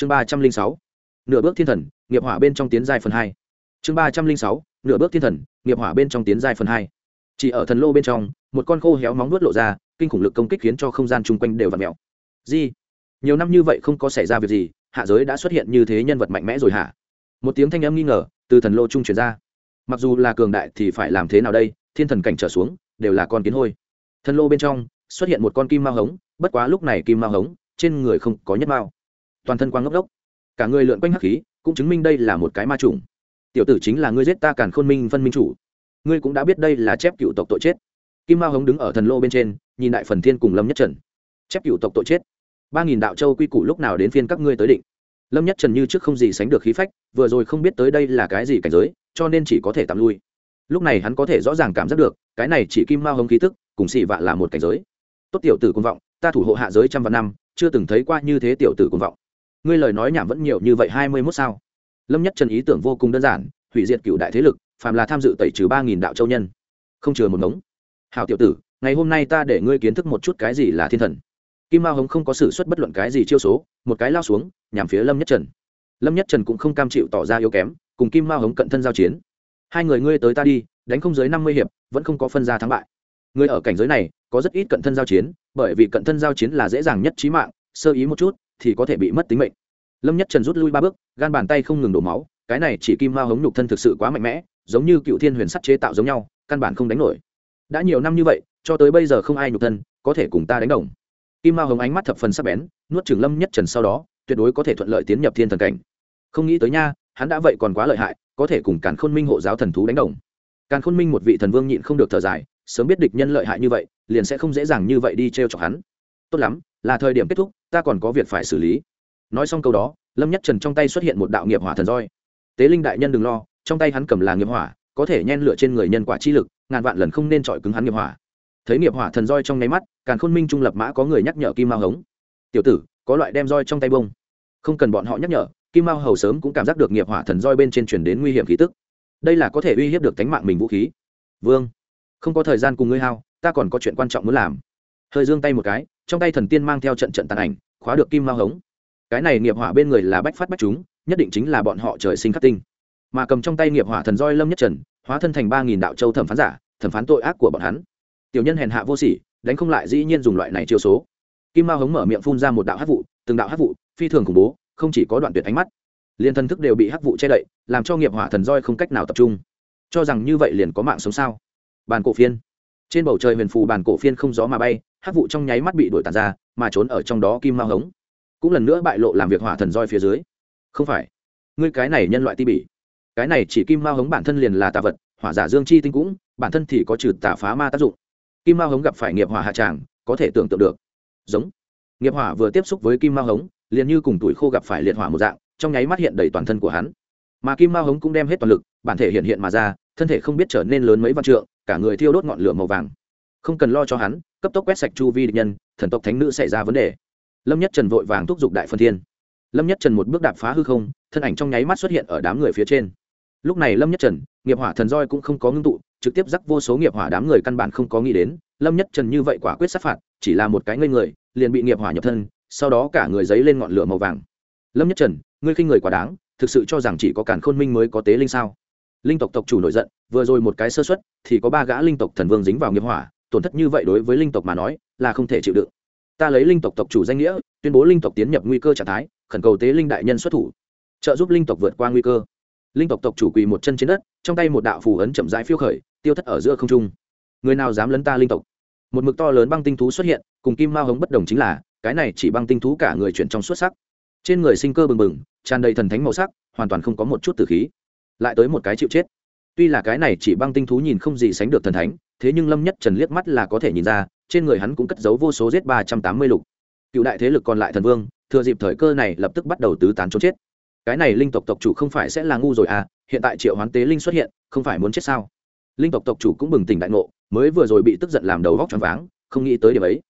chương ba trăm linh sáu, nửa bước thiên thần, nghiệp hỏa bên trong tiến giai phần hai. Chương ba trăm linh sáu, nửa bước thiên thần, nghiệp hỏa bên trong tiến giai phần hai. Chỉ ở thần lô bên trong, một con khô héo móng nuốt lộ ra, kinh khủng lực công kích khiến cho không gian chung quanh đều v ặ mẹo di nhiều năm như vậy không có xảy ra việc gì, hạ giới đã xuất hiện như thế nhân vật mạnh mẽ rồi hả? Một tiếng thanh âm nghi ngờ từ thần lô trung chuyển ra. Mặc dù là cường đại thì phải làm thế nào đây? Thiên thần cảnh trở xuống, đều là con kiến hôi. Thần lô bên trong xuất hiện một con kim mao hống, bất quá lúc này kim mao hống trên người không có nhất mao toàn thân quang ngốc đốc. Cả người lượn quanh hắc khí, cũng chứng minh đây là một cái ma trùng tiểu tử chính là ngươi giết ta càn khôn minh phân minh chủ. Ngươi cũng đã biết đây là chép cựu tộc tội chết. Kim mao hống đứng ở thần lô bên trên, nhìn đại phần thiên cùng lâm nhất trần. Chép cựu tộc tội chết. Ba nghìn đạo châu quy củ lúc nào đến phiên các ngươi tới định? Lâm nhất trần như trước không gì sánh được khí phách, vừa rồi không biết tới đây là cái gì cảnh giới, cho nên chỉ có thể tạm lui. Lúc này hắn có thể rõ ràng cảm giác được, cái này chỉ kim mao hống khí tức, cùng xị vạ là một cảnh giới. Tốt tiểu tử côn vọng, ta thủ hộ hạ giới trăm vạn năm, chưa từng thấy qua như thế tiểu tử côn vọng ngươi lời nói nhảm vẫn nhiều như vậy hai mươi mốt sao? Lâm nhất trần ý tưởng vô cùng đơn giản, hủy diệt cựu đại thế lực, phàm là tham dự tẩy trừ ba nghìn đạo châu nhân. Không chừa một ngống. Hảo tiểu tử, ngày hôm nay ta để ngươi kiến thức một chút cái gì là thiên thần. Kim mao hống không có sự xuất bất luận cái gì chiêu số, một cái lao xuống nhằm phía lâm nhất trần. Lâm nhất trần cũng không cam chịu tỏ ra yếu kém, cùng kim mao hống cận thân giao chiến. Hai người ngươi tới ta đi, đánh không dưới năm mươi hiệp, vẫn không có phân ra thắng bại. Ngươi ở cảnh giới này, có rất ít cận thân giao chiến, bởi vì cận thân giao chiến là dễ dàng nhất trí mạng, sơ ý một chút thì có thể bị mất tính mệnh. Lâm nhất trần rút lui ba bước, gan bàn tay không ngừng đổ máu, cái này chỉ kim mao hống nhục thân thực sự quá mạnh mẽ, giống như cựu thiên huyền sắt chế tạo giống nhau, căn bản không đánh nổi. Đã nhiều năm như vậy, cho tới bây giờ không ai nhục thân, có thể cùng ta đánh đồng. Kim mao hống ánh mắt thập phần sắc bén, nuốt trường lâm nhất trần sau đó, tuyệt đối có thể thuận lợi tiến nhập thiên thần cảnh. Không nghĩ tới nha, hắn đã vậy còn quá lợi hại, có thể cùng càn khôn minh hộ giáo thần thú đánh đồng. Càn khôn minh một vị thần vương nhịn không được thở dài, sớm biết địch nhân lợi hại như vậy, liền sẽ không dễ dàng như vậy đi t chọc hắn. Tốt lắm là thời điểm kết thúc, ta còn có việc phải xử lý. Nói xong câu đó, lâm nhất trần trong tay xuất hiện một đạo nghiệp hỏa thần roi. Tế linh đại nhân đừng lo, trong tay hắn cầm là nghiệp hỏa, có thể nhen lửa trên người nhân quả chi lực, ngàn vạn lần không nên chọi cứng hắn nghiệp hỏa. Thấy nghiệp hỏa thần roi trong nháy mắt càng khôn minh trung lập mã có người nhắc nhở kim mao hống. Tiểu tử, có loại đem roi trong tay bông. Không cần bọn họ nhắc nhở, kim mao hầu sớm cũng cảm giác được nghiệp hỏa thần roi bên trên truyền đến nguy hiểm khí tức. Đây là có thể uy hiếp được tánh mạng mình vũ khí. Vương, không có thời gian cùng ngươi hao, ta còn có chuyện quan trọng muốn làm. Hơi giương tay một cái trong tay thần tiên mang theo trận trận tàn ảnh, khóa được kim mao hống. Cái này nghiệp hỏa bên người là bách phát bách chúng, nhất định chính là bọn họ trời sinh khắc tinh. Mà cầm trong tay nghiệp hỏa thần roi lâm nhất trần, hóa thân thành ba nghìn đạo châu thẩm phán giả, thẩm phán tội ác của bọn hắn. Tiểu nhân hèn hạ vô sỉ, đánh không lại dĩ nhiên dùng loại này chiêu số. Kim mao hống mở miệng phun ra một đạo hát vụ, từng đạo hát vụ, phi thường khủng bố, không chỉ có đoạn tuyệt ánh mắt, liền thần thức đều bị hát vụ che đậy, làm cho nghiệp hỏa thần roi không cách nào tập trung. Cho rằng như vậy liền có mạng sống sao? Bàn cổ phiên trên bầu trời huyền phù bàn cổ phiên không gió mà bay hát vụ trong nháy mắt bị đuổi tàn ra, mà trốn ở trong đó kim mao hống. Cũng lần nữa bại lộ làm việc hỏa thần roi phía dưới. Không phải. Ngươi cái này nhân loại ti bỉ. Cái này chỉ kim mao hống bản thân liền là tà vật, hỏa giả dương chi tinh cũng, bản thân thì có trừ tà phá ma tác dụng. Kim mao hống gặp phải nghiệp hỏa hạ tràng, có thể tưởng tượng được. Giống. Nghiệp hỏa vừa tiếp xúc với kim mao hống, liền như cùng tuổi khô gặp phải liệt hỏa một dạng, trong nháy mắt hiện đầy toàn thân của hắn. Mà kim mao hống cũng đem hết toàn lực, bản thể hiện hiện mà ra, thân thể không biết trở nên lớn mấy vạn trượng cả người thiêu đốt ngọn lửa màu vàng. Không cần lo cho hắn, cấp tốc quét sạch chu vi địch nhân, thần tộc thánh nữ xảy ra vấn đề. Lâm nhất trần vội vàng thúc giục đại Phân thiên. Lâm nhất trần một bước đạp phá hư không, thân ảnh trong nháy mắt xuất hiện ở đám người phía trên. Lúc này lâm nhất trần, nghiệp hỏa thần roi cũng không có ngưng tụ, trực tiếp dắt vô số nghiệp hỏa đám người căn bản không có nghĩ đến, lâm nhất trần như vậy quả quyết sát phạt, chỉ là một cái ngây người, liền bị nghiệp hỏa nhập thân, sau đó cả người giấy lên ngọn lửa màu vàng. Lâm nhất trần, ngươi khinh người quá đáng, thực sự cho rằng chỉ có cản khôn minh mới có tế linh sao? linh tộc tộc chủ nổi giận, vừa rồi một cái sơ xuất thì có ba gã linh tộc thần vương dính vào nghiệp hỏa, tổn thất như vậy đối với linh tộc mà nói, là không thể chịu đựng. Ta lấy linh tộc tộc chủ danh nghĩa, tuyên bố linh tộc tiến nhập nguy cơ trạng thái, khẩn cầu tế linh đại nhân xuất thủ, trợ giúp linh tộc vượt qua nguy cơ. Linh tộc tộc chủ quỳ một chân trên đất, trong tay một đạo phù ấn chậm rãi phiêu khởi, tiêu thất ở giữa không trung. Người nào dám lấn ta linh tộc? Một mực to lớn băng tinh thú xuất hiện, cùng kim mao hống bất đồng chính là, cái này chỉ băng tinh thú cả người chuyển trong xuất sắc. Trên người sinh cơ bừng bừng, tràn đầy thần thánh màu sắc, hoàn toàn không có một chút tử khí lại tới một cái chịu chết. Tuy là cái này chỉ băng tinh thú nhìn không gì sánh được thần thánh, thế nhưng lâm nhất trần liếc mắt là có thể nhìn ra, trên người hắn cũng cất giấu vô số giết ba trăm tám mươi lục. Cựu đại thế lực còn lại thần vương, thừa dịp thời cơ này lập tức bắt đầu tứ tán trốn chết. Cái này linh tộc tộc chủ không phải sẽ là ngu rồi à hiện tại triệu hoán tế linh xuất hiện, không phải muốn chết sao? Linh tộc tộc chủ cũng bừng tỉnh đại ngộ, mới vừa rồi bị tức giận làm đầu vóc choáng váng, không nghĩ tới điểm ấy.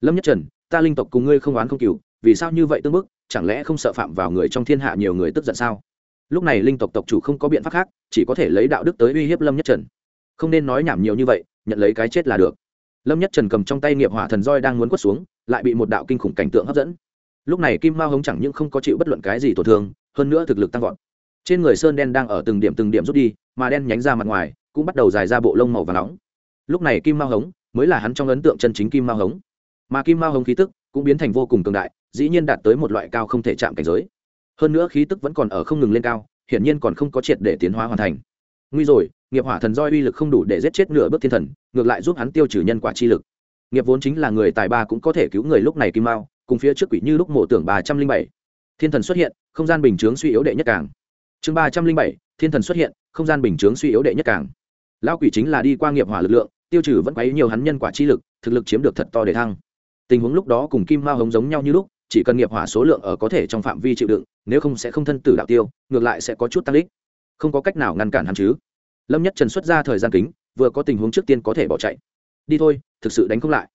Lâm nhất trần, ta linh tộc cùng ngươi không oán không cừu, vì sao như vậy tương bức, chẳng lẽ không sợ phạm vào người trong thiên hạ nhiều người tức giận sao? lúc này linh tộc tộc chủ không có biện pháp khác, chỉ có thể lấy đạo đức tới uy hiếp lâm nhất trần. Không nên nói nhảm nhiều như vậy, nhận lấy cái chết là được. Lâm nhất trần cầm trong tay nghiệp hỏa thần roi đang muốn quất xuống, lại bị một đạo kinh khủng cảnh tượng hấp dẫn. Lúc này kim mao hống chẳng những không có chịu bất luận cái gì tổn thương, hơn nữa thực lực tăng vọt. Trên người sơn đen đang ở từng điểm từng điểm rút đi, mà đen nhánh ra mặt ngoài cũng bắt đầu dài ra bộ lông màu và nóng. Lúc này kim mao hống mới là hắn trong ấn tượng chân chính kim mao hống. Mà kim mao hống khí tức cũng biến thành vô cùng cường đại, dĩ nhiên đạt tới một loại cao không thể chạm cảnh giới hơn nữa khí tức vẫn còn ở không ngừng lên cao, hiển nhiên còn không có triệt để tiến hóa hoàn thành. Nguy rồi, nghiệp hỏa thần roi uy lực không đủ để giết chết nửa bước thiên thần, ngược lại giúp hắn tiêu trừ nhân quả chi lực. Nghiệp vốn chính là người tài ba cũng có thể cứu người lúc này kim mao, cùng phía trước quỷ như lúc mộ tưởng ba trăm linh bảy. Thiên thần xuất hiện, không gian bình chướng suy yếu đệ nhất càng. Chương ba trăm linh bảy, thiên thần xuất hiện, không gian bình chướng suy yếu đệ nhất càng. Lão quỷ chính là đi qua nghiệp hỏa lực lượng, tiêu trừ vẫn quấy nhiều hắn nhân quả chi lực, thực lực chiếm được thật to để thăng. Tình huống lúc đó cùng kim mao hống giống nhau như lúc, chỉ cần nghiệp hỏa số lượng ở có thể trong phạm vi chịu đựng nếu không sẽ không thân tử đạo tiêu, ngược lại sẽ có chút tăng lích không có cách nào ngăn cản hắn chứ. Lâm nhất trần xuất ra thời gian kính, vừa có tình huống trước tiên có thể bỏ chạy. Đi thôi, thực sự đánh không lại.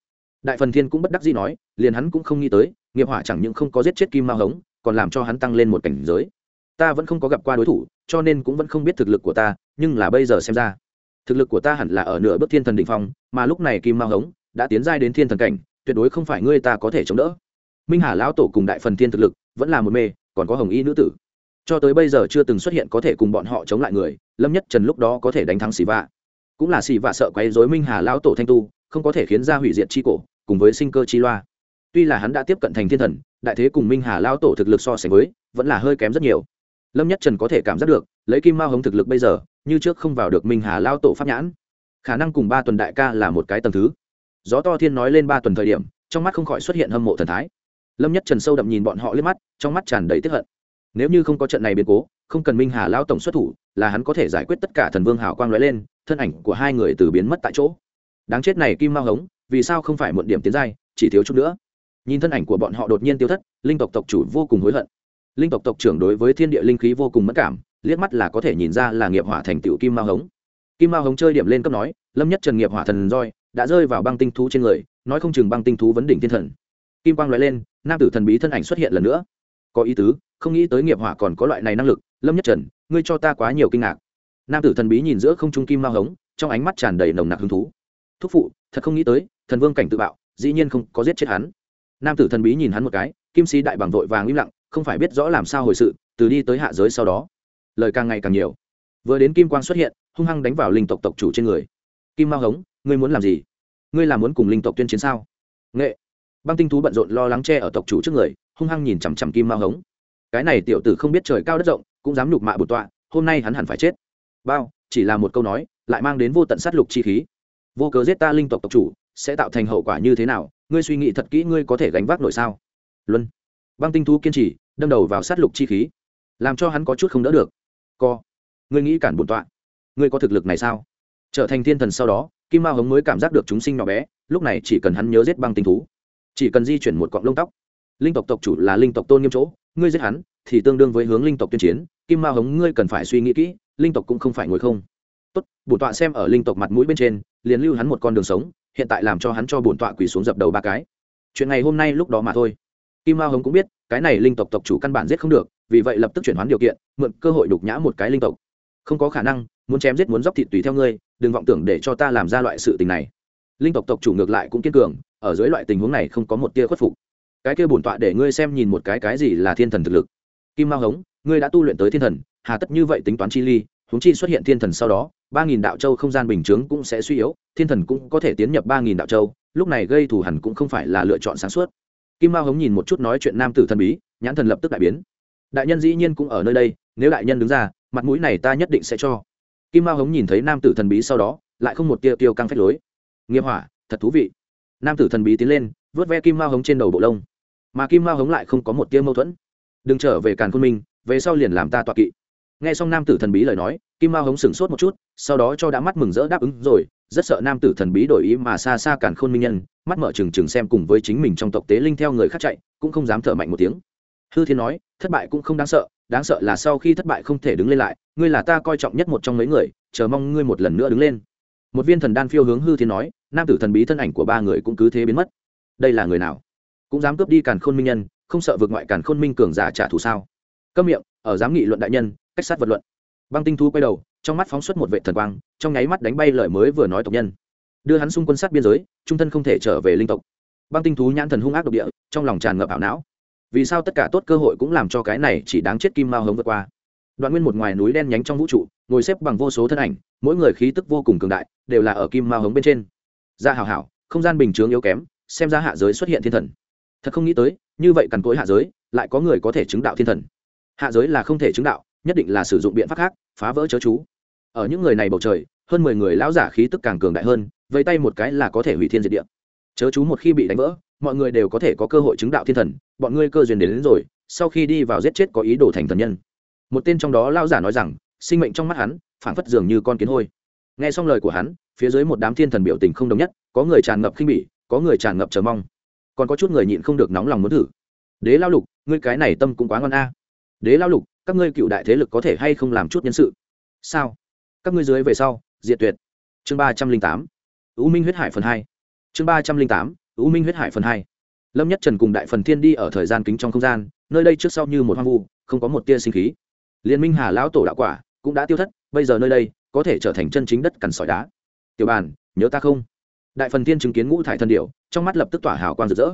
Đại phần thiên cũng bất đắc dĩ nói, liền hắn cũng không nghĩ tới, nghiệp hỏa chẳng những không có giết chết kim mao hống, còn làm cho hắn tăng lên một cảnh giới. Ta vẫn không có gặp qua đối thủ, cho nên cũng vẫn không biết thực lực của ta, nhưng là bây giờ xem ra, thực lực của ta hẳn là ở nửa bước thiên thần đ phong, mà lúc này kim mao hống đã tiến giai đến thiên thần cảnh, tuyệt đối không phải ngươi ta có thể chống đỡ. Minh hà lão tổ cùng đại phần thiên thực lực vẫn là một mê còn có hồng y nữ tử. Cho tới bây giờ chưa từng xuất hiện có thể cùng bọn họ chống lại người, lâm nhất trần lúc đó có thể đánh thắng xì vạ. Cũng là xì vạ sợ quấy dối minh hà lão tổ thanh tu, không có thể khiến ra hủy diệt chi cổ, cùng với sinh cơ chi loa. Tuy là hắn đã tiếp cận thành thiên thần, đại thế cùng minh hà lão tổ thực lực so sánh với, vẫn là hơi kém rất nhiều. Lâm nhất trần có thể cảm giác được, lấy kim mao hống thực lực bây giờ, như trước không vào được minh hà lão tổ pháp nhãn. Khả năng cùng ba tuần đại ca là một cái tầng thứ. Gió to thiên nói lên ba tuần thời điểm, trong mắt không khỏi xuất hiện hâm mộ thần thái lâm nhất trần sâu đậm nhìn bọn họ liếc mắt, trong mắt tràn đầy tức hận. Nếu như không có trận này biến cố, không cần minh hà lao tổng xuất thủ, là hắn có thể giải quyết tất cả thần vương hào quang l lên, thân ảnh của hai người từ biến mất tại chỗ. Đáng chết này kim mao hống, vì sao không phải một điểm tiến giai, chỉ thiếu chút nữa. Nhìn thân ảnh của bọn họ đột nhiên tiêu thất, linh tộc tộc chủ vô cùng hối hận. Linh tộc tộc trưởng đối với thiên địa linh khí vô cùng mất cảm, liếc mắt là có thể nhìn ra là nghiệp hỏa thành tựu kim mao hống. Kim mao hống chơi điểm lên cấp nói, lâm nhất trần nghiệp hỏa thần roi, đã rơi vào băng tinh thú trên người, nói không chừng băng tinh thú vấn đỉnh thiên thần. Kim quang l lên nam tử thần bí thân ảnh xuất hiện lần nữa. Có ý tứ, không nghĩ tới nghiệp hỏa còn có loại này năng lực, lâm nhất trần, ngươi cho ta quá nhiều kinh ngạc. Nam tử thần bí nhìn giữa không trung kim mao hống, trong ánh mắt tràn đầy nồng nặc hứng thú. Thúc phụ, thật không nghĩ tới, thần vương cảnh tự bạo, dĩ nhiên không có giết chết hắn. Nam tử thần bí nhìn hắn một cái, kim sĩ đại bằng vội vàng im lặng, không phải biết rõ làm sao hồi sự, từ đi tới hạ giới sau đó. Lời càng ngày càng nhiều. Vừa đến kim quang xuất hiện, hung hăng đánh vào linh tộc tộc chủ trên người. Kim mao hống, ngươi muốn làm gì? Ngươi làm muốn cùng linh tộc tuyên chiến sao? Nghệ băng tinh thú bận rộn lo lắng che ở tộc chủ trước người, hung hăng nhìn chằm chằm kim mao hống. Cái này tiểu tử không biết trời cao đất rộng, cũng dám nhục mạ bột tọa, hôm nay hắn hẳn phải chết. Bao, chỉ là một câu nói, lại mang đến vô tận sát lục chi khí. Vô cớ giết ta linh tộc tộc chủ, sẽ tạo thành hậu quả như thế nào, ngươi suy nghĩ thật kỹ ngươi có thể gánh vác nổi sao? Luân. Băng tinh thú kiên trì, đâm đầu vào sát lục chi khí. Làm cho hắn có chút không đỡ được. Co. Ngươi nghĩ cản bổn tọa. Ngươi có thực lực này sao? Trở thành thiên thần sau đó, kim mao hống mới cảm giác được chúng sinh nhỏ bé, lúc này chỉ cần hắn nhớ giết băng tinh thú chỉ cần di chuyển một cọng lông tóc. Linh tộc tộc chủ là linh tộc tôn nghiêm chỗ, ngươi giết hắn, thì tương đương với hướng linh tộc tuyên chiến. Kim mao hống, ngươi cần phải suy nghĩ kỹ, linh tộc cũng không phải ngồi không. Tốt, bổn tọa xem ở linh tộc mặt mũi bên trên, liền lưu hắn một con đường sống, hiện tại làm cho hắn cho bổn tọa quỳ xuống dập đầu ba cái. Chuyện ngày hôm nay lúc đó mà thôi. Kim mao hống cũng biết, cái này linh tộc tộc chủ căn bản giết không được, vì vậy lập tức chuyển hoán điều kiện, mượn cơ hội đục nhã một cái linh tộc. Không có khả năng, muốn chém giết muốn dóc thịt tùy theo ngươi, đừng vọng tưởng để cho ta làm ra loại sự tình này. Linh tộc tộc chủ ngược lại cũng kiên cường ở dưới loại tình huống này không có một tia khuất phục. Cái kia bổn tọa để ngươi xem nhìn một cái cái gì là thiên thần thực lực. Kim mao hống, ngươi đã tu luyện tới thiên thần, hà tất như vậy tính toán chi ly, huống chi xuất hiện thiên thần sau đó, ba nghìn đạo châu không gian bình chướng cũng sẽ suy yếu, thiên thần cũng có thể tiến nhập ba nghìn đạo châu, lúc này gây thù hẳn cũng không phải là lựa chọn sáng suốt. Kim mao hống nhìn một chút nói chuyện nam tử thần bí, nhãn thần lập tức đại biến. Đại nhân dĩ nhiên cũng ở nơi đây, nếu đại nhân đứng ra, mặt mũi này ta nhất định sẽ cho. Kim mao hống nhìn thấy nam tử thần bí sau đó, lại không một tia tiêu căng phách lối. Nghiệp hỏa, thật thú vị nam tử thần bí tiến lên, vớt ve kim mao hống trên đầu bộ lông. Mà kim mao hống lại không có một tia mâu thuẫn. Đừng trở về càn khôn minh, về sau liền làm ta tọa kỵ. Nghe xong nam tử thần bí lời nói, kim mao hống sửng sốt một chút, sau đó cho đã mắt mừng rỡ đáp ứng rồi, rất sợ nam tử thần bí đổi ý mà xa xa càn khôn minh nhân, mắt mở trừng trừng xem cùng với chính mình trong tộc tế linh theo người khác chạy, cũng không dám thở mạnh một tiếng. Hư thiên nói, thất bại cũng không đáng sợ đáng sợ là sau khi thất bại không thể đứng lên lại, ngươi là ta coi trọng nhất một trong mấy người, chờ mong ngươi một lần nữa đứng lên. Một viên thần đan phiêu hướng hư thiên nói nam tử thần bí thân ảnh của ba người cũng cứ thế biến mất. Đây là người nào? Cũng dám cướp đi càn khôn minh nhân, không sợ vượt ngoại càn khôn minh cường giả trả thù sao? Câm miệng, ở dám nghị luận đại nhân, cách sát vật luận. Băng tinh Thú quay đầu, trong mắt phóng xuất một vệ thần quang, trong nháy mắt đánh bay lời mới vừa nói tộc nhân. Đưa hắn xung quân sát biên giới, trung thân không thể trở về linh tộc. Băng tinh thú nhãn thần hung ác độc địa, trong lòng tràn ngập ảo não. Vì sao tất cả tốt cơ hội cũng làm cho cái này chỉ đáng chết kim mao hống vượt qua? Đoạn nguyên một ngoài núi đen nhánh trong vũ trụ, ngồi xếp bằng vô số thân ảnh, mỗi người khí tức vô cùng cường đại, đều là ở kim mao hống bên trên. Dạ ra hào hảo không gian bình thường yếu kém xem ra hạ giới xuất hiện thiên thần. Thật không nghĩ tới như vậy cằn cối hạ giới lại có người có thể chứng đạo thiên thần. Hạ giới là không thể chứng đạo nhất định là sử dụng biện pháp khác phá vỡ chớ chú. Ở những người này bầu trời hơn mười người lão giả khí tức càng cường đại hơn vây tay một cái là có thể hủy thiên diệt địa. Chớ chú một khi bị đánh vỡ mọi người đều có thể có cơ hội chứng đạo thiên thần bọn ngươi cơ duyên đến, đến rồi sau khi đi vào giết chết có ý đồ thành thần nhân. Một tên trong đó lão giả nói rằng sinh mệnh trong mắt hắn phản phất dường như con kiến hôi nghe xong lời của hắn, phía dưới một đám thiên thần biểu tình không đồng nhất, có người tràn ngập khinh bỉ, có người tràn ngập chờ mong. Còn có chút người nhịn không được nóng lòng muốn thử. Đế lao lục, ngươi cái này tâm cũng quá ngon a. Đế lao lục, các ngươi cựu đại thế lực có thể hay không làm chút nhân sự? Sao? Các ngươi dưới về sau, diệt tuyệt. Chương ba trăm linh tám. Ưu minh huyết hải phần hai. Chương ba trăm linh tám ưu minh huyết hải phần hai. Lâm nhất trần cùng đại phần thiên đi ở thời gian kính trong không gian, nơi đây trước sau như một hoang vu, không có một tia sinh khí. Liên minh hà lão tổ đạo quả cũng đã tiêu thất, bây giờ nơi đây có thể trở thành chân chính đất cằn sỏi đá. Tiểu bàn, nhớ ta không? Đại phần tiên chứng kiến ngũ thải thần điệu trong mắt lập tức tỏa hào quang rực rỡ.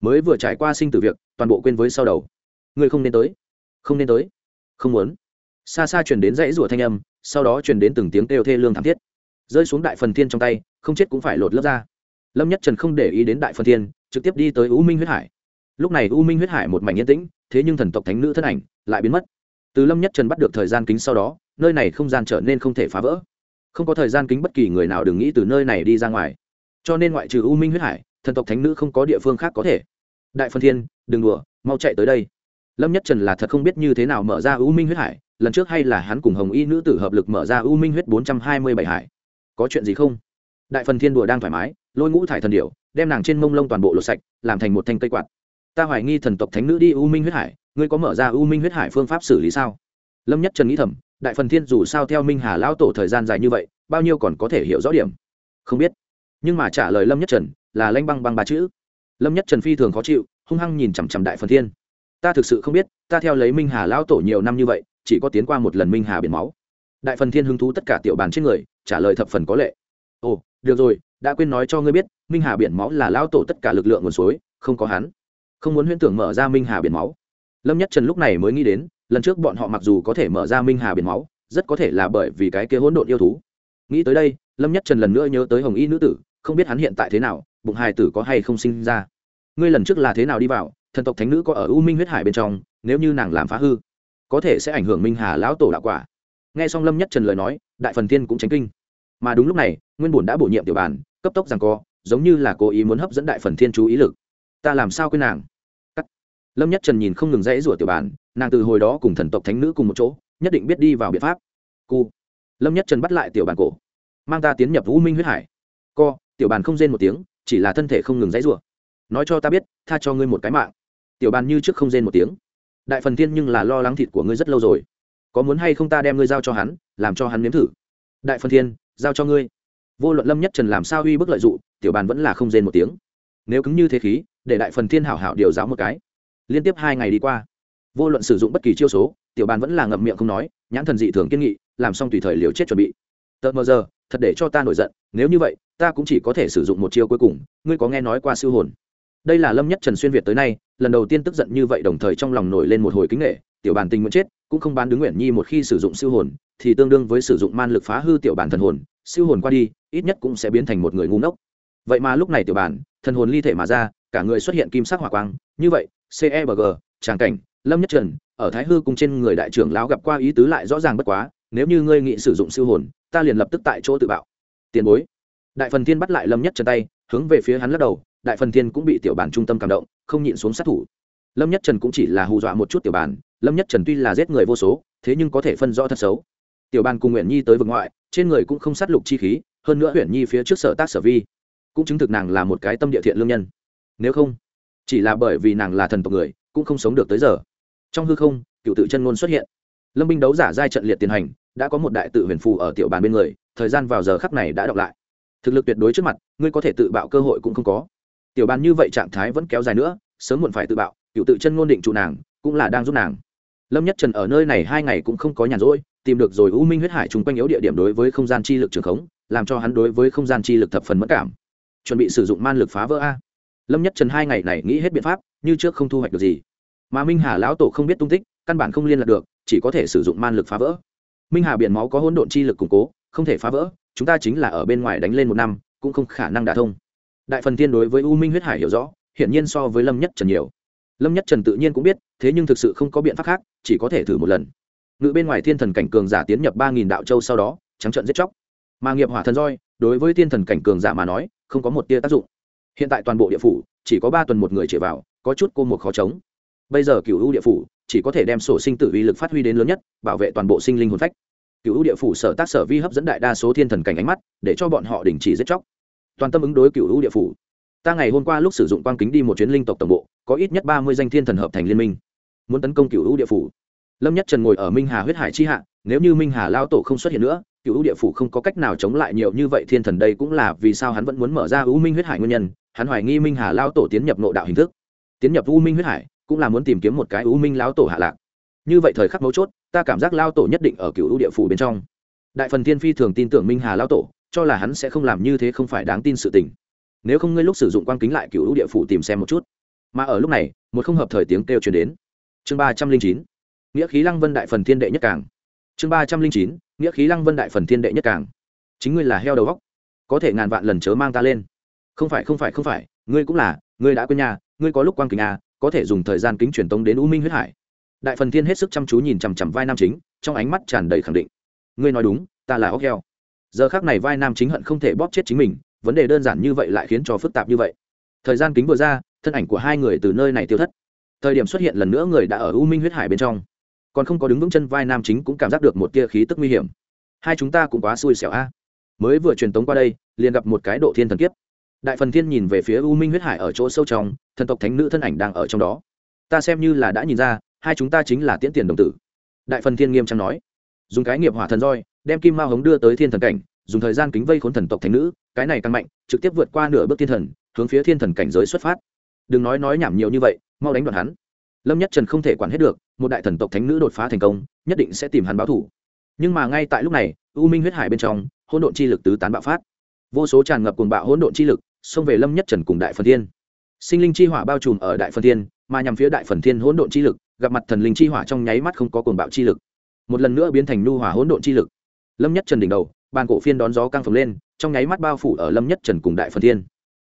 Mới vừa trải qua sinh tử việc, toàn bộ quên với sau đầu. Ngươi không nên tới. Không nên tới. Không muốn. Xa xa chuyển đến dãy rủa thanh âm, sau đó chuyển đến từng tiếng kêu thê lương thảm thiết. Rơi xuống đại phần thiên trong tay, không chết cũng phải lột lớp ra. Lâm nhất trần không để ý đến đại phần thiên trực tiếp đi tới u minh huyết hải. Lúc này u minh huyết hải một mảnh yên tĩnh, thế nhưng thần tộc thánh nữ thân ảnh lại biến mất. Từ lâm nhất trần bắt được thời gian kính sau đó nơi này không gian trở nên không thể phá vỡ. Không có thời gian kính bất kỳ người nào đừng nghĩ từ nơi này đi ra ngoài. Cho nên ngoại trừ u minh huyết hải, thần tộc thánh nữ không có địa phương khác có thể. Đại phân thiên, đừng đùa, mau chạy tới đây. Lâm nhất trần là thật không biết như thế nào mở ra u minh huyết hải, lần trước hay là hắn cùng hồng y nữ tử hợp lực mở ra u minh huyết bốn trăm hai mươi bảy hải. Có chuyện gì không? Đại phần thiên đùa đang thoải mái, lôi ngũ thải thần điểu, đem nàng trên mông lông toàn bộ lột sạch, làm thành một thanh cây quạt. Ta hoài nghi thần tộc thánh nữ đi u minh huyết hải, ngươi có mở ra u minh huyết hải phương pháp xử lý sao? Lâm nhất trần nghĩ thầm đại phần thiên dù sao theo minh hà lão tổ thời gian dài như vậy, bao nhiêu còn có thể hiểu rõ điểm. Không biết. Nhưng mà trả lời lâm nhất trần, là lanh băng băng ba chữ. Lâm nhất trần phi thường khó chịu, hung hăng nhìn chằm chằm đại phần thiên. Ta thực sự không biết, ta theo lấy minh hà lão tổ nhiều năm như vậy, chỉ có tiến qua một lần minh hà biển máu. Đại phần thiên hứng thú tất cả tiểu bàn trên người, trả lời thập phần có lệ. Ồ, được rồi, đã quên nói cho ngươi biết, minh hà biển máu là lão tổ tất cả lực lượng nguồn suối, không có hắn. Không muốn huyễn tưởng mở ra minh hà biển máu. Lâm nhất trần lúc này mới nghĩ đến lần trước bọn họ mặc dù có thể mở ra minh hà biển máu, rất có thể là bởi vì cái kia hỗn độn yêu thú. Nghĩ tới đây, lâm nhất trần lần nữa nhớ tới hồng y nữ tử, không biết hắn hiện tại thế nào, bụng hài tử có hay không sinh ra. Ngươi lần trước là thế nào đi vào, thần tộc thánh nữ có ở u minh huyết hải bên trong, nếu như nàng làm phá hư, có thể sẽ ảnh hưởng minh hà lão tổ đạo quả. Nghe xong lâm nhất trần lời nói, đại phần tiên cũng tránh kinh. Mà đúng lúc này, nguyên bổn đã bổ nhiệm tiểu bàn cấp tốc rằng co, giống như là cố ý muốn hấp dẫn đại phần thiên chú ý lực. Ta làm sao quên nàng? lâm nhất trần nhìn không ngừng rẽ rủa tiểu Bàn, nàng từ hồi đó cùng thần tộc thánh nữ cùng một chỗ nhất định biết đi vào biện pháp. Cu. Lâm nhất trần bắt lại tiểu Bàn cổ. Mang ta tiến nhập vũ minh huyết hải. Co tiểu Bàn không rên một tiếng chỉ là thân thể không ngừng rẽ rủa. Nói cho ta biết tha cho ngươi một cái mạng. Tiểu bàn như trước không rên một tiếng. Đại phần Thiên nhưng là lo lắng thịt của ngươi rất lâu rồi. Có muốn hay không ta đem ngươi giao cho hắn làm cho hắn nếm thử. Đại phần thiên giao cho ngươi. Vô luận lâm nhất trần làm sao uy bức lợi d tiểu bàn vẫn là không rên một tiếng. Nếu cứng như thế khí để đại phần thiên hảo hảo điều giáo một cái liên tiếp hai ngày đi qua. Vô luận sử dụng bất kỳ chiêu số, tiểu bàn vẫn là ngậm miệng không nói, nhãn thần dị thường kiên nghị, làm xong tùy thời liều chết chuẩn bị. Tờ mờ giờ, thật để cho ta nổi giận, nếu như vậy, ta cũng chỉ có thể sử dụng một chiêu cuối cùng, ngươi có nghe nói qua siêu hồn? Đây là lâm nhất trần xuyên việt tới nay, lần đầu tiên tức giận như vậy đồng thời trong lòng nổi lên một hồi kính nghệ tiểu bản tình nguyện chết, cũng không bán đứng nguyện nhi một khi sử dụng siêu hồn, thì tương đương với sử dụng man lực phá hư tiểu bản thần hồn, siêu hồn qua đi, ít nhất cũng sẽ biến thành một người ngu ngốc. Vậy mà lúc này tiểu bản thần hồn ly thể mà ra, cả người xuất hiện kim sắc hỏa quang, như vậy cebg tràng cảnh, lâm nhất trần, ở thái hư cùng trên người đại trưởng lão gặp qua ý tứ lại rõ ràng bất quá, nếu như ngươi nghị sử dụng siêu hồn, ta liền lập tức tại chỗ tự bạo. Tiền bối. Đại phần thiên bắt lại lâm nhất trần tay, hướng về phía hắn lắc đầu, đại phần thiên cũng bị tiểu bản trung tâm cảm động, không nhịn xuống sát thủ. Lâm nhất trần cũng chỉ là hù dọa một chút tiểu bản, lâm nhất trần tuy là giết người vô số, thế nhưng có thể phân rõ thật xấu. Tiểu bản cùng nguyễn nhi tới vực ngoại, trên người cũng không sát lục chi khí, hơn nữa nguyễn nhi phía trước sở tác sở vi, cũng chứng thực nàng là một cái tâm địa thiện lương nhân. Nếu không chỉ là bởi vì nàng là thần tộc người, cũng không sống được tới giờ. Trong hư không, cựu tự chân ngôn xuất hiện. Lâm binh đấu giả giai trận liệt tiến hành, đã có một đại tự huyền phù ở tiểu bàn bên người, thời gian vào giờ khắc này đã đọc lại. Thực lực tuyệt đối trước mặt, ngươi có thể tự bạo cơ hội cũng không có. Tiểu bàn như vậy trạng thái vẫn kéo dài nữa, sớm muộn phải tự bạo, cựu tự chân ngôn định trụ nàng, cũng là đang giúp nàng. Lâm nhất trần ở nơi này hai ngày cũng không có nhàn rỗi, tìm được rồi u minh huyết hải chung quanh yếu địa điểm đối với không gian chi lực trường khống, làm cho hắn đối với không gian chi lực thập phần mất cảm. Chuẩn bị sử dụng man lực phá vỡ a lâm nhất trần hai ngày này nghĩ hết biện pháp, như trước không thu hoạch được gì. Mà minh hà lão tổ không biết tung tích, căn bản không liên lạc được, chỉ có thể sử dụng man lực phá vỡ. Minh hà biển máu có hỗn độn chi lực củng cố, không thể phá vỡ, chúng ta chính là ở bên ngoài đánh lên một năm, cũng không khả năng đả thông. Đại phần tiên đối với u minh huyết hải hiểu rõ, hiển nhiên so với lâm nhất trần nhiều. Lâm nhất trần tự nhiên cũng biết, thế nhưng thực sự không có biện pháp khác, chỉ có thể thử một lần. Ngự bên ngoài thiên thần cảnh cường giả tiến nhập ba nghìn đạo châu sau đó, trắng trận giết chóc. Mà nghiệp hỏa thần roi, đối với thiên thần cảnh cường giả mà nói, không có một tia tác dụng hiện tại toàn bộ địa phủ, chỉ có ba tuần một người chạy vào, có chút cô một khó chống. Bây giờ cựu ưu địa phủ, chỉ có thể đem sổ sinh tử vi lực phát huy đến lớn nhất, bảo vệ toàn bộ sinh linh hồn phách. Cựu ưu địa phủ sở tác sở vi hấp dẫn đại đa số thiên thần cảnh ánh mắt, để cho bọn họ đình chỉ giết chóc. Toàn tâm ứng đối cựu ưu địa phủ. Ta ngày hôm qua lúc sử dụng quang kính đi một chuyến linh tộc tổng bộ, có ít nhất ba mươi danh thiên thần hợp thành liên minh. Muốn tấn công cựu ưu địa phủ. Lâm nhất trần ngồi ở minh hà huyết hải chi hạ, nếu như minh hà lao tổ không xuất hiện nữa cựu ưu địa phủ không có cách nào chống lại nhiều như vậy thiên thần đây cũng là vì sao hắn vẫn muốn mở ra ưu minh huyết hải nguyên nhân hắn hoài nghi minh hà lao tổ tiến nhập nộ đạo hình thức tiến nhập u minh huyết hải cũng là muốn tìm kiếm một cái u minh lao tổ hạ lạc như vậy thời khắc mấu chốt ta cảm giác lao tổ nhất định ở cựu u địa phủ bên trong đại phần thiên phi thường tin tưởng minh hà lao tổ cho là hắn sẽ không làm như thế không phải đáng tin sự tình nếu không ngươi lúc sử dụng quan kính lại cựu u địa phủ tìm xem một chút mà ở lúc này một không hợp thời tiếng kêu chuyển đến chương ba trăm linh chín nghĩa khí lăng vân đại phần thiên đệ nhất càng chương ba trăm linh chín nghĩa khí lăng vân đại phần thiên đệ nhất càng chính ngươi là heo đầu góc có thể ngàn vạn lần chớ mang ta lên không phải không phải không phải, ngươi cũng là, ngươi đã quên nhà ngươi có lúc quan kính à có thể dùng thời gian kính truyền tống đến u minh huyết hải. Đại phần thiên hết sức chăm chú nhìn chằm chằm vai nam chính, trong ánh mắt tràn đầy khẳng định. Ngươi nói đúng, ta là óc heo. Giờ khác này vai nam chính hận không thể bóp chết chính mình, vấn đề đơn giản như vậy lại khiến cho phức tạp như vậy. Thời gian kính vừa ra, thân ảnh của hai người từ nơi này tiêu thất. Thời điểm xuất hiện lần nữa người đã ở u minh huyết hải bên trong. Còn không có đứng vững chân, vai nam chính cũng cảm giác được một tia khí tức nguy hiểm. Hai chúng ta cũng quá xui xẻo a. À. mới vừa truyền tống qua đây, liền gặp một cái độ thiên thần kiếp đại phần thiên nhìn về phía u minh huyết hải ở chỗ sâu trong, thần tộc thánh nữ thân ảnh đang ở trong đó. Ta xem như là đã nhìn ra, hai chúng ta chính là tiễn tiền đồng tử. Đại phần thiên nghiêm trang nói. Dùng cái nghiệp hỏa thần roi, đem kim mao hống đưa tới thiên thần cảnh, dùng thời gian kính vây khốn thần tộc thánh nữ, cái này càng mạnh, trực tiếp vượt qua nửa bước thiên thần, hướng phía thiên thần cảnh giới xuất phát. Đừng nói nói nhảm nhiều như vậy, mau đánh đoạn hắn. Lâm nhất trần không thể quản hết được, một đại thần tộc thánh nữ đột phá thành công, nhất định sẽ tìm hắn báo thủ. Nhưng mà ngay tại lúc này, u minh huyết hải bên trong, hỗn độn chi lực tứ tán bạo phát. Vô số tràn ngập cuồng bạo hỗn độn chi lực xông về lâm nhất trần cùng đại phần thiên. Sinh linh chi hỏa bao trùm ở đại phần thiên, mà nhằm phía đại phần thiên hỗn độn chi lực, gặp mặt thần linh chi hỏa trong nháy mắt không có cuồng bạo chi lực. Một lần nữa biến thành nu hỏa hỗn độn chi lực. Lâm nhất trần đỉnh đầu, bàn cổ phiên đón gió căng phồng lên, trong nháy mắt bao phủ ở lâm nhất trần cùng đại phần thiên.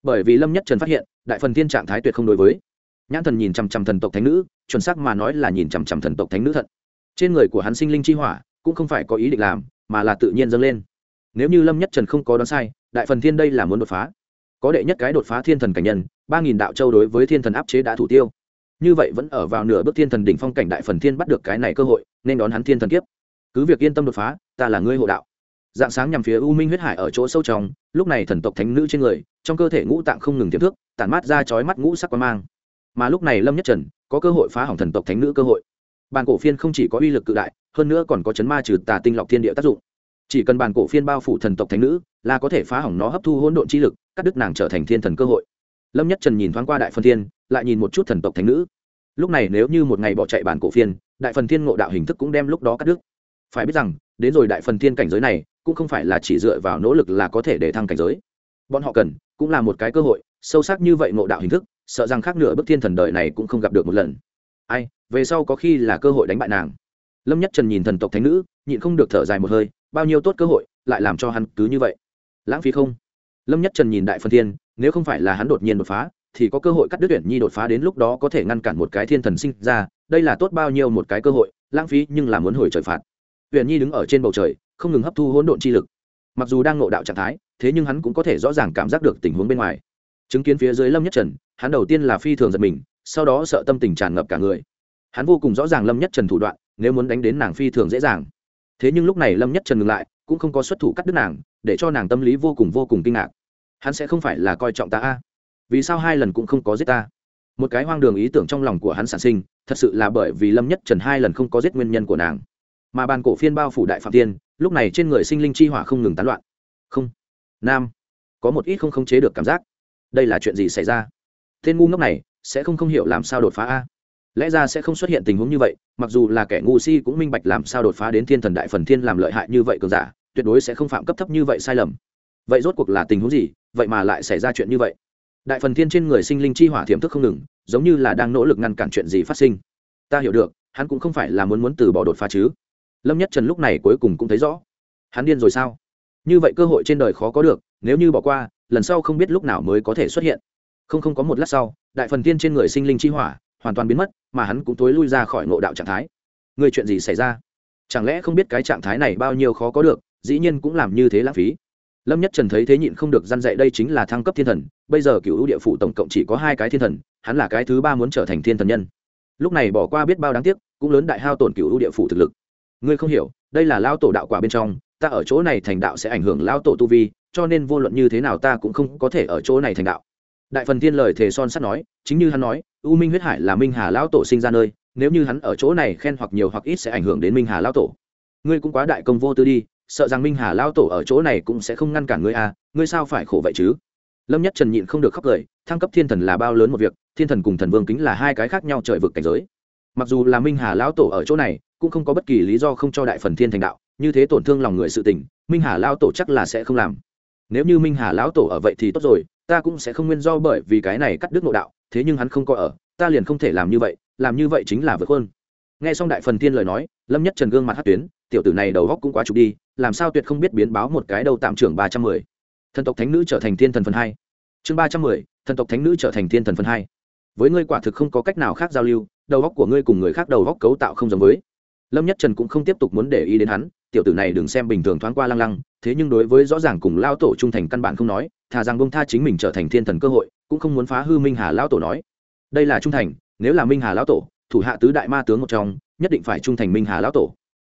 Bởi vì lâm nhất trần phát hiện, đại phần thiên trạng thái tuyệt không đối với. Nhãn thần nhìn chằm chằm thần tộc thánh nữ, chuẩn xác mà nói là nhìn chằm chằm thần tộc thánh nữ thận trên người của hắn sinh linh chi hỏa, cũng không phải có ý định làm, mà là tự nhiên dâng lên. Nếu như lâm nhất trần không có đoán sai, đại phần thiên đây là muốn đột phá có đệ nhất cái đột phá thiên thần cảnh nhân, ba nghìn đạo châu đối với thiên thần áp chế đã thủ tiêu. Như vậy vẫn ở vào nửa bước thiên thần đỉnh phong cảnh đại phần thiên bắt được cái này cơ hội, nên đón hắn thiên thần kiếp. Cứ việc yên tâm đột phá, ta là ngươi hộ đạo. Dạng sáng nhằm phía u minh huyết hải ở chỗ sâu trong, lúc này thần tộc thánh nữ trên người, trong cơ thể ngũ tạng không ngừng tiềm thước tản mát ra chói mắt ngũ sắc quang mang. Mà lúc này lâm nhất trần, có cơ hội phá hỏng thần tộc thánh nữ cơ hội. Bàn cổ phiên không chỉ có uy lực cự đại, hơn nữa còn có chấn ma trừ tà tinh lọc thiên địa tác dụng. Chỉ cần bàn cổ phiên bao phủ thần tộc thánh nữ, là có thể phá hỏng nó hấp thu hỗn độn chi lực cắt đứt nàng trở thành thiên thần cơ hội. Lâm nhất trần nhìn thoáng qua đại phần thiên, lại nhìn một chút thần tộc thánh nữ. Lúc này nếu như một ngày bỏ chạy bản cổ phiên, đại phần thiên ngộ đạo hình thức cũng đem lúc đó cắt đứt. Phải biết rằng, đến rồi đại phần thiên cảnh giới này, cũng không phải là chỉ dựa vào nỗ lực là có thể để thăng cảnh giới. Bọn họ cần cũng là một cái cơ hội, sâu sắc như vậy ngộ đạo hình thức, sợ rằng khác nửa bức thiên thần đời này cũng không gặp được một lần. Ai, về sau có khi là cơ hội đánh bại nàng. Lâm nhất trần nhìn thần tộc thánh nữ, nhịn không được thở dài một hơi, bao nhiêu tốt cơ hội, lại làm cho hắn cứ như vậy. Lãng phí không? lâm nhất trần nhìn đại phần thiên, nếu không phải là hắn đột nhiên đột phá, thì có cơ hội cắt đứt tuyển nhi đột phá đến lúc đó có thể ngăn cản một cái thiên thần sinh ra, đây là tốt bao nhiêu một cái cơ hội, lãng phí nhưng là muốn hồi trời phạt. Tuyển nhi đứng ở trên bầu trời, không ngừng hấp thu hỗn độn chi lực. Mặc dù đang ngộ đạo trạng thái, thế nhưng hắn cũng có thể rõ ràng cảm giác được tình huống bên ngoài. Chứng kiến phía dưới lâm nhất trần, hắn đầu tiên là phi thường giật mình, sau đó sợ tâm tình tràn ngập cả người. Hắn vô cùng rõ ràng lâm nhất trần thủ đoạn, nếu muốn đánh đến nàng phi thường dễ dàng. Thế nhưng lúc này lâm nhất trần ngừng lại, cũng không có xuất thủ cắt đứt nàng, để cho nàng tâm lý vô cùng vô cùng kinh ngạc hắn sẽ không phải là coi trọng ta a. Vì sao hai lần cũng không có giết ta? Một cái hoang đường ý tưởng trong lòng của hắn sản sinh, thật sự là bởi vì lâm nhất trần hai lần không có giết nguyên nhân của nàng. Mà bàn cổ phiên bao phủ đại phạm tiên, lúc này trên người sinh linh chi hỏa không ngừng tán loạn. Không. Nam. Có một ít không khống chế được cảm giác. Đây là chuyện gì xảy ra? Tên ngu ngốc này, sẽ không không hiểu làm sao đột phá a. Lẽ ra sẽ không xuất hiện tình huống như vậy, mặc dù là kẻ ngu si cũng minh bạch làm sao đột phá đến thiên thần đại phần thiên làm lợi hại như vậy cường giả, tuyệt đối sẽ không phạm cấp thấp như vậy sai lầm vậy rốt cuộc là tình huống gì? Vậy mà lại xảy ra chuyện như vậy. Đại phần thiên trên người sinh linh chi hỏa thiểm thức không ngừng, giống như là đang nỗ lực ngăn cản chuyện gì phát sinh. Ta hiểu được, hắn cũng không phải là muốn muốn từ bỏ đột phá chứ. Lâm nhất trần lúc này cuối cùng cũng thấy rõ. Hắn điên rồi sao? Như vậy cơ hội trên đời khó có được, nếu như bỏ qua, lần sau không biết lúc nào mới có thể xuất hiện. Không không có một lát sau, đại phần tiên trên người sinh linh chi hỏa hoàn toàn biến mất, mà hắn cũng tối lui ra khỏi ngộ đạo trạng thái. Người chuyện gì xảy ra? Chẳng lẽ không biết cái trạng thái này bao nhiêu khó có được, dĩ nhiên cũng làm như thế lãng phí lâm nhất trần thấy thế nhịn không được răn dạy đây chính là thăng cấp thiên thần, bây giờ cựu ưu địa phủ tổng cộng chỉ có hai cái thiên thần, hắn là cái thứ ba muốn trở thành thiên thần nhân. Lúc này bỏ qua biết bao đáng tiếc, cũng lớn đại hao tổn cựu ưu địa phủ thực lực. Ngươi không hiểu, đây là lao tổ đạo quả bên trong, ta ở chỗ này thành đạo sẽ ảnh hưởng lao tổ tu vi, cho nên vô luận như thế nào ta cũng không có thể ở chỗ này thành đạo. Đại phần thiên lời thề son sắt nói, chính như hắn nói, u minh huyết hải là minh hà lao tổ sinh ra nơi, nếu như hắn ở chỗ này khen hoặc nhiều hoặc ít sẽ ảnh hưởng đến minh hà lao tổ. Ngươi cũng quá đại công vô tư đi sợ rằng minh hà lao tổ ở chỗ này cũng sẽ không ngăn cản ngươi à ngươi sao phải khổ vậy chứ? Lâm nhất trần nhịn không được khóc cười, thăng cấp thiên thần là bao lớn một việc, thiên thần cùng thần vương kính là hai cái khác nhau trời vực cảnh giới. Mặc dù là minh hà lão tổ ở chỗ này, cũng không có bất kỳ lý do không cho đại phần thiên thành đạo, như thế tổn thương lòng người sự tình, minh hà lão tổ chắc là sẽ không làm. Nếu như minh hà lão tổ ở vậy thì tốt rồi, ta cũng sẽ không nguyên do bởi vì cái này cắt đứt nội đạo, thế nhưng hắn không có ở, ta liền không thể làm như vậy, làm như vậy chính là vượt hơn nghe xong đại phần thiên lời nói, lâm nhất trần gương mặt hát tuyến tiểu tử này đầu góc cũng quá trục đi, làm sao tuyệt không biết biến báo một cái đầu tạm trưởng ba trăm mười. Thần tộc thánh nữ trở thành thiên thần phần hai. Chương ba trăm mười, thần tộc thánh nữ trở thành thiên thần phần hai. Với ngươi quả thực không có cách nào khác giao lưu, đầu góc của ngươi cùng người khác đầu góc cấu tạo không giống với. Lâm nhất trần cũng không tiếp tục muốn để ý đến hắn, tiểu tử này đừng xem bình thường thoáng qua lăng lăng, thế nhưng đối với rõ ràng cùng lao tổ trung thành căn bản không nói, thà rằng bông tha chính mình trở thành thiên thần cơ hội, cũng không muốn phá hư minh hà lao tổ nói. Đây là trung thành, nếu là minh hà lão tổ, thủ hạ tứ đại ma tướng một trong, nhất định phải trung thành minh hà lão tổ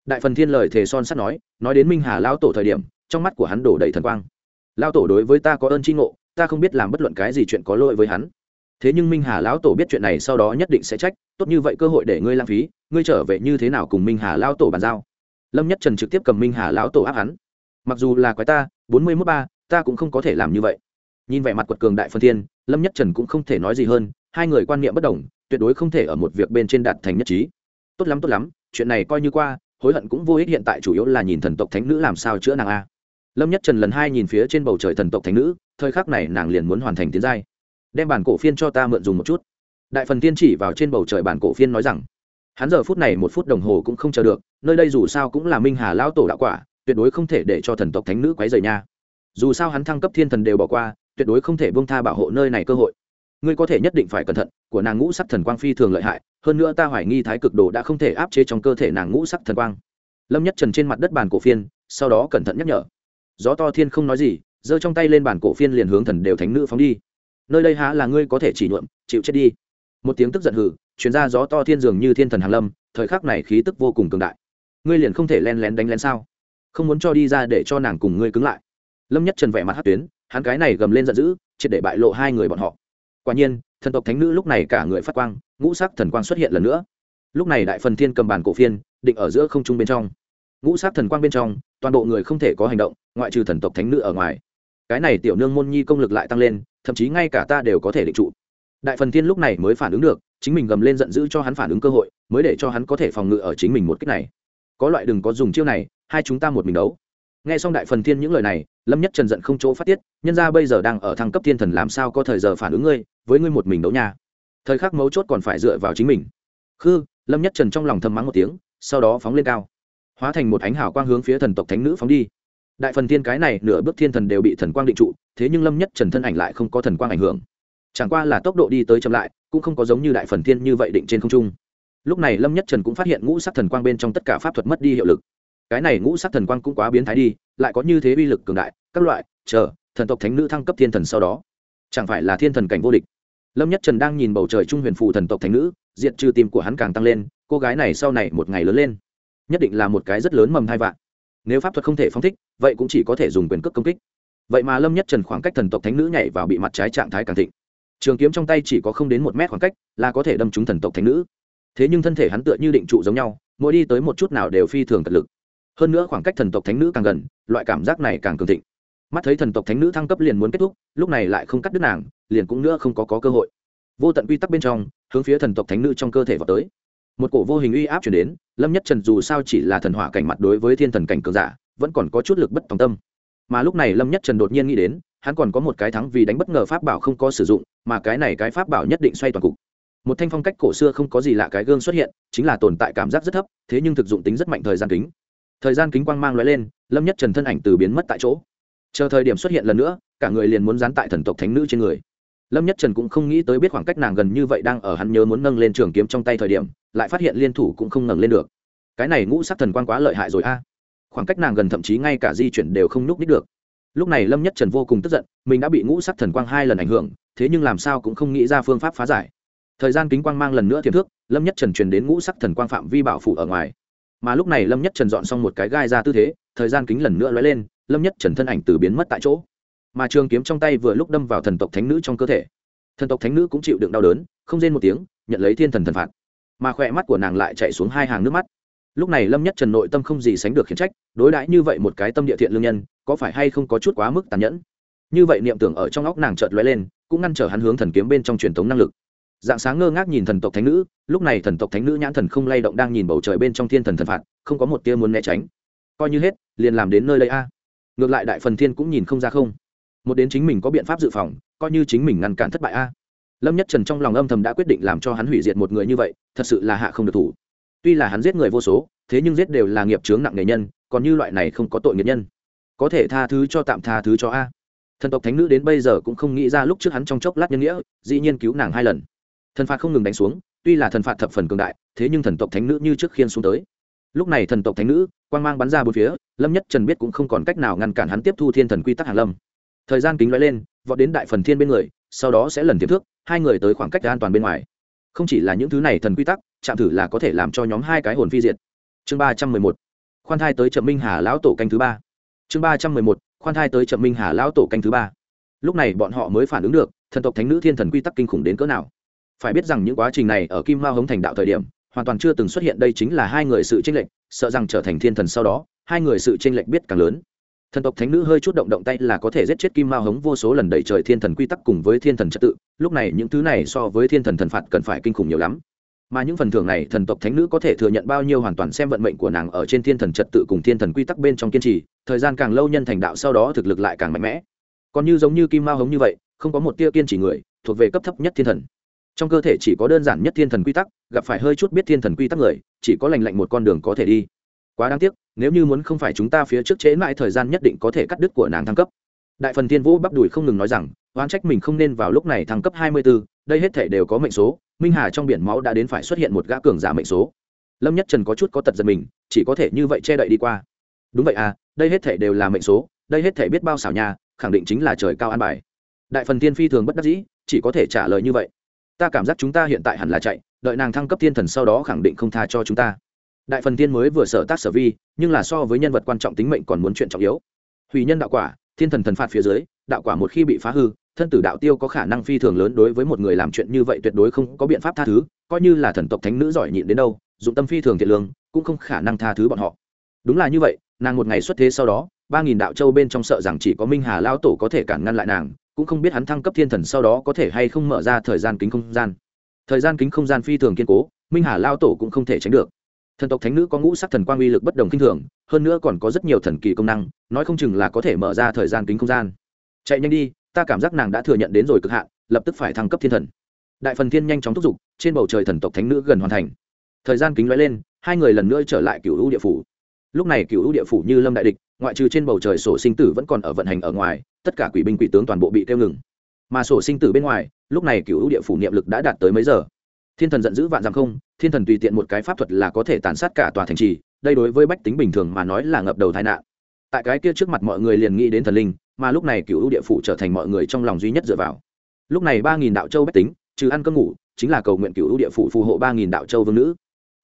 đại phần thiên lời thề son sắt nói nói đến minh hà lao tổ thời điểm, trong mắt của hắn đổ đầy thần quang. Lao tổ đối với ta có ơn tri ngộ, ta không biết làm bất luận cái gì chuyện có lỗi với hắn. Thế nhưng minh hà lão tổ biết chuyện này sau đó nhất định sẽ trách, tốt như vậy cơ hội để ngươi lãng phí, ngươi trở về như thế nào cùng minh hà lão tổ bàn giao? Lâm nhất trần trực tiếp cầm minh hà lão tổ áp hắn. Mặc dù là quái ta, bốn mươi mốt ba, ta cũng không có thể làm như vậy. Nhìn vẻ mặt quật cường đại phân thiên, lâm nhất trần cũng không thể nói gì hơn, hai người quan niệm bất đồng, tuyệt đối không thể ở một việc bên trên đạt thành nhất trí. Tốt lắm tốt lắm, chuyện này coi như qua hối hận cũng vô ích hiện tại chủ yếu là nhìn thần tộc thánh nữ làm sao chữa nàng a. Lâm nhất trần lần hai nhìn phía trên bầu trời thần tộc thánh nữ, thời khắc này nàng liền muốn hoàn thành tiến giai. Đem bản cổ phiên cho ta mượn dùng một chút. Đại phần tiên chỉ vào trên bầu trời bản cổ phiên nói rằng, hắn giờ phút này một phút đồng hồ cũng không chờ được, nơi đây dù sao cũng là minh hà lao tổ đạo quả, tuyệt đối không thể để cho thần tộc thánh nữ quấy rầy nha. Dù sao hắn thăng cấp thiên thần đều bỏ qua, tuyệt đối không thể buông tha bảo hộ nơi này cơ hội ngươi có thể nhất định phải cẩn thận, của nàng ngũ sắc thần quang phi thường lợi hại, hơn nữa ta hoài nghi thái cực đồ đã không thể áp chế trong cơ thể nàng ngũ sắc thần quang. Lâm nhất trần trên mặt đất bàn cổ phiên, sau đó cẩn thận nhắc nhở. Gió to thiên không nói gì, giơ trong tay lên bàn cổ phiên liền hướng thần đều thánh nữ phóng đi. Nơi đây há là ngươi có thể chỉ nhuộm, chịu chết đi. Một tiếng tức giận hử chuyển ra gió to thiên dường như thiên thần hàn lâm, thời khắc này khí tức vô cùng cường đại. Ngươi liền không thể len lén đánh lén sao? Không muốn cho đi ra để cho nàng cùng ngươi cứng lại. Lâm nhất trần vẻ mặt hát tuyến, hắn cái này gầm lên giận dữ, triệt để bại lộ hai người bọn họ quả nhiên, thần tộc thánh nữ lúc này cả người phát quang, ngũ sắc thần quang xuất hiện lần nữa. Lúc này đại phần thiên cầm bàn cổ phiên, định ở giữa không trung bên trong. Ngũ sắc thần quang bên trong, toàn bộ người không thể có hành động, ngoại trừ thần tộc thánh nữ ở ngoài. Cái này tiểu nương môn nhi công lực lại tăng lên, thậm chí ngay cả ta đều có thể định trụ. Đại phần thiên lúc này mới phản ứng được, chính mình gầm lên giận dữ cho hắn phản ứng cơ hội, mới để cho hắn có thể phòng ngự ở chính mình một cách này. Có loại đừng có dùng chiêu này, hai chúng ta một mình đấu. Nghe xong đại phần thiên những lời này lâm nhất trần giận không chỗ phát tiết, nhân ra bây giờ đang ở thăng cấp thiên thần làm sao có thời giờ phản ứng ngươi, với ngươi một mình đấu nha. Thời khắc mấu chốt còn phải dựa vào chính mình. Khư, lâm nhất trần trong lòng thầm mắng một tiếng, sau đó phóng lên cao. Hóa thành một ánh hào quang hướng phía thần tộc thánh nữ phóng đi. Đại phần thiên cái này nửa bước thiên thần đều bị thần quang định trụ, thế nhưng lâm nhất trần thân ảnh lại không có thần quang ảnh hưởng. Chẳng qua là tốc độ đi tới chậm lại, cũng không có giống như đại phần thiên như vậy định trên không trung. Lúc này lâm nhất trần cũng phát hiện ngũ sắc thần quang bên trong tất cả pháp thuật mất đi hiệu lực. Cái này ngũ sắc thần quang cũng quá biến thái đi lại có như thế uy lực cường đại, các loại, chờ, thần tộc thánh nữ thăng cấp thiên thần sau đó. Chẳng phải là thiên thần cảnh vô địch? Lâm nhất trần đang nhìn bầu trời trung huyền phụ thần tộc thánh nữ, diệt trừ tim của hắn càng tăng lên, cô gái này sau này một ngày lớn lên. Nhất định là một cái rất lớn mầm hai vạn. Nếu pháp thuật không thể phóng thích, vậy cũng chỉ có thể dùng quyền cước công kích. Vậy mà lâm nhất trần khoảng cách thần tộc thánh nữ nhảy vào bị mặt trái trạng thái càng thịnh. Trường kiếm trong tay chỉ có không đến một mét khoảng cách, là có thể đâm trúng thần tộc thánh nữ. Thế nhưng thân thể hắn tựa như định trụ giống nhau, mỗi đi tới một chút nào đều phi thường cật lực hơn nữa khoảng cách thần tộc thánh nữ càng gần loại cảm giác này càng cường thịnh. Mắt thấy thần tộc thánh nữ thăng cấp liền muốn kết thúc lúc này lại không cắt đứt nàng liền cũng nữa không có, có cơ hội. Vô tận quy tắc bên trong hướng phía thần tộc thánh nữ trong cơ thể vào tới. Một cổ vô hình uy áp chuyển đến lâm nhất trần dù sao chỉ là thần hỏa cảnh mặt đối với thiên thần cảnh cường giả vẫn còn có chút lực bất tòng tâm. Mà lúc này lâm nhất trần đột nhiên nghĩ đến hắn còn có một cái thắng vì đánh bất ngờ pháp bảo không có sử dụng mà cái này cái pháp bảo nhất định xoay toàn cục. Một thanh phong cách cổ xưa không có gì lạ cái gương xuất hiện chính là tồn tại cảm giác rất thấp thế nhưng thực dụng tính rất mạnh thời gian kính thời gian kính quang mang lóe lên, lâm nhất trần thân ảnh từ biến mất tại chỗ. Chờ thời điểm xuất hiện lần nữa, cả người liền muốn dán tại thần tộc thánh nữ trên người. Lâm nhất trần cũng không nghĩ tới biết khoảng cách nàng gần như vậy đang ở hắn nhớ muốn nâng lên trường kiếm trong tay thời điểm, lại phát hiện liên thủ cũng không ngẩng lên được. Cái này ngũ sắc thần quang quá lợi hại rồi a. Khoảng cách nàng gần thậm chí ngay cả di chuyển đều không nhúc nít được. Lúc này lâm nhất trần vô cùng tức giận, mình đã bị ngũ sắc thần quang hai lần ảnh hưởng, thế nhưng làm sao cũng không nghĩ ra phương pháp phá giải. Thời gian kính quang mang lần nữa thiềm thước, lâm nhất trần truyền đến ngũ sắc thần quang phạm vi bảo phủ ở ngoài mà lúc này lâm nhất trần dọn xong một cái gai ra tư thế, thời gian kính lần nữa lóe lên, lâm nhất trần thân ảnh từ biến mất tại chỗ. Mà trường kiếm trong tay vừa lúc đâm vào thần tộc thánh nữ trong cơ thể. Thần tộc thánh nữ cũng chịu đựng đau đớn, không rên một tiếng, nhận lấy thiên thần thần phạt. Mà khỏe mắt của nàng lại chạy xuống hai hàng nước mắt. Lúc này lâm nhất trần nội tâm không gì sánh được khiến trách, đối đãi như vậy một cái tâm địa thiện lương nhân, có phải hay không có chút quá mức tàn nhẫn? Như vậy niệm tưởng ở trong óc nàng chợt lóe lên, cũng ngăn trở hắn hướng thần kiếm bên trong truyền thống năng lực dạng sáng ngơ ngác nhìn thần tộc thánh nữ, lúc này thần tộc thánh nữ nhãn thần không lay động đang nhìn bầu trời bên trong thiên thần thần phạt, không có một tia muốn né tránh. Coi như hết, liền làm đến nơi đây a. Ngược lại đại phần thiên cũng nhìn không ra không. Một đến chính mình có biện pháp dự phòng, coi như chính mình ngăn cản thất bại a. Lâm nhất trần trong lòng âm thầm đã quyết định làm cho hắn hủy diệt một người như vậy, thật sự là hạ không được thủ. Tuy là hắn giết người vô số, thế nhưng giết đều là nghiệp chướng nặng nề nhân, còn như loại này không có tội nghiệp nhân. Có thể tha thứ cho tạm tha thứ cho a. Thần tộc thánh nữ đến bây giờ cũng không nghĩ ra lúc trước hắn trong chốc lát nhân nghĩa, dĩ nhiên cứu nàng hai lần thần phạt không ngừng đánh xuống, tuy là thần phạt thập phần cường đại, thế nhưng thần tộc thánh nữ như trước khiên xuống tới. Lúc này thần tộc thánh nữ, quang mang bắn ra bốn phía, lâm nhất trần biết cũng không còn cách nào ngăn cản hắn tiếp thu thiên thần quy tắc hàn lâm. Thời gian kính lóe lên, vọt đến đại phần thiên bên người, sau đó sẽ lần tiếp thước, hai người tới khoảng cách an toàn bên ngoài. Không chỉ là những thứ này thần quy tắc chạm thử là có thể làm cho nhóm hai cái hồn phi diệt. Chương ba trăm mười một, khoan thai tới trầm minh hà lão tổ canh thứ ba. Chương ba trăm mười một, khoan thai tới trầm minh hà lão tổ canh thứ ba. Lúc này bọn họ mới phản ứng được, thần tộc thánh nữ thiên thần quy tắc kinh khủng đến cỡ nào phải biết rằng những quá trình này ở kim mao hống thành đạo thời điểm, hoàn toàn chưa từng xuất hiện đây chính là hai người sự tranh lệch, sợ rằng trở thành thiên thần sau đó, hai người sự tranh lệch biết càng lớn. Thần tộc thánh nữ hơi chút động động tay là có thể giết chết kim mao hống vô số lần đẩy trời thiên thần quy tắc cùng với thiên thần trật tự, lúc này những thứ này so với thiên thần thần phạt cần phải kinh khủng nhiều lắm. Mà những phần thưởng này, thần tộc thánh nữ có thể thừa nhận bao nhiêu hoàn toàn xem vận mệnh của nàng ở trên thiên thần trật tự cùng thiên thần quy tắc bên trong kiên trì, thời gian càng lâu nhân thành đạo sau đó thực lực lại càng mạnh mẽ. Còn như giống như kim mao hống như vậy, không có một tia kiên trì người, thuộc về cấp thấp nhất thiên thần trong cơ thể chỉ có đơn giản nhất thiên thần quy tắc gặp phải hơi chút biết thiên thần quy tắc người chỉ có lành lạnh một con đường có thể đi. Quá đáng tiếc nếu như muốn không phải chúng ta phía trước chế mãi thời gian nhất định có thể cắt đứt của nàng thăng cấp. Đại phần thiên vũ bắp đùi không ngừng nói rằng oan trách mình không nên vào lúc này thăng cấp hai mươi 24, đây hết thể đều có mệnh số minh hà trong biển máu đã đến phải xuất hiện một gã cường giả mệnh số. Lâm nhất trần có chút có tật giật mình chỉ có thể như vậy che đậy đi qua. Đúng vậy à đây hết thể đều là mệnh số đây hết thể biết bao xảo nhà khẳng định chính là trời cao an bài. Đại phần thiên phi thường bất đắc dĩ chỉ có thể trả lời như vậy ta cảm giác chúng ta hiện tại hẳn là chạy, đợi nàng thăng cấp thiên thần sau đó khẳng định không tha cho chúng ta. Đại phần tiên mới vừa sở tác sở vi, nhưng là so với nhân vật quan trọng tính mệnh còn muốn chuyện trọng yếu. Hủy nhân đạo quả, thiên thần thần phạt phía dưới, đạo quả một khi bị phá hư, thân tử đạo tiêu có khả năng phi thường lớn đối với một người làm chuyện như vậy tuyệt đối không có biện pháp tha thứ, coi như là thần tộc thánh nữ giỏi nhịn đến đâu, dụng tâm phi thường thiện lương, cũng không khả năng tha thứ bọn họ. Đúng là như vậy, nàng một ngày xuất thế sau đó, ba nghìn đạo châu bên trong sợ rằng chỉ có minh hà lao tổ có thể cản ngăn lại nàng cũng không biết hắn thăng cấp thiên thần sau đó có thể hay không mở ra thời gian kính không gian. Thời gian kính không gian phi thường kiên cố, minh hà lao tổ cũng không thể tránh được. Thần tộc thánh nữ có ngũ sắc thần quang uy lực bất đồng k i n h thường, hơn nữa còn có rất nhiều thần kỳ công năng, nói không chừng là có thể mở ra thời gian kính không gian. Chạy nhanh đi, ta cảm giác nàng đã thừa nhận đến rồi cực hạn, lập tức phải thăng cấp thiên thần. Đại phần thiên nhanh chóng thúc giục, trên bầu trời thần tộc thánh nữ gần hoàn thành. Thời gian kính nói lên, hai người lần nữa trở lại cựu u địa phủ lúc này cựu địa phủ như lâm đại địch, ngoại trừ trên bầu trời sổ sinh tử vẫn còn ở vận hành ở ngoài, tất cả quỷ binh quỷ tướng toàn bộ bị kêu ngừng. Mà sổ sinh tử bên ngoài, lúc này cựu địa phủ niệm lực đã đạt tới mấy giờ? Thiên thần giận dữ vạn rằng không, thiên thần tùy tiện một cái pháp thuật là có thể tàn sát cả tòa thành trì, đây đối với bách tính bình thường mà nói là ngập đầu tai nạn. Tại cái kia trước mặt mọi người liền nghĩ đến thần linh, mà lúc này cựu địa phủ trở thành mọi người trong lòng duy nhất dựa vào. Lúc này ba nghìn đạo châu bách tính, trừ ăn cơm ngủ, chính là cầu nguyện cựu địa phủ phù hộ ba nghìn đạo châu vương nữ.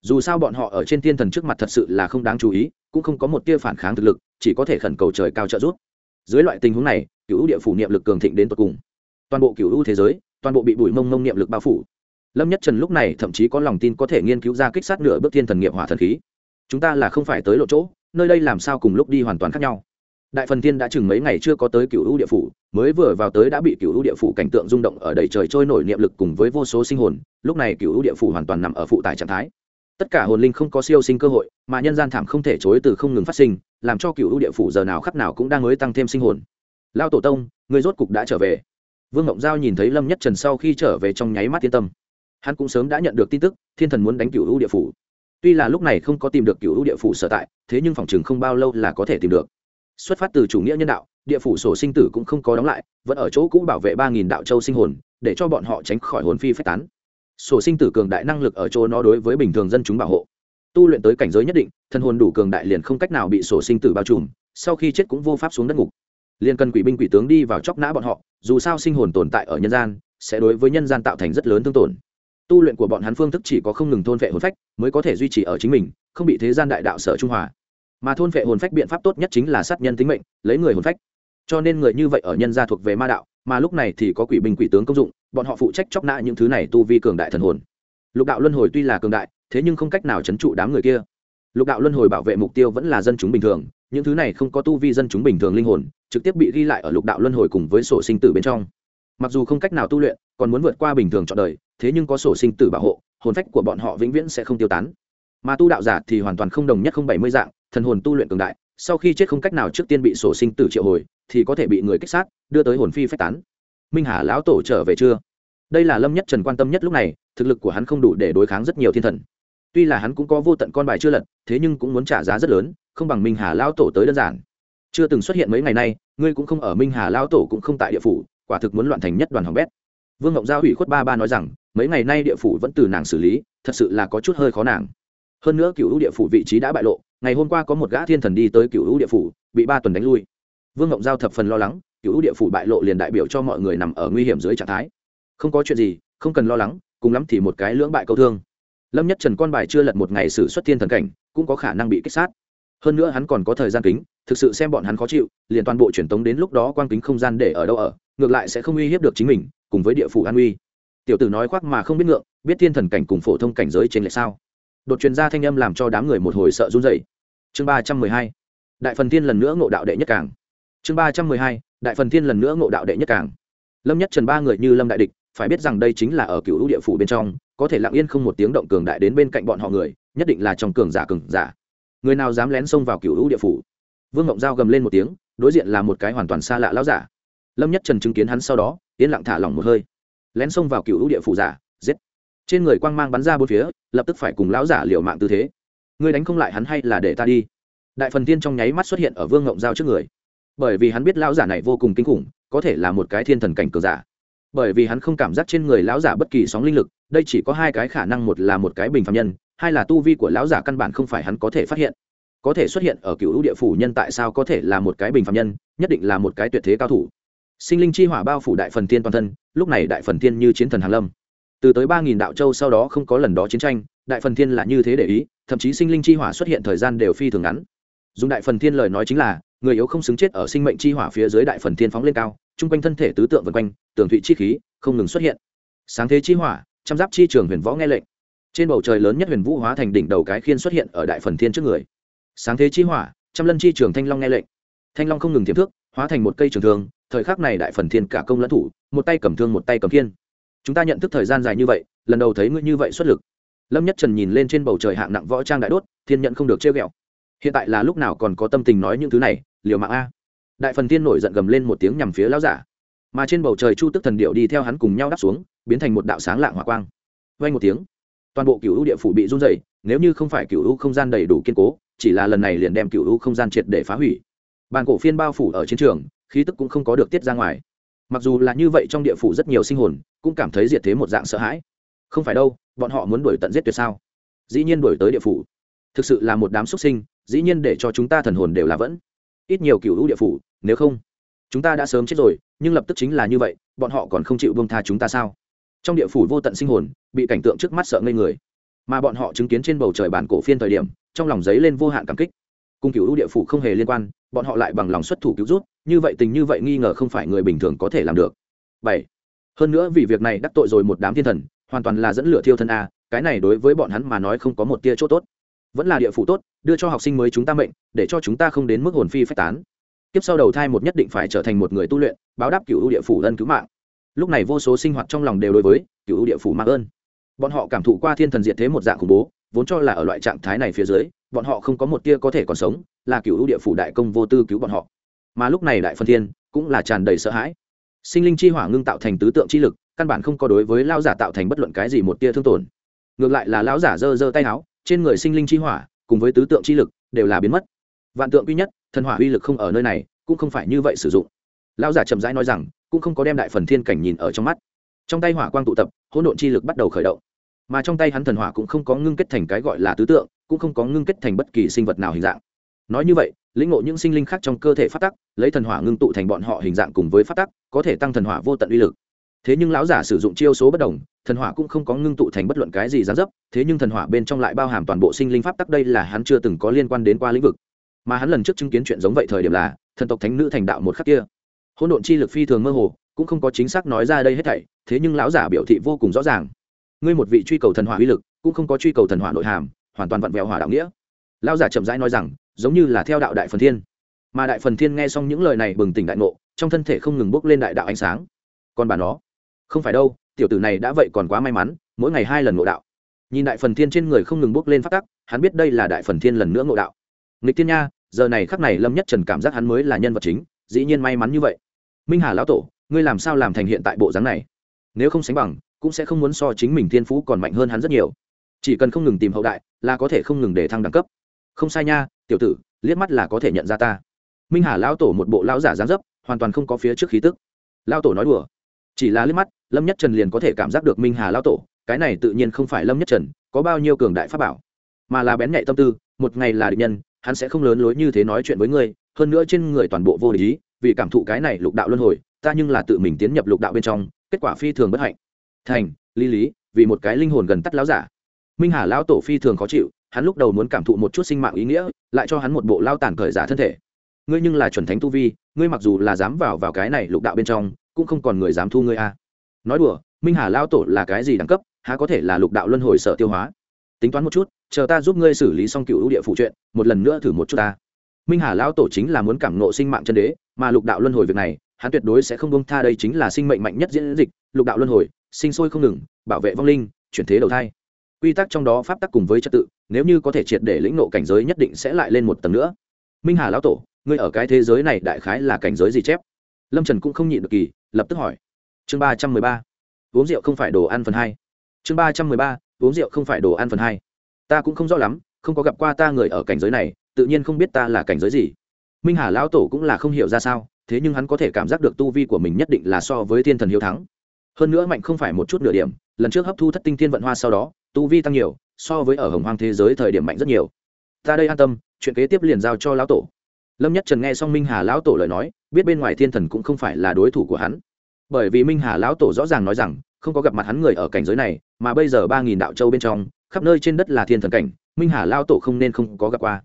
Dù sao bọn họ ở trên thiên thần trước mặt thật sự là không đáng chú ý cũng không có một tia phản kháng thực lực, chỉ có thể khẩn cầu trời cao trợ giúp. Dưới loại tình huống này, cựu địa phủ niệm lực cường thịnh đến tột cùng. Toàn bộ cửu u thế giới, toàn bộ bị bụi mông mông niệm lực bao phủ. Lâm nhất trần lúc này thậm chí có lòng tin có thể nghiên cứu ra kích sát nửa bước thiên thần nghiệp hỏa thần khí. Chúng ta là không phải tới lộ chỗ, nơi đây làm sao cùng lúc đi hoàn toàn khác nhau. Đại phần thiên đã chừng mấy ngày chưa có tới cửu ưu địa phủ, mới vừa vào tới đã bị cửu ưu địa phủ cảnh tượng rung động ở đầy trời trôi nổi niệm lực cùng với vô số sinh hồn. Lúc này cửu ưu địa phủ hoàn toàn nằm ở phụ tải trạng thái tất cả hồn linh không có siêu sinh cơ hội, mà nhân gian thảm không thể chối từ không ngừng phát sinh, làm cho cựu ưu địa phủ giờ nào khắc nào cũng đang mới tăng thêm sinh hồn. Lao tổ tông, người rốt cục đã trở về. Vương ngộng giao nhìn thấy lâm nhất trần sau khi trở về trong nháy mắt yên tâm. Hắn cũng sớm đã nhận được tin tức, thiên thần muốn đánh cựu ưu địa phủ. Tuy là lúc này không có tìm được cựu ưu địa phủ sở tại, thế nhưng phòng chừng không bao lâu là có thể tìm được. Xuất phát từ chủ nghĩa nhân đạo, địa phủ sổ sinh tử cũng không có đóng lại, vẫn ở chỗ cũ bảo vệ ba nghìn đạo châu sinh hồn, để cho bọn họ tránh khỏi hồn phi phách tán sổ sinh tử cường đại năng lực ở chỗ nó đối với bình thường dân chúng bảo hộ. Tu luyện tới cảnh giới nhất định thân hồn đủ cường đại liền không cách nào bị sổ sinh tử bao trùm, sau khi chết cũng vô pháp xuống đất ngục. Liền cần quỷ binh quỷ tướng đi vào chóc nã bọn họ, dù sao sinh hồn tồn tại ở nhân gian, sẽ đối với nhân gian tạo thành rất lớn thương tổn. Tu luyện của bọn hắn phương thức chỉ có không ngừng thôn vệ hồn phách, mới có thể duy trì ở chính mình, không bị thế gian đại đạo sở trung hòa. Mà thôn vệ hồn phách biện pháp tốt nhất chính là sát nhân tính mệnh, lấy người hồn phách. Cho nên người như vậy ở nhân gia thuộc về ma đạo, mà lúc này thì có quỷ binh quỷ tướng công dụng bọn họ phụ trách chóc nã những thứ này tu vi cường đại thần hồn. Lục đạo luân hồi tuy là cường đại, thế nhưng không cách nào chấn trụ đám người kia. Lục đạo luân hồi bảo vệ mục tiêu vẫn là dân chúng bình thường, những thứ này không có tu vi dân chúng bình thường linh hồn, trực tiếp bị ghi lại ở lục đạo luân hồi cùng với sổ sinh tử bên trong. Mặc dù không cách nào tu luyện, còn muốn vượt qua bình thường trọn đời, thế nhưng có sổ sinh tử bảo hộ, hồn phách của bọn họ vĩnh viễn sẽ không tiêu tán. Mà tu đạo giả thì hoàn toàn không đồng nhất không bảy mươi dạng, thần hồn tu luyện cường đại, sau khi chết không cách nào trước tiên bị sổ sinh tử triệu hồi, thì có thể bị người kích sát, đưa tới hồn phi phách tán minh hà lão tổ trở về chưa? Đây là lâm nhất trần quan tâm nhất lúc này, thực lực của hắn không đủ để đối kháng rất nhiều thiên thần. Tuy là hắn cũng có vô tận con bài chưa lật, thế nhưng cũng muốn trả giá rất lớn, không bằng minh hà lão tổ tới đơn giản. Chưa từng xuất hiện mấy ngày nay, ngươi cũng không ở minh hà lão tổ cũng không tại địa phủ, quả thực muốn loạn thành nhất đoàn hỏng bét. Vương ngộng giao hủy khuất ba ba nói rằng, mấy ngày nay địa phủ vẫn từ nàng xử lý, thật sự là có chút hơi khó nàng. Hơn nữa cựu hữu địa phủ vị trí đã bại lộ, ngày hôm qua có một gã thiên thần đi tới cựu hữu địa phủ, bị ba tuần đánh lui. Vương ngộng giao thập phần lo lắng cựu địa phủ bại lộ liền đại biểu cho mọi người nằm ở nguy hiểm dưới trạng thái. Không có chuyện gì, không cần lo lắng, cùng lắm thì một cái lưỡng bại câu thương. Lâm nhất trần con bài chưa lật một ngày xử xuất thiên thần cảnh, cũng có khả năng bị kích sát. Hơn nữa hắn còn có thời gian kính, thực sự xem bọn hắn khó chịu, liền toàn bộ truyền tống đến lúc đó quang kính không gian để ở đâu ở, ngược lại sẽ không uy hiếp được chính mình, cùng với địa phủ an uy. Tiểu tử nói khoác mà không biết ngượng, biết thiên thần cảnh cùng phổ thông cảnh giới trên lệ sao? Đột truyền ra thanh âm làm cho đám người một hồi sợ run rẩy. Chương ba trăm mười hai. Đại phần thiên lần nữa ngộ đạo đệ nhất cảng chương ba trăm mười hai, đại phần thiên lần nữa ngộ đạo đệ nhất càng. Lâm nhất trần ba người như lâm đại địch, phải biết rằng đây chính là ở cựu U địa phủ bên trong, có thể lặng yên không một tiếng động cường đại đến bên cạnh bọn họ người, nhất định là trong cường giả cường giả. Người nào dám lén xông vào cựu U địa phủ? Vương ngộng giao gầm lên một tiếng, đối diện là một cái hoàn toàn xa lạ lão giả. Lâm nhất trần chứng kiến hắn sau đó, yên lặng thả lỏng một hơi. Lén xông vào cựu U địa phủ giả, giết. Trên người quang mang bắn ra bốn phía, lập tức phải cùng lão giả liều mạng tư thế. Người đánh không lại hắn hay là để ta đi? Đại phần tiên trong nháy mắt xuất hiện ở vương ngộng giao trước người bởi vì hắn biết lão giả này vô cùng kinh khủng, có thể là một cái thiên thần cảnh cường giả. Bởi vì hắn không cảm giác trên người lão giả bất kỳ sóng linh lực, đây chỉ có hai cái khả năng, một là một cái bình phạm nhân, hai là tu vi của lão giả căn bản không phải hắn có thể phát hiện. Có thể xuất hiện ở cựu lũ địa phủ nhân tại sao có thể là một cái bình phạm nhân, nhất định là một cái tuyệt thế cao thủ. Sinh linh chi hỏa bao phủ đại phần thiên toàn thân, lúc này đại phần thiên như chiến thần hàn lâm. Từ tới ba nghìn đạo châu sau đó không có lần đó chiến tranh, đại phần thiên là như thế để ý, thậm chí sinh linh chi hỏa xuất hiện thời gian đều phi thường ngắn. Dùng đại phần thiên lời nói chính là người yếu không xứng chết ở sinh mệnh chi hỏa phía dưới đại phần thiên phóng lên cao, chung quanh thân thể tứ tượng vần quanh, tường thụy chi khí không ngừng xuất hiện. Sáng thế chi hỏa chăm giáp chi trường huyền võ nghe lệnh. Trên bầu trời lớn nhất huyền vũ hóa thành đỉnh đầu cái khiên xuất hiện ở đại phần thiên trước người. Sáng thế chi hỏa, trăm lân chi trường thanh long nghe lệnh. Thanh long không ngừng tiềm thức, hóa thành một cây trường thương, thời khắc này đại phần thiên cả công lẫn thủ, một tay cầm thương một tay cầm khiên. Chúng ta nhận thức thời gian dài như vậy, lần đầu thấy ngươi như vậy xuất lực. Lâm nhất trần nhìn lên trên bầu trời hạng nặng võ trang đại đốt, thiên nhận không được trêu ghẹo. Hiện tại là lúc nào còn có tâm tình nói những thứ này liều mạng a. Đại phần tiên nổi giận gầm lên một tiếng nhằm phía lão giả. Mà trên bầu trời chu tức thần điệu đi theo hắn cùng nhau đáp xuống, biến thành một đạo sáng lạng hỏa quang. Vay một tiếng, toàn bộ cựu u địa phủ bị run dày nếu như không phải cựu u không gian đầy đủ kiên cố, chỉ là lần này liền đem cựu u không gian triệt để phá hủy. Bàn cổ phiên bao phủ ở chiến trường, khí tức cũng không có được tiết ra ngoài. Mặc dù là như vậy trong địa phủ rất nhiều sinh hồn, cũng cảm thấy diệt thế một dạng sợ hãi. Không phải đâu, bọn họ muốn đuổi tận giết tuyệt sao? Dĩ nhiên đuổi tới địa phủ. Thực sự là một đám xuất sinh, dĩ nhiên để cho chúng ta thần hồn đều là vẫn ít nhiều cựu hữu địa phủ, nếu không, chúng ta đã sớm chết rồi, nhưng lập tức chính là như vậy, bọn họ còn không chịu bông tha chúng ta sao? Trong địa phủ vô tận sinh hồn, bị cảnh tượng trước mắt sợ ngây người. Mà bọn họ chứng kiến trên bầu trời bản cổ phiên thời điểm, trong lòng giấy lên vô hạn cảm kích. Cung cựu hữu địa phủ không hề liên quan, bọn họ lại bằng lòng xuất thủ cứu rút, như vậy tình như vậy nghi ngờ không phải người bình thường có thể làm được. Bảy. Hơn nữa vì việc này đắc tội rồi một đám thiên thần, hoàn toàn là dẫn lửa thiêu thân a, cái này đối với bọn hắn mà nói không có một tia c h ỗ t ố t vẫn là địa phủ tốt, đưa cho học sinh mới chúng ta mệnh, để cho chúng ta không đến mức hồn phi phách tán. Tiếp sau đầu thai một nhất định phải trở thành một người tu luyện, báo đáp cựu địa phủ ân cứu mạng. Lúc này vô số sinh hoạt trong lòng đều đối với cựu địa phủ mạng ơn. Bọn họ cảm thụ qua thiên thần diệt thế một dạng khủng bố, vốn cho là ở loại trạng thái này phía dưới, bọn họ không có một tia có thể còn sống, là cựu địa phủ đại công vô tư cứu bọn họ. Mà lúc này đại phân thiên cũng là tràn đầy sợ hãi. Sinh linh chi hỏa ngưng tạo thành tứ tượng chi lực, căn bản không có đối với lao giả tạo thành bất luận cái gì một tia thương tổn. Ngược lại là lão giả giơ giơ tay áo trên người sinh linh chi hỏa, cùng với tứ tượng chi lực, đều là biến mất. Vạn tượng duy nhất, thần hỏa uy lực không ở nơi này, cũng không phải như vậy sử dụng. Lão giả chậm rãi nói rằng, cũng không có đem đại phần thiên cảnh nhìn ở trong mắt. Trong tay hỏa quang tụ tập, hỗn độn chi lực bắt đầu khởi động. Mà trong tay hắn thần hỏa cũng không có ngưng kết thành cái gọi là tứ tượng, cũng không có ngưng kết thành bất kỳ sinh vật nào hình dạng. Nói như vậy, lĩnh ngộ những sinh linh khác trong cơ thể phát tắc, lấy thần hỏa ngưng tụ thành bọn họ hình dạng cùng với phát tắc, có thể tăng thần hỏa vô tận uy lực thế nhưng lão giả sử dụng chiêu số bất đồng, thần hỏa cũng không có ngưng tụ thành bất luận cái gì gián dấp, thế nhưng thần hỏa bên trong lại bao hàm toàn bộ sinh linh pháp tắc đây là hắn chưa từng có liên quan đến qua lĩnh vực. Mà hắn lần trước chứng kiến chuyện giống vậy thời điểm là, thần tộc thánh nữ thành đạo một khắc kia. Hỗn độn chi lực phi thường mơ hồ, cũng không có chính xác nói ra đây hết thảy, thế nhưng lão giả biểu thị vô cùng rõ ràng. Ngươi một vị truy cầu thần hỏa uy lực, cũng không có truy cầu thần hỏa nội hàm, hoàn toàn vặn vẹo hỏa đạo nghĩa. Lão giả chậm rãi nói rằng, giống như là theo đạo đại phần thiên. Mà đại phần thiên nghe xong những lời này bừng tỉnh đại ngộ, trong thân thể không ngừng bước lên đại đạo ánh sáng. Còn bà nó không phải đâu, tiểu tử này đã vậy còn quá may mắn, mỗi ngày hai lần ngộ đạo. Nhìn đại phần thiên trên người không ngừng bước lên phát tắc, hắn biết đây là đại phần thiên lần nữa ngộ đạo. Nghịch thiên nha, giờ này khắc này lâm nhất trần cảm giác hắn mới là nhân vật chính, dĩ nhiên may mắn như vậy. Minh hà lão tổ, ngươi làm sao làm thành hiện tại bộ dáng này? Nếu không sánh bằng, cũng sẽ không muốn so chính mình thiên phú còn mạnh hơn hắn rất nhiều. Chỉ cần không ngừng tìm hậu đại, là có thể không ngừng để thăng đẳng cấp. Không sai nha, tiểu tử, liếc mắt là có thể nhận ra ta. Minh hà lão tổ một bộ lão giả dáng dấp, hoàn toàn không có phía trước khí tức. Lão tổ nói đùa chỉ là liếc mắt, lâm nhất trần liền có thể cảm giác được minh hà lao tổ, cái này tự nhiên không phải lâm nhất trần, có bao nhiêu cường đại pháp bảo, mà là bén nhạy tâm tư, một ngày là địch nhân, hắn sẽ không lớn lối như thế nói chuyện với ngươi hơn nữa trên người toàn bộ vô lý vì cảm thụ cái này lục đạo luân hồi, ta nhưng là tự mình tiến nhập lục đạo bên trong, kết quả phi thường bất hạnh. Thành, lý lý, vì một cái linh hồn gần tắt láo giả. Minh hà lao tổ phi thường khó chịu, hắn lúc đầu muốn cảm thụ một chút sinh mạng ý nghĩa, lại cho hắn một bộ lao tàn cởi giả thân thể. Ngươi nhưng là chuẩn thánh tu vi, ngươi mặc dù là dám vào vào cái này lục đạo bên trong cũng không còn người dám thu ngươi a. À. nói đùa, minh hà lão tổ là cái gì đẳng cấp, há có thể là lục đạo luân hồi sở tiêu hóa? Tính toán một chút, chờ ta giúp ngươi xử lý xong cựu ưu địa phụ chuyện, một lần nữa thử một chút ta. Minh hà lão tổ chính là muốn cảm nộ sinh mạng chân đế, mà lục đạo luân hồi việc này, hắn tuyệt đối sẽ không buông tha đây chính là sinh mệnh mạnh nhất diễn dịch, lục đạo luân hồi, sinh sôi không ngừng, bảo vệ vong linh, chuyển thế đầu thai. Quy tắc trong đó pháp tắc cùng với trật tự, nếu như có thể triệt để lĩnh ngộ cảnh giới nhất định sẽ lại lên một tầng nữa. Minh hà lão tổ, ngươi ở cái thế giới này đại khái là cảnh giới gì chép? Lâm trần cũng không nhịn được kỳ lập tức hỏi. Chương ba trăm mười ba, uống rượu không phải đồ ăn phần hai. Chương ba trăm mười ba, uống rượu không phải đồ ăn phần hai. Ta cũng không rõ lắm, không có gặp qua ta người ở cảnh giới này, tự nhiên không biết ta là cảnh giới gì. Minh hà lão tổ cũng là không hiểu ra sao, thế nhưng hắn có thể cảm giác được tu vi của mình nhất định là so với thiên thần hiếu thắng. Hơn nữa mạnh không phải một chút nửa điểm, lần trước hấp thu thất tinh thiên vận hoa sau đó, tu vi tăng nhiều, so với ở hồng hoang thế giới thời điểm mạnh rất nhiều. Ta đây an tâm, chuyện kế tiếp liền giao cho lão tổ lâm nhất trần nghe xong minh hà lão tổ lời nói, biết bên ngoài thiên thần cũng không phải là đối thủ của hắn. Bởi vì minh hà lão tổ rõ ràng nói rằng, không có gặp mặt hắn người ở cảnh giới này, mà bây giờ ba nghìn đạo châu bên trong, khắp nơi trên đất là thiên thần cảnh, minh hà Lão tổ không nên không có gặp qua.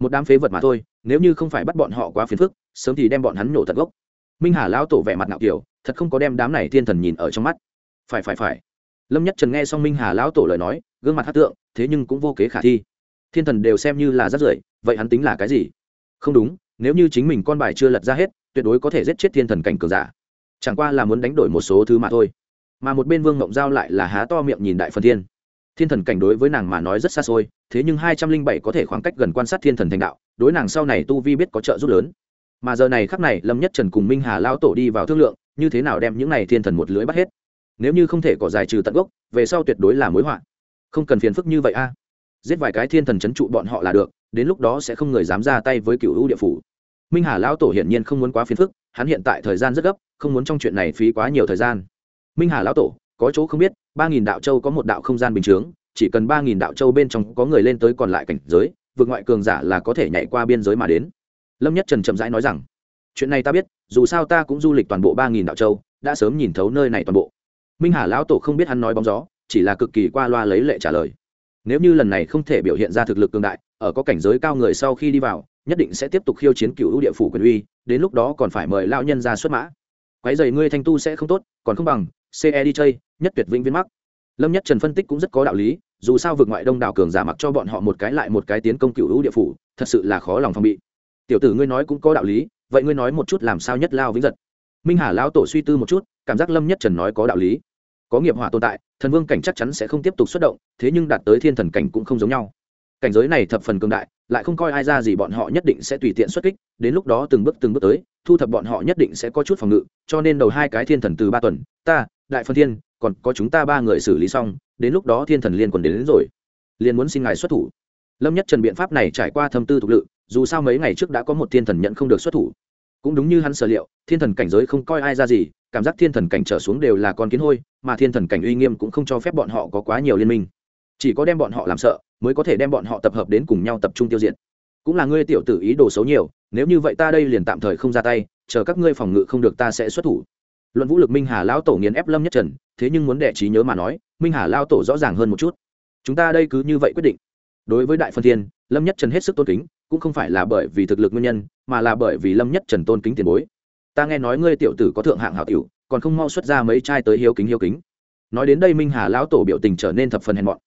Một đám phế vật mà thôi, nếu như không phải bắt bọn họ quá phiền phức, sớm thì đem bọn hắn nhổ thật gốc. Minh hà Lão tổ vẻ mặt ngạo kiểu thật không có đem đám này thiên thần nhìn ở trong mắt. Phải phải phải. Lâm nhất trần nghe xong minh hà lão tổ lời nói, gương mặt hát tượng, thế nhưng cũng vô kế khả thi. Thiên thần đều xem như là rất rưởi, vậy hắn tính là cái gì? không đúng, nếu như chính mình con bài chưa lật ra hết, tuyệt đối có thể giết chết thiên thần cảnh cường giả. Chẳng qua là muốn đánh đổi một số thứ mà thôi. Mà một bên vương ngộng giao lại là há to miệng nhìn đại phần thiên. Thiên thần cảnh đối với nàng mà nói rất xa xôi, thế nhưng hai trăm linh bảy có thể khoảng cách gần quan sát thiên thần thành đạo, đối nàng sau này tu vi biết có trợ giúp lớn. Mà giờ này khắc này, lâm nhất trần cùng minh hà lao tổ đi vào thương lượng, như thế nào đem những này thiên thần một lưới bắt hết. Nếu như không thể có giải trừ tận gốc, về sau tuyệt đối là mối họa. Không cần phiền phức như vậy a. Giết vài cái thiên thần c h ấ n trụ bọn họ là được đến lúc đó sẽ không người dám ra tay với cựu hữu địa phủ. Minh hà lão tổ hiển nhiên không muốn quá phiền phức, hắn hiện tại thời gian rất gấp, không muốn trong chuyện này phí quá nhiều thời gian. Minh hà lão tổ, có chỗ không biết, ba nghìn đạo châu có một đạo không gian bình t h ư ớ n g chỉ cần ba nghìn đạo châu bên trong có người lên tới còn lại cảnh giới, vượt ngoại cường giả là có thể nhảy qua biên giới mà đến. Lâm nhất trần chậm rãi nói rằng, chuyện này ta biết, dù sao ta cũng du lịch toàn bộ ba nghìn đạo châu, đã sớm nhìn thấu nơi này toàn bộ. Minh hà lão tổ không biết hắn nói bóng gió, chỉ là cực kỳ qua loa lấy lệ trả lời nếu như lần này không thể biểu hiện ra thực lực cường đại, ở có cảnh giới cao người sau khi đi vào, nhất định sẽ tiếp tục khiêu chiến cựu địa phủ quyền uy, đến lúc đó còn phải mời lao nhân ra xuất mã. Quái dày ngươi thanh tu sẽ không tốt, còn không bằng ce đi chơi, nhất tuyệt vĩnh viên mắc. Lâm nhất trần phân tích cũng rất có đạo lý, dù sao vượt ngoại đông đảo cường giả mặc cho bọn họ một cái lại một cái tiến công cựu hữu địa phủ, thật sự là khó lòng phòng bị. Tiểu tử ngươi nói cũng có đạo lý, vậy ngươi nói một chút làm sao nhất lao vĩnh giật. Minh hà lão tổ suy tư một chút, cảm giác lâm nhất trần nói có đạo lý có nghiệp hỏa tồn tại thần vương cảnh chắc chắn sẽ không tiếp tục xuất động thế nhưng đạt tới thiên thần cảnh cũng không giống nhau. Cảnh giới này thập phần cường đại lại không coi ai ra gì bọn họ nhất định sẽ tùy tiện xuất kích đến lúc đó từng bước từng bước tới thu thập bọn họ nhất định sẽ có chút phòng ngự cho nên đầu hai cái thiên thần từ ba tuần ta đại phân thiên còn có chúng ta ba người xử lý xong đến lúc đó thiên thần liên quần đến, đến rồi. Liền muốn xin ngài xuất thủ. Lâm nhất trần biện pháp này trải qua thâm tư thục lự dù sao mấy ngày trước đã có một thiên thần nhận không được xuất thủ. Cũng đúng như hắn sở liệu thiên thần cảnh giới không coi ai ra gì cảm giác thiên thần cảnh trở xuống đều là con kiến hôi mà thiên thần cảnh uy nghiêm cũng không cho phép bọn họ có quá nhiều liên minh. Chỉ có đem bọn họ làm sợ, mới có thể đem bọn họ tập hợp đến cùng nhau tập trung tiêu diệt. Cũng là ngươi tiểu tử ý đồ xấu nhiều, nếu như vậy ta đây liền tạm thời không ra tay, chờ các ngươi phòng ngự không được ta sẽ xuất thủ. Luận vũ lực minh hà lão tổ nghiền ép lâm nhất trần, thế nhưng muốn đẻ trí nhớ mà nói, minh hà lao tổ rõ ràng hơn một chút. Chúng ta đây cứ như vậy quyết định. Đối với đại phân thiên, lâm nhất trần hết sức tôn kính, cũng không phải là bởi vì thực lực nguyên nhân, mà là bởi vì lâm nhất trần tôn kính tiền bối. Ta nghe nói ngươi tiểu tử có thượng hạng hảo tiểu còn không mau xuất ra mấy chai tới hiếu kính hiếu kính. Nói đến đây minh hà lão tổ biểu tình trở nên thập phần hèn mọn.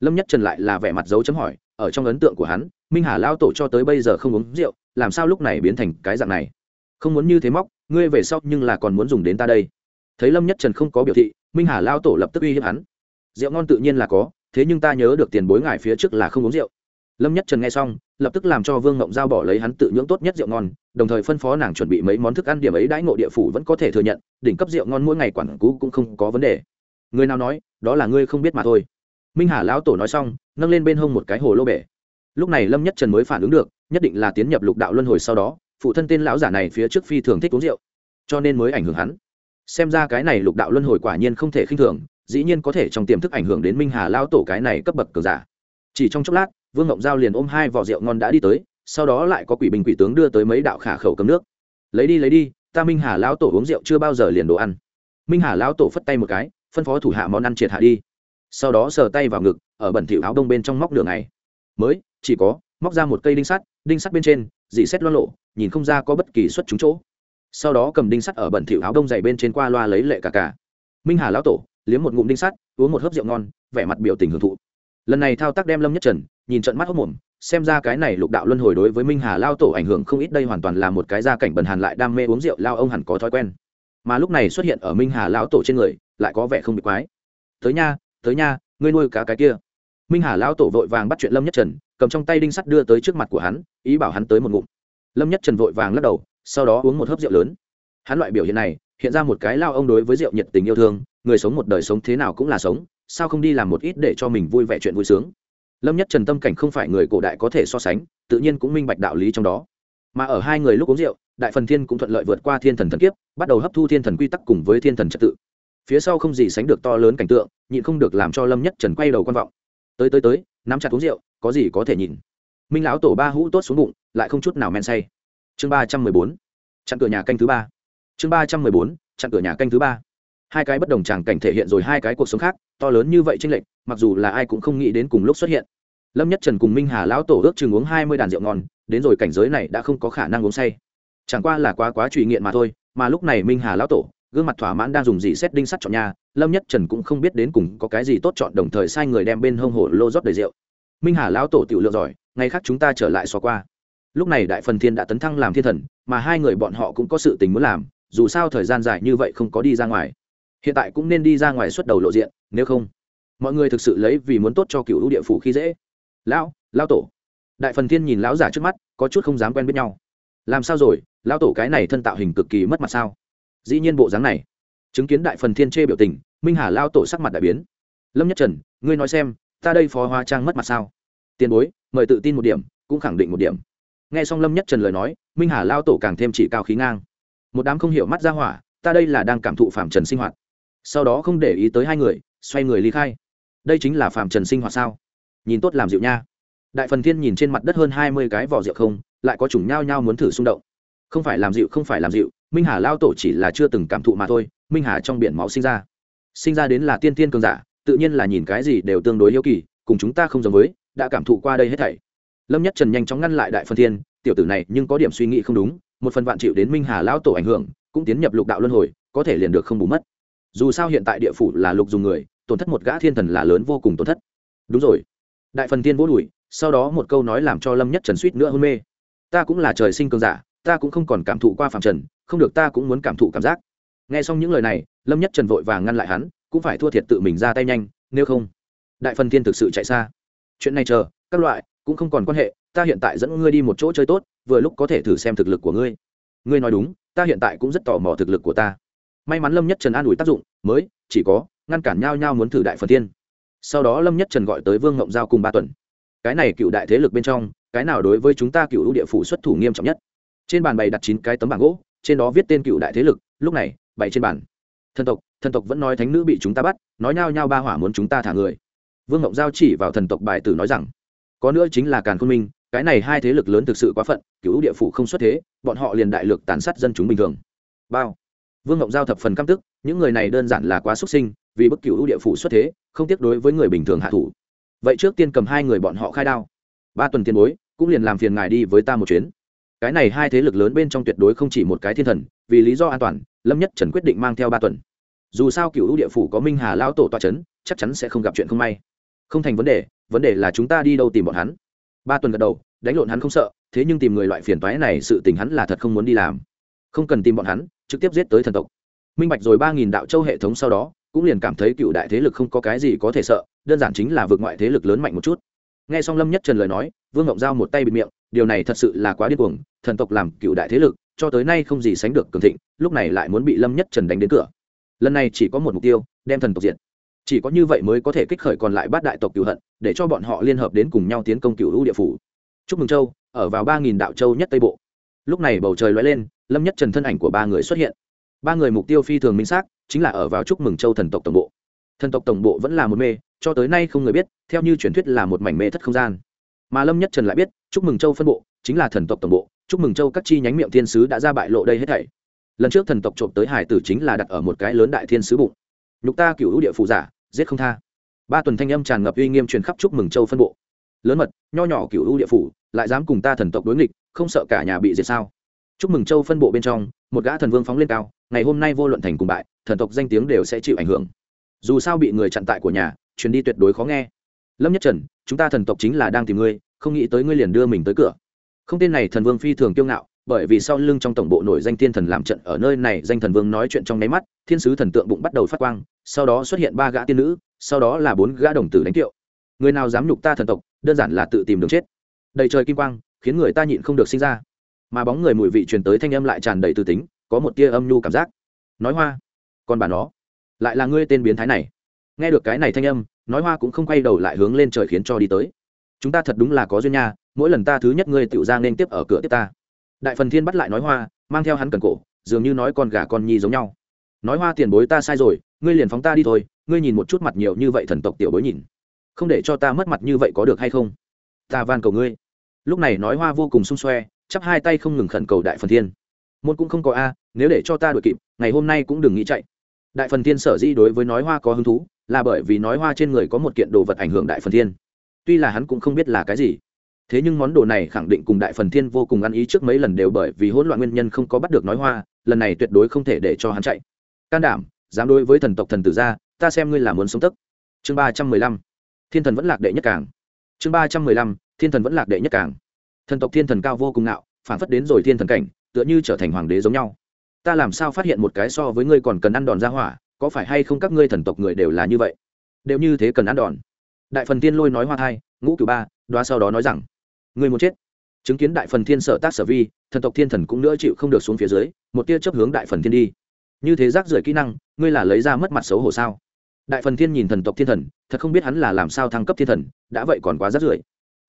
Lâm nhất trần lại là vẻ mặt dấu chấm hỏi, ở trong ấn tượng của hắn, minh hà lão tổ cho tới bây giờ không uống rượu, làm sao lúc này biến thành cái dạng này? Không muốn như thế móc, ngươi về sau nhưng là còn muốn dùng đến ta đây. Thấy lâm nhất trần không có biểu thị, minh hà lão tổ lập tức uy hiếp hắn. Rượu ngon tự nhiên là có, thế nhưng ta nhớ được tiền bối ngài phía trước là không uống rượu lâm nhất trần nghe xong, lập tức làm cho vương ngộng giao bỏ lấy hắn tự nhưỡng tốt nhất rượu ngon, đồng thời phân phó nàng chuẩn bị mấy món thức ăn điểm ấy đãi ngộ địa phủ vẫn có thể thừa nhận, đỉnh cấp rượu ngon mỗi ngày quản cũ cũng không có vấn đề. Người nào nói, đó là ngươi không biết mà thôi. Minh hà lão tổ nói xong, nâng lên bên hông một cái hồ lô bể. Lúc này lâm nhất trần mới phản ứng được, nhất định là tiến nhập lục đạo luân hồi sau đó, phụ thân tên lão giả này phía trước phi thường thích uống rượu, cho nên mới ảnh hưởng hắn. Xem ra cái này lục đạo luân hồi quả nhiên không thể khinh thường, dĩ nhiên có thể trong tiềm thức ảnh hưởng đến minh hà lão tổ cái này cấp bậc cờ giả. Chỉ trong chốc lát vương ngộng giao liền ôm hai vỏ rượu ngon đã đi tới, sau đó lại có quỷ binh quỷ tướng đưa tới mấy đạo khả khẩu cấm nước. Lấy đi lấy đi, ta minh hà lão tổ uống rượu chưa bao giờ liền đồ ăn. Minh hà lão tổ phất tay một cái, phân phó thủ hạ món ăn triệt hạ đi. Sau đó sờ tay vào ngực, ở bẩn thỉu áo đông bên trong móc đường này mới, chỉ có, móc ra một cây đinh sắt đinh sắt bên trên, dị xét loan lộ, nhìn không ra có bất kỳ xuất chúng chỗ. Sau đó cầm đinh sắt ở bẩn thỉu áo đông dày bên trên qua loa lấy lệ cả cả. Minh hà lão tổ, liếm một ngụm đinh sắt, uống một hớp rượu ngon, vẻ mặt biểu tình hưởng thụ. Lần này thao tác đem lâm nhất trần nhìn trận mắt hốc mồm, xem ra cái này lục đạo luân hồi đối với minh hà lao tổ ảnh hưởng không ít, đây hoàn toàn là một cái gia cảnh bần hàn lại đam mê uống rượu, lao ông hẳn có thói quen. Mà lúc này xuất hiện ở minh hà lão tổ trên người, lại có vẻ không bị quái. Tới nha tới nha, ngươi nuôi cá cái kia. Minh hà lão tổ vội vàng bắt chuyện lâm nhất trần, cầm trong tay đinh sắt đưa tới trước mặt của hắn, ý bảo hắn tới một ngụm. Lâm nhất trần vội vàng lắc đầu, sau đó uống một hớp rượu lớn. Hắn loại biểu hiện này, hiện ra một cái lao ông đối với rượu nhiệt tình yêu thương, người sống một đời sống thế nào cũng là sống, sao không đi làm một ít để cho mình vui vẻ chuyện vui sướng lâm nhất trần tâm cảnh không phải người cổ đại có thể so sánh, tự nhiên cũng minh bạch đạo lý trong đó. Mà ở hai người lúc uống rượu, đại phần thiên cũng thuận lợi vượt qua thiên thần thần kiếp, bắt đầu hấp thu thiên thần quy tắc cùng với thiên thần trật tự. Phía sau không gì sánh được to lớn cảnh tượng, nhịn không được làm cho lâm nhất trần quay đầu quan vọng. Tới tới tới, nắm chặt uống rượu, có gì có thể nhìn. Minh lão tổ ba hũ tốt xuống bụng, lại không chút nào men say. Chương ba trăm mười bốn, chặn cửa nhà canh thứ ba. Chương ba trăm mười bốn, chặn cửa nhà canh thứ ba hai cái bất đồng tràng cảnh thể hiện rồi hai cái cuộc sống khác, to lớn như vậy tranh lệch, mặc dù là ai cũng không nghĩ đến cùng lúc xuất hiện. Lâm nhất trần cùng minh hà lão tổ ước chừng uống hai mươi đàn rượu ngon, đến rồi cảnh giới này đã không có khả năng uống say. Chẳng qua là quá quá trụy nghiện mà thôi, mà lúc này minh hà lão tổ, gương mặt thỏa mãn đang dùng gì xét đinh sắt chọn nhà, lâm nhất trần cũng không biết đến cùng có cái gì tốt chọn đồng thời sai người đem bên hông hồ lô rót đầy rượu. Minh hà lão tổ tiểu lượng giỏi ngay khác chúng ta trở lại xóa qua. Lúc này đại phần thiên đã tấn thăng làm thiên thần, mà hai người bọn họ cũng có sự tình muốn làm, dù sao thời gian dài như vậy không có đi ra ngoài hiện tại cũng nên đi ra ngoài xuất đầu lộ diện, nếu không, mọi người thực sự lấy vì muốn tốt cho cựu lũ địa phủ khi dễ. Lão lao tổ. Đại phần thiên nhìn lão giả trước mắt, có chút không dám quen biết nhau. Làm sao rồi, lão tổ cái này thân tạo hình cực kỳ mất mặt sao? Dĩ nhiên bộ dáng này. Chứng kiến đại phần thiên chê biểu tình, minh hà lao tổ sắc mặt đại biến. Lâm nhất trần, ngươi nói xem, ta đây phó hoa trang mất mặt sao? Tiền bối, mời tự tin một điểm, cũng khẳng định một điểm. Nghe xong lâm nhất trần lời nói, minh hà lao tổ càng thêm chỉ cao khí ngang. Một đám không hiểu mắt ra hỏa, ta đây là đang cảm thụ phạm trần sinh hoạt sau đó không để ý tới hai người, xoay người ly khai. Đây chính là phạm trần sinh hoạt sao? Nhìn tốt làm rượu nha. Đại phần thiên nhìn trên mặt đất hơn hai mươi cái vỏ rượu không, lại có chủng nhao nhao muốn thử xung động. Không phải làm rượu không phải làm rượu minh hà lao tổ chỉ là chưa từng cảm thụ mà thôi, minh hà trong biển máu sinh ra. Sinh ra đến là tiên tiên cường giả, tự nhiên là nhìn cái gì đều tương đối yêu kỳ, cùng chúng ta không giống với, đã cảm thụ qua đây hết thảy. Lâm nhất trần nhanh chóng ngăn lại đại phần thiên, tiểu tử này nhưng có điểm suy nghĩ không đúng, một phần vạn chịu đến minh hà lao tổ ảnh hưởng, cũng tiến nhập lục đạo luân hồi, có thể liền được không bù mất dù sao hiện tại địa phủ là lục dùng người, tổn thất một gã thiên thần là lớn vô cùng tổn thất. Đúng rồi. Đại phần tiên vỗ đùi sau đó một câu nói làm cho lâm nhất trần suýt nữa hôn mê. Ta cũng là trời sinh cường giả, ta cũng không còn cảm thụ qua phạm trần, không được ta cũng muốn cảm thụ cảm giác. Nghe xong những lời này, lâm nhất trần vội vàng ngăn lại hắn, cũng phải thua thiệt tự mình ra tay nhanh, nếu không, đại phần tiên thực sự chạy xa. Chuyện này chờ, các loại, cũng không còn quan hệ, ta hiện tại dẫn ngươi đi một chỗ chơi tốt, vừa lúc có thể thử xem thực lực của ngươi. Ngươi nói đúng, ta hiện tại cũng rất tò mò thực lực của ta may mắn lâm nhất trần an ủi tác dụng, mới, chỉ có, ngăn cản nhau nhau muốn thử đại phần tiên sau đó lâm nhất trần gọi tới vương ngộng giao cùng ba tuần. Cái này cựu đại thế lực bên trong, cái nào đối với chúng ta cựu lũ địa phủ xuất thủ nghiêm trọng nhất? Trên bàn bày đặt chín cái tấm bảng gỗ, trên đó viết tên cựu đại thế lực, lúc này, bày trên bàn. Thần tộc thần tộc vẫn nói thánh nữ bị chúng ta bắt, nói nhao nhao ba hỏa muốn chúng ta thả người. Vương ngộng giao chỉ vào thần tộc bài tử nói rằng, có nữa chính là càn khôn minh, cái này hai thế lực lớn thực sự quá phận, cựu địa phủ không xuất thế, bọn họ liền đại lực tàn sát dân chúng bình thường. Bao? vương ngộng giao thập phần căm tức, những người này đơn giản là quá xuất sinh, vì bức cựu ưu địa phủ xuất thế, không tiếc đối với người bình thường hạ thủ. Vậy trước tiên cầm hai người bọn họ khai đao. Ba tuần tiền bối, cũng liền làm phiền ngài đi với ta một chuyến. Cái này hai thế lực lớn bên trong tuyệt đối không chỉ một cái thiên thần, vì lý do an toàn, lâm nhất trần quyết định mang theo ba tuần. Dù sao cựu ưu địa phủ có minh hà lão tổ toa c h ấ n chắc chắn sẽ không gặp chuyện không may. Không thành vấn đề vấn đề là chúng ta đi đâu tìm bọn hắn. Ba tuần gật đầu, đánh lộn hắn không sợ, thế nhưng tìm người loại phiền toái này sự tình hắn là thật không muốn đi làm không cần tìm bọn hắn, trực tiếp giết tới thần tộc. Minh bạch rồi ba nghìn đạo châu hệ thống sau đó, cũng liền cảm thấy cựu đại thế lực không có cái gì có thể sợ, đơn giản chính là vượt ngoại thế lực lớn mạnh một chút. Nghe xong lâm nhất trần lời nói, vương ngộng giao một tay bịt miệng, điều này thật sự là quá điên cuồng, thần tộc làm cựu đại thế lực, cho tới nay không gì sánh được cường thịnh, lúc này lại muốn bị lâm nhất trần đánh đến cửa. Lần này chỉ có một mục tiêu, đem thần tộc diện chỉ có như vậy mới có thể kích khởi còn lại bát đại tộc cựu hận, để cho bọn họ liên hợp đến cùng nhau tiến công cựu hữu địa phủ. Chúc mừng châu, ở vào ba nghìn đạo châu nhất tây bộ. Lúc này bầu trời lóe lên lâm nhất trần thân ảnh của ba người xuất hiện. Ba người mục tiêu phi thường minh xác, chính là ở vào chúc mừng châu thần tộc tổng bộ. Thần tộc tổng bộ vẫn là một mê, cho tới nay không người biết, theo như truyền thuyết là một mảnh mê thất không gian. Mà lâm nhất trần lại biết, chúc mừng châu phân bộ, chính là thần tộc tổng bộ, chúc mừng châu các chi nhánh miệng thiên sứ đã ra bại lộ đây hết thảy. Lần trước thần tộc trộm tới hải tử chính là đặt ở một cái lớn đại thiên sứ bụng. Nhục ta cựu hữu địa phụ giả, giết không tha. Ba tuần thanh âm tràn ngập uy nghiêm truyền khắp chúc mừng châu phân bộ. Lớn mật, nho nhỏ cựu hữu địa phủ lại dám cùng ta thần tộc đối nghịch, không sợ cả nhà bị diệt sao? chúc mừng châu phân bộ bên trong, một gã thần vương phóng lên cao, ngày hôm nay vô luận thành cùng bại, thần tộc danh tiếng đều sẽ chịu ảnh hưởng. Dù sao bị người chặn tại của nhà, truyền đi tuyệt đối khó nghe. Lâm nhất trần, chúng ta thần tộc chính là đang tìm ngươi, không nghĩ tới ngươi liền đưa mình tới cửa. Không tên này thần vương phi thường kiêu ngạo, bởi vì sau lưng trong tổng bộ nổi danh thiên thần làm trận ở nơi này, danh thần vương nói chuyện trong nháy mắt, thiên sứ thần tượng bụng bắt đầu phát quang, sau đó xuất hiện ba gã tiên nữ, sau đó là bốn gã đồng tử đánh tiệu. Người nào dám nhục ta thần tộc, đơn giản là tự tìm đường chết. Đầy trời kim quang, khiến người ta nhịn không được sinh ra mà bóng người mùi vị truyền tới thanh âm lại tràn đầy tư tính, có một tia âm nhu cảm giác. Nói hoa còn bà nó, lại là ngươi tên biến thái này. Nghe được cái này thanh âm, nói hoa cũng không quay đầu lại hướng lên trời khiến cho đi tới. Chúng ta thật đúng là có duyên nha, mỗi lần ta thứ nhất ngươi tựu ra nên tiếp ở cửa tiếp ta. Đại phần thiên bắt lại nói hoa, mang theo hắn cần cổ, dường như nói con gà con nhi giống nhau. Nói hoa tiền bối ta sai rồi, ngươi liền phóng ta đi thôi, ngươi nhìn một chút mặt nhiều như vậy thần tộc tiểu bối nhìn. Không để cho ta mất mặt như vậy có được hay không? Ta van cầu ngươi. Lúc này nói hoa vô cùng xung xoe chắp hai tay không ngừng khẩn cầu đại phần thiên. Môn cũng không có a, nếu để cho ta đuổi kịp, ngày hôm nay cũng đừng nghĩ chạy. Đại phần thiên sở di đối với nói hoa có hứng thú, là bởi vì nói hoa trên người có một kiện đồ vật ảnh hưởng đại phần thiên. Tuy là hắn cũng không biết là cái gì. Thế nhưng món đồ này khẳng định cùng đại phần thiên vô cùng ăn ý trước mấy lần đều bởi vì hỗn loạn nguyên nhân không có bắt được nói hoa, lần này tuyệt đối không thể để cho hắn chạy. Can đảm, dám đối với thần tộc thần tử gia ta xem ngươi là muốn sống tức. Chương ba trăm mười lăm. Thiên thần vẫn lạc đệ nhất càng. Chương ba trăm mười lăm. Thiên thần vẫn lạc đệ nhất càng thần tộc thiên thần cao vô cùng ngạo, phản phất đến rồi thiên thần cảnh, tựa như trở thành hoàng đế giống nhau. Ta làm sao phát hiện một cái so với ngươi còn cần ăn đòn ra hỏa, có phải hay không các ngươi thần tộc người đều là như vậy? Đều như thế cần ăn đòn. Đại phần tiên lôi nói hoa thai, ngũ cửu ba, đoá sau đó nói rằng, ngươi muốn chết. Chứng kiến đại phần thiên sở tác sở vi, thần tộc thiên thần cũng nữa chịu không được xuống phía dưới, một tia chấp hướng đại phần thiên đi. Như thế rác rưởi kỹ năng, ngươi là lấy ra mất mặt xấu hổ sao? Đại phần thiên nhìn thần tộc thiên thần, thật không biết hắn là làm sao thăng cấp thiên thần, đã vậy còn quá rác rưởi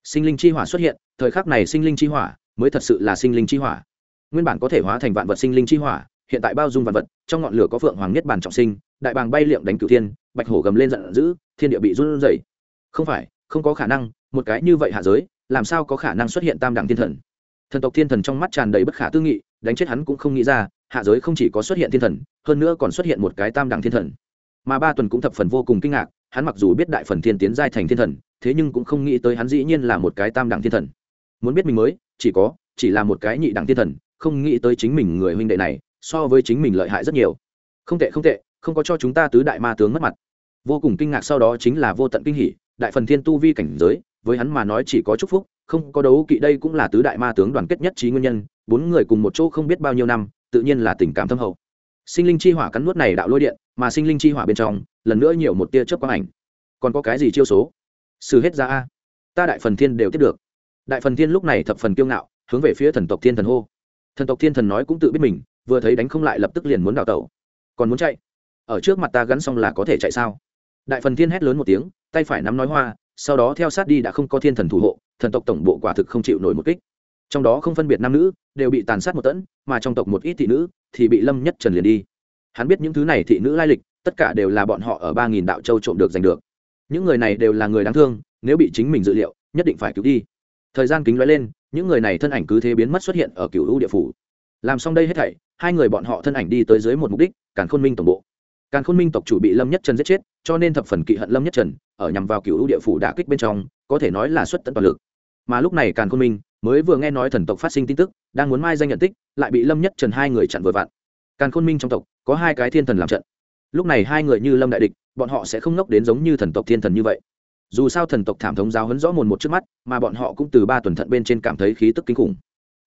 sinh linh chi hỏa xuất hiện, thời khắc này sinh linh chi hỏa mới thật sự là sinh linh chi hỏa. Nguyên bản có thể hóa thành vạn vật sinh linh chi hỏa, hiện tại bao dung vạn vật, trong ngọn lửa có phượng hoàng nhất bản trọng sinh, đại bàng bay liệm đánh cửu thiên, bạch hổ gầm lên giận dữ, thiên địa bị run rẩy. Không phải, không có khả năng, một cái như vậy hạ giới, làm sao có khả năng xuất hiện tam đẳng thiên thần? Thần tộc thiên thần trong mắt tràn đầy bất khả tư nghị, đánh chết hắn cũng không nghĩ ra, hạ giới không chỉ có xuất hiện thiên thần, hơn nữa còn xuất hiện một cái tam đẳng thiên thần. Mà ba tuần cũng thập phần vô cùng kinh ngạc, hắn mặc dù biết đại phần thiên tiến giai thành thiên thần thế nhưng cũng không nghĩ tới hắn dĩ nhiên là một cái tam đẳng thiên thần. Muốn biết mình mới, chỉ có, chỉ là một cái nhị đẳng thiên thần, không nghĩ tới chính mình người huynh đệ này, so với chính mình lợi hại rất nhiều. Không tệ không tệ, không có cho chúng ta tứ đại ma tướng mất mặt. Vô cùng kinh ngạc sau đó chính là vô tận kinh hỉ, đại phần thiên tu vi cảnh giới, với hắn mà nói chỉ có chúc phúc, không có đấu kỵ đây cũng là tứ đại ma tướng đoàn kết nhất trí nguyên nhân, bốn người cùng một chỗ không biết bao nhiêu năm, tự nhiên là tình cảm thâm hậu. Sinh linh chi hỏa cắn nuốt này đạo lôi điện, mà sinh linh chi hỏa bên trong, lần nữa nhiều một tia chớp quang ảnh. Còn có cái gì chiêu số? xử hết ra a. Ta đại phần thiên đều tiếp được. Đại phần thiên lúc này thập phần kiêu ngạo, hướng về phía thần tộc thiên thần hô. Thần tộc thiên thần nói cũng tự biết mình, vừa thấy đánh không lại lập tức liền muốn đào tẩu. Còn muốn chạy? Ở trước mặt ta gắn xong là có thể chạy sao? Đại phần thiên hét lớn một tiếng, tay phải nắm nói hoa, sau đó theo sát đi đã không có thiên thần thủ hộ, thần tộc tổng bộ quả thực không chịu nổi một kích. Trong đó không phân biệt nam nữ, đều bị tàn sát một tẫn, mà trong tộc một ít thị nữ thì bị lâm nhất trần liền đi. Hắn biết những thứ này thị nữ lai lịch, tất cả đều là bọn họ ở ba nghìn đạo châu trộm được giành được những người này đều là người đáng thương, nếu bị chính mình dự liệu, nhất định phải cứu đi. Thời gian kính lóe lên, những người này thân ảnh cứ thế biến mất xuất hiện ở cựu u địa phủ. Làm xong đây hết thảy, hai người bọn họ thân ảnh đi tới dưới một mục đích, càn khôn minh tổng bộ. Càn khôn minh tộc chủ bị lâm nhất trần giết chết, cho nên thập phần kỵ hận lâm nhất trần, ở nhằm vào cựu u địa phủ đả kích bên trong, có thể nói là xuất tận toàn lực. Mà lúc này càn khôn minh mới vừa nghe nói thần tộc phát sinh tin tức, đang muốn mai danh nhận tích, lại bị lâm nhất trần hai người chặn vừa vặn. Càn khôn minh trong tộc có hai cái thiên thần làm trận. Lúc này hai người như lâm đại địch bọn họ sẽ không nốc đến giống như thần tộc thiên thần như vậy. Dù sao thần tộc thảm thống giáo hấn rõ mồn một trước mắt mà bọn họ cũng từ ba tuần thận bên trên cảm thấy khí tức kinh khủng.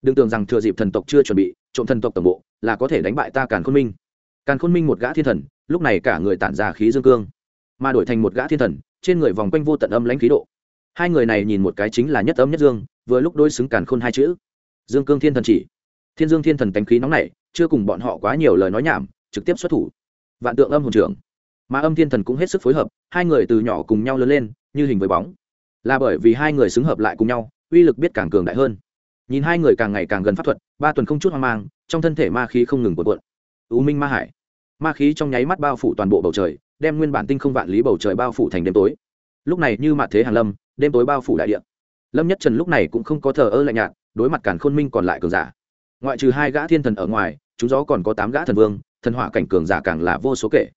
Đừng tưởng rằng thừa dịp thần tộc chưa chuẩn bị trộm thần tộc tổng bộ là có thể đánh bại ta càn khôn minh. Càn khôn minh một gã thiên thần lúc này cả người tản ra khí dương cương mà đổi thành một gã thiên thần trên người vòng quanh vô tận âm lãnh khí độ. Hai người này nhìn một cái chính là nhất âm nhất dương vừa lúc đôi xứng càn khôn hai chữ. Dương cương thiên thần chỉ. Thiên dương thiên thần tánh khí nóng nảy, chưa cùng bọn họ quá nhiều lời nói nhảm trực tiếp xuất thủ. Vạn tượng âm hồn trưởng mà âm thiên thần cũng hết sức phối hợp, hai người từ nhỏ cùng nhau lớn lên, như hình với bóng. Là bởi vì hai người xứng hợp lại cùng nhau, uy lực biết càng cường đại hơn. Nhìn hai người càng ngày càng gần pháp thuật, ba tuần không chút hoang mang, trong thân thể ma khí không ngừng cuộn cuộn. U minh ma hải. Ma khí trong nháy mắt bao phủ toàn bộ bầu trời, đem nguyên bản tinh không vạn lý bầu trời bao phủ thành đêm tối. Lúc này như mặt thế hàn lâm, đêm tối bao phủ đại địa. Lâm nhất trần lúc này cũng không có thờ ơ lạnh nhạt, đối mặt càn khôn minh còn lại cường giả. Ngoại trừ hai gã thiên thần ở ngoài chúng gió còn có tám gã thần vương, thần hỏa cảnh cường giả càng là vô số kể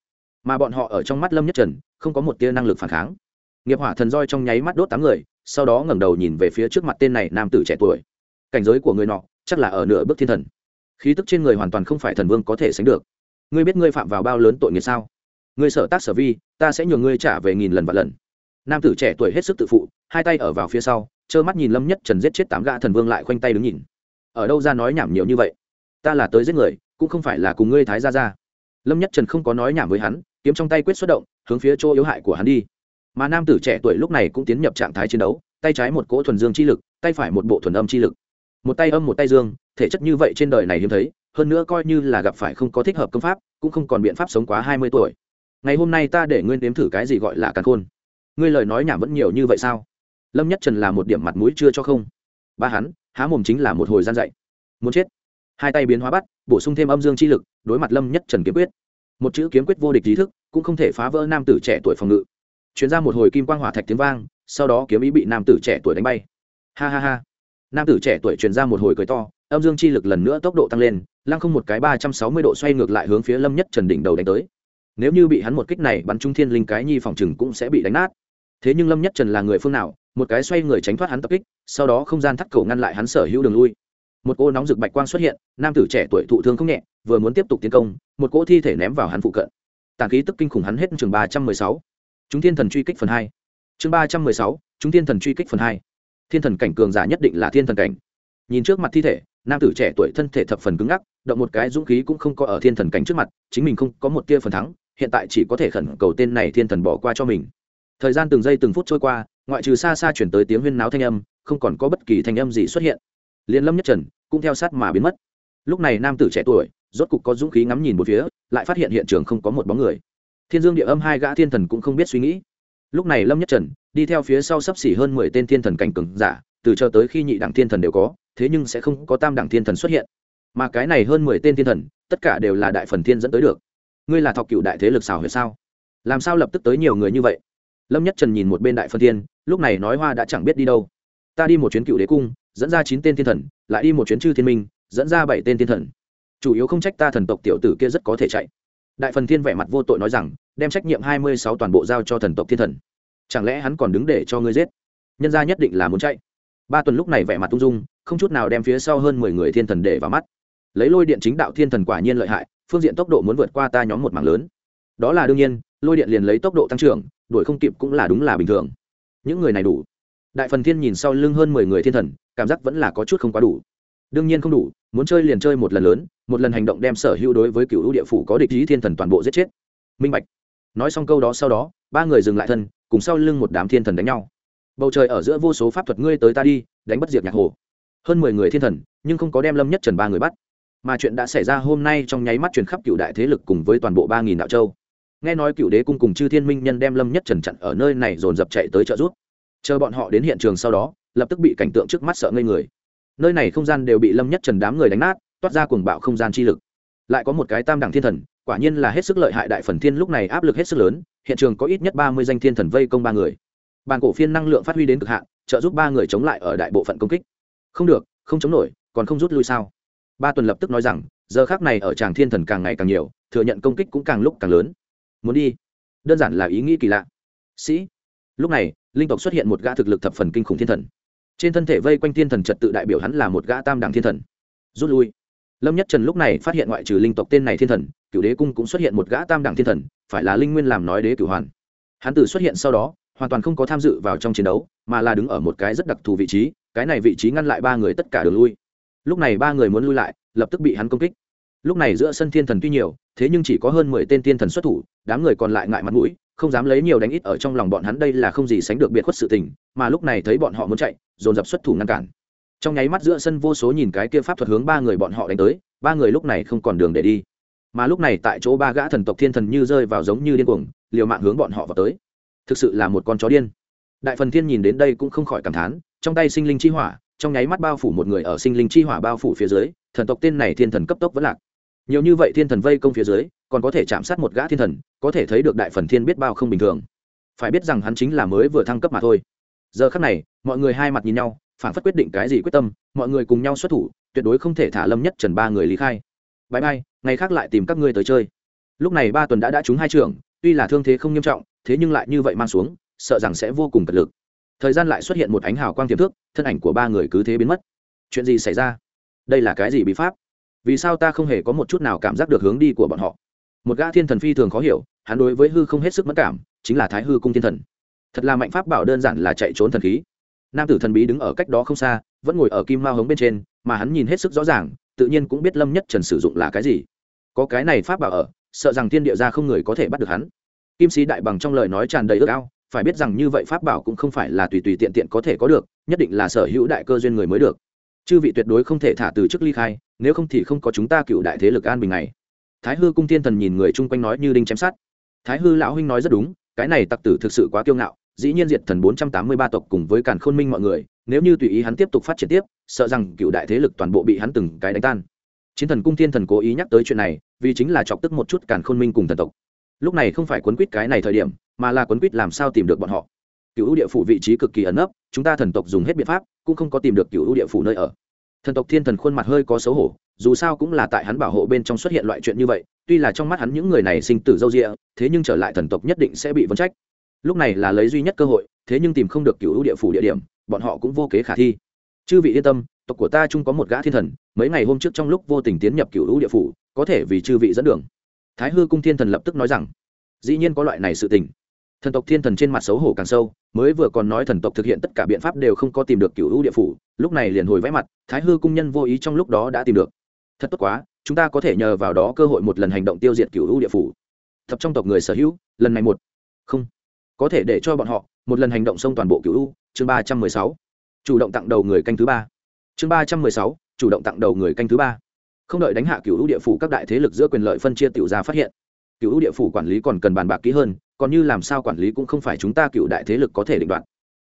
mà bọn họ ở trong mắt lâm nhất trần, không có một tia năng lực phản kháng. Nghiệp hỏa thần roi trong nháy mắt đốt tám người, sau đó ngẩng đầu nhìn về phía trước mặt tên này nam tử trẻ tuổi. Cảnh giới của người nọ, chắc là ở nửa bước thiên thần. Khí tức trên người hoàn toàn không phải thần vương có thể sánh được. Ngươi biết ngươi phạm vào bao lớn tội nghiệp sao? Ngươi sở tác sở vi, ta sẽ nhường ngươi trả về nghìn lần và lần. Nam tử trẻ tuổi hết sức tự phụ, hai tay ở vào phía sau, trơ mắt nhìn lâm nhất trần giết chết tám gã thần vương lại khoanh tay đứng nhìn. Ở đâu ra nói nhảm nhiều như vậy? Ta là tới giết người, cũng không phải là cùng ngươi thái ra ra lâm nhất trần không có nói nhảm với hắn kiếm trong tay quyết xuất động, hướng phía chỗ yếu hại của hắn đi. Mà nam tử trẻ tuổi lúc này cũng tiến nhập trạng thái chiến đấu, tay trái một cỗ thuần dương chi lực, tay phải một bộ thuần âm chi lực. Một tay âm một tay dương, thể chất như vậy trên đời này hiếm thấy, hơn nữa coi như là gặp phải không có thích hợp công pháp, cũng không còn biện pháp sống quá hai mươi tuổi. Ngày hôm nay ta để ngươi nếm thử cái gì gọi là càn khôn. Ngươi lời nói nhảm vẫn nhiều như vậy sao? Lâm nhất trần là một điểm mặt mũi chưa cho không. Ba hắn, há mồm chính là một hồi gian dạy. Muốn chết. Hai tay biến hóa bắt, bổ sung thêm âm dương chi lực, đối mặt lâm nhất trần kiếm quyết một chữ kiếm quyết vô địch trí thức, cũng không thể phá vỡ nam tử trẻ tuổi phòng ngự. Chuyển ra một hồi kim quang hỏa thạch tiếng vang, sau đó kiếm ý bị nam tử trẻ tuổi đánh bay. Ha ha ha. Nam tử trẻ tuổi chuyển ra một hồi cười to, âm dương chi lực lần nữa tốc độ tăng lên, lăng không một cái ba trăm sáu mươi độ xoay ngược lại hướng phía lâm nhất trần đỉnh đầu đánh tới. Nếu như bị hắn một kích này, bắn trung thiên linh cái nhi phòng chừng cũng sẽ bị đánh nát. Thế nhưng lâm nhất trần là người phương nào, một cái xoay người tránh thoát hắn tập kích, sau đó không gian thắt cầu ngăn lại hắn sở hữu đường lui. Một cô nóng rực bạch quang xuất hiện, nam tử trẻ tuổi thụ thương không nhẹ vừa muốn tiếp tục tiến công, một cỗ thi thể ném vào hắn phụ cận. Tàng khí tức kinh khủng hắn hết chương ba trăm mười sáu. Chúng thiên thần truy kích phần hai. Chương ba trăm mười sáu, chúng thiên thần truy kích phần hai. Thiên thần cảnh cường giả nhất định là thiên thần cảnh. Nhìn trước mặt thi thể, nam tử trẻ tuổi thân thể thập phần cứng ngắc, động một cái dũng khí cũng không có ở thiên thần cảnh trước mặt, chính mình không có một tia phần thắng, hiện tại chỉ có thể khẩn cầu tên này thiên thần bỏ qua cho mình. Thời gian từng giây từng phút trôi qua, ngoại trừ xa xa truyền tới tiếng huyên náo thanh âm, không còn có bất kỳ thanh âm gì xuất hiện. Liên lâm nhất trần cũng theo sát mà biến mất. Lúc này nam tử trẻ tuổi rốt cục có dũng khí ngắm nhìn một phía, lại phát hiện hiện trường không có một bóng người. Thiên dương địa âm hai gã thiên thần cũng không biết suy nghĩ. Lúc này lâm nhất trần đi theo phía sau sắp xỉ hơn mười tên thiên thần cảnh cường giả, từ cho tới khi nhị đẳng thiên thần đều có, thế nhưng sẽ không có tam đẳng thiên thần xuất hiện. Mà cái này hơn mười tên thiên thần, tất cả đều là đại phần thiên dẫn tới được. Ngươi là thọc cửu đại thế lực xảo huyệt sao? Làm sao lập tức tới nhiều người như vậy? Lâm nhất trần nhìn một bên đại phần thiên, lúc này nói hoa đã chẳng biết đi đâu. Ta đi một chuyến cựu đế cung, dẫn ra chín tên thiên thần, lại đi một chuyến chư thiên minh, dẫn ra bảy tên thiên thần chủ yếu không trách ta thần tộc tiểu tử kia rất có thể chạy. Đại phần thiên vẻ mặt vô tội nói rằng, đem trách nhiệm hai mươi sáu toàn bộ giao cho thần tộc thiên thần. Chẳng lẽ hắn còn đứng để cho ngươi giết? Nhân gia nhất định là muốn chạy. Ba tuần lúc này vẻ mặt tung dung, không chút nào đem phía sau hơn mười người thiên thần để vào mắt. Lấy lôi điện chính đạo thiên thần quả nhiên lợi hại, phương diện tốc độ muốn vượt qua ta nhóm một mảng lớn. Đó là đương nhiên, lôi điện liền lấy tốc độ tăng trưởng, đuổi không kịp cũng là đúng là bình thường. Những người này đủ. Đại phần thiên nhìn sau lưng hơn mười người thiên thần, cảm giác vẫn là có chút không quá đủ. Đương nhiên không đủ muốn chơi liền chơi một lần lớn, một lần hành động đem sở hữu đối với cựu hữu địa phủ có địch ý thiên thần toàn bộ giết chết. Minh bạch. Nói xong câu đó sau đó, ba người dừng lại thân, cùng sau lưng một đám thiên thần đánh nhau. Bầu trời ở giữa vô số pháp thuật ngươi tới ta đi, đánh bất diệt nhạc hồ. Hơn mười người thiên thần, nhưng không có đem lâm nhất trần ba người bắt. Mà chuyện đã xảy ra hôm nay trong nháy mắt truyền khắp cựu đại thế lực cùng với toàn bộ ba nghìn đạo châu. Nghe nói cựu đế cung cùng chư thiên minh nhân đem lâm nhất trần chặn ở nơi này dồn dập chạy tới trợ giúp. Chờ bọn họ đến hiện trường sau đó, lập tức bị cảnh tượng trước mắt sợ ngây người nơi này không gian đều bị lâm nhất trần đám người đánh nát, toát ra cuồng bạo không gian chi lực. Lại có một cái tam đẳng thiên thần, quả nhiên là hết sức lợi hại đại phần thiên lúc này áp lực hết sức lớn, hiện trường có ít nhất ba mươi danh thiên thần vây công ba người. Bàn cổ phiên năng lượng phát huy đến cực hạn, trợ giúp ba người chống lại ở đại bộ phận công kích. Không được, không chống nổi, còn không rút lui sao? Ba tuần lập tức nói rằng, giờ khác này ở tràng thiên thần càng ngày càng nhiều, thừa nhận công kích cũng càng lúc càng lớn. Muốn đi? Đơn giản là ý nghĩ kỳ lạ. Sĩ. Lúc này, linh tộc xuất hiện một gã thực lực thập phần kinh khủng thiên thần trên thân thể vây quanh thiên thần trật tự đại biểu hắn là một gã tam đẳng thiên thần. Rút lui. Lâm nhất trần lúc này phát hiện ngoại trừ linh tộc tên này thiên thần cựu đế cung cũng xuất hiện một gã tam đẳng thiên thần, phải là linh nguyên làm nói đế cửu hoàn. Hắn từ xuất hiện sau đó, hoàn toàn không có tham dự vào trong chiến đấu, mà là đứng ở một cái rất đặc thù vị trí, cái này vị trí ngăn lại ba người tất cả đường lui. Lúc này ba người muốn lui lại, lập tức bị hắn công kích. Lúc này giữa sân thiên thần tuy nhiều, thế nhưng chỉ có hơn mười tên thiên thần xuất thủ, đám người còn lại ngại mặt mũi không dám lấy nhiều đánh ít ở trong lòng bọn hắn đây là không gì sánh được biệt khuất sự tình, mà lúc này thấy bọn họ muốn chạy, dồn dập xuất thủ ngăn cản. Trong nháy mắt giữa sân vô số nhìn cái kia pháp thuật hướng ba người bọn họ đánh tới, ba người lúc này không còn đường để đi. Mà lúc này tại chỗ ba gã thần tộc thiên thần như rơi vào giống như điên cuồng, liều mạng hướng bọn họ vào tới. Thực sự là một con chó điên. Đại phần thiên nhìn đến đây cũng không khỏi cảm thán, trong tay sinh linh chi hỏa, trong nháy mắt bao phủ một người ở sinh linh chi hỏa bao phủ phía dưới, thần tộc tên này thiên thần cấp tốc vẫn lạc. Nhiều như vậy thiên thần vây công phía dưới còn có thể chạm sát một gã thiên thần, có thể thấy được đại phần thiên biết bao không bình thường. Phải biết rằng hắn chính là mới vừa thăng cấp mà thôi. Giờ khắc này, mọi người hai mặt nhìn nhau, phản phất quyết định cái gì quyết tâm, mọi người cùng nhau xuất thủ, tuyệt đối không thể thả lâm nhất trần ba người lý khai. Bãi bay ngày khác lại tìm các ngươi tới chơi. Lúc này ba tuần đã đã trúng hai trường tuy là thương thế không nghiêm trọng, thế nhưng lại như vậy mang xuống, sợ rằng sẽ vô cùng cật lực. Thời gian lại xuất hiện một ánh hào quang tiềm thức, thân ảnh của ba người cứ thế biến mất. Chuyện gì xảy ra? Đây là cái gì bị pháp? Vì sao ta không hề có một chút nào cảm giác được hướng đi của bọn họ? một gã thiên thần phi thường khó hiểu, hắn đối với hư không hết sức mất cảm, chính là thái hư cung thiên thần. Thật là mạnh pháp bảo đơn giản là chạy trốn thần khí. Nam tử thần bí đứng ở cách đó không xa, vẫn ngồi ở kim mao hống bên trên, mà hắn nhìn hết sức rõ ràng, tự nhiên cũng biết lâm nhất trần sử dụng là cái gì. Có cái này pháp bảo ở, sợ rằng thiên địa ra không người có thể bắt được hắn. Kim sĩ đại bằng trong lời nói tràn đầy ước ao, phải biết rằng như vậy pháp bảo cũng không phải là tùy tùy tiện tiện có thể có được, nhất định là sở hữu đại cơ duyên người mới được. Chư vị tuyệt đối không thể thả từ chức ly khai, nếu không thì không có chúng ta cựu đại thế lực an bình này thái hư cung thiên thần nhìn người chung quanh nói như đinh chém sát thái hư lão huynh nói rất đúng, cái này tặc tử thực sự quá kiêu ngạo, dĩ nhiên diệt thần bốn trăm tám mươi ba tộc cùng với càn khôn minh mọi người, nếu như tùy ý hắn tiếp tục phát triển tiếp, sợ rằng cựu đại thế lực toàn bộ bị hắn từng cái đánh tan. Chiến thần cung thiên thần cố ý nhắc tới chuyện này, vì chính là chọc tức một chút càn khôn minh cùng thần tộc. Lúc này không phải quấn quýt cái này thời điểm, mà là quấn quýt làm sao tìm được bọn họ. Cựu ưu địa phủ vị trí cực kỳ ẩn ấp chúng ta thần tộc dùng hết biện pháp, cũng không có tìm được cựu ưu địa phủ nơi ở thần tộc thiên thần khuôn mặt hơi có xấu hổ, dù sao cũng là tại hắn bảo hộ bên trong xuất hiện loại chuyện như vậy, tuy là trong mắt hắn những người này sinh tử dâu rịa thế nhưng trở lại thần tộc nhất định sẽ bị vấn trách. Lúc này là lấy duy nhất cơ hội, thế nhưng tìm không được cựu địa phủ địa điểm, bọn họ cũng vô kế khả thi. Chư vị yên tâm, tộc của ta chung có một gã thiên thần, mấy ngày hôm trước trong lúc vô tình tiến nhập cựu địa phủ, có thể vì chư vị dẫn đường. Thái hư cung thiên thần lập tức nói rằng, dĩ nhiên có loại này sự tình thần tộc thiên thần trên mặt xấu hổ càng sâu, mới vừa còn nói thần tộc thực hiện tất cả biện pháp đều không có tìm được cựu hữu địa phủ, lúc này liền hồi vẽ mặt, thái hư cung nhân vô ý trong lúc đó đã tìm được. Thật tốt quá, chúng ta có thể nhờ vào đó cơ hội một lần hành động tiêu diệt cựu hữu địa phủ. Thập trong tộc người sở hữu, lần này một. Không. Có thể để cho bọn họ một lần hành động xông toàn bộ cựu hữu chương ba trăm mười sáu. Chủ động tặng đầu người canh thứ ba. Chương ba trăm mười sáu, chủ động tặng đầu người canh thứ ba. Không đợi đánh hạ cựu hữu địa phủ các đại thế lực giữa quyền lợi phân chia tiểu gia phát hiện cựu ưu địa phủ quản lý còn cần bàn bạc kỹ hơn, còn như làm sao quản lý cũng không phải chúng ta cựu đại thế lực có thể định đoạt.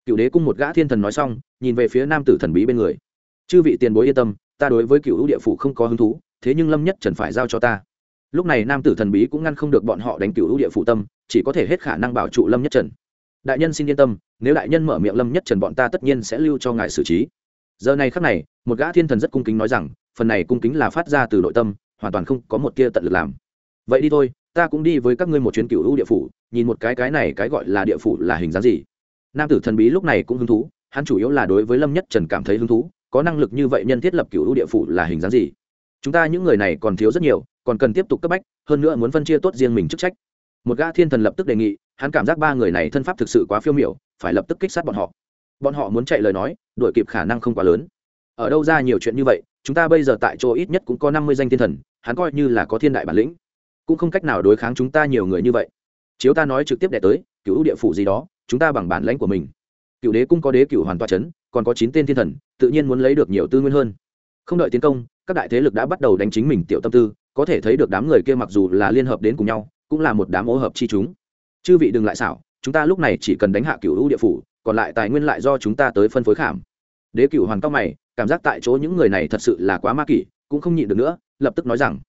Cựu đế cung một gã thiên thần nói xong, nhìn về phía nam tử thần bí bên người. Chư vị tiền bối yên tâm, ta đối với cựu ưu địa phủ không có hứng thú, thế nhưng lâm nhất trần phải giao cho ta. Lúc này nam tử thần bí cũng ngăn không được bọn họ đánh cựu ưu địa phủ tâm, chỉ có thể hết khả năng bảo trụ lâm nhất trần. Đại nhân xin yên tâm, nếu đại nhân mở miệng lâm nhất trần bọn ta tất nhiên sẽ lưu cho ngài xử trí. Giờ này khắc này, một gã thiên thần rất cung kính nói rằng, phần này cung kính là phát ra từ nội tâm, hoàn toàn không có một tia tận lực làm. Vậy đi thôi ta cũng đi với các ngươi một chuyến cựu u địa phủ, nhìn một cái cái này cái gọi là địa phủ là hình dáng gì. Nam tử thần bí lúc này cũng hứng thú, hắn chủ yếu là đối với lâm nhất trần cảm thấy hứng thú, có năng lực như vậy nhân thiết lập cựu u địa phủ là hình dáng gì? Chúng ta những người này còn thiếu rất nhiều, còn cần tiếp tục cấp bách, hơn nữa muốn phân chia tốt riêng mình chức trách. Một ga thiên thần lập tức đề nghị, hắn cảm giác ba người này thân pháp thực sự quá phiêu miểu, phải lập tức kích sát bọn họ. Bọn họ muốn chạy lời nói, đuổi kịp khả năng không quá lớn. Ở đâu ra nhiều chuyện như vậy, chúng ta bây giờ tại chỗ ít nhất cũng có năm mươi danh thiên thần, hắn coi như là có thiên đại bản lĩnh cũng không cách nào đối kháng chúng ta nhiều người như vậy. Chiếu ta nói trực tiếp đẻ tới, cựu địa phủ gì đó, chúng ta bằng bản lãnh của mình. Cựu đế cũng có đế cựu hoàn toa c còn có chín tên thiên thần, tự nhiên muốn lấy được nhiều tư nguyên hơn. Không đợi tiến công, các đại thế lực đã bắt đầu đánh chính mình tiểu tâm tư, có thể thấy được đám người kia mặc dù là liên hợp đến cùng nhau, cũng là một đám ô hợp chi chúng. Chư vị đừng lại xảo, chúng ta lúc này chỉ cần đánh hạ cựu hữu địa phủ, còn lại tài nguyên lại do chúng ta tới phân phối khảm. Đế cựu hoàng cao mày, cảm giác tại chỗ những người này thật sự là quá ma kỷ, cũng không nhịn được nữa, lập tức nói rằng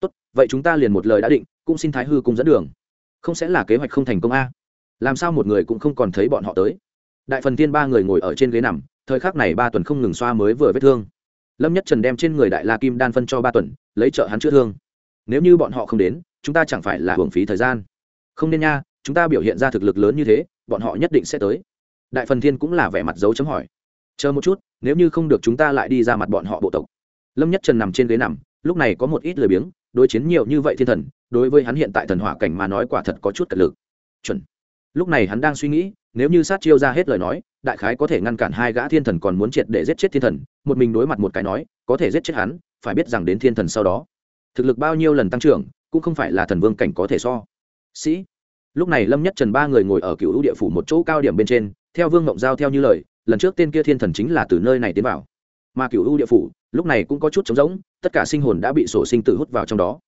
tốt, vậy chúng ta liền một lời đã định, cũng xin thái hư cung dẫn đường. Không sẽ là kế hoạch không thành công a. Làm sao một người cũng không còn thấy bọn họ tới? Đại phần Thiên ba người ngồi ở trên ghế nằm, thời khắc này ba tuần không ngừng xoa mới vừa vết thương. Lâm nhất trần đem trên người đại la kim đan phân cho ba tuần, lấy trợ hắn chữa thương. Nếu như bọn họ không đến, chúng ta chẳng phải là hưởng phí thời gian. Không nên nha, chúng ta biểu hiện ra thực lực lớn như thế, bọn họ nhất định sẽ tới. Đại phần thiên cũng là vẻ mặt dấu chấm hỏi. Chờ một chút, nếu như không được chúng ta lại đi ra mặt bọn họ bộ tộc. Lâm nhất trần nằm trên ghế nằm, lúc này có một ít lười biếng đối chiến nhiều như vậy thiên thần, đối với hắn hiện tại thần hỏa cảnh mà nói quả thật có chút cật lực. Chuẩn. Lúc này hắn đang suy nghĩ, nếu như sát chiêu ra hết lời nói, đại khái có thể ngăn cản hai gã thiên thần còn muốn triệt để giết chết thiên thần, một mình đối mặt một cái nói, có thể giết chết hắn, phải biết rằng đến thiên thần sau đó, thực lực bao nhiêu lần tăng trưởng, cũng không phải là thần vương cảnh có thể so. Sĩ. Lúc này lâm nhất trần ba người ngồi ở cựu lũ địa phủ một chỗ cao điểm bên trên, theo vương ngộng giao theo như lời, lần trước tên kia thiên thần chính là từ nơi này tiến vào. Mà cựu lũ địa phủ, lúc này cũng có chút trống rỗng tất cả sinh hồn đã bị sổ sinh tử hút vào trong đó.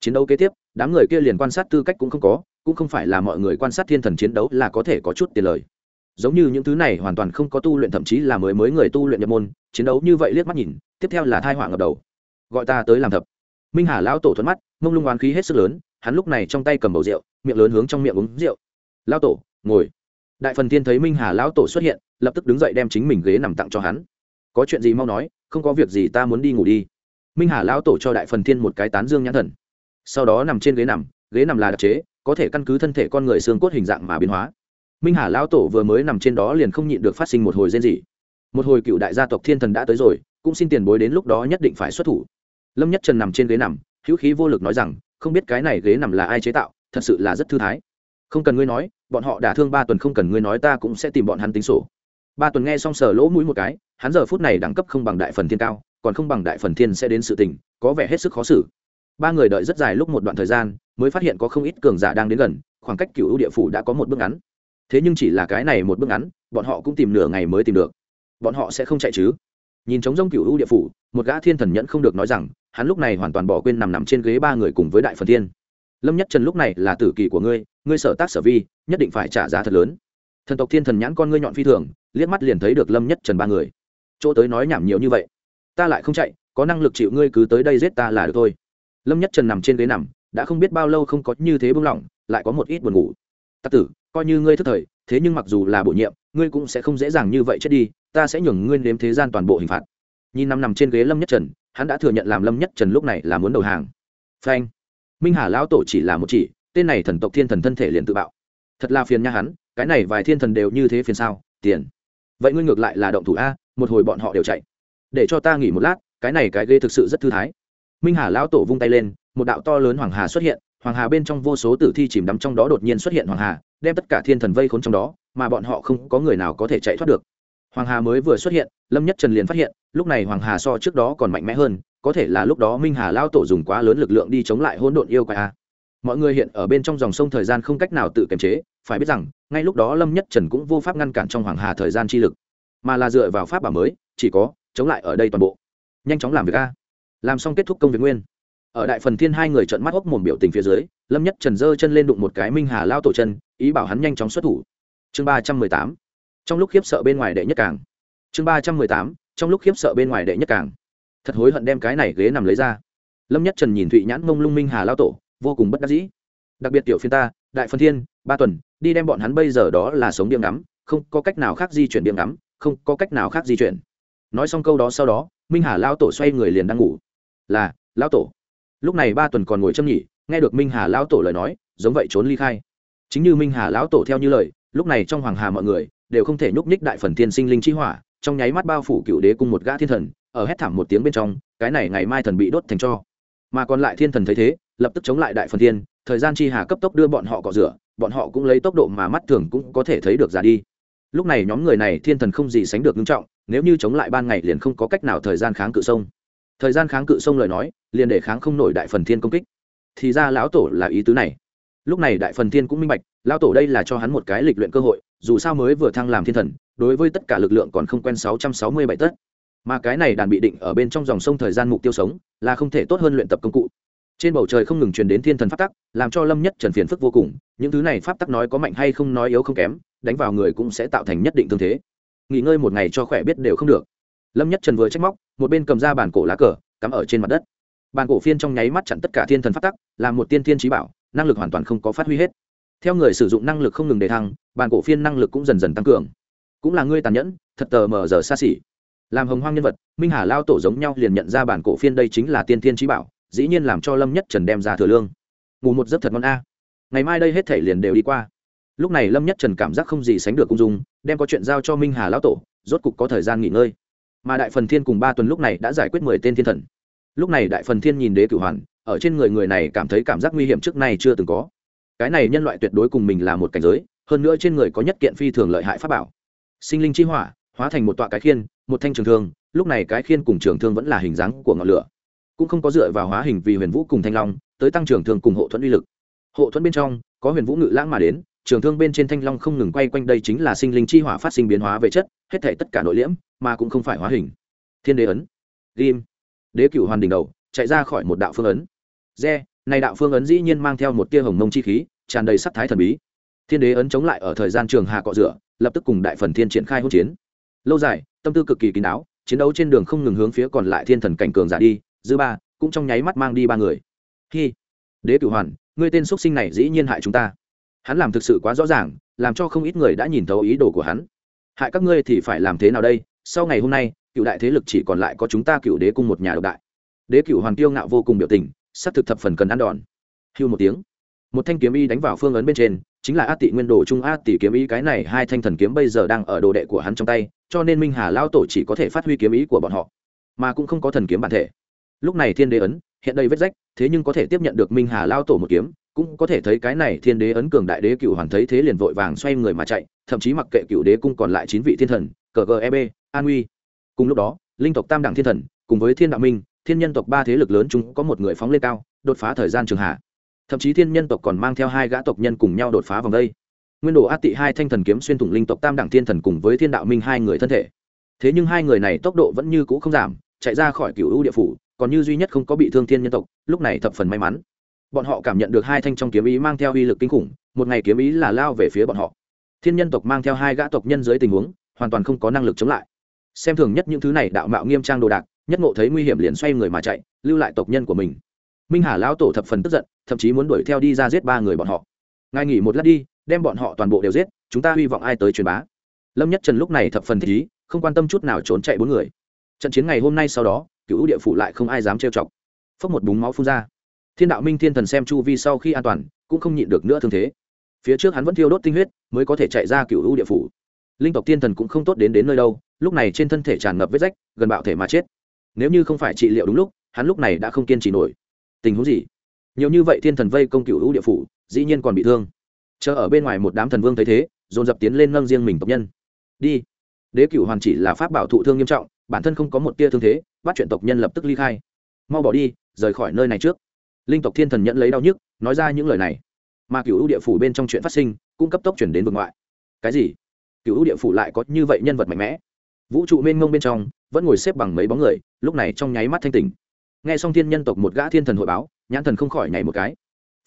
Chiến đấu kế tiếp, đám người kia liền quan sát tư cách cũng không có, cũng không phải là mọi người quan sát thiên thần chiến đấu là có thể có chút tiền lời. Giống như những thứ này hoàn toàn không có tu luyện, thậm chí là mới mới người tu luyện nhập môn, chiến đấu như vậy liếc mắt nhìn, tiếp theo là thai họa ngập đầu. Gọi ta tới làm thập. Minh hà lão tổ thuận mắt, mông lung oán khí hết sức lớn, hắn lúc này trong tay cầm bầu rượu, miệng lớn hướng trong miệng uống rượu. Lão tổ, ngồi. Đại phần thiên thấy minh hà lão tổ xuất hiện, lập tức đứng dậy đem chính mình ghế nằm tặng cho hắn. Có chuyện gì mau nói, không có việc gì ta muốn đi ngủ đi minh hà lão tổ cho đại phần thiên một cái tán dương nhãn thần. Sau đó nằm trên ghế nằm ghế nằm là đặc chế, có thể căn cứ thân thể con người xương cốt hình dạng mà biến hóa. Minh hà lão tổ vừa mới nằm trên đó liền không nhịn được phát sinh một hồi rên dị. một hồi cựu đại gia tộc thiên thần đã tới rồi, cũng xin tiền bối đến lúc đó nhất định phải xuất thủ. Lâm nhất trần nằm trên ghế nằm, hữu khí vô lực nói rằng, không biết cái này ghế nằm là ai chế tạo, thật sự là rất thư thái. Không cần ngươi nói, bọn họ đã thương ba tuần không cần ngươi nói ta cũng sẽ tìm bọn hắn tính sổ. Ba tuần nghe xong sờ lỗ mũi một cái, hắn giờ phút này đẳng cấp không bằng đại phần thiên cao còn không bằng đại phần thiên sẽ đến sự tình, có vẻ hết sức khó xử. Ba người đợi rất dài lúc một đoạn thời gian, mới phát hiện có không ít cường giả đang đến gần, khoảng cách cựu địa phủ đã có một bước ngắn. Thế nhưng chỉ là cái này một bước ngắn, bọn họ cũng tìm nửa ngày mới tìm được. Bọn họ sẽ không chạy chứ? Nhìn trống rông cựu địa phủ, một gã thiên thần nhẫn không được nói rằng, hắn lúc này hoàn toàn bỏ quên nằm nằm trên ghế ba người cùng với đại phần thiên. Lâm nhất trần lúc này là tử kỳ của ngươi ngươi sở tác sở vi, nhất định phải trả giá thật lớn. Thần tộc thiên thần nhãn con ngươi nhọn phi thường, liếc mắt liền thấy được lâm nhất trần ba người. Chỗ tới nói nhảm nhiều như vậy ta lại không chạy, có năng lực chịu ngươi cứ tới đây giết ta là được thôi. Lâm nhất trần nằm trên ghế nằm, đã không biết bao lâu không có như thế bưng lỏng, lại có một ít buồn ngủ. Tặc tử, coi như ngươi thức thời, thế nhưng mặc dù là bổ nhiệm, ngươi cũng sẽ không dễ dàng như vậy chết đi, ta sẽ nhường ngươi đếm thế gian toàn bộ hình phạt. Nhìn nằm nằm trên ghế lâm nhất trần, hắn đã thừa nhận làm lâm nhất trần lúc này là muốn đầu hàng. Phanh. Minh hà lão tổ chỉ là một chỉ, tên này thần tộc thiên thần thân thể liền tự bạo. Thật là phiền nha hắn, cái này vài thiên thần đều như thế phiền sao, tiền. Vậy ngươi ngược lại là động thủ a, một hồi bọn họ đều chạy để cho ta nghỉ một lát, cái này cái ghê thực sự rất thư thái. Minh hà lão tổ vung tay lên, một đạo to lớn hoàng hà xuất hiện, hoàng hà bên trong vô số tử thi chìm đắm trong đó đột nhiên xuất hiện hoàng hà, đem tất cả thiên thần vây khốn trong đó, mà bọn họ không có người nào có thể chạy thoát được. Hoàng hà mới vừa xuất hiện, lâm nhất trần liền phát hiện, lúc này hoàng hà so trước đó còn mạnh mẽ hơn, có thể là lúc đó minh hà lao tổ dùng quá lớn lực lượng đi chống lại hôn độn yêu quái a. Mọi người hiện ở bên trong dòng sông thời gian không cách nào tự kiềm chế, phải biết rằng, ngay lúc đó lâm nhất trần cũng vô pháp ngăn cản trong hoàng hà thời gian chi lực, mà là dựa vào pháp bảo mới, chỉ có chống lại ở đây toàn bộ. Nhanh chóng làm việc a. Làm xong kết thúc công việc nguyên. Ở đại phần thiên hai người trợn mắt hốc mồm biểu tình phía dưới, lâm nhất trần dơ chân lên đụng một cái minh hà lao tổ chân, ý bảo hắn nhanh chóng xuất thủ. Chương ba trăm mười tám. Trong lúc khiếp sợ bên ngoài đệ nhất cảng chương ba trăm mười tám, trong lúc khiếp sợ bên ngoài đệ nhất cảng thật hối hận đem cái này ghế nằm lấy ra. Lâm nhất trần nhìn thụy nhãn mông lung minh hà lao tổ, vô cùng bất đắc dĩ. Đặc biệt tiểu phiên ta, đại phần thiên, ba tuần, đi đem bọn hắn bây giờ đó là sống điểm ngắm, không có cách nào khác di chuyển điểm ngắm, không có cách nào khác di chuyển nói xong câu đó sau đó, minh hà lao tổ xoay người liền đang ngủ. Là lao tổ. Lúc này ba tuần còn ngồi châm nhỉ, nghe được minh hà lao tổ lời nói, giống vậy trốn ly khai. Chính như minh hà lão tổ theo như lời, lúc này trong hoàng hà mọi người đều không thể nhúc nhích đại phần thiên sinh linh chi hỏa, trong nháy mắt bao phủ cựu đế cùng một gã thiên thần, ở hét thảm một tiếng bên trong, cái này ngày mai thần bị đốt thành cho. Mà còn lại thiên thần thấy thế, lập tức chống lại đại phần thiên, thời gian chi hà cấp tốc đưa bọn họ cọ rửa, bọn họ cũng lấy tốc độ mà mắt thường cũng có thể thấy được ra đi. Lúc này nhóm người này thiên thần không gì sánh được nghiêm trọng nếu như chống lại ban ngày liền không có cách nào thời gian kháng cự sông. Thời gian kháng cự sông lời nói, liền để kháng không nổi đại phần thiên công kích. Thì ra lão tổ là ý tứ này. Lúc này đại phần thiên cũng minh bạch, lão tổ đây là cho hắn một cái lịch luyện cơ hội, dù sao mới vừa thăng làm thiên thần, đối với tất cả lực lượng còn không quen sáu trăm sáu mươi bảy tất. Mà cái này đàn bị định ở bên trong dòng sông thời gian mục tiêu sống, là không thể tốt hơn luyện tập công cụ. Trên bầu trời không ngừng truyền đến thiên thần pháp tắc, làm cho lâm nhất trần phiền phức vô cùng, những thứ này pháp tắc nói có mạnh hay không nói yếu không kém, đánh vào người cũng sẽ tạo thành nhất định thương thế nghỉ ngơi một ngày cho khỏe biết đều không được. Lâm nhất trần vừa trách móc, một bên cầm ra bản cổ lá cờ, cắm ở trên mặt đất. Bản cổ phiên trong nháy mắt chặn tất cả thiên thần phát tắc, làm một tiên thiên trí bảo, năng lực hoàn toàn không có phát huy hết. Theo người sử dụng năng lực không ngừng đề thăng bản cổ phiên năng lực cũng dần dần tăng cường. Cũng là ngươi tàn nhẫn, thật tờ mờ giờ xa xỉ. Làm hồng hoang nhân vật, minh hà lao tổ giống nhau liền nhận ra bản cổ phiên đây chính là tiên thiên trí bảo, dĩ nhiên làm cho lâm nhất trần đem ra thừa lương. Ngủ một giấc thật ngon a. Ngày mai đây hết thể liền đều đi qua lúc này lâm nhất trần cảm giác không gì sánh được cung dung, đem có chuyện giao cho minh hà lão tổ, rốt cục có thời gian nghỉ ngơi. Mà đại phần thiên cùng ba tuần lúc này đã giải quyết mười tên thiên thần. Lúc này đại phần thiên nhìn đế cửu hoàn, ở trên người người này cảm thấy cảm giác nguy hiểm trước nay chưa từng có. Cái này nhân loại tuyệt đối cùng mình là một cảnh giới, hơn nữa trên người có nhất kiện phi thường lợi hại pháp bảo. Sinh linh chi hỏa, hóa thành một tọa cái khiên, một thanh trường thương, lúc này cái khiên cùng trường thương vẫn là hình dáng của ngọn lửa. Cũng không có dựa vào hóa hình vì huyền vũ cùng thanh long, tới tăng trường thương cùng hộ thuẫn uy lực. Hộ thuẫn bên trong, có huyền vũ ngự lãng mà đến trường thương bên trên thanh long không ngừng quay quanh đây chính là sinh linh chi hỏa phát sinh biến hóa về chất, hết thể tất cả nội liễm, mà cũng không phải hóa hình. Thiên đế ấn. Ghim đế cựu hoàn đỉnh đầu, chạy ra khỏi một đạo phương ấn. Re, này đạo phương ấn dĩ nhiên mang theo một tia hồng mông chi khí, tràn đầy sắc thái thần bí. Thiên đế ấn chống lại ở thời gian trường hạ cọ rửa, lập tức cùng đại phần thiên triển khai hỗn chiến. Lâu dài, tâm tư cực kỳ kín đáo, chiến đấu trên đường không ngừng hướng phía còn lại thiên thần cảnh cường giả đi, dư ba, cũng trong nháy mắt mang đi ba người. Khi đế cửu hoàn, ngươi tên xuất sinh này dĩ nhiên hại chúng ta hắn làm thực sự quá rõ ràng, làm cho không ít người đã nhìn thấu ý đồ của hắn. Hại các ngươi thì phải làm thế nào đây? Sau ngày hôm nay, cựu đại thế lực chỉ còn lại có chúng ta cựu đế cung một nhà độc đại. Đế cựu hoàng tiêu ngạo vô cùng biểu tình s ắ c thực thập phần cần ăn đòn. Hưu một tiếng. Một thanh kiếm y đánh vào phương ấn bên trên, chính là a tị nguyên đồ trung a tỷ kiếm y cái này, hai thanh thần kiếm bây giờ đang ở đồ đệ của hắn trong tay, cho nên minh hà lao tổ chỉ có thể phát huy kiếm ý của bọn họ, mà cũng không có thần kiếm bản thể. Lúc này thiên đế ấn, hiện đây vết rách, thế nhưng có thể tiếp nhận được minh hà lao tổ một kiếm cũng có thể thấy cái này thiên đế ấn cường đại đế cựu hoàn thấy thế liền vội vàng xoay người mà chạy, thậm chí mặc kệ cựu đế cung còn lại chín vị thiên thần cờ geb an uy cùng lúc đó, linh tộc tam đẳng thiên thần, cùng với thiên đạo minh, thiên nhân tộc ba thế lực lớn chúng có một người phóng lên cao, đột phá thời gian trường hạ. Thậm chí thiên nhân tộc còn mang theo hai gã tộc nhân cùng nhau đột phá vòng đây. Nguyên đồ át tị hai thanh thần kiếm xuyên thủng linh tộc tam đẳng thiên thần cùng với thiên đạo minh hai người thân thể. Thế nhưng hai người này tốc độ vẫn như cũ không giảm, chạy ra khỏi cựu ưu địa phủ, còn như duy nhất không có bị thương thiên nhân tộc, lúc này thập phần may mắn bọn họ cảm nhận được hai thanh trong kiếm ý mang theo uy lực kinh khủng, một ngày kiếm ý là lao về phía bọn họ. Thiên nhân tộc mang theo hai gã tộc nhân dưới tình huống, hoàn toàn không có năng lực chống lại. Xem thường nhất những thứ này đạo mạo nghiêm trang đồ đạc, nhất ngộ thấy nguy hiểm liền xoay người mà chạy, lưu lại tộc nhân của mình. Minh hà lão tổ thập phần tức giận, thậm chí muốn đuổi theo đi ra giết ba người bọn họ. Ngài nghỉ một lát đi, đem bọn họ toàn bộ đều giết, chúng ta hy vọng ai tới truyền bá. Lâm nhất trần lúc này thập phần thích ý, không quan tâm chút nào trốn chạy bốn người. Trận chiến ngày hôm nay sau đó, cựu địa phủ lại không ai dám trêu chọc. Phốc một búng máu phun ra thiên đạo minh thiên thần xem chu vi sau khi an toàn, cũng không nhịn được nữa thương thế. Phía trước hắn vẫn thiêu đốt tinh huyết, mới có thể chạy ra cựu u địa phủ. Linh tộc thiên thần cũng không tốt đến đến nơi đâu, lúc này trên thân thể tràn ngập vết rách, gần bạo thể mà chết. Nếu như không phải trị liệu đúng lúc, hắn lúc này đã không kiên trì nổi. Tình huống gì? Nhiều như vậy thiên thần vây công cựu u địa phủ, dĩ nhiên còn bị thương. Chờ ở bên ngoài một đám thần vương thấy thế, dồn dập tiến lên nâng riêng mình tộc nhân. Đi. Đế cựu hoàn chỉ là pháp bảo thụ thương nghiêm trọng, bản thân không có một tia thương thế, bắt chuyện tộc nhân lập tức ly khai. Mau bỏ đi, rời khỏi nơi này trước linh tộc thiên thần nhận lấy đau nhức, nói ra những lời này. Mà cựu địa phủ bên trong chuyện phát sinh, cũng cấp tốc chuyển đến vực ngoại. Cái gì? Cựu địa phủ lại có như vậy nhân vật mạnh mẽ. Vũ trụ mênh ngông bên trong, vẫn ngồi xếp bằng mấy bóng người, lúc này trong nháy mắt thanh tỉnh. Nghe xong thiên nhân tộc một gã thiên thần hội báo, nhãn thần không khỏi nhảy một cái.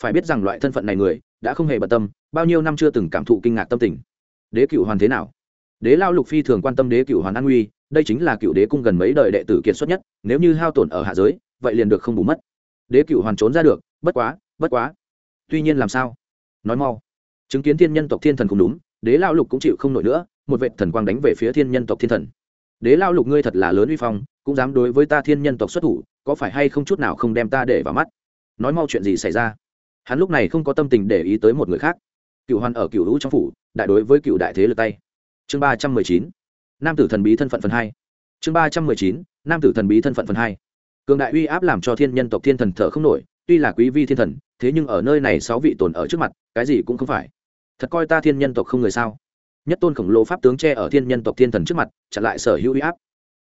Phải biết rằng loại thân phận này người, đã không hề bận tâm, bao nhiêu năm chưa từng cảm thụ kinh ngạc tâm tình. Đế cựu hoàn thế nào? Đế lao lục phi thường quan tâm đế cựu hoàn an nguy, đây chính là cựu đế cung gần mấy đời đệ tử kiệt xuất nhất, nếu như hao tổn ở hạ giới, vậy liền được không bù mất đế cựu hoàn trốn ra được, bất quá bất quá. Tuy nhiên làm sao? Nói mau. Chứng kiến thiên nhân tộc thiên thần không đúng, đế lao lục cũng chịu không nổi nữa, một vệ thần quang đánh về phía thiên nhân tộc thiên thần. Đế lao lục ngươi thật là lớn uy phong, cũng dám đối với ta thiên nhân tộc xuất thủ, có phải hay không chút nào không đem ta để vào mắt? Nói mau chuyện gì xảy ra? Hắn lúc này không có tâm tình để ý tới một người khác. Cựu hoàn ở cựu lũ trong phủ, đại đối với cựu đại thế lượt tay. Chương ba trăm mười chín. Nam tử thần bí thân phận phần hai. Chương ba trăm mười chín. Nam tử thần bí thân phận phần hai cường đại uy áp làm cho thiên nhân tộc thiên thần thở không nổi, tuy là quý vi thiên thần, thế nhưng ở nơi này sáu vị tồn ở trước mặt, cái gì cũng không phải. Thật coi ta thiên nhân tộc không người sao? Nhất tôn khổng lồ pháp tướng che ở thiên nhân tộc thiên thần trước mặt, chặn lại sở hữu uy áp.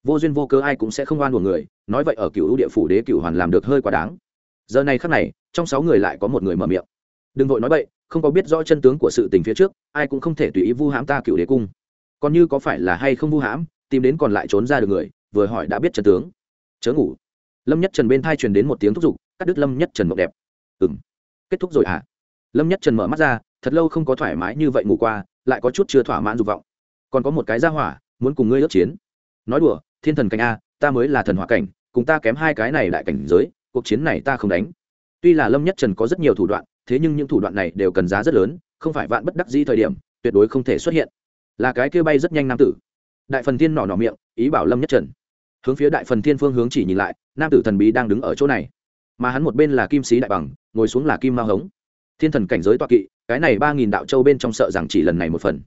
Vô duyên vô cớ ai cũng sẽ không oan của người, nói vậy ở cựu địa phủ đế cựu hoàn làm được hơi quá đáng. Giờ này khắc này, trong sáu người lại có một người mở miệng. Đừng vội nói vậy không có biết rõ chân tướng của sự tình phía trước, ai cũng không thể tùy ý vu hãm ta cựu đế cung. Còn như có phải là hay không vu hãm, tìm đến còn lại trốn ra được người, vừa hỏi đã biết chân tướng. Chớ ngủ lâm nhất trần bên thai truyền đến một tiếng thúc giục, cắt đứt lâm nhất trần mộng đẹp. Ừng kết thúc rồi à lâm nhất trần mở mắt ra, thật lâu không có thoải mái như vậy ngủ qua, lại có chút chưa thỏa mãn dục vọng. Còn có một cái ra hỏa, muốn cùng ngươi ước chiến. Nói đùa, thiên thần cảnh a, ta mới là thần hỏa cảnh, cùng ta kém hai cái này lại cảnh giới, cuộc chiến này ta không đánh. Tuy là lâm nhất trần có rất nhiều thủ đoạn, thế nhưng những thủ đoạn này đều cần giá rất lớn, không phải vạn bất đắc dĩ thời điểm, tuyệt đối không thể xuất hiện. Là cái kia bay rất nhanh nam tử. Đại phần thiên nỏ nỏ miệng, ý bảo lâm nhất trần hướng phía đại phần thiên phương hướng chỉ nhìn lại, nam tử thần bí đang đứng ở chỗ này. Mà hắn một bên là kim sĩ đại bằng, ngồi xuống là kim mao hống. Thiên thần cảnh giới toa kỵ, cái này ba nghìn đạo châu bên trong sợ rằng chỉ lần này một phần.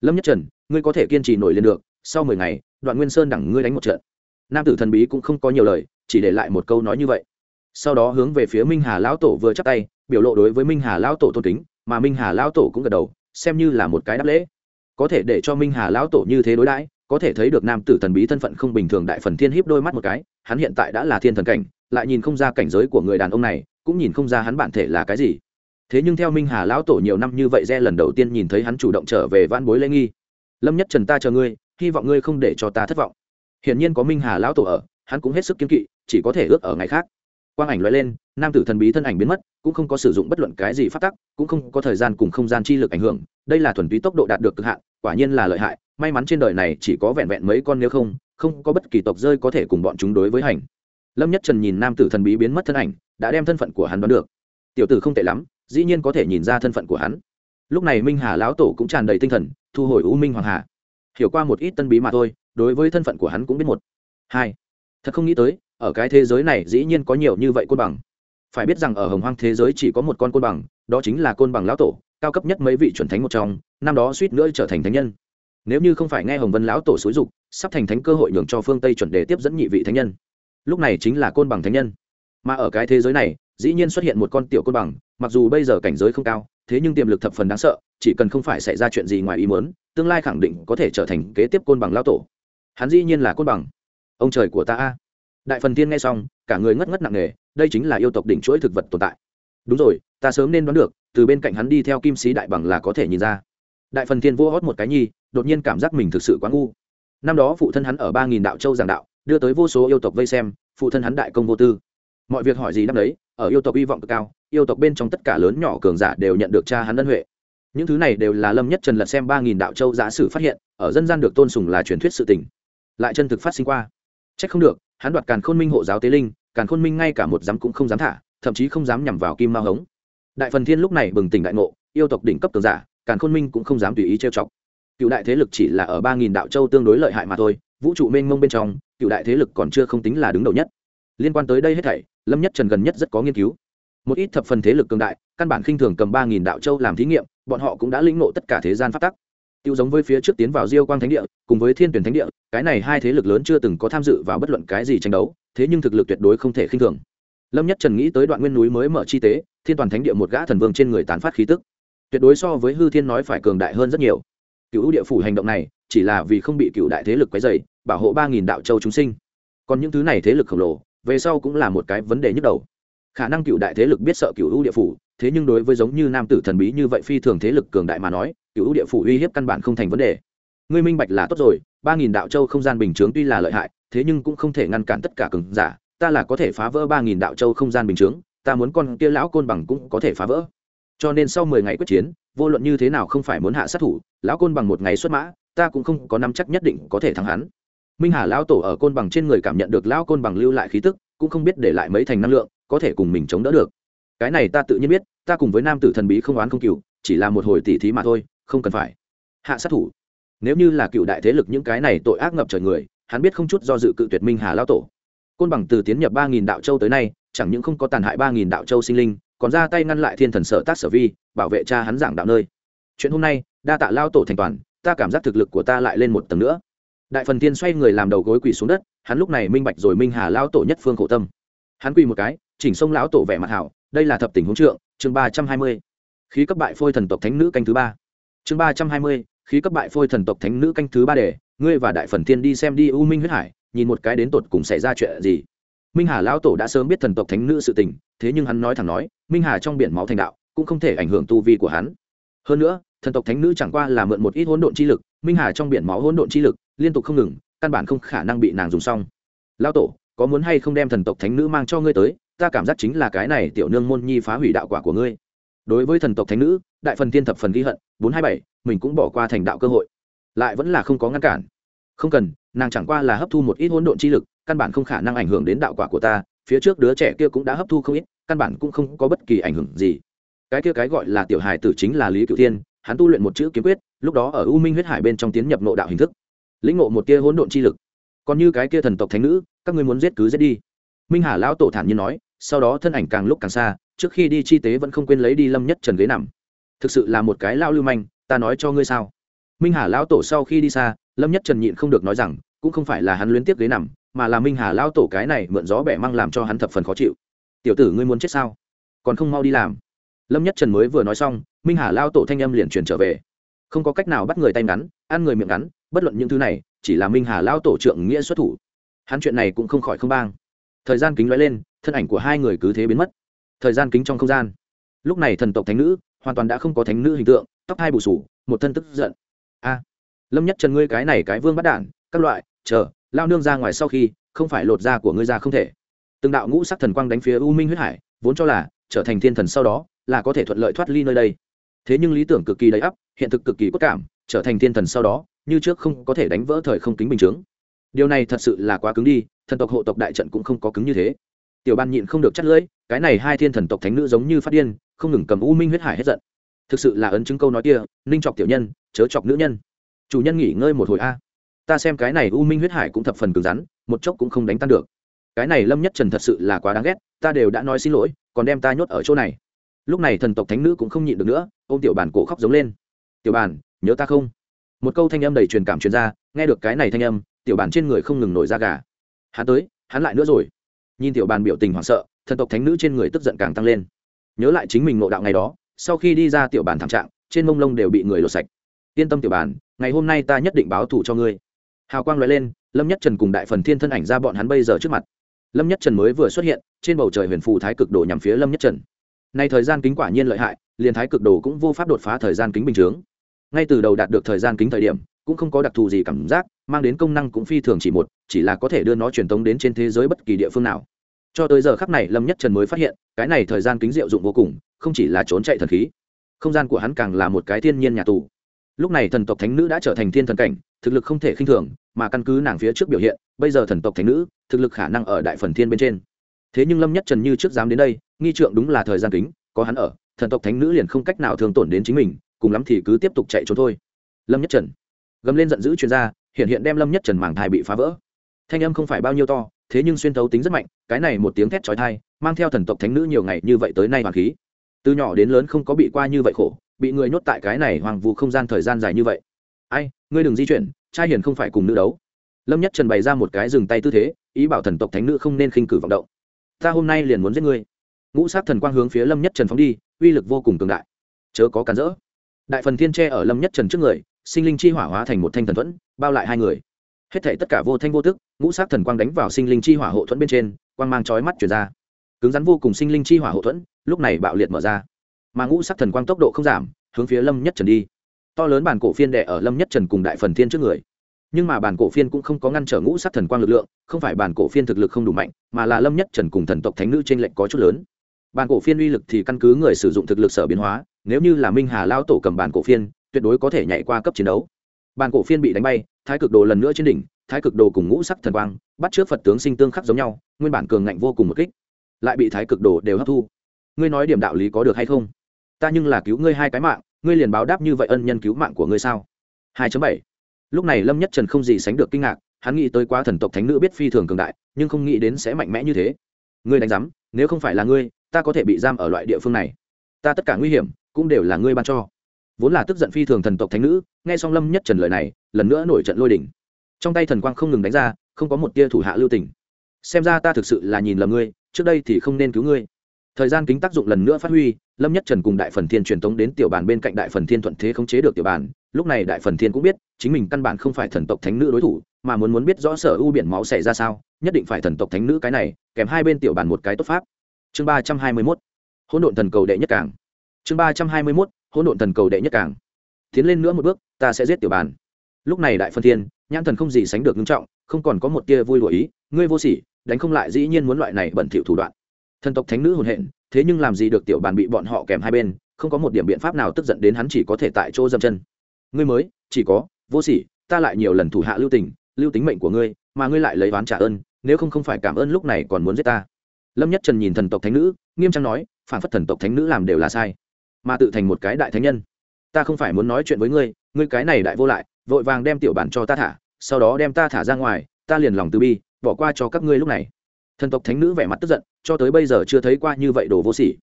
Lâm nhất trần, ngươi có thể kiên trì nổi lên được, sau mười ngày, đoạn nguyên sơn đẳng ngươi đánh một trận. Nam tử thần bí cũng không có nhiều lời, chỉ để lại một câu nói như vậy. Sau đó hướng về phía minh hà lão tổ vừa chắp tay, biểu lộ đối với minh hà lão tổ tôn kính, mà minh hà lão tổ cũng gật đầu, xem như là một cái đáp lễ. Có thể để cho minh hà lão tổ như thế đối đãi có thể thấy được nam tử thần bí thân phận không bình thường đại phần thiên híp đôi mắt một cái, hắn hiện tại đã là thiên thần cảnh, lại nhìn không ra cảnh giới của người đàn ông này, cũng nhìn không ra hắn bản thể là cái gì. Thế nhưng theo minh hà lão tổ nhiều năm như vậy re lần đầu tiên nhìn thấy hắn chủ động trở về van bối lễ nghi. Lâm nhất trần ta chờ ngươi, hy vọng ngươi không để cho ta thất vọng. Hiển nhiên có minh hà lão tổ ở, hắn cũng hết sức kiên kỵ, chỉ có thể ước ở ngày khác. Quang ảnh loại lên, nam tử thần bí thân ảnh biến mất, cũng không có sử dụng bất luận cái gì phát tắc, cũng không có thời gian cùng không gian chi lực ảnh hưởng, đây là thuần túy tốc độ đạt được cực hạn, quả nhiên là lợi hại may mắn trên đời này chỉ có vẹn vẹn mấy con nếu không không có bất kỳ tộc rơi có thể cùng bọn chúng đối với hành. Lâm nhất trần nhìn nam tử thần bí biến mất thân ảnh, đã đem thân phận của hắn đoán được. Tiểu tử không tệ lắm, dĩ nhiên có thể nhìn ra thân phận của hắn. Lúc này minh hà lão tổ cũng tràn đầy tinh thần, thu hồi u minh hoàng hà. Hiểu qua một ít tân bí mà thôi, đối với thân phận của hắn cũng biết một. Hai. Thật không nghĩ tới, ở cái thế giới này dĩ nhiên có nhiều như vậy côn bằng. Phải biết rằng ở hồng hoang thế giới chỉ có một con côn bằng, đó chính là côn bằng lão tổ, cao cấp nhất mấy vị chuẩn thánh một trong, năm đó suýt nữa trở thành thánh nhân nếu như không phải nghe hồng vân lão tổ xúi dục, sắp thành thánh cơ hội nhường cho phương tây chuẩn đề tiếp dẫn nhị vị thánh nhân. Lúc này chính là côn bằng thánh nhân. Mà ở cái thế giới này, dĩ nhiên xuất hiện một con tiểu côn bằng, mặc dù bây giờ cảnh giới không cao, thế nhưng tiềm lực thập phần đáng sợ, chỉ cần không phải xảy ra chuyện gì ngoài ý muốn, tương lai khẳng định có thể trở thành kế tiếp côn bằng lao tổ. Hắn dĩ nhiên là côn bằng. Ông trời của ta a. Đại phần tiên nghe xong, cả người ngất ngất nặng nề, đây chính là yêu tộc đỉnh chuỗi thực vật tồn tại. Đúng rồi, ta sớm nên đoán được, từ bên cạnh hắn đi theo kim sĩ đại bằng là có thể nhìn ra đại phần thiên vô hót một cái nhi, đột nhiên cảm giác mình thực sự quá ngu. Năm đó phụ thân hắn ở ba nghìn đạo châu giảng đạo, đưa tới vô số yêu tộc vây xem, phụ thân hắn đại công vô tư. Mọi việc hỏi gì năm đấy ở yêu tộc hy vọng cực cao, yêu tộc bên trong tất cả lớn nhỏ cường giả đều nhận được cha hắn ân huệ. Những thứ này đều là lâm nhất trần lật xem ba nghìn đạo châu giả sử phát hiện, ở dân gian được tôn sùng là truyền thuyết sự tình. Lại chân thực phát sinh qua. Trách không được, hắn đoạt càn khôn minh hộ giáo tế linh, càn khôn minh ngay cả một dám cũng không dám thả, thậm chí không dám nhằm vào kim mao hống. Đại phần thiên lúc này bừng tỉnh đại ngộ, yêu tộc đỉnh cấp cường giả càn khôn minh cũng không dám tùy ý trêu chọc. Cựu đại thế lực chỉ là ở ba nghìn đạo châu tương đối lợi hại mà thôi, vũ trụ mênh mông bên trong, cựu đại thế lực còn chưa không tính là đứng đầu nhất. Liên quan tới đây hết thảy, lâm nhất trần gần nhất rất có nghiên cứu. Một ít thập phần thế lực cường đại, căn bản khinh thường cầm ba nghìn đạo châu làm thí nghiệm, bọn họ cũng đã lĩnh ngộ tất cả thế gian phát tắc. Tiêu giống với phía trước tiến vào diêu quang thánh địa, cùng với thiên tuyển thánh địa, cái này hai thế lực lớn chưa từng có tham dự vào bất luận cái gì tranh đấu, thế nhưng thực lực tuyệt đối không thể khinh thường. Lâm nhất trần nghĩ tới đoạn nguyên núi mới mở chi tế, thiên toàn thánh địa một gã thần vương trên người tán phát khí tức tuyệt đối so với hư thiên nói phải cường đại hơn rất nhiều. Cựu ưu địa phủ hành động này, chỉ là vì không bị cựu đại thế lực quấy dày bảo hộ ba nghìn đạo châu chúng sinh. Còn những thứ này thế lực khổng lồ, về sau cũng là một cái vấn đề nhức đầu. Khả năng cựu đại thế lực biết sợ cựu ưu địa phủ, thế nhưng đối với giống như nam tử thần bí như vậy phi thường thế lực cường đại mà nói, cựu ưu địa phủ uy hiếp căn bản không thành vấn đề. Ngươi minh bạch là tốt rồi, ba nghìn đạo châu không gian bình chướng tuy là lợi hại, thế nhưng cũng không thể ngăn cản tất cả cường giả, ta là có thể phá vỡ ba nghìn đạo châu không gian bình chướng, ta muốn con kia lão côn bằng cũng có thể phá vỡ cho nên sau mười ngày quyết chiến, vô luận như thế nào không phải muốn hạ sát thủ, lão côn bằng một ngày xuất mã, ta cũng không có nắm chắc nhất định có thể thắng hắn. Minh hà lão tổ ở côn bằng trên người cảm nhận được lão côn bằng lưu lại khí tức, cũng không biết để lại mấy thành năng lượng, có thể cùng mình chống đỡ được. Cái này ta tự nhiên biết, ta cùng với nam tử thần bí không oán không cừu, chỉ là một hồi tỉ thí mà thôi, không cần phải. Hạ sát thủ. Nếu như là cựu đại thế lực những cái này tội ác ngập trời người, hắn biết không chút do dự cự tuyệt minh hà lão tổ. Côn bằng từ tiến nhập ba nghìn đạo châu tới nay, chẳng những không có tàn hại ba nghìn đạo châu sinh linh còn ra tay ngăn lại thiên thần sở tác sở vi, bảo vệ cha hắn giảng đạo nơi. Chuyện hôm nay, đa tạ lao tổ thành toàn, ta cảm giác thực lực của ta lại lên một tầng nữa. Đại phần tiên xoay người làm đầu gối quỳ xuống đất, hắn lúc này minh bạch rồi minh hà lao tổ nhất phương khổ tâm. Hắn quỳ một cái, chỉnh sông lão tổ vẻ mặt hảo, đây là thập tình huống trượng, chương ba trăm hai mươi. Khí cấp bại phôi thần tộc thánh nữ canh thứ ba. Chương ba trăm hai mươi, khí cấp bại phôi thần tộc thánh nữ canh thứ ba để ngươi và đại phần thiên đi xem đi u minh huyết hải, nhìn một cái đến tột cùng xảy ra chuyện gì minh hà lão tổ đã sớm biết thần tộc thánh nữ sự tình, thế nhưng hắn nói thẳng nói, minh hà trong biển máu thành đạo, cũng không thể ảnh hưởng tu vi của hắn. Hơn nữa, thần tộc thánh nữ chẳng qua là mượn một ít hỗn độn chi lực, minh hà trong biển máu hỗn độn chi lực, liên tục không ngừng, căn bản không khả năng bị nàng dùng xong. Lão tổ, có muốn hay không đem thần tộc thánh nữ mang cho ngươi tới? Ta cảm giác chính là cái này tiểu nương môn nhi phá hủy đạo quả của ngươi. Đối với thần tộc thánh nữ, đại phần tiên thập phần ghi hận, bốn hai bảy, mình cũng bỏ qua thành đạo cơ hội. Lại vẫn là không có ngăn cản. Không cần, nàng chẳng qua là hấp thu một ít hỗn độn chi lực căn bản không khả năng ảnh hưởng đến đạo quả của ta, phía trước đứa trẻ kia cũng đã hấp thu không ít, căn bản cũng không có bất kỳ ảnh hưởng gì. Cái kia cái gọi là tiểu hài tử chính là lý cựu thiên, hắn tu luyện một chữ kiếm quyết, lúc đó ở u minh huyết hải bên trong tiến nhập nộ đạo hình thức. Lĩnh ngộ một kia hỗn độn chi lực. Còn như cái kia thần tộc thánh nữ, các ngươi muốn giết cứ giết đi. Minh hà lão tổ thản nhiên nói, sau đó thân ảnh càng lúc càng xa, trước khi đi chi tế vẫn không quên lấy đi lâm nhất trần ghế nằm. Thực sự là một cái lao lưu manh, ta nói cho ngươi sao? Minh hà lão tổ sau khi đi xa, lâm nhất trần nhịn không được nói rằng, cũng không phải là hắn luyến tiếc ghế nằm mà là minh hà lao tổ cái này mượn gió bẻ măng làm cho hắn thập phần khó chịu. Tiểu tử, ngươi muốn chết sao? Còn không mau đi làm. Lâm nhất trần mới vừa nói xong, minh hà lao tổ thanh âm liền truyền trở về. Không có cách nào bắt người tay ngắn, ăn người miệng ngắn, bất luận những thứ này, chỉ là minh hà lao tổ trượng nghĩa xuất thủ. Hắn chuyện này cũng không khỏi không bang. Thời gian kính lóe lên, thân ảnh của hai người cứ thế biến mất. Thời gian kính trong không gian. Lúc này thần tộc thánh nữ, hoàn toàn đã không có thánh nữ hình tượng, tóc hai bù sủ một thân tức giận. A, lâm nhất trần ngươi cái này cái vương bắt đản, các loại, chờ lao nương ra ngoài sau khi, không phải lột da của ngươi ra không thể. Từng đạo ngũ sắc thần quang đánh phía u minh huyết hải, vốn cho là trở thành thiên thần sau đó, là có thể thuận lợi thoát ly nơi đây. Thế nhưng lý tưởng cực kỳ đầy ắp, hiện thực cực kỳ cốt cảm, trở thành thiên thần sau đó, như trước không có thể đánh vỡ thời không kính bình chướng điều này thật sự là quá cứng đi, thần tộc hộ tộc đại trận cũng không có cứng như thế. Tiểu ban nhịn không được chắt lưỡi, cái này hai thiên thần tộc thánh nữ giống như phát điên, không ngừng cầm u minh huyết hải hết giận. Thực sự là ấn chứng câu nói kia, ninh chọc tiểu nhân, chớ chọc nữ nhân. Chủ nhân nghỉ ngơi một hồi a ta xem cái này u minh huyết hải cũng thập phần cứng rắn, một chốc cũng không đánh tan được. Cái này lâm nhất trần thật sự là quá đáng ghét, ta đều đã nói xin lỗi, còn đem ta nhốt ở chỗ này. Lúc này thần tộc thánh nữ cũng không nhịn được nữa ô m tiểu bản cổ khóc giống lên. Tiểu bản, nhớ ta không? Một câu thanh âm đầy truyền cảm truyền ra, nghe được cái này thanh âm, tiểu bản trên người không ngừng nổi da gà. Hắn tới, hắn lại nữa rồi. Nhìn tiểu bản biểu tình hoảng sợ, thần tộc thánh nữ trên người tức giận càng tăng lên. Nhớ lại chính mình ngộ đạo ngày đó, sau khi đi ra tiểu bản thảm trạng, trên mông lông đều bị người lột sạch. Yên tâm tiểu bản, ngày hôm nay ta nhất định báo thù cho ngươi hào quang nói lên, lâm nhất trần cùng đại phần thiên thân ảnh ra bọn hắn bây giờ trước mặt. Lâm nhất trần mới vừa xuất hiện, trên bầu trời huyền phù thái cực đồ nhằm phía lâm nhất trần. Nay thời gian kính quả nhiên lợi hại, liền thái cực đồ cũng vô pháp đột phá thời gian kính bình chướng ngay từ đầu đạt được thời gian kính thời điểm, cũng không có đặc thù gì cảm giác, mang đến công năng cũng phi thường chỉ một, chỉ là có thể đưa nó truyền tống đến trên thế giới bất kỳ địa phương nào. Cho tới giờ khắc này, lâm nhất trần mới phát hiện, cái này thời gian kính diệu dụng vô cùng, không chỉ là trốn chạy thần khí, không gian của hắn càng là một cái thiên nhiên nhà tù. Lúc này thần tộc thánh nữ đã trở thành thiên thần cảnh thực lực không thể khinh thường mà căn cứ nàng phía trước biểu hiện bây giờ thần tộc thánh nữ thực lực khả năng ở đại phần thiên bên trên. Thế nhưng lâm nhất trần như trước dám đến đây nghi trượng đúng là thời gian kính có hắn ở thần tộc thánh nữ liền không cách nào thường tổn đến chính mình cùng lắm thì cứ tiếp tục chạy trốn thôi. Lâm nhất trần. Gầm lên giận dữ truyền ra, hiển hiện đem lâm nhất trần màng thai bị phá vỡ. Thanh âm không phải bao nhiêu to thế nhưng xuyên thấu tính rất mạnh cái này một tiếng thét chói tai, mang theo thần tộc thánh nữ nhiều ngày như vậy tới nay hoàng khí. Từ nhỏ đến lớn không có bị qua như vậy khổ bị người nhốt tại cái này hoàng vụ không gian thời gian dài như vậy ai, ngươi đừng di chuyển, trai hiền không phải cùng nữ đấu. Lâm nhất trần bày ra một cái dừng tay tư thế, ý bảo thần tộc thánh nữ không nên khinh cử vọng động. Ta hôm nay liền muốn giết ngươi. Ngũ sát thần quang hướng phía lâm nhất trần phóng đi, uy lực vô cùng cường đại. Chớ có cản rỡ. Đại phần thiên tre ở lâm nhất trần trước người, sinh linh chi hỏa hóa thành một thanh thần thuẫn, bao lại hai người. Hết thảy tất cả vô thanh vô tức, ngũ sát thần quang đánh vào sinh linh chi hỏa hộ thuẫn bên trên, quang mang chói mắt chuyển ra. Cứng rắn vô cùng sinh linh chi hỏa hộ thuẫn, lúc này bạo liệt mở ra. Mà ngũ sát thần quang tốc độ không giảm, hướng phía lâm nhất trần đi to lớn bản cổ phiên đè ở lâm nhất trần cùng đại phần thiên trước người. Nhưng mà bản cổ phiên cũng không có ngăn trở ngũ sát thần quang lực lượng, không phải bản cổ phiên thực lực không đủ mạnh, mà là lâm nhất trần cùng thần tộc thánh nữ trên lệnh có chút lớn. Bản cổ phiên uy lực thì căn cứ người sử dụng thực lực sở biến hóa, nếu như là minh hà lao tổ cầm bản cổ phiên, tuyệt đối có thể nhảy qua cấp chiến đấu. Bản cổ phiên bị đánh bay, thái cực đồ lần nữa trên đỉnh, thái cực đồ cùng ngũ sắc thần quang, bắt trước phật tướng sinh tương khắc giống nhau, nguyên bản cường ngạnh vô cùng một kích, lại bị thái cực đồ đều hấp thu. Ngươi nói điểm đạo lý có được hay không? Ta nhưng là cứu ngươi hai cái mạng ngươi liền báo đáp như vậy ân nhân cứu mạng của ngươi sao? 2.7 lúc này lâm nhất trần không gì sánh được kinh ngạc, hắn nghĩ tới quá thần tộc thánh nữ biết phi thường cường đại, nhưng không nghĩ đến sẽ mạnh mẽ như thế. Ngươi đánh giám, nếu không phải là ngươi, ta có thể bị giam ở loại địa phương này. Ta tất cả nguy hiểm cũng đều là ngươi ban cho. Vốn là tức giận phi thường thần tộc thánh nữ, nghe xong lâm nhất trần lời này, lần nữa nổi trận lôi đỉnh trong tay thần quang không ngừng đánh ra, không có một tia thủ hạ lưu tình. Xem ra ta thực sự là nhìn lầm ngươi, trước đây thì không nên cứu ngươi thời gian kính tác dụng lần nữa phát huy, lâm nhất trần cùng đại phần thiên truyền tống đến tiểu bàn bên cạnh đại phần thiên thuận thế khống chế được tiểu bàn lúc này đại phần thiên cũng biết, chính mình căn bản không phải thần tộc thánh nữ đối thủ, mà muốn muốn biết rõ sở ưu biển máu xảy ra sao, nhất định phải thần tộc thánh nữ cái này, kèm hai bên tiểu bàn một cái tốt pháp. Chương ba trăm hai mươi mốt. Hỗn độn thần cầu đệ nhất cảng. Chương ba trăm hai mươi mốt. Hỗn độn thần cầu đệ nhất cảng. Tiến lên nữa một bước, ta sẽ giết tiểu bàn lúc này đại phần thiên, nhãn thần không gì sánh được ngưng trọng, không còn có một tia vui đùa ý. Ngươi vô sỉ, đánh không lại dĩ nhiên muốn loại này bẩn thỉu thủ đoạn thần tộc thánh nữ hồn hện, thế nhưng làm gì được tiểu bàn bị bọn họ kèm hai bên, không có một điểm biện pháp nào tức giận đến hắn chỉ có thể tại chỗ dâm chân. Ngươi mới, chỉ có, vô sỉ, ta lại nhiều lần thủ hạ lưu tình, lưu tính mệnh của ngươi, mà ngươi lại lấy oán trả ơn, nếu không không phải cảm ơn lúc này còn muốn giết ta. Lâm nhất trần nhìn thần tộc thánh nữ, nghiêm trang nói, phản phất thần tộc thánh nữ làm đều là sai, mà tự thành một cái đại thánh nhân. Ta không phải muốn nói chuyện với ngươi ngươi cái này đại vô lại, vội vàng đem tiểu bản cho ta thả, sau đó đem ta thả ra ngoài, ta liền lòng từ bi, bỏ qua cho các ngươi lúc này. Thần tộc thánh nữ vẻ mặt tức giận cho tới bây giờ chưa thấy qua như vậy đồ vô sỉ.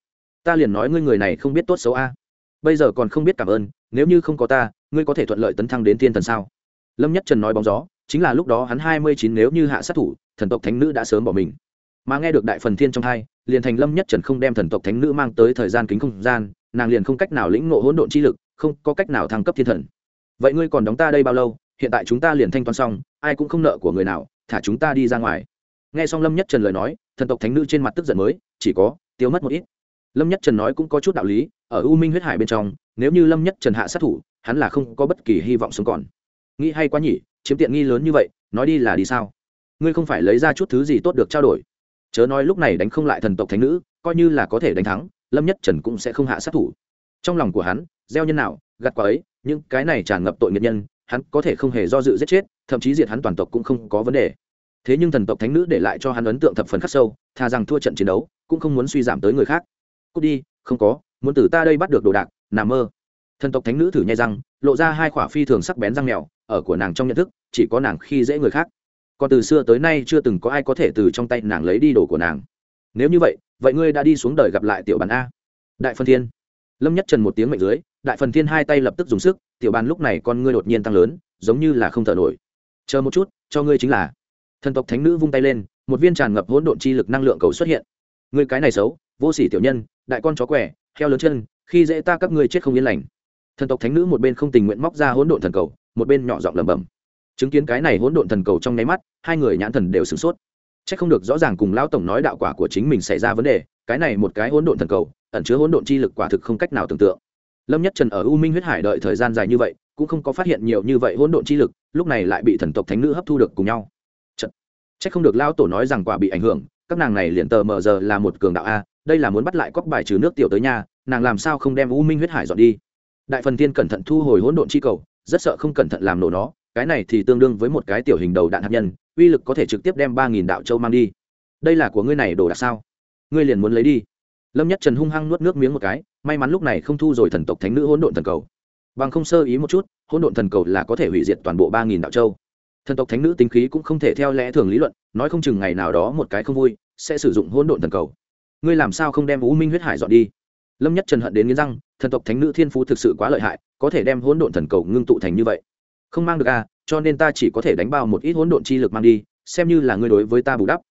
Ta liền nói ngươi người này không biết tốt xấu a. Bây giờ còn không biết cảm ơn, nếu như không có ta, ngươi có thể thuận lợi tấn thăng đến thiên thần sao? Lâm nhất trần nói bóng gió, chính là lúc đó hắn hai mươi chín nếu như hạ sát thủ, thần tộc thánh nữ đã sớm bỏ mình. Mà nghe được đại phần thiên trong hai, liền thành lâm nhất trần không đem thần tộc thánh nữ mang tới thời gian kính không gian, nàng liền không cách nào lĩnh ngộ hỗn độn chi lực, không có cách nào thăng cấp thiên thần. Vậy ngươi còn đóng ta đây bao lâu? Hiện tại chúng ta liền thanh toán xong, ai cũng không nợ của người nào, thả chúng ta đi ra ngoài nghe xong lâm nhất trần lời nói, thần tộc thánh nữ trên mặt tức giận mới, chỉ có, tiêu mất một ít. Lâm nhất trần nói cũng có chút đạo lý, ở u minh huyết hải bên trong, nếu như lâm nhất trần hạ sát thủ, hắn là không có bất kỳ hy vọng sống còn. Nghĩ hay quá nhỉ, chiếm tiện nghi lớn như vậy, nói đi là đi sao? Ngươi không phải lấy ra chút thứ gì tốt được trao đổi. Chớ nói lúc này đánh không lại thần tộc thánh nữ, coi như là có thể đánh thắng, lâm nhất trần cũng sẽ không hạ sát thủ. Trong lòng của hắn, gieo nhân nào, gặt quả ấy, những cái này tràn ngập tội nghiệp nhân, hắn có thể không hề do dự giết chết, thậm chí diệt hắn toàn tộc cũng không có vấn đề thế nhưng thần tộc thánh nữ để lại cho hắn ấn tượng thập phần khắc sâu thà rằng thua trận chiến đấu, cũng không muốn suy giảm tới người khác. Cút đi, không có, muốn từ ta đây bắt được đồ đạc, nà mơ. Thần tộc thánh nữ thử nhai răng, lộ ra hai khỏa phi thường sắc bén răng mèo, ở của nàng trong nhận thức, chỉ có nàng khi dễ người khác. Còn từ xưa tới nay chưa từng có ai có thể từ trong tay nàng lấy đi đồ của nàng. Nếu như vậy vậy ngươi đã đi xuống đời gặp lại tiểu bàn a. Đại phân thiên. Lâm nhất trần một tiếng mệnh dưới, đại phần thiên hai tay lập tức dùng sức, tiểu bàn lúc này con ngươi đột nhiên tăng lớn, giống như là không thở nổi. Chờ một chút, cho ngươi chính là thần tộc thánh nữ vung tay lên, một viên tràn ngập hỗn độn chi lực năng lượng cầu xuất hiện. Người cái này xấu, vô sỉ tiểu nhân, đại con chó quẻ, heo lớn chân, khi dễ ta các ngươi chết không yên lành. Thần tộc thánh nữ một bên không tình nguyện móc ra hỗn độn thần cầu, một bên nhỏ giọng lẩm bẩm. Chứng kiến cái này hỗn độn thần cầu trong nháy mắt, hai người nhãn thần đều sửng sốt. C h ắ c không được rõ ràng cùng lão tổng nói đạo quả của chính mình xảy ra vấn đề, cái này một cái hỗn độn thần cầu, ẩn chứa hỗn độn chi lực quả thực không cách nào tưởng tượng. Lâm nhất trần ở u minh huyết hải đợi thời gian dài như vậy, cũng không có phát hiện nhiều như vậy hỗn độn chi lực, lúc này lại bị thần tộc thánh nữ hấp thu được cùng nhau. Chắc không được lao tổ nói rằng quả bị ảnh hưởng, các nàng này liền tờ mờ giờ là một cường đạo a, đây là muốn bắt lại cóc bài trừ nước tiểu tới nhà, nàng làm sao không đem U Minh huyết hải dọn đi. Đại phần tiên cẩn thận thu hồi hỗn độn chi cầu, rất sợ không cẩn thận làm nổ nó, cái này thì tương đương với một cái tiểu hình đầu đạn hạt nhân, uy lực có thể trực tiếp đem ba nghìn đạo châu mang đi. Đây là của ngươi này đồ đạc sao? Ngươi liền muốn lấy đi. Lâm Nhất Trần hung hăng nuốt nước miếng một cái, may mắn lúc này không thu rồi thần tộc thánh nữ hỗn độn thần cầu bằng không sơ ý một chút hỗn độn thần cầu là có thể hủy diệt toàn bộ ba nghìn đạo châu thần tộc thánh nữ tính khí cũng không thể theo lẽ thường lý luận, nói không chừng ngày nào đó một cái không vui, sẽ sử dụng hỗn độn thần cầu. Ngươi làm sao không đem u minh huyết hải dọn đi? Lâm nhất trần hận đến nghiến răng, thần tộc thánh nữ thiên phú thực sự quá lợi hại, có thể đem hỗn độn thần cầu ngưng tụ thành như vậy. Không mang được à cho nên ta chỉ có thể đánh bao một ít hỗn độn chi lực mang đi, xem như là ngươi đối với ta bù đắp.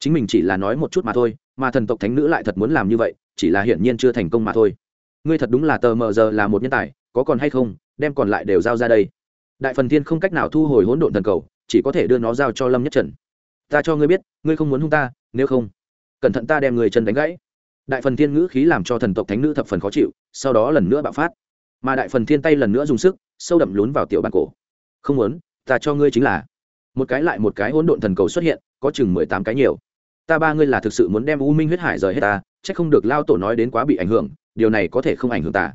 Chính mình chỉ là nói một chút mà thôi, mà thần tộc thánh nữ lại thật muốn làm như vậy, chỉ là hiển nhiên chưa thành công mà thôi. Ngươi thật đúng là tờ mờ giờ là một nhân tài, có còn hay không, đem còn lại đều giao ra đây đại phần thiên không cách nào thu hồi hỗn độn thần cầu, chỉ có thể đưa nó giao cho lâm nhất trần. Ta cho ngươi biết, ngươi không muốn hung ta, nếu không, cẩn thận ta đem người chân đánh gãy. Đại phần thiên ngữ khí làm cho thần tộc thánh nữ thập phần khó chịu, sau đó lần nữa bạo phát. Mà đại phần thiên tay lần nữa dùng sức, sâu đậm lún vào tiểu bàn cổ. Không muốn, ta cho ngươi chính là một cái lại một cái hỗn độn thần cầu xuất hiện, có chừng mười tám cái nhiều. Ta ba ngươi là thực sự muốn đem u minh huyết hải rời hết ta c h ắ c không được lao tổ nói đến quá bị ảnh hưởng, điều này có thể không ảnh hưởng ta.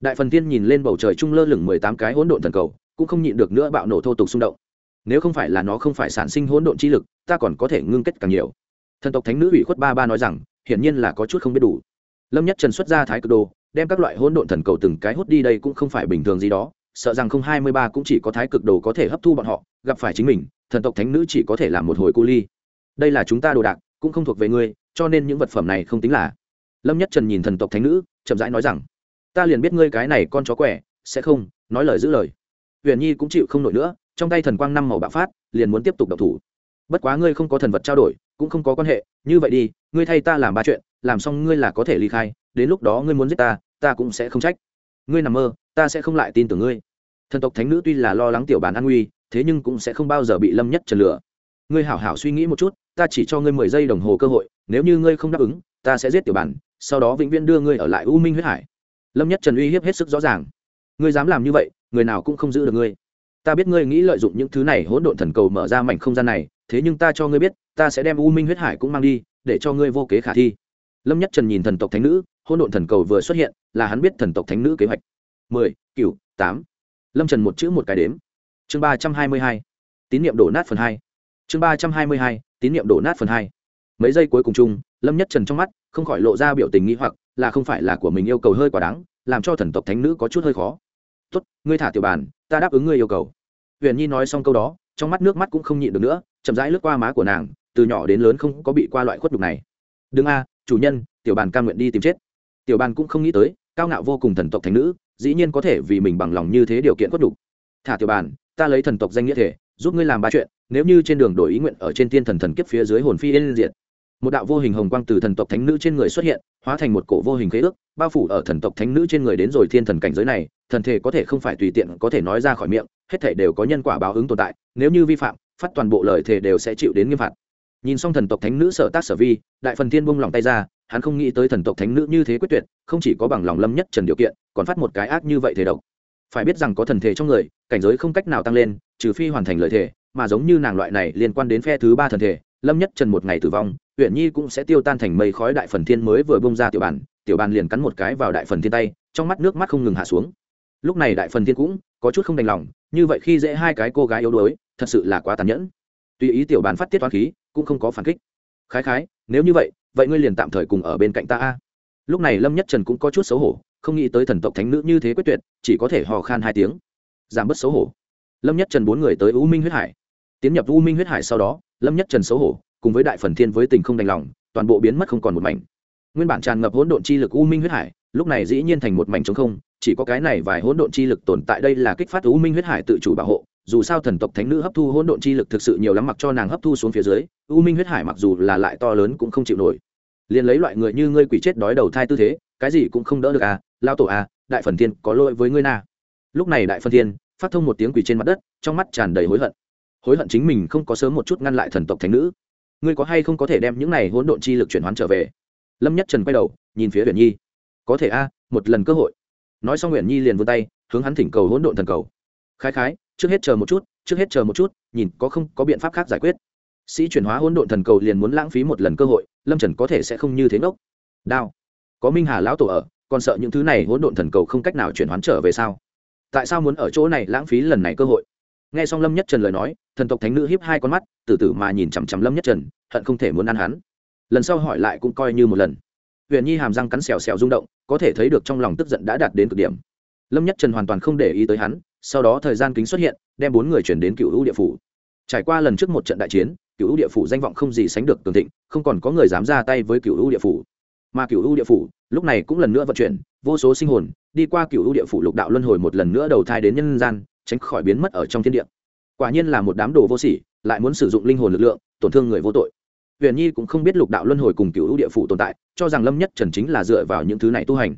Đại phần Thiên nhìn lên bầu trời trung lơ lửng mười tám cái hỗn độn thần cầu cũng không nhịn được nữa bạo nổ thô tục xung động. Nếu không phải là nó không phải sản sinh hỗn độn chi lực, ta còn có thể ngưng kết càng nhiều. Thần tộc thánh nữ ủy khuất ba ba nói rằng, hiển nhiên là có chút không biết đủ. Lâm nhất trần xuất ra thái cực đồ, đem các loại hỗn độn thần cầu từng cái hút đi đây cũng không phải bình thường gì đó, sợ rằng không hai mươi ba cũng chỉ có thái cực đồ có thể hấp thu bọn họ, gặp phải chính mình, thần tộc thánh nữ chỉ có thể làm một hồi cu ly. Đây là chúng ta đồ đạc, cũng không thuộc về ngươi, cho nên những vật phẩm này không tính là. Lâm nhất trần nhìn thần tộc thánh nữ, chậm rãi nói rằng, ta liền biết ngươi cái này con chó quẻ, sẽ không, nói lời giữ lời huyền nhi cũng chịu không nổi nữa, trong tay thần quang năm màu bạo phát, liền muốn tiếp tục độc thủ. Bất quá ngươi không có thần vật trao đổi, cũng không có quan hệ, như vậy đi, ngươi thay ta làm ba chuyện, làm xong ngươi là có thể ly khai, đến lúc đó ngươi muốn giết ta ta cũng sẽ không trách. Ngươi nằm mơ, ta sẽ không lại tin tưởng ngươi. Thần tộc thánh nữ tuy là lo lắng tiểu bản an nguy, thế nhưng cũng sẽ không bao giờ bị lâm nhất trần lửa ngươi hảo hảo suy nghĩ một chút, ta chỉ cho ngươi mười giây đồng hồ cơ hội, nếu như ngươi không đáp ứng, ta sẽ giết tiểu bản, sau đó vĩnh viễn đưa ngươi ở lại u minh huyết hải. Lâm nhất trần uy hiếp hết sức rõ ràng ngươi dám làm như vậy, người nào cũng không giữ được ngươi. Ta biết ngươi nghĩ lợi dụng những thứ này hỗn độn thần cầu mở ra mảnh không gian này, thế nhưng ta cho ngươi biết, ta sẽ đem u minh huyết hải cũng mang đi, để cho ngươi vô kế khả thi. Lâm nhất trần nhìn thần tộc thánh nữ, hỗn độn thần cầu vừa xuất hiện, là hắn biết thần tộc thánh nữ kế hoạch. Mười cựu tám. Lâm trần một chữ một cái đếm. Chương ba trăm hai mươi hai, tín niệm đổ nát phần hai. Chương ba trăm hai mươi hai, tín niệm đổ nát phần hai. Mấy giây cuối cùng chung, lâm nhất trần trong mắt không khỏi lộ ra biểu tình nghĩ hoặc, là không phải là của mình yêu cầu hơi quá đáng, làm cho thần tộc thánh nữ có chút hơi khó tốt, ngươi thả tiểu bàn, ta đáp ứng ngươi yêu cầu. Huyền nhi nói xong câu đó, trong mắt nước mắt cũng không nhịn được nữa, chậm rãi lướt qua má của nàng, từ nhỏ đến lớn không có bị qua loại khuất đục này. Đừng a, chủ nhân, tiểu bàn ca nguyện đi tìm chết. Tiểu bàn cũng không nghĩ tới, cao ngạo vô cùng thần tộc thành nữ, dĩ nhiên có thể vì mình bằng lòng như thế điều kiện khuất đục thả tiểu bàn, ta lấy thần tộc danh nghĩa thể, giúp ngươi làm ba chuyện, nếu như trên đường đổi ý nguyện ở trên tiên thần thần kiếp phía dưới hồn phi yên diệt một đạo vô hình hồng quang từ thần tộc thánh nữ trên người xuất hiện, hóa thành một cổ vô hình khế ước, bao phủ ở thần tộc thánh nữ trên người đến rồi thiên thần cảnh giới này, thần thể có thể không phải tùy tiện có thể nói ra khỏi miệng, hết thể đều có nhân quả báo ứng tồn tại, nếu như vi phạm, phát toàn bộ lời thể đều sẽ chịu đến nghiêm phạt. Nhìn xong thần tộc thánh nữ sở tác sở vi, đại phần thiên bung lòng tay ra, hắn không nghĩ tới thần tộc thánh nữ như thế quyết tuyệt, không chỉ có bằng lòng lâm nhất trần điều kiện, còn phát một cái ác như vậy thể độc. Phải biết rằng có thần thể trong người, cảnh giới không cách nào tăng lên, trừ phi hoàn thành lời thể mà giống như nàng loại này liên quan đến phe thứ ba thần thể, lâm nhất trần một ngày tử vong huyện nhi cũng sẽ tiêu tan thành mây khói đại phần thiên mới vừa bung ra tiểu bàn tiểu bàn liền cắn một cái vào đại phần thiên tay, trong mắt nước mắt không ngừng hạ xuống. Lúc này đại phần thiên cũng có chút không đành lòng, như vậy khi dễ hai cái cô gái yếu đuối, thật sự là quá tàn nhẫn. Tuy ý tiểu bàn phát tiết toán khí, cũng không có phản kích. Khái khái, nếu như vậy vậy ngươi liền tạm thời cùng ở bên cạnh ta a. Lúc này lâm nhất trần cũng có chút xấu hổ, không nghĩ tới thần tộc thánh nữ như thế quyết tuyệt, chỉ có thể hò khan hai tiếng. Giảm bớt xấu hổ. Lâm nhất trần bốn người tới u minh huyết hải. Tiến nhập u minh huyết hải sau đó, lâm nhất trần xấu hổ cùng với đại phần thiên với tình không đành lòng, toàn bộ biến mất không còn một mảnh. Nguyên bản tràn ngập hỗn độn chi lực u minh huyết hải, lúc này dĩ nhiên thành một mảnh trống không, chỉ có cái này vài hỗn độn chi lực tồn tại đây là kích phát u minh huyết hải tự chủ bảo hộ, dù sao thần tộc thánh nữ hấp thu hỗn độn chi lực thực sự nhiều lắm mặc cho nàng hấp thu xuống phía dưới, u minh huyết hải mặc dù là lại to lớn cũng không chịu nổi. Liền lấy loại người như ngươi quỷ chết đói đầu thai tư thế, cái gì cũng không đỡ được à lao tổ à đại phần thiên có lỗi với ngươi na. Lúc này đại phần thiên, phát thông một tiếng quỷ trên mặt đất, trong mắt tràn đầy hối hận. Hối hận chính mình không có sớm một chút ngăn lại thần tộc thánh nữ ngươi có hay không có thể đem những này hỗn độn chi lực chuyển hoán trở về? Lâm nhất trần quay đầu, nhìn phía huyền nhi. Có thể a, một lần cơ hội. Nói xong huyền nhi liền vươn tay, hướng hắn thỉnh cầu hỗn độn thần cầu. Khái khái, trước hết chờ một chút, trước hết chờ một chút, nhìn có không có biện pháp khác giải quyết. Sĩ chuyển hóa hỗn độn thần cầu liền muốn lãng phí một lần cơ hội, lâm trần có thể sẽ không như thế ngốc. Đao. Có minh hà lão tổ ở, còn sợ những thứ này hỗn độn thần cầu không cách nào chuyển hoán trở về sao? Tại sao muốn ở chỗ này lãng phí lần này cơ hội? nghe xong lâm nhất trần lời nói, thần tộc thánh nữ hiếp hai con mắt, từ từ mà nhìn chằm chằm lâm nhất trần, hận không thể muốn ăn hắn. Lần sau hỏi lại cũng coi như một lần. Huyền nhi hàm răng cắn xèo xèo rung động, có thể thấy được trong lòng tức giận đã đạt đến cực điểm. Lâm nhất trần hoàn toàn không để ý tới hắn, sau đó thời gian kính xuất hiện, đem bốn người chuyển đến cựu hữu địa phủ. Trải qua lần trước một trận đại chiến cựu hữu địa phủ danh vọng không gì sánh được cường thịnh, không còn có người dám ra tay với cựu hữu địa phủ. Mà cựu hữu địa phủ, lúc này cũng lần nữa vận chuyển, vô số sinh hồn, đi qua cựu hữu địa phủ lục đạo luân hồi một lần nữa đầu thai đến nhân gian tránh khỏi biến mất ở trong thiên địa. Quả nhiên là một đám đồ vô sỉ, lại muốn sử dụng linh hồn lực lượng, tổn thương người vô tội. Huyền nhi cũng không biết lục đạo luân hồi cùng cựu địa phủ tồn tại, cho rằng lâm nhất trần chính là dựa vào những thứ này tu hành.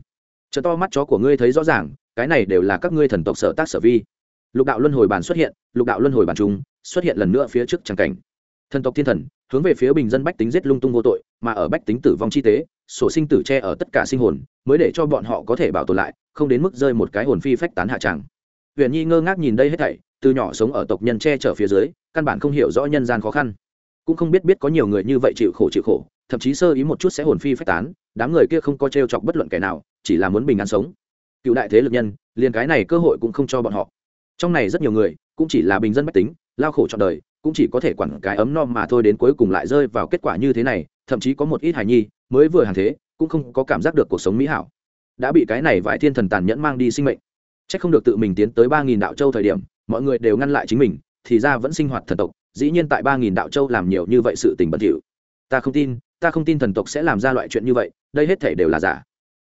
Trợ to mắt chó của ngươi thấy rõ ràng, cái này đều là các ngươi thần tộc sở tác sở vi. Lục đạo luân hồi bản xuất hiện, lục đạo luân hồi bản trung, xuất hiện lần nữa phía trước chẳng cảnh. Thần tộc thiên thần, hướng về phía bình dân bách tính giết lung tung vô tội, mà ở bách tính tử vong chi tế, sổ sinh tử che ở tất cả sinh hồn, mới để cho bọn họ có thể bảo tồn lại, không đến mức rơi một cái hồn phi phách tán hạ chẳng huyền nhi ngơ ngác nhìn đây hết thảy, từ nhỏ sống ở tộc nhân che chở phía dưới, căn bản không hiểu rõ nhân gian khó khăn. Cũng không biết biết có nhiều người như vậy chịu khổ chịu khổ, thậm chí sơ ý một chút sẽ hồn phi phách tán, đám người kia không có t r e o chọc bất luận kẻ nào, chỉ là muốn bình an sống. Cựu đại thế lực nhân, liền cái này cơ hội cũng không cho bọn họ. Trong này rất nhiều người, cũng chỉ là bình dân b á c h tính, lao khổ trọn đời, cũng chỉ có thể quản cái ấm no mà thôi đến cuối cùng lại rơi vào kết quả như thế này, thậm chí có một ít hài nhi, mới vừa hàng thế, cũng không có cảm giác được cuộc sống mỹ hảo. Đã bị cái này vải thiên thần tàn nhẫn mang đi sinh mệnh chắc không được tự mình tiến tới ba nghìn đạo châu thời điểm, mọi người đều ngăn lại chính mình, thì ra vẫn sinh hoạt thần tộc, dĩ nhiên tại ba nghìn đạo châu làm nhiều như vậy sự tình bất thỉu. Ta không tin, ta không tin thần tộc sẽ làm ra loại chuyện như vậy, đây hết thảy đều là giả.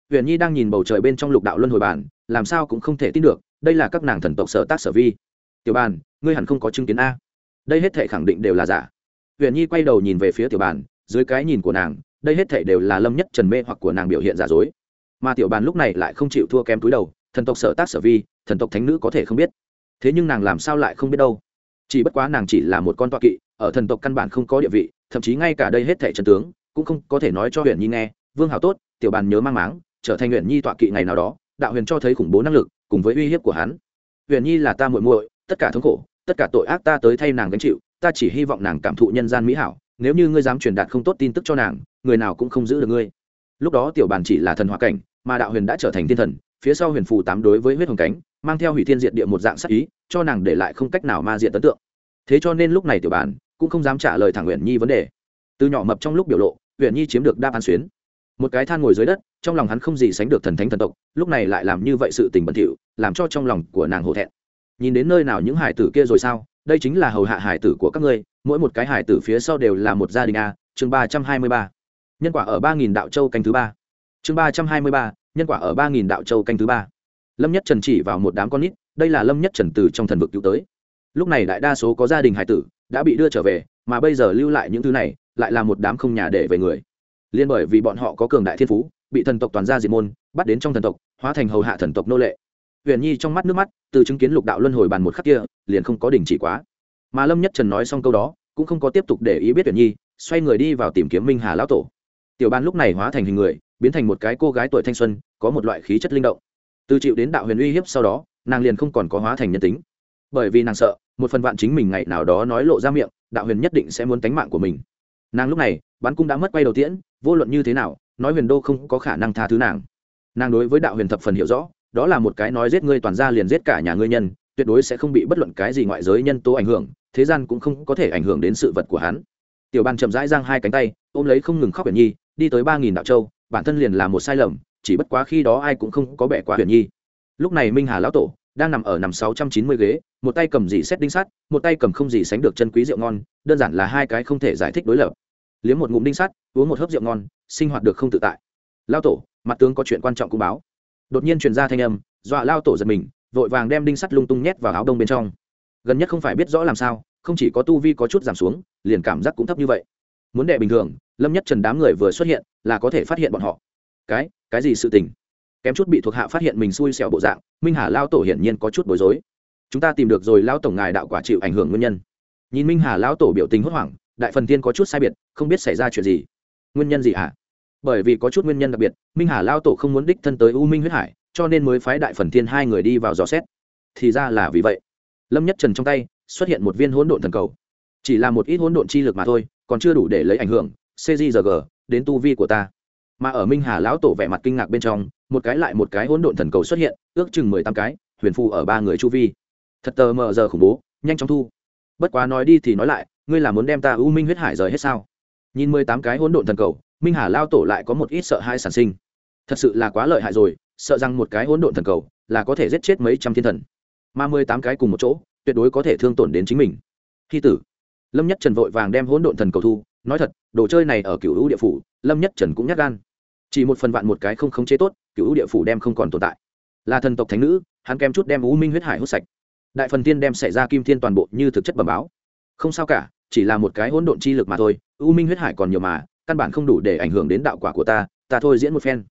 Huyền nhi đang nhìn bầu trời bên trong lục đạo luân hồi bàn làm sao cũng không thể tin được, đây là các nàng thần tộc sở tác sở vi. Tiểu bàn, ngươi hẳn không có chứng kiến a. Đây hết thảy khẳng định đều là giả. Huyền nhi quay đầu nhìn về phía tiểu bàn, dưới cái nhìn của nàng, đây hết thảy đều là lâm nhất trần mê hoặc của nàng biểu hiện giả dối. Mà tiểu bàn lúc này lại không chịu thua kém túi đầu thần tộc sở tác sở vi, thần tộc thánh nữ có thể không biết. Thế nhưng nàng làm sao lại không biết đâu? Chỉ bất quá nàng chỉ là một con toa kỵ, ở thần tộc căn bản không có địa vị, thậm chí ngay cả đây hết thẻ trần tướng, cũng không có thể nói cho Huyền nhi nghe. Vương hào tốt, tiểu bàn nhớ mang máng, trở thành Huyền nhi tọa kỵ ngày nào đó, đạo huyền cho thấy khủng bố năng lực, cùng với uy hiếp của hắn. Huyền nhi là ta muội muội, tất cả thống khổ, tất cả tội ác ta tới thay nàng gánh chịu, ta chỉ hy vọng nàng cảm thụ nhân gian mỹ hảo, nếu như ngươi dám truyền đạt không tốt tin tức cho nàng, người nào cũng không giữ được ngươi. Lúc đó tiểu bàn chỉ là thần hòa cảnh, mà đạo huyền đã trở thành thiên thần phía sau huyền phù tám đối với huyết hồng cánh, mang theo hủy thiên diệt địa một dạng sắc ý, cho nàng để lại không cách nào ma diện tấn tượng. Thế cho nên lúc này tiểu bản cũng không dám trả lời thẳng huyền nhi vấn đề. Từ nhỏ mập trong lúc biểu lộ huyền nhi chiếm được đa án xuyến. Một cái than ngồi dưới đất, trong lòng hắn không gì sánh được thần thánh thần tộc, lúc này lại làm như vậy sự tình bẩn thỉu, làm cho trong lòng của nàng hổ thẹn. Nhìn đến nơi nào những hải tử kia rồi sao, đây chính là hầu hạ hải tử của các ngươi, mỗi một cái hải tử phía sau đều là một gia đình a, chương ba trăm hai mươi ba. Nhân quả ở ba nghìn đạo châu canh thứ ba. Chương ba trăm hai mươi ba nhân quả ở ba nghìn đạo châu canh thứ ba. Lâm nhất trần chỉ vào một đám con nít, đây là lâm nhất trần từ trong thần vực cứu tới. Lúc này đại đa số có gia đình hải tử đã bị đưa trở về, mà bây giờ lưu lại những thứ này, lại là một đám không nhà để về người. Liên bởi vì bọn họ có cường đại thiên phú, bị thần tộc toàn gia diệt môn, bắt đến trong thần tộc, hóa thành hầu hạ thần tộc nô lệ. Huyền nhi trong mắt nước mắt, từ chứng kiến lục đạo luân hồi bàn một khắc kia, liền không có đình chỉ quá. Mà lâm nhất trần nói xong câu đó, cũng không có tiếp tục để ý biết huyền nhi, xoay người đi vào tìm kiếm minh hà lão tổ. Tiểu ban lúc này hóa thành hình người biến thành một cái cô gái tuổi thanh xuân, có một loại khí chất linh động. Từ chịu đến đạo huyền uy hiếp sau đó, nàng liền không còn có hóa thành nhân tính. Bởi vì nàng sợ, một phần vạn chính mình ngày nào đó nói lộ ra miệng, đạo huyền nhất định sẽ muốn tánh mạng của mình. Nàng lúc này bắn cung đã mất quay đầu tiễn, vô luận như thế nào, nói huyền đô không có khả năng tha thứ nàng. Nàng đối với đạo huyền thập phần hiểu rõ, đó là một cái nói giết ngươi toàn ra liền giết cả nhà ngươi nhân, tuyệt đối sẽ không bị bất luận cái gì ngoại giới nhân tố ảnh hưởng, thế gian cũng không có thể ảnh hưởng đến sự vật của hắn. Tiểu ban chậm rãi giang hai cánh tay, ôm lấy không ngừng khóc hiển nhi, đi tới ba nghìn đạo châu bản thân liền là một sai lầm, chỉ bất quá khi đó ai cũng không có bẻ quá huyền nhi. Lúc này minh hà lão tổ đang nằm ở nằm sáu trăm chín mươi ghế, một tay cầm gì xét đinh sắt, một tay cầm không gì sánh được chân quý rượu ngon, đơn giản là hai cái không thể giải thích đối lập. Liếm một ngụm đinh sắt, uống một hớp rượu ngon, sinh hoạt được không tự tại. Lao tổ, mặt tướng có chuyện quan trọng cũng báo. Đột nhiên truyền ra thanh âm, dọa lao tổ giật mình, vội vàng đem đinh sắt lung tung nhét vào áo đông bên trong. Gần nhất không phải biết rõ làm sao, không chỉ có tu vi có chút giảm xuống, liền cảm giác cũng thấp như vậy muốn đệ bình thường, lâm nhất trần đám người vừa xuất hiện, là có thể phát hiện bọn họ. Cái cái gì sự tình? Kém chút bị thuộc hạ phát hiện mình xui xẻo bộ dạng, minh hà lao tổ hiển nhiên có chút bối rối. Chúng ta tìm được rồi lao tổng ngài đạo quả chịu ảnh hưởng nguyên nhân. Nhìn minh hà lao tổ biểu tình hốt hoảng, đại phần tiên có chút sai biệt, không biết xảy ra chuyện gì. Nguyên nhân gì hả? Bởi vì có chút nguyên nhân đặc biệt, minh hà lao tổ không muốn đích thân tới u minh huyết hải, cho nên mới phái đại phần thiên hai người đi vào dò xét. Thì ra là vì vậy. Lâm nhất trần trong tay, xuất hiện một viên hỗn độn thần cầu. Chỉ là một ít hỗn độn chi lực mà thôi còn chưa đủ để lấy ảnh hưởng cgg đến tu vi của ta. Mà ở minh hà lão tổ vẻ mặt kinh ngạc bên trong, một cái lại một cái hỗn độn thần cầu xuất hiện, ước chừng mười tám cái, huyền phù ở ba người chu vi. Thật tờ mờ giờ khủng bố, nhanh chóng thu. Bất quá nói đi thì nói lại, ngươi là muốn đem ta u minh huyết hải rời hết sao? Nhìn mười tám cái hỗn độn thần cầu, minh hà lao tổ lại có một ít sợ hai sản sinh. Thật sự là quá lợi hại rồi, sợ rằng một cái hỗn độn thần cầu là có thể giết chết mấy trăm thiên thần. Mà mười tám cái cùng một chỗ, tuyệt đối có thể thương tổn đến chính mình. Khi tử lâm nhất trần vội vàng đem hỗn độn thần cầu thu, nói thật, đồ chơi này ở cựu hữu địa phủ, lâm nhất trần cũng nhát gan. Chỉ một phần vạn một cái không khống chế tốt cựu hữu địa phủ đem không còn tồn tại. Là thần tộc thánh nữ, hắn kém chút đem u minh huyết hải hút sạch. Đại phần tiên đem xảy ra kim thiên toàn bộ như thực chất bẩm báo. Không sao cả, chỉ là một cái hỗn độn chi lực mà thôi, u minh huyết hải còn nhiều mà, căn bản không đủ để ảnh hưởng đến đạo quả của ta ta thôi diễn một phen.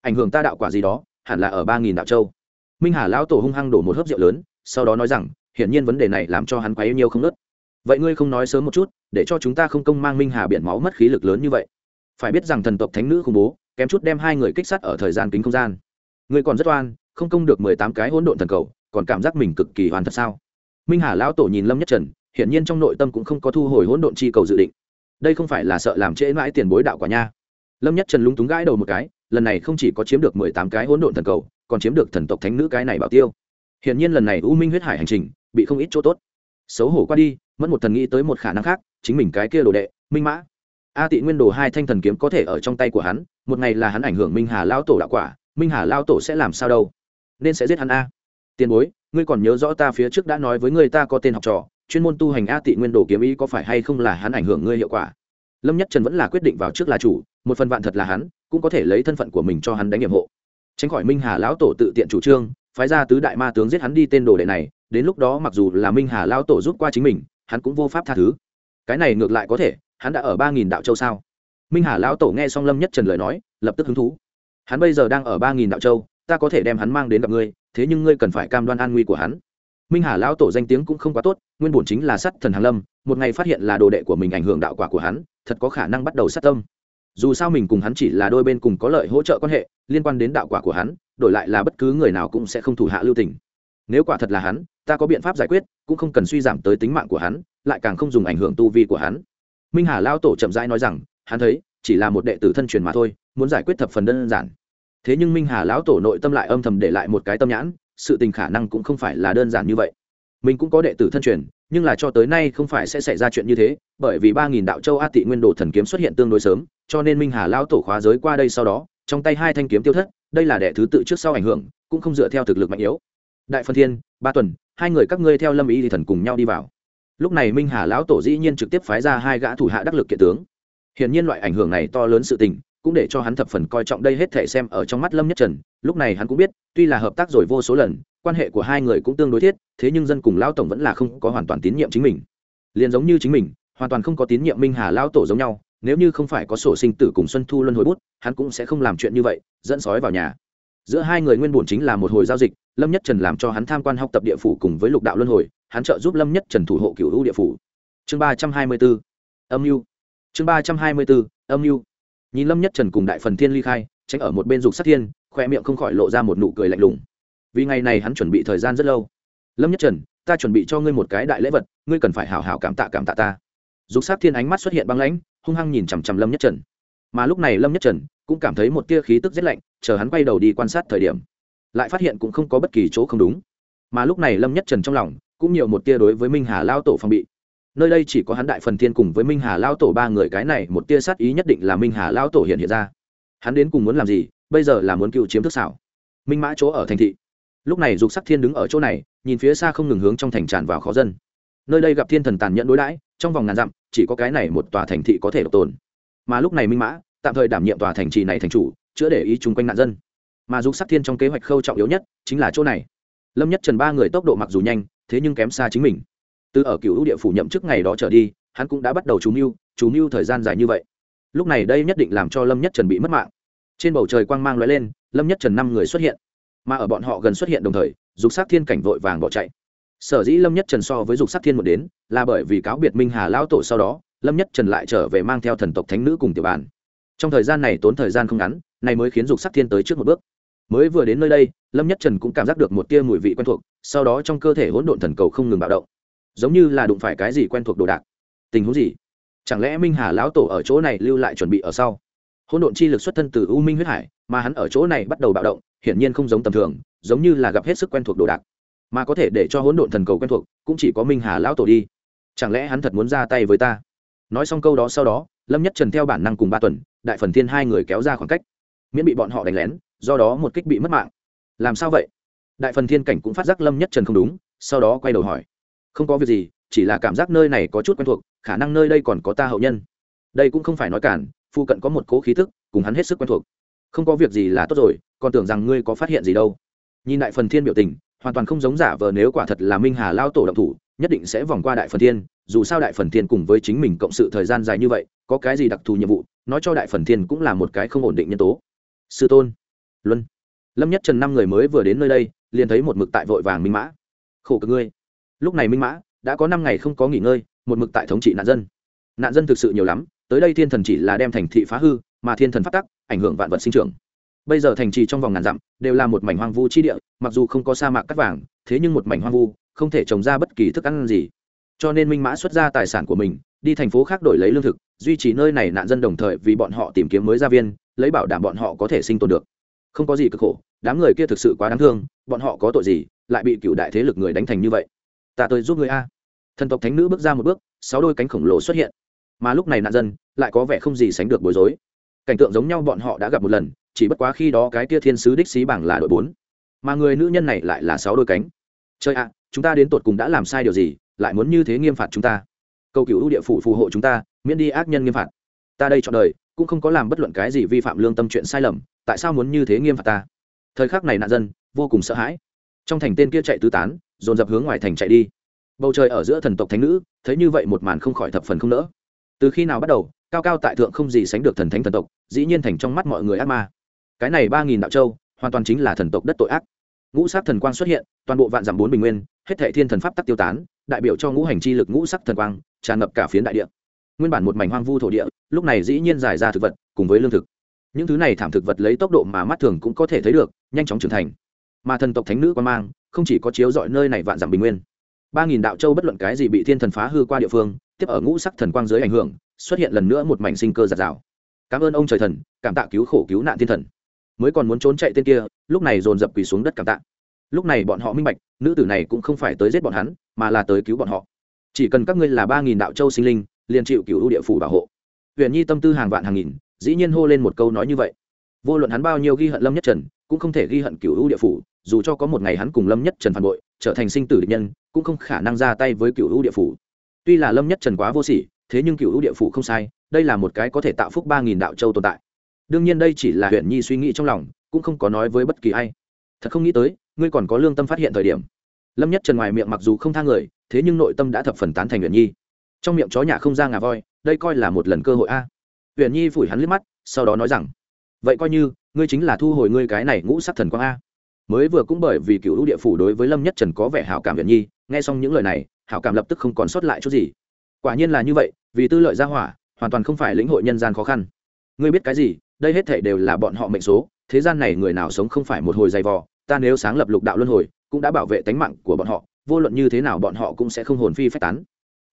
Ảnh hưởng ta đạo quả gì đó, hẳn là ở ba nghìn đạo châu. Minh hà lão tổ hung hăng đổ một hớp rượu lớn, sau đó nói rằng, hiển nhiên vấn đề này làm cho hắn quá yêu nhiều không nớt vậy ngươi không nói sớm một chút, để cho chúng ta không công mang minh hà biển máu mất khí lực lớn như vậy. Phải biết rằng thần tộc thánh nữ khủng bố, kém chút đem hai người kích sát ở thời gian kính không gian. Ngươi còn rất oan, không công được mười tám cái hỗn độn thần cầu, còn cảm giác mình cực kỳ hoàn thật sao? Minh hà lão tổ nhìn lâm nhất trần, hiển nhiên trong nội tâm cũng không có thu hồi hỗn độn chi cầu dự định. Đây không phải là sợ làm trễ mãi tiền bối đạo quả nha. Lâm nhất trần lúng túng gãi đầu một cái, lần này không chỉ có chiếm được mười tám cái hỗn độn thần cầu, còn chiếm được thần tộc thánh nữ cái này bảo tiêu. Hiển nhiên lần này u minh huyết hải hành trình, bị không ít chỗ tốt. Xấu hổ qua đi mất một thần nghĩ tới một khả năng khác, chính mình cái kia đồ đệ, minh mã. A tị nguyên đồ hai thanh thần kiếm có thể ở trong tay của hắn, một ngày là hắn ảnh hưởng minh hà lao tổ đạo quả, minh hà lao tổ sẽ làm sao đâu? Nên sẽ giết hắn a. Tiền bối, ngươi còn nhớ rõ ta phía trước đã nói với ngươi ta có tên học trò, chuyên môn tu hành a tị nguyên đồ kiếm ý có phải hay không là hắn ảnh hưởng ngươi hiệu quả? Lâm nhất trần vẫn là quyết định vào trước là chủ, một phần vạn thật là hắn, cũng có thể lấy thân phận của mình cho hắn đánh nhiệm hộ tránh khỏi minh hà lão tổ tự tiện chủ trương, phái ra tứ đại ma tướng giết hắn đi tên đồ đệ này, đến lúc đó mặc dù là minh hà lão tổ giúp qua chính mình hắn cũng vô pháp tha thứ. Cái này ngược lại có thể, hắn đã ở ba nghìn đạo châu sao? Minh hà lão tổ nghe xong lâm nhất trần lời nói, lập tức hứng thú. Hắn bây giờ đang ở ba nghìn đạo châu, ta có thể đem hắn mang đến gặp ngươi, thế nhưng ngươi cần phải cam đoan an nguy của hắn. Minh hà lão tổ danh tiếng cũng không quá tốt, nguyên bổn chính là sắt thần hàn lâm, một ngày phát hiện là đồ đệ của mình ảnh hưởng đạo quả của hắn, thật có khả năng bắt đầu sát tâm. Dù sao mình cùng hắn chỉ là đôi bên cùng có lợi hỗ trợ quan hệ, liên quan đến đạo quả của hắn, đổi lại là bất cứ người nào cũng sẽ không thủ hạ lưu tình. Nếu quả thật là hắn ta có biện pháp giải quyết, cũng không cần suy giảm tới tính mạng của hắn, lại càng không dùng ảnh hưởng tu vi của hắn. Minh hà lao tổ chậm rãi nói rằng, hắn thấy, chỉ là một đệ tử thân truyền mà thôi, muốn giải quyết thập phần đơn giản. Thế nhưng minh hà lão tổ nội tâm lại âm thầm để lại một cái tâm nhãn, sự tình khả năng cũng không phải là đơn giản như vậy. Mình cũng có đệ tử thân truyền, nhưng là cho tới nay không phải sẽ xảy ra chuyện như thế, bởi vì ba nghìn đạo châu a tị nguyên đồ thần kiếm xuất hiện tương đối sớm, cho nên minh hà lão tổ khóa giới qua đây sau đó, trong tay hai thanh kiếm tiêu thất, đây là đệ thứ tự trước sau ảnh hưởng, cũng không dựa theo thực lực mạnh yếu. Đại phân thiên, ba tuần hai người các ngươi theo lâm ý thì thần cùng nhau đi vào. Lúc này minh hà lão tổ dĩ nhiên trực tiếp phái ra hai gã thủ hạ đắc lực kiện tướng. Hiển nhiên loại ảnh hưởng này to lớn sự tình, cũng để cho hắn thập phần coi trọng đây hết thể xem ở trong mắt lâm nhất trần. Lúc này hắn cũng biết, tuy là hợp tác rồi vô số lần, quan hệ của hai người cũng tương đối thiết, thế nhưng dân cùng lão tổng vẫn là không có hoàn toàn tín nhiệm chính mình. Liền giống như chính mình, hoàn toàn không có tín nhiệm minh hà lão tổ giống nhau, nếu như không phải có sổ sinh tử cùng xuân thu luân hồi bút, hắn cũng sẽ không làm chuyện như vậy, dẫn sói vào nhà giữa hai người nguyên bổn chính là một hồi giao dịch, lâm nhất trần làm cho hắn tham quan học tập địa phủ cùng với lục đạo luân hồi, hắn trợ giúp lâm nhất trần thủ hộ cựu hữu địa phủ. Chương ba trăm hai mươi bốn âm mưu. Chương ba trăm hai mươi bốn âm mưu. Nhìn lâm nhất trần cùng đại phần thiên ly khai, tránh ở một bên dục sát thiên, khoe miệng không khỏi lộ ra một nụ cười lạnh lùng. Vì ngày này hắn chuẩn bị thời gian rất lâu. Lâm nhất trần, ta chuẩn bị cho ngươi một cái đại lễ vật, ngươi cần phải hào hào cảm tạ cảm tạ ta. Dục sát thiên ánh mắt xuất hiện băng lãnh, hung hăng nhìn chằm chằm lâm nhất trần. Mà lúc này lâm nhất trần cũng cảm thấy một tia khí tức rét lạnh chờ hắn quay đầu đi quan sát thời điểm, lại phát hiện cũng không có bất kỳ chỗ không đúng. Mà lúc này lâm nhất trần trong lòng cũng nhiều một tia đối với minh hà lao tổ phong bị. Nơi đây chỉ có hắn đại phần thiên cùng với minh hà lao tổ ba người, cái này một tia sát ý nhất định là minh hà lao tổ hiện hiện ra. Hắn đến cùng muốn làm gì, bây giờ là muốn cựu chiếm thức xảo. Minh mã chỗ ở thành thị. Lúc này dục sắc thiên đứng ở chỗ này, nhìn phía xa không ngừng hướng trong thành tràn vào khó dân. Nơi đây gặp thiên thần tàn nhẫn đối đãi, trong vòng ngàn dặm, chỉ có cái này một tòa thành thị có thể độc tồn. Mà lúc này minh mã tạm thời đảm nhiệm tòa thành trì này thành chủ chữa để ý chung quanh nạn dân. Mà dục sắc thiên trong kế hoạch khâu trọng yếu nhất chính là chỗ này. Lâm nhất trần ba người tốc độ mặc dù nhanh, thế nhưng kém xa chính mình. Từ ở cựu ưu địa phủ nhậm trước ngày đó trở đi, hắn cũng đã bắt đầu chú mưu chú mưu thời gian dài như vậy. Lúc này đây nhất định làm cho lâm nhất trần bị mất mạng. Trên bầu trời quang mang lóe lên, lâm nhất trần năm người xuất hiện. Mà ở bọn họ gần xuất hiện đồng thời, dục sắc thiên cảnh vội vàng bỏ chạy. Sở dĩ lâm nhất trần so với dục sắc thiên một đến, là bởi vì cáo biệt minh hà lão tổ sau đó, lâm nhất trần lại trở về mang theo thần tộc thánh nữ cùng tiểu bàn trong thời gian này tốn thời gian không ngắn này mới khiến dục sắc thiên tới trước một bước. Mới vừa đến nơi đây, lâm nhất trần cũng cảm giác được một tia mùi vị quen thuộc, sau đó trong cơ thể hỗn độn thần cầu không ngừng bạo động. Giống như là đụng phải cái gì quen thuộc đồ đạc. Tình huống gì? Chẳng lẽ minh hà lão tổ ở chỗ này lưu lại chuẩn bị ở sau? Hỗn độn chi lực xuất thân từ u minh huyết hải, mà hắn ở chỗ này bắt đầu bạo động, hiển nhiên không giống tầm thường, giống như là gặp hết sức quen thuộc đồ đạc. Mà có thể để cho hỗn độn thần cầu quen thuộc, cũng chỉ có minh hà lão tổ đi. Chẳng lẽ hắn thật muốn ra tay với ta? nói xong câu đó sau đó, lâm nhất trần theo bản năng cùng ba tuần, đại phần thiên hai người kéo ra khoảng cách. Miễn bị bọn họ đánh lén, do đó một kích bị mất mạng. Làm sao vậy? Đại phần thiên cảnh cũng phát giác lâm nhất trần không đúng, sau đó quay đầu hỏi. Không có việc gì, chỉ là cảm giác nơi này có chút quen thuộc, khả năng nơi đây còn có ta hậu nhân. Đây cũng không phải nói cản phụ cận có một cố khí thức, cùng hắn hết sức quen thuộc. Không có việc gì là tốt rồi, còn tưởng rằng ngươi có phát hiện gì đâu. Nhìn đại phần thiên biểu tình, hoàn toàn không giống giả vờ nếu quả thật là minh hà lao tổ động thủ nhất định sẽ vòng qua đại phần thiên, dù sao đại phần thiên cùng với chính mình cộng sự thời gian dài như vậy, có cái gì đặc thù nhiệm vụ, nói cho đại phần thiên cũng là một cái không ổn định nhân tố. Sư tôn. Luân. Lâm nhất trần năm người mới vừa đến nơi đây, liền thấy một mực tại vội vàng minh mã. Khổ cực ngươi. Lúc này minh mã, đã có năm ngày không có nghỉ ngơi, một mực tại thống trị nạn dân. Nạn dân thực sự nhiều lắm, tới đây thiên thần chỉ là đem thành thị phá hư, mà thiên thần phát tắc, ảnh hưởng vạn vật sinh trưởng. Bây giờ thành trì trong vòng ngàn dặm, đều là một mảnh hoang vu chi địa, mặc dù không có sa mạc cắt vàng, thế nhưng một mảnh hoang vu không thể trồng ra bất kỳ thức ăn gì. Cho nên minh mã xuất ra tài sản của mình, đi thành phố khác đổi lấy lương thực, duy trì nơi này nạn dân đồng thời vì bọn họ tìm kiếm mới gia viên, lấy bảo đảm bọn họ có thể sinh tồn được. Không có gì cực khổ, đám người kia thực sự quá đáng thương, bọn họ có tội gì, lại bị cựu đại thế lực người đánh thành như vậy. Ta tôi giúp người a. Thần tộc thánh nữ bước ra một bước, sáu đôi cánh khổng lồ xuất hiện. Mà lúc này nạn dân, lại có vẻ không gì sánh được bối rối. Cảnh tượng giống nhau bọn họ đã gặp một lần, chỉ bất quá khi đó cái kia thiên sứ đích xí bảng là đội bốn. Mà người nữ nhân này lại là sáu đôi cánh. Chơi ạ chúng ta đến tột cùng đã làm sai điều gì, lại muốn như thế nghiêm phạt chúng ta? Cầu cứu ưu địa phủ phù hộ chúng ta, miễn đi ác nhân nghiêm phạt. Ta đây chọn đời, cũng không có làm bất luận cái gì vi phạm lương tâm chuyện sai lầm, tại sao muốn như thế nghiêm phạt ta? Thời khắc này nạn dân, vô cùng sợ hãi. Trong thành tên kia chạy tứ tán, dồn dập hướng ngoài thành chạy đi. Bầu trời ở giữa thần tộc thánh nữ, thấy như vậy một màn không khỏi thập phần không nỡ. Từ khi nào bắt đầu, cao cao tại thượng không gì sánh được thần thánh thần tộc, dĩ nhiên thành trong mắt mọi người ác ma. Cái này ba nghìn đạo châu, hoàn toàn chính là thần tộc đất tội ác. Ngũ sát thần quang xuất hiện, toàn bộ vạn dặm bốn bình nguyên hết thệ thiên thần pháp tắc tiêu tán, đại biểu cho ngũ hành chi lực ngũ sắc thần quang, tràn ngập cả phiến đại địa. Nguyên bản một mảnh hoang vu thổ địa, lúc này dĩ nhiên giải ra thực vật, cùng với lương thực. Những thứ này thảm thực vật lấy tốc độ mà mắt thường cũng có thể thấy được, nhanh chóng trưởng thành. Mà thần tộc thánh nữ quan mang, không chỉ có chiếu dọi nơi này vạn dặm bình nguyên. Ba nghìn đạo châu bất luận cái gì bị thiên thần phá hư qua địa phương, tiếp ở ngũ sắc thần quang dưới ảnh hưởng, xuất hiện lần nữa một mảnh sinh cơ giạt rào. Cảm ơn ông trời thần, cảm tạ cứu khổ cứu nạn thiên thần. Mới còn muốn trốn chạy tên kia, lúc này dồn dập quỳ xuống đất cảm tạ lúc này bọn họ minh bạch, nữ tử này cũng không phải tới giết bọn hắn, mà là tới cứu bọn họ. Chỉ cần các ngươi là ba nghìn đạo châu sinh linh, liền chịu cựu ưu địa phủ bảo hộ. Huyện nhi tâm tư hàng vạn hàng nghìn, dĩ nhiên hô lên một câu nói như vậy. Vô luận hắn bao nhiêu ghi hận lâm nhất trần, cũng không thể ghi hận cựu ưu địa phủ, dù cho có một ngày hắn cùng lâm nhất trần phản bội, trở thành sinh tử địch nhân, cũng không khả năng ra tay với cựu ưu địa phủ. Tuy là lâm nhất trần quá vô sỉ, thế nhưng cựu ưu địa phủ không sai, đây là một cái có thể tạo phúc ba nghìn đạo châu tồn tại. Đương nhiên đây chỉ là huyện nhi suy nghĩ trong lòng, cũng không có nói với bất kỳ ai. Thật không nghĩ tới ngươi còn có lương tâm phát hiện thời điểm. Lâm nhất trần ngoài miệng mặc dù không tha người, thế nhưng nội tâm đã thập phần tán thành nguyện nhi. Trong miệng chó nhà không ra ngà voi, đây coi là một lần cơ hội a. À. nhi phủi hắn liếc mắt, sau đó nói rằng, vậy coi như, ngươi chính là thu hồi ngươi cái này ngũ sắc thần quang a. Mới vừa cũng bởi vì cựu địa phủ đối với lâm nhất trần có vẻ hảo cảm nguyện nhi, nghe xong những lời này, hảo cảm lập tức không còn sót lại chút gì. Quả nhiên là như vậy, vì tư lợi gia hỏa, hoàn toàn không phải lĩnh hội nhân gian khó khăn. Ngươi biết cái gì, đây hết thảy đều là bọn họ mệnh số, thế gian này người nào sống không phải một hồi dày vò ta nếu sáng lập lục đạo luân hồi, cũng đã bảo vệ tánh mạng của bọn họ, vô luận như thế nào bọn họ cũng sẽ không hồn phi phách tán.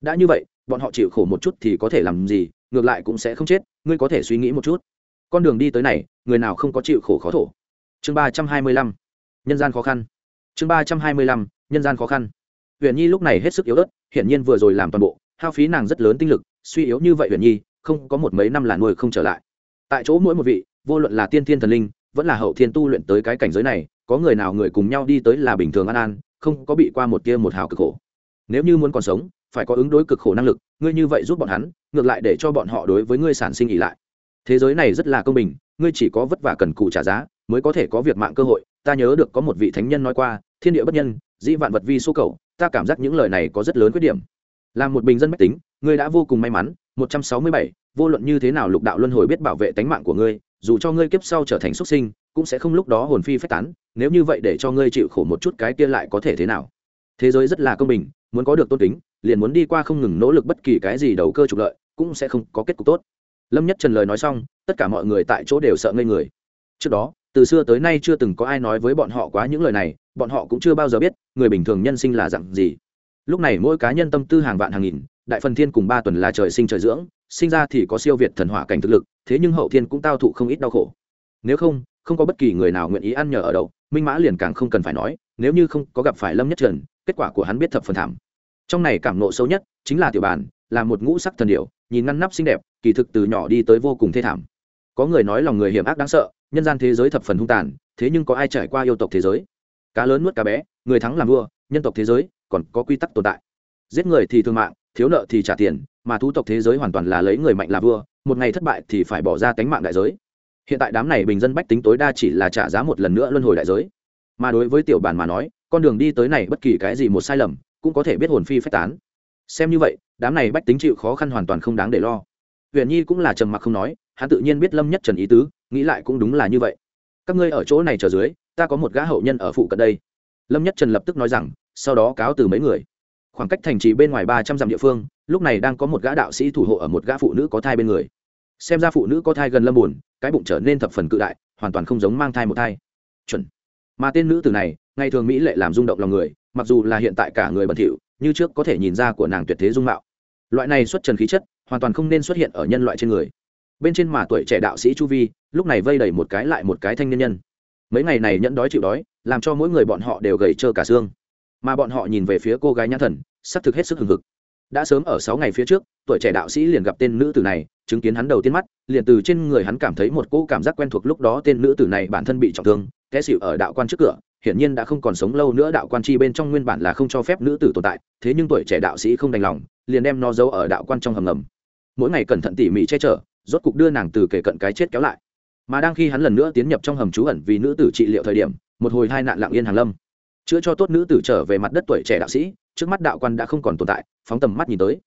Đã như vậy, bọn họ chịu khổ một chút thì có thể làm gì, ngược lại cũng sẽ không chết, ngươi có thể suy nghĩ một chút. Con đường đi tới này, người nào không có chịu khổ khó thổ? Chương ba trăm hai mươi lăm, nhân gian khó khăn. Chương ba trăm hai mươi lăm, nhân gian khó khăn. Huyền nhi lúc này hết sức yếu ớt, hiển nhiên vừa rồi làm toàn bộ, hao phí nàng rất lớn tinh lực, suy yếu như vậy huyền nhi, không có một mấy năm là nuôi không trở lại. Tại chỗ mỗi một vị, vô luận là tiên thiên thần linh, vẫn là hậu thiên tu luyện tới cái cảnh giới này có người nào người cùng nhau đi tới là bình thường an an không có bị qua một kia một hào cực khổ. Nếu như muốn còn sống phải có ứng đối cực khổ năng lực ngươi như vậy giúp bọn hắn ngược lại để cho bọn họ đối với ngươi sản sinh ỉ lại. Thế giới này rất là công bình ngươi chỉ có vất vả cần cù trả giá mới có thể có việc mạng cơ hội. Ta nhớ được có một vị thánh nhân nói qua thiên địa bất nhân dĩ vạn vật vi số cầu. Ta cảm giác những lời này có rất lớn khuyết điểm. Là một bình dân mách tính ngươi đã vô cùng may mắn 167, vô luận như thế nào lục đạo luân hồi biết bảo vệ tánh mạng của ngươi dù cho ngươi kiếp sau trở thành xuất sinh cũng sẽ không lúc đó hồn phi phách tán, nếu như vậy để cho ngươi chịu khổ một chút cái kia lại có thể thế nào? Thế giới rất là công bình, muốn có được tôn kính, liền muốn đi qua không ngừng nỗ lực bất kỳ cái gì đầu cơ trục lợi, cũng sẽ không có kết cục tốt. Lâm nhất trần lời nói xong, tất cả mọi người tại chỗ đều sợ ngây người. Trước đó, từ xưa tới nay chưa từng có ai nói với bọn họ quá những lời này, bọn họ cũng chưa bao giờ biết, người bình thường nhân sinh là dặn gì. Lúc này mỗi cá nhân tâm tư hàng vạn hàng nghìn, đại phần thiên cùng ba tuần là trời sinh trời dưỡng, sinh ra thì có siêu việt thần hỏa cảnh thực lực, thế nhưng hậu thiên cũng tao thụ không ít đau khổ. Nếu không không có bất kỳ người nào nguyện ý ăn nhờ ở đậu minh mã liền càng không cần phải nói, nếu như không có gặp phải lâm nhất trần, kết quả của hắn biết thập phần thảm. Trong này cảm nộ sâu nhất chính là tiểu bàn, là một ngũ sắc thần điệu nhìn ngăn nắp xinh đẹp, kỳ thực từ nhỏ đi tới vô cùng thê thảm. Có người nói lòng người hiểm ác đáng sợ, nhân gian thế giới thập phần hung tàn, thế nhưng có ai trải qua yêu tộc thế giới? Cá lớn nuốt cá bé, người thắng làm vua, nhân tộc thế giới còn có quy tắc tồn tại. Giết người thì thương mạng, thiếu nợ thì trả tiền, mà thú tộc thế giới hoàn toàn là lấy người mạnh làm vua, một ngày thất bại thì phải bỏ ra cánh mạng đại giới hiện tại đám này bình dân bách tính tối đa chỉ là trả giá một lần nữa luân hồi đại giới. Mà đối với tiểu bản mà nói, con đường đi tới này bất kỳ cái gì một sai lầm, cũng có thể biết hồn phi phách tán. Xem như vậy, đám này bách tính chịu khó khăn hoàn toàn không đáng để lo. Huyền nhi cũng là trầm mặc không nói, hắn tự nhiên biết lâm nhất trần ý tứ, nghĩ lại cũng đúng là như vậy. Các ngươi ở chỗ này chờ dưới, ta có một gã hậu nhân ở phụ cận đây. Lâm nhất trần lập tức nói rằng, sau đó cáo từ mấy người. Khoảng cách thành trì bên ngoài ba trăm dặm địa phương, lúc này đang có một gã đạo sĩ thủ hộ ở một gã phụ nữ có thai bên người xem ra phụ nữ có thai gần lâm buồn, cái bụng trở nên thập phần cự đại, hoàn toàn không giống mang thai một thai. Chuẩn. Mà tên nữ tử này, ngày thường mỹ lệ làm rung động lòng người, mặc dù là hiện tại cả người bẩn thỉu, như trước có thể nhìn ra của nàng tuyệt thế dung mạo. Loại này xuất trần khí chất, hoàn toàn không nên xuất hiện ở nhân loại trên người. Bên trên mà tuổi trẻ đạo sĩ chu vi, lúc này vây đầy một cái lại một cái thanh niên nhân. Mấy ngày này nhẫn đói chịu đói, làm cho mỗi người bọn họ đều gầy trơ cả xương. Mà bọn họ nhìn về phía cô gái nhã thần sắp thực hết sức hừng hực đã sớm ở sáu ngày phía trước, tuổi trẻ đạo sĩ liền gặp tên nữ tử này, chứng kiến hắn đầu tiên mắt, liền từ trên người hắn cảm thấy một cỗ cảm giác quen thuộc lúc đó tên nữ tử này bản thân bị trọng thương, té xịu ở đạo quan trước cửa, hiển nhiên đã không còn sống lâu nữa đạo quan chi bên trong nguyên bản là không cho phép nữ tử tồn tại, thế nhưng tuổi trẻ đạo sĩ không đành lòng, liền đem nó giấu ở đạo quan trong hầm ngầm. Mỗi ngày cẩn thận tỉ mỉ che chở, rốt cục đưa nàng từ kể cận cái chết kéo lại. Mà đang khi hắn lần nữa tiến nhập trong hầm trú ẩn vì nữ tử trị liệu thời điểm, một hồi hai nạn lặng yên hàng lâm chữa cho tốt nữ tử trở về mặt đất tuổi trẻ đạo sĩ, trước mắt đạo quan đã không còn tồn tại, phóng tầm mắt nhìn tới.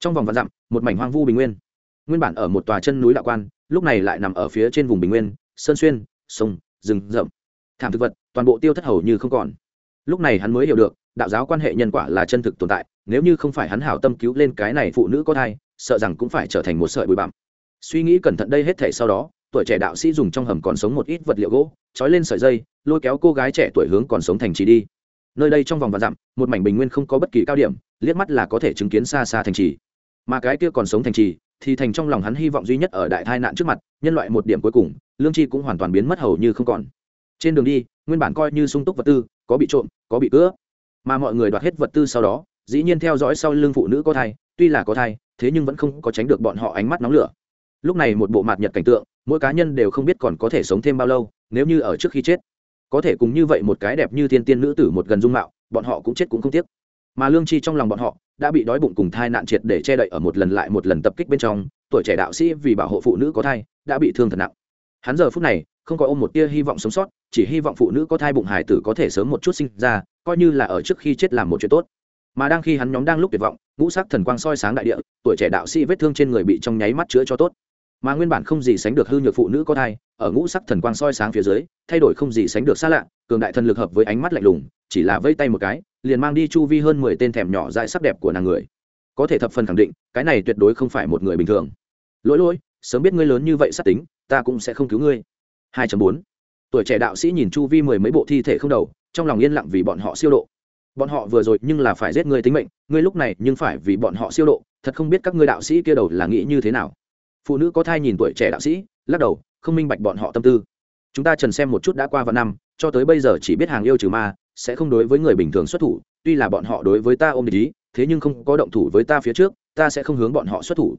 Trong vòng vạn dặm, một mảnh hoang vu bình nguyên. Nguyên bản ở một tòa chân núi đạo quan, lúc này lại nằm ở phía trên vùng bình nguyên, sơn xuyên, sông, rừng rậm. Thảm thực vật, toàn bộ tiêu thất hầu như không còn. Lúc này hắn mới hiểu được, đạo giáo quan hệ nhân quả là chân thực tồn tại, nếu như không phải hắn hảo tâm cứu lên cái này phụ nữ có thai, sợ rằng cũng phải trở thành một sợi bụi bặm. Suy nghĩ cẩn thận đây hết thể sau đó tuổi trẻ đạo sĩ dùng trong hầm còn sống một ít vật liệu gỗ, trói lên sợi dây, lôi kéo cô gái trẻ tuổi hướng còn sống thành trì đi. Nơi đây trong vòng và dặm, một mảnh bình nguyên không có bất kỳ cao điểm, liếc mắt là có thể chứng kiến xa xa thành trì. Mà cái kia còn sống thành trì, thì thành trong lòng hắn hy vọng duy nhất ở đại tai nạn trước mặt, nhân loại một điểm cuối cùng, lương tri cũng hoàn toàn biến mất hầu như không còn. Trên đường đi, nguyên bản coi như sung túc vật tư, có bị trộm, có bị cướp, mà mọi người đoạt hết vật tư sau đó, dĩ nhiên theo dõi sau lưng phụ nữ có thai, tuy là có thai, thế nhưng vẫn không có tránh được bọn họ ánh mắt nóng lửa. Lúc này một bộ mặt nhật cảnh tượng mỗi cá nhân đều không biết còn có thể sống thêm bao lâu, nếu như ở trước khi chết, có thể cùng như vậy một cái đẹp như thiên tiên nữ tử một gần dung mạo, bọn họ cũng chết cũng không tiếc. Mà lương chi trong lòng bọn họ đã bị đói bụng cùng thai nạn triệt để che đậy ở một lần lại một lần tập kích bên trong, tuổi trẻ đạo sĩ vì bảo hộ phụ nữ có thai đã bị thương thật nặng. Hắn giờ phút này không có ôm một tia hy vọng sống sót, chỉ hy vọng phụ nữ có thai bụng hải tử có thể sớm một chút sinh ra, coi như là ở trước khi chết làm một chuyện tốt. Mà đang khi hắn nhóm đang lúc tuyệt vọng, ngũ sắc thần quang soi sáng đại địa, tuổi trẻ đạo sĩ vết thương trên người bị trong nháy mắt chữa cho tốt mà nguyên bản không gì sánh được hư nhược phụ nữ có thai, ở ngũ sắc thần quang soi sáng phía dưới, thay đổi không gì sánh được xa lạ, cường đại thần lực hợp với ánh mắt lạnh lùng, chỉ là vây tay một cái, liền mang đi chu vi hơn mười tên thèm nhỏ dại sắc đẹp của nàng người. Có thể thập phần khẳng định, cái này tuyệt đối không phải một người bình thường. Lỗi lỗi, sớm biết ngươi lớn như vậy sát tính, ta cũng sẽ không cứu ngươi. 2.4 tuổi trẻ đạo sĩ nhìn chu vi mười mấy bộ thi thể không đầu, trong lòng yên lặng vì bọn họ siêu độ. Bọn họ vừa rồi nhưng là phải giết ngươi tính mệnh, ngươi lúc này nhưng phải vì bọn họ siêu độ, thật không biết các ngươi đạo sĩ kia đầu là nghĩ như thế nào phụ nữ có thai nhìn tuổi trẻ đạo sĩ, lắc đầu, không minh bạch bọn họ tâm tư. Chúng ta trần xem một chút đã qua vạn năm, cho tới bây giờ chỉ biết hàng yêu trừ ma, sẽ không đối với người bình thường xuất thủ, tuy là bọn họ đối với ta ôm địch ý, thế nhưng không có động thủ với ta phía trước, ta sẽ không hướng bọn họ xuất thủ.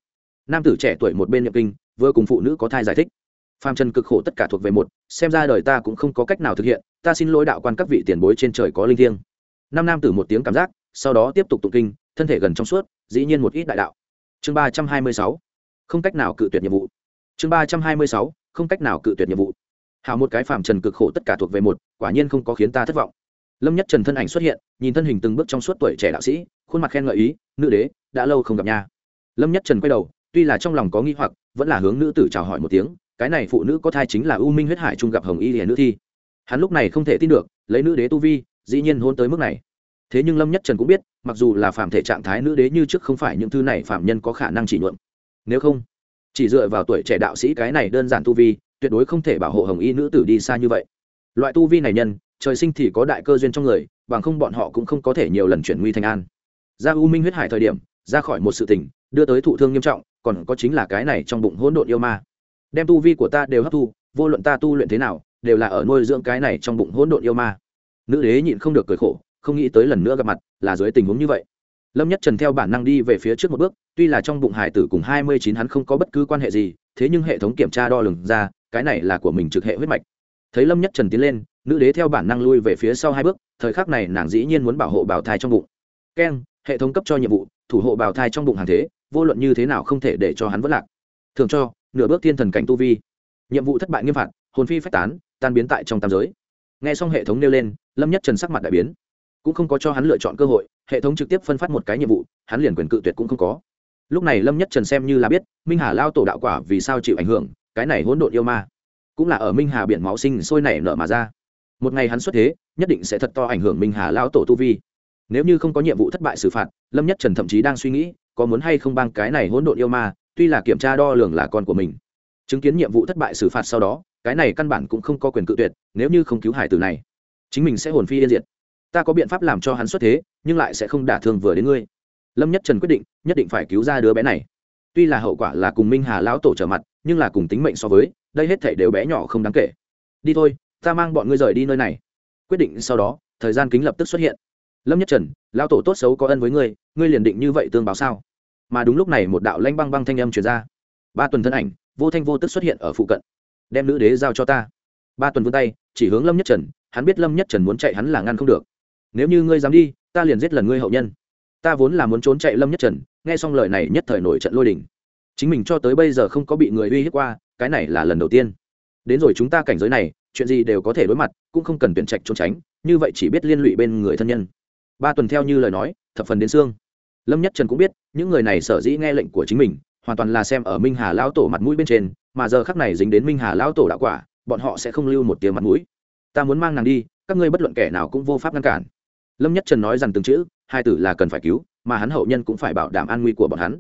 Nam tử trẻ tuổi một bên nhập kinh, vừa cùng phụ nữ có thai giải thích. Phàm trần cực khổ tất cả thuộc về một, xem ra đời ta cũng không có cách nào thực hiện, ta xin lỗi đạo quan các vị tiền bối trên trời có linh thiêng. Năm nam tử một tiếng cảm giác, sau đó tiếp tục tụng kinh, thân thể gần trong suốt, dĩ nhiên một ít đại đạo. Chương ba trăm hai mươi sáu không cách nào cự tuyệt nhiệm vụ. Chương ba trăm hai mươi sáu, không cách nào cự tuyệt nhiệm vụ. Hào một cái phàm trần cực khổ tất cả thuộc về một, quả nhiên không có khiến ta thất vọng. Lâm nhất trần thân ảnh xuất hiện, nhìn thân hình từng bước trong suốt tuổi trẻ đạo sĩ, khuôn mặt khen ngợi ý, nữ đế, đã lâu không gặp nha. Lâm nhất trần quay đầu, tuy là trong lòng có nghi hoặc, vẫn là hướng nữ tử chào hỏi một tiếng, cái này phụ nữ có thai chính là u minh huyết hải trung gặp hồng y hiền nữ thi. Hắn lúc này không thể tin được, lấy nữ đế tu vi, dĩ nhiên hôn tới mức này. Thế nhưng lâm nhất trần cũng biết, mặc dù là phạm thể trạng thái nữ đế như trước không phải những thứ này phạm nhân có khả năng chỉ nhuộm nếu không, chỉ dựa vào tuổi trẻ đạo sĩ cái này đơn giản tu vi, tuyệt đối không thể bảo hộ hồng y nữ tử đi xa như vậy. Loại tu vi này nhân, trời sinh thì có đại cơ duyên trong người, bằng không bọn họ cũng không có thể nhiều lần chuyển nguy thành an. Ra u minh huyết hải thời điểm, ra khỏi một sự tình, đưa tới thụ thương nghiêm trọng, còn có chính là cái này trong bụng hỗn độn yêu ma. Đem tu vi của ta đều hấp thu, vô luận ta tu luyện thế nào, đều là ở nuôi dưỡng cái này trong bụng hỗn độn yêu ma. Nữ đế nhịn không được cười khổ, không nghĩ tới lần nữa gặp mặt, là dưới tình huống như vậy lâm nhất trần theo bản năng đi về phía trước một bước, tuy là trong bụng hải tử cùng hai mươi chín hắn không có bất cứ quan hệ gì, thế nhưng hệ thống kiểm tra đo lường ra, cái này là của mình trực hệ huyết mạch. Thấy lâm nhất trần tiến lên, nữ đế theo bản năng lui về phía sau hai bước, thời khắc này nàng dĩ nhiên muốn bảo hộ bào thai trong bụng. Keng, hệ thống cấp cho nhiệm vụ, thủ hộ bào thai trong bụng hàng thế, vô luận như thế nào không thể để cho hắn vất lạc. Thường cho, nửa bước thiên thần cảnh tu vi. Nhiệm vụ thất bại nghiêm phạt, hồn phi phách tán, tan biến tại trong tam giới. N xong hệ thống nêu lên, lâm nhất trần sắc mặt đại biến cũng không có cho hắn lựa chọn cơ hội, hệ thống trực tiếp phân phát một cái nhiệm vụ, hắn liền quyền cự tuyệt cũng không có. Lúc này lâm nhất trần xem như là biết, minh hà lao tổ đạo quả vì sao chịu ảnh hưởng, cái này hỗn độn yêu ma, cũng là ở minh hà biển máu sinh sôi nảy nở mà ra. Một ngày hắn xuất thế, nhất định sẽ thật to ảnh hưởng minh hà lao tổ tu vi. Nếu như không có nhiệm vụ thất bại xử phạt, lâm nhất trần thậm chí đang suy nghĩ, có muốn hay không bang cái này hỗn độn yêu ma, tuy là kiểm tra đo lường là con của mình. Chứng kiến nhiệm vụ thất bại xử phạt sau đó, cái này căn bản cũng không có quyền cự tuyệt, nếu như không cứu hải tử này, chính mình sẽ hồn phi yên diệt ta có biện pháp làm cho hắn xuất thế, nhưng lại sẽ không đả thương vừa đến ngươi. Lâm nhất trần quyết định, nhất định phải cứu ra đứa bé này. Tuy là hậu quả là cùng minh hà lão tổ trở mặt, nhưng là cùng tính mệnh so với, đây hết thể đều bé nhỏ không đáng kể. Đi thôi, ta mang bọn ngươi rời đi nơi này. Quyết định sau đó, thời gian kính lập tức xuất hiện. Lâm nhất trần, lão tổ tốt xấu có ân với ngươi ngươi liền định như vậy tương báo sao? Mà đúng lúc này một đạo lanh băng băng thanh âm truyền ra. Ba tuần thân ảnh, vô thanh vô tức xuất hiện ở phụ cận. Đem nữ đế giao cho ta. Ba tuần vươn tay, chỉ hướng lâm nhất trần, hắn biết lâm nhất trần muốn chạy hắn là ngăn không được nếu như ngươi dám đi, ta liền giết lần ngươi hậu nhân. Ta vốn là muốn trốn chạy lâm nhất trần, nghe xong lời này nhất thời nổi trận lôi đình. Chính mình cho tới bây giờ không có bị người uy hiếp qua, cái này là lần đầu tiên. Đến rồi chúng ta cảnh giới này, chuyện gì đều có thể đối mặt, cũng không cần tuyển trạch trốn tránh, như vậy chỉ biết liên lụy bên người thân nhân. Ba tuần theo như lời nói, thập phần đến xương. Lâm nhất trần cũng biết, những người này sở dĩ nghe lệnh của chính mình, hoàn toàn là xem ở minh hà lão tổ mặt mũi bên trên, mà giờ khắc này dính đến minh hà lão tổ đạo quả, bọn họ sẽ không lưu một tiếng mặt mũi. Ta muốn mang nàng đi, các ngươi bất luận kẻ nào cũng vô pháp ngăn cản lâm nhất trần nói rằng từng chữ hai tử là cần phải cứu mà hắn hậu nhân cũng phải bảo đảm an nguy của bọn hắn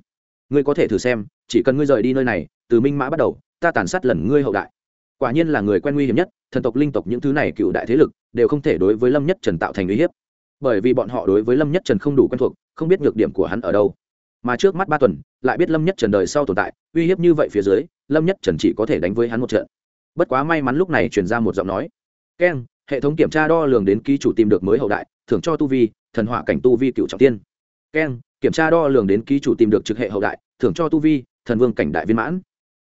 ngươi có thể thử xem chỉ cần ngươi rời đi nơi này từ minh mã bắt đầu ta tàn sát lần ngươi hậu đại quả nhiên là người quen nguy hiểm nhất thần tộc linh tộc những thứ này cựu đại thế lực đều không thể đối với lâm nhất trần tạo thành uy hiếp bởi vì bọn họ đối với lâm nhất trần không đủ quen thuộc không biết nhược điểm của hắn ở đâu mà trước mắt ba tuần lại biết lâm nhất trần đời sau tồn tại uy hiếp như vậy phía dưới lâm nhất trần chỉ có thể đánh với hắn một trận bất quá may mắn lúc này truyền ra một giọng nói keng hệ thống kiểm tra đo lường đến ký chủ tìm được mới hậu đại, thưởng cho tu vi, thần hỏa cảnh tu vi cựu trọng tiên. Keng kiểm tra đo lường đến ký chủ tìm được trực hệ hậu đại, thưởng cho tu vi, thần vương cảnh đại viên mãn.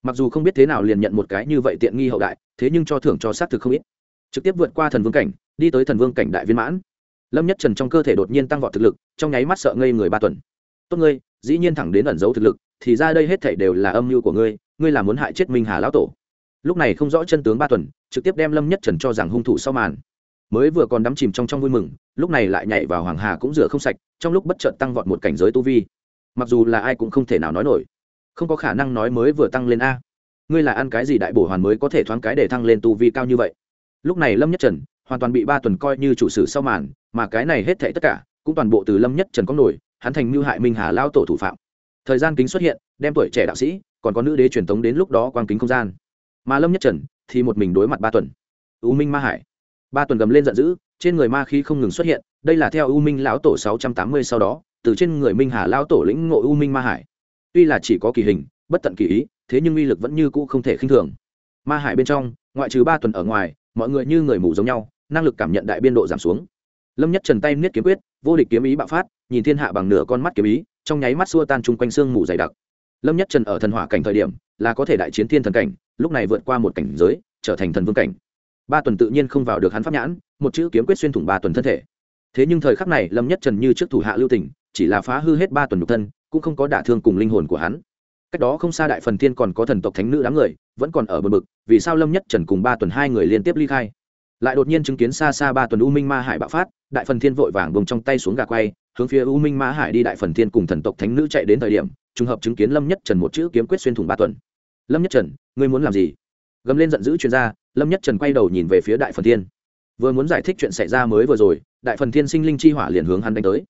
Mặc dù không biết thế nào liền nhận một cái như vậy tiện nghi hậu đại, thế nhưng cho thưởng cho xác thực không ít. Trực tiếp vượt qua thần vương cảnh, đi tới thần vương cảnh đại viên mãn. Lâm nhất trần trong cơ thể đột nhiên tăng vọt thực lực, trong nháy mắt sợ ngây người ba tuần. Tốt ngươi, dĩ nhiên thẳng đến ẩn giấu thực lực, thì ra đây hết thảy đều là âm mưu của ngươi ngươi là muốn hại chết minh hà lão tổ. Lúc này không rõ chân tướng ba tuần trực tiếp đem lâm nhất trần cho rằng hung thủ sau màn. Mới vừa còn đắm chìm trong trong vui mừng, lúc này lại nhảy vào hoàng hà cũng rửa không sạch, trong lúc bất chợt tăng vọt một cảnh giới tu vi. Mặc dù là ai cũng không thể nào nói nổi. Không có khả năng nói mới vừa tăng lên a. Ngươi là ăn cái gì đại bổ hoàn mới có thể thoáng cái để thăng lên tu vi cao như vậy? Lúc này lâm nhất trần hoàn toàn bị ba tuần coi như chủ sử sau màn, mà cái này hết thệ tất cả cũng toàn bộ từ lâm nhất trần có nổi, hắn thành mưu hại minh hà lao tổ thủ phạm. Thời gian kính xuất hiện, đem tuổi trẻ đạo sĩ, còn có nữ đế truyền thống đến lúc đó quang kính không gian. Mà lâm nhất trần thì một mình đối mặt ba tuần. U minh ma hải. Ba tuần gầm lên giận dữ, trên người ma khí không ngừng xuất hiện, đây là theo u minh lão tổ sáu trăm tám mươi sau đó, từ trên người minh hà lão tổ lĩnh ngộ u minh ma hải. Tuy là chỉ có kỳ hình, bất tận kỳ ý, thế nhưng uy lực vẫn như cũ không thể khinh thường. Ma hải bên trong, ngoại trừ ba tuần ở ngoài, mọi người như người mù giống nhau, năng lực cảm nhận đại biên độ giảm xuống. Lâm nhất trần tay niết kiếm quyết, vô địch kiếm ý bạo phát, nhìn thiên hạ bằng nửa con mắt kiếm ý, trong nháy mắt xua tan chung quanh xương mù dày đặc. Lâm nhất trần ở thần hỏa cảnh thời điểm, là có thể đại chiến thiên thần cảnh lúc này vượt qua một cảnh giới, trở thành thần vương cảnh. Ba tuần tự nhiên không vào được hắn pháp nhãn, một chữ kiếm quyết xuyên thủng ba tuần thân thể. Thế nhưng thời khắc này, lâm nhất trần như trước thủ hạ lưu tỉnh chỉ là phá hư hết ba tuần nhục thân, cũng không có đả thương cùng linh hồn của hắn. Cách đó không xa đại phần thiên còn có thần tộc thánh nữ đám người, vẫn còn ở bờ bực vì sao lâm nhất trần cùng ba tuần hai người liên tiếp ly khai? Lại đột nhiên chứng kiến xa xa ba tuần u minh ma hải bạo phát, đại phần thiên vội vàng vùng trong tay xuống gà quay, hướng phía u minh ma hải đi đại phần thiên cùng thần tộc thánh nữ chạy đến thời điểm, trùng hợp chứng kiến lâm nhất trần một chữ kiếm quyết xuyên thủng ba tuần lâm nhất trần, ngươi muốn làm gì? Gầm lên giận dữ chuyên gia lâm nhất trần quay đầu nhìn về phía đại phần thiên. Vừa muốn giải thích chuyện xảy ra mới vừa rồi, đại phần thiên sinh linh chi hỏa liền hướng hắn đánh tới.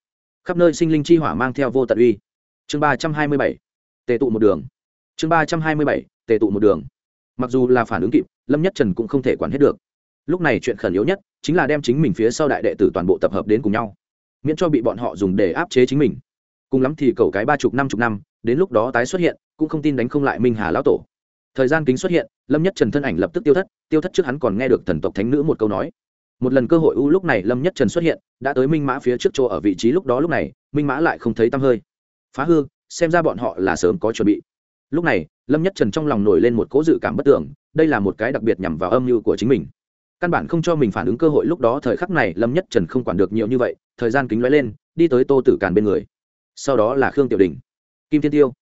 Khắp nơi sinh linh chi hỏa mang theo vô tận uy. Chương ba trăm hai mươi bảy tệ tụ một đường. Chương ba trăm hai mươi bảy tệ tụ một đường. Mặc dù là phản ứng kịp, lâm nhất trần cũng không thể quản hết được. Lúc này chuyện khẩn yếu nhất chính là đem chính mình phía sau đại đệ tử toàn bộ tập hợp đến cùng nhau, miễn cho bị bọn họ dùng để áp chế chính mình. Cùng lắm thì cầu cái ba chục năm chục năm đến lúc đó tái xuất hiện, cũng không tin đánh không lại minh hà lão tổ. Thời gian kính xuất hiện, lâm nhất trần thân ảnh lập tức tiêu thất tiêu thất trước hắn còn nghe được thần tộc thánh nữ một câu nói. Một lần cơ hội u lúc này lâm nhất trần xuất hiện, đã tới minh mã phía trước chỗ ở vị trí lúc đó lúc này, minh mã lại không thấy tăm hơi. Phá hư, xem ra bọn họ là sớm có chuẩn bị. Lúc này, lâm nhất trần trong lòng nổi lên một cố dự cảm bất tưởng, đây là một cái đặc biệt nhằm vào âm mưu của chính mình. Căn bản không cho mình phản ứng cơ hội lúc đó thời khắc này lâm nhất trần không quản được nhiều như vậy, thời gian kính lóe lên, đi tới tô tử càn bên người. Sau đó là khương tiểu đình kim Thiên tiêu,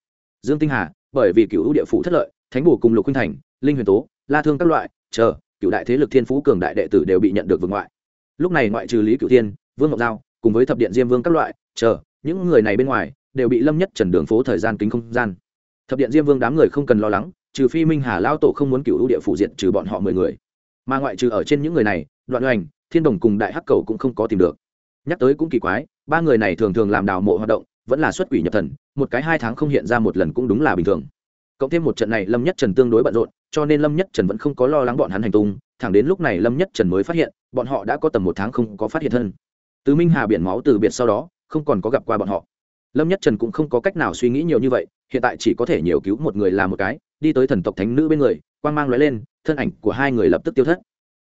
dương tinh hà, bởi vì cựu ưu địa phủ thất lợi, thánh bù cùng lục huynh thành, linh huyền tố, la thương các loại, chờ, cựu đại thế lực thiên phú cường đại đệ tử đều bị nhận được vương ngoại. Lúc này ngoại trừ lý cựu thiên, vương ngọc giao, cùng với thập điện diêm vương các loại, chờ, những người này bên ngoài đều bị lâm nhất trần đường phố thời gian kính không gian. Thập điện diêm vương đám người không cần lo lắng, trừ phi minh hà lao tổ không muốn cựu ưu địa phủ diện trừ bọn họ mười người. Mà ngoại trừ ở trên những người này, đoạn hoành, thiên đồng cùng đại hắc cầu cũng không có tìm được. Nhắc tới cũng kỳ quái, ba người này thường thường làm đào mộ hoạt động vẫn là xuất quỷ nhập thần, một cái hai tháng không hiện ra một lần cũng đúng là bình thường. Cộng thêm một trận này lâm nhất trần tương đối bận rộn, cho nên lâm nhất trần vẫn không có lo lắng bọn hắn hành tung. Thẳng đến lúc này lâm nhất trần mới phát hiện, bọn họ đã có tầm một tháng không có phát hiện hơn. từ minh hà biển máu từ biệt sau đó, không còn có gặp qua bọn họ. Lâm nhất trần cũng không có cách nào suy nghĩ nhiều như vậy, hiện tại chỉ có thể nhiều cứu một người là một cái, đi tới thần tộc thánh nữ bên người, quang mang lóe lên, thân ảnh của hai người lập tức tiêu thất.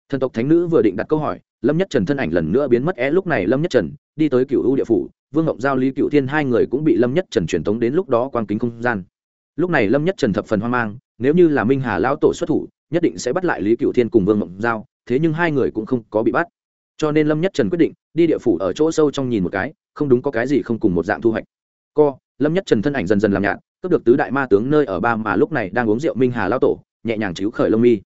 Thần tộc thánh nữ vừa định đặt câu hỏi, lâm nhất trần thân ảnh lần nữa biến mất, é lúc này lâm nhất trần đi tới cựu ưu địa phủ vương ngộng giao, lý cựu thiên hai người cũng bị lâm nhất trần truyền tống đến lúc đó quang kính không gian. Lúc này lâm nhất trần thập phần hoang mang, nếu như là minh hà lão tổ xuất thủ, nhất định sẽ bắt lại lý cựu thiên cùng vương ngộng giao, thế nhưng hai người cũng không có bị bắt. Cho nên lâm nhất trần quyết định đi địa phủ ở chỗ sâu trong nhìn một cái, không đúng có cái gì không cùng một dạng thu hoạch. Co, lâm nhất trần thân ảnh dần dần làm nhạt, cướp được tứ đại ma tướng nơi ở ba mà lúc này đang uống rượu minh hà Lão tổ, nhẹ nhàng chíu khởi lông mi.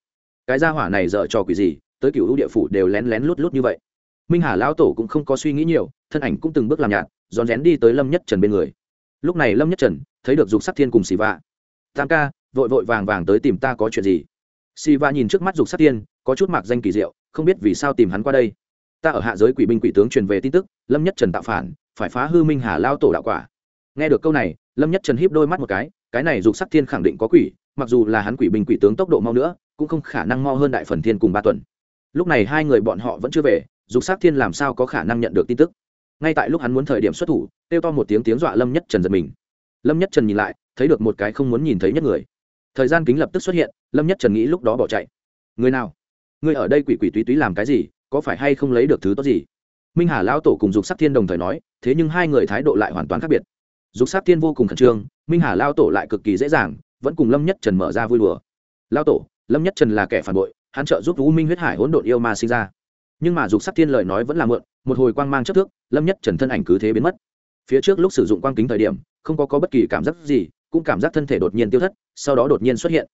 Cái gia hỏa này dở trò quỷ gì, tới cựu hữu địa phủ đều lén lén lút lút như vậy. Minh hà Lão tổ cũng không có suy nghĩ nhiều, thân ảnh cũng từng bước làm nhạt rón rén đi tới lâm nhất trần bên người. Lúc này lâm nhất trần thấy được dục sắc thiên cùng xì vạ tam ca, vội vội vàng vàng tới tìm ta có chuyện gì? Xì vạ nhìn trước mắt dục sắc thiên, có chút mạc danh kỳ diệu, không biết vì sao tìm hắn qua đây. Ta ở hạ giới quỷ binh quỷ tướng truyền về tin tức, lâm nhất trần tạo phản, phải phá hư minh hà lao tổ đạo quả. Nghe được câu này, lâm nhất trần híp đôi mắt một cái cái này dục sắc thiên khẳng định có quỷ, mặc dù là hắn quỷ binh quỷ tướng tốc độ mau nữa, cũng không khả năng mau hơn đại phần thiên cùng ba tuần. Lúc này hai người bọn họ vẫn chưa về, dục sắc thiên làm sao có khả năng nhận được tin tức? ngay tại lúc hắn muốn thời điểm xuất thủ, kêu to một tiếng tiếng dọa lâm nhất trần giật mình. Lâm nhất trần nhìn lại, thấy được một cái không muốn nhìn thấy nhất người. Thời gian kính lập tức xuất hiện, lâm nhất trần nghĩ lúc đó bỏ chạy. Người nào? Người ở đây quỷ quỷ túy túy làm cái gì, có phải hay không lấy được thứ tốt gì? Minh hà lão tổ cùng dục sắc thiên đồng thời nói, thế nhưng hai người thái độ lại hoàn toàn khác biệt. Dục sắc thiên vô cùng khẩn trương, minh hà lão tổ lại cực kỳ dễ dàng, vẫn cùng lâm nhất trần mở ra vui đùa. Lão tổ, lâm nhất trần là kẻ phản bội, hắn trợ giúp vũ minh huyết hải hỗn độn yêu ma sinh ra nhưng mà dục sắc thiên lời nói vẫn là mượn, một hồi quang mang chất thước, lâm nhất trần thân ảnh cứ thế biến mất. Phía trước lúc sử dụng quang kính thời điểm, không có có bất kỳ cảm giác gì, cũng cảm giác thân thể đột nhiên tiêu thất, sau đó đột nhiên xuất hiện.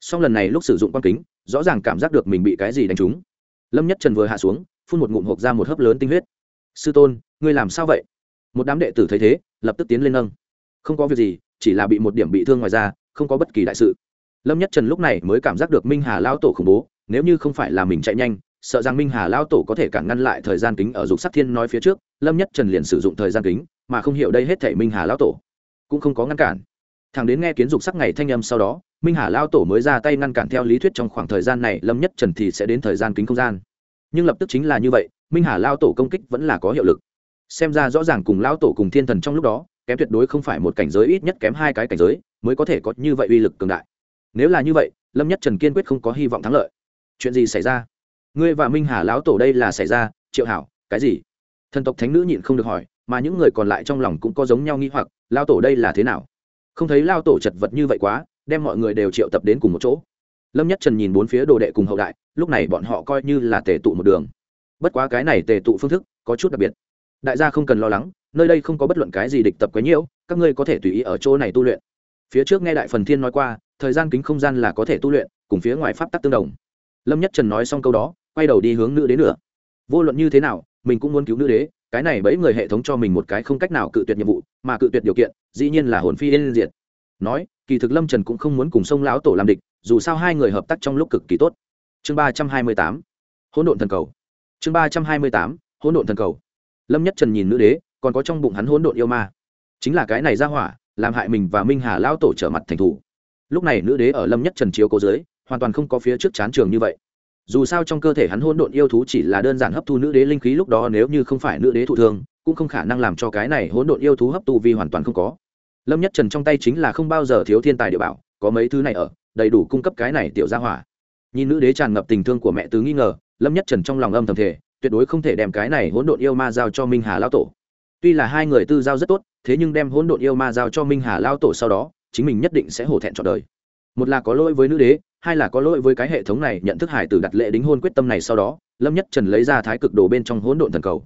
Song lần này lúc sử dụng quang kính, rõ ràng cảm giác được mình bị cái gì đánh trúng. Lâm nhất trần vừa hạ xuống, phun một ngụm hộp ra một hớp lớn tinh huyết. Sư tôn, ngươi làm sao vậy? Một đám đệ tử thấy thế, lập tức tiến lên nâng. Không có việc gì, chỉ là bị một điểm bị thương ngoài ra không có bất kỳ đại sự. Lâm nhất trần lúc này mới cảm giác được minh hà lão tổ khủng bố, nếu như không phải là mình chạy nhanh sợ rằng minh hà lao tổ có thể cản ngăn lại thời gian kính ở dục sắc thiên nói phía trước, lâm nhất trần liền sử dụng thời gian kính, mà không hiểu đây hết thể minh hà lao tổ. Cũng không có ngăn cản. Thằng đến nghe kiến dục sắc ngày thanh âm sau đó, minh hà lao tổ mới ra tay ngăn cản theo lý thuyết trong khoảng thời gian này, lâm nhất trần thì sẽ đến thời gian kính không gian. Nhưng lập tức chính là như vậy, minh hà lao tổ công kích vẫn là có hiệu lực. Xem ra rõ ràng cùng lao tổ cùng thiên thần trong lúc đó, kém tuyệt đối không phải một cảnh giới ít nhất kém hai cái cảnh giới, mới có thể có như vậy uy lực cường đại. Nếu là như vậy, lâm nhất trần kiên quyết không có hy vọng thắng lợi. Chuyện gì xảy ra? ngươi và minh hà lão tổ đây là xảy ra, triệu hảo, cái gì? Thần tộc thánh nữ nhịn không được hỏi, mà những người còn lại trong lòng cũng có giống nhau nghi hoặc lao tổ đây là thế nào? Không thấy lao tổ chật vật như vậy quá, đem mọi người đều triệu tập đến cùng một chỗ. Lâm nhất trần nhìn bốn phía đồ đệ cùng hậu đại, lúc này bọn họ coi như là tề tụ một đường. Bất quá cái này tề tụ phương thức, có chút đặc biệt. Đại gia không cần lo lắng, nơi đây không có bất luận cái gì địch tập quấy nhiễu, các ngươi có thể tùy ý ở chỗ này tu luyện. Phía trước nghe đại phần thiên nói qua, thời gian kính không gian là có thể tu luyện, cùng phía ngoài pháp tắc tương đồng. Lâm nhất trần nói xong câu đó quay đầu đi hướng nữ đế nữa. Vô luận như thế nào, mình cũng muốn cứu nữ đế, cái này bẫy người hệ thống cho mình một cái không cách nào cự tuyệt nhiệm vụ, mà cự tuyệt điều kiện, dĩ nhiên là hồn phi yên diệt. Nói, kỳ thực lâm trần cũng không muốn cùng sông lão tổ làm địch, dù sao hai người hợp tác trong lúc cực kỳ tốt. Chương ba trăm hai mươi tám, hỗn độn thần cầu. Chương ba trăm hai mươi tám, hỗn độn thần cầu. Lâm nhất trần nhìn nữ đế, còn có trong bụng hắn hỗn độn yêu ma. Chính là cái này ra hỏa, làm hại mình và minh hà lão tổ trở mặt thành thủ. Lúc này nữ đế ở lâm nhất trần chiếu cố dưới, hoàn toàn không có phía trước chán trường như vậy dù sao trong cơ thể hắn hỗn độn yêu thú chỉ là đơn giản hấp thu nữ đế linh khí lúc đó nếu như không phải nữ đế thụ thương, cũng không khả năng làm cho cái này hỗn độn yêu thú hấp tu vi hoàn toàn không có. Lâm nhất trần trong tay chính là không bao giờ thiếu thiên tài địa bảo, có mấy thứ này ở, đầy đủ cung cấp cái này tiểu gia hỏa. Nhìn nữ đế tràn ngập tình thương của mẹ tứ nghi ngờ, lâm nhất trần trong lòng âm thầm thể tuyệt đối không thể đem cái này hỗn độn yêu ma giao cho minh hà lão tổ. Tuy là hai người tư giao rất tốt, thế nhưng đem hỗn độn yêu ma giao cho minh hà lão tổ sau đó, chính mình nhất định sẽ hổ thẹn trọn đời một là có lỗi với nữ đế, hai là có lỗi với cái hệ thống này nhận thức hải tử đặt lệ đính hôn quyết tâm này sau đó, lâm nhất trần lấy ra thái cực đồ bên trong hỗn độn thần cầu.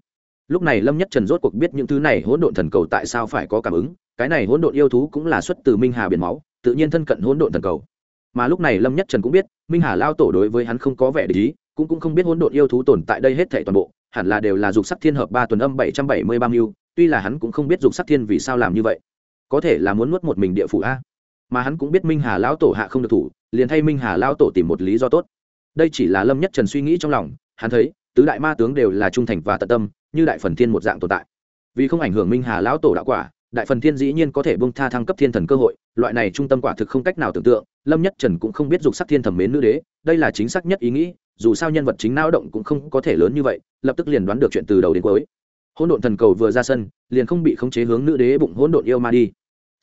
Lúc này lâm nhất trần rốt cuộc biết những thứ này hỗn độn thần cầu tại sao phải có cảm ứng, cái này hỗn độn yêu thú cũng là xuất từ minh hà biển máu, tự nhiên thân cận hỗn độn thần cầu. Mà lúc này lâm nhất trần cũng biết, minh hà lao tổ đối với hắn không có vẻ để ý, cũng cũng không biết hỗn độn yêu thú tồn tại đây hết thảy toàn bộ, hẳn là đều là dục sắc thiên hợp ba tuần âm bảy trăm bảy mươi ba mưu, tuy là hắn cũng không biết dục sắc thiên vì sao làm như vậy. Có thể là muốn nuốt một mình địa phủ a mà hắn cũng biết minh hà lão tổ hạ không được thủ, liền thay minh hà lão tổ tìm một lý do tốt. Đây chỉ là lâm nhất trần suy nghĩ trong lòng, hắn thấy, tứ đại ma tướng đều là trung thành và tận tâm, như đại phần thiên một dạng tồn tại. Vì không ảnh hưởng minh hà lão tổ đạo quả, đại phần thiên dĩ nhiên có thể bông tha thăng cấp thiên thần cơ hội, loại này trung tâm quả thực không cách nào tưởng tượng, lâm nhất trần cũng không biết dục sắc thiên thẩm mến nữ đế, đây là chính xác nhất ý nghĩ, dù sao nhân vật chính não động cũng không có thể lớn như vậy, lập tức liền đoán được chuyện từ đầu đến cuối. Hỗn độn thần cầu vừa ra sân, liền không bị khống chế hướng nữ đế bụng hỗn độn yêu ma đi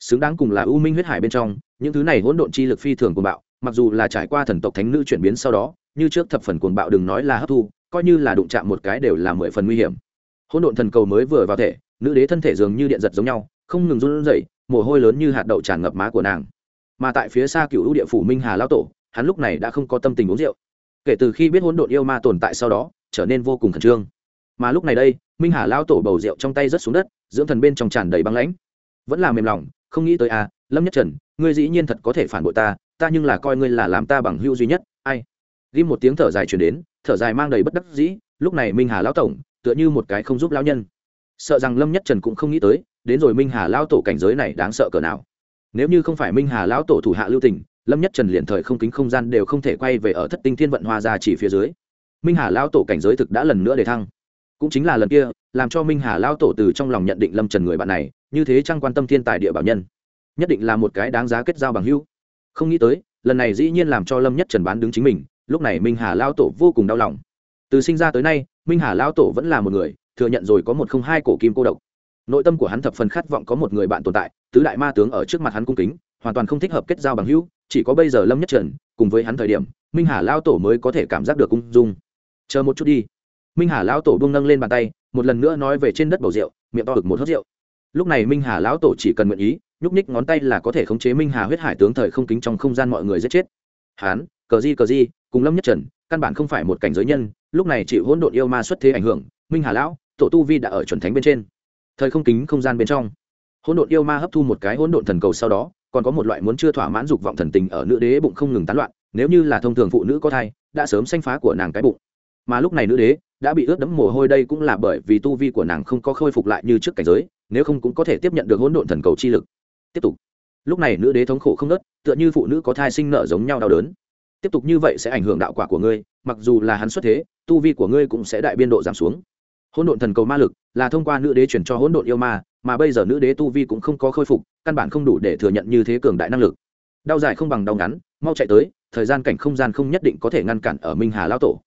xứng đáng cùng là u minh huyết hải bên trong, những thứ này hỗn độn chi lực phi thường cuồng bạo, mặc dù là trải qua thần tộc thánh nữ chuyển biến sau đó, như trước thập phần cuồng bạo đừng nói là hấp thu, coi như là đụng chạm một cái đều là mười phần nguy hiểm. Hỗn độn thần cầu mới vừa vào thể, nữ đế thân thể dường như điện giật giống nhau, không ngừng run rẩy, mồ hôi lớn như hạt đậu tràn ngập má của nàng. Mà tại phía xa cựu ưu địa phủ minh hà lao tổ, hắn lúc này đã không có tâm tình uống rượu. Kể từ khi biết hỗn độn yêu ma tồn tại sau đó, trở nên vô cùng khẩn trương. Mà lúc này đây, minh hà lao tổ bầu rượu trong tay rớt xuống đất, dưỡng thần bên trong tràn đầy băng lãnh. Vẫn là mềm lòng không nghĩ tới à lâm nhất trần, ngươi dĩ nhiên thật có thể phản bội ta ta nhưng là coi ngươi là làm ta bằng hữu duy nhất, ai? Ghim một tiếng thở dài chuyển đến, thở dài mang đầy bất đắc dĩ, lúc này minh hà lão tổng, tựa như một cái không giúp lão nhân. Sợ rằng lâm nhất trần cũng không nghĩ tới, đến rồi minh hà lão tổ cảnh giới này đáng sợ cỡ nào. Nếu như không phải minh hà lão tổ thủ hạ lưu tình, lâm nhất trần liền thời không kính không gian đều không thể quay về ở thất tinh thiên vận hoa ra chỉ phía dưới. Minh hà lão tổ cảnh giới thực đã lần nữa để thăng. Cũng chính là lần kia, làm cho minh hà lão tổ từ trong lòng nhận định lâm trần người bạn này như thế chăng quan tâm thiên tài địa bảo nhân? Nhất định là một cái đáng giá kết giao bằng hữu. Không nghĩ tới, lần này dĩ nhiên làm cho lâm nhất trần bán đứng chính mình, lúc này minh hà lao tổ vô cùng đau lòng. Từ sinh ra tới nay, minh hà lao tổ vẫn là một người, thừa nhận rồi có một không hai cổ kim cô độc. Nội tâm của hắn thập phần khát vọng có một người bạn tồn tại, tứ đại ma tướng ở trước mặt hắn cung kính, hoàn toàn không thích hợp kết giao bằng hữu, chỉ có bây giờ lâm nhất trần, cùng với hắn thời điểm, minh hà lao tổ mới có thể cảm giác được cung dung. Chờ một chút đi. Minh hà lao tổ buông nâng lên bàn tay, một lần nữa nói về trên đất bầu rượu, miệng to ực một hớt rượu lúc này minh hà lão tổ chỉ cần nguyện ý, nhúc nhích ngón tay là có thể khống chế minh hà huyết hải tướng thời không kính trong không gian mọi người giết chết. Hán, cờ di cờ di, cùng lâm nhất trần, căn bản không phải một cảnh giới nhân, lúc này chịu hỗn độn yêu ma xuất thế ảnh hưởng, minh hà lão, tổ tu vi đã ở chuẩn thánh bên trên. Thời không kính không gian bên trong. Hỗn độn yêu ma hấp thu một cái hỗn độn thần cầu sau đó, còn có một loại muốn chưa thỏa mãn dục vọng thần tình ở nữ đế bụng không ngừng tán loạn, nếu như là thông thường phụ nữ có thai, đã sớm xanh phá của nàng cái bụng. Mà lúc này nữ đế đã bị ướt đẫm mồ hôi đây cũng là bởi vì tu vi của nàng không có khôi phục lại như trước cảnh giới, nếu không cũng có thể tiếp nhận được hỗn độn thần cầu chi lực. Tiếp tục. Lúc này nữ đế thống khổ không nớt, tựa như phụ nữ có thai sinh nợ giống nhau đau đớn. Tiếp tục như vậy sẽ ảnh hưởng đạo quả của ngươi, mặc dù là hắn xuất thế, tu vi của ngươi cũng sẽ đại biên độ giảm xuống. Hỗn độn thần cầu ma lực là thông qua nữ đế chuyển cho hỗn độn yêu ma, mà bây giờ nữ đế tu vi cũng không có khôi phục, căn bản không đủ để thừa nhận như thế cường đại năng lực. Đau dài không bằng đau ngắn, mau chạy tới, thời gian cảnh không gian không nhất định có thể ngăn cản ở minh hà lao tổ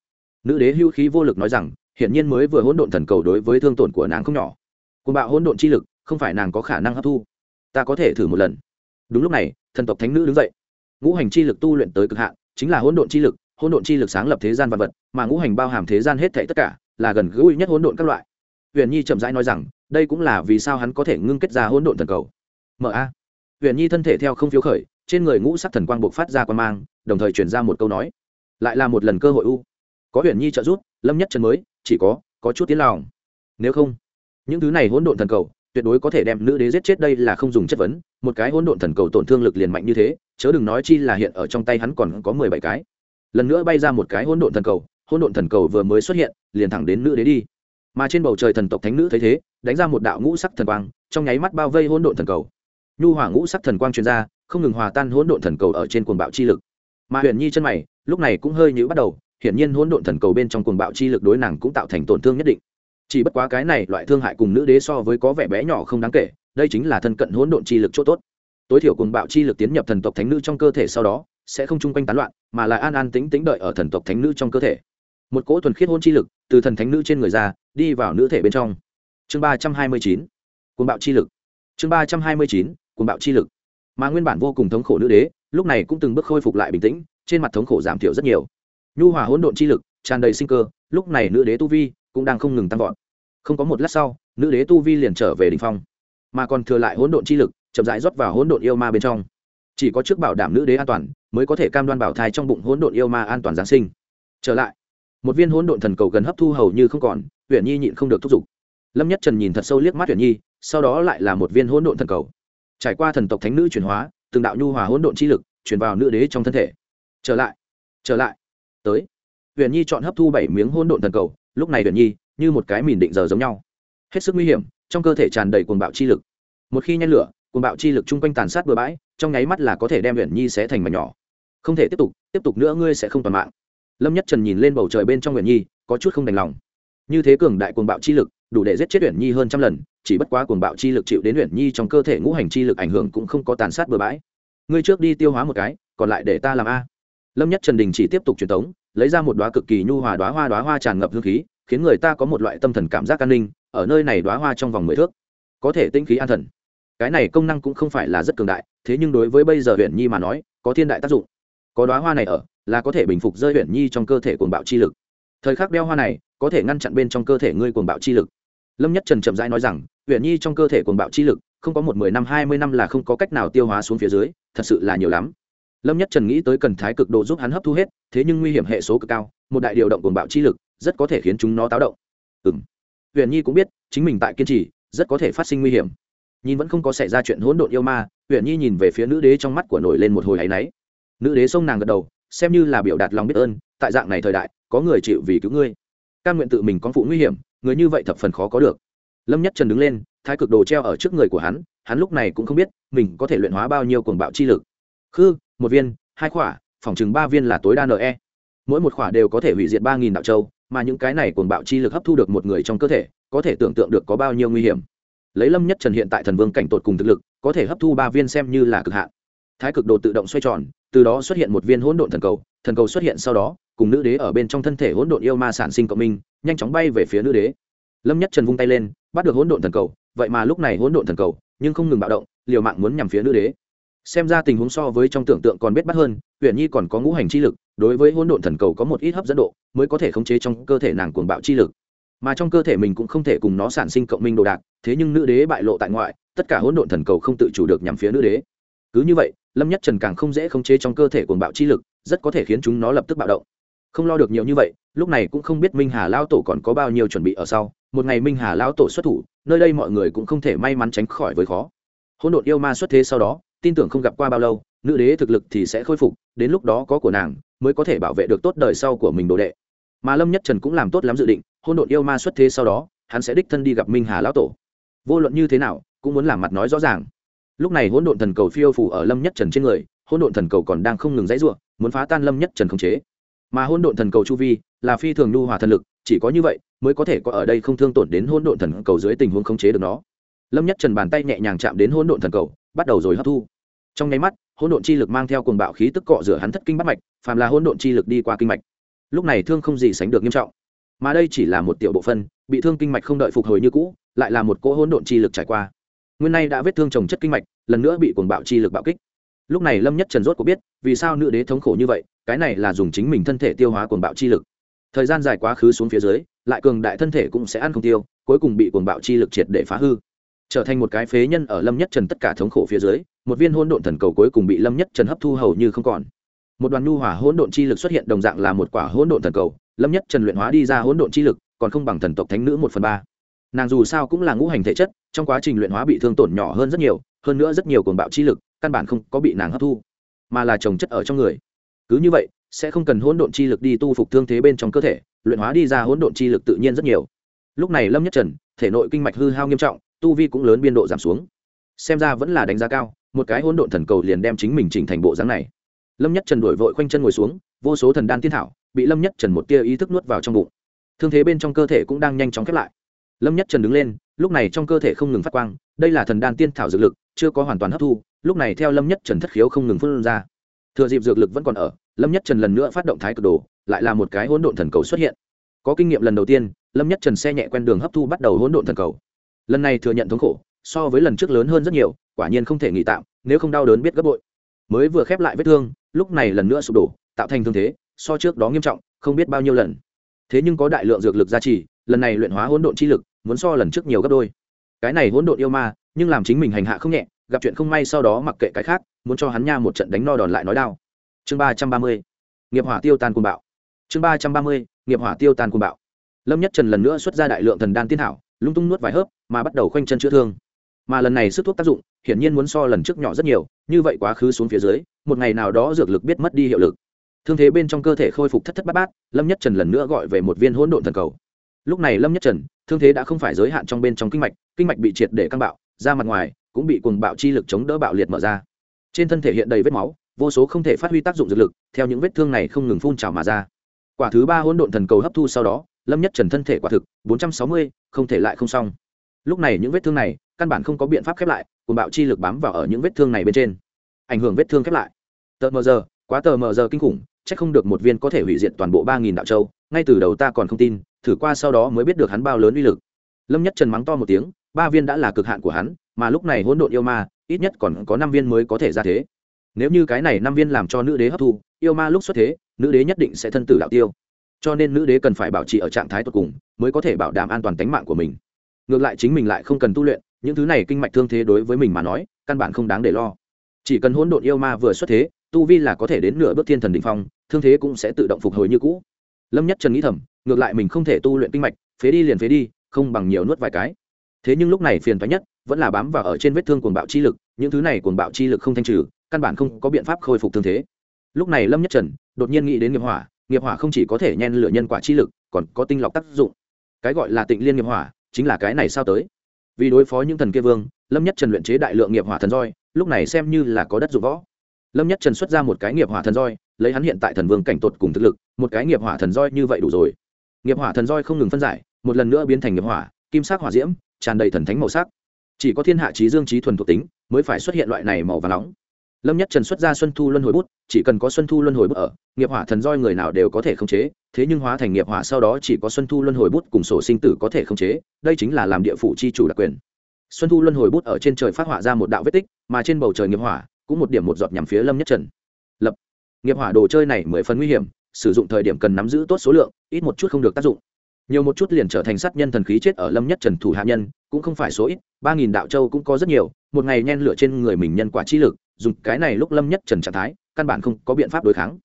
nữ đế hưu khí vô lực nói rằng hiện nhiên mới vừa hỗn độn thần cầu đối với thương tổn của nàng không nhỏ. Côn bạo hỗn độn chi lực, không phải nàng có khả năng hấp thu. Ta có thể thử một lần. Đúng lúc này, thần tộc thánh nữ đứng dậy. Ngũ hành chi lực tu luyện tới cực hạn, chính là hỗn độn chi lực, hỗn độn chi lực sáng lập thế gian vật vật, mà ngũ hành bao hàm thế gian hết thảy tất cả, là gần gũi nhất hỗn độn các loại. Huyền nhi chậm rãi nói rằng, đây cũng là vì sao hắn có thể ngưng kết ra hỗn độn thần cầu. Mở a. Huyền nhi thân thể theo không phiếu khởi, trên người ngũ sắc thần quang buộc phát ra quan mang, đồng thời truyền ra một câu nói. Lại là một lần cơ hội u có huyền nhi trợ giúp, lâm nhất trần mới, chỉ có có chút tiếng lòng. Nếu không, những thứ này hỗn độn thần cầu, tuyệt đối có thể đem nữ đế giết chết đây là không dùng chất vấn, một cái hỗn độn thần cầu tổn thương lực liền mạnh như thế, chớ đừng nói chi là hiện ở trong tay hắn còn có mười bảy cái. Lần nữa bay ra một cái hỗn độn thần cầu, hỗn độn thần cầu vừa mới xuất hiện, liền thẳng đến nữ đế đi. Mà trên bầu trời thần tộc thánh nữ thấy thế, đánh ra một đạo ngũ sắc thần quang, trong nháy mắt bao vây hỗn độn thần cầu. Nhu hỏa ngũ sắc thần quang truyền ra, không ngừng hòa tan hỗn độn thần cầu ở trên cuồng bạo chi lực. Mà huyền nhi chân mày, lúc này cũng hơi nhữ bắt đầu hiển nhiên hỗn độn thần cầu bên trong cuồng bạo chi lực đối nàng cũng tạo thành tổn thương nhất định. Chỉ bất quá cái này loại thương hại cùng nữ đế so với có vẻ bé nhỏ không đáng kể, đây chính là thân cận hỗn độn chi lực chỗ tốt. Tối thiểu cuồng bạo chi lực tiến nhập thần tộc thánh nữ trong cơ thể sau đó, sẽ không chung quanh tán loạn, mà là an an tĩnh tĩnh đợi ở thần tộc thánh nữ trong cơ thể. Một cỗ thuần khiết hôn chi lực từ thần thánh nữ trên người ra, đi vào nữ thể bên trong. Chương ba trăm hai mươi chín, cuồng bạo chi lực. Chương ba trăm hai mươi chín, cuồng bạo chi lực. Mà nguyên bản vô cùng thống khổ nữ đế, lúc này cũng từng bước khôi phục lại bình tĩnh, trên mặt thống khổ giảm thiểu rất nhiều nhu hòa hỗn độn chi lực, tràn đầy sinh cơ, lúc này nữ đế tu vi cũng đang không ngừng tăng vọt. Không có một lát sau, nữ đế tu vi liền trở về đ ỉ n h phong, mà còn thừa lại hỗn độn chi lực, chậm rãi rót vào hỗn độn yêu ma bên trong. Chỉ có trước bảo đảm nữ đế an toàn, mới có thể cam đoan bảo thai trong bụng hỗn độn yêu ma an toàn giáng sinh. Trở lại, một viên hỗn độn thần cầu gần hấp thu hầu như không còn Huyền nhi nhịn không được thúc giục. Lâm nhất trần nhìn thật sâu liếc mắt Huyền nhi, sau đó lại là một viên hỗn độn thần cầu. Trải qua thần tộc thánh nữ chuyển hóa, từng đạo nhu hòa hỗn độn chi lực chuyển vào nữ đế trong thân thể. Trở lại trở lại tới. Huyền nhi chọn hấp thu bảy miếng hôn độn thần cầu, lúc này huyền nhi như một cái mìn định giờ giống nhau. Hết sức nguy hiểm, trong cơ thể tràn đầy cuồng bạo chi lực. Một khi nhen lửa, cuồng bạo chi lực chung quanh tàn sát bừa bãi, trong nháy mắt là có thể đem huyền nhi sẽ thành mà nhỏ. Không thể tiếp tục tiếp tục nữa ngươi sẽ không toàn mạng. Lâm nhất trần nhìn lên bầu trời bên trong huyền nhi, có chút không đành lòng. Như thế cường đại cuồng bạo chi lực, đủ để giết chết huyền nhi hơn trăm lần, chỉ bất quá cuồng bạo chi lực chịu đến huyền nhi trong cơ thể ngũ hành chi lực ảnh hưởng cũng không có tàn sát bừa bãi. Ngươi trước đi tiêu hóa một cái, còn lại để ta làm a lâm nhất trần đình chỉ tiếp tục truyền thống lấy ra một đoá cực kỳ nhu hòa đoá hoa đoá hoa tràn ngập hương khí, khiến người ta có một loại tâm thần cảm giác an ninh, ở nơi này đoá hoa trong vòng mười thước, có thể tinh khí an thần. Cái này công năng cũng không phải là rất cường đại, thế nhưng đối với bây giờ huyện nhi mà nói, có thiên đại tác dụng. Có đoá hoa này ở, là có thể bình phục rơi huyện nhi trong cơ thể cuồng bạo chi lực. Thời khắc đeo hoa này, có thể ngăn chặn bên trong cơ thể ngươi cuồng bạo chi lực. Lâm nhất trần chậm rãi nói rằng huyện nhi trong cơ thể cuồng bạo chi lực, không có một mười năm, hai mươi năm là không có cách nào tiêu hóa xuống phía dưới, thật sự là nhiều lắm lâm nhất trần nghĩ tới cần thái cực độ giúp hắn hấp thu hết, thế nhưng nguy hiểm hệ số cực cao, một đại điều động cuồng bạo chi lực, rất có thể khiến chúng nó táo động. Ừng huyền nhi cũng biết, chính mình tại kiên trì, rất có thể phát sinh nguy hiểm. Nhìn vẫn không có xảy ra chuyện hỗn độn yêu ma, huyền nhi nhìn về phía nữ đế trong mắt của nổi lên một hồi áy náy. Nữ đế xông nàng gật đầu, xem như là biểu đạt lòng biết ơn, tại dạng này thời đại, có người chịu vì cứu ngươi. Căn nguyện tự mình có phụ nguy hiểm, người như vậy thập phần khó có được. Lâm nhất trần đứng lên, thái cực đồ treo ở trước người của hắn hắn lúc này cũng không biết, mình có thể luyện hóa bao nhiêu cuồng bạo chi lực. Khư một viên, hai khỏa, phòng chừng ba viên là tối đa ne mỗi một khỏa đều có thể hủy diệt ba nghìn đạo châu, mà những cái này cuồng bạo chi lực hấp thu được một người trong cơ thể, có thể tưởng tượng được có bao nhiêu nguy hiểm. Lấy lâm nhất trần hiện tại thần vương cảnh tột cùng thực lực, có thể hấp thu ba viên xem như là cực hạn. Thái cực đồ tự động xoay tròn, từ đó xuất hiện một viên hỗn độn thần cầu thần cầu xuất hiện sau đó, cùng nữ đế ở bên trong thân thể hỗn độn yêu ma sản sinh cộng minh, nhanh chóng bay về phía nữ đế. Lâm nhất trần vung tay lên, bắt được hỗn độn thần cầu, vậy mà lúc này hỗn độn thần cầu, nhưng không ngừng bạo động, liều mạng muốn nhằm phía nữ đế xem ra tình huống so với trong tưởng tượng còn biết bắt hơn huyện nhi còn có ngũ hành chi lực, đối với hỗn độn thần cầu có một ít hấp dẫn độ, mới có thể khống chế trong cơ thể nàng cuồng bạo chi lực. Mà trong cơ thể mình cũng không thể cùng nó sản sinh cộng minh đồ đạc, thế nhưng nữ đế bại lộ tại ngoại, tất cả hỗn độn thần cầu không tự chủ được nhằm phía nữ đế. Cứ như vậy, lâm nhất trần càng không dễ khống chế trong cơ thể cuồng bạo chi lực, rất có thể khiến chúng nó lập tức bạo động. Không lo được nhiều như vậy, lúc này cũng không biết minh hà lao tổ còn có bao nhiêu chuẩn bị ở sau. Một ngày minh hà lao tổ xuất thủ, nơi đây mọi người cũng không thể may mắn tránh khỏi với khó. Hỗn độn yêu ma xuất thế sau đó tin tưởng không gặp qua bao lâu, nữ đế thực lực thì sẽ khôi phục, đến lúc đó có của nàng mới có thể bảo vệ được tốt đời sau của mình đồ đệ. Mà lâm nhất trần cũng làm tốt lắm dự định, hôn đột yêu ma xuất thế sau đó, hắn sẽ đích thân đi gặp minh hà lão tổ. Vô luận như thế nào, cũng muốn làm mặt nói rõ ràng. Lúc này hôn đột thần cầu phiêu phủ ở lâm nhất trần trên người hôn đột thần cầu còn đang không ngừng dãy ruộng muốn phá tan lâm nhất trần khống chế. Mà hôn đột thần cầu chu vi là phi thường nhu hòa thần lực, chỉ có như vậy mới có thể có ở đây không thương tổn đến hôn đột thần cầu dưới tình huống khống chế được nó. Lâm nhất trần bàn tay nhẹ nhàng chạm đến hôn đột thần cầu, bắt đầu rồi hấp thu trong nháy mắt, hỗn độn chi lực mang theo cuồng bạo khí tức cọ rửa hắn thất kinh bắt mạch, phàm là hỗn độn chi lực đi qua kinh mạch. Lúc này thương không gì sánh được nghiêm trọng. Mà đây chỉ là một tiểu bộ phân bị thương kinh mạch không đợi phục hồi như cũ, lại là một cỗ hỗn độn chi lực trải qua. Nguyên nay đã vết thương trồng chất kinh mạch, lần nữa bị cuồng bạo chi lực bạo kích. Lúc này lâm nhất trần rốt có biết, vì sao nữ đế thống khổ như vậy, cái này là dùng chính mình thân thể tiêu hóa cuồng bạo chi lực. Thời gian dài quá khứ xuống phía dưới, lại cường đại thân thể cũng sẽ ăn không tiêu, cuối cùng bị cuồng bạo chi lực triệt để phá hư. Trở thành một cái phế nhân ở lâm nhất trần tất cả thống khổ phía dưới một viên hỗn độn thần cầu cuối cùng bị lâm nhất trần hấp thu hầu như không còn. Một đoàn nhu hỏa hỗn độn chi lực xuất hiện đồng dạng là một quả hỗn độn thần cầu, lâm nhất trần luyện hóa đi ra hỗn độn chi lực, còn không bằng thần tộc thánh nữ một phần ba. Nàng dù sao cũng là ngũ hành thể chất, trong quá trình luyện hóa bị thương tổn nhỏ hơn rất nhiều, hơn nữa rất nhiều cuồng bạo chi lực, căn bản không có bị nàng hấp thu, mà là trồng chất ở trong người. Cứ như vậy, sẽ không cần hỗn độn chi lực đi tu phục thương thế bên trong cơ thể, luyện hóa đi ra hỗn độn chi lực tự nhiên rất nhiều. Lúc này lâm nhất trần, thể nội kinh mạch hư hao nghiêm trọng, tu vi cũng lớn biên độ giảm xuống. Xem ra vẫn là đánh giá cao một cái hỗn độn thần cầu liền đem chính mình chỉnh thành bộ dáng này. Lâm nhất trần đuổi vội khoanh chân ngồi xuống, vô số thần đan tiên thảo, bị lâm nhất trần một tia ý thức nuốt vào trong bụng. Thương thế bên trong cơ thể cũng đang nhanh chóng khép lại. Lâm nhất trần đứng lên, lúc này trong cơ thể không ngừng phát quang, đây là thần đan tiên thảo dược lực, chưa có hoàn toàn hấp thu, lúc này theo lâm nhất trần thất khiếu không ngừng phun ra. Thừa dịp dược lực vẫn còn ở, lâm nhất trần lần nữa phát động thái cực đồ, lại là một cái hỗn độn thần cầu xuất hiện. Có kinh nghiệm lần đầu tiên, lâm nhất trần xe nhẹ quen đường hấp thu bắt đầu hỗn độn thần cầu. Lần này thừa nhận thống khổ, so với lần trước lớn hơn rất nhiều quả nhiên không thể nghỉ tạm, nếu không đau đớn biết gấp bội. Mới vừa khép lại vết thương, lúc này lần nữa sụp đổ, tạo thành thương thế, so trước đó nghiêm trọng, không biết bao nhiêu lần. Thế nhưng có đại lượng dược lực gia trì, lần này luyện hóa hỗn độn chi lực, muốn so lần trước nhiều gấp đôi. Cái này hỗn độn yêu ma, nhưng làm chính mình hành hạ không nhẹ, gặp chuyện không may sau đó mặc kệ cái khác, muốn cho hắn nha một trận đánh no đòn lại nói đau. chương ba trăm ba mươi, nghiệp hỏa tiêu tan côn bạo. Chương ba trăm ba mươi, nghiệp hỏa tiêu tan côn bạo. Lâm nhất trần lần nữa xuất ra đại lượng thần đan tiên hảo lung tung nuốt vài hớp, mà bắt đầu khoanh chân chữa thương mà lần này sức thuốc tác dụng hiển nhiên muốn so lần trước nhỏ rất nhiều như vậy quá khứ xuống phía dưới một ngày nào đó dược lực biết mất đi hiệu lực. Thương thế bên trong cơ thể khôi phục thất thất bát bát lâm nhất trần lần nữa gọi về một viên hỗn độn thần cầu. Lúc này lâm nhất trần thương thế đã không phải giới hạn trong bên trong kinh mạch kinh mạch bị triệt để căng bạo ra mặt ngoài cũng bị cuồng bạo chi lực chống đỡ bạo liệt mở ra. Trên thân thể hiện đầy vết máu vô số không thể phát huy tác dụng dược lực theo những vết thương này không ngừng phun trào mà ra. Quả thứ ba hỗn độn thần cầu hấp thu sau đó lâm nhất trần thân thể quả thực 460, không thể lại không xong. Lúc này những vết thương này căn bản không có biện pháp khép lại cùng bạo chi lực bám vào ở những vết thương này bên trên. Ảnh hưởng vết thương khép lại. Tờ mờ giờ, quá tờ mờ giờ kinh khủng c h ắ c không được một viên có thể hủy diệt toàn bộ ba nghìn đạo châu, ngay từ đầu ta còn không tin, thử qua sau đó mới biết được hắn bao lớn uy lực. Lâm nhất trần mắng to một tiếng, ba viên đã là cực hạn của hắn, mà lúc này hỗn độn yêu ma, ít nhất còn có năm viên mới có thể ra thế. Nếu như cái này năm viên làm cho nữ đế hấp thu, yêu ma lúc xuất thế, nữ đế nhất định sẽ thân tử đạo tiêu. Cho nên nữ đế cần phải bảo trì ở trạng thái tột cùng, mới có thể bảo đảm an toàn tính mạng của mình. Ngược lại chính mình lại không cần tu luyện những thứ này kinh mạch thương thế đối với mình mà nói, căn bản không đáng để lo. Chỉ cần hỗn độn yêu ma vừa xuất thế, tu vi là có thể đến nửa bước thiên thần đ ỉ n h phong, thương thế cũng sẽ tự động phục hồi như cũ. Lâm nhất trần nghĩ thầm, ngược lại mình không thể tu luyện kinh mạch, phế đi liền phế đi, không bằng nhiều nuốt vài cái. Thế nhưng lúc này phiền thoái nhất, vẫn là bám vào ở trên vết thương quần bạo chi lực, những thứ này quần bạo chi lực không thanh trừ, căn bản không có biện pháp khôi phục thương thế. Lúc này lâm nhất trần đột nhiên nghĩ đến nghiệp hỏa nghiệp hỏa không chỉ có thể nhen lửa nhân quả chi lực, còn có tinh lọc tác dụng. Cái gọi là tịnh liên nghiệp hỏa, chính là cái này sao tới? vì đối phó những thần kia vương, lâm nhất trần luyện chế đại lượng nghiệp hỏa thần roi, lúc này xem như là có đất dụng võ. Lâm nhất trần xuất ra một cái nghiệp hỏa thần roi, lấy hắn hiện tại thần vương cảnh tột cùng thực lực, một cái nghiệp hỏa thần roi như vậy đủ rồi. Nghiệp hỏa thần roi không ngừng phân giải, một lần nữa biến thành nghiệp hỏa, kim sắc hỏa diễm, tràn đầy thần thánh màu sắc. Chỉ có thiên hạ trí dương trí thuần thuộc tính, mới phải xuất hiện loại này màu và nóng lâm nhất trần xuất ra xuân thu luân hồi bút, chỉ cần có xuân thu luân hồi bút ở, nghiệp hỏa thần roi người nào đều có thể khống chế, thế nhưng hóa thành nghiệp hỏa sau đó chỉ có xuân thu luân hồi bút cùng sổ sinh tử có thể khống chế, đây chính là làm địa phủ chi chủ đặc quyền. Xuân thu luân hồi bút ở trên trời phát hỏa ra một đạo vết tích, mà trên bầu trời nghiệp hỏa cũng một điểm một giọt nhằm phía lâm nhất trần. Lập, nghiệp hỏa đồ chơi này mười phần nguy hiểm, sử dụng thời điểm cần nắm giữ tốt số lượng, ít một chút không được tác dụng. Nhiều một chút liền trở thành sát nhân thần khí chết ở lâm nhất trần thủ hạ nhân, cũng không phải số ít, ba nghìn đạo châu cũng có rất nhiều, một ngày nhen lửa trên người mình nhân quả chi lực dùng cái này lúc lâm nhất trần trạng thái, căn bản không có biện pháp đối kháng.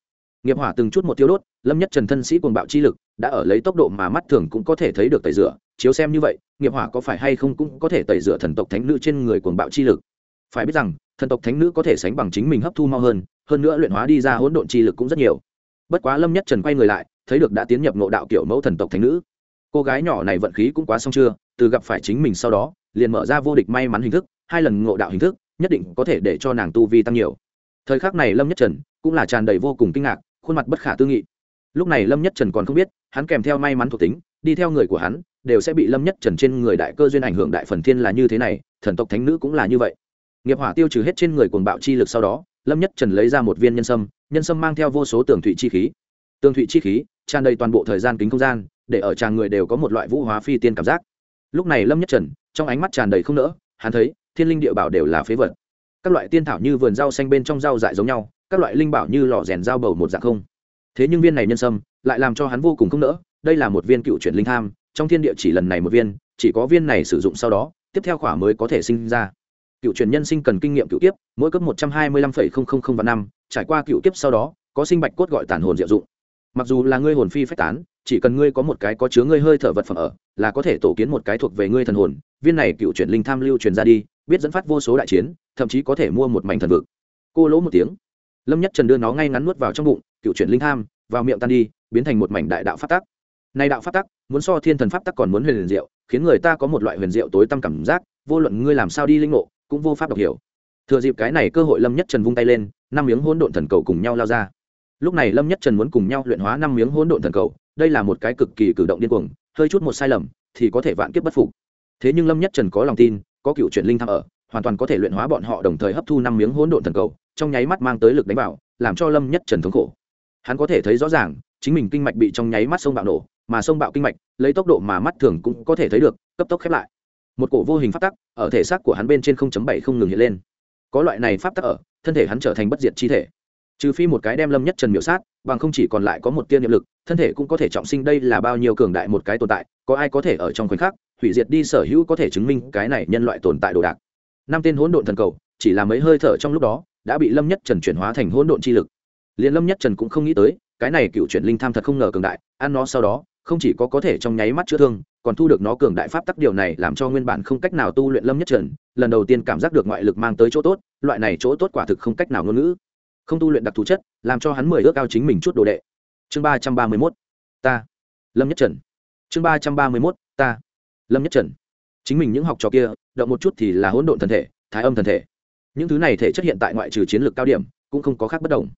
Nghiệp hỏa từng chút một tiêu đốt, lâm nhất trần thân sĩ cuồng bạo chi lực, đã ở lấy tốc độ mà mắt thường cũng có thể thấy được tẩy rửa, chiếu xem như vậy, nghiệp hỏa có phải hay không cũng có thể tẩy rửa thần tộc thánh nữ trên người cuồng bạo chi lực. Phải biết rằng, thần tộc thánh nữ có thể sánh bằng chính mình hấp thu mau hơn hơn nữa luyện hóa đi ra hỗn độn chi lực cũng rất nhiều. Bất quá lâm nhất trần quay người lại, thấy được đã tiến nhập ngộ đạo kiểu mẫu thần tộc thánh nữ. Cô gái nhỏ này vận khí cũng quá xong chưa, từ gặp phải chính mình sau đó, liền mở ra vô địch may mắn hình thức, hai lần ngộ đạo hình thức nhất định có thể để cho nàng tu vi tăng nhiều. Thời khắc này lâm nhất trần cũng là tràn đầy vô cùng kinh ngạc, khuôn mặt bất khả tư nghị. Lúc này lâm nhất trần còn không biết, hắn kèm theo may mắn thuộc tính, đi theo người của hắn, đều sẽ bị lâm nhất trần trên người đại cơ duyên ảnh hưởng đại phần thiên là như thế này, thần tộc thánh nữ cũng là như vậy. Nghiệp hỏa tiêu trừ hết trên người cuồng bạo chi lực sau đó, lâm nhất trần lấy ra một viên nhân sâm nhân sâm mang theo vô số tường thủy chi khí. Tường thủy chi khí tràn đầy toàn bộ thời gian kính không gian, để ở tràng người đều có một loại vũ hóa phi tiên cảm giác. Lúc này lâm nhất trần trong ánh mắt tràn đầy không nỡ hắn thấy thiên linh địa bảo đều là phế vật. Các loại tiên thảo như vườn rau xanh bên trong rau dại giống nhau các loại linh bảo như lò rèn dao bầu một dạng không. Thế nhưng viên này nhân sâm lại làm cho hắn vô cùng không nỡ đây là một viên cựu chuyển linh tham trong thiên địa chỉ lần này một viên chỉ có viên này sử dụng sau đó tiếp theo khỏa mới có thể sinh ra. Cựu chuyển nhân sinh cần kinh nghiệm cựu tiếp, mỗi cấp một trăm hai mươi lăm phẩy không không không và năm trải qua cựu tiếp sau đó có sinh bạch cốt gọi tàn hồn diệu dụng. Mặc dù là ngươi hồn phi phách tán chỉ cần ngươi có một cái có chứa ngươi hơi thở vật phẩm ở, là có thể tổ kiến một cái thuộc về ngươi thần hồn. Viên này cựu chuyển linh tham lưu truyền ra đi, biết dẫn phát vô số đại chiến, thậm chí có thể mua một mảnh thần vực. Cô lỗ một tiếng. Lâm nhất trần đưa nó ngay ngắn nuốt vào trong bụng, cựu chuyển linh tham, vào miệng tan đi, biến thành một mảnh đại đạo phát tắc. Nay đạo phát tắc, muốn so thiên thần pháp tắc còn muốn huyền diệu, khiến người ta có một loại huyền diệu tối tâm cảm giác, vô luận ngươi làm sao đi linh ngộ, cũng vô pháp đọc hiểu. Thừa dịp cái này cơ hội lâm nhất trần vung tay lên, năm miếng hỗn độn thần cầu cùng nhau lao ra. Lúc này lâm nhất trần muốn cùng nhau luyện hóa năm miếng hỗn độn thần cầu đây là một cái cực kỳ cử động điên cuồng, hơi chút một sai lầm thì có thể vạn kiếp bất phục. Thế nhưng lâm nhất trần có lòng tin, có cựu truyền linh tham ở, hoàn toàn có thể luyện hóa bọn họ đồng thời hấp thu năm miếng hỗn độn thần cầu, trong nháy mắt mang tới lực đánh vào, làm cho lâm nhất trần thống khổ. Hắn có thể thấy rõ ràng, chính mình kinh mạch bị trong nháy mắt sông bạo nổ, mà sông bạo kinh mạch, lấy tốc độ mà mắt thường cũng có thể thấy được, cấp tốc khép lại. Một cổ vô hình pháp tắc ở thể xác của hắn bên trên 0.7 không ngừng hiện lên. Có loại này pháp tắc ở, thân thể hắn trở thành bất diệt chi thể trừ phi một cái đem lâm nhất trần miểu sát, bằng không chỉ còn lại có một tiên niệm lực, thân thể cũng có thể trọng sinh đây là bao nhiêu cường đại một cái tồn tại, có ai có thể ở trong khoảnh khắc hủy diệt đi sở hữu có thể chứng minh cái này nhân loại tồn tại đồ đạc. Năm tên hỗn độn thần cầu, chỉ là mấy hơi thở trong lúc đó, đã bị lâm nhất trần chuyển hóa thành hỗn độn chi lực. Liền lâm nhất trần cũng không nghĩ tới, cái này cựu chuyển linh tham thật không ngờ cường đại, ăn nó sau đó, không chỉ có có thể trong nháy mắt chữa thương, còn thu được nó cường đại pháp tắc điều này làm cho nguyên bản không cách nào tu luyện lâm nhất trần, lần đầu tiên cảm giác được ngoại lực mang tới chỗ tốt, loại này chỗ tốt quả thực không cách nào ngôn ngữ không tu luyện đặc thù chất, làm cho hắn mười ước ao chính mình chút đồ đệ. Chương ba trăm ba mươi mốt, ta. Lâm nhất trần. Chương ba trăm ba mươi mốt, ta. Lâm nhất trần. Chính mình những học trò kia, động một chút thì là hỗn độn thân thể, thái âm thân thể. Những thứ này thể chất hiện tại ngoại trừ chiến lược cao điểm, cũng không có khác bất đồng.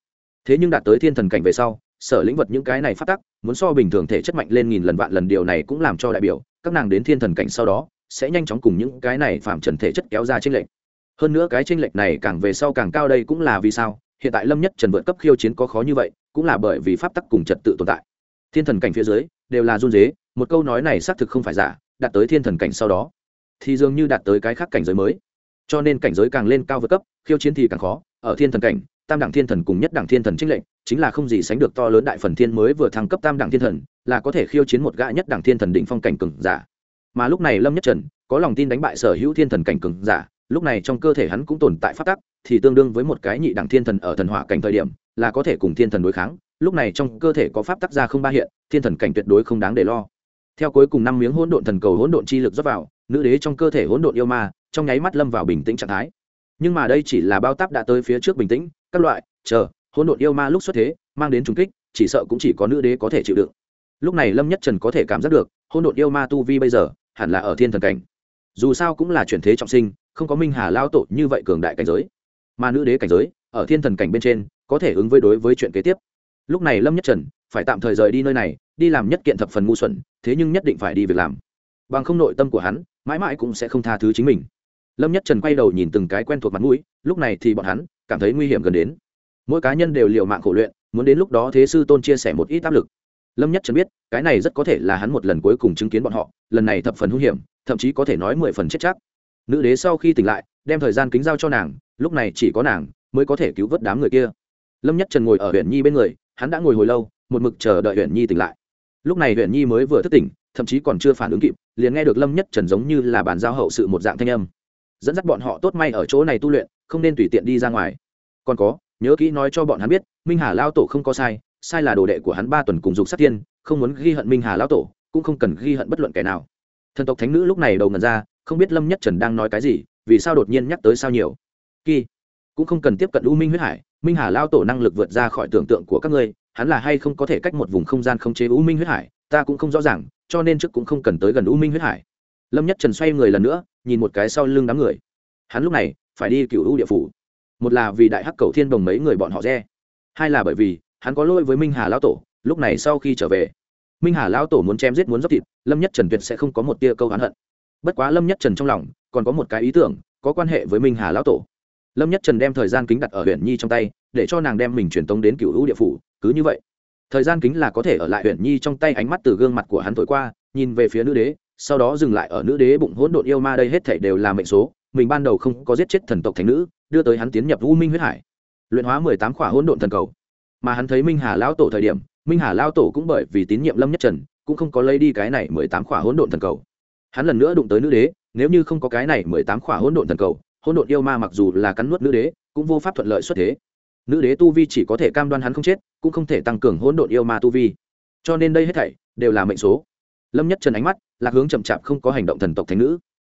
Thế nhưng đạt tới thiên thần cảnh về sau, sở lĩnh vật những cái này phát tắc, muốn so bình thường thể chất mạnh lên nghìn lần vạn lần điều này cũng làm cho đại biểu, các nàng đến thiên thần cảnh sau đó, sẽ nhanh chóng cùng những cái này phạm trần thể chất kéo ra tranh lệch. Hơn nữa cái tranh lệch này càng về sau càng cao đây cũng là vì sao hiện tại lâm nhất trần vượt cấp khiêu chiến có khó như vậy, cũng là bởi vì pháp tắc cùng trật tự tồn tại. Thiên thần cảnh phía dưới, đều là run dế một câu nói này xác thực không phải giả, đạt tới thiên thần cảnh sau đó, thì dường như đạt tới cái khác cảnh giới mới. Cho nên cảnh giới càng lên cao vượt cấp, khiêu chiến thì càng khó, ở thiên thần cảnh, tam đẳng thiên thần cùng nhất đẳng thiên thần trích lệnh chính là không gì sánh được to lớn đại phần thiên mới vừa thăng cấp tam đẳng thiên thần, là có thể khiêu chiến một gã nhất đẳng thiên thần định phong cảnh cừng giả. Mà lúc này lâm nhất trần, có lòng tin đánh bại sở hữu thiên thần cảnh cừng giả, lúc này trong cơ thể hắn cũng tồn tại phát tắc thì tương đương với một cái nhị đẳng thiên thần ở thần hỏa cảnh thời điểm, là có thể cùng thiên thần đối kháng. Lúc này trong cơ thể có pháp tác ra không ba hiện, thiên thần cảnh tuyệt đối không đáng để lo. Theo cuối cùng năm miếng hỗn độn thần cầu hỗn độn chi lực dốc vào, nữ đế trong cơ thể hỗn độn yêu ma, trong nháy mắt lâm vào bình tĩnh trạng thái. Nhưng mà đây chỉ là bao táp đã tới phía trước bình tĩnh, các loại, chờ, hỗn độn yêu ma lúc xuất thế, mang đến trùng kích, chỉ sợ cũng chỉ có nữ đế có thể chịu đựng. Lúc này lâm nhất trần có thể cảm giác được, hỗn độn yêu ma tu vi bây giờ, hẳn là ở thiên thần cảnh. Dù sao cũng là chuyển thế trọng sinh, không có minh hà lao tổ như vậy cường đại cảnh giới mà nữ đế cảnh giới, ở thiên thần cảnh bên trên, có thể ứng với đối với chuyện kế tiếp. Lúc này lâm nhất trần phải tạm thời rời đi nơi này, đi làm nhất kiện thập phần ngu xuẩn, thế nhưng nhất định phải đi việc làm. Bằng không nội tâm của hắn, mãi mãi cũng sẽ không tha thứ chính mình. Lâm nhất trần quay đầu nhìn từng cái quen thuộc mặt mũi, lúc này thì bọn hắn cảm thấy nguy hiểm gần đến. Mỗi cá nhân đều liều mạng khổ luyện, muốn đến lúc đó thế sư tôn chia sẻ một ít áp lực. Lâm nhất trần biết, cái này rất có thể là hắn một lần cuối cùng chứng kiến bọn họ, lần này thập phần hung hiểm, thậm chí có thể nói mười phần chết chắc. Nữ đế sau khi tỉnh lại, đem thời gian kính giao cho nàng lúc này chỉ có nàng mới có thể cứu vớt đám người kia. Lâm nhất trần ngồi ở huyện nhi bên người, hắn đã ngồi hồi lâu, một mực chờ đợi huyện nhi tỉnh lại. Lúc này huyện nhi mới vừa thức tỉnh, thậm chí còn chưa phản ứng kịp, liền nghe được lâm nhất trần giống như là bàn giao hậu sự một dạng thanh âm. Dẫn dắt bọn họ tốt may ở chỗ này tu luyện, không nên tùy tiện đi ra ngoài. Còn có, nhớ kỹ nói cho bọn hắn biết, minh hà lao tổ không có sai sai là đồ đệ của hắn ba tuần cùng dục sát thiên không muốn ghi hận minh hà lao tổ, cũng không cần ghi hận bất luận kẻ nào. Thần tộc thánh nữ lúc này đầu ngần ra, không biết lâm nhất trần đang nói cái gì, vì sao đột nhiên nhắc tới sao nhiều kỳ. Cũng không cần tiếp cận u minh huyết hải, minh hà lao tổ năng lực vượt ra khỏi tưởng tượng của các ngươi, hắn là hay không có thể cách một vùng không gian khống chế u minh huyết hải, ta cũng không rõ ràng, cho nên trước cũng không cần tới gần u minh huyết hải. Lâm nhất trần xoay người lần nữa, nhìn một cái sau lưng đám người. Hắn lúc này, phải đi cựu u địa phủ. Một là vì đại hắc cầu thiên đồng mấy người bọn họ re. Hai là bởi vì, hắn có lỗi với minh hà lao tổ, lúc này sau khi trở về, minh hà lao tổ muốn chém giết muốn dốc thịt, lâm nhất trần tuyệt sẽ không có một tia câu oán hận. Bất quá lâm nhất trần trong lòng, còn có một cái ý tưởng, có quan hệ với minh hà lao tổ lâm nhất trần đem thời gian kính đặt ở huyện nhi trong tay, để cho nàng đem mình truyền tống đến cựu hữu địa phủ, cứ như vậy. Thời gian kính là có thể ở lại huyện nhi trong tay ánh mắt từ gương mặt của hắn thổi qua, nhìn về phía nữ đế, sau đó dừng lại ở nữ đế bụng hỗn độn yêu ma đây hết thảy đều là mệnh số, mình ban đầu không có giết chết thần tộc thành nữ, đưa tới hắn tiến nhập u minh huyết hải. Luyện hóa mười tám khỏa hỗn độn thần cầu. Mà hắn thấy minh hà lão tổ thời điểm, minh hà lão tổ cũng bởi vì tín nhiệm lâm nhất trần, cũng không có lấy đi cái này mười tám khỏa hỗn độn thần cầu. Hắn lần nữa đụng tới nữ đế, nếu như không có cái này mười tám khỏa hỗn độn thần cầu hỗn độn yêu ma mặc dù là cắn nuốt nữ đế, cũng vô pháp thuận lợi xuất thế. Nữ đế tu vi chỉ có thể cam đoan hắn không chết, cũng không thể tăng cường hỗn độn yêu ma tu vi. Cho nên đây hết thảy đều là mệnh số. Lâm nhất trần ánh mắt, lạc hướng chậm chạp không có hành động thần tộc thánh nữ.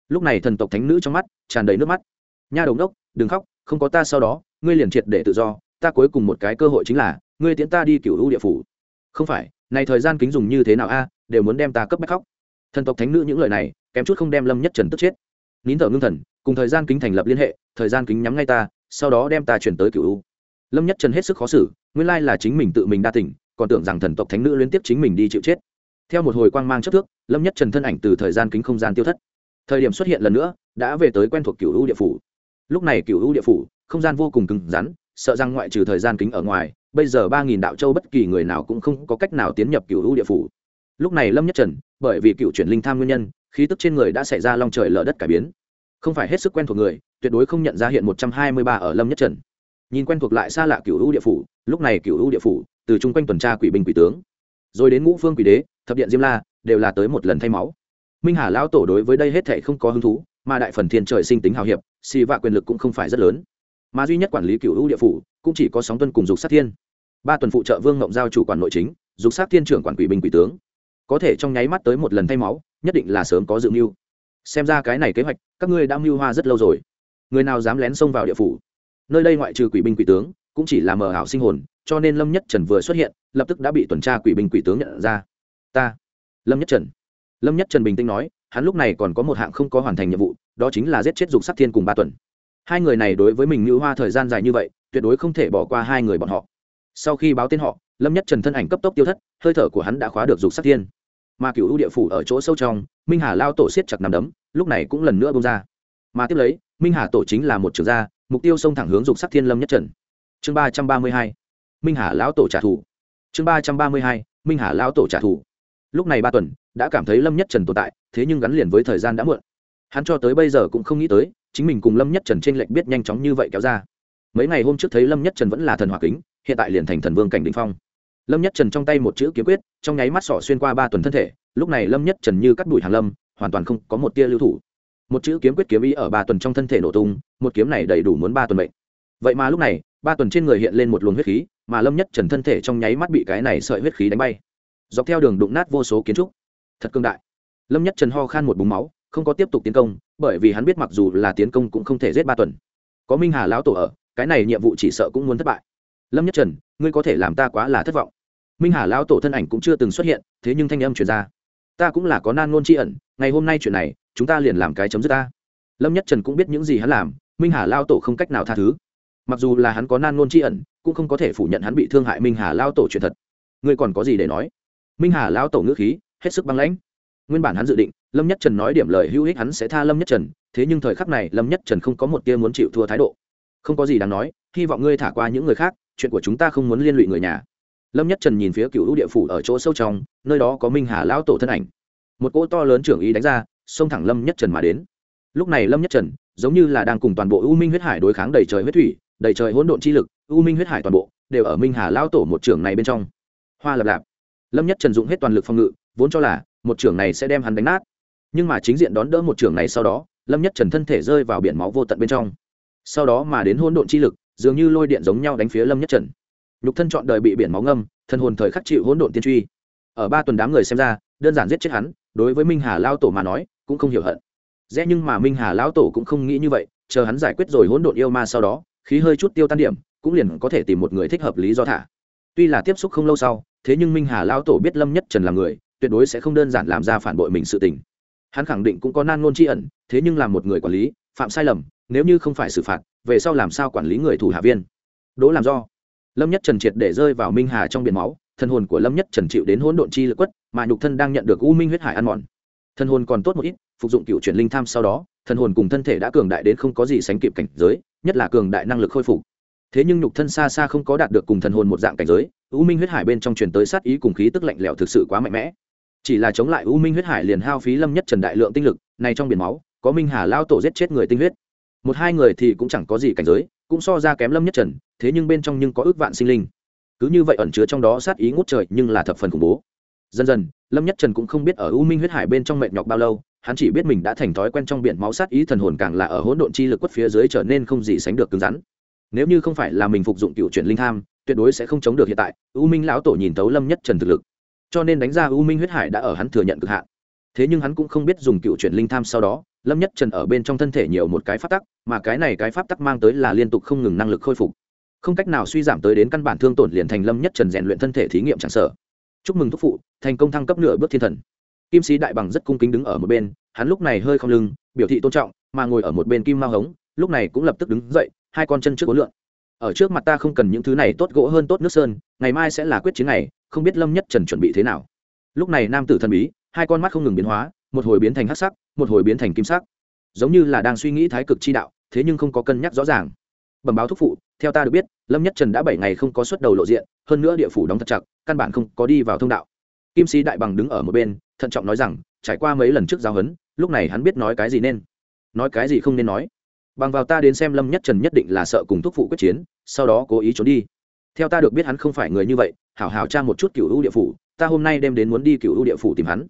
Lúc này thần tộc thánh nữ trong mắt tràn đầy nước mắt. Nha đồng đốc đừng khóc, không có ta sau đó, ngươi liền triệt để tự do, ta cuối cùng một cái cơ hội chính là, ngươi tiễn ta đi cửu lũ địa phủ. Không phải, này thời gian kính dùng như thế nào a, đều muốn đem ta cấp bách khóc. Thần tộc thánh nữ những lời này, kém chút không đem lâm nhất trần tức chết nín thở ngưng thần, cùng thời gian kính thành lập liên hệ, thời gian kính nhắm ngay ta, sau đó đem ta chuyển tới cựu u. Lâm nhất trần hết sức khó xử, nguyên lai là chính mình tự mình đa tỉnh, còn tưởng rằng thần tộc thánh nữ liên tiếp chính mình đi chịu chết. Theo một hồi quang mang chất thước, lâm nhất trần thân ảnh từ thời gian kính không gian tiêu thất. Thời điểm xuất hiện lần nữa, đã về tới quen thuộc cựu u địa phủ. Lúc này cựu u địa phủ, không gian vô cùng cứng rắn, sợ rằng ngoại trừ thời gian kính ở ngoài, bây giờ ba nghìn đạo châu bất kỳ người nào cũng không có cách nào tiến nhập cựu u địa phủ. Lúc này lâm nhất trần, bởi vì cựu chuyển linh tham nguyên nhân khí tức trên người đã xảy ra long trời lở đất cải biến. Không phải hết sức quen thuộc người, tuyệt đối không nhận ra hiện một trăm hai mươi ba ở lâm nhất trần. Nhìn quen thuộc lại xa lạ cựu u địa phủ, lúc này cựu u địa phủ, từ chung quanh tuần tra quỷ binh quỷ tướng, rồi đến ngũ phương quỷ đế, thập điện diêm la, đều là tới một lần thay máu. Minh hà lão tổ đối với đây hết thệ không có hứng thú, mà đại phần thiên trời sinh tính hào hiệp, xì vạ quyền lực cũng không phải rất lớn. Mà duy nhất quản lý cựu u địa phủ, cũng chỉ có sóng tuân cùng dục sát thiên. Ba tuần phụ trợ vương ngộng giao chủ quản nội chính, dục sát thiên trưởng quản quỷ binh quỷ tướng. Có thể trong nháy mắt tới một lần thay máu nhất định là sớm có dự mưu. Xem ra cái này kế hoạch, các ngươi đã mưu hoa rất lâu rồi. Người nào dám lén xông vào địa phủ? Nơi đây ngoại trừ quỷ binh quỷ tướng, cũng chỉ là mờ ảo sinh hồn, cho nên lâm nhất trần vừa xuất hiện, lập tức đã bị tuần tra quỷ binh quỷ tướng nhận ra. Ta, lâm nhất trần. Lâm nhất trần bình tĩnh nói, hắn lúc này còn có một hạng không có hoàn thành nhiệm vụ, đó chính là giết chết dục sắc thiên cùng ba tuần. Hai người này đối với mình ngữ hoa thời gian dài như vậy, tuyệt đối không thể bỏ qua hai người bọn họ. Sau khi báo tên họ, lâm nhất trần thân ảnh cấp tốc tiêu thất, hơi thở của hắn đã khóa được dục sắc thiên mà cựu ưu địa phủ ở chỗ sâu trong, minh hà lao tổ siết chặt nằm đấm, lúc này cũng lần nữa bông ra. Mà tiếp lấy, minh hà tổ chính là một trường gia, mục tiêu sông thẳng hướng dục sắc thiên lâm nhất trần chương ba trăm ba mươi hai, minh hà lão tổ trả thù. Chương ba trăm ba mươi hai, minh hà lão tổ trả thù. Lúc này ba tuần, đã cảm thấy lâm nhất trần tồn tại, thế nhưng gắn liền với thời gian đã muộn. Hắn cho tới bây giờ cũng không nghĩ tới, chính mình cùng lâm nhất trần t r ê n lệch biết nhanh chóng như vậy kéo ra. Mấy ngày hôm trước thấy lâm nhất trần vẫn là thần hòa kính, hiện tại liền thành thần vương cảnh đình phong lâm nhất trần trong tay một chữ kiếm quyết, trong nháy mắt sỏ xuyên qua ba tuần thân thể, lúc này lâm nhất trần như cắt đùi hàng lâm, hoàn toàn không có một tia lưu thủ. Một chữ kiếm quyết kiếm ý ở ba tuần trong thân thể nổ tung, một kiếm này đầy đủ muốn ba tuần mệnh. Vậy mà lúc này, ba tuần trên người hiện lên một luồng huyết khí, mà lâm nhất trần thân thể trong nháy mắt bị cái này sợi huyết khí đánh bay. Dọc theo đường đụng nát vô số kiến trúc. Thật cương đại. Lâm nhất trần ho khan một búng máu, không có tiếp tục tiến công, bởi vì hắn biết mặc dù là tiến công cũng không thể giết ba tuần. Có minh hà lão tổ ở, cái này nhiệm vụ chỉ sợ cũng muốn thất bại. Lâm nhất trần, ngươi có thể làm ta quá là thất vọng minh hà lão tổ thân ảnh cũng chưa từng xuất hiện, thế nhưng thanh âm chuyển ra. Ta cũng là có nan ngôn tri ẩn, ngày hôm nay chuyện này, chúng ta liền làm cái chấm dứt ta. Lâm nhất trần cũng biết những gì hắn làm, minh hà lao tổ không cách nào tha thứ. Mặc dù là hắn có nan ngôn tri ẩn, cũng không có thể phủ nhận hắn bị thương hại minh hà lao tổ chuyện thật. Ngươi còn có gì để nói? Minh hà lao tổ ngữ khí, hết sức băng lãnh. Nguyên bản hắn dự định, lâm nhất trần nói điểm lời hữu ích hắn sẽ tha lâm nhất trần, thế nhưng thời khắc này lâm nhất trần không có một tia muốn chịu thua thái độ. Không có gì đáng nói, hy vọng ngươi thả qua những người khác, chuyện của chúng ta không muốn liên lụy người nhà lâm nhất trần nhìn phía cựu lũ địa phủ ở chỗ sâu trong, nơi đó có minh hà lão tổ thân ảnh. Một cỗ to lớn trưởng ý đánh ra, xông thẳng lâm nhất trần mà đến. Lúc này lâm nhất trần giống như là đang cùng toàn bộ u minh huyết hải đối kháng đầy trời huyết thủy, đầy trời hỗn độn chi lực, u minh huyết hải toàn bộ đều ở minh hà lão tổ một trưởng này bên trong. Hoa lập lạp. Lâm nhất trần dụng hết toàn lực phòng ngự, vốn cho là một trưởng này sẽ đem hắn đánh nát. Nhưng mà chính diện đón đỡ một trưởng này sau đó, lâm nhất trần thân thể rơi vào biển máu vô tận bên trong. Sau đó mà đến hỗn độn chi lực, dường như lôi điện giống nhau đánh phía lâm nhất trần nhục thân chọn đời bị biển máu ngâm, thân hồn thời khắc chịu hỗn độn tiên truy. Ở ba tuần đám người xem ra, đơn giản giết chết hắn, đối với minh hà lao tổ mà nói, cũng không hiểu hận. Dễ nhưng mà minh hà lão tổ cũng không nghĩ như vậy, chờ hắn giải quyết rồi hỗn độn yêu ma sau đó, khí hơi chút tiêu tan điểm, cũng liền có thể tìm một người thích hợp lý do thả. Tuy là tiếp xúc không lâu sau, thế nhưng minh hà lão tổ biết lâm nhất trần là người, tuyệt đối sẽ không đơn giản làm ra phản bội mình sự tình. Hắn khẳng định cũng có nan ngôn tri ẩn, thế nhưng làm một người quản lý, phạm sai lầm, nếu như không phải xử phạt, về sau làm sao quản lý người thủ hạ viên? Đỗ làm do lâm nhất trần triệt để rơi vào minh hà trong biển máu, thân hồn của lâm nhất trần chịu đến hỗn độn chi lực quất, mà nhục thân đang nhận được u minh huyết hải ăn mòn. Thân hồn còn tốt một ít, phục dụng cựu truyền linh tham sau đó, thân hồn cùng thân thể đã cường đại đến không có gì sánh kịp cảnh giới, nhất là cường đại năng lực khôi phục. Thế nhưng nhục thân xa xa không có đạt được cùng thần hồn một dạng cảnh giới, u minh huyết hải bên trong truyền tới sát ý cùng khí tức lạnh lẽo thực sự quá mạnh mẽ. Chỉ là chống lại u minh huyết hải liền hao phí lâm nhất trần đại lượng tinh lực, này trong biển máu, có minh hà lao tổ giết chết người tinh huyết. Một hai người thì cũng chẳng có gì cảnh giới, cũng so ra kém lâm nhất trần thế nhưng bên trong nhưng có ước vạn sinh linh. Cứ như vậy ẩn chứa trong đó sát ý ngút trời nhưng là thập phần khủng bố. Dần dần, lâm nhất trần cũng không biết ở u minh huyết hải bên trong mệt nhọc bao lâu, hắn chỉ biết mình đã thành thói quen trong biển máu sát ý thần hồn càng là ở hỗn độn chi lực quất phía dưới trở nên không gì sánh được cứng rắn. Nếu như không phải là mình phục dụng cựu truyền linh tham, tuyệt đối sẽ không chống được hiện tại, u minh lão tổ nhìn tấu lâm nhất trần thực lực. Cho nên đánh ra u minh huyết hải đã ở hắn thừa nhận cực hạn. Thế nhưng hắn cũng không biết dùng cựu truyền linh tham sau đó, lâm nhất trần ở bên trong thân thể nhiều một cái phát tắc, mà cái này cái pháp tắc mang tới là liên tục không ngừng năng lực khôi phục không cách nào suy giảm tới đến căn bản thương tổn liền thành lâm nhất trần rèn luyện thân thể thí nghiệm chẳng sở chúc mừng thúc phụ, thành công thăng cấp nửa bước thiên thần. Kim sĩ đại bằng rất cung kính đứng ở một bên, hắn lúc này hơi không lưng, biểu thị tôn trọng, mà ngồi ở một bên kim mao hống, lúc này cũng lập tức đứng dậy, hai con chân trước cố lượn. Ở trước mặt ta không cần những thứ này tốt gỗ hơn tốt nước sơn, ngày mai sẽ là quyết chiến này không biết lâm nhất trần chuẩn bị thế nào. Lúc này nam tử thần bí, hai con mắt không ngừng biến hóa, một hồi biến thành hắc sắc, một hồi biến thành kim sắc. Giống như là đang suy nghĩ thái cực chi đạo, thế nhưng không có cân nhắc rõ ràng. Bẩm báo thúc phụ theo ta được biết, lâm nhất trần đã bảy ngày không có xuất đầu lộ diện, hơn nữa địa phủ đóng thật chặt, căn bản không có đi vào thông đạo. Kim sĩ đại bằng đứng ở một bên, thận trọng nói rằng, trải qua mấy lần trước giao hấn lúc này hắn biết nói cái gì nên. Nói cái gì không nên nói. Bằng vào ta đến xem lâm nhất trần nhất định là sợ cùng thuốc phụ quyết chiến, sau đó cố ý trốn đi. Theo ta được biết hắn không phải người như vậy, hảo hảo tra một chút cựu ưu địa phủ, ta hôm nay đem đến muốn đi cựu ưu địa phủ tìm hắn.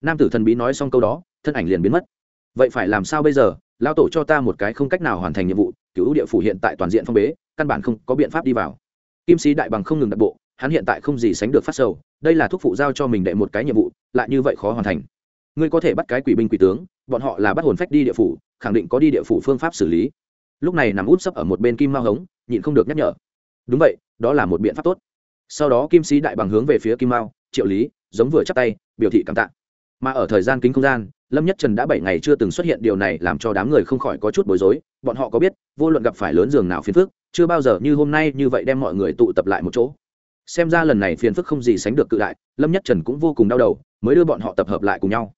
Nam tử thần bí nói xong câu đó, thân ảnh liền biến mất. Vậy phải làm sao bây giờ? Lao tổ cho ta một cái không cách nào hoàn thành nhiệm vụ cựu địa phủ hiện tại toàn diện phong bế, căn bản không có biện pháp đi vào. Kim sĩ đại bằng không ngừng đặt bộ, hắn hiện tại không gì sánh được phát sầu, đây là thuốc phụ giao cho mình đệ một cái nhiệm vụ, lại như vậy khó hoàn thành. Ngươi có thể bắt cái quỷ binh quỷ tướng, bọn họ là bắt hồn phách đi địa phủ, khẳng định có đi địa phủ phương pháp xử lý. Lúc này nằm út sấp ở một bên kim mao hống, nhịn không được nhắc nhở. Đúng vậy, đó là một biện pháp tốt. Sau đó kim sĩ đại bằng hướng về phía kim mao, triệu lý, giống vừa chắp tay, biểu thị cảm tạ. Mà ở thời gian kính không gian lâm nhất trần đã bảy ngày chưa từng xuất hiện, điều này làm cho đám người không khỏi có chút bối rối. Bọn họ có biết, vô luận gặp phải lớn giường nào phiền phức, chưa bao giờ như hôm nay như vậy đem mọi người tụ tập lại một chỗ. Xem ra lần này phiền phức không gì sánh được cự đại, lâm nhất trần cũng vô cùng đau đầu, mới đưa bọn họ tập hợp lại cùng nhau.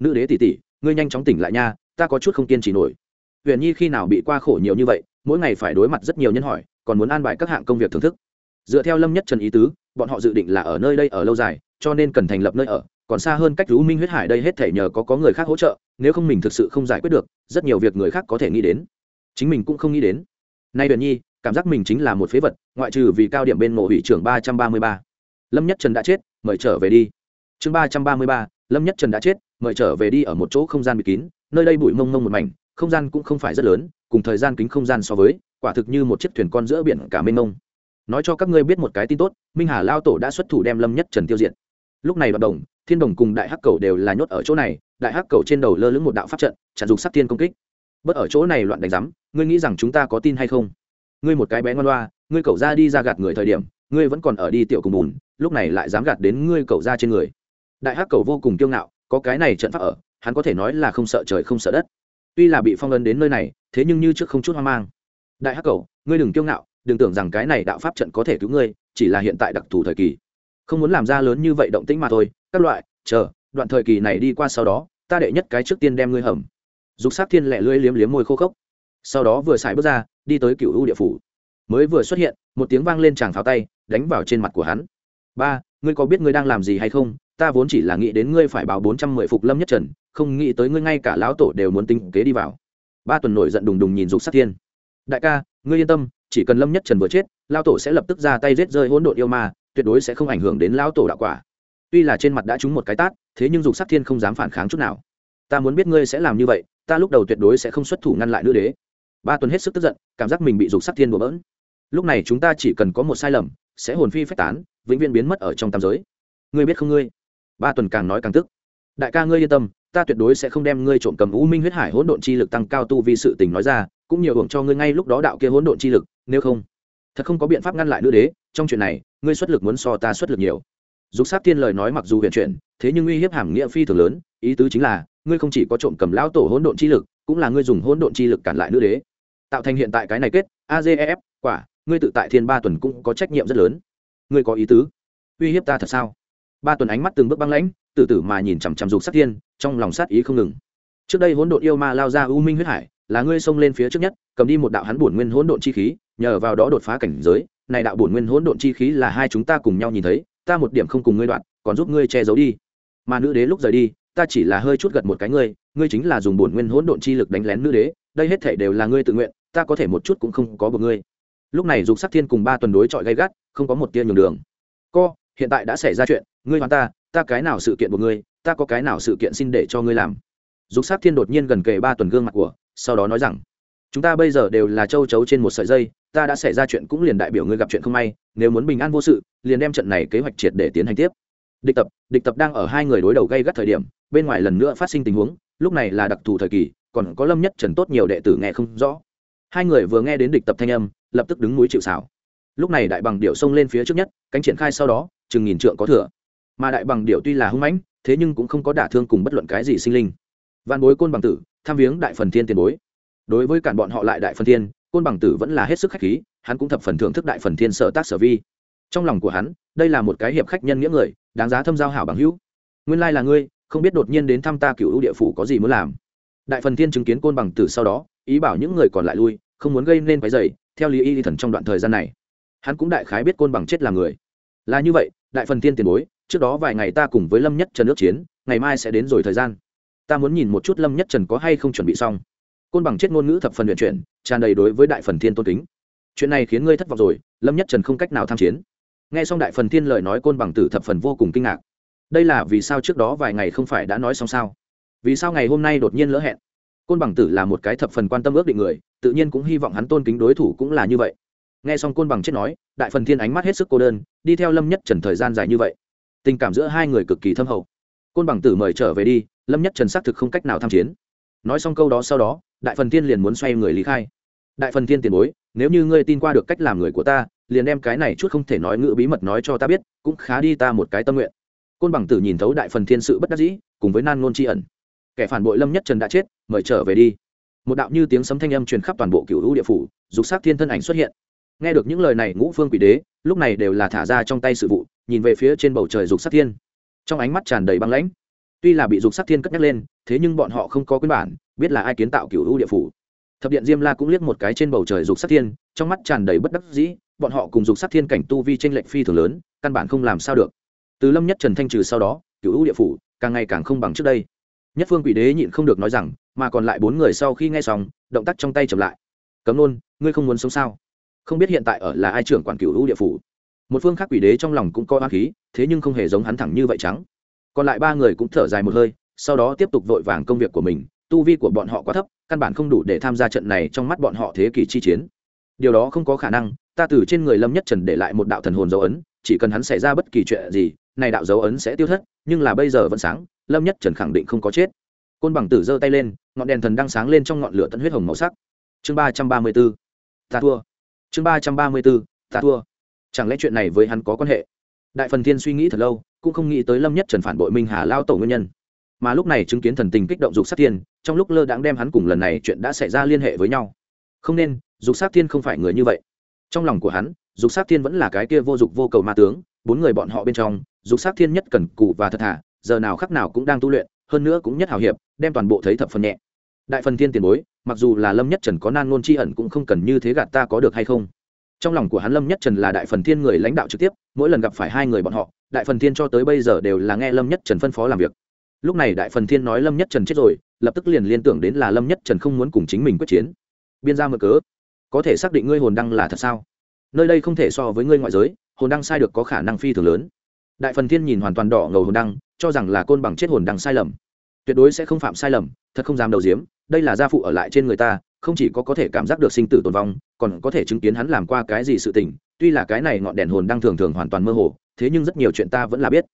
Nữ đế tỷ tỷ, ngươi nhanh chóng tỉnh lại nha, ta có chút không kiên trì nổi. Huyền nhi khi nào bị qua khổ nhiều như vậy, mỗi ngày phải đối mặt rất nhiều nhân hỏi, còn muốn an bài các hạng công việc thưởng thức. Dựa theo lâm nhất trần ý tứ, bọn họ dự định là ở nơi đây ở lâu dài, cho nên cần thành lập nơi ở còn xa hơn cách lũ minh huyết hải đây hết thể nhờ có có người khác hỗ trợ, nếu không mình thực sự không giải quyết được, rất nhiều việc người khác có thể nghĩ đến. Chính mình cũng không nghĩ đến. Nay huyền nhi, cảm giác mình chính là một phế vật, ngoại trừ vì cao điểm bên mộ hủy trưởng ba trăm ba mươi ba. Lâm nhất trần đã chết, mời trở về đi. Chương ba trăm ba mươi ba, lâm nhất trần đã chết, mời trở về đi ở một chỗ không gian bịt kín, nơi đây bụi mông mông một mảnh, không gian cũng không phải rất lớn, cùng thời gian kính không gian so với, quả thực như một chiếc thuyền con giữa biển cả mênh mông. Nói cho các ngươi biết một cái tin tốt, minh hà lao tổ đã xuất thủ đem lâm nhất trần tiêu diệt. Lúc này đoạt đồng thiên đồng cùng đại hắc cầu đều là nhốt ở chỗ này, đại hắc cầu trên đầu lơ lửng một đạo pháp trận, chặn dùng sắc thiên công kích. Bất ở chỗ này loạn đánh rắm ngươi nghĩ rằng chúng ta có tin hay không? Ngươi một cái bé ngoan loa, ngươi cậu ra đi ra gạt người thời điểm, ngươi vẫn còn ở đi tiểu cùng bùn, lúc này lại dám gạt đến ngươi cậu ra trên người. Đại hắc cầu vô cùng kiêu ngạo, có cái này trận pháp ở, hắn có thể nói là không sợ trời không sợ đất. Tuy là bị phong ấn đến nơi này, thế nhưng như trước không chút hoang mang. Đại hắc cầu, ngươi đừng kiêu ngạo, đừng tưởng rằng cái này đạo pháp trận có thể cứu ngươi, chỉ là hiện tại đặc thù thời kỳ. Không muốn làm ra lớn như vậy động tĩnh mà thôi các loại, chờ, đoạn thời kỳ này đi qua sau đó, ta đệ nhất cái trước tiên đem ngươi hầm. Dục sát thiên lẹ lưỡi liếm liếm môi khô khốc. Sau đó vừa xài bước ra, đi tới cựu ưu địa phủ. Mới vừa xuất hiện, một tiếng vang lên chàng pháo tay, đánh vào trên mặt của hắn. Ba, ngươi có biết ngươi đang làm gì hay không? Ta vốn chỉ là nghĩ đến ngươi phải báo bốn trăm mười phục lâm nhất trần, không nghĩ tới ngươi ngay cả lão tổ đều muốn tính kế đi vào. Ba tuần nổi giận đùng đùng nhìn dục sát thiên. Đại ca, ngươi yên tâm, chỉ cần lâm nhất trần vừa chết lao tổ sẽ lập tức ra tay giết rơi hỗn độn yêu ma, tuyệt đối sẽ không ảnh hưởng đến lão tổ đạo quả tuy là trên mặt đã trúng một cái tát, thế nhưng dục sắc thiên không dám phản kháng chút nào. Ta muốn biết ngươi sẽ làm như vậy, ta lúc đầu tuyệt đối sẽ không xuất thủ ngăn lại nữ đế. Ba tuần hết sức tức giận, cảm giác mình bị dục sắc thiên đổ bỡn. Lúc này chúng ta chỉ cần có một sai lầm, sẽ hồn phi phách tán, vĩnh viễn biến mất ở trong tam giới. Ngươi biết không ngươi? Ba tuần càng nói càng tức. Đại ca ngươi yên tâm, ta tuyệt đối sẽ không đem ngươi trộm cầm u minh huyết hải hỗn độn chi lực tăng cao tu vì sự tình nói ra, cũng nhiều hưởng cho ngươi ngay lúc đó đạo kia hỗn độn chi lực, nếu không, thật không có biện pháp ngăn lại nữ đế, trong chuyện này, ngươi xuất lực muốn so ta xuất lực nhiều dục sát tiên lời nói mặc dù huyền chuyển, thế nhưng uy hiếp hàm nghĩa phi thường lớn, ý tứ chính là, ngươi không chỉ có trộm cầm lão tổ hỗn độn chi lực, cũng là ngươi dùng hỗn độn chi lực cản lại nữ đế. Tạo thành hiện tại cái này kết azef quả, ngươi tự tại thiên ba tuần cũng có trách nhiệm rất lớn. Ngươi có ý tứ? Uy hiếp ta thật sao? Ba tuần ánh mắt từng bước băng lãnh tử tử mà nhìn chằm chằm dục sát tiên, trong lòng sát ý không ngừng. Trước đây hỗn độn yêu ma lao ra u minh huyết hải, là ngươi xông lên phía trước nhất, cầm đi một đạo hắn bổn nguyên hỗn độn chi khí, nhờ vào đó đột phá cảnh giới, này đạo bổn nguyên hỗn độn chi khí là hai chúng ta cùng nhau nhìn thấy ta một điểm không cùng ngươi đoạn, còn giúp ngươi che giấu đi. Mà nữ đế lúc rời đi, ta chỉ là hơi chút gật một cái ngươi ngươi chính là dùng bổn nguyên hỗn độn chi lực đánh lén nữ đế, đây hết thể đều là ngươi tự nguyện, ta có thể một chút cũng không có buộc ngươi. Lúc này dục sắc thiên cùng ba tuần đối chọi gay gắt, không có một tia nhường đường. Co, hiện tại đã xảy ra chuyện, ngươi hoàn ta ta cái nào sự kiện của ngươi, ta có cái nào sự kiện xin để cho ngươi làm. Dục sắc thiên đột nhiên gần kề ba tuần gương mặt của, sau đó nói rằng chúng ta bây giờ đều là châu chấu trên một sợi dây, ta đã xảy ra chuyện cũng liền đại biểu ngươi gặp chuyện không may, nếu muốn bình an vô sự, liền đem trận này kế hoạch triệt để tiến hành tiếp. Địch tập địch tập đang ở hai người đối đầu gây gắt thời điểm, bên ngoài lần nữa phát sinh tình huống, lúc này là đặc thù thời kỳ, còn có lâm nhất trần tốt nhiều đệ tử nghe không rõ. Hai người vừa nghe đến địch tập thanh âm, lập tức đứng núi chịu xảo lúc này đại bằng điệu xông lên phía trước nhất, cánh triển khai sau đó, chừng nghìn trượng có thừa. Mà đại bằng điệu tuy là hung mãnh, thế nhưng cũng không có đả thương cùng bất luận cái gì sinh linh. Văn bối côn bằng tử, tham viếng đại phần thiên tiền bối đối với cản bọn họ lại đại phần thiên, côn bằng tử vẫn là hết sức khách khí, hắn cũng thập phần thưởng thức đại phần thiên sở tác sở vi. Trong lòng của hắn, đây là một cái hiệp khách nhân nghĩa người, đáng giá thâm giao hảo bằng hữu. Nguyên lai là ngươi, không biết đột nhiên đến thăm ta cựu ưu địa phủ có gì muốn làm. Đại phần thiên chứng kiến côn bằng tử sau đó, ý bảo những người còn lại lui, không muốn gây nên váy dày theo lý y thần trong đoạn thời gian này. Hắn cũng đại khái biết côn bằng chết là người. Là như vậy, đại phần thiên tiền bối, trước đó vài ngày ta cùng với lâm nhất trần ước chiến, ngày mai sẽ đến rồi thời gian. Ta muốn nhìn một chút lâm nhất trần có hay không chuẩn bị xong côn bằng chết ngôn ngữ thập phần luyện chuyển, tràn đầy đối với đại phần thiên tôn kính. Chuyện này khiến ngươi thất vọng rồi, lâm nhất trần không cách nào tham chiến. Nghe xong đại phần thiên lời nói côn bằng tử thập phần vô cùng kinh ngạc. Đây là vì sao trước đó vài ngày không phải đã nói xong sao? Vì sao ngày hôm nay đột nhiên lỡ hẹn? Côn bằng tử là một cái thập phần quan tâm ước định người, tự nhiên cũng hy vọng hắn tôn kính đối thủ cũng là như vậy. Nghe xong côn bằng chết nói, đại phần thiên ánh mắt hết sức cô đơn, đi theo lâm nhất trần thời gian dài như vậy. Tình cảm giữa hai người cực kỳ thâm hậu. Côn bằng tử mời trở về đi, lâm nhất trần xác thực không cách nào tham chiến. Nói xong câu đó sau đó đại phần thiên liền muốn xoay người lý khai. Đại phần thiên tiền bối, nếu như ngươi tin qua được cách làm người của ta, liền đem cái này chút không thể nói ngữ bí mật nói cho ta biết, cũng khá đi ta một cái tâm nguyện. Côn bằng tử nhìn thấu đại phần thiên sự bất đắc dĩ, cùng với nan ngôn tri ẩn. Kẻ phản bội lâm nhất trần đã chết, mời trở về đi. Một đạo như tiếng sấm thanh âm truyền khắp toàn bộ cựu hữu địa phủ, dục sắc thiên thân ảnh xuất hiện. Nghe được những lời này ngũ phương quỷ đế, lúc này đều là thả ra trong tay sự vụ, nhìn về phía trên bầu trời dục sắc thiên. Trong ánh mắt tràn đầy băng lãnh. Tuy là bị dục sắc thiên cất nhắc lên, thế nhưng bọn họ không có quyên bản biết là ai kiến tạo cựu hữu địa phủ. Thập điện diêm la cũng liếc một cái trên bầu trời dục sắc thiên, trong mắt tràn đầy bất đắc dĩ, bọn họ cùng dục sắc thiên cảnh tu vi t r ê n lệch phi thường lớn, căn bản không làm sao được. Từ lâm nhất trần thanh trừ sau đó cựu hữu địa phủ càng ngày càng không bằng trước đây. Nhất phương quỷ đế nhịn không được nói rằng, mà còn lại bốn người sau khi nghe xong, động tác trong tay chậm lại. Cấm nôn, ngươi không muốn sống sao? Không biết hiện tại ở là ai trưởng quản cựu hữu địa phủ? Một phương khác quỷ đế trong lòng cũng coi hoa khí, thế nhưng không hề giống hắn thẳng như vậy trắng còn lại ba người cũng thở dài một hơi, sau đó tiếp tục vội vàng công việc của mình tu vi của bọn họ quá thấp, căn bản không đủ để tham gia trận này trong mắt bọn họ thế kỷ chi chiến. Điều đó không có khả năng, ta từ trên người lâm nhất trần để lại một đạo thần hồn dấu ấn, chỉ cần hắn xảy ra bất kỳ chuyện gì, này đạo dấu ấn sẽ tiêu thất, nhưng là bây giờ vẫn sáng, lâm nhất trần khẳng định không có chết. Côn bằng tử giơ tay lên, ngọn đèn thần đang sáng lên trong ngọn lửa tận huyết hồng màu sắc. Chương ba trăm ba mươi b ta thua. Chương ba trăm ba mươi b ta thua. Chẳng lẽ chuyện này với hắn có quan hệ? Đại phần thiên suy nghĩ thật lâu, cũng không nghĩ tới lâm nhất trần phản bội minh hà lao tổ nguyên nhân mà lúc này chứng kiến thần tình kích động dục sát thiên, trong lúc lơ đãng đem hắn cùng lần này chuyện đã xảy ra liên hệ với nhau. Không nên, dục sát thiên không phải người như vậy. Trong lòng của hắn, dục sát thiên vẫn là cái kia vô dục vô cầu ma tướng, bốn người bọn họ bên trong, dục sát thiên nhất cần cù và thật thà, giờ nào khắc nào cũng đang tu luyện, hơn nữa cũng nhất hào hiệp, đem toàn bộ thấy thập phần nhẹ. Đại phần thiên tiền bối, mặc dù là lâm nhất trần có nan ngôn tri ẩn cũng không cần như thế gạt ta có được hay không. Trong lòng của hắn lâm nhất trần là đại phần thiên người lãnh đạo trực tiếp, mỗi lần gặp phải hai người bọn họ, đại phần thiên cho tới bây giờ đều là nghe lâm nhất trần phân phó làm việc lúc này đại phần thiên nói lâm nhất trần chết rồi, lập tức liền liên tưởng đến là lâm nhất trần không muốn cùng chính mình quyết chiến. Biên ra mở cớ. Có thể xác định ngươi hồn đăng là thật sao? Nơi đây không thể so với ngươi ngoại giới, hồn đăng sai được có khả năng phi thường lớn. Đại phần thiên nhìn hoàn toàn đỏ ngầu hồn đăng, cho rằng là côn bằng chết hồn đăng sai lầm. Tuyệt đối sẽ không phạm sai lầm, thật không dám đầu diếm đây là gia phụ ở lại trên người ta, không chỉ có có thể cảm giác được sinh tử tồn vong, còn có thể chứng kiến hắn làm qua cái gì sự tình, tuy là cái này ngọn đèn hồn đăng thường thường hoàn toàn mơ hồ, thế nhưng rất nhiều chuyện ta vẫn là biết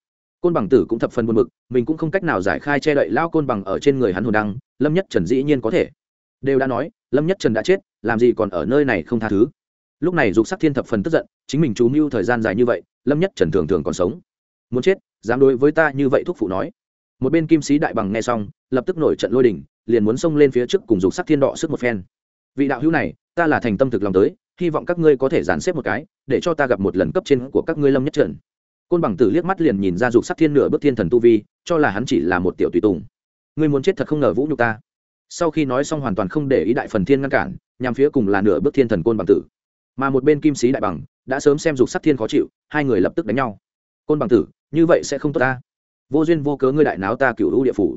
côn bằng tử cũng thập phần buồn mực mình cũng không cách nào giải khai che đậy lao côn bằng ở trên người hắn hồn đăng, lâm nhất trần dĩ nhiên có thể. Đều đã nói, lâm nhất trần đã chết, làm gì còn ở nơi này không tha thứ. Lúc này dục sắc thiên thập phần tức giận, chính mình chú mưu thời gian dài như vậy, lâm nhất trần thường thường còn sống. Muốn chết, dám đối với ta như vậy thúc phụ nói. Một bên kim sĩ đại bằng nghe xong, lập tức nổi trận lôi đình, liền muốn xông lên phía trước cùng dục sắc thiên đọ sức một phen. Vị đạo hữu này, ta là thành tâm thực lòng tới, hy vọng các ngươi có thể dàn xếp một cái, để cho ta gặp một lần cấp trên của các ngươi lâm nhất trần côn bằng tử liếc mắt liền nhìn ra dục sắc thiên nửa bước thiên thần tu vi, cho là hắn chỉ là một tiểu tùy tùng. Ngươi muốn chết thật không ngờ vũ nhục ta. Sau khi nói xong hoàn toàn không để ý đại phần thiên ngăn cản, nhằm phía cùng là nửa bước thiên thần côn bằng tử. Mà một bên kim sĩ đại bằng đã sớm xem dục sắc thiên khó chịu, hai người lập tức đánh nhau. Côn bằng tử, như vậy sẽ không tốt ta. Vô duyên vô cớ ngươi đại náo ta cựu hữu địa phủ.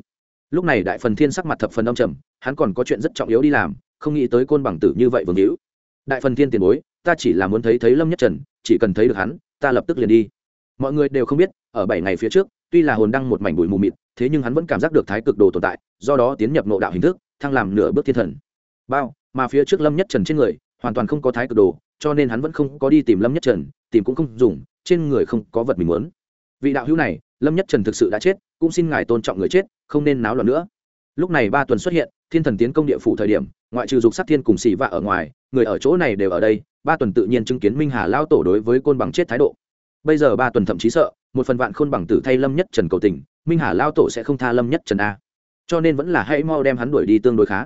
Lúc này đại phần thiên sắc mặt thập phần âm trầm, hắn còn có chuyện rất trọng yếu đi làm, không nghĩ tới côn bằng tử như vậy vương hữu. Đại phần thiên tiền bối, ta chỉ là muốn thấy thấy lâm nhất trần, chỉ cần thấy được hắn, ta lập tức liền đi mọi người đều không biết, ở bảy ngày phía trước, tuy là hồn đăng một mảnh bụi mù mịt, thế nhưng hắn vẫn cảm giác được thái cực đồ tồn tại, do đó tiến nhập nộ đạo hình thức, thăng làm nửa bước thiên thần. Bao, mà phía trước lâm nhất trần trên người, hoàn toàn không có thái cực đồ, cho nên hắn vẫn không có đi tìm lâm nhất trần, tìm cũng không dùng, trên người không có vật mình muốn. Vị đạo hữu này, lâm nhất trần thực sự đã chết, cũng xin ngài tôn trọng người chết, không nên náo loạn nữa. Lúc này ba tuần xuất hiện, thiên thần tiến công địa phủ thời điểm, ngoại trừ dục sát thiên cùng xì vạ ở ngoài, người ở chỗ này đều ở đây, ba tuần tự nhiên chứng kiến minh hà lao tổ đối với côn bằng chết thái độ bây giờ ba tuần thậm chí sợ, một phần vạn khôn bằng tử thay lâm nhất trần cầu tình, minh hà lao tổ sẽ không tha lâm nhất trần a. Cho nên vẫn là hãy mau đem hắn đuổi đi tương đối khá.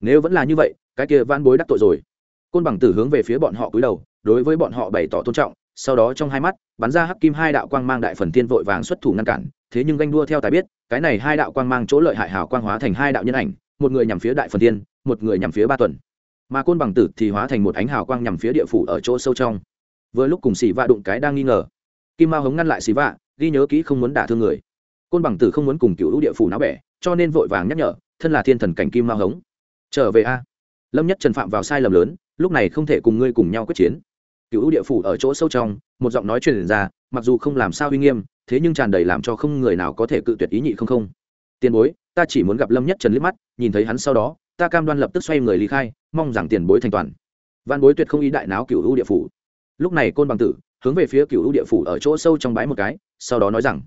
Nếu vẫn là như vậy, cái kia van bối đắc tội rồi. Côn bằng tử hướng về phía bọn họ cúi đầu, đối với bọn họ bày tỏ tôn trọng, sau đó trong hai mắt, bắn ra hắc kim hai đạo quang mang đại phần tiên vội vàng xuất thủ ngăn cản, thế nhưng ganh đua theo tài biết, cái này hai đạo quang mang chỗ lợi hại hảo quang hóa thành hai đạo nhân ảnh, một người nhằm phía đại phần tiên một người nhằm phía ba tuần. Mà côn bằng tử thì hóa thành một ánh hào quang nhằm phía địa phủ ở chỗ sâu trong. Vừa lúc cùng xỉ va đụng cái đang nghi ngờ kim mao hống ngăn lại xì vạ, ghi nhớ kỹ không muốn đả thương người. Côn bằng tử không muốn cùng cựu U địa phủ náo bẻ, cho nên vội vàng nhắc nhở, thân là thiên thần cảnh kim mao hống. Trở về a. Lâm nhất trần phạm vào sai lầm lớn, lúc này không thể cùng ngươi cùng nhau quyết chiến. Cựu U địa phủ ở chỗ sâu trong, một giọng nói truyền ra, mặc dù không làm sao uy nghiêm, thế nhưng tràn đầy làm cho không người nào có thể cự tuyệt ý nhị không không. Tiền bối, ta chỉ muốn gặp lâm nhất trần liếc mắt, nhìn thấy hắn sau đó, ta cam đoan lập tức xoay người ly khai, mong rằng tiền bối thành toàn. Văn bối tuyệt không ý đại náo cựu U địa phủ. Lúc này côn bằng tử hướng về phía cựu địa phủ ở chỗ sâu trong bãi một cái, sau đó nói rằng,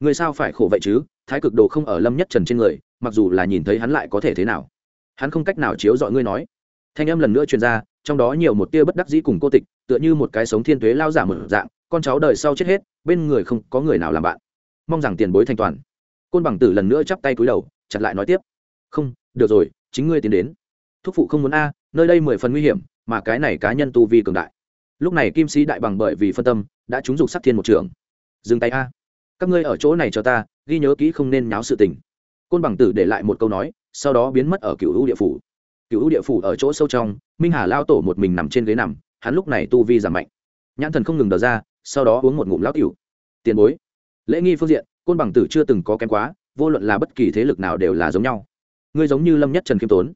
người sao phải khổ vậy chứ? Thái cực đồ không ở lâm nhất trần trên người, mặc dù là nhìn thấy hắn lại có thể thế nào? Hắn không cách nào chiếu dọi ngươi nói. Thanh âm lần nữa truyền ra, trong đó nhiều một tia bất đắc dĩ cùng cô tịch, tựa như một cái sống thiên tuế lao giả một dạng, con cháu đời sau chết hết, bên người không có người nào làm bạn. Mong rằng tiền bối thanh toàn. Côn bằng tử lần nữa chắp tay cúi đầu, chặt lại nói tiếp, không, được rồi, chính ngươi tiến đến. Thúc phụ không muốn a, nơi đây mười phần nguy hiểm, mà cái này cá nhân tu vi cường đại lúc này kim sĩ đại bằng bởi vì phân tâm, đã trúng dục sát thiên một trường. Dừng tay a. Các ngươi ở chỗ này cho ta, ghi nhớ kỹ không nên nháo sự tình. Côn bằng tử để lại một câu nói, sau đó biến mất ở cựu hữu địa phủ. Cựu hữu địa phủ ở chỗ sâu trong, minh hà lao tổ một mình nằm trên ghế nằm, hắn lúc này tu vi giảm mạnh. Nhãn thần không ngừng đờ ra, sau đó uống một ngụm lão cựu tiền bối. Lễ nghi phương diện, côn bằng tử chưa từng có kém quá, vô luận là bất kỳ thế lực nào đều là giống nhau. Ngươi giống như lâm nhất trần k i ê m tốn.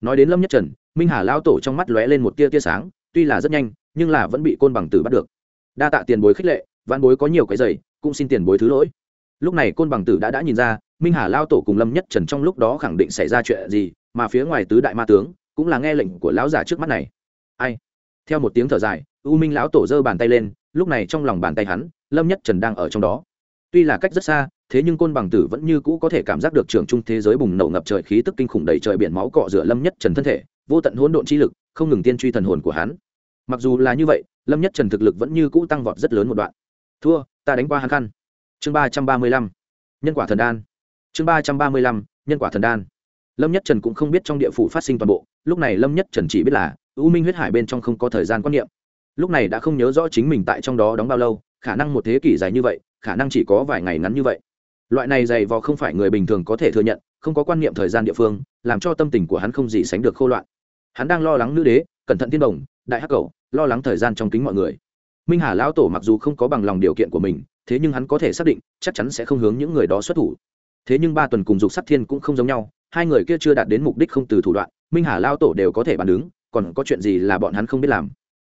Nói đến lâm nhất trần, minh hà lao tổ trong mắt lóe lên một tia tia sáng, tuy là rất nhanh nhưng là vẫn bị côn bằng tử bắt được. Đa tạ tiền bối khích lệ văn bối có nhiều cái giày, cũng xin tiền bối thứ lỗi. Lúc này côn bằng tử đã đã nhìn ra, minh hà lao tổ cùng lâm nhất trần trong lúc đó khẳng định xảy ra chuyện gì, mà phía ngoài tứ đại ma tướng cũng là nghe lệnh của lão già trước mắt này. Ai? Theo một tiếng thở dài, u minh lão tổ giơ bàn tay lên, lúc này trong lòng bàn tay hắn, lâm nhất trần đang ở trong đó. Tuy là cách rất xa, thế nhưng côn bằng tử vẫn như cũ có thể cảm giác được trường trung thế giới bùng nổ ngập trời khí tức kinh khủng đầy trời biển máu cọ rửa lâm nhất trần thân thể, vô tận hỗn độn chi lực, không ngừng tiên truy thần hồn của hắn mặc dù là như vậy, lâm nhất trần thực lực vẫn như cũ tăng vọt rất lớn một đoạn. Thua, ta đánh qua hắn khăn. Chương ba trăm ba mươi lăm. Nhân quả thần đan. Chương ba trăm ba mươi lăm. Nhân quả thần đan. Lâm nhất trần cũng không biết trong địa phủ phát sinh toàn bộ, lúc này lâm nhất trần chỉ biết là ưu minh huyết hải bên trong không có thời gian quan niệm. Lúc này đã không nhớ rõ chính mình tại trong đó đóng bao lâu, khả năng một thế kỷ dài như vậy, khả năng chỉ có vài ngày ngắn như vậy. Loại này dày vò không phải người bình thường có thể thừa nhận, không có quan niệm thời gian địa phương, làm cho tâm tình của hắn không gì sánh được khô loạn. Hắn đang lo lắng nữ đế, cẩn thận tiên đồng đại hắc cầu lo lắng thời gian trong kính mọi người. Minh hà lão tổ mặc dù không có bằng lòng điều kiện của mình thế nhưng hắn có thể xác định chắc chắn sẽ không hướng những người đó xuất thủ. Thế nhưng ba tuần cùng dục sắc thiên cũng không giống nhau hai người kia chưa đạt đến mục đích không từ thủ đoạn minh hà lao tổ đều có thể bàn ứng, còn có chuyện gì là bọn hắn không biết làm.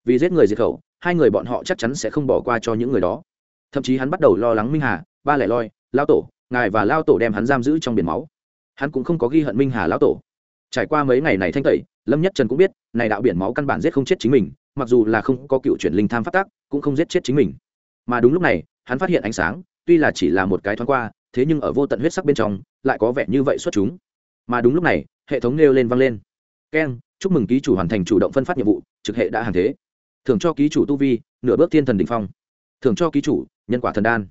Vì giết người diệt khẩu hai người bọn họ chắc chắn sẽ không bỏ qua cho những người đó. Thậm chí hắn bắt đầu lo lắng minh hà ba lẻ loi lao tổ ngài và lao tổ đem hắn giam giữ trong biển máu. Hắn cũng không có ghi hận minh hà lao tổ. Trải qua mấy ngày này thanh tẩy lâm nhất trần cũng biết, này đạo biển máu căn bản giết không chết chính mình, mặc dù là không có cựu chuyển linh tham phát tác, cũng không giết chết chính mình. Mà đúng lúc này, hắn phát hiện ánh sáng, tuy là chỉ là một cái thoáng qua, thế nhưng ở vô tận huyết sắc bên trong, lại có vẻ như vậy xuất chúng. Mà đúng lúc này, hệ thống nêu lên vang lên. Keng chúc mừng ký chủ hoàn thành chủ động phân phát nhiệm vụ, trực hệ đã hàng thế. Thường cho ký chủ tu vi, nửa bước thiên thần đ phong. Thường cho ký chủ, nhân quả thần đan.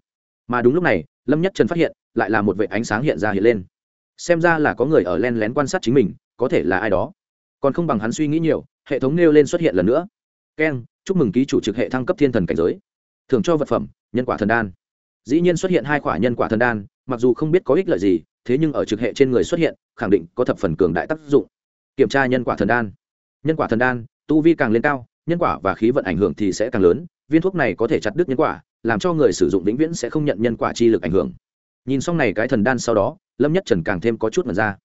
Mà đúng lúc này, lâm nhất trần phát hiện, lại là một vệ ánh sáng hiện ra hiện lên. Xem ra là có người ở len lén quan sát chính mình, có thể là ai đó còn không bằng hắn suy nghĩ nhiều, hệ thống nêu lên xuất hiện lần nữa. Keng chúc mừng ký chủ trực hệ thăng cấp thiên thần cảnh giới. Thường cho vật phẩm, nhân quả thần đan. Dĩ nhiên xuất hiện hai quả nhân quả thần đan, mặc dù không biết có ích lợi gì, thế nhưng ở trực hệ trên người xuất hiện, khẳng định có thập phần cường đại tác dụng. Kiểm tra nhân quả thần đan. Nhân quả thần đan, tu vi càng lên cao, nhân quả và khí vận ảnh hưởng thì sẽ càng lớn, viên thuốc này có thể chặt đứt nhân quả, làm cho người sử dụng vĩnh viễn sẽ không nhận nhân quả chi lực ảnh hưởng. Nhìn xong này cái thần đan sau đó, lâm nhất trần càng thêm có chút mật ra.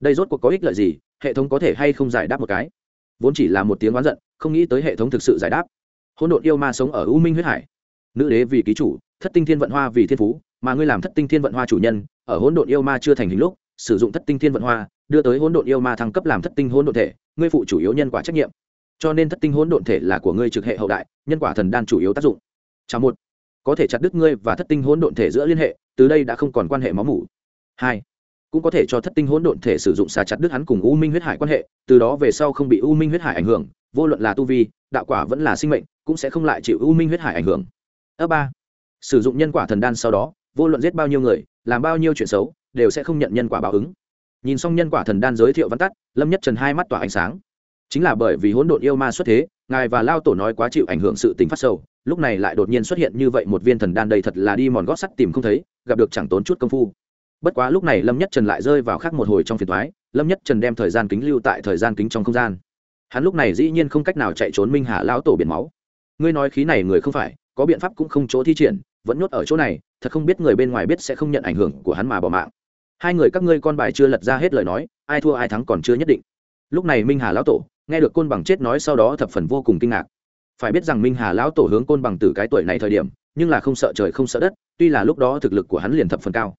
Đây rốt cuộc có ích lợi gì? hệ thống có thể hay không giải đáp một cái? Vốn chỉ là một tiếng oán giận, không nghĩ tới hệ thống thực sự giải đáp. Hỗn độn yêu ma sống ở u minh huyết hải. Nữ đế vì ký chủ, thất tinh thiên vận hoa vì thiên phú, mà ngươi làm thất tinh thiên vận hoa chủ nhân, ở hỗn độn yêu ma chưa thành hình lúc, sử dụng thất tinh thiên vận hoa, đưa tới hỗn độn yêu ma thăng cấp làm thất tinh hỗn độn thể, ngươi phụ chủ yếu nhân quả trách nhiệm. Cho nên thất tinh hỗn độn thể là của ngươi trực hệ hậu đại, nhân quả thần đan chủ yếu tác dụng. Chào một. Có thể chặt đứt ngươi và thất tinh hỗn độn thể giữa liên hệ, từ đây đã không còn quan hệ máu mủ. Hai cũng có thể cho thất tinh hỗn độn thể sử dụng xà chặt đứt hắn cùng u minh huyết hải quan hệ, từ đó về sau không bị u minh huyết hải ảnh hưởng, vô luận là tu vi, đạo quả vẫn là sinh mệnh, cũng sẽ không lại chịu u minh huyết hải ảnh hưởng. Ấp ba, sử dụng nhân quả thần đan sau đó, vô luận giết bao nhiêu người, làm bao nhiêu chuyện xấu, đều sẽ không nhận nhân quả báo ứng. Nhìn xong nhân quả thần đan giới thiệu văn tắt, lâm nhất trần hai mắt tỏa ánh sáng. Chính là bởi vì hỗn độn yêu ma xuất thế, ngài và lao tổ nói quá chịu ảnh hưởng sự tình phát sâu lúc này lại đột nhiên xuất hiện như vậy một viên thần đan đây thật là đi mòn gót sắt tìm không thấy, gặp được chẳng tốn chút công phu bất quá lúc này lâm nhất trần lại rơi vào khác một hồi trong phiền thoái lâm nhất trần đem thời gian kính lưu tại thời gian kính trong không gian. Hắn lúc này dĩ nhiên không cách nào chạy trốn minh hà lão tổ biển máu. Ngươi nói khí này người không phải, có biện pháp cũng không chỗ thi triển, vẫn nhốt ở chỗ này, thật không biết người bên ngoài biết sẽ không nhận ảnh hưởng của hắn mà bỏ mạng. Hai người các ngươi con bài chưa lật ra hết lời nói, ai thua ai thắng còn chưa nhất định. Lúc này minh hà lão tổ, nghe được côn bằng chết nói sau đó thập phần vô cùng kinh ngạc. Phải biết rằng minh hà lão tổ hướng côn bằng từ cái tuổi này thời điểm, nhưng là không sợ trời không sợ đất, tuy là lúc đó thực lực của hắn liền thập phần cao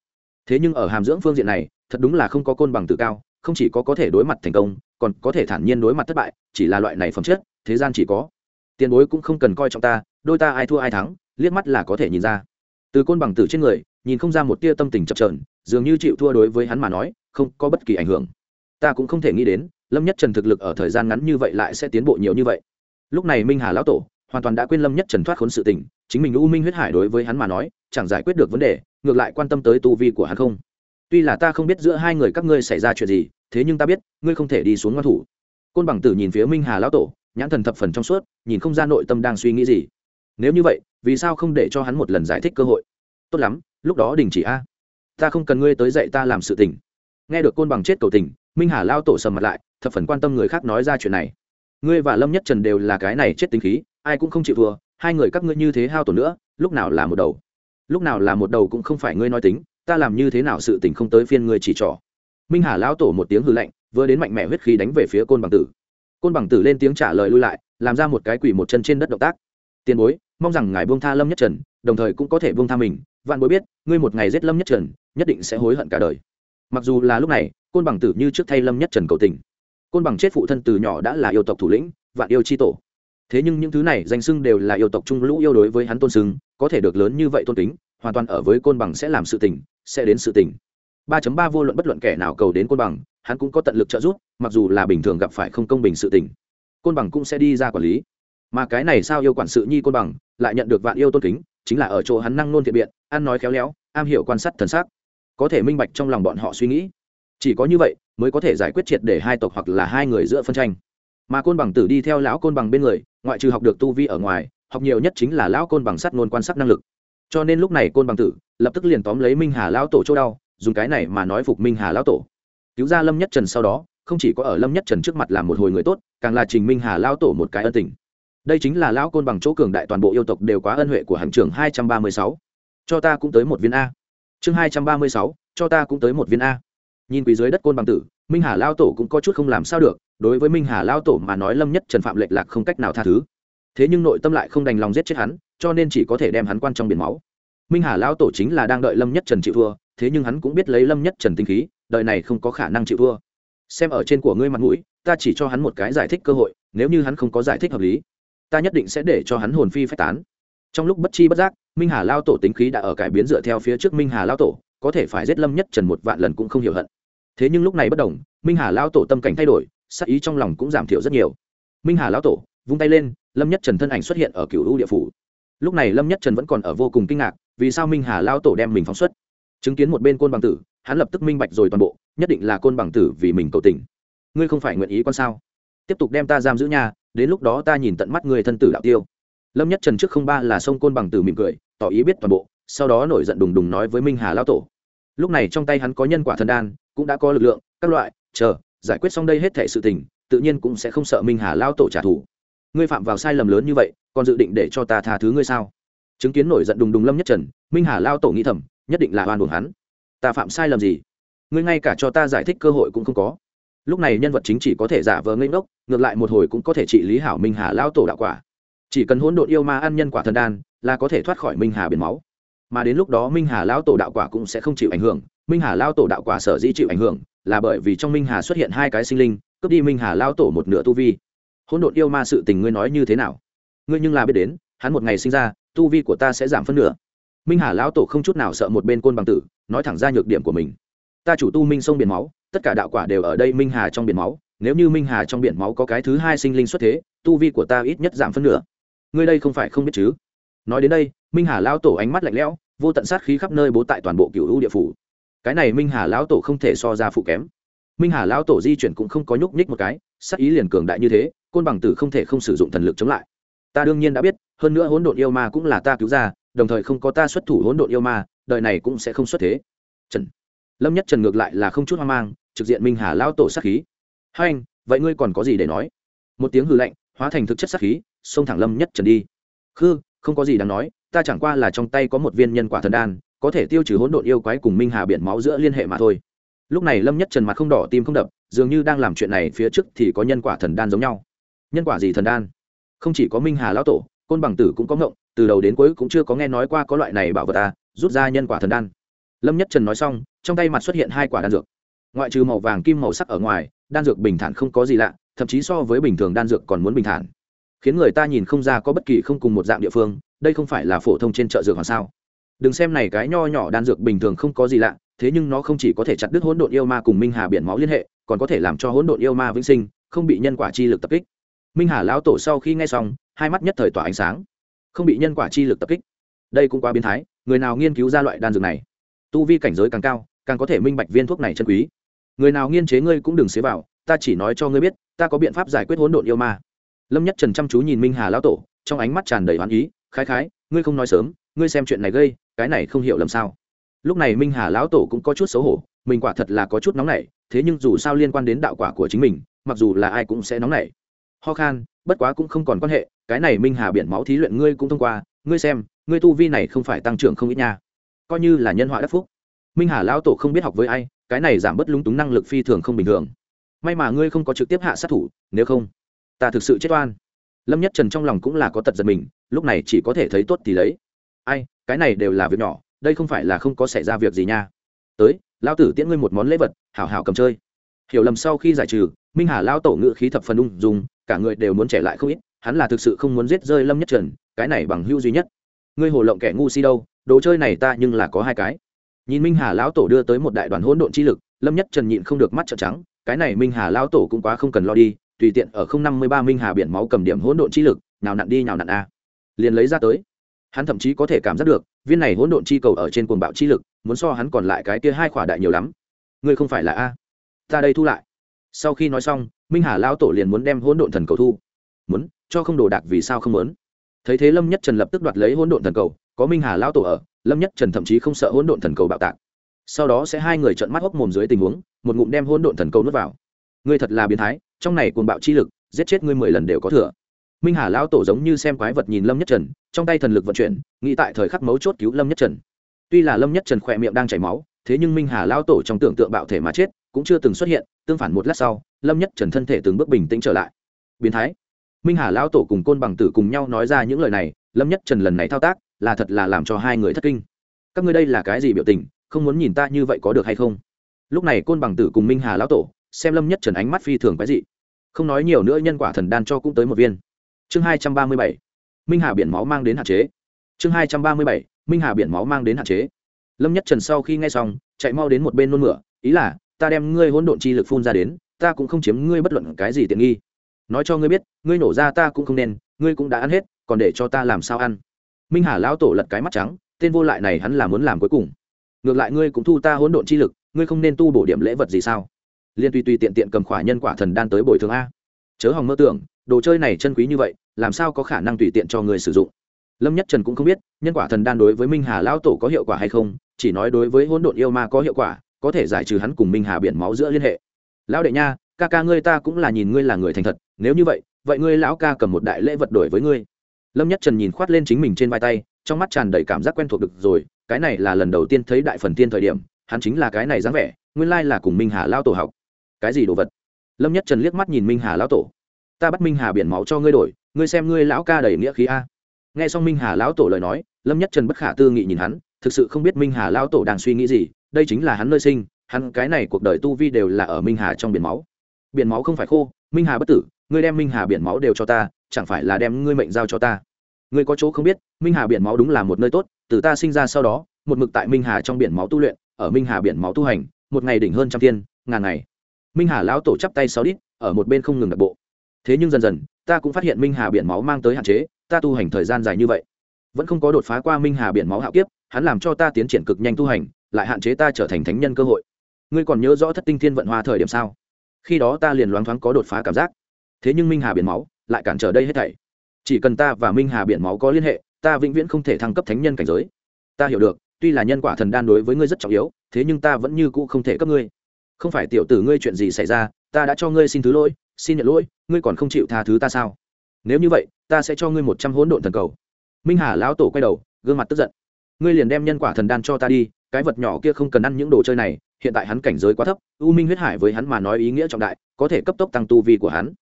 thế nhưng ở hàm dưỡng phương diện này, thật đúng là không có côn bằng tự cao, không chỉ có có thể đối mặt thành công, còn có thể thản nhiên đối mặt thất bại, chỉ là loại này phẩm chất, thế gian chỉ có. Tiền bối cũng không cần coi trọng ta, đôi ta ai thua ai thắng, liếc mắt là có thể nhìn ra. Từ côn bằng tử trên người, nhìn không ra một tia tâm tình chập trờn dường như chịu thua đối với hắn mà nói, không có bất kỳ ảnh hưởng. Ta cũng không thể nghĩ đến, lâm nhất trần thực lực ở thời gian ngắn như vậy lại sẽ tiến bộ nhiều như vậy. Lúc này minh hà lão tổ, hoàn toàn đã quên lâm nhất trần thoát khốn sự tình, chính mình u minh huyết hải đối với hắn mà nói, chẳng giải quyết được vấn đề ngược lại quan tâm tới tu vi của hắn không? Tuy là ta không biết giữa hai người các ngươi xảy ra chuyện gì, thế nhưng ta biết, ngươi không thể đi xuống ngoan thủ. Côn bằng tử nhìn phía minh hà lão tổ, nhãn thần thập phần trong suốt, nhìn không ra nội tâm đang suy nghĩ gì. Nếu như vậy, vì sao không để cho hắn một lần giải thích cơ hội? Tốt lắm, lúc đó đình chỉ a. Ta không cần ngươi tới dạy ta làm sự tình. Nghe được côn bằng chết cầu tình, minh hà lao tổ sầm mặt lại, thập phần quan tâm người khác nói ra chuyện này. Ngươi và lâm nhất trần đều là cái này chết tính khí, ai cũng không chịu thua, hai người các ngươi như thế hao tổn nữa, lúc nào là một đầu lúc nào là một đầu cũng không phải ngươi nói tính ta làm như thế nào sự tình không tới phiên ngươi chỉ trỏ. Minh hà lão tổ một tiếng hư lệnh, vừa đến mạnh mẽ huyết khí đánh về phía côn bằng tử. Côn bằng tử lên tiếng trả lời lui lại làm ra một cái quỷ một chân trên đất động tác. Tiền bối mong rằng ngài buông tha lâm nhất trần đồng thời cũng có thể buông tha mình. Vạn bối biết ngươi một ngày giết lâm nhất trần nhất định sẽ hối hận cả đời. Mặc dù là lúc này côn bằng tử như trước thay lâm nhất trần cầu tình. Côn bằng chết phụ thân từ nhỏ đã là yêu tộc thủ lĩnh vạn yêu c h i tổ thế nhưng những thứ này danh xưng đều là yêu tộc trung lũ yêu đối với hắn tôn xưng có thể được lớn như vậy tôn kính, hoàn toàn ở với côn bằng sẽ làm sự tình, sẽ đến sự tình. 3.3 vô luận bất luận kẻ nào cầu đến côn bằng, hắn cũng có tận lực trợ giúp, mặc dù là bình thường gặp phải không công bình sự tình. Côn bằng cũng sẽ đi ra quản lý. Mà cái này sao yêu quản sự nhi côn bằng, lại nhận được vạn yêu tôn kính, chính là ở chỗ hắn năng nôn thiện biện, ăn nói khéo léo, am hiểu quan sát thần sắc. Có thể minh bạch trong lòng bọn họ suy nghĩ. Chỉ có như vậy, mới có thể giải quyết triệt để hai tộc hoặc là hai người giữa phân tranh. Mà côn bằng tử đi theo lão côn bằng bên người ngoại trừ học được tu vi ở ngoài, học nhiều nhất chính là lão côn bằng sắt nôn quan sát năng lực. Cho nên lúc này côn bằng tử lập tức liền tóm lấy minh hà lão tổ chỗ đau, dùng cái này mà nói phục minh hà lão tổ. Cứu ra lâm nhất trần sau đó, không chỉ có ở lâm nhất trần trước mặt là một hồi người tốt, càng là trình minh hà lão tổ một cái ân tình. Đây chính là lão côn bằng chỗ cường đại toàn bộ yêu tộc đều quá ân huệ của hàng trưởng hai trăm ba mươi sáu. Cho ta cũng tới một viên a. Chương hai trăm ba mươi sáu, cho ta cũng tới một viên a. Nhìn quỳ dưới đất côn bằng tử, minh hà lão tổ cũng có chút không làm sao được đối với minh hà lao tổ mà nói lâm nhất trần phạm lệch lạc không cách nào tha thứ thế nhưng nội tâm lại không đành lòng giết chết hắn cho nên chỉ có thể đem hắn quan trong biển máu minh hà lao tổ chính là đang đợi lâm nhất trần chịu thua thế nhưng hắn cũng biết lấy lâm nhất trần tinh khí đợi này không có khả năng chịu thua xem ở trên của ngươi mặt mũi ta chỉ cho hắn một cái giải thích cơ hội nếu như hắn không có giải thích hợp lý ta nhất định sẽ để cho hắn hồn phi phách tán trong lúc bất chi bất giác minh hà lao tổ tính khí đã ở cải biến dựa theo phía trước minh hà lao tổ có thể phải giết lâm nhất trần một vạn lần cũng không hiểu hận thế nhưng lúc này bất đồng minh hà lao tổ tâm cảnh thay đổi sắc ý trong lòng cũng giảm thiểu rất nhiều. Minh hà lão tổ, vung tay lên, lâm nhất trần thân ảnh xuất hiện ở Cửu u địa phủ. Lúc này lâm nhất trần vẫn còn ở vô cùng kinh ngạc, vì sao minh hà lão tổ đem mình phóng xuất? Chứng kiến một bên côn bằng tử, hắn lập tức minh bạch rồi toàn bộ, nhất định là côn bằng tử vì mình cầu tình. Ngươi không phải nguyện ý con sao? Tiếp tục đem ta giam giữ nhà, đến lúc đó ta nhìn tận mắt ngươi thân tử đạo tiêu. Lâm nhất trần trước không ba là sông côn bằng tử mỉm cười, tỏ ý biết toàn bộ, sau đó nổi giận đùng đùng nói với minh hà lão tổ. Lúc này trong tay hắn có nhân quả thần đan, cũng đã có lực lượng, các loại, chờ giải quyết xong đây hết thể sự tình, tự nhiên cũng sẽ không sợ minh hà lao tổ trả thù. Ngươi phạm vào sai lầm lớn như vậy, còn dự định để cho ta tha thứ ngươi sao? Chứng kiến nổi giận đùng đùng lâm nhất trần, minh hà lao tổ nghĩ thầm, nhất định là oan buồn hắn. Ta phạm sai lầm gì? Ngươi ngay cả cho ta giải thích cơ hội cũng không có. Lúc này nhân vật chính chỉ có thể giả vờ ngây ngốc, ngược lại một hồi cũng có thể trị lý hảo minh hà lao tổ đạo quả. Chỉ cần hỗn độn yêu ma ăn nhân quả thần đan, là có thể thoát khỏi minh hà biển máu. Mà đến lúc đó minh hà lao tổ đạo quả cũng sẽ không chịu ảnh hưởng, minh hà lao tổ đạo quả sở dĩ chịu ảnh hưởng là bởi vì trong minh hà xuất hiện hai cái sinh linh, cướp đi minh hà lao tổ một nửa tu vi. Hỗn độn yêu ma sự tình ngươi nói như thế nào? Ngươi nhưng là biết đến, hắn một ngày sinh ra, tu vi của ta sẽ giảm phân nửa. Minh hà lão tổ không chút nào sợ một bên côn bằng tử, nói thẳng ra nhược điểm của mình. Ta chủ tu minh sông biển máu, tất cả đạo quả đều ở đây minh hà trong biển máu, nếu như minh hà trong biển máu có cái thứ hai sinh linh xuất thế, tu vi của ta ít nhất giảm phân nửa. Ngươi đây không phải không biết chứ? Nói đến đây, minh hà lão tổ ánh mắt lạnh lẽo, vô tận sát khí khắp nơi bố tại toàn bộ cựu hữu địa phủ cái này minh hà lão tổ không thể so ra phụ kém minh hà lão tổ di chuyển cũng không có nhúc nhích một cái sắc ý liền cường đại như thế côn bằng tử không thể không sử dụng thần lực chống lại ta đương nhiên đã biết hơn nữa hỗn độn yêu ma cũng là ta cứu ra đồng thời không có ta xuất thủ hỗn độn yêu ma đời này cũng sẽ không xuất thế trần lâm nhất trần ngược lại là không chút hoang mang trực diện minh hà lão tổ sát khí hai anh vậy ngươi còn có gì để nói một tiếng hư lệnh hóa thành thực chất sát khí xông thẳng lâm nhất trần đi khư không có gì đáng nói ta chẳng qua là trong tay có một viên nhân quả thần đan có thể tiêu trừ hỗn độn yêu quái cùng minh hà biển máu giữa liên hệ mà thôi. Lúc này lâm nhất trần mặt không đỏ tim không đập dường như đang làm chuyện này phía trước thì có nhân quả thần đan giống nhau. Nhân quả gì thần đan? Không chỉ có minh hà lão tổ côn bằng tử cũng có ngộng từ đầu đến cuối cũng chưa có nghe nói qua có loại này bảo vật ta à, rút ra nhân quả thần đan. Lâm nhất trần nói xong trong tay mặt xuất hiện hai quả đan dược. Ngoại trừ màu vàng kim màu sắc ở ngoài đan dược bình thản không có gì lạ thậm chí so với bình thường đan dược còn muốn bình thản. Khiến người ta nhìn không ra có bất kỳ không cùng một dạng địa phương đây không phải là phổ thông trên chợ dược hoàng sao? đừng xem này cái nho nhỏ đan dược bình thường không có gì lạ, thế nhưng nó không chỉ có thể chặt đứt hỗn độn yêu ma cùng minh hà biển máu liên hệ, còn có thể làm cho hỗn độn yêu ma vĩnh sinh, không bị nhân quả chi lực tập kích. Minh hà lão tổ sau khi nghe xong, hai mắt nhất thời tỏa ánh sáng. Không bị nhân quả chi lực tập kích. Đây cũng quá biến thái, người nào nghiên cứu ra loại đan dược này? Tu vi cảnh giới càng cao, càng có thể minh bạch viên thuốc này chân quý. Người nào nghiên chế ngươi cũng đừng xế vào, ta chỉ nói cho ngươi biết, ta có biện pháp giải quyết hỗn độn yêu ma. Lâm nhất trần chăm chú nhìn minh hà lão tổ, trong ánh mắt tràn đầy oán ý, khái khái, ngươi không nói sớm ngươi xem chuyện này gây, cái này không hiểu lầm sao. Lúc này minh hà lão tổ cũng có chút xấu hổ, mình quả thật là có chút nóng nảy, thế nhưng dù sao liên quan đến đạo quả của chính mình, mặc dù là ai cũng sẽ nóng nảy. Ho khan, bất quá cũng không còn quan hệ, cái này minh hà biển máu thí luyện ngươi cũng thông qua, ngươi xem, ngươi tu vi này không phải tăng trưởng không ít nha. Coi như là nhân họa đắc phúc. Minh hà lão tổ không biết học với ai, cái này giảm bớt lúng túng năng lực phi thường không bình thường. May mà ngươi không có trực tiếp hạ sát thủ, nếu không, ta thực sự chết oan. Lâm nhất trần trong lòng cũng là có tật giật mình, lúc này chỉ có thể thấy tốt thì lấy ai, cái này đều là việc nhỏ, đây không phải là không có xảy ra việc gì nha. Tới lao tử tiễn ngươi một món lễ vật, hảo hảo cầm chơi. Hiểu lầm sau khi giải trừ, minh hà lao tổ ngự khí thập phần ung dùng cả người đều muốn trẻ lại không ít, hắn là thực sự không muốn giết rơi lâm nhất trần, cái này bằng hưu duy nhất. Ngươi hồ lộng kẻ ngu si đâu, đồ chơi này ta nhưng là có hai cái. Nhìn minh hà lão tổ đưa tới một đại đoàn hỗn độn chi lực, lâm nhất trần nhịn không được mắt trợn trắng, cái này minh hà lão tổ cũng quá không cần lo đi, tùy tiện ở không năm mươi ba minh hà biển máu cầm điểm hỗn độn chi lực nào nặn đi nào nặn a. À. liền lấy ra tới hắn thậm chí có thể cảm giác được, viên này hỗn độn chi cầu ở trên cuồng bạo chi lực, muốn so hắn còn lại cái kia hai khỏa đại nhiều lắm. Ngươi không phải là a. Ta đây thu lại. Sau khi nói xong, minh hà lão tổ liền muốn đem hỗn độn thần cầu thu. Muốn, cho không đồ đạc vì sao không muốn? Thấy thế lâm nhất trần lập tức đoạt lấy hỗn độn thần cầu, có minh hà lão tổ ở, lâm nhất trần thậm chí không sợ hỗn độn thần cầu bạo tạc. Sau đó sẽ hai người trợn mắt hốc mồm dưới tình huống, một ngụm đem hỗn độn thần cầu nuốt vào. Ngươi thật là biến thái, trong này cuồng bạo chi lực, giết chết ngươi mười lần đều có thừa minh hà lão tổ giống như xem quái vật nhìn lâm nhất trần, trong tay thần lực vận chuyển, nghĩ tại thời khắc mấu chốt cứu lâm nhất trần. Tuy là lâm nhất trần khỏe miệng đang chảy máu, thế nhưng minh hà lão tổ trong tưởng tượng bạo thể mà chết, cũng chưa từng xuất hiện, tương phản một lát sau, lâm nhất trần thân thể từng bước bình tĩnh trở lại. Biến thái. Minh hà lão tổ cùng côn bằng tử cùng nhau nói ra những lời này, lâm nhất trần lần này thao tác, là thật là làm cho hai người thất kinh. Các ngươi đây là cái gì biểu tình, không muốn nhìn ta như vậy có được hay không? Lúc này côn bằng tử cùng minh hà lão tổ, xem lâm nhất trần ánh mắt phi thường cái gì không nói nhiều nữa, nhân quả thần đan cho cũng tới một viên chương hai trăm ba mươi bảy. Minh hà biển máu mang đến hạn chế. Chương hai trăm ba mươi bảy. Minh hà biển máu mang đến hạn chế. Lâm nhất trần sau khi nghe xong, chạy mau đến một bên nôn mửa, ý là, ta đem ngươi hỗn độn chi lực phun ra đến, ta cũng không chiếm ngươi bất luận cái gì tiện nghi. Nói cho ngươi biết, ngươi nổ ra ta cũng không nên, ngươi cũng đã ăn hết, còn để cho ta làm sao ăn? Minh hà lão tổ lật cái mắt trắng, tên vô lại này hắn là muốn làm cuối cùng. Ngược lại ngươi cũng thu ta hỗn độn chi lực, ngươi không nên tu bổ điểm lễ vật gì sao? Liên tùy tùy tiện tiện cầm khỏa nhân quả thần đan tới bồi thường a. Chớ hòng mơ tưởng đồ chơi này chân quý như vậy, làm sao có khả năng tùy tiện cho người sử dụng? Lâm nhất trần cũng không biết, nhân quả thần đan đối với minh hà lão tổ có hiệu quả hay không, chỉ nói đối với hỗn độn yêu ma có hiệu quả, có thể giải trừ hắn cùng minh hà biển máu giữa liên hệ. Lão đệ nha, ca ca ngươi ta cũng là nhìn ngươi là người thành thật, nếu như vậy vậy ngươi lão ca cầm một đại lễ vật đổi với ngươi. Lâm nhất trần nhìn khoát lên chính mình trên vai tay, trong mắt tràn đầy cảm giác quen thuộc được rồi, cái này là lần đầu tiên thấy đại phần tiên thời điểm, hắn chính là cái này dáng vẻ, nguyên lai là cùng minh hà lao tổ học. Cái gì đồ vật? Lâm nhất trần liếc mắt nhìn minh hà lao tổ ta bắt minh hà biển máu cho ngươi đổi ngươi xem ngươi lão ca đầy nghĩa khí a nghe xong minh hà lão tổ lời nói lâm nhất trần bất khả tư nghị nhìn hắn thực sự không biết minh hà lão tổ đang suy nghĩ gì đây chính là hắn nơi sinh hắn cái này cuộc đời tu vi đều là ở minh hà trong biển máu biển máu không phải khô minh hà bất tử ngươi đem minh hà biển máu đều cho ta chẳng phải là đem ngươi mệnh giao cho ta ngươi có chỗ không biết minh hà biển máu đúng là một nơi tốt từ ta sinh ra sau đó một mực tại minh hà trong biển máu tu luyện ở minh hà biển máu tu hành một ngày đỉnh hơn trăm thiên ngàn ngày minh hà lão tổ chắp tay sáu đít ở một bên không ngừng đặc bộ thế nhưng dần dần, ta cũng phát hiện minh hà biển máu mang tới hạn chế, ta tu hành thời gian dài như vậy, vẫn không có đột phá qua minh hà biển máu hạo kiếp, hắn làm cho ta tiến triển cực nhanh tu hành, lại hạn chế ta trở thành thánh nhân cơ hội. Ngươi còn nhớ rõ thất tinh thiên vận hoa thời điểm sao? Khi đó ta liền loáng thoáng có đột phá cảm giác. Thế nhưng minh hà biển máu lại cản trở đây hết thảy. Chỉ cần ta và minh hà biển máu có liên hệ, ta vĩnh viễn không thể thăng cấp thánh nhân cảnh giới. Ta hiểu được, tuy là nhân quả thần đan đối với ngươi rất trọng yếu, thế nhưng ta vẫn như cũ không thể cấp ngươi. Không phải tiểu tử ngươi chuyện gì xảy ra, ta đã cho ngươi xin thứ lỗi xin nhận lỗi, ngươi còn không chịu tha thứ ta sao? Nếu như vậy, ta sẽ cho ngươi một trăm hỗn độn thần cầu. Minh hà lão tổ quay đầu, gương mặt tức giận. Ngươi liền đem nhân quả thần đan cho ta đi, cái vật nhỏ kia không cần ăn những đồ chơi này, hiện tại hắn cảnh giới quá thấp, u minh huyết hải với hắn mà nói ý nghĩa trọng đại, có thể cấp tốc tăng tu vi của hắn.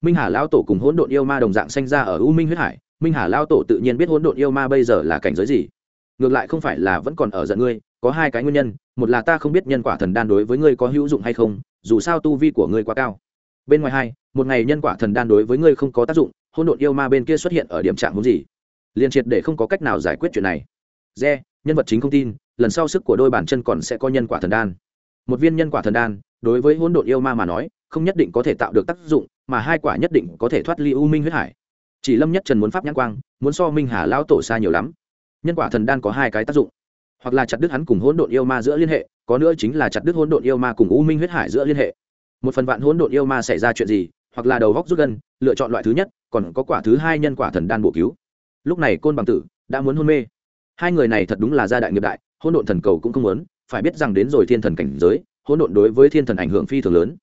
Minh hà lão tổ cùng hỗn độn yêu ma đồng dạng sanh ra ở u minh huyết hải, minh hà lão tổ tự nhiên biết hỗn độn yêu ma bây giờ là cảnh giới gì. Ngược lại không phải là vẫn còn ở giận ngươi, có hai cái nguyên nhân, một là ta không biết nhân quả thần đan đối với ngươi có hữu dụng hay không, dù sao tu vi của ngươi quá cao bên ngoài hai, một ngày nhân quả thần đan đối với ngươi không có tác dụng hôn đột yêu ma bên kia xuất hiện ở điểm trạng muốn gì? Liền triệt để không có cách nào giải quyết chuyện này. Re, nhân vật chính không tin, lần sau sức của đôi bàn chân còn sẽ có nhân quả thần đan. Một viên nhân quả thần đan, đối với hôn đột yêu ma mà nói, không nhất định có thể tạo được tác dụng, mà hai quả nhất định có thể thoát ly u minh huyết hải. Chỉ lâm nhất trần muốn pháp nhãn quang, muốn so minh hà lao tổ xa nhiều lắm. Nhân quả thần đan có hai cái tác dụng. Hoặc là chặt đứt hắn cùng hôn đột yêu ma giữa liên hệ, có nữa chính là chặt đứt hôn đột yêu ma cùng u minh huyết hải giữa liên hệ một phần vạn hỗn độn yêu ma xảy ra chuyện gì, hoặc là đầu góc rút gân, lựa chọn loại thứ nhất, còn có quả thứ hai nhân quả thần đan bổ cứu. Lúc này côn bằng tử đã muốn hôn mê. Hai người này thật đúng là gia đại nghiệp đại, hỗn độn thần cầu cũng không muốn, phải biết rằng đến rồi thiên thần cảnh giới, hỗn độn đối với thiên thần ảnh hưởng phi thường lớn.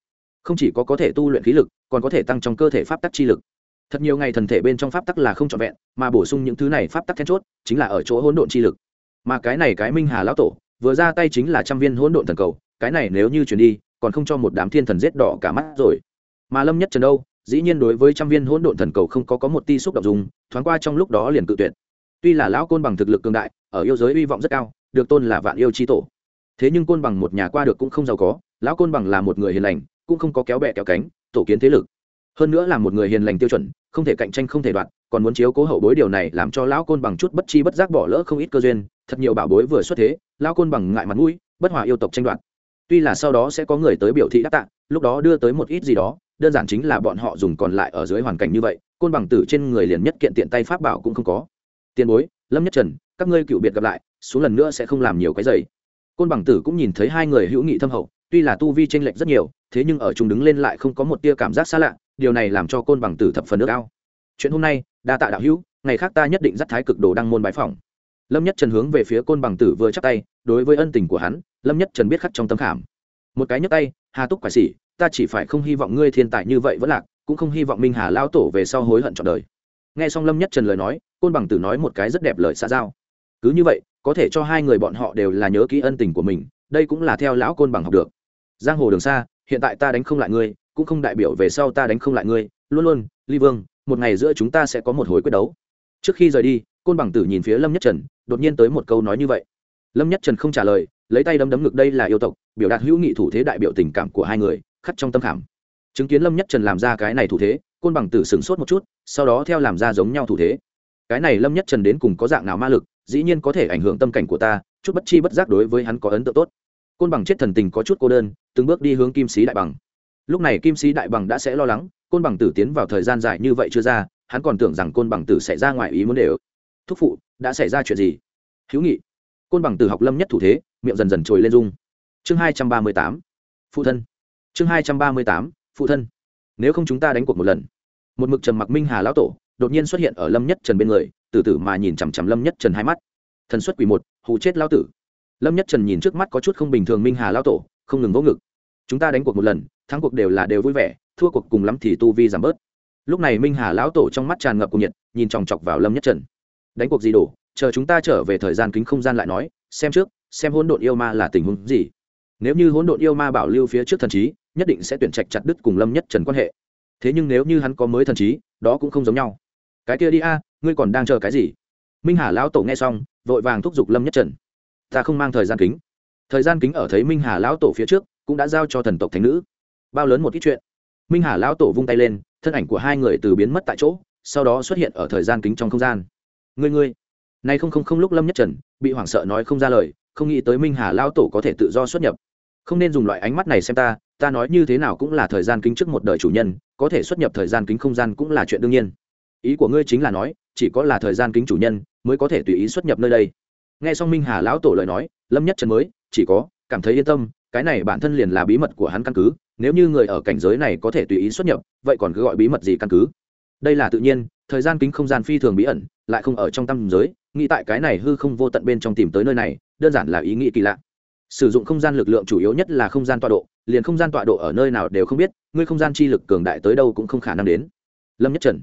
Không chỉ có có thể tu luyện khí lực, còn có thể tăng trong cơ thể pháp tắc chi lực. Thật nhiều ngày thần thể bên trong pháp tắc là không trọn vẹn, mà bổ sung những thứ này pháp tắc then chốt, chính là ở chỗ hỗn độn chi lực. Mà cái này cái minh hà lão tổ, vừa ra tay chính là trăm viên hỗn độn thần cầu, cái này nếu như chuyển đi còn không cho một đám thiên thần giết đỏ cả mắt rồi. Mà lâm nhất trần đâu? Dĩ nhiên đối với trăm viên hỗn độn thần cầu không có có một ti xúc động dùng, thoáng qua trong lúc đó liền cự tuyệt. Tuy là lão côn bằng thực lực cường đại, ở yêu giới uy vọng rất cao, được tôn là vạn yêu chi tổ. Thế nhưng côn bằng một nhà qua được cũng không giàu có, lão côn bằng là một người hiền lành, cũng không có kéo bẹ kéo cánh, tổ kiến thế lực. Hơn nữa là một người hiền lành tiêu chuẩn, không thể cạnh tranh, không thể đoạt, còn muốn chiếu cố hậu bối điều này làm cho lão côn bằng chút bất chi bất giác bỏ lỡ không ít cơ duyên. Thật nhiều bảo bối vừa xuất thế, lão côn bằng ngại mặt mũi, bất hòa yêu tộc tranh đoạt tuy là sau đó sẽ có người tới biểu thị đáp tạ, lúc đó đưa tới một ít gì đó, đơn giản chính là bọn họ dùng còn lại ở dưới hoàn cảnh như vậy, côn bằng tử trên người liền nhất kiện tiện tay pháp bảo cũng không có. Tiền bối, lâm nhất trần, các ngươi cựu biệt gặp lại, xuống lần nữa sẽ không làm nhiều cái giày côn bằng tử cũng nhìn thấy hai người hữu nghị thâm hậu, tuy là tu vi tranh lệch rất nhiều, thế nhưng ở chúng đứng lên lại không có một tia cảm giác xa lạ, điều này làm cho côn bằng tử thập phần nước ao. Chuyện hôm nay, đa tạ đạo hữu, ngày khác ta nhất định dắt thái cực đồ đăng môn bái phỏng. Lâm nhất trần hướng về phía côn bằng tử vừa chắc tay, đối với ân tình của hắn lâm nhất trần biết khắc trong tâm khảm. Một cái nhấc tay, hà túc quải xỉ ta chỉ phải không hy vọng ngươi thiên tài như vậy vẫn lạc, cũng không hy vọng minh hà lao tổ về sau hối hận trọn đời. Nghe xong lâm nhất trần lời nói, côn bằng tử nói một cái rất đẹp lời xa giao. Cứ như vậy, có thể cho hai người bọn họ đều là nhớ kỹ ân tình của mình, đây cũng là theo lão côn bằng học được. Giang hồ đường xa, hiện tại ta đánh không lại ngươi, cũng không đại biểu về sau ta đánh không lại ngươi. Luôn luôn, ly vương, một ngày giữa chúng ta sẽ có một hồi quyết đấu. Trước khi rời đi, côn bằng tử nhìn phía lâm nhất trần, đột nhiên tới một câu nói như vậy lâm nhất trần không trả lời, lấy tay đấm đấm ngực đây là yêu tộc, biểu đạt hữu nghị thủ thế đại biểu tình cảm của hai người, khắc trong tâm khảm. Chứng kiến lâm nhất trần làm ra cái này thủ thế, côn bằng tử sửng sốt một chút, sau đó theo làm ra giống nhau thủ thế. Cái này lâm nhất trần đến cùng có dạng nào ma lực, dĩ nhiên có thể ảnh hưởng tâm cảnh của ta, chút bất chi bất giác đối với hắn có ấn tượng tốt. Côn bằng chết thần tình có chút cô đơn, từng bước đi hướng kim sĩ đại bằng. Lúc này kim sĩ đại bằng đã sẽ lo lắng, côn bằng tử tiến vào thời gian dài như vậy chưa ra, hắn còn tưởng rằng côn bằng tử xảy ra ngoài ý muốn để ức thúc phụ, đã xảy ra chuyện gì? Hữu nghị côn bằng từ học lâm nhất thủ thế, miệng dần dần trồi lên dung chương hai trăm ba mươi tám, phụ thân. Chương hai trăm ba mươi tám, phụ thân. Nếu không chúng ta đánh cuộc một lần. Một mực trầm mặc minh hà lão tổ, đột nhiên xuất hiện ở lâm nhất trần bên người, từ từ mà nhìn chằm chằm lâm nhất trần hai mắt. Thần xuất quỷ một, hù chết lão tử. Lâm nhất trần nhìn trước mắt có chút không bình thường minh hà lão tổ, không ngừng vỗ ngực. Chúng ta đánh cuộc một lần, thắng cuộc đều là đều vui vẻ, thua cuộc cùng lắm thì tu vi giảm bớt. Lúc này minh hà lão tổ trong mắt tràn ngập cuồng nhiệt, nhìn chòng chọc vào lâm nhất trần. Đánh cuộc gì đổ? chờ chúng ta trở về thời gian kính không gian lại nói, xem trước, xem hỗn độn yêu ma là tình huống gì. Nếu như hỗn độn yêu ma bảo lưu phía trước thần trí, nhất định sẽ tuyển trạch chặt đứt cùng lâm nhất trần quan hệ. Thế nhưng nếu như hắn có mới thần trí, đó cũng không giống nhau. Cái kia đi a, ngươi còn đang chờ cái gì? Minh hà lão tổ nghe xong, vội vàng thúc giục lâm nhất trần. Ta không mang thời gian kính. Thời gian kính ở thấy minh hà lão tổ phía trước, cũng đã giao cho thần tộc thánh nữ. Bao lớn một ít chuyện. Minh hà lão tổ vung tay lên, thân ảnh của hai người từ biến mất tại chỗ, sau đó xuất hiện ở thời gian kính trong không gian. Ngươi ngươi nay không không không lúc lâm nhất trần, bị hoảng sợ nói không ra lời, không nghĩ tới minh hà lao tổ có thể tự do xuất nhập. Không nên dùng loại ánh mắt này xem ta ta nói như thế nào cũng là thời gian kính trước một đời chủ nhân, có thể xuất nhập thời gian kính không gian cũng là chuyện đương nhiên. Ý của ngươi chính là nói, chỉ có là thời gian kính chủ nhân mới có thể tùy ý xuất nhập nơi đây. Nghe xong minh hà lão tổ lời nói, lâm nhất trần mới, chỉ có, cảm thấy yên tâm, cái này bản thân liền là bí mật của hắn căn cứ, nếu như người ở cảnh giới này có thể tùy ý xuất nhập, vậy còn cứ gọi bí mật gì căn cứ? Đây là tự nhiên, thời gian kính không gian phi thường bí ẩn lại không ở trong tâm giới, nghĩ tại cái này hư không vô tận bên trong tìm tới nơi này, đơn giản là ý nghĩ kỳ lạ. Sử dụng không gian lực lượng chủ yếu nhất là không gian tọa độ, liền không gian tọa độ ở nơi nào đều không biết, ngươi không gian chi lực cường đại tới đâu cũng không khả năng đến. Lâm nhất trần.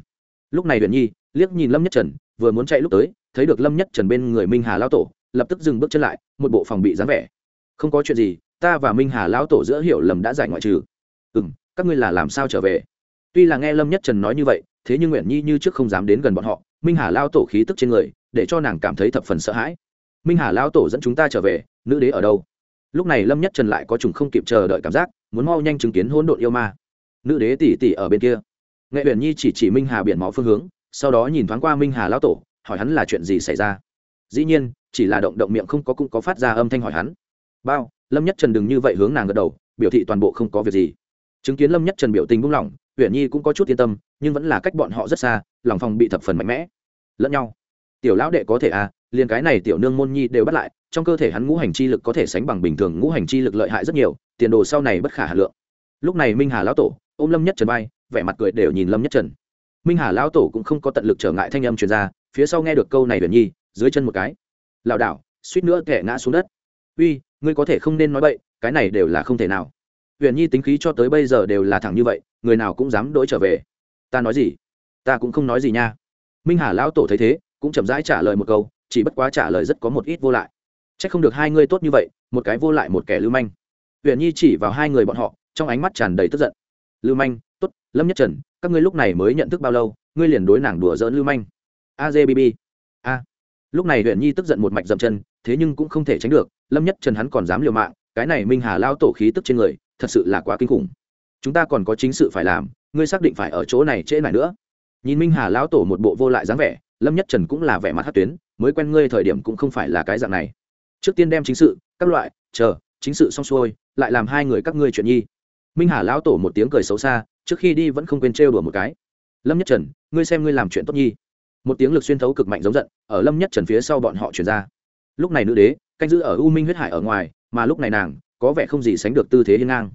Lúc này huyền nhi liếc nhìn lâm nhất trần, vừa muốn chạy lúc tới, thấy được lâm nhất trần bên người minh hà lao tổ, lập tức dừng bước chân lại, một bộ phòng bị dáng vẻ. Không có chuyện gì, ta và minh hà lao tổ giữa hiểu lầm đã giải ngoại trừ. Ừ m các ngươi là làm sao trở về? Tuy là nghe lâm nhất trần nói như vậy, thế nhưng nguyện nhi như trước không dám đến gần bọn họ minh hà lao tổ khí tức trên người, để cho nàng cảm thấy thập phần sợ hãi. Minh hà lao tổ dẫn chúng ta trở về, nữ đế ở đâu? Lúc này lâm nhất trần lại có chủng không kịp chờ đợi cảm giác, muốn mau nhanh chứng kiến hỗn độn yêu ma. Nữ đế tỷ tỷ ở bên kia. Nghệ uyển nhi chỉ chỉ minh hà biển máu phương hướng, sau đó nhìn thoáng qua minh hà lao tổ, hỏi hắn là chuyện gì xảy ra. Dĩ nhiên, chỉ là động động miệng không có cũng có phát ra âm thanh hỏi hắn. Bao, lâm nhất trần đừng như vậy hướng nàng gật đầu, biểu thị toàn bộ không có việc gì. Chứng kiến lâm nhất trần biểu tình buông lỏng, uyển nhi cũng có chút yên tâm, nhưng vẫn là cách bọn họ rất xa lòng phòng bị thập phần mạnh mẽ. Lẫn nhau. Tiểu lão đệ có thể à liền cái này tiểu nương môn nhi đều bắt lại, trong cơ thể hắn ngũ hành chi lực có thể sánh bằng bình thường ngũ hành chi lực lợi hại rất nhiều, tiền đồ sau này bất khả hà lượng. Lúc này minh hà lão tổ, ôm lâm nhất trần bay vẻ mặt cười đều nhìn lâm nhất trần. Minh hà lão tổ cũng không có tận lực trở ngại thanh âm truyền ra, phía sau nghe được câu này huyền nhi, dưới chân một cái. Lảo đảo, suýt nữa kẻ ngã xuống đất. Uy, ngươi có thể không nên nói bậy, cái này đều là không thể nào. Huyền nhi tính khí cho tới bây giờ đều là thẳng như vậy, người nào cũng dám đỗi trở về. Ta nói gì? ta cũng không nói gì nha. Minh hà lão tổ thấy thế, cũng chậm rãi trả lời một câu, chỉ bất quá trả lời rất có một ít vô lại. C h ắ c không được hai ngươi tốt như vậy, một cái vô lại một kẻ lưu manh. Huyện nhi chỉ vào hai người bọn họ, trong ánh mắt tràn đầy tức giận. Lưu manh t ố t lâm nhất trần, các ngươi lúc này mới nhận thức bao lâu, ngươi liền đối nàng đùa dỡn lưu manh. A j b b. A. Lúc này huyện nhi tức giận một mạch dậm chân, thế nhưng cũng không thể tránh được, lâm nhất trần hắn còn dám liều mạng, cái này minh hà lao tổ khí tức trên người, thật sự là quá kinh khủng. Chúng ta còn có chính sự phải làm, ngươi xác định phải ở chỗ này trễ này nữa nhìn minh hà lão tổ một bộ vô lại dáng vẻ, lâm nhất trần cũng là vẻ mặt hát tuyến, mới quen ngươi thời điểm cũng không phải là cái dạng này. Trước tiên đem chính sự, các loại, chờ, chính sự xong xuôi, lại làm hai người các ngươi chuyện nhi. Minh hà lão tổ một tiếng cười xấu xa, trước khi đi vẫn không quên trêu đùa một cái. Lâm nhất trần, ngươi xem ngươi làm chuyện tốt nhi. Một tiếng lực xuyên thấu cực mạnh giống giận, ở lâm nhất trần phía sau bọn họ chuyển ra. Lúc này nữ đế, canh giữ ở u minh huyết hải ở ngoài, mà lúc này nàng, có vẻ không gì sánh được tư thế hiên ngang.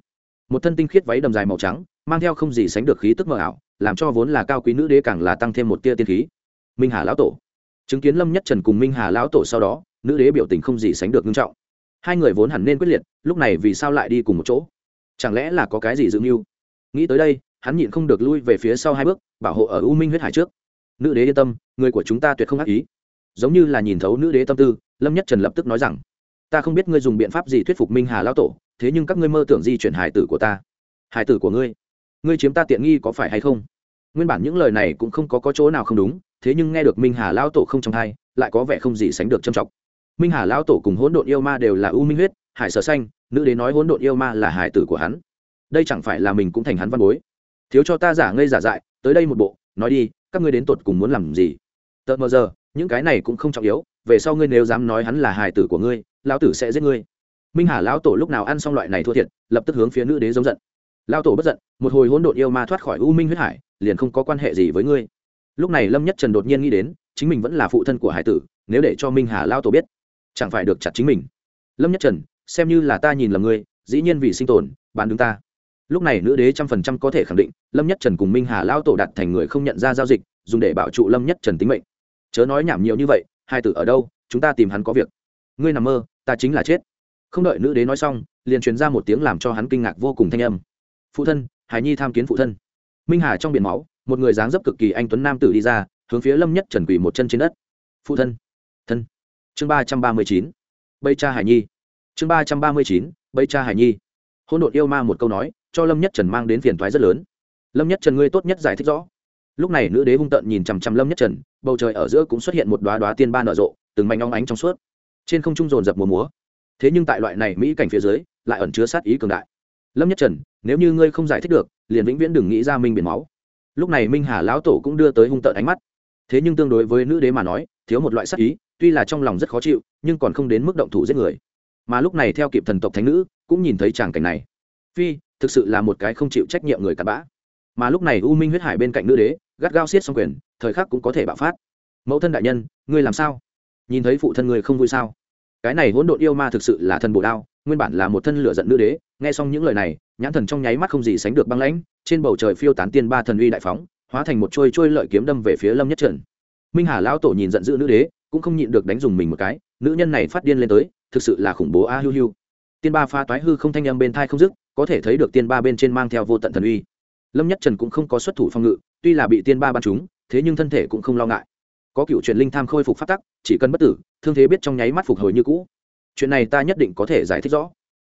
Một thân tinh khiết váy đầm dài màu trắng, mang theo không gì sánh được khí tức mờ ảo làm cho vốn là cao quý nữ đế càng là tăng thêm một tia tiên khí. Minh hà lão tổ. Chứng kiến lâm nhất trần cùng minh hà lão tổ sau đó, nữ đế biểu tình không gì sánh được nghiêm trọng. Hai người vốn hẳn nên quyết liệt, lúc này vì sao lại đi cùng một chỗ? Chẳng lẽ là có cái gì dự mưu? Nghĩ tới đây, hắn nhịn không được lui về phía sau hai bước, bảo hộ ở u minh huyết hải trước. Nữ đế yên tâm, người của chúng ta tuyệt không ác ý. Giống như là nhìn thấu nữ đế tâm tư, lâm nhất trần lập tức nói rằng, ta không biết ngươi dùng biện pháp gì thuyết phục minh hà lão tổ, thế nhưng các ngươi mơ tưởng di chuyển hải tử của ta. Hải tử của ngươi? ngươi chiếm ta tiện nghi có phải hay không? Nguyên bản những lời này cũng không có, có chỗ nào không đúng thế nhưng nghe được minh hà lão tổ không trong hai lại có vẻ không gì sánh được trầm trọng. Minh hà lão tổ cùng hỗn độn yêu ma đều là u minh huyết hải sở xanh nữ đế nói hỗn độn yêu ma là hải tử của hắn. Đây chẳng phải là mình cũng thành hắn văn bối. Thiếu cho ta giả ngây giả dại tới đây một bộ nói đi các ngươi đến tột cùng muốn làm gì? Tợt mờ giờ những cái này cũng không trọng yếu về sau ngươi nếu dám nói hắn là hải tử của ngươi lão tử sẽ giết ngươi. Minh hà lão tổ lúc nào ăn xong loại này thua thiệt lập tức hướng phía nữ đế giống giận lao tổ bất giận, một hồi hỗn độn yêu ma thoát khỏi u minh huyết hải, liền không có quan hệ gì với ngươi. Lúc này lâm nhất trần đột nhiên nghĩ đến, chính mình vẫn là phụ thân của hải tử, nếu để cho minh hà lao tổ biết, chẳng phải được chặt chính mình. Lâm nhất trần, xem như là ta nhìn lầm ngươi, dĩ nhiên vì sinh tồn, bạn đứng ta. Lúc này nữ đế trăm phần trăm có thể khẳng định, lâm nhất trần cùng minh hà lao tổ đặt thành người không nhận ra giao dịch, dùng để bảo trụ lâm nhất trần tính mệnh. Chớ nói nhảm nhiều như vậy, hai tử ở đâu, chúng ta tìm hắn có việc. Ngươi nằm mơ, ta chính là chết. Không đợi nữ đế nói xong, liền truyền ra một tiếng làm cho hắn kinh ngạc vô cùng thanh âm phụ thân, hải nhi tham kiến phụ thân. Minh hà trong biển máu, một người dáng dấp cực kỳ anh tuấn nam tử đi ra, hướng phía lâm nhất trần quỳ một chân trên đất. Phụ thân thân. Chương ba trăm ba mươi chín. Bây cha hải nhi. Chương ba trăm ba mươi chín. Bây cha hải nhi. Hôn đột yêu ma một câu nói, cho lâm nhất trần mang đến phiền thoái rất lớn. Lâm nhất trần ngươi tốt nhất giải thích rõ. Lúc này nữ đế hung tợn nhìn chằm chằm lâm nhất trần, bầu trời ở giữa cũng xuất hiện một đoá đoá tiên ba nở rộ, từng mảnh óng ánh trong suốt. Trên không trung rồn rập mùa múa. Thế nhưng tại loại này mỹ cảnh phía dưới, lại ẩn chứa sát ý cường đại lâm nhất trần, nếu như ngươi không giải thích được, liền vĩnh viễn đừng nghĩ ra minh biển máu. Lúc này minh hà lão tổ cũng đưa tới hung tợn ánh mắt. Thế nhưng tương đối với nữ đế mà nói, thiếu một loại sắc ý, tuy là trong lòng rất khó chịu, nhưng còn không đến mức động thủ giết người. Mà lúc này theo kịp thần tộc thánh nữ, cũng nhìn thấy tràng cảnh này. Phi, thực sự là một cái không chịu trách nhiệm người cặn bã. Mà lúc này u minh huyết hải bên cạnh nữ đế, gắt gao xiết xong quyền, thời khắc cũng có thể bạo phát. Mẫu thân đại nhân, ngươi làm sao? Nhìn thấy phụ thân người không vui sao? Cái này hỗn độn yêu ma thực sự là thần bổ đao nguyên bản là một thân lửa giận nữ đế, nghe xong những lời này, nhãn thần trong nháy mắt không gì sánh được băng lãnh, trên bầu trời phiêu tán tiên ba thần uy đại phóng, hóa thành một trôi trôi lợi kiếm đâm về phía lâm nhất trần. Minh hà lão tổ nhìn giận dữ nữ đế, cũng không nhịn được đánh dùng mình một cái, nữ nhân này phát điên lên tới, thực sự là khủng bố a à hiu hiu. Tiên ba pha toái hư không thanh âm bên thai không dứt, có thể thấy được tiên ba bên trên mang theo vô tận thần uy. Lâm nhất trần cũng không có xuất thủ phòng ngự, tuy là bị tiên ba bắn trúng, thế nhưng thân thể cũng không lo ngại. Có cựu truyền linh tham khôi phục phát tắc, chỉ cần bất tử, thương thế biết trong nháy mắt phục hồi như cũ chuyện này ta nhất định có thể giải thích rõ.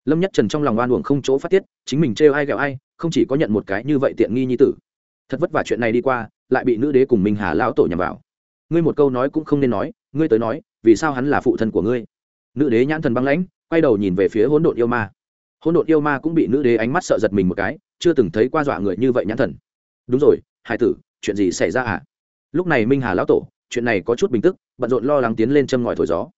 Lâm nhất trần trong lòng oan uổng không chỗ phát tiết, chính mình trêu ai ghẹo ai, không chỉ có nhận một cái như vậy tiện nghi như tử. Thật vất vả chuyện này đi qua, lại bị nữ đế cùng minh hà lão tổ nhằm vào. Ngươi một câu nói cũng không nên nói, ngươi tới nói, vì sao hắn là phụ thân của ngươi? Nữ đế nhãn thần băng lãnh, quay đầu nhìn về phía hỗn độn yêu ma. Hỗn độn yêu ma cũng bị nữ đế ánh mắt sợ giật mình một cái, chưa từng thấy qua dọa người như vậy nhãn thần. Đúng rồi hai tử, chuyện gì xảy ra à lúc này minh hà lão tổ, chuyện này có chút bình tức, bận rộn lo lắng tiến lên châm ngòi thổi gió.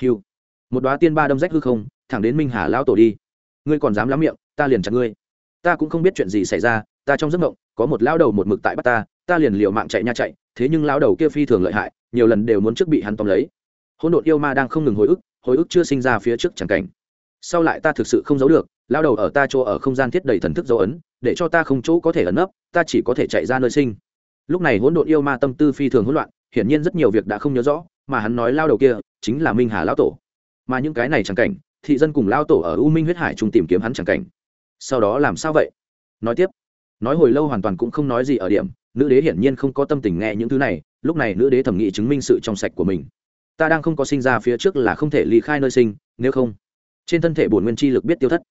Hiu một đoá tiên ba đâm rách hư không, thẳng đến minh hà lão tổ đi. Ngươi còn dám lắm miệng, ta liền chặt ngươi. Ta cũng không biết chuyện gì xảy ra, ta trong giấc mộng, có một lão đầu một mực tại bắt ta ta liền liều mạng chạy nha chạy, thế nhưng lão đầu kia phi thường lợi hại, nhiều lần đều muốn trước bị hắn tóm lấy. Hỗn độn yêu ma đang không ngừng hồi ức hồi ức chưa sinh ra phía trước chẳng cảnh. Sau lại ta thực sự không giấu được lao đầu ở ta chỗ ở không gian thiết đầy thần thức dấu ấn, để cho ta không chỗ có thể ẩn nấp, ta chỉ có thể chạy ra nơi sinh. Lúc này hỗn độn yêu ma tâm tư phi thường hỗn loạn, hiển nhiên rất nhiều việc đã không nhớ rõ, mà hắn nói lao đầu kia chính là minh hà lão tổ mà những cái này chẳng cảnh, thị dân cùng lao tổ ở u minh huyết hải trung tìm kiếm hắn chẳng cảnh. Sau đó làm sao vậy? Nói tiếp. Nói hồi lâu hoàn toàn cũng không nói gì ở điểm, nữ đế hiển nhiên không có tâm tình nghe những thứ này, lúc này nữ đế thẩm nghị chứng minh sự trong sạch của mình. Ta đang không có sinh ra phía trước là không thể ly khai nơi sinh, nếu không, trên thân thể bổn nguyên chi lực biết tiêu thất.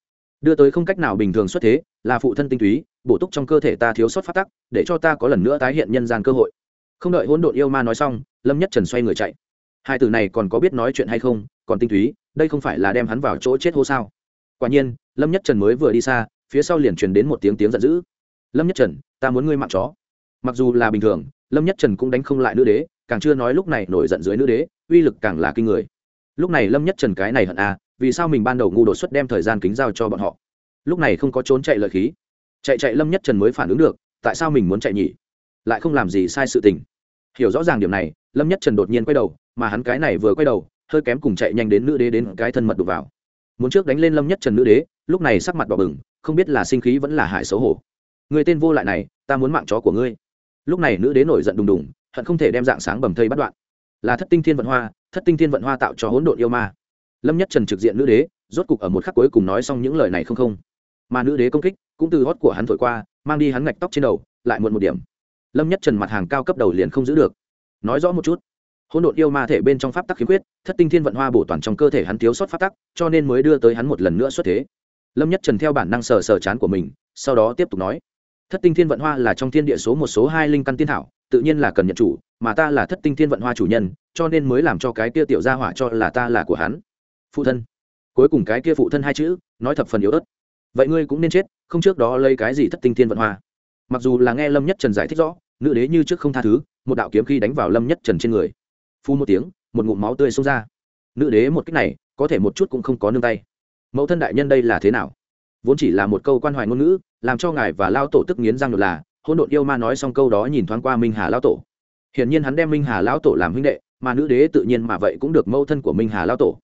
Đưa tới không cách nào bình thường xuất thế, là phụ thân tinh túy, bổ túc trong cơ thể ta thiếu sót phát tắc, để cho ta có lần nữa tái hiện nhân gian cơ hội. Không đợi hỗn độn yêu ma nói xong, lâm nhất trần xoay người chạy. Hai từ này còn có biết nói chuyện hay không còn tinh túy, đây không phải là đem hắn vào chỗ chết hô sao? Quả nhiên, lâm nhất trần mới vừa đi xa, phía sau liền truyền đến một tiếng tiếng giận dữ. Lâm nhất trần, ta muốn ngươi mạng chó. Mặc dù là bình thường, lâm nhất trần cũng đánh không lại nữ đế, càng chưa nói lúc này nổi giận dưới nữ đế, uy lực càng là kinh người. Lúc này lâm nhất trần cái này hận à vì sao mình ban đầu ngu đột xuất đem thời gian kính giao cho bọn họ? Lúc này không có trốn chạy lợi khí. Chạy chạy lâm nhất trần mới phản ứng được, tại sao mình muốn chạy nhỉ? Lại không làm gì sai sự tình. Hiểu rõ ràng điểm này, lâm nhất trần đột nhiên quay đầu, mà hắn cái này vừa quay đầu hơi kém cùng chạy nhanh đến nữ đế đến cái thân mật đục vào. Muốn trước đánh lên lâm nhất trần nữ đế, lúc này sắc mặt đỏ bừng, không biết là sinh khí vẫn là hại xấu hổ. Người tên vô lại này, ta muốn mạng chó của ngươi. Lúc này nữ đế nổi giận đùng đùng, hận không thể đem dạng sáng bầm thây bắt đoạn. Là thất tinh thiên vận hoa, thất tinh thiên vận hoa tạo cho hỗn độn yêu ma. Lâm nhất trần trực diện nữ đế, rốt cục ở một khắc cuối cùng nói xong những lời này không không. Mà nữ đế công kích, cũng từ hót của hắn thổi qua, mang đi hắn ngạch tóc trên đầu, lại muộn một điểm. Lâm nhất trần mặt hàng cao cấp đầu liền không giữ được. Nói rõ một chút hỗn độn yêu ma thể bên trong pháp tắc khiếm khuyết, thất tinh thiên vận hoa bổ toàn trong cơ thể hắn thiếu sót pháp tắc, cho nên mới đưa tới hắn một lần nữa xuất thế. Lâm nhất trần theo bản năng sờ sờ chán của mình, sau đó tiếp tục nói, thất tinh thiên vận hoa là trong thiên địa số một số hai linh căn tiên thảo, tự nhiên là cần nhận chủ, mà ta là thất tinh thiên vận hoa chủ nhân, cho nên mới làm cho cái kia tiểu gia hỏa cho là ta là của hắn. Phụ thân. Cuối cùng cái kia phụ thân hai chữ, nói thập phần yếu ớt. Vậy ngươi cũng nên chết, không trước đó lấy cái gì thất tinh thiên vận hoa. Mặc dù là nghe lâm nhất trần giải thích rõ, nữ đế như trước không tha thứ, một đạo kiếm khi đánh vào lâm nhất trần trên người phu một tiếng, một ngụm máu tươi xông ra. Nữ đế một cách này, có thể một chút cũng không có nương tay. Mẫu thân đại nhân đây là thế nào? Vốn chỉ là một câu quan hoài ngôn ngữ, làm cho ngài và lao tổ tức nghiến răng được là hôn đột yêu ma nói xong câu đó nhìn thoáng qua minh hà lao tổ. Hiển nhiên hắn đem minh hà lao tổ làm huynh đệ, mà nữ đế tự nhiên mà vậy cũng được mẫu thân của minh hà lao tổ.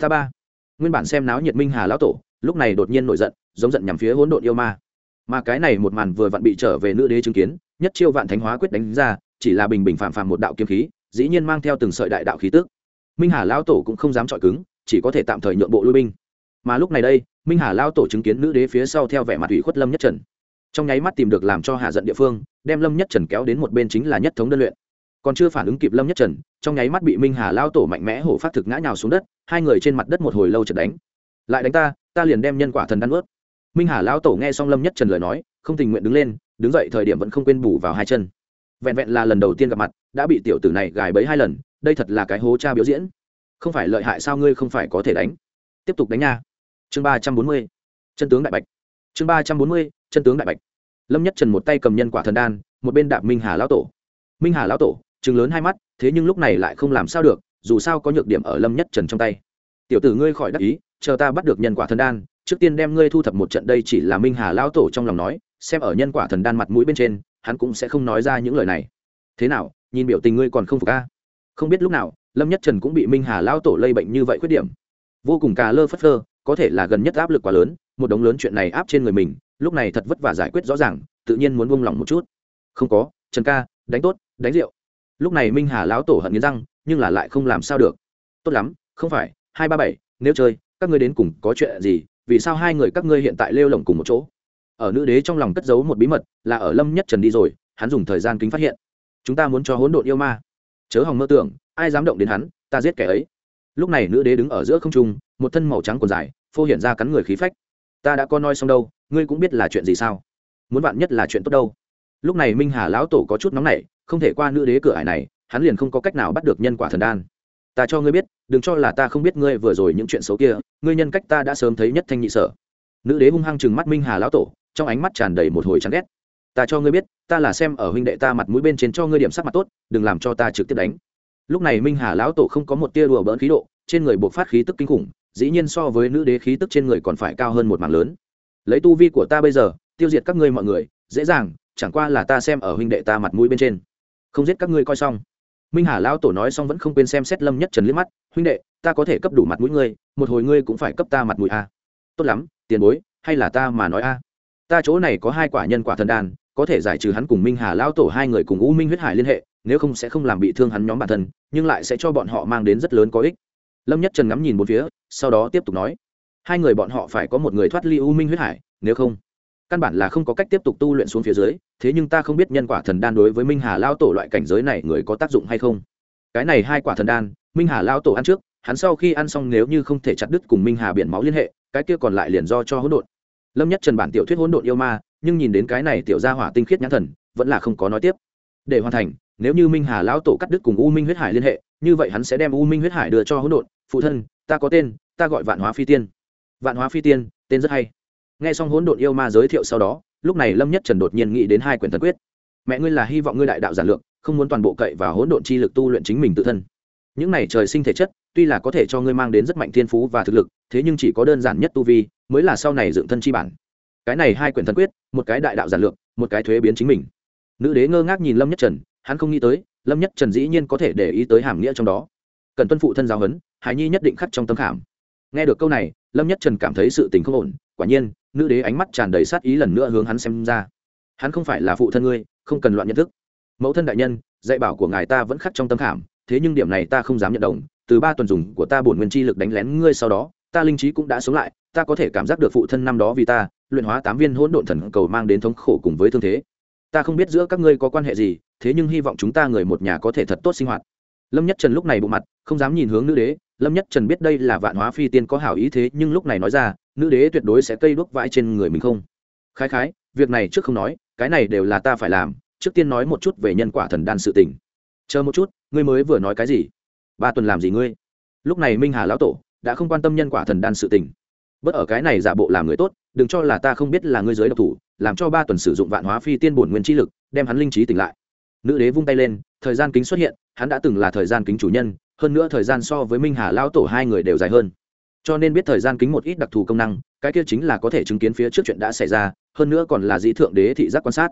Ta ba, nguyên bản xem náo nhiệt minh hà lao tổ, lúc này đột nhiên nổi giận, giống giận nhằm phía hỗn độn yêu ma. Mà cái này một màn vừa vặn bị trở về nữ đế chứng kiến, nhất chiêu vạn thánh hóa quyết đánh ra, chỉ là bình bình phạm phàm một đạo kiếm khí dĩ nhiên mang theo từng sợi đại đạo khí tức. Minh hà lao tổ cũng không dám chọi cứng, chỉ có thể tạm thời nhượng bộ lui binh. Mà lúc này đây, minh hà lao tổ chứng kiến nữ đế phía sau theo vẻ mặt ủy khuất lâm nhất trần. Trong nháy mắt tìm được làm cho hạ giận địa phương, đem lâm nhất trần kéo đến một bên chính là nhất thống đơn luyện. Còn chưa phản ứng kịp lâm nhất trần, trong nháy mắt bị minh hà lao tổ mạnh mẽ hổ phát thực ngã nhào xuống đất, hai người trên mặt đất một hồi lâu chật đánh. Lại đánh ta ta liền đem nhân quả thần đan ướt. Minh hà lao tổ nghe xong lâm nhất trần lời nói, không tình nguyện đứng lên, đứng dậy thời điểm vẫn không quên bù vào hai chân vẹn vẹn là lần đầu tiên gặp mặt, đã bị tiểu tử này gài bẫy hai lần, đây thật là cái hố cha biểu diễn. Không phải lợi hại sao ngươi không phải có thể đánh? Tiếp tục đánh nha. Chương ba trăm bốn mươi, chân tướng đại bạch. Chương ba trăm bốn mươi, chân tướng đại bạch. Lâm nhất trần một tay cầm nhân quả thần đan, một bên đạp minh hà lão tổ. Minh hà lão tổ chừng lớn hai mắt, thế nhưng lúc này lại không làm sao được, dù sao có nhược điểm ở lâm nhất trần trong tay. Tiểu tử ngươi khỏi đắc ý, chờ ta bắt được nhân quả thần đan, trước tiên đem ngươi thu thập một trận, đây chỉ là minh hà lão tổ trong lòng nói, xem ở nhân quả thần đan mặt mũi bên trên hắn cũng sẽ không nói ra những lời này. Thế nào, nhìn biểu tình ngươi còn không phục ca không biết lúc nào, lâm nhất trần cũng bị minh hà lão tổ lây bệnh như vậy khuyết điểm. Vô cùng cà lơ phất phơ, có thể là gần nhất áp lực quá lớn, một đống lớn chuyện này áp trên người mình, lúc này thật vất vả giải quyết rõ ràng, tự nhiên muốn buông lỏng một chút. Không có, trần ca, đánh tốt, đánh rượu. Lúc này minh hà lão tổ hận nghiến răng, nhưng là lại không làm sao được. Tốt lắm, không phải, hai ba bảy, nếu chơi, các ngươi đến cùng có chuyện gì, vì sao hai người các ngươi hiện tại lêu lỏng cùng một chỗ? ở nữ đế trong lòng cất giấu một bí mật, là ở lâm nhất trần đi rồi, hắn dùng thời gian kính phát hiện. Chúng ta muốn cho hỗn độn yêu ma. Chớ hòng mơ tưởng, ai dám động đến hắn, ta giết kẻ ấy. Lúc này nữ đế đứng ở giữa không trung, một thân màu trắng còn dài, phô hiện ra cắn người khí phách. Ta đã con noi xong đâu, ngươi cũng biết là chuyện gì sao? Muốn bạn nhất là chuyện tốt đâu. Lúc này minh hà lão tổ có chút nóng nảy, không thể qua nữ đế cửa ải này, hắn liền không có cách nào bắt được nhân quả thần đan. Ta cho ngươi biết, đừng cho là ta không biết ngươi vừa rồi những chuyện xấu kia, ngươi nhân cách ta đã sớm thấy nhất thanh nhị sở. Nữ đế hung hăng chừng mắt minh hà lão tổ trong ánh mắt tràn đầy một hồi chán ghét. Ta cho ngươi biết, ta là xem ở huynh đệ ta mặt mũi bên trên cho ngươi điểm sắc mặt tốt, đừng làm cho ta trực tiếp đánh. Lúc này minh hà lão tổ không có một tia đùa bỡn khí độ, trên người bộc phát khí tức kinh khủng, dĩ nhiên so với nữ đế khí tức trên người còn phải cao hơn một màn lớn. Lấy tu vi của ta bây giờ, tiêu diệt các ngươi mọi người, dễ dàng, chẳng qua là ta xem ở huynh đệ ta mặt mũi bên trên. Không giết các ngươi coi xong. Minh hà lão tổ nói xong vẫn không quên xem xét lâm nhất trần liếc mắt, huynh đệ, ta có thể cấp đủ mặt mũi ngươi, một hồi ngươi cũng phải cấp ta mặt mũi a. Tốt lắm, tiền bối, hay là ta mà nói a ta chỗ này có hai quả nhân quả thần đan, có thể giải trừ hắn cùng minh hà lao tổ hai người cùng u minh huyết hải liên hệ, nếu không sẽ không làm bị thương hắn nhóm bản thân, nhưng lại sẽ cho bọn họ mang đến rất lớn có ích. Lâm nhất trần ngắm nhìn một phía, sau đó tiếp tục nói, hai người bọn họ phải có một người thoát ly u minh huyết hải, nếu không, căn bản là không có cách tiếp tục tu luyện xuống phía dưới, thế nhưng ta không biết nhân quả thần đan đối với minh hà lao tổ loại cảnh giới này người có tác dụng hay không. Cái này hai quả thần đan, minh hà lao tổ ăn trước, hắn sau khi ăn xong nếu như không thể chặt đứt cùng minh hà biển máu liên hệ, cái kia còn lại liền do cho hỗn độn lâm nhất trần bản tiểu thuyết hỗn độn yêu ma, nhưng nhìn đến cái này tiểu gia hỏa tinh khiết nhãn thần, vẫn là không có nói tiếp. Để hoàn thành, nếu như minh hà lão tổ cắt đứt cùng u minh huyết hải liên hệ, như vậy hắn sẽ đem u minh huyết hải đưa cho hỗn độn, phụ thân, ta có tên, ta gọi vạn hóa phi tiên. Vạn hóa phi tiên, tên rất hay. Nghe xong hỗn độn yêu ma giới thiệu sau đó, lúc này lâm nhất trần đột nhiên nghĩ đến hai quyển thần quyết. Mẹ ngươi là hy vọng ngươi đại đạo giản lược, không muốn toàn bộ cậy và hỗn độn chi lực tu luyện chính mình tự thân. Những này trời sinh thể chất, tuy là có thể cho ngươi mang đến rất mạnh thiên phú và thực lực, thế nhưng chỉ có đơn giản nhất tu vi mới là sau này dựng thân chi bản. Cái này hai quyển thần quyết, một cái đại đạo giản lược, một cái thuế biến chính mình. Nữ đế ngơ ngác nhìn lâm nhất trần, hắn không nghĩ tới, lâm nhất trần dĩ nhiên có thể để ý tới hàm nghĩa trong đó. Cần tuân phụ thân giáo huấn hải nhi nhất định khắc trong tâm khảm. Nghe được câu này, lâm nhất trần cảm thấy sự tình không ổn, quả nhiên, nữ đế ánh mắt tràn đầy sát ý lần nữa hướng hắn xem ra. Hắn không phải là phụ thân ngươi, không cần loạn nhận thức. Mẫu thân đại nhân, dạy bảo của ngài ta vẫn khắc trong tâm khảm, thế nhưng điểm này ta không dám nhận đồng, từ ba tuần dùng của ta bổn nguyên chi lực đánh lén ngươi sau đó, ta linh trí cũng đã sống lại ta có thể cảm giác được phụ thân năm đó vì ta, luyện hóa tám viên hỗn độn thần cầu mang đến thống khổ cùng với thương thế. Ta không biết giữa các ngươi có quan hệ gì, thế nhưng hy vọng chúng ta người một nhà có thể thật tốt sinh hoạt. Lâm nhất trần lúc này bộ mặt, không dám nhìn hướng nữ đế. Lâm nhất trần biết đây là vạn hóa phi tiên có hảo ý thế, nhưng lúc này nói ra, nữ đế tuyệt đối sẽ cây đuốc vãi trên người mình không? Khái khái, việc này trước không nói, cái này đều là ta phải làm, trước tiên nói một chút về nhân quả thần đan sự tình. Chờ một chút, ngươi mới vừa nói cái gì? Ba tuần làm gì ngươi? Lúc này minh hà lão tổ đã không quan tâm nhân quả thần đan sự tình bất ở cái này giả bộ làm người tốt, đừng cho là ta không biết là ngươi giới độc thủ, làm cho ba tuần sử dụng vạn hóa phi tiên bổn nguyên chi lực, đem hắn linh trí tỉnh lại. Nữ đế vung tay lên, thời gian kính xuất hiện, hắn đã từng là thời gian kính chủ nhân, hơn nữa thời gian so với minh hà lão tổ hai người đều dài hơn. Cho nên biết thời gian kính một ít đặc thù công năng, cái kia chính là có thể chứng kiến phía trước chuyện đã xảy ra, hơn nữa còn là dĩ thượng đế thị giác quan sát.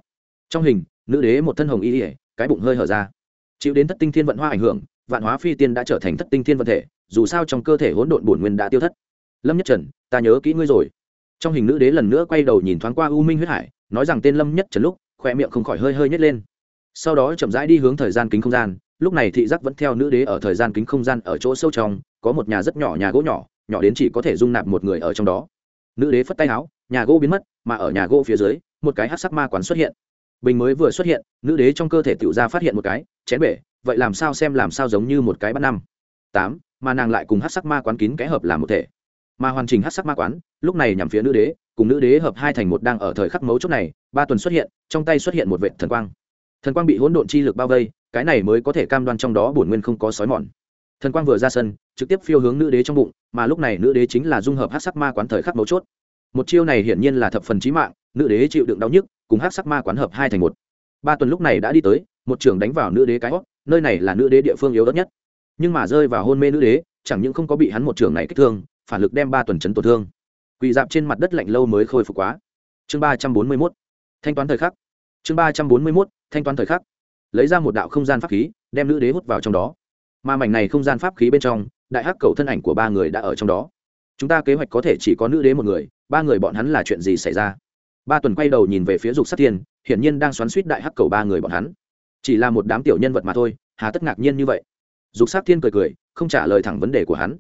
Trong hình, nữ đế một thân hồng y ỉa cái bụng hơi hở ra. Chịu đến thất tinh thiên vận hoa ảnh hưởng, vạn hóa phi tiên đã trở thành thất tinh thiên vận thể, dù sao trong cơ thể hỗn độn bổn nguyên đã tiêu thất lâm nhất trần ta nhớ kỹ ngươi rồi trong hình nữ đế lần nữa quay đầu nhìn thoáng qua u minh huyết hải nói rằng tên lâm nhất trần lúc khoe miệng không khỏi hơi hơi nhét lên sau đó chậm rãi đi hướng thời gian kính không gian lúc này thị giác vẫn theo nữ đế ở thời gian kính không gian ở chỗ sâu trong có một nhà rất nhỏ nhà gỗ nhỏ nhỏ đến chỉ có thể dung nạp một người ở trong đó nữ đế phất tay áo nhà gỗ biến mất mà ở nhà gỗ phía dưới một cái hát sắc ma quán xuất hiện bình mới vừa xuất hiện nữ đế trong cơ thể tiểu ra phát hiện một cái chén bể vậy làm sao xem làm sao giống như một cái bắt năm tám mà nàng lại cùng hát sắc ma quán kín kẽ hợp làm một thể mà hoàn chỉnh hát sắc ma quán, lúc này nhằm phía nữ đế, cùng nữ đế hợp hai thành một đang ở thời khắc mấu chốt này, ba tuần xuất hiện, trong tay xuất hiện một vệ thần quang. Thần quang bị hỗn độn chi lực bao vây, cái này mới có thể cam đoan trong đó bổn nguyên không có sói mòn. Thần quang vừa ra sân, trực tiếp phiêu hướng nữ đế trong bụng, mà lúc này nữ đế chính là dung hợp hát sắc ma quán thời khắc mấu chốt. Một chiêu này hiển nhiên là thập phần trí mạng, nữ đế chịu đựng đau nhức, cùng hát sắc ma quán hợp hai thành một. Ba tuần lúc này đã đi tới, một trường đánh vào nữ đế cái hót, nơi này là nữ đế địa phương yếu đất nhất. Nhưng mà rơi vào hôn mê nữ đế, chẳng những không có bị hắn một trường này kích thương phản lực đem ba tuần chấn tổn thương. Quỳ dạp trên mặt đất lạnh lâu mới khôi phục quá. Chương ba trăm bốn mươi mốt. Thanh toán thời khắc. Chương ba trăm bốn mươi mốt, thanh toán thời khắc. Lấy ra một đạo không gian pháp khí, đem nữ đế hút vào trong đó. Mà mảnh này không gian pháp khí bên trong, đại hắc cầu thân ảnh của ba người đã ở trong đó. Chúng ta kế hoạch có thể chỉ có nữ đế một người, ba người bọn hắn là chuyện gì xảy ra? Ba tuần quay đầu nhìn về phía dục sát thiên, hiển nhiên đang xoắn suýt đại hắc cầu ba người bọn hắn. Chỉ là một đám tiểu nhân vật mà thôi, hà tất ngạc nhiên như vậy. Dục sát thiên cười cười, không trả lời thẳng vấn đề của hắn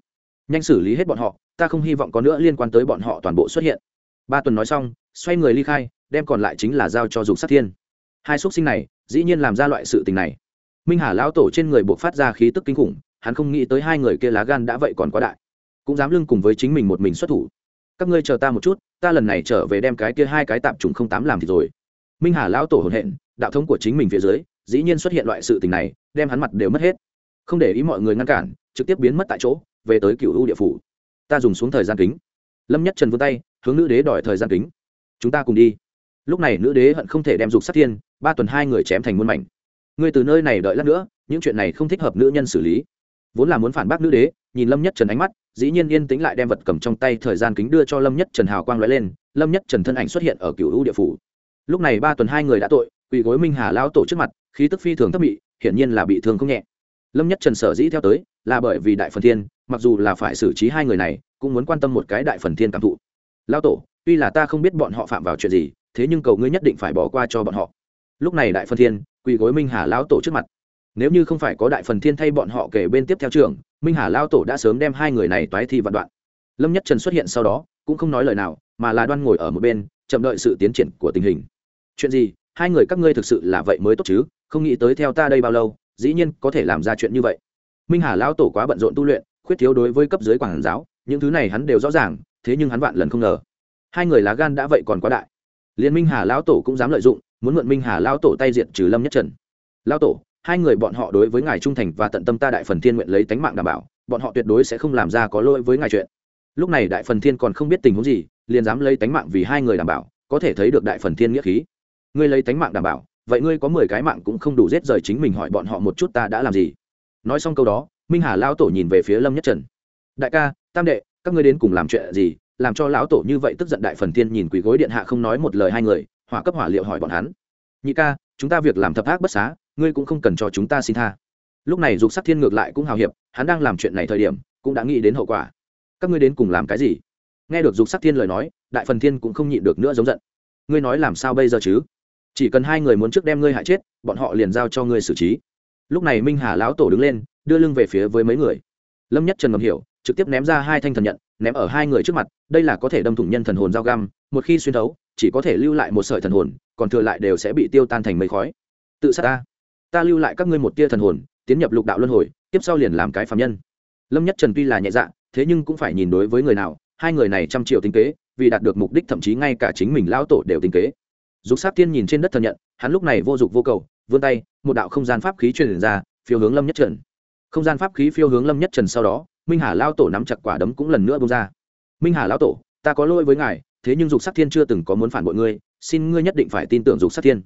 nhanh xử lý hết bọn họ, ta không hy vọng có nữa liên quan tới bọn họ toàn bộ xuất hiện. Ba tuần nói xong, xoay người ly khai, đem còn lại chính là giao cho dục sát thiên. Hai xúc sinh này, dĩ nhiên làm ra loại sự tình này. Minh hà lão tổ trên người buộc phát ra khí tức kinh khủng, hắn không nghĩ tới hai người kia lá gan đã vậy còn quá đại. Cũng dám lưng cùng với chính mình một mình xuất thủ. Các ngươi chờ ta một chút, ta lần này trở về đem cái kia hai cái tạm trùng không tám làm thì rồi. Minh hà lão tổ hồn hện, đạo thống của chính mình phía dưới, dĩ nhiên xuất hiện loại sự tình này, đem hắn mặt đều mất hết. Không để ý mọi người ngăn cản, trực tiếp biến mất tại chỗ về tới cựu u địa phủ. Ta dùng xuống thời gian kính. Lâm nhất trần vươn tay, hướng nữ đế đòi thời gian kính. Chúng ta cùng đi. Lúc này nữ đế hận không thể đem dục sát thiên, ba tuần hai người chém thành muôn mảnh. Ngươi từ nơi này đợi lát nữa, những chuyện này không thích hợp nữ nhân xử lý. Vốn là muốn phản bác nữ đế, nhìn lâm nhất trần ánh mắt, dĩ nhiên yên tĩnh lại đem vật cầm trong tay thời gian kính đưa cho lâm nhất trần hào quang lóe lên, lâm nhất trần thân ảnh xuất hiện ở cựu u địa phủ. Lúc này ba tuần hai người đã tội quỷ gối minh hà lão tổ trước mặt, khí tức phi thường thấp bị hiển nhiên là bị thương không nhẹ. Lâm nhất trần sở dĩ theo tới là bởi vì đại phần thiên, mặc dù là phải xử trí hai người này, cũng muốn quan tâm một cái đại phần thiên cảm thụ. Lao tổ, tuy là ta không biết bọn họ phạm vào chuyện gì, thế nhưng cầu ngươi nhất định phải bỏ qua cho bọn họ. Lúc này đại phần thiên, quỳ gối minh hà lão tổ trước mặt. Nếu như không phải có đại phần thiên thay bọn họ kể bên tiếp theo trường minh hà lao tổ đã sớm đem hai người này toái thi vạn đoạn. Lâm nhất trần xuất hiện sau đó, cũng không nói lời nào, mà là đoan ngồi ở một bên, chậm đợi sự tiến triển của tình hình. Chuyện gì? Hai người các ngươi thực sự là vậy mới tốt chứ? Không nghĩ tới theo ta đây bao lâu, dĩ nhiên có thể làm ra chuyện như vậy minh hà lão tổ quá bận rộn tu luyện, khuyết thiếu đối với cấp dưới quản giáo, những thứ này hắn đều rõ ràng, thế nhưng hắn vạn lần không ngờ. Hai người lá gan đã vậy còn quá đại. Liên minh hà lão tổ cũng dám lợi dụng, muốn mượn minh hà lão tổ tay diện trừ lâm nhất trần. Lão tổ, hai người bọn họ đối với ngài trung thành và tận tâm ta đại phần thiên nguyện lấy tánh mạng đảm bảo, bọn họ tuyệt đối sẽ không làm ra có lỗi với ngài chuyện. Lúc này đại phần thiên còn không biết tình huống gì, liền dám lấy tánh mạng vì hai người đảm bảo, có thể thấy được đại phần thiên nghĩa khí. Ngươi lấy tánh mạng đảm bảo, vậy ngươi có mười cái mạng cũng không đủ giết rời chính mình hỏi bọn họ một chút ta đã làm gì? nói xong câu đó, minh hà lão tổ nhìn về phía lâm nhất trần. Đại ca, tam đệ, các ngươi đến cùng làm chuyện gì, làm cho lão tổ như vậy tức giận đại phần thiên nhìn quỳ gối điện hạ không nói một lời hai người, hỏa cấp hỏa liệu hỏi bọn hắn. Nhị ca, chúng ta việc làm thập ác bất xá, ngươi cũng không cần cho chúng ta xin tha. Lúc này dục sắc thiên ngược lại cũng hào hiệp, hắn đang làm chuyện này thời điểm, cũng đã nghĩ đến hậu quả. Các ngươi đến cùng làm cái gì? Nghe được dục sắc thiên lời nói, đại phần thiên cũng không nhịn được nữa giống giận. Ngươi nói làm sao bây giờ chứ? Chỉ cần hai người muốn trước đem ngươi hại chết, bọn họ liền giao cho ngươi xử trí lúc này minh hà lão tổ đứng lên, đưa lưng về phía với mấy người. Lâm nhất trần ngầm hiểu, trực tiếp ném ra hai thanh thần nhận, ném ở hai người trước mặt, đây là có thể đâm thủng nhân thần hồn dao găm, một khi xuyên thấu, chỉ có thể lưu lại một sợi thần hồn, còn thừa lại đều sẽ bị tiêu tan thành mây khói. Tự sát ta. Ta lưu lại các ngươi một tia thần hồn, tiến nhập lục đạo luân hồi, tiếp sau liền làm cái phạm nhân. Lâm nhất trần tuy là nhẹ dạ thế nhưng cũng phải nhìn đối với người nào, hai người này trăm triệu tính kế, vì đạt được mục đích thậm chí ngay cả chính mình lão tổ đều tính kế. Dục sát tiên nhìn trên đất thần nhận, hắn lúc này vô dục vô cầu, vươn tay một đạo không gian pháp khí truyền ra, phiêu hướng lâm nhất trần. Không gian pháp khí phiêu hướng lâm nhất trần sau đó, minh hà lão tổ nắm chặt quả đấm cũng lần nữa bông ra. Minh hà lão tổ, ta có lỗi với ngài, thế nhưng dục sắc thiên chưa từng có muốn phản bội ngươi, xin ngươi nhất định phải tin tưởng dục sắc thiên.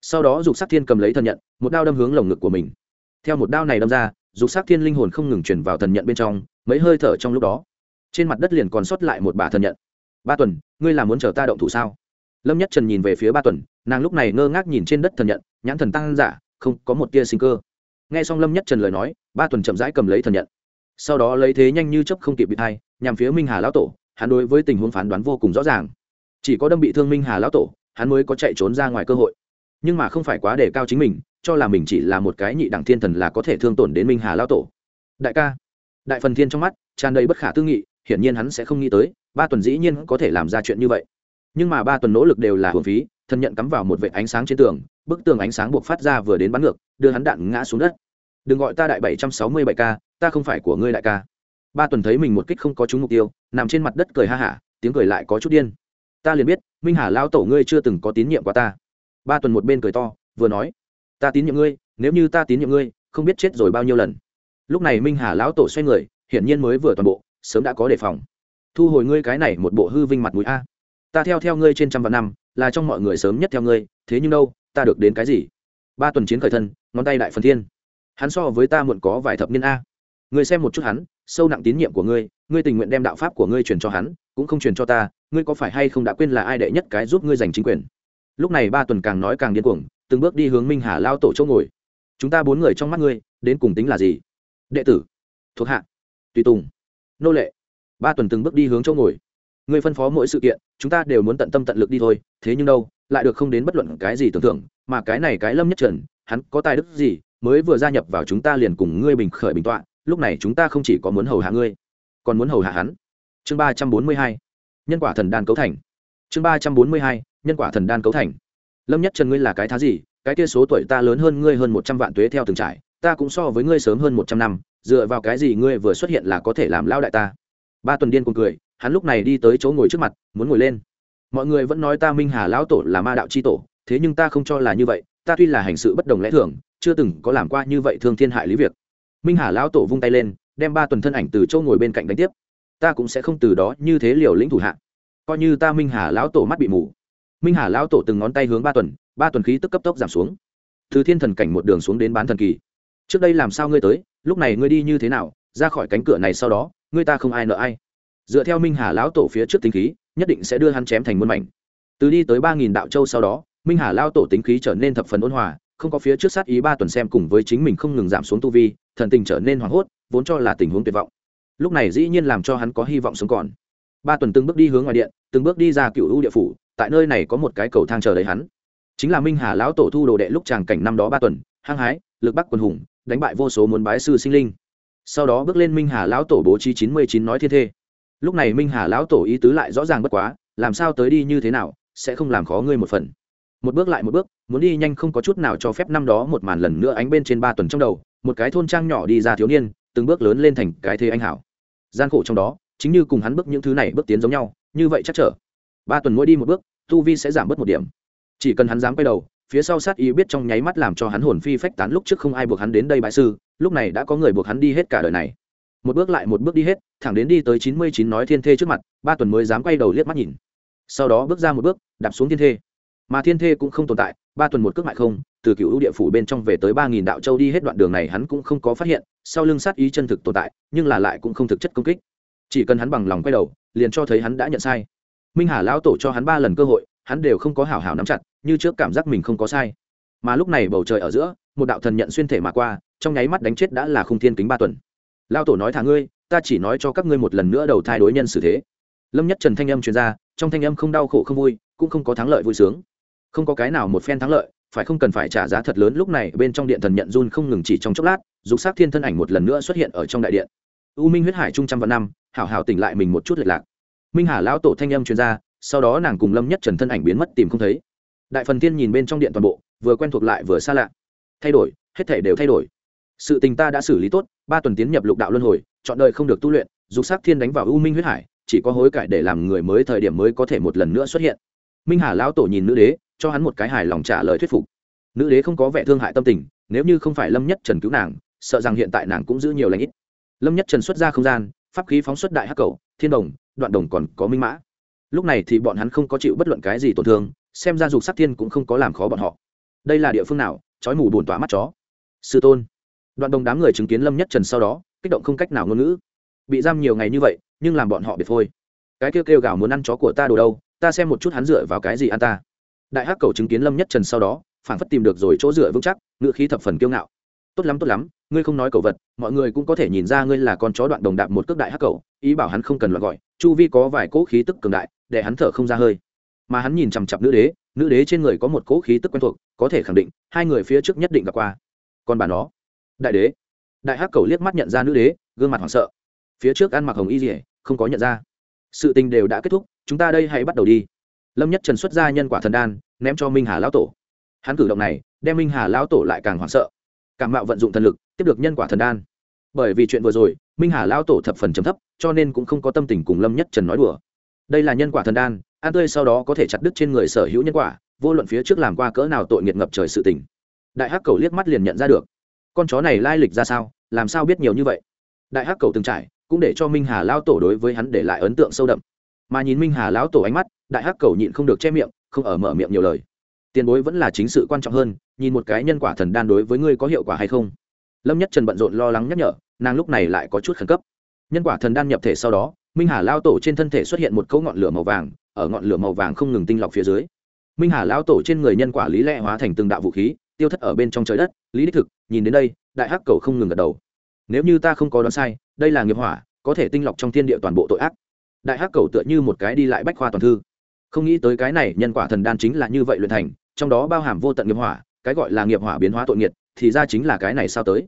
Sau đó dục sắc thiên cầm lấy thần nhận, một đao đâm hướng lồng ngực của mình. Theo một đao này đâm ra, dục sắc thiên linh hồn không ngừng truyền vào thần nhận bên trong, mấy hơi thở trong lúc đó, trên mặt đất liền còn sót lại một bả thần nhận. Ba tuần, ngươi là muốn chờ ta động thủ sao? Lâm nhất trần nhìn về phía ba tuần, nàng lúc này ngơ ngác nhìn trên đất thần nhận, nhãn thần tăng giả không có một tia sinh cơ. Nghe xong lâm nhất trần lời nói, ba tuần chậm rãi cầm lấy thần nhận. Sau đó lấy thế nhanh như chấp không kịp bị thay, nhằm phía minh hà lão tổ, hắn đối với tình huống phán đoán vô cùng rõ ràng. Chỉ có đâm bị thương minh hà lão tổ, hắn mới có chạy trốn ra ngoài cơ hội. Nhưng mà không phải quá để cao chính mình, cho là mình chỉ là một cái nhị đẳng thiên thần là có thể thương tổn đến minh hà lão tổ. Đại ca, đại phần thiên trong mắt, tràn đầy bất khả tư nghị, hiển nhiên hắn sẽ không nghĩ tới, ba tuần dĩ nhiên có thể làm ra chuyện như vậy. Nhưng mà ba tuần nỗ lực đều là hưởng phí, thần nhận cắm vào một vệ ánh sáng trên tường bức tường ánh sáng buộc phát ra vừa đến bắn ngược, đưa hắn đạn ngã xuống đất. Đừng gọi ta đại bảy trăm sáu mươi bảy ca ta không phải của ngươi đại ca ba tuần thấy mình một kích không có trúng mục tiêu, nằm trên mặt đất cười ha hả, tiếng cười lại có chút điên. Ta liền biết, minh hà lao tổ ngươi chưa từng có tín nhiệm qua ta. Ba tuần một bên cười to, vừa nói, ta tín nhiệm ngươi, nếu như ta tín nhiệm ngươi, không biết chết rồi bao nhiêu lần. Lúc này minh hà lão tổ xoay người, hiển nhiên mới vừa toàn bộ, sớm đã có đề phòng. Thu hồi ngươi cái này một bộ hư vinh mặt mũi a. Ta theo theo ngươi trên trăm vạn năm, là trong mọi người sớm nhất theo ngươi, thế nhưng đâu ta được đến cái gì? Ba tuần chiến khởi thân, ngón tay đại phần thiên. Hắn so với ta muộn có vài thập niên a. Người xem một chút hắn, sâu nặng tín nhiệm của ngươi ngươi tình nguyện đem đạo pháp của ngươi truyền cho hắn, cũng không truyền cho ta, ngươi có phải hay không đã quên là ai đệ nhất cái giúp ngươi giành chính quyền? Lúc này ba tuần càng nói càng điên cuồng, từng bước đi hướng minh hà lao tổ chỗ ngồi. Chúng ta bốn người trong mắt ngươi, đến cùng tính là gì? Đệ tử. Thuộc hạ. Tùy tùng. Nô lệ. Ba tuần từng bước đi hướng chỗ ngồi. Ngươi phân phó mỗi sự kiện, chúng ta đều muốn tận tâm tận lực đi thôi, thế nhưng đâu lại được không đến bất luận cái gì tưởng tượng, mà cái này cái lâm nhất trần, hắn có tài đức gì, mới vừa gia nhập vào chúng ta liền cùng ngươi bình khởi bình tọa, lúc này chúng ta không chỉ có muốn hầu hạ ngươi, còn muốn hầu hạ hắn. Chương ba trăm bốn mươi hai, nhân quả thần đan cấu thành. Chương ba trăm bốn mươi hai, nhân quả thần đan cấu thành. Lâm nhất trần ngươi là cái thá gì, cái kia số tuổi ta lớn hơn ngươi hơn một trăm vạn tuế theo từng trải, ta cũng so với ngươi sớm hơn một trăm năm, dựa vào cái gì ngươi vừa xuất hiện là có thể làm lao đại ta? Ba tuần điên cùng cười, hắn lúc này đi tới chỗ ngồi trước mặt, muốn ngồi lên mọi người vẫn nói ta minh hà lão tổ là ma đạo c h i tổ, thế nhưng ta không cho là như vậy, ta tuy là hành sự bất đồng lẽ thường, chưa từng có làm qua như vậy thương thiên hại lý việc. Minh hà lão tổ vung tay lên, đem ba tuần thân ảnh từ châu ngồi bên cạnh đánh tiếp. Ta cũng sẽ không từ đó như thế liều lĩnh thủ hạ. Coi như ta minh hà lão tổ mắt bị mù. Minh hà lão tổ từng ngón tay hướng ba tuần ba tuần khí tức cấp tốc giảm xuống. Từ thiên thần cảnh một đường xuống đến bán thần kỳ. Trước đây làm sao ngươi tới, lúc này ngươi đi như thế nào, ra khỏi cánh cửa này sau đó, ngươi ta không ai nợ ai. Dựa theo minh hà lão tổ phía trước tính khí nhất định sẽ đưa hắn chém thành muôn mảnh. Từ đi tới ba nghìn đạo châu sau đó, minh hà Lão tổ tính khí trở nên thập phần ôn hòa, không có phía trước sát ý ba tuần xem cùng với chính mình không ngừng giảm xuống tu vi, thần tình trở nên hoảng hốt, vốn cho là tình huống tuyệt vọng. Lúc này dĩ nhiên làm cho hắn có hy vọng sống còn. Ba tuần từng bước đi hướng ngoài điện, từng bước đi ra cựu ưu địa phủ, tại nơi này có một cái cầu thang chờ đấy hắn. Chính là minh hà lão tổ thu đồ đệ lúc chàng cảnh năm đó ba tuần, hăng hái, lực bắc quần hùng, đánh bại vô số muốn bái sư sinh linh. Sau đó bước lên minh hà lão tổ bố trí chín mươi chín nói thiên thế lúc này minh hà lão tổ ý tứ lại rõ ràng bất quá, làm sao tới đi như thế nào, sẽ không làm khó ngươi một phần. Một bước lại một bước, muốn đi nhanh không có chút nào cho phép năm đó một màn lần nữa ánh bên trên ba tuần trong đầu, một cái thôn trang nhỏ đi ra thiếu niên, từng bước lớn lên thành cái thế anh hảo. Gian khổ trong đó, chính như cùng hắn bước những thứ này bước tiến giống nhau, như vậy chắc trở. Ba tuần mỗi đi một bước, tu vi sẽ giảm bớt một điểm. Chỉ cần hắn dám quay đầu, phía sau sát ý biết trong nháy mắt làm cho hắn hồn phi phách tán lúc trước không ai buộc hắn đến đây bại sư, lúc này đã có người buộc hắn đi hết cả đời này một bước lại một bước đi hết, thẳng đến đi tới chín mươi chín nói thiên thê trước mặt, ba tuần mới dám quay đầu liếc mắt nhìn. Sau đó bước ra một bước, đạp xuống thiên thê. Mà thiên thê cũng không tồn tại, ba tuần một cước mại không, từ cựu ưu địa phủ bên trong về tới ba nghìn đạo châu đi hết đoạn đường này hắn cũng không có phát hiện, sau lưng sát ý chân thực tồn tại, nhưng là lại cũng không thực chất công kích. Chỉ cần hắn bằng lòng quay đầu, liền cho thấy hắn đã nhận sai. Minh hà lão tổ cho hắn ba lần cơ hội, hắn đều không có hảo hảo nắm chặt, như trước cảm giác mình không có sai. Mà lúc này bầu trời ở giữa, một đạo thần nhận xuyên thể mà qua, trong nháy mắt đánh chết đã là khung thiên kính ba tuần lao tổ nói thả ngươi ta chỉ nói cho các ngươi một lần nữa đầu thai đối nhân xử thế. Lâm nhất trần thanh âm truyền gia, trong thanh âm không đau khổ không vui cũng không có thắng lợi vui sướng. Không có cái nào một phen thắng lợi phải không cần phải trả giá thật lớn lúc này bên trong điện thần nhận run không ngừng chỉ trong chốc lát dục sắc thiên thân ảnh một lần nữa xuất hiện ở trong đại điện. U minh huyết hải trung trăm vạn năm hảo hảo tỉnh lại mình một chút lệch lạc. Minh hà lão tổ thanh âm truyền gia, sau đó nàng cùng lâm nhất trần thân ảnh biến mất tìm không thấy. Đại phần tiên nhìn bên trong điện toàn bộ vừa quen thuộc lại vừa xa lạ. Thay đổi hết thể đều thay đổi. Sự tình ta đã xử lý tốt ba tuần tiến nhập lục đạo luân hồi, chọn đời không được tu luyện, dục sắc thiên đánh vào u minh huyết hải, chỉ có hối cải để làm người mới thời điểm mới có thể một lần nữa xuất hiện. Minh hà lão tổ nhìn nữ đế, cho hắn một cái hài lòng trả lời thuyết phục. Nữ đế không có vẻ thương hại tâm tình, nếu như không phải lâm nhất trần cứu nàng, sợ rằng hiện tại nàng cũng giữ nhiều lãnh ít. Lâm nhất trần xuất ra không gian, pháp khí phóng xuất đại hắc cầu, thiên đồng, đoạn đồng còn có minh mã. Lúc này thì bọn hắn không có chịu bất luận cái gì tổn thương, xem ra dục sắc thiên cũng không có làm khó bọn họ. Đây là địa phương nào? Chói mù bùn tỏa mắt chó. Sư tôn đoạn đồng đám người chứng kiến lâm nhất trần sau đó, kích động không cách nào ngôn ngữ. Bị giam nhiều ngày như vậy, nhưng làm bọn họ biệt phôi. Cái kêu kêu gào muốn ăn chó của ta đồ đâu, ta xem một chút hắn dựa vào cái gì ăn ta. Đại hắc cầu chứng kiến lâm nhất trần sau đó, phản phất tìm được rồi chỗ dựa vững chắc ngựa khí thập phần kiêu ngạo. Tốt lắm tốt lắm, ngươi không nói cầu vật, mọi người cũng có thể nhìn ra ngươi là con chó đoạn đồng đạp một cước đại hắc cầu, ý bảo hắn không cần loại gọi, chu vi có vài cỗ khí tức cường đại, để hắn thở không ra hơi. Mà hắn nhìn chằm chặp nữ đế nữ đế trên người có một cỗ khí tức quen thuộc, có thể khẳng định, hai người phía trước nhất định gặp qua. Còn bà nó đại đế. Đại hắc cầu liếc mắt nhận ra nữ đế, gương mặt hoảng sợ. Phía trước ăn mặc hồng y dỉa không có nhận ra. Sự tình đều đã kết thúc, chúng ta đây hãy bắt đầu đi. Lâm nhất trần xuất ra nhân quả thần đan, ném cho minh hà lão tổ. Hắn cử động này, đem minh hà lão tổ lại càng hoảng sợ. Cảm mạo vận dụng thần lực, tiếp được nhân quả thần đan. Bởi vì chuyện vừa rồi, minh hà lão tổ thập phần chấm thấp, cho nên cũng không có tâm tình cùng lâm nhất trần nói đùa. Đây là nhân quả thần đan an tươi sau đó có thể chặt đứt trên người sở hữu nhân quả, vô luận phía trước làm qua cỡ nào tội nghiệt ngập trời sự tình. Đại hắc cầu liếc mắt liền nhận ra được con chó này lai lịch ra sao, làm sao biết nhiều như vậy? Đại hắc cầu từng trải, cũng để cho minh hà lão tổ đối với hắn để lại ấn tượng sâu đậm. Mà nhìn minh hà lão tổ ánh mắt, đại hắc cầu nhịn không được che miệng, không ở mở miệng nhiều lời. Tiền bối vẫn là chính sự quan trọng hơn, nhìn một cái nhân quả thần đan đối với ngươi có hiệu quả hay không? Lâm nhất trần bận rộn lo lắng nhắc nhở, nàng lúc này lại có chút khẩn cấp. Nhân quả thần đan nhập thể sau đó, minh hà lao tổ trên thân thể xuất hiện một cấu ngọn lửa màu vàng, ở ngọn lửa màu vàng không ngừng tinh lọc phía dưới. Minh hà lao tổ trên người nhân quả lý lẽ hóa thành từng đạo vũ khí tiêu thất ở bên trong trời đất, lý đích thực, nhìn đến đây, đại hắc cầu không ngừng gật đầu. Nếu như ta không có đoán sai, đây là nghiệp hỏa, có thể tinh lọc trong thiên địa toàn bộ tội ác. Đại hắc cầu tựa như một cái đi lại bách khoa toàn thư. Không nghĩ tới cái này, nhân quả thần đan chính là như vậy luyện thành, trong đó bao hàm vô tận nghiệp hỏa, cái gọi là nghiệp hỏa biến hóa tội nghiệt, thì ra chính là cái này sao tới.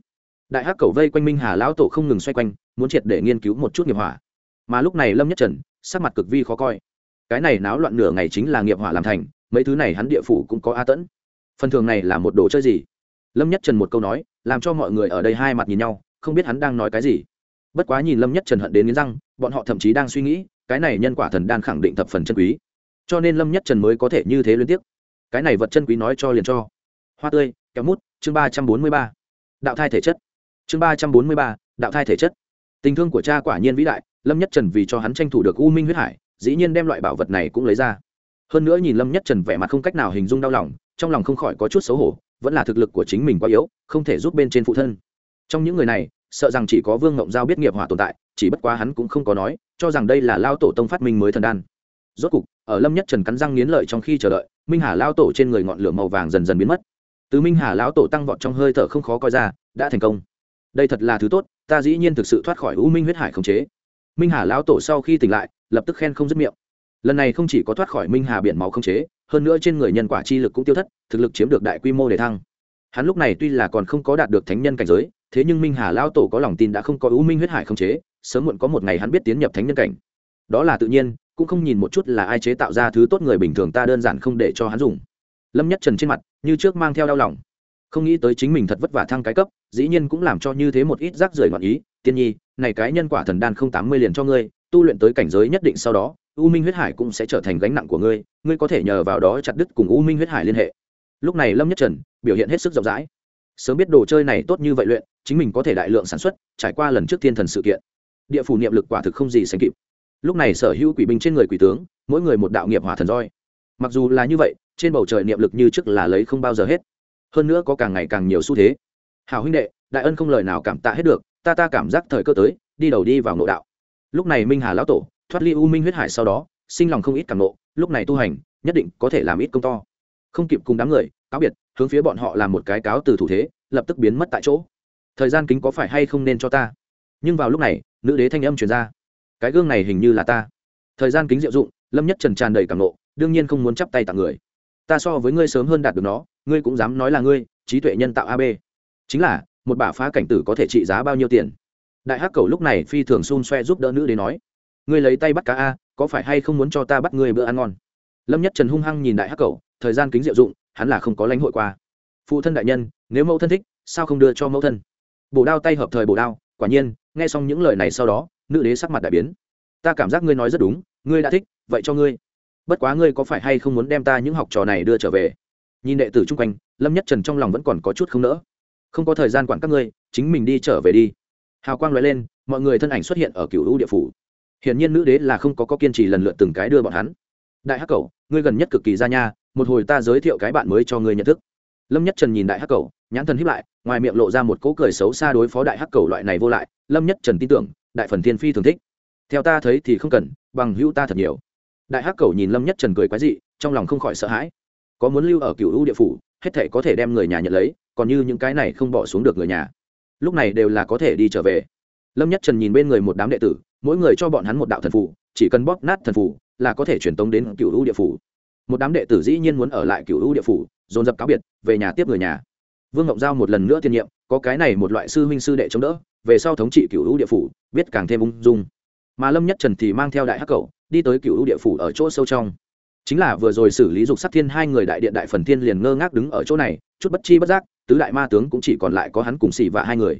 Đại hắc cầu vây quanh minh hà lão tổ không ngừng xoay quanh, muốn triệt để nghiên cứu một chút nghiệp hỏa. Mà lúc này lâm nhất trần, sắc mặt cực vi khó coi. Cái này náo loạn nửa ngày chính là nghiệp hỏa làm thành, mấy thứ này hắn địa phủ cũng có a tẫn phần thường này là một đồ chơi gì? Lâm nhất trần một câu nói, làm cho mọi người ở đây hai mặt nhìn nhau, không biết hắn đang nói cái gì. Bất quá nhìn lâm nhất trần hận đến nghiến răng, bọn họ thậm chí đang suy nghĩ, cái này nhân quả thần đang khẳng định thập phần chân quý. Cho nên lâm nhất trần mới có thể như thế liên tiếp. Cái này vật chân quý nói cho liền cho. Hoa tươi kéo mút, chương ba trăm bốn mươi ba. Đạo thai thể chất. Chương ba trăm bốn mươi ba, đạo thai thể chất. Tình thương của cha quả nhiên vĩ đại, lâm nhất trần vì cho hắn tranh thủ được u minh huyết hải, dĩ nhiên đem loại bảo vật này cũng lấy ra. Hơn nữa nhìn lâm nhất trần vẻ mặt không cách nào hình dung đau lòng trong lòng không khỏi có chút xấu hổ, vẫn là thực lực của chính mình quá yếu, không thể giúp bên trên phụ thân. Trong những người này, sợ rằng chỉ có vương ngộng giao biết nghiệp hỏa tồn tại, chỉ bất quá hắn cũng không có nói, cho rằng đây là lao tổ tông phát minh mới thần đan. Rốt cục, ở lâm nhất trần cắn răng nghiến lợi trong khi chờ đợi, minh hà lao tổ trên người ngọn lửa màu vàng dần dần biến mất. Từ minh hà lão tổ tăng vọt trong hơi thở không khó coi ra, đã thành công. Đây thật là thứ tốt, ta dĩ nhiên thực sự thoát khỏi u minh huyết hải khống chế. Minh hà lão tổ sau khi tỉnh lại, lập tức khen không dứt miệng. Lần này không chỉ có thoát khỏi minh hà biển máu khống chế hơn nữa trên người nhân quả chi lực cũng tiêu thất, thực lực chiếm được đại quy mô để thăng. Hắn lúc này tuy là còn không có đạt được thánh nhân cảnh giới, thế nhưng minh hà lao tổ có lòng tin đã không có ưu minh huyết hải không chế, sớm muộn có một ngày hắn biết tiến nhập thánh nhân cảnh. Đó là tự nhiên, cũng không nhìn một chút là ai chế tạo ra thứ tốt người bình thường ta đơn giản không để cho hắn dùng. Lâm nhất trần trên mặt, như trước mang theo đau lòng. Không nghĩ tới chính mình thật vất vả thăng cái cấp, dĩ nhiên cũng làm cho như thế một ít rắc rưởi ngoạn ý, tiên nhi, này cái nhân quả thần đan không tám mươi liền cho ngươi, tu luyện tới cảnh giới nhất định sau đó u minh huyết hải cũng sẽ trở thành gánh nặng của ngươi ngươi có thể nhờ vào đó chặt đứt cùng u minh huyết hải liên hệ. Lúc này lâm nhất trần biểu hiện hết sức rộng rãi. Sớm biết đồ chơi này tốt như vậy luyện, chính mình có thể đại lượng sản xuất, trải qua lần trước thiên thần sự kiện. Địa phủ niệm lực quả thực không gì sánh kịp. Lúc này sở hữu quỷ binh trên người quỷ tướng, mỗi người một đạo nghiệp hỏa thần roi. Mặc dù là như vậy, trên bầu trời niệm lực như trước là lấy không bao giờ hết. Hơn nữa có càng ngày càng nhiều xu thế. Hào huynh đệ, đại ân không lời nào cảm tạ hết được, ta ta cảm giác thời cơ tới, đi đầu đi vào nội đạo. Lúc này minh hà lão tổ thoát ly u minh huyết hải sau đó, sinh lòng không ít cảm nộ, lúc này tu hành, nhất định có thể làm ít công to. Không kịp cùng đám người, cáo biệt, hướng phía bọn họ làm một cái cáo từ thủ thế, lập tức biến mất tại chỗ. Thời gian kính có phải hay không nên cho ta? Nhưng vào lúc này, nữ đế thanh âm truyền ra. Cái gương này hình như là ta. Thời gian kính diệu dụng, lâm nhất trần tràn đầy cảm nộ, đương nhiên không muốn chắp tay tặng người. Ta so với ngươi sớm hơn đạt được nó, ngươi cũng dám nói là ngươi, trí tuệ nhân tạo ab chính là, một bả phá cảnh tử có thể trị giá bao nhiêu tiền? Đại hắc cầu lúc này phi thường xun xoe giúp đỡ nữ đế nói ngươi lấy tay bắt cá a, có phải hay không muốn cho ta bắt ngươi bữa ăn ngon? Lâm nhất trần hung hăng nhìn đại hắc cầu thời gian kính diệu dụng, hắn là không có lãnh hội qua. Phụ thân đại nhân, nếu mẫu thân thích, sao không đưa cho mẫu thân? Bổ đao tay hợp thời bổ đao, quả nhiên, nghe xong những lời này sau đó, nữ đế sắc mặt đại biến. Ta cảm giác ngươi nói rất đúng, ngươi đã thích, vậy cho ngươi. Bất quá ngươi có phải hay không muốn đem ta những học trò này đưa trở về? Nhìn đệ tử chung quanh, lâm nhất trần trong lòng vẫn còn có chút không nỡ. Không có thời gian quản các ngươi, chính mình đi trở về đi. Hào quang loại lên, mọi người thân ảnh xuất hiện ở cựu u địa phủ hiển nhiên nữ đế là không có có kiên trì lần lượt từng cái đưa bọn hắn. Đại hắc cầu ngươi gần nhất cực kỳ ra nha, một hồi ta giới thiệu cái bạn mới cho ngươi nhận thức. Lâm nhất trần nhìn đại hắc cầu nhãn thần hiếp lại, ngoài miệng lộ ra một cỗ cười xấu xa đối phó đại hắc cầu loại này vô lại. Lâm nhất trần tin tưởng, đại phần thiên phi thường thích. Theo ta thấy thì không cần, bằng hữu ta thật nhiều. Đại hắc cầu nhìn lâm nhất trần cười quái dị, trong lòng không khỏi sợ hãi. Có muốn lưu ở cựu u địa phủ, hết thể có thể đem người nhà nhận lấy, còn như những cái này không bỏ xuống được người nhà. Lúc này đều là có thể đi trở về lâm nhất trần nhìn bên người một đám đệ tử, mỗi người cho bọn hắn một đạo thần phủ chỉ cần bóp nát thần phủ là có thể truyền tống đến cựu U địa phủ. Một đám đệ tử dĩ nhiên muốn ở lại cựu U địa phủ, dồn dập cáo biệt, về nhà tiếp người nhà. Vương ngộng giao một lần nữa tiên nhiệm, có cái này một loại sư huynh sư đệ chống đỡ, về sau thống trị cựu U địa phủ, biết càng thêm ung dung. Mà lâm nhất trần thì mang theo đại hắc cầu đi tới cựu U địa phủ ở chỗ sâu trong. Chính là vừa rồi xử lý dục sát thiên hai người đại điện đại phần thiên liền ngơ ngác đứng ở chỗ này, chút bất chi bất giác, tứ đại ma tướng cũng chỉ còn lại có hắn cùng xì và hai người.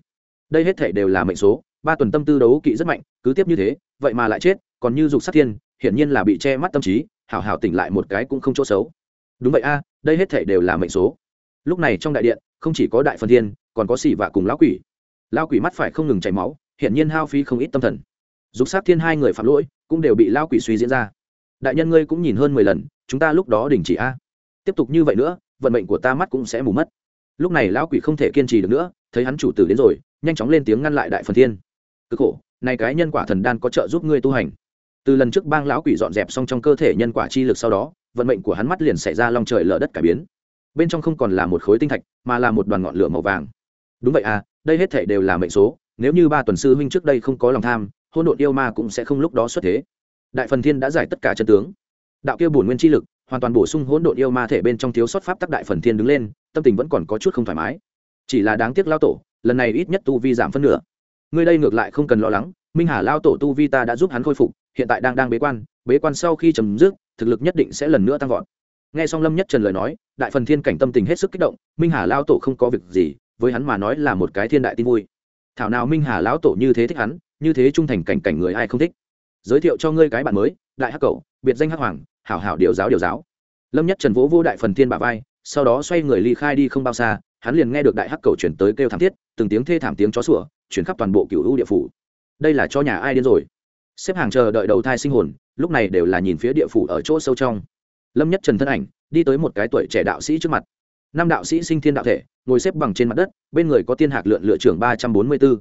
Đây hết thể đều là mệnh số ba tuần tâm tư đấu kỵ rất mạnh, cứ tiếp như thế, vậy mà lại chết, còn như dục sát thiên, hiển nhiên là bị che mắt tâm trí hào hào tỉnh lại một cái cũng không chỗ xấu. Đúng vậy a, đây hết thể đều là mệnh số. Lúc này trong đại điện, không chỉ có đại phần thiên, còn có xỉ vạ cùng lão quỷ. Lão quỷ mắt phải không ngừng chảy máu, hiển nhiên hao phí không ít tâm thần. Dục sát thiên hai người phạm lỗi, cũng đều bị lão quỷ suy diễn ra. Đại nhân ngươi cũng nhìn hơn mười lần, chúng ta lúc đó đình chỉ a. Tiếp tục như vậy nữa, vận mệnh của ta mắt cũng sẽ mù mất. Lúc này lão quỷ không thể kiên trì được nữa, thấy hắn chủ tử đến rồi, nhanh chóng lên tiếng ngăn lại đại phần thiên cực khổ, này cái nhân quả thần đan có trợ giúp ngươi tu hành. Từ lần trước bang lão quỷ dọn dẹp xong trong cơ thể nhân quả chi lực sau đó, vận mệnh của hắn mắt liền xảy ra long trời lở đất cải biến. Bên trong không còn là một khối tinh thạch, mà là một đoàn ngọn lửa màu vàng. Đúng vậy à đây hết thể đều là mệnh số, nếu như ba tuần sư huynh trước đây không có lòng tham hôn độn yêu ma cũng sẽ không lúc đó xuất thế. Đại phần thiên đã giải tất cả chân tướng. Đạo kia bổn nguyên chi lực, hoàn toàn bổ sung hỗn độn yêu ma thể bên trong thiếu sót pháp tắc đại phần thiên đứng lên, tâm tình vẫn còn có chút không thoải mái. Chỉ là đáng tiếc lao tổ, lần này ít nhất tu vi giảm phân nửa ngươi đây ngược lại không cần lo lắng, minh hà lao tổ tu vi ta đã giúp hắn khôi phục, hiện tại đang đang bế quan bế quan sau khi chấm dứt, thực lực nhất định sẽ lần nữa tăng vọt. Nghe xong lâm nhất trần lời nói, đại phần thiên cảnh tâm tình hết sức kích động, minh hà lao tổ không có việc gì, với hắn mà nói là một cái thiên đại tin vui. Thảo nào minh hà lão tổ như thế thích hắn, như thế trung thành cảnh cảnh người ai không thích. Giới thiệu cho ngươi cái bạn mới, đại hắc cầu biệt danh hắc hoàng, hảo hảo điều giáo điều giáo. Lâm nhất trần vỗ vô đại phần thiên bà vai, sau đó xoay người ly khai đi không bao xa, hắn liền nghe được đại hắc cầu chuyển tới kêu thảm thiết, từng tiếng thê thảm tiếng chó sủa chuyển khắp toàn bộ cựu hữu địa phủ. Đây là cho nhà ai đến rồi? Xếp hàng chờ đợi đầu thai sinh hồn, lúc này đều là nhìn phía địa phủ ở chỗ sâu trong. Lâm nhất trần thân ảnh, đi tới một cái tuổi trẻ đạo sĩ trước mặt. Năm đạo sĩ sinh thiên đạo thể, ngồi xếp bằng trên mặt đất, bên người có tiên hạc lượn lựa trưởng ba trăm bốn mươi b ố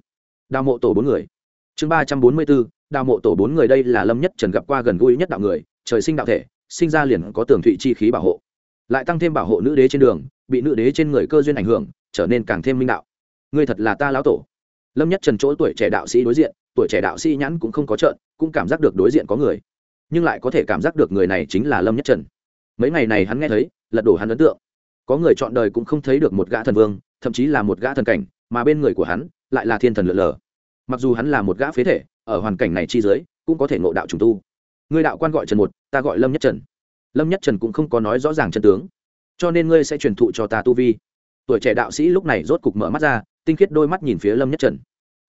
đào mộ tổ bốn người. Chương ba trăm bốn mươi b ố đào mộ tổ bốn người đây là lâm nhất trần gặp qua gần gũi nhất đạo người, trời sinh đạo thể, sinh ra liền có tường thụy chi khí bảo hộ. Lại tăng thêm bảo hộ nữ đế trên đường, bị nữ đế trên người cơ duyên ảnh hưởng, trở nên càng thêm minh đạo. Ngươi thật là ta lão tổ lâm nhất trần chỗ tuổi trẻ đạo sĩ đối diện, tuổi trẻ đạo sĩ nhãn cũng không có trợn, cũng cảm giác được đối diện có người. Nhưng lại có thể cảm giác được người này chính là lâm nhất trần. Mấy ngày này hắn nghe thấy, lật đổ hắn ấn tượng. Có người chọn đời cũng không thấy được một gã thần vương, thậm chí là một gã thần cảnh, mà bên người của hắn lại là thiên thần lượn lờ. Mặc dù hắn là một gã phế thể, ở hoàn cảnh này chi giới cũng có thể ngộ đạo trùng tu. Ngươi đạo quan gọi trần một, ta gọi lâm nhất trần. Lâm nhất trần cũng không có nói rõ ràng chân tướng. Cho nên ngươi sẽ truyền thụ cho ta tu vi. Tuổi trẻ đạo sĩ lúc này rốt cục mở mắt ra tinh khiết đôi mắt nhìn phía lâm nhất trần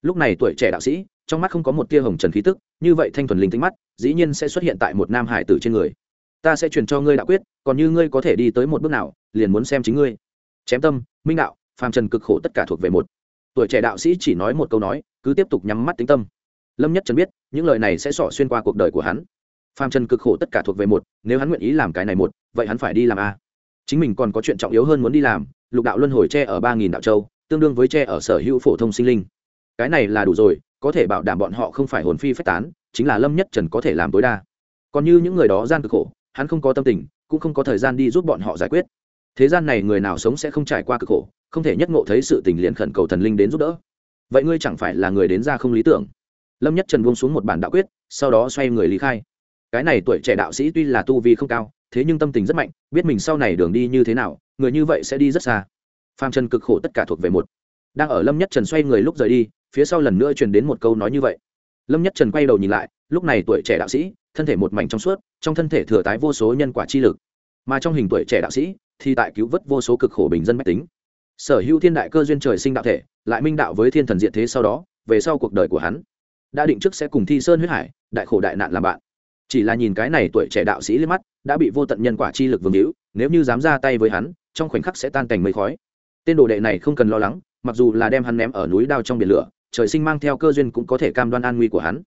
lúc này tuổi trẻ đạo sĩ trong mắt không có một tia hồng trần khí tức như vậy thanh thuần linh tính mắt dĩ nhiên sẽ xuất hiện tại một nam hải tử trên người ta sẽ truyền cho ngươi đạo quyết còn như ngươi có thể đi tới một bước nào liền muốn xem chính ngươi chém tâm minh đạo phàm trần cực khổ tất cả thuộc về một tuổi trẻ đạo sĩ chỉ nói một câu nói cứ tiếp tục nhắm mắt tính tâm lâm nhất trần biết những lời này sẽ xỏ xuyên qua cuộc đời của hắn phàm trần cực khổ tất cả thuộc về một nếu hắn nguyện ý làm cái này một vậy hắn phải đi làm a chính mình còn có chuyện trọng yếu hơn muốn đi làm lục đạo luân hồi che ở ba nghìn đạo châu tương đương với che ở sở hữu phổ thông sinh linh. Cái này là đủ rồi, có thể bảo đảm bọn họ không phải hồn phi phách tán, chính là lâm nhất trần có thể làm tối đa. Còn như những người đó gian cực khổ, hắn không có tâm tình, cũng không có thời gian đi giúp bọn họ giải quyết. Thế gian này người nào sống sẽ không trải qua cực khổ, không thể nhất ngộ thấy sự tình liền khẩn cầu thần linh đến giúp đỡ. Vậy ngươi chẳng phải là người đến ra không lý tưởng? Lâm nhất trần buông xuống một bản đạo quyết, sau đó xoay người lý khai. Cái này tuổi trẻ đạo sĩ tuy là tu vi không cao, thế nhưng tâm tình rất mạnh, biết mình sau này đường đi như thế nào, người như vậy sẽ đi rất xa phàm trần cực khổ tất cả thuộc về một. Đang ở lâm nhất trần xoay người lúc rời đi, phía sau lần nữa truyền đến một câu nói như vậy. Lâm nhất trần quay đầu nhìn lại, lúc này tuổi trẻ đạo sĩ, thân thể một mảnh trong suốt, trong thân thể thừa tái vô số nhân quả chi lực. Mà trong hình tuổi trẻ đạo sĩ, thì tại cứu vớt vô số cực khổ bình dân mách tính. Sở hữu thiên đại cơ duyên trời sinh đạo thể, lại minh đạo với thiên thần diện thế sau đó, về sau cuộc đời của hắn, đã định trước sẽ cùng thi sơn huyết hải, đại khổ đại nạn làm bạn. Chỉ là nhìn cái này tuổi trẻ đạo sĩ lên mắt, đã bị vô tận nhân quả chi lực vương hữu, nếu như dám ra tay với hắn, trong khoảnh khắc sẽ tan cảnh mây khói tên đồ đệ này không cần lo lắng, mặc dù là đem hắn ném ở núi đao trong biển lửa, trời sinh mang theo cơ duyên cũng có thể cam đoan an nguy của hắn.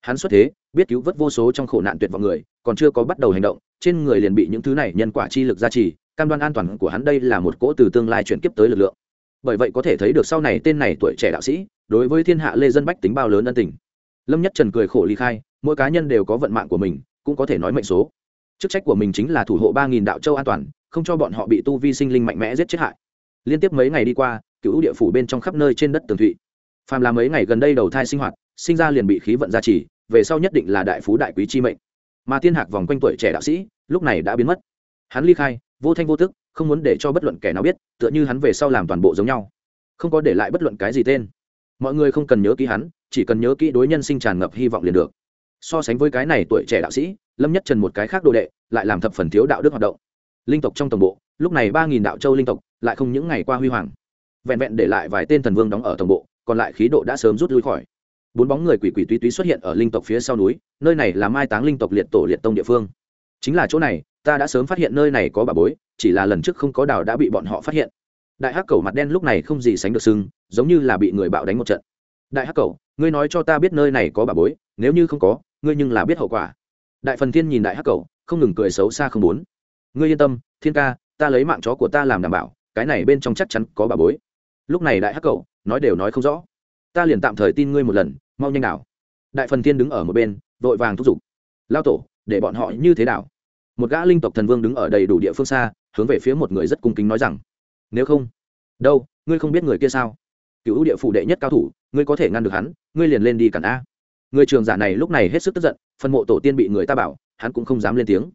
Hắn xuất thế, biết cứu vớt vô số trong khổ nạn tuyệt vọng người, còn chưa có bắt đầu hành động, trên người liền bị những thứ này nhân quả chi lực gia trì, cam đoan an toàn của hắn đây là một cỗ từ tương lai chuyển kiếp tới lực lượng. Bởi vậy có thể thấy được sau này tên này tuổi trẻ đạo sĩ, đối với thiên hạ lê dân bách tính bao lớn ân tình. Lâm nhất trần cười khổ ly khai, mỗi cá nhân đều có vận mạng của mình, cũng có thể nói mệnh số. Chức trách của mình chính là thủ hộ ba nghìn đạo châu an toàn, không cho bọn họ bị tu vi sinh linh mạnh mẽ giết chết hại liên tiếp mấy ngày đi qua, cựu địa phủ bên trong khắp nơi trên đất tường thụy. Phàm là mấy ngày gần đây đầu thai sinh hoạt, sinh ra liền bị khí vận gia trì, về sau nhất định là đại phú đại quý chi mệnh. Mà tiên hạc vòng quanh tuổi trẻ đạo sĩ, lúc này đã biến mất. Hắn ly khai, vô thanh vô tức, không muốn để cho bất luận kẻ nào biết, tựa như hắn về sau làm toàn bộ giống nhau. Không có để lại bất luận cái gì tên. Mọi người không cần nhớ kỹ hắn, chỉ cần nhớ kỹ đối nhân sinh tràn ngập hy vọng liền được. So sánh với cái này tuổi trẻ đạo sĩ, lâm nhất trần một cái khác đồ đệ, lại làm thập phần thiếu đạo đức hoạt động. Linh tộc trong tổng bộ, lúc này ba nghìn đạo châu linh tộc lại không những ngày qua huy hoàng. Vẹn vẹn để lại vài tên thần vương đóng ở tổng bộ, còn lại khí độ đã sớm rút lui khỏi. Bốn bóng người quỷ quỷ túy túy xuất hiện ở linh tộc phía sau núi, nơi này là mai táng linh tộc liệt tổ liệt tông địa phương. Chính là chỗ này, ta đã sớm phát hiện nơi này có bà bối, chỉ là lần trước không có đào đã bị bọn họ phát hiện. Đại hắc cầu mặt đen lúc này không gì sánh được sưng, giống như là bị người bạo đánh một trận. Đại hắc cầu ngươi nói cho ta biết nơi này có bà bối, nếu như không có, ngươi nhưng là biết hậu quả. Đại phần thiên nhìn đại hắc cầu không ngừng cười xấu xa không muốn. ngươi yên tâm, thiên ca, ta lấy mạng chó của ta làm đảm bảo cái này bên trong chắc chắn có bà bối. Lúc này đại hắc cậu, nói đều nói không rõ. Ta liền tạm thời tin ngươi một lần, mau nhanh nào. Đại phần thiên đứng ở một bên, vội vàng thúc giục. Lao tổ, để bọn họ như thế nào? Một gã linh tộc thần vương đứng ở đầy đủ địa phương xa, hướng về phía một người rất cung kính nói rằng, nếu không, đâu, ngươi không biết người kia sao? Cựu địa phụ đệ nhất cao thủ, ngươi có thể ngăn được hắn, ngươi liền lên đi cản a. Người trường giả này lúc này hết sức tức giận phân mộ tổ tiên bị người ta bảo, hắn cũng không dám lên tiếng.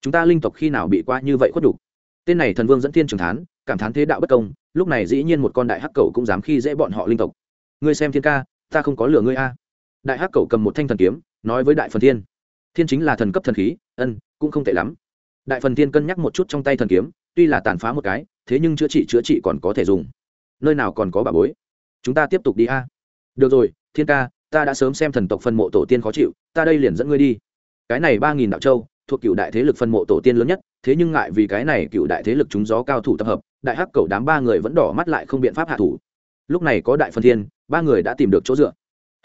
Chúng ta linh tộc khi nào bị qua như vậy khuất đủ. tên này thần vương dẫn thiên trường thán cảm thán thế đạo bất công, lúc này dĩ nhiên một con đại hắc cầu cũng dám khi dễ bọn họ linh tộc. Ngươi xem thiên ca, ta không có lửa ngươi a. À. Đại hắc cầu cầm một thanh thần kiếm, nói với đại phần thiên. Thiên chính là thần cấp thần khí, ân, cũng không tệ lắm. Đại phần thiên cân nhắc một chút trong tay thần kiếm, tuy là tàn phá một cái, thế nhưng chữa trị chữa trị còn có thể dùng. Nơi nào còn có bà bối. Chúng ta tiếp tục đi a. Được rồi, thiên ca, ta đã sớm xem thần tộc phân mộ tổ tiên khó chịu, ta đây liền dẫn ngươi đi. Cái này ba nghìn đạo châu, thuộc cựu đại thế lực phân mộ tổ tiên lớn nhất, thế nhưng ngại vì cái này cựu đại thế lực chúng gió cao thủ tập hợp đại hắc cầu đám ba người vẫn đỏ mắt lại không biện pháp hạ thủ. Lúc này có đại phần thiên, ba người đã tìm được chỗ dựa.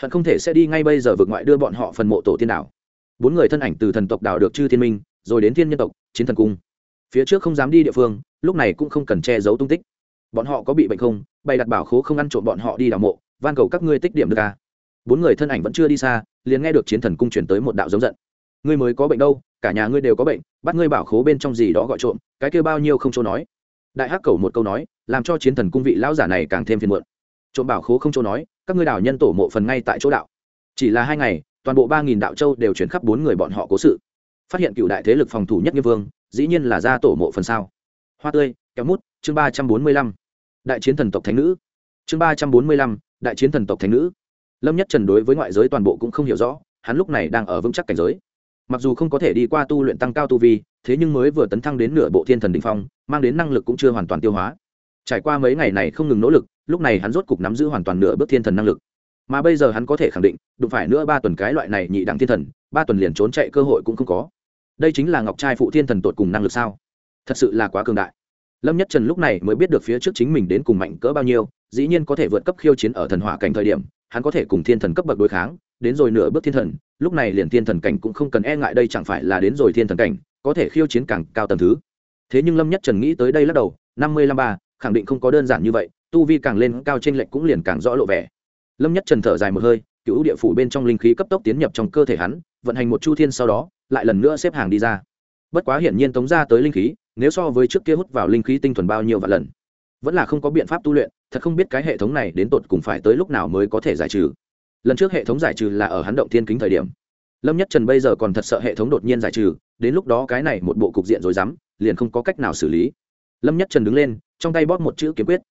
Hận không thể sẽ đi ngay bây giờ vượt ngoại đưa bọn họ phần mộ tổ tiên đảo. Bốn người thân ảnh từ thần tộc đảo được chư thiên minh, rồi đến thiên nhân tộc, chiến thần cung. Phía trước không dám đi địa phương, lúc này cũng không cần che giấu tung tích. Bọn họ có bị bệnh không? Bày đặt bảo khố không ăn trộm bọn họ đi đảo mộ, van cầu các ngươi tích điểm được à? bốn người thân ảnh vẫn chưa đi xa, liền nghe được chiến thần cung chuyển tới một đạo giống giận. Ngươi mới có bệnh đâu, cả nhà ngươi đều có bệnh, bắt ngươi bảo khố bên trong gì đó gọi trộm, cái kêu bao nhiêu không chỗ nói đại hắc cầu một câu nói, làm cho chiến thần cung vị lão giả này càng thêm phiền muộn. Trộm bảo khố không chỗ nói, các ngươi đảo nhân tổ mộ phần ngay tại chỗ đạo. Chỉ là hai ngày, toàn bộ ba nghìn đạo châu đều chuyển khắp bốn người bọn họ cố sự. Phát hiện cựu đại thế lực phòng thủ nhất nghiêm vương, dĩ nhiên là ra tổ mộ phần sao. Hoa tươi kéo mút, chương ba trăm bốn mươi lăm. Đại chiến thần tộc thánh nữ. Chương ba trăm bốn mươi lăm, đại chiến thần tộc thánh nữ. Lâm nhất trần đối với ngoại giới toàn bộ cũng không hiểu rõ, hắn lúc này đang ở vững chắc cảnh giới mặc dù không có thể đi qua tu luyện tăng cao tu vi, thế nhưng mới vừa tấn thăng đến nửa bộ thiên thần đình phong, mang đến năng lực cũng chưa hoàn toàn tiêu hóa. Trải qua mấy ngày này không ngừng nỗ lực, lúc này hắn rốt cục nắm giữ hoàn toàn nửa bước thiên thần năng lực. Mà bây giờ hắn có thể khẳng định, đụng phải nữa ba tuần cái loại này nhị đẳng thiên thần, ba tuần liền trốn chạy cơ hội cũng không có. Đây chính là ngọc trai phụ thiên thần tột cùng năng lực sao? Thật sự là quá cường đại. Lâm nhất trần lúc này mới biết được phía trước chính mình đến cùng mạnh cỡ bao nhiêu, dĩ nhiên có thể vượt cấp khiêu chiến ở thần hỏa cảnh thời điểm, hắn có thể cùng thiên thần cấp bậc đối kháng, đến rồi nửa bước thiên thần lúc này liền thiên thần cảnh cũng không cần e ngại đây chẳng phải là đến rồi thiên thần cảnh, có thể khiêu chiến càng cao tầm thứ. Thế nhưng lâm nhất trần nghĩ tới đây lắc đầu, năm mươi lăm ba, khẳng định không có đơn giản như vậy, tu vi càng lên cao t r ê n lệch cũng liền càng rõ lộ vẻ. Lâm nhất trần thở dài một hơi, cựu địa phủ bên trong linh khí cấp tốc tiến nhập trong cơ thể hắn, vận hành một chu thiên sau đó, lại lần nữa xếp hàng đi ra. Bất quá hiển nhiên tống ra tới linh khí, nếu so với trước kia hút vào linh khí tinh thuần bao nhiêu vạn lần, vẫn là không có biện pháp tu luyện, thật không biết cái hệ thống này đến tột cùng phải tới lúc nào mới có thể giải trừ lần trước hệ thống giải trừ là ở hắn động thiên kính thời điểm. Lâm nhất trần bây giờ còn thật sợ hệ thống đột nhiên giải trừ, đến lúc đó cái này một bộ cục diện rồi dám liền không có cách nào xử lý. Lâm nhất trần đứng lên, trong tay bóp một chữ kiếm quyết.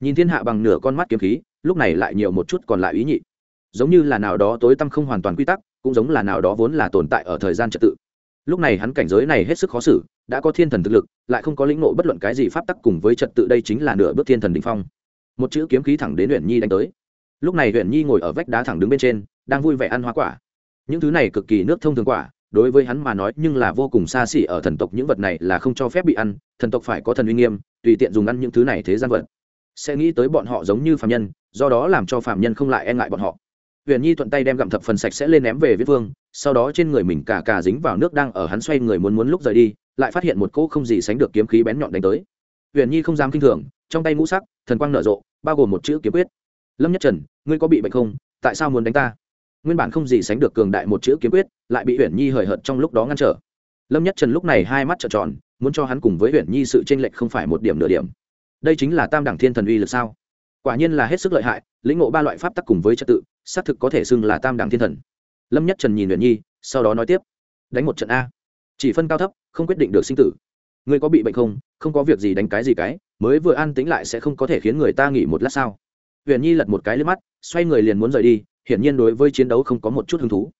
Nhìn thiên hạ bằng nửa con mắt kiếm khí, lúc này lại nhiều một chút còn lại ý nhị. Giống như là nào đó tối tăm không hoàn toàn quy tắc, cũng giống là nào đó vốn là tồn tại ở thời gian trật tự. Lúc này hắn cảnh giới này hết sức khó xử, đã có thiên thần thực lực, lại không có lĩnh nộ bất luận cái gì pháp tắc cùng với trật tự đây chính là nửa bước thiên thần đ phong. Một chữ kiếm khí thẳng đến luyện nhi đánh tới lúc này huyện nhi ngồi ở vách đá thẳng đứng bên trên, đang vui vẻ ăn hoa quả. Những thứ này cực kỳ nước thông thường quả, đối với hắn mà nói nhưng là vô cùng xa xỉ ở thần tộc, những vật này là không cho phép bị ăn, thần tộc phải có thần uy nghiêm, tùy tiện dùng ăn những thứ này thế gian vật. Sẽ nghĩ tới bọn họ giống như phạm nhân, do đó làm cho phạm nhân không lại e ngại bọn họ. Huyền nhi thuận tay đem gặm thập phần sạch sẽ lên ném về viết vương, sau đó trên người mình cả cả dính vào nước đang ở hắn xoay người muốn muốn lúc rời đi, lại phát hiện một cỗ không gì sánh được kiếm khí bén nhọn đánh tới. Huyền nhi không dám kinh thường, trong tay ngũ sắc, thần quang nở rộ, bao gồm một chữ kiếm quyết lâm nhất trần ngươi có bị bệnh không tại sao muốn đánh ta nguyên bản không gì sánh được cường đại một chữ kiếm quyết lại bị huyền nhi hời hợt trong lúc đó ngăn trở lâm nhất trần lúc này hai mắt trợn tròn muốn cho hắn cùng với huyền nhi sự tranh lệch không phải một điểm nửa điểm đây chính là tam đẳng thiên thần uy lực sao quả nhiên là hết sức lợi hại lĩnh ngộ ba loại pháp tắc cùng với trật tự xác thực có thể xưng là tam đẳng thiên thần lâm nhất trần nhìn huyền nhi sau đó nói tiếp đánh một trận a chỉ phân cao thấp không quyết định được sinh tử ngươi có bị bệnh không không có việc gì đánh cái gì cái mới vừa an tính lại sẽ không có thể khiến người ta nghỉ một lát sao huyền nhi lật một cái lên mắt, xoay người liền muốn rời đi, hiển nhiên đối với chiến đấu không có một chút hứng thú.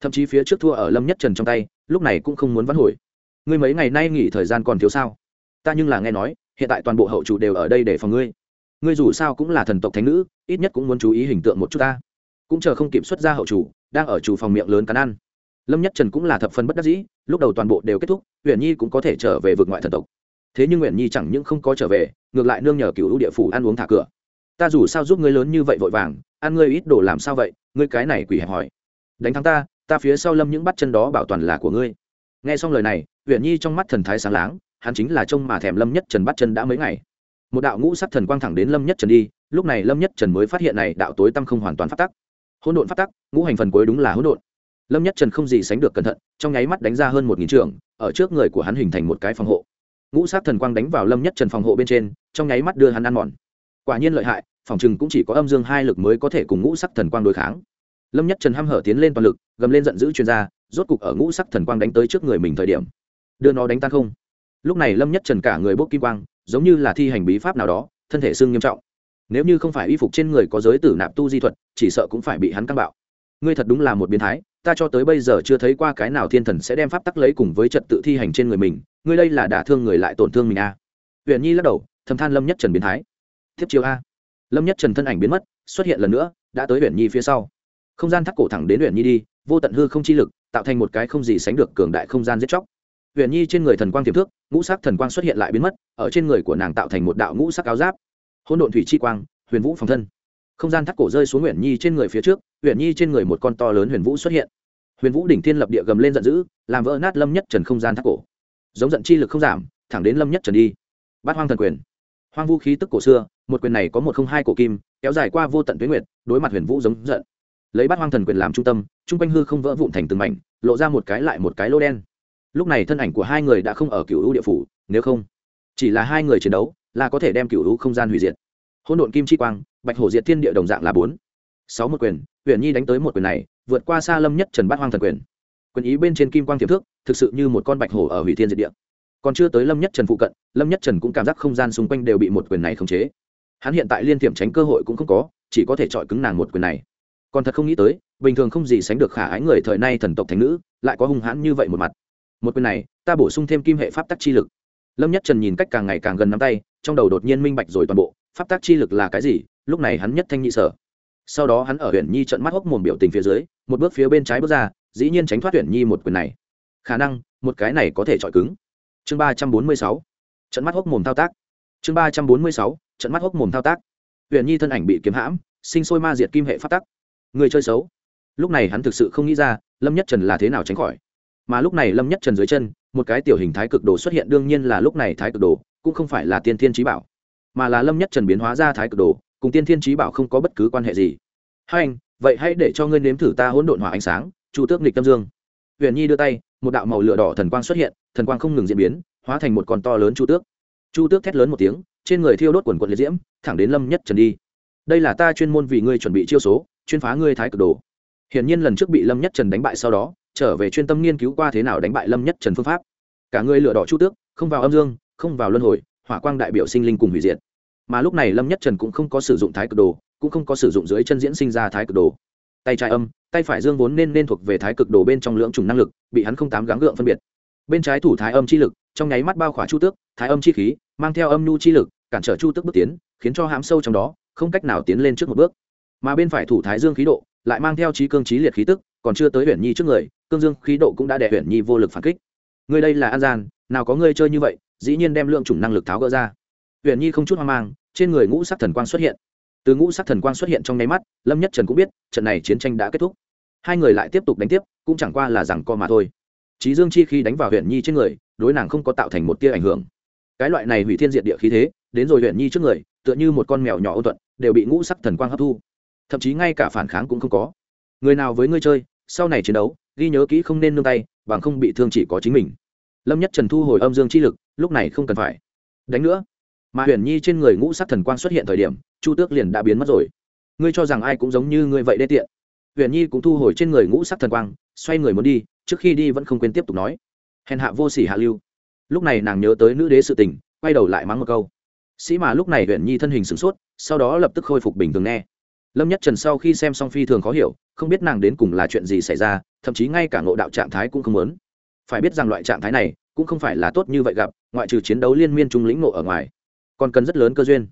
Thậm chí phía trước thua ở lâm nhất trần trong tay, lúc này cũng không muốn vãn hồi. Ngươi mấy ngày nay nghỉ thời gian còn thiếu sao? Ta nhưng là nghe nói, hiện tại toàn bộ hậu chủ đều ở đây để phòng ngươi. Ngươi dù sao cũng là thần tộc thánh nữ, ít nhất cũng muốn chú ý hình tượng một chút ta. Cũng chờ không kịp xuất ra hậu chủ, đang ở chủ phòng miệng lớn cắn ăn. Lâm nhất trần cũng là thập phần bất đắc dĩ, lúc đầu toàn bộ đều kết thúc, huyền nhi cũng có thể trở về vượt ngoại thần tộc. Thế nhưng huyền nhi chẳng những không có trở về, ngược lại nương nhờ cửu cựu địa phủ ăn uống thả cửa ta dù sao giúp ngươi lớn như vậy vội vàng, ăn ngươi ít đồ làm sao vậy? Ngươi cái này quỷ hẹp hỏi đánh thắng ta ta phía sau lâm những bắt chân đó bảo toàn là của ngươi. Nghe xong lời này huyện nhi trong mắt thần thái sáng láng, hắn chính là trông mà thèm lâm nhất trần bắt chân đã mấy ngày. Một đạo ngũ sắc thần quang thẳng đến lâm nhất trần đi, lúc này lâm nhất trần mới phát hiện này đạo tối tâm không hoàn toàn phát tắc. Hỗn độn phát tắc, ngũ hành phần cuối đúng là hỗn độn. Lâm nhất trần không gì sánh được cẩn thận, trong nháy mắt đánh ra hơn một nghìn trường, ở trước người của hắn hình thành một cái phòng hộ. Ngũ sát thần quang đánh vào lâm nhất trần phòng hộ bên trên, trong nháy mắt đưa hắn ăn mòn quả nhiên lợi hại, phòng chừng cũng chỉ có âm dương hai lực mới có thể cùng ngũ sắc thần quang đối kháng. Lâm nhất trần hăm hở tiến lên toàn lực, gầm lên giận dữ chuyên gia rốt cục ở ngũ sắc thần quang đánh tới trước người mình thời điểm. Đưa nó đánh tan không? Lúc này lâm nhất trần cả người bốc kim quang, giống như là thi hành bí pháp nào đó, thân thể xương nghiêm trọng. Nếu như không phải y phục trên người có giới tử nạp tu di thuật, chỉ sợ cũng phải bị hắn căng bạo. Ngươi thật đúng là một biến thái, ta cho tới bây giờ chưa thấy qua cái nào thiên thần sẽ đem pháp tắc lấy cùng với trật tự thi hành trên người mình, ngươi đây là đả thương người lại tổn thương mình à. huyền nhi lắc đầu, thầm than lâm nhất trần biến thái tiếp chiêu a. Lâm nhất trần thân ảnh biến mất, xuất hiện lần nữa, đã tới huyện nhi phía sau. Không gian thắt cổ thẳng đến huyện nhi đi, vô tận hư không chi lực, tạo thành một cái không gì sánh được cường đại không gian giết chóc. Huyện nhi trên người thần quang tiềm thước ngũ sắc thần quang xuất hiện lại biến mất, ở trên người của nàng tạo thành một đạo ngũ sắc áo giáp. Hôn độn thủy chi quang, huyền vũ phòng thân. Không gian thắt cổ rơi xuống huyện nhi trên người phía trước huyện nhi trên người một con to lớn huyền vũ xuất hiện. Huyền vũ đỉnh thiên lập địa gầm lên giận dữ, làm vỡ nát lâm nhất trần không gian thắt cổ. Giống giận chi lực không giảm, thẳng đến lâm nhất trần đi. Bát hoang thần quyền hoang vũ khí tức cổ xưa, một quyền này có một không hai cổ kim, kéo dài qua vô tận tuyến nguyệt, đối mặt huyền vũ giống giận. Lấy bát hoang thần quyền làm trung tâm, chung quanh hư không vỡ vụn thành từng mảnh, lộ ra một cái lại một cái lô đen. Lúc này thân ảnh của hai người đã không ở cựu hữu địa phủ, nếu không, chỉ là hai người chiến đấu, là có thể đem cựu hữu không gian hủy diệt. Hỗn độn kim chi quang, bạch hổ diệt thiên địa đồng dạng là bốn. Sáu một quyền huyền nhi đánh tới một quyền này, vượt qua xa lâm nhất trần bát hoang thần quyền. Quyền ý bên trên kim quang tiềm thước, thực sự như một con bạch hổ ở hủy thiên diệt địa còn chưa tới lâm nhất trần phụ cận lâm nhất trần cũng cảm giác không gian xung quanh đều bị một quyền này khống chế hắn hiện tại liên tiệm tránh cơ hội cũng không có chỉ có thể chọi cứng nàng một quyền này còn thật không nghĩ tới bình thường không gì sánh được khả ái người thời nay thần tộc thành nữ lại có hung hãn như vậy một mặt một quyền này ta bổ sung thêm kim hệ pháp tắc chi lực lâm nhất trần nhìn cách càng ngày càng gần nắm tay trong đầu đột nhiên minh bạch rồi toàn bộ pháp tắc chi lực là cái gì lúc này hắn nhất thanh nhị sở sau đó hắn ở huyện nhi trận mắt hốc mồm biểu tình phía dưới một bước phía bên trái bước ra dĩ nhiên tránh thoát huyện nhi một quyền này khả năng một cái này có thể chọi cứng chương ba trăm bốn mươi sáu. Trận mắt hốc mồm thao tác. Chương ba trăm bốn mươi sáu. Trận mắt hốc mồm thao tác. Huyện nhi thân ảnh bị kiếm hãm, sinh sôi ma diệt kim hệ phát tắc. Người chơi xấu. Lúc này hắn thực sự không nghĩ ra, lâm nhất trần là thế nào tránh khỏi. Mà lúc này lâm nhất trần dưới chân, một cái tiểu hình thái cực đồ xuất hiện đương nhiên là lúc này thái cực đồ, cũng không phải là tiên thiên trí bảo. Mà là lâm nhất trần biến hóa ra thái cực đồ, cùng tiên thiên trí bảo không có bất cứ quan hệ gì. Hai anh, vậy hãy để cho ngươi nếm thử ta hỗn độn hỏa ánh sáng, chu tước nghịch tâm dương huyền nhi đưa tay, một đạo màu lửa đỏ thần quang xuất hiện, thần quang không ngừng diễn biến, hóa thành một con to lớn chu tước. Chu tước thét lớn một tiếng, trên người thiêu đốt quần quần liệt diễm, thẳng đến lâm nhất trần đi. Đây là ta chuyên môn vì ngươi chuẩn bị chiêu số, chuyên phá ngươi thái cực đồ. Hiển nhiên lần trước bị lâm nhất trần đánh bại sau đó, trở về chuyên tâm nghiên cứu qua thế nào đánh bại lâm nhất trần phương pháp. Cả ngươi lửa đỏ chu tước, không vào âm dương, không vào luân hồi, hỏa quang đại biểu sinh linh cùng hủy diệt. Mà lúc này lâm nhất trần cũng không có sử dụng thái cực đồ, cũng không có sử dụng dưới chân diễn sinh ra thái cực đồ. Tay trái âm tay phải dương vốn nên nên thuộc về thái cực đồ bên trong lưỡng trùng năng lực, bị hắn không tám gắng gượng phân biệt. Bên trái thủ thái âm chi lực, trong nháy mắt bao khỏa chu tước, thái âm chi khí, mang theo âm nhu chi lực, cản trở chu tước bước tiến, khiến cho hãm sâu trong đó, không cách nào tiến lên trước một bước. Mà bên phải thủ thái dương khí độ, lại mang theo trí cương trí liệt khí tức, còn chưa tới huyện nhi trước người, cương dương khí độ cũng đã đè huyện nhi vô lực phản kích. Người đây là an gian, nào có ngươi chơi như vậy, dĩ nhiên đem lượng chủng năng lực tháo gỡ ra. Huyện nhi không chút hoang mang, trên người ngũ sắc thần quang xuất hiện từ ngũ sắc thần quang xuất hiện trong nháy mắt, lâm nhất trần cũng biết, trận này chiến tranh đã kết thúc. Hai người lại tiếp tục đánh tiếp, cũng chẳng qua là rằng co mà thôi. Trí dương chi khi đánh vào huyện nhi trên người, đối nàng không có tạo thành một tia ảnh hưởng. Cái loại này hủy thiên diệt địa khí thế, đến rồi huyện nhi trước người, tựa như một con mèo nhỏ ô thuận, đều bị ngũ sắc thần quang hấp thu. Thậm chí ngay cả phản kháng cũng không có. Người nào với ngươi chơi, sau này chiến đấu, ghi nhớ kỹ không nên nương tay, bằng không bị thương chỉ có chính mình. Lâm nhất trần thu hồi âm dương chi lực, lúc này không cần phải. Đánh nữa. Mà huyền nhi trên người ngũ sắc thần quang xuất hiện thời điểm chu tước liền đã biến mất rồi. ngươi cho rằng ai cũng giống như ngươi vậy đê tiện. huyền nhi cũng thu hồi trên người ngũ sắc thần quang, xoay người muốn đi, trước khi đi vẫn không quên tiếp tục nói. hèn hạ vô sỉ hạ lưu. lúc này nàng nhớ tới nữ đế sự tình, quay đầu lại mắng một câu. sĩ mà lúc này huyền nhi thân hình sửng sốt, sau đó lập tức khôi phục bình thường nghe. lâm nhất trần sau khi xem xong phi thường khó hiểu, không biết nàng đến cùng là chuyện gì xảy ra, thậm chí ngay cả ngộ đạo trạng thái cũng không lớn phải biết rằng loại trạng thái này cũng không phải là tốt như vậy gặp, ngoại trừ chiến đấu liên miên trung lĩnh ngộ ở ngoài, còn cần rất lớn cơ duyên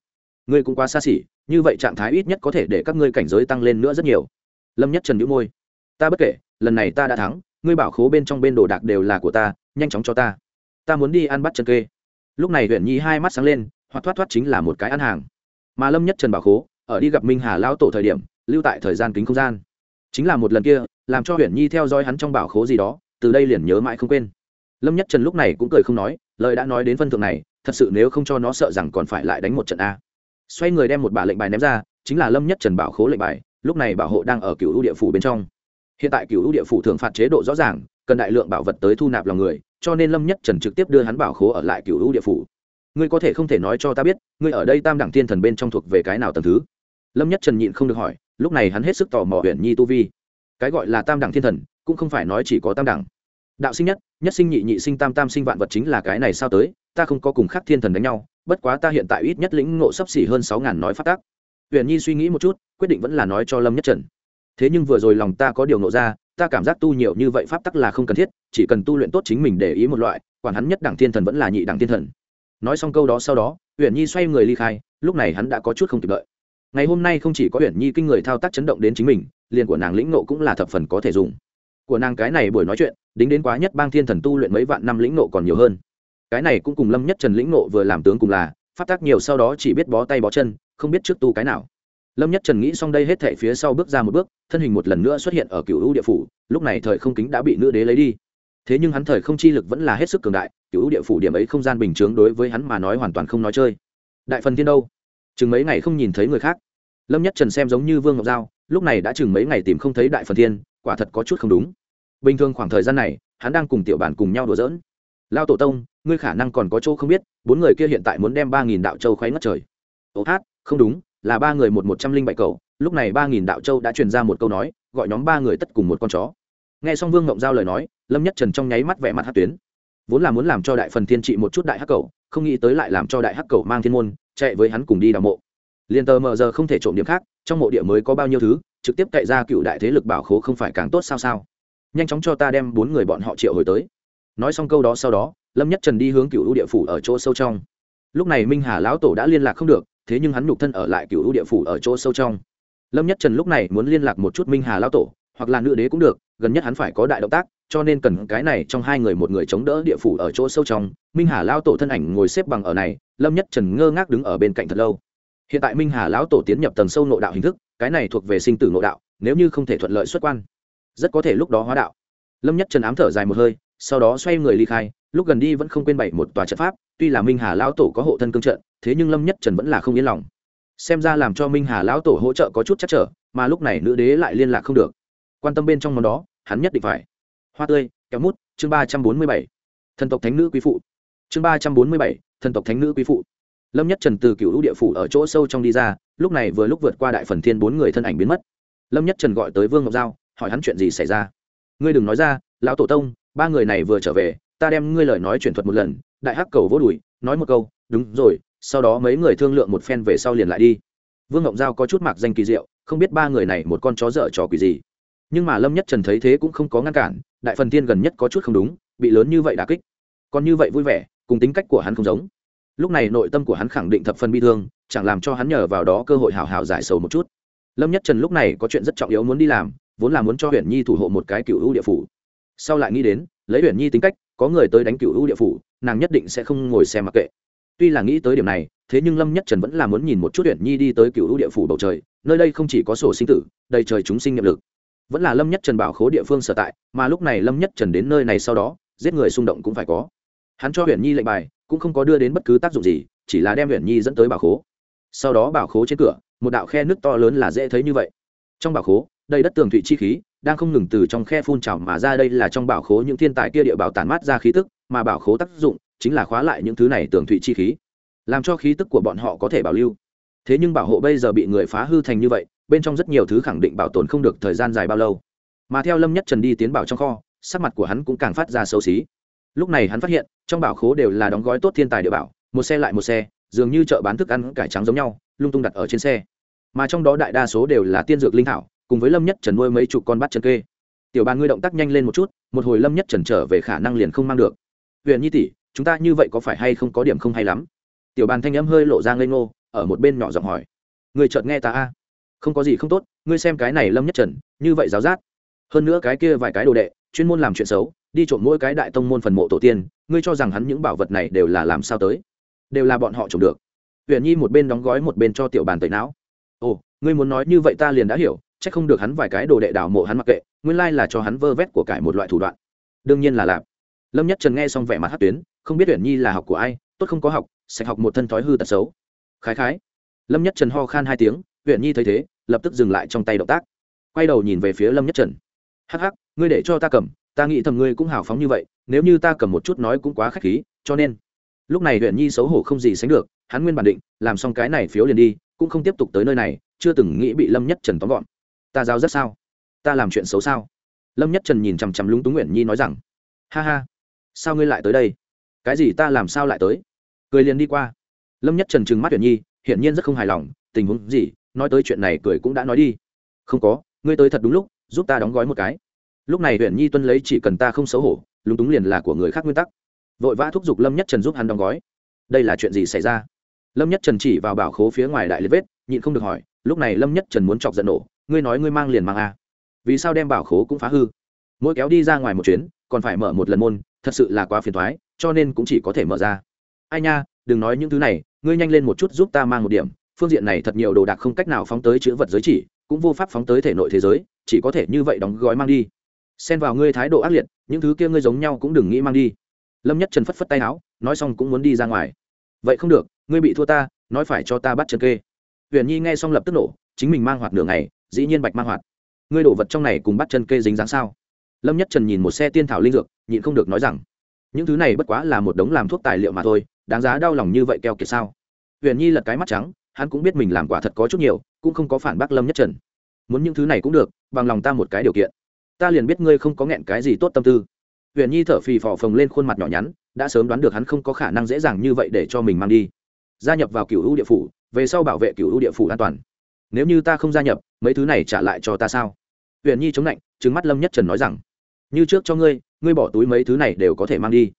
ngươi cũng quá xa xỉ, như vậy trạng thái ít nhất có thể để các ngươi cảnh giới tăng lên nữa rất nhiều. Lâm nhất trần nhíu môi. Ta bất kể, lần này ta đã thắng, ngươi bảo khố bên trong bên đồ đạc đều là của ta, nhanh chóng cho ta. Ta muốn đi ăn bắt chân kê. Lúc này huyện nhi hai mắt sáng lên, hoặc thoát thoát chính là một cái ăn hàng. Mà lâm nhất trần bảo khố, ở đi gặp minh hà lao tổ thời điểm, lưu tại thời gian kính không gian. Chính là một lần kia, làm cho huyện nhi theo dõi hắn trong bảo khố gì đó, từ đây liền nhớ mãi không quên. Lâm nhất trần lúc này cũng cười không nói, lời đã nói đến phân thượng này, thật sự nếu không cho nó sợ rằng còn phải lại đánh một trận a xoay người đem một bả lệnh bài ném ra, chính là lâm nhất trần bảo khố lệnh bài, lúc này bảo hộ đang ở cựu ưu địa phủ bên trong. Hiện tại cựu ưu địa phủ thường phạt chế độ rõ ràng, cần đại lượng bảo vật tới thu nạp lòng người, cho nên lâm nhất trần trực tiếp đưa hắn bảo khố ở lại cựu ưu địa phủ. Ngươi có thể không thể nói cho ta biết, ngươi ở đây tam đẳng thiên thần bên trong thuộc về cái nào tầm thứ? Lâm nhất trần nhịn không được hỏi, lúc này hắn hết sức tò mò huyện nhi tu vi. Cái gọi là tam đẳng thiên thần, cũng không phải nói chỉ có tam đẳng đạo sinh nhất nhất sinh nhị nhị sinh tam tam sinh vạn vật chính là cái này sao tới, ta không có cùng khác thiên thần đánh nhau, bất quá ta hiện tại ít nhất lĩnh ngộ sắp xỉ hơn sáu ngàn nói phát tác huyền nhi suy nghĩ một chút, quyết định vẫn là nói cho lâm nhất trần. Thế nhưng vừa rồi lòng ta có điều nộ ra, ta cảm giác tu nhiều như vậy pháp tắc là không cần thiết, chỉ cần tu luyện tốt chính mình để ý một loại, quản hắn nhất đẳng thiên thần vẫn là nhị đẳng thiên thần. Nói xong câu đó sau đó, huyền nhi xoay người ly khai, lúc này hắn đã có chút không kịp đợi. Ngày hôm nay không chỉ có huyền nhi kinh người thao tác chấn động đến chính mình, liền của nàng lĩnh nộ cũng là thập phần có thể dùng. Của nàng cái này buổi nói chuyện đính đến quá nhất bang thiên thần tu luyện mấy vạn năm lĩnh nộ còn nhiều hơn. Cái này cũng cùng lâm nhất trần lĩnh nộ vừa làm tướng cùng là, phát tác nhiều sau đó chỉ biết bó tay bó chân, không biết trước tu cái nào. Lâm nhất trần nghĩ xong đây hết thảy phía sau bước ra một bước, thân hình một lần nữa xuất hiện ở cựu ưu địa phủ, lúc này thời không kính đã bị nữ đế lấy đi. Thế nhưng hắn thời không chi lực vẫn là hết sức cường đại cựu ưu địa phủ điểm ấy không gian bình chướng đối với hắn mà nói hoàn toàn không nói chơi. Đại phần thiên đâu? Chừng mấy ngày không nhìn thấy người khác. Lâm nhất trần xem giống như vương ngọc giao, lúc này đã chừng mấy ngày tìm không thấy đại phần thiên, quả thật có chút không đúng bình thường khoảng thời gian này, hắn đang cùng tiểu bản cùng nhau đùa giỡn. Lao tổ tông, ngươi khả năng còn có chỗ không biết, bốn người kia hiện tại muốn đem ba nghìn đạo châu khoáy ngất trời. Ô hát, không đúng, là ba người một một trăm linh bảy cầu lúc này ba nghìn đạo châu đã truyền ra một câu nói, gọi nhóm ba người tất cùng một con chó. Nghe xong vương ngộng giao lời nói, lâm nhất trần trong nháy mắt vẻ mặt hát tuyến. Vốn là muốn làm cho đại phần thiên trị một chút đại hắc cầu không nghĩ tới lại làm cho đại hắc cầu mang thiên môn, chạy với hắn cùng đi đào mộ. Liền tờ mờ giờ không thể trộm điểm khác, trong mộ địa mới có bao nhiêu thứ, trực tiếp cậy ra cựu đại thế lực bảo khố không phải càng tốt sao sao? nhanh chóng cho ta đem bốn người bọn họ triệu hồi tới. Nói xong câu đó sau đó, lâm nhất trần đi hướng cựu ưu địa phủ ở chỗ sâu trong. Lúc này minh hà lão tổ đã liên lạc không được, thế nhưng hắn nhục thân ở lại cựu ưu địa phủ ở chỗ sâu trong. Lâm nhất trần lúc này muốn liên lạc một chút minh hà lão tổ, hoặc là nữ đế cũng được, gần nhất hắn phải có đại động tác, cho nên cần cái này trong hai người một người chống đỡ địa phủ ở chỗ sâu trong. Minh hà lão tổ thân ảnh ngồi xếp bằng ở này, lâm nhất trần ngơ ngác đứng ở bên cạnh thật lâu. Hiện tại minh hà lão tổ tiến nhập tầng sâu nội đạo hình thức, cái này thuộc về sinh tử nội đạo, nếu như không thể thuận lợi xuất quan rất có thể lúc đó hóa đạo. Lâm nhất trần ám thở dài một hơi, sau đó xoay người ly khai, lúc gần đi vẫn không quên bày một tòa trận pháp, tuy là minh hà lão tổ có hộ thân cương trận, thế nhưng lâm nhất trần vẫn là không yên lòng. Xem ra làm cho minh hà lão tổ hỗ trợ có chút chắc trở, mà lúc này nữ đế lại liên lạc không được. Quan tâm bên trong món đó, hắn nhất định phải. Hoa tươi kéo mút, chương ba trăm bốn mươi bảy. Thần tộc thánh nữ quý phụ. Chương ba trăm bốn mươi bảy, thần tộc thánh nữ quý phụ. Lâm nhất trần từ cựu lũ địa phủ ở chỗ sâu trong đi ra, lúc này vừa lúc vượt qua đại phần thiên bốn người thân ảnh biến mất. Lâm nhất trần gọi tới vương ngọc giao hỏi hắn chuyện gì xảy ra. Ngươi đừng nói ra, lão tổ tông, ba người này vừa trở về, ta đem ngươi lời nói chuyển thuật một lần, đại hắc cầu vỗ đùi nói một câu, đúng rồi, sau đó mấy người thương lượng một phen về sau liền lại đi. Vương ngộng giao có chút mạc danh kỳ diệu, không biết ba người này một con chó dở trò quỷ gì. Nhưng mà lâm nhất trần thấy thế cũng không có ngăn cản, đại phần tiên gần nhất có chút không đúng, bị lớn như vậy đà kích. Còn như vậy vui vẻ, cùng tính cách của hắn không giống. Lúc này nội tâm của hắn khẳng định thập phần bi thương, chẳng làm cho hắn nhờ vào đó cơ hội hào hào giải sầu một chút. Lâm nhất trần lúc này có chuyện rất trọng yếu muốn đi làm vốn là muốn cho huyện nhi thủ hộ một cái cựu ưu địa phủ. Sau lại nghĩ đến, lấy huyện nhi tính cách, có người tới đánh cựu ưu địa phủ, nàng nhất định sẽ không ngồi xem mặc kệ. Tuy là nghĩ tới điểm này, thế nhưng lâm nhất trần vẫn là muốn nhìn một chút huyện nhi đi tới cựu ưu địa phủ bầu trời, nơi đây không chỉ có sổ sinh tử, đầy trời chúng sinh nhiệm lực. Vẫn là lâm nhất trần bảo khố địa phương sở tại, mà lúc này lâm nhất trần đến nơi này sau đó, giết người xung động cũng phải có. Hắn cho huyện nhi lệnh bài, cũng không có đưa đến bất cứ tác dụng gì, chỉ là đem huyện nhi dẫn tới bảo khố. Sau đó bảo khố trên cửa, một đạo khe nước to lớn là dễ thấy như vậy. Trong bảo khố đây đất tường thủy chi khí, đang không ngừng từ trong khe phun trào mà ra. Đây là trong bảo khố những thiên tài kia địa bảo tản mát ra khí tức, mà bảo khố tác dụng chính là khóa lại những thứ này tường thủy chi khí, làm cho khí tức của bọn họ có thể bảo lưu. Thế nhưng bảo hộ bây giờ bị người phá hư thành như vậy, bên trong rất nhiều thứ khẳng định bảo tồn không được thời gian dài bao lâu. Mà theo lâm nhất trần đi tiến bảo trong kho, sắc mặt của hắn cũng càng phát ra xấu xí. Lúc này hắn phát hiện, trong bảo khố đều là đóng gói tốt thiên tài địa bảo, một xe lại một xe, dường như chợ bán thức ăn cải trắng giống nhau, lung tung đặt ở trên xe. Mà trong đó đại đa số đều là tiên dược linh thảo cùng với lâm nhất trần nuôi mấy chục con bắt chân kê tiểu bàn ngươi động tác nhanh lên một chút một hồi lâm nhất trần trở về khả năng liền không mang được huyện nhi tỷ, chúng ta như vậy có phải hay không có điểm không hay lắm tiểu bàn thanh âm hơi lộ ra ngây ngô ở một bên nhỏ giọng hỏi người chợt nghe ta a không có gì không tốt ngươi xem cái này lâm nhất trần như vậy giáo giác hơn nữa cái kia vài cái đồ đệ chuyên môn làm chuyện xấu đi trộm mỗi cái đại tông môn phần mộ tổ tiên ngươi cho rằng hắn những bảo vật này đều là làm sao tới đều là bọn họ trộm được huyện nhi một bên đóng gói một bên cho tiểu bàn tẩy não ồ ngươi muốn nói như vậy ta liền đã hiểu chắc không được hắn vài cái đồ đệ đảo mộ hắn mặc kệ, nguyên lai là cho hắn vơ vét của cải một loại thủ đoạn. Đương nhiên là lạp. Lâm nhất trần nghe xong vẻ mặt hát tuyến, không biết tuyển nhi là học của ai, tốt không có học, sạch học một thân thói hư tật xấu. Khái khái. Lâm nhất trần ho khan hai tiếng tuyển nhi thấy thế, lập tức dừng lại trong tay động tác. Quay đầu nhìn về phía lâm nhất trần. Hắc hắc, ngươi để cho ta cầm, ta nghĩ thầm ngươi cũng hào phóng như vậy, nếu như ta cầm một chút nói cũng quá khách khí, cho nên. Lúc này huyện nhi xấu hổ không gì sánh được, hắn nguyên bản định, làm xong cái này phiếu liền đi, cũng không tiếp tục tới nơi này, chưa từng nghĩ bị lâm nhất trần tóm gọn ta giao rất sao? Ta làm chuyện xấu sao? Lâm nhất trần nhìn chằm chằm lúng túng nguyện nhi nói rằng, ha ha, sao ngươi lại tới đây? Cái gì ta làm sao lại tới? Cười liền đi qua. Lâm nhất trần trừng mắt tuyển nhi, hiển nhiên rất không hài lòng, tình huống gì? Nói tới chuyện này cười cũng đã nói đi. Không có, ngươi tới thật đúng lúc, giúp ta đóng gói một cái. Lúc này tuyển nhi tuân lấy, chỉ cần ta không xấu hổ, lúng túng liền là của người khác nguyên tắc. Vội vã thúc giục lâm nhất trần giúp hắn đóng gói. Đây là chuyện gì xảy ra? Lâm nhất trần chỉ vào bảo khố phía ngoài đại liệt vết, nhịn không được hỏi, lúc này lâm nhất trần muốn chọc giận nổ ngươi nói ngươi mang liền mang a. Vì sao đem bảo khố cũng phá hư? Mỗi kéo đi ra ngoài một chuyến, còn phải mở một lần môn, thật sự là quá phiền thoái cho nên cũng chỉ có thể mở ra. Ai nha, đừng nói những thứ này, ngươi nhanh lên một chút giúp ta mang một điểm. Phương diện này thật nhiều đồ đạc không cách nào phóng tới chữ vật giới chỉ, cũng vô pháp phóng tới thể nội thế giới, chỉ có thể như vậy đóng gói mang đi. Xen vào ngươi thái độ ác liệt, những thứ kia ngươi giống nhau cũng đừng nghĩ mang đi. Lâm nhất trần phất phất tay áo, nói xong cũng muốn đi ra ngoài. Vậy không được, ngươi bị thua ta, nói phải cho ta bắt chân kê. Huyền nhi nghe xong lập tức nổ, chính mình mang hoạt nửa ngày dĩ nhiên bạch mang hoạt. Ngươi đổ vật trong này cùng bắt chân kê dính dáng sao? Lâm nhất trần nhìn một xe tiên thảo linh dược, nhịn không được nói rằng, những thứ này bất quá là một đống làm thuốc tài liệu mà thôi, đáng giá đau lòng như vậy keo kiệt sao? Huyền nhi lật cái mắt trắng, hắn cũng biết mình làm quả thật có chút nhiều, cũng không có phản bác lâm nhất trần. Muốn những thứ này cũng được, bằng lòng ta một cái điều kiện. Ta liền biết ngươi không có nghẹn cái gì tốt tâm tư. Huyền nhi thở phì phò phồng lên khuôn mặt nhỏ nhắn, đã sớm đoán được hắn không có khả năng dễ dàng như vậy để cho mình mang đi. Gia nhập vào cựu hữu địa phủ, về sau bảo vệ cựu hữu địa phủ an toàn nếu như ta không gia nhập, mấy thứ này trả lại cho ta sao? Huyền nhi chống lạnh trứng mắt lâm nhất trần nói rằng, như trước cho ngươi ngươi bỏ túi mấy thứ này đều có thể mang đi.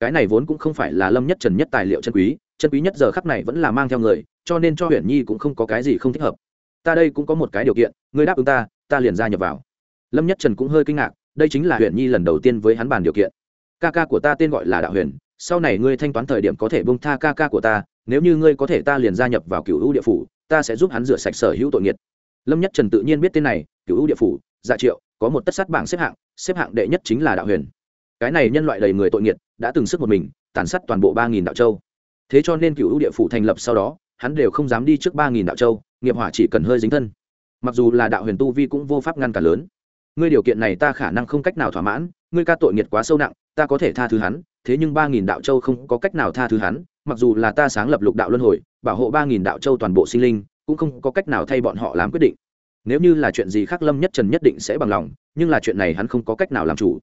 Cái này vốn cũng không phải là lâm nhất trần nhất tài liệu chân quý chân quý nhất giờ khắc này vẫn là mang theo người, cho nên cho huyền nhi cũng không có cái gì không thích hợp. Ta đây cũng có một cái điều kiện, ngươi đáp ứng ta ta liền gia nhập vào. Lâm nhất trần cũng hơi kinh ngạc, đây chính là huyền nhi lần đầu tiên với hắn bàn điều kiện. Ca ca của ta tên gọi là đạo huyền, sau này ngươi thanh toán thời điểm có thể bông tha ca ca của ta, nếu như ngươi có thể ta liền gia nhập vào cựu hữu địa phủ ta sẽ giúp hắn rửa sạch sở hữu tội nghiệt. Lâm nhất trần tự nhiên biết tên này cựu ưu địa phủ dạ triệu, có một tất sát bảng xếp hạng xếp hạng đệ nhất chính là đạo huyền. Cái này nhân loại đầy người tội nghiệt, đã từng sức một mình, tàn sát toàn bộ ba nghìn đạo châu. Thế cho nên cựu ưu địa phủ thành lập sau đó, hắn đều không dám đi trước ba nghìn đạo châu, nghiệp hỏa chỉ cần hơi dính thân. Mặc dù là đạo huyền tu vi cũng vô pháp ngăn cản lớn. Ngươi điều kiện này ta khả năng không cách nào thỏa mãn, ngươi ca tội nghiệt quá sâu nặng, ta có thể tha thứ hắn, thế nhưng ba nghìn đạo châu không có cách nào tha thứ hắn mặc dù là ta sáng lập lục đạo luân hồi, bảo hộ ba nghìn đạo châu toàn bộ sinh linh, cũng không có cách nào thay bọn họ làm quyết định. Nếu như là chuyện gì khác lâm nhất trần nhất định sẽ bằng lòng, nhưng là chuyện này hắn không có cách nào làm chủ.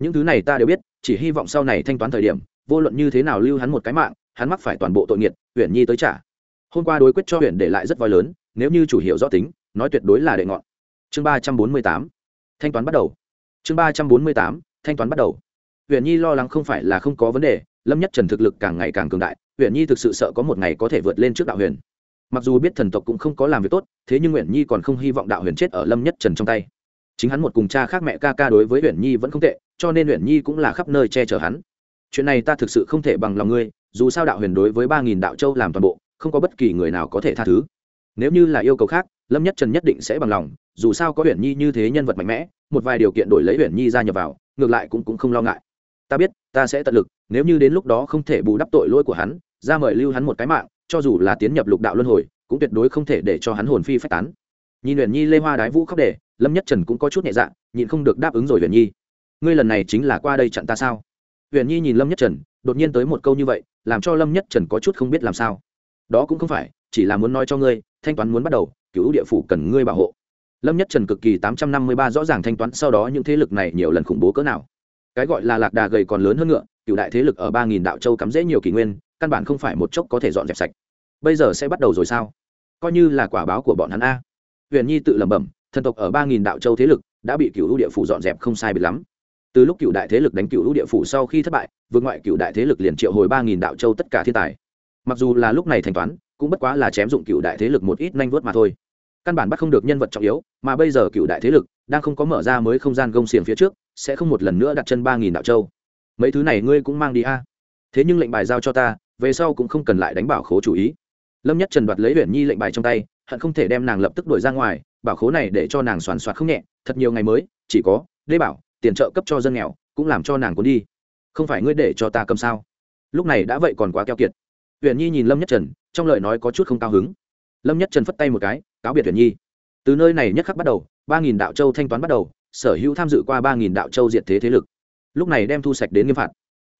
Những thứ này ta đều biết, chỉ hy vọng sau này thanh toán thời điểm, vô luận như thế nào lưu hắn một cái mạng, hắn mắc phải toàn bộ tội nghiệt Huyền nhi tới trả. Hôm qua đối quyết cho Huyền để lại rất voi lớn, nếu như chủ hiệu rõ tính, nói tuyệt đối là đệ ngọn. Chương ba trăm bốn mươi tám, thanh toán bắt đầu. Chương ba trăm bốn mươi tám, thanh toán bắt đầu. Huyền nhi lo lắng không phải là không có vấn đề lâm nhất trần thực lực càng ngày càng cường đại huyện nhi thực sự sợ có một ngày có thể vượt lên trước đạo huyền. Mặc dù biết thần tộc cũng không có làm việc tốt thế nhưng nguyễn nhi còn không hy vọng đạo huyền chết ở lâm nhất trần trong tay. Chính hắn một cùng cha khác mẹ ca ca đối với huyện nhi vẫn không tệ cho nên huyện nhi cũng là khắp nơi che chở hắn. Chuyện này ta thực sự không thể bằng lòng ngươi dù sao đạo huyền đối với ba nghìn đạo châu làm toàn bộ không có bất kỳ người nào có thể tha thứ. Nếu như là yêu cầu khác lâm nhất trần nhất định sẽ bằng lòng dù sao có huyện nhi như thế nhân vật mạnh mẽ một vài điều kiện đổi lấy huyện nhi ra nhập vào ngược lại cũng, cũng không lo ngại ta biết, ta sẽ tận lực, nếu như đến lúc đó không thể bù đắp tội lỗi của hắn, ra mời lưu hắn một cái mạng, cho dù là tiến nhập lục đạo luân hồi, cũng tuyệt đối không thể để cho hắn hồn phi phách tán. Nhìn huyền nhi lê hoa đái vũ khóc để, lâm nhất trần cũng có chút nhẹ dạ nhịn không được đáp ứng rồi huyền nhi. Ngươi lần này chính là qua đây chặn ta sao? Huyền nhi nhìn lâm nhất trần, đột nhiên tới một câu như vậy, làm cho lâm nhất trần có chút không biết làm sao. Đó cũng không phải, chỉ là muốn nói cho ngươi, thanh toán muốn bắt đầu cứu địa phủ cần ngươi bảo hộ. Lâm nhất trần cực kỳ tám trăm năm mươi ba rõ ràng thanh toán, sau đó những thế lực này nhiều lần khủng bố cỡ nào cái gọi là lạc đà gầy còn lớn hơn ngựa cựu đại thế lực ở ba nghìn đạo châu cắm dễ nhiều kỷ nguyên, căn bản không phải một chốc có thể dọn dẹp sạch. Bây giờ sẽ bắt đầu rồi sao? Coi như là quả báo của bọn hắn a. Huyền nhi tự lẩm bẩm, thần tộc ở ba nghìn đạo châu thế lực đã bị cựu lũ địa phủ dọn dẹp không sai biệt lắm. Từ lúc cựu đại thế lực đánh cựu lũ địa phủ sau khi thất bại, vượt ngoại cựu đại thế lực liền triệu hồi ba nghìn đạo châu tất cả thiên tài. Mặc dù là lúc này thanh toán, cũng bất quá là chém dụng cựu đại thế lực một ít nhanh vuốt mà thôi. Căn bản bắt không được nhân vật trọng yếu, mà bây giờ cựu đại thế lực đang không có mở ra mới không gian gông xiềng phía trước sẽ không một lần nữa đặt chân ba nghìn đạo châu. Mấy thứ này ngươi cũng mang đi a. Thế nhưng lệnh bài giao cho ta, về sau cũng không cần lại đánh bảo khố chủ ý. Lâm nhất trần đoạt lấy huyền nhi lệnh bài trong tay, hận không thể đem nàng lập tức đuổi ra ngoài, bảo khố này để cho nàng soàn soạt không nhẹ, thật nhiều ngày mới, chỉ có lê bảo, tiền trợ cấp cho dân nghèo, cũng làm cho nàng cuốn đi. Không phải ngươi để cho ta cầm sao? Lúc này đã vậy còn quá keo kiệt. Huyền nhi nhìn lâm nhất trần, trong lời nói có chút không cao hứng. Lâm nhất trần phất tay một cái, cáo biệt huyền nhi. Từ nơi này nhất khắc bắt đầu, ba nghìn đạo châu thanh toán bắt đầu sở hữu tham dự qua ba nghìn đạo châu diệt thế thế lực. Lúc này đem thu sạch đến nghiêm phạt.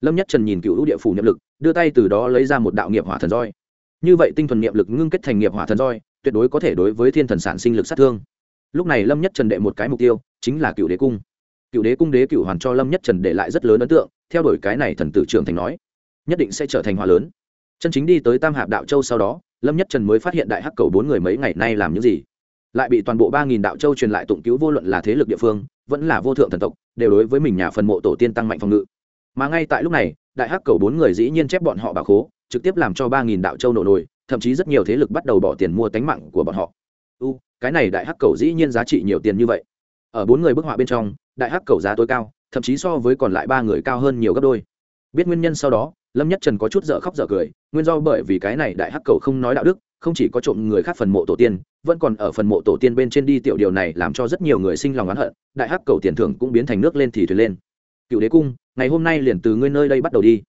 Lâm nhất trần nhìn cựu hữu địa phủ niệm lực, đưa tay từ đó lấy ra một đạo nghiệp hỏa thần roi. Như vậy tinh thuần niệm lực ngưng kết thành nghiệp hỏa thần roi, tuyệt đối có thể đối với thiên thần sản sinh lực sát thương. Lúc này lâm nhất trần đệ một cái mục tiêu, chính là cựu đế cung. Cựu đế cung đế cựu hoàn cho lâm nhất trần để lại rất lớn ấn tượng, theo đuổi cái này thần tử trưởng thành nói, nhất định sẽ trở thành hỏa lớn. Chân chính đi tới tam hạp đạo châu sau đó, lâm nhất trần mới phát hiện đại hắc cầu bốn người mấy ngày nay làm những gì lại bị toàn bộ ba nghìn đạo châu truyền lại tụng cứu vô luận là thế lực địa phương, vẫn là vô thượng thần tộc, đều đối với mình nhà phần mộ tổ tiên tăng mạnh phòng ngự. Mà ngay tại lúc này, đại hắc cầu bốn người dĩ nhiên chép bọn họ bà khố, trực tiếp làm cho ba nghìn đạo châu nổ nổi thậm chí rất nhiều thế lực bắt đầu bỏ tiền mua tánh mạng của bọn họ. U, cái này đại hắc cầu dĩ nhiên giá trị nhiều tiền như vậy. Ở bốn người bức họa bên trong, đại hắc cầu giá tối cao, thậm chí so với còn lại ba người cao hơn nhiều gấp đôi. Biết nguyên nhân sau đó, lâm nhất trần có chút dở khóc dở cười, nguyên do bởi vì cái này đại hắc cầu không nói đạo đức không chỉ có trộm người khác phần mộ tổ tiên vẫn còn ở phần mộ tổ tiên bên trên đi tiểu điều này làm cho rất nhiều người sinh lòng oán hận đại hắc cầu tiền thưởng cũng biến thành nước lên thì thuyền lên. Cựu đế cung ngày hôm nay liền từ ngươi nơi đây bắt đầu đi.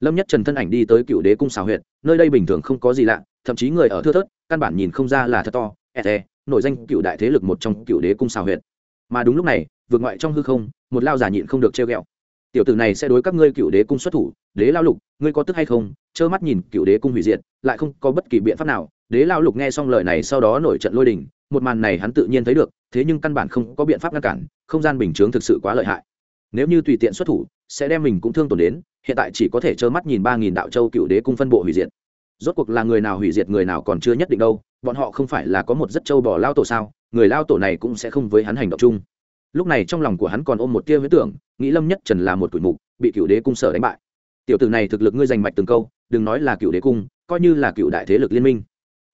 Lâm nhất trần thân ảnh đi tới cựu đế cung xào huyện, nơi đây bình thường không có gì lạ thậm chí người ở thưa thớt căn bản nhìn không ra là thật to e nổi danh cựu đại thế lực một trong cựu đế cung xào huyện. mà đúng lúc này vượt ngoại trong hư không một lao giả nhịn không được treo g ẹ o tiểu tử này sẽ đối các ngươi cựu đế cung xuất thủ, đế lao lục, ngươi có tức hay không? Trơ mắt nhìn cựu đế cung hủy diệt, lại không có bất kỳ biện pháp nào. Đế lao lục nghe xong lời này sau đó nổi trận lôi đình, một màn này hắn tự nhiên thấy được, thế nhưng căn bản không có biện pháp ngăn cản, không gian bình chướng thực sự quá lợi hại. Nếu như tùy tiện xuất thủ, sẽ đem mình cũng thương tổn đến, hiện tại chỉ có thể trơ mắt nhìn ba nghìn đạo châu cựu đế cung phân bộ hủy diệt. Rốt cuộc là người nào hủy diệt, người nào còn chưa nhất định đâu, bọn họ không phải là có một rất châu bỏ lao tổ sao? Người lao tổ này cũng sẽ không với hắn hành động chung lúc này trong lòng của hắn còn ôm một tia huyễn tưởng, nghĩ lâm nhất trần là một cửu mục, bị cựu đế cung sở đánh bại. Tiểu tử này thực lực ngươi giành mạch từng câu, đừng nói là cựu đế cung, coi như là cựu đại thế lực liên minh,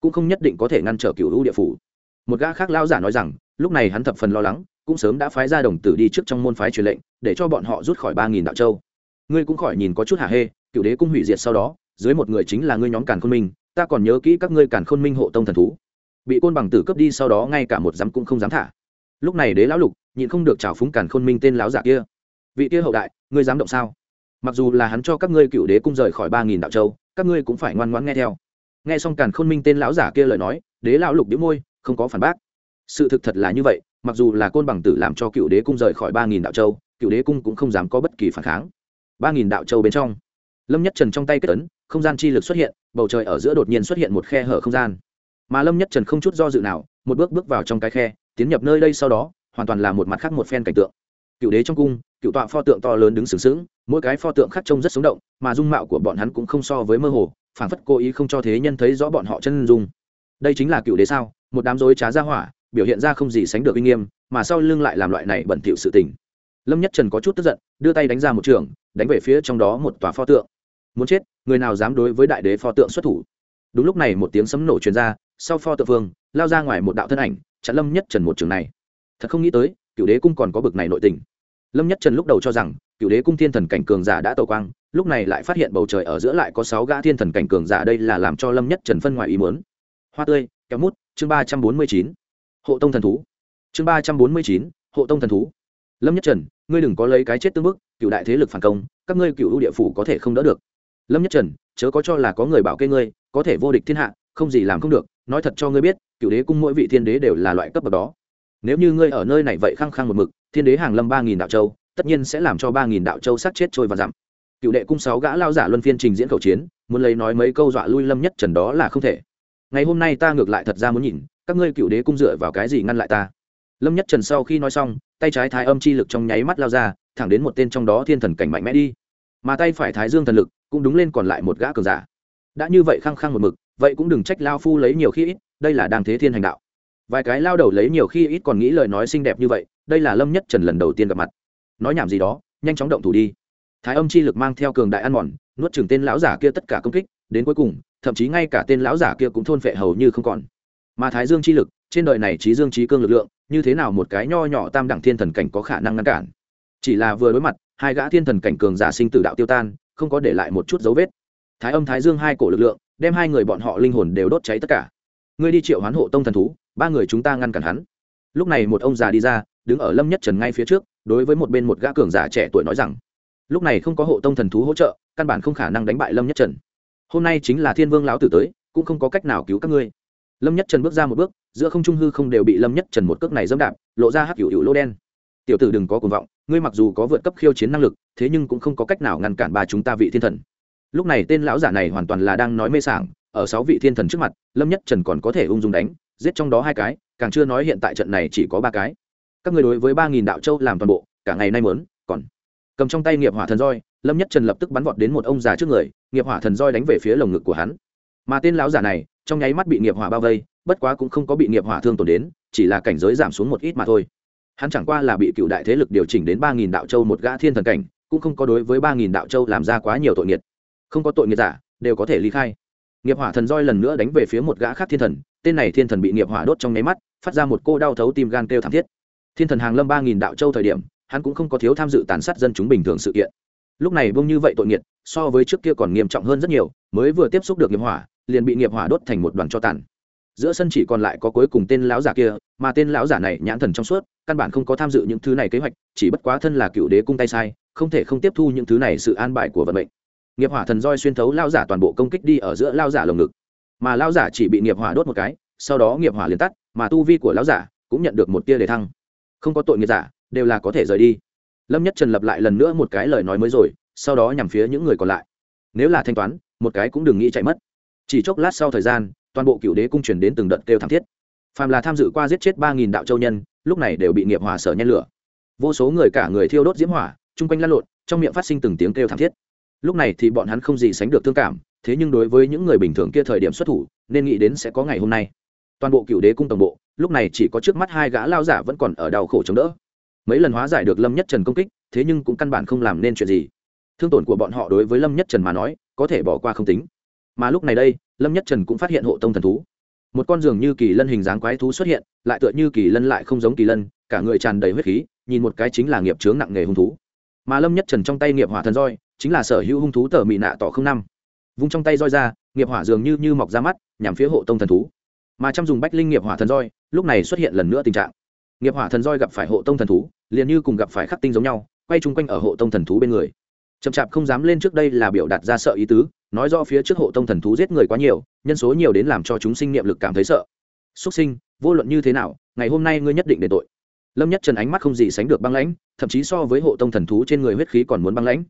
cũng không nhất định có thể ngăn trở cựu hữu địa phủ. Một gã khác lao giả nói rằng, lúc này hắn thập phần lo lắng, cũng sớm đã phái ra đồng tử đi trước trong môn phái truyền lệnh, để cho bọn họ rút khỏi ba nghìn đạo châu. Ngươi cũng khỏi nhìn có chút hạ hê, cựu đế cung hủy diệt sau đó, dưới một người chính là ngươi nhóm càn khôn minh, ta còn nhớ kỹ các ngươi càn khôn minh hộ tông thần thú. Bị côn bằng tử cướp đi sau đó ngay cả một dám cũng không dám thả lúc này đế lão lục nhịn không được trào phúng càn khôn minh tên lão giả kia. Vị kia hậu đại, ngươi dám động sao? Mặc dù là hắn cho các ngươi cựu đế cung rời khỏi ba nghìn đạo châu, các ngươi cũng phải ngoan ngoãn nghe theo. Nghe xong càn khôn minh tên lão giả kia lời nói, đế lão lục đĩu môi, không có phản bác. Sự thực thật là như vậy, mặc dù là côn bằng tử làm cho cựu đế cung rời khỏi ba nghìn đạo châu, cựu đế cung cũng không dám có bất kỳ phản kháng. ba nghìn đạo châu bên trong, lâm nhất trần trong tay kết ấn, không gian chi lực xuất hiện, bầu trời ở giữa đột nhiên xuất hiện một khe hở không gian. Mà lâm nhất trần không chút do dự nào, một bước bước vào trong cái khe tiến nhập nơi đây sau đó, hoàn toàn là một mặt khác một phen cảnh tượng. Cựu đế trong cung, cựu tọa pho tượng to lớn đứng sừng sững, mỗi cái pho tượng khác trông rất sống động, mà dung mạo của bọn hắn cũng không so với mơ hồ phản phất cố ý không cho thế nhân thấy rõ bọn họ chân dung. Đây chính là cựu đế sao? Một đám dối trá ra hỏa, biểu hiện ra không gì sánh được uy nghiêm, mà sau lưng lại làm loại này bẩn thỉu sự tình. Lâm nhất trần có chút tức giận, đưa tay đánh ra một trường, đánh về phía trong đó một tòa pho tượng. Muốn chết, người nào dám đối với đại đế pho tượng xuất thủ? Đúng lúc này một tiếng sấm nổ truyền ra, sau pho tượng vương lao ra ngoài một đạo thân ảnh, chặn lâm nhất trần một trường này. Thật không nghĩ tới, cựu đế cung còn có bực này nội tình. Lâm nhất trần lúc đầu cho rằng, cựu đế cung thiên thần cảnh cường giả đã tẩu quang, lúc này lại phát hiện bầu trời ở giữa lại có sáu gã thiên thần cảnh cường giả đây là làm cho lâm nhất trần phân ngoài ý muốn. Hoa tươi, kéo mút, chương ba trăm bốn mươi chín. Hộ tông thần thú. Chương ba trăm bốn mươi chín, hộ tông thần thú. Lâm nhất trần, ngươi đừng có lấy cái chết tương bức, cựu đại thế lực phản công, các ngươi cựu ưu địa phủ có thể không đỡ được. Lâm nhất trần, chớ có cho là có người bảo kê ngươi, có thể vô địch thiên hạ, không gì làm không được nói thật cho ngươi biết, cựu đế cung mỗi vị thiên đế đều là loại cấp bậc đó. Nếu như ngươi ở nơi này vậy khăng khăng một mực, thiên đế hàng lâm ba nghìn đạo châu, tất nhiên sẽ làm cho ba nghìn đạo châu sát chết trôi và giảm. cựu đệ cung sáu gã lao giả luân phiên trình diễn khẩu chiến, muốn lấy nói mấy câu dọa lui lâm nhất trần đó là không thể. Ngày hôm nay ta ngược lại thật ra muốn nhìn, các ngươi cựu đế cung dựa vào cái gì ngăn lại ta? Lâm nhất trần sau khi nói xong, tay trái thái âm chi lực trong nháy mắt lao ra, thẳng đến một tên trong đó thiên thần cảnh mạnh mẽ đi. Mà tay phải thái dương thần lực cũng đúng lên còn lại một gã cường giả. Đã như vậy khăng khăng một mực vậy cũng đừng trách lao phu lấy nhiều khi ít, đây là đang thế thiên hành đạo. Vài cái lao đầu lấy nhiều khi ít còn nghĩ lời nói xinh đẹp như vậy, đây là lâm nhất trần lần đầu tiên gặp mặt. Nói nhảm gì đó, nhanh chóng động thủ đi. Thái âm chi lực mang theo cường đại ăn mòn, nuốt chừng tên lão giả kia tất cả công kích, đến cuối cùng, thậm chí ngay cả tên lão giả kia cũng thôn phệ hầu như không còn. Mà thái dương chi lực, trên đời này trí dương trí cương lực lượng, như thế nào một cái nho nhỏ tam đẳng thiên thần cảnh có khả năng ngăn cản? Chỉ là vừa đối mặt, hai gã thiên thần cảnh cường giả sinh tử đạo tiêu tan, không có để lại một chút dấu vết. Thái âm thái dương hai cổ lực lượng đem hai người bọn họ linh hồn đều đốt cháy tất cả. Ngươi đi triệu hoán hộ tông thần thú, ba người chúng ta ngăn cản hắn. Lúc này một ông già đi ra, đứng ở lâm nhất trần ngay phía trước, đối với một bên một gã cường giả trẻ tuổi nói rằng, lúc này không có hộ tông thần thú hỗ trợ, căn bản không khả năng đánh bại lâm nhất trần. Hôm nay chính là thiên vương lão tử tới, cũng không có cách nào cứu các ngươi. Lâm nhất trần bước ra một bước, giữa không trung hư không đều bị lâm nhất trần một cước này dẫm đạp, lộ ra hắc hữu hữu lô đen. Tiểu tử đừng có cuồng vọng, ngươi mặc dù có vượt cấp khiêu chiến năng lực, thế nhưng cũng không có cách nào ngăn cản bà chúng ta vị thiên thần lúc này tên lão giả này hoàn toàn là đang nói mê sảng, ở sáu vị thiên thần trước mặt, lâm nhất trần còn có thể ung dung đánh, giết trong đó hai cái, càng chưa nói hiện tại trận này chỉ có ba cái. Các người đối với ba nghìn đạo châu làm toàn bộ, cả ngày nay mớn còn cầm trong tay nghiệp hỏa thần roi, lâm nhất trần lập tức bắn vọt đến một ông già trước người, nghiệp hỏa thần roi đánh về phía lồng ngực của hắn. Mà tên lão giả này, trong nháy mắt bị nghiệp hỏa bao vây, bất quá cũng không có bị nghiệp hỏa thương tổn đến, chỉ là cảnh giới giảm xuống một ít mà thôi. Hắn chẳng qua là bị cựu đại thế lực điều chỉnh đến ba nghìn đạo châu một gã thiên thần cảnh, cũng không có đối với ba nghìn đạo châu làm ra quá nhiều tội nghiệt không có tội nghiệp giả, đều có thể ly khai. Nghiệp hỏa thần roi lần nữa đánh về phía một gã khác thiên thần, tên này thiên thần bị nghiệp hỏa đốt trong nháy mắt, phát ra một cô đau thấu tim gan kêu thảm thiết. Thiên thần hàng lâm ba nghìn đạo châu thời điểm, hắn cũng không có thiếu tham dự tàn sát dân chúng bình thường sự kiện. Lúc này bông như vậy tội nghiệp, so với trước kia còn nghiêm trọng hơn rất nhiều, mới vừa tiếp xúc được nghiệp hỏa, liền bị nghiệp hỏa đốt thành một đoàn cho tàn. Giữa sân chỉ còn lại có cuối cùng tên lão giả kia, mà tên lão giả này nhãn thần trong suốt, căn bản không có tham dự những thứ này kế hoạch, chỉ bất quá thân là cựu đế cung tay sai, không thể không tiếp thu những thứ này sự an bài của vận mệnh nghiệp hỏa thần roi xuyên thấu lao giả toàn bộ công kích đi ở giữa lao giả lồng ngực. Mà lao giả chỉ bị nghiệp hỏa đốt một cái, sau đó nghiệp hỏa liền tắt, mà tu vi của lao giả cũng nhận được một tia đề thăng. Không có tội nghiệp giả, đều là có thể rời đi. Lâm nhất trần lập lại lần nữa một cái lời nói mới rồi, sau đó nhằm phía những người còn lại. Nếu là thanh toán, một cái cũng đừng nghĩ chạy mất. Chỉ chốc lát sau thời gian, toàn bộ cựu đế cung truyền đến từng đợt kêu thảm thiết. Phàm là tham dự qua giết chết ba nghìn đạo châu nhân, lúc này đều bị nghiệp hỏa sở nhen lửa. Vô số người cả người thiêu đốt diễm hỏa, chung quanh lăn lộn, trong miệng phát sinh từng tiếng kêu thảm thiết lúc này thì bọn hắn không gì sánh được thương cảm, thế nhưng đối với những người bình thường kia thời điểm xuất thủ, nên nghĩ đến sẽ có ngày hôm nay. Toàn bộ cựu đế cung tổng bộ, lúc này chỉ có trước mắt hai gã lao giả vẫn còn ở đau khổ chống đỡ. Mấy lần hóa giải được lâm nhất trần công kích, thế nhưng cũng căn bản không làm nên chuyện gì. Thương tổn của bọn họ đối với lâm nhất trần mà nói, có thể bỏ qua không tính. Mà lúc này đây, lâm nhất trần cũng phát hiện hộ tông thần thú. Một con giường như kỳ lân hình dáng quái thú xuất hiện, lại tựa như kỳ lân lại không giống kỳ lân, cả người tràn đầy huyết khí, nhìn một cái chính là nghiệp chướng nặng nghề hung thú. Mà lâm nhất trần trong tay nghiệp hỏa thần roi chính là sở hữu hung thú tờ mị nạ tỏ không năm. Vung trong tay roi ra, nghiệp hỏa dường như như mọc ra mắt, nhằm phía hộ tông thần thú. Mà chăm dùng bách linh nghiệp hỏa thần roi, lúc này xuất hiện lần nữa tình trạng. Nghiệp hỏa thần roi gặp phải hộ tông thần thú, liền như cùng gặp phải khắc tinh giống nhau, quay chung quanh ở hộ tông thần thú bên người. Chậm chạp không dám lên trước đây là biểu đạt ra sợ ý tứ, nói do phía trước hộ tông thần thú giết người quá nhiều, nhân số nhiều đến làm cho chúng sinh niệm lực cảm thấy sợ. Xuất sinh, vô luận như thế nào, ngày hôm nay ngươi nhất định để tội. Lâm nhất trần ánh mắt không gì sánh được băng lãnh, thậm chí so với hộ tông thần thú trên người huyết khí còn muốn băng lãnh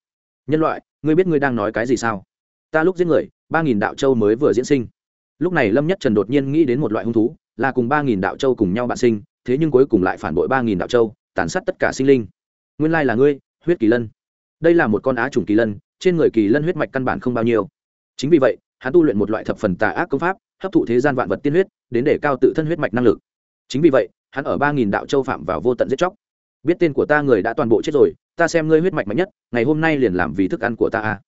nhân loại, ngươi biết ngươi đang nói cái gì sao? Ta lúc giết người, ba nghìn đạo châu mới vừa diễn sinh. Lúc này lâm nhất trần đột nhiên nghĩ đến một loại hung thú, là cùng ba nghìn đạo châu cùng nhau bạn sinh, thế nhưng cuối cùng lại phản bội ba nghìn đạo châu, tàn sát tất cả sinh linh. Nguyên lai là ngươi, huyết kỳ lân. Đây là một con á trùng kỳ lân, trên người kỳ lân huyết mạch căn bản không bao nhiêu. Chính vì vậy, hắn tu luyện một loại thập phần tà ác công pháp, hấp thụ thế gian vạn vật tiên huyết, đến để cao tự thân huyết mạch năng lực. Chính vì vậy, hắn ở ba nghìn đạo châu phạm vào vô tận giết chóc. Biết tên của ta người đã toàn bộ chết rồi ta xem ngươi huyết mạch mạnh nhất, ngày hôm nay liền làm vì thức ăn của ta a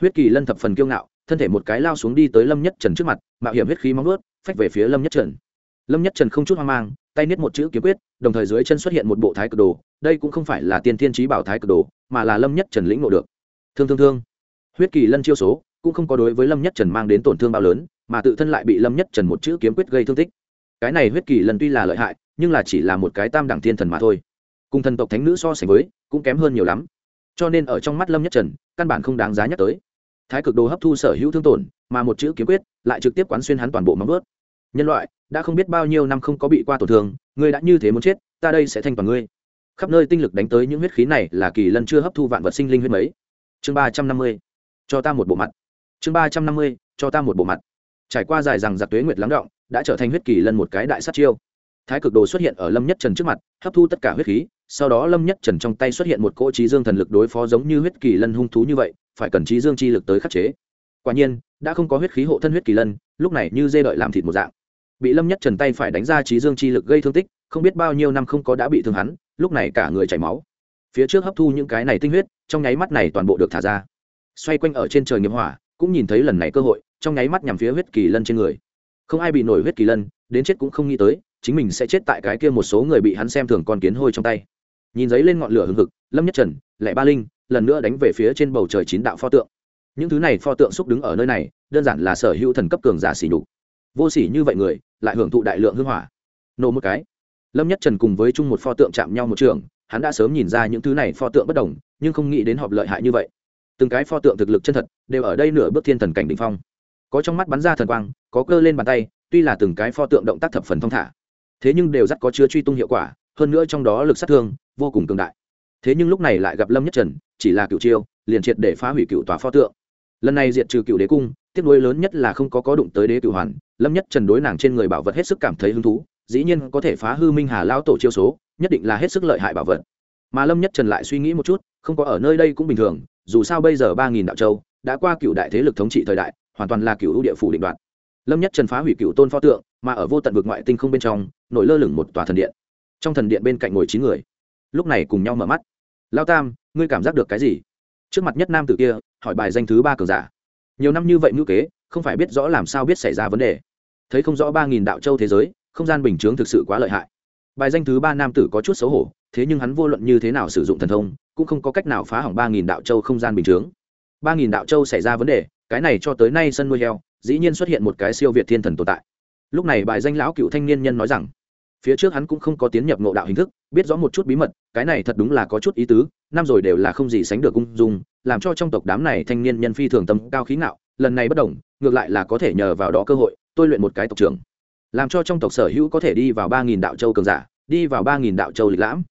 huyết kỳ lân thập phần kiêu ngạo, thân thể một cái lao xuống đi tới lâm nhất trần trước mặt, mạo hiểm huyết khí móng ướt phách về phía lâm nhất trần. Lâm nhất trần không chút hoang mang, tay niết một chữ kiếm quyết, đồng thời dưới chân xuất hiện một bộ thái cực đồ, đây cũng không phải là tiên thiên trí bảo thái cực đồ, mà là lâm nhất trần lĩnh ngộ được. Thương thương thương. Huyết kỳ lân chiêu số, cũng không có đối với lâm nhất trần mang đến tổn thương bao lớn, mà tự thân lại bị lâm nhất trần một chữ kiếm quyết gây thương tích. Cái này huyết kỳ lân tuy là lợi hại, nhưng là chỉ là một cái tam đẳng thiên thần mà thôi cùng thần tộc thánh nữ so sánh với, cũng kém hơn nhiều lắm. Cho nên ở trong mắt lâm nhất trần, căn bản không đáng giá nhắc tới. Thái cực đồ hấp thu sở hữu thương tổn, mà một chữ kiếm quyết, lại trực tiếp quán xuyên hắn toàn bộ móng vớt nhân loại, đã không biết bao nhiêu năm không có bị qua tổn thương, ngươi đã như thế muốn chết, ta đây sẽ thanh toàn ngươi. Khắp nơi tinh lực đánh tới những huyết khí này là kỳ lân chưa hấp thu vạn vật sinh linh huyết mấy. Chương ba trăm năm mươi, cho ta một bộ mặt. Chương ba trăm năm mươi, cho ta một bộ mặt. Trải qua dài rằng giặc tuế nguyệt lắng động, đã trở thành huyết kỳ lân một cái đại sát chiêu. Thái cực đồ xuất hiện ở lâm nhất trần trước mặt, hấp thu tất cả huyết khí sau đó lâm nhất trần trong tay xuất hiện một cỗ trí dương thần lực đối phó giống như huyết kỳ lân hung thú như vậy, phải cần trí dương chi lực tới khắc chế. Quả nhiên, đã không có huyết khí hộ thân huyết kỳ lân, lúc này như dê đợi làm thịt một dạng. Bị lâm nhất trần tay phải đánh ra trí dương chi lực gây thương tích, không biết bao nhiêu năm không có đã bị thương hắn, lúc này cả người chảy máu. Phía trước hấp thu những cái này tinh huyết, trong nháy mắt này toàn bộ được thả ra. Xoay quanh ở trên trời nghiệp hỏa, cũng nhìn thấy lần này cơ hội, trong nháy mắt nhằm phía huyết kỳ lân trên người. Không ai bị nổi huyết kỳ lân, đến chết cũng không nghĩ tới, chính mình sẽ chết tại cái kia một số người bị hắn xem thường con kiến hôi trong tay nhìn giấy lên ngọn lửa hừng hực, lâm nhất trần lẻ ba linh, lần nữa đánh về phía trên bầu trời chín đạo pho tượng. Những thứ này pho tượng xúc đứng ở nơi này, đơn giản là sở hữu thần cấp cường giả xỉ đục vô xỉ như vậy người, lại hưởng thụ đại lượng hưng hỏa. Nổ một cái. Lâm nhất trần cùng với chung một pho tượng chạm nhau một trường, hắn đã sớm nhìn ra những thứ này pho tượng bất đồng, nhưng không nghĩ đến họp lợi hại như vậy. Từng cái pho tượng thực lực chân thật, đều ở đây nửa bước thiên thần cảnh đ phong. Có trong mắt bắn ra thần quang, có cơ lên bàn tay, tuy là từng cái pho tượng động tác thập phần thong thả, thế nhưng đều rất có chứa truy tung hiệu quả hơn nữa trong đó lực sát thương vô cùng cường đại. Thế nhưng lúc này lại gặp lâm nhất trần, chỉ là cựu chiêu, liền triệt để phá hủy cựu tòa pho tượng. Lần này diệt trừ cựu đế cung, tiếc nuối lớn nhất là không có có đụng tới đế cựu hoàn, lâm nhất trần đối nàng trên người bảo vật hết sức cảm thấy hứng thú, dĩ nhiên có thể phá hư minh hà lão tổ chiêu số, nhất định là hết sức lợi hại bảo vật. Mà lâm nhất trần lại suy nghĩ một chút, không có ở nơi đây cũng bình thường, dù sao bây giờ ba nghìn đạo châu, đã qua cựu đại thế lực thống trị thời đại, hoàn toàn là cựu ưu địa phủ định đoạt. Lâm nhất trần phá hủy cựu tôn pho tượng, mà ở vô tận vực ngoại tinh không bên trong, nổi lơ lửng một tòa thần điện trong thần điện bên cạnh ngồi chín người. Lúc này cùng nhau mở mắt. Lao tam, ngươi cảm giác được cái gì? Trước mặt nhất nam tử kia, hỏi bài danh thứ ba cường giả. Nhiều năm như vậy ngữ kế, không phải biết rõ làm sao biết xảy ra vấn đề. Thấy không rõ ba nghìn đạo châu thế giới, không gian bình chướng thực sự quá lợi hại. Bài danh thứ ba nam tử có chút xấu hổ, thế nhưng hắn vô luận như thế nào sử dụng thần thông, cũng không có cách nào phá hỏng ba nghìn đạo châu không gian bình chướng. ba nghìn đạo châu xảy ra vấn đề, cái này cho tới nay sân nuôi heo, dĩ nhiên xuất hiện một cái siêu việt thiên thần tồn tại. Lúc này bài danh lão cựu thanh niên nhân nói rằng phía trước hắn cũng không có tiến nhập ngộ đạo hình thức, biết rõ một chút bí mật, cái này thật đúng là có chút ý tứ, năm rồi đều là không gì sánh được ung dung, làm cho trong tộc đám này thanh niên nhân phi thường tâm cao khí ngạo, lần này bất đồng, ngược lại là có thể nhờ vào đó cơ hội, tôi luyện một cái tộc trưởng. Làm cho trong tộc sở hữu có thể đi vào ba nghìn đạo châu cường giả, đi vào ba nghìn đạo châu lịch lãm.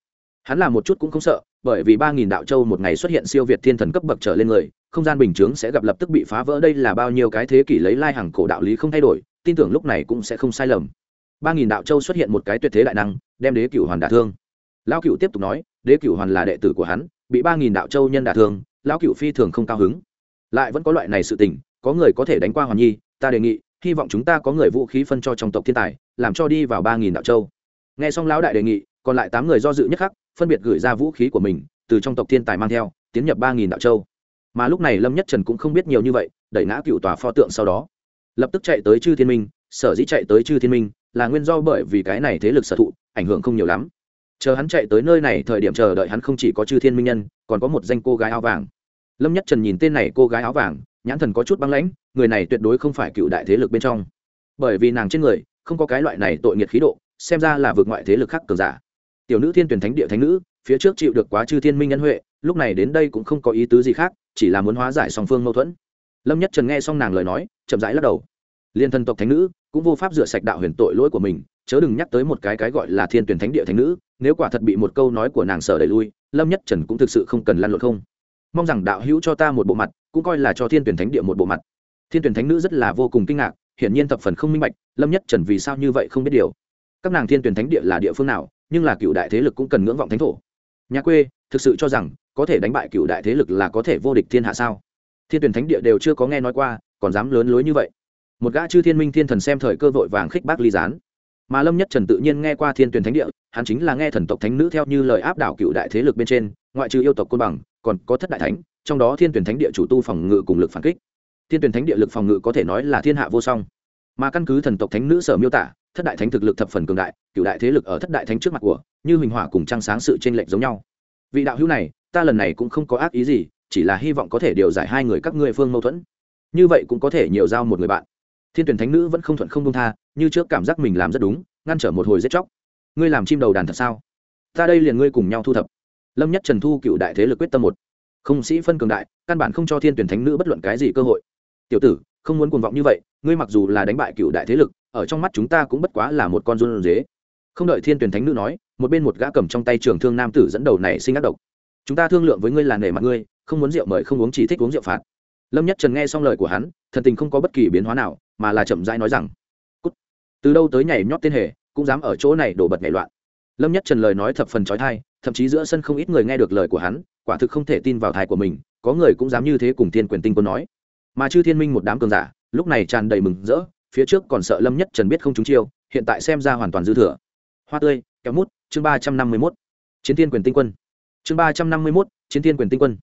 Hắn làm một chút cũng không sợ, bởi vì ba nghìn đạo châu một ngày xuất hiện siêu việt thiên thần cấp bậc trở lên người, không gian bình chướng sẽ gặp lập tức bị phá vỡ, đây là bao nhiêu cái thế kỷ lấy lai hàng cổ đạo lý không thay đổi, tin tưởng lúc này cũng sẽ không sai lầm ba nghìn đạo châu xuất hiện một cái tuyệt thế đại năng, đem đế cửu hoàn đả thương. Lão cửu tiếp tục nói, đế cửu hoàn là đệ tử của hắn, bị ba nghìn đạo châu nhân đả thương, lão cửu phi thường không cao hứng. Lại vẫn có loại này sự tình, có người có thể đánh qua hoàn nhi, ta đề nghị, hy vọng chúng ta có người vũ khí phân cho trong tộc thiên tài, làm cho đi vào ba nghìn đạo châu. Nghe xong lão đại đề nghị, còn lại tám người do dự nhất khắc, phân biệt gửi ra vũ khí của mình, từ trong tộc thiên tài mang theo, tiến nhập ba nghìn đạo châu. Mà lúc này lâm nhất trần cũng không biết nhiều như vậy, đẩy ngã cựu tòa pho tượng sau đó. Lập tức chạy tới chư thiên minh, sở dĩ chạy tới chư thiên minh là nguyên do bởi vì cái này thế lực sở thụ, ảnh hưởng không nhiều lắm. Chờ hắn chạy tới nơi này thời điểm chờ đợi hắn không chỉ có chư thiên minh nhân, còn có một danh cô gái áo vàng. Lâm nhất trần nhìn tên này cô gái áo vàng, nhãn thần có chút băng lãnh, người này tuyệt đối không phải cựu đại thế lực bên trong. Bởi vì nàng trên người, không có cái loại này tội nghiệt khí độ, xem ra là vượt ngoại thế lực khác cường giả. Tiểu nữ thiên tuyển thánh địa thánh nữ, phía trước chịu được quá chư thiên minh nhân huệ, lúc này đến đây cũng không có ý tứ gì khác, chỉ là muốn hóa giải song phương mâu thuẫn. Lâm nhất trần nghe xong nàng lời nói, chậm rãi lắc đầu liên thân tộc thánh nữ cũng vô pháp rửa sạch đạo huyền tội lỗi của mình, chớ đừng nhắc tới một cái cái gọi là thiên tuyển thánh địa thánh nữ, nếu quả thật bị một câu nói của nàng sở đẩy lui, lâm nhất trần cũng thực sự không cần lan lộn không. Mong rằng đạo hữu cho ta một bộ mặt, cũng coi là cho thiên tuyển thánh địa một bộ mặt. Thiên tuyển thánh nữ rất là vô cùng kinh ngạc, hiển nhiên tập phần không minh bạch, lâm nhất trần vì sao như vậy không biết điều. Các nàng thiên tuyển thánh địa là địa phương nào, nhưng là cựu đại thế lực cũng cần ngưỡng vọng thánh thổ. Nhà quê, thực sự cho rằng, có thể đánh bại cựu đại thế lực là có thể vô địch thiên hạ sao? Thiên tuyển thánh địa đều chưa có nghe nói qua, còn dám lớn lối như vậy một gã chư thiên minh thiên thần xem thời cơ vội vàng khích bác ly gián. Mà lâm nhất trần tự nhiên nghe qua thiên tuyển thánh địa, hắn chính là nghe thần tộc thánh nữ theo như lời áp đảo cựu đại thế lực bên trên, ngoại trừ yêu tộc côn bằng, còn có thất đại thánh, trong đó thiên tuyển thánh địa chủ tu phòng ngự cùng lực phản kích. Thiên tuyển thánh địa lực phòng ngự có thể nói là thiên hạ vô song. Mà căn cứ thần tộc thánh nữ sở miêu tả, thất đại thánh thực lực thập phần cường đại, cựu đại thế lực ở thất đại thánh trước mặt của, như huỳnh hỏa cùng trăng sáng sự t r ê n lệch giống nhau. Vị đạo hữu này, ta lần này cũng không có ác ý gì, chỉ là hy vọng có thể điều giải hai người các ngươi phương mâu thuẫn. Như vậy cũng có thể nhiều giao một người bạn thiên tuyển thánh nữ vẫn không thuận không công tha, như trước cảm giác mình làm rất đúng, ngăn trở một hồi giết chóc. Ngươi làm chim đầu đàn thật sao? Ta đây liền ngươi cùng nhau thu thập. Lâm nhất trần thu cựu đại thế lực quyết tâm một. Không sĩ phân cường đại, căn bản không cho thiên tuyển thánh nữ bất luận cái gì cơ hội. Tiểu tử, không muốn cuồng vọng như vậy, ngươi mặc dù là đánh bại cựu đại thế lực, ở trong mắt chúng ta cũng bất quá là một con run dế không đợi thiên tuyển thánh nữ nói, một bên một gã cầm trong tay trường thương nam tử dẫn đầu này sinh ác độc. Chúng ta thương lượng với ngươi là nể mặt ngươi, không muốn rượu mời, không uống chỉ thích uống rượu phạt. Lâm nhất trần nghe xong lời của hắn, thần tình không có bất kỳ biến hóa nào mà là chậm rãi nói rằng, cút. Từ đâu tới nhảy nhót tên hề, cũng dám ở chỗ này đổ bật nhảy loạn. Lâm nhất trần lời nói thập phần trói thai thậm chí giữa sân không ít người nghe được lời của hắn, quả thực không thể tin vào thai của mình, có người cũng dám như thế cùng thiên quyền tinh quân nói. Mà chư thiên minh một đám cường giả, lúc này tràn đầy mừng rỡ, phía trước còn sợ lâm nhất trần biết không chúng chiêu, hiện tại xem ra hoàn toàn dư thừa. Hoa tươi, kéo mút, chương ba trăm năm mươi mốt. Chiến thiên quyền tinh quân. Chương ba trăm năm mươi mốt, chiến thiên quyền tinh quân.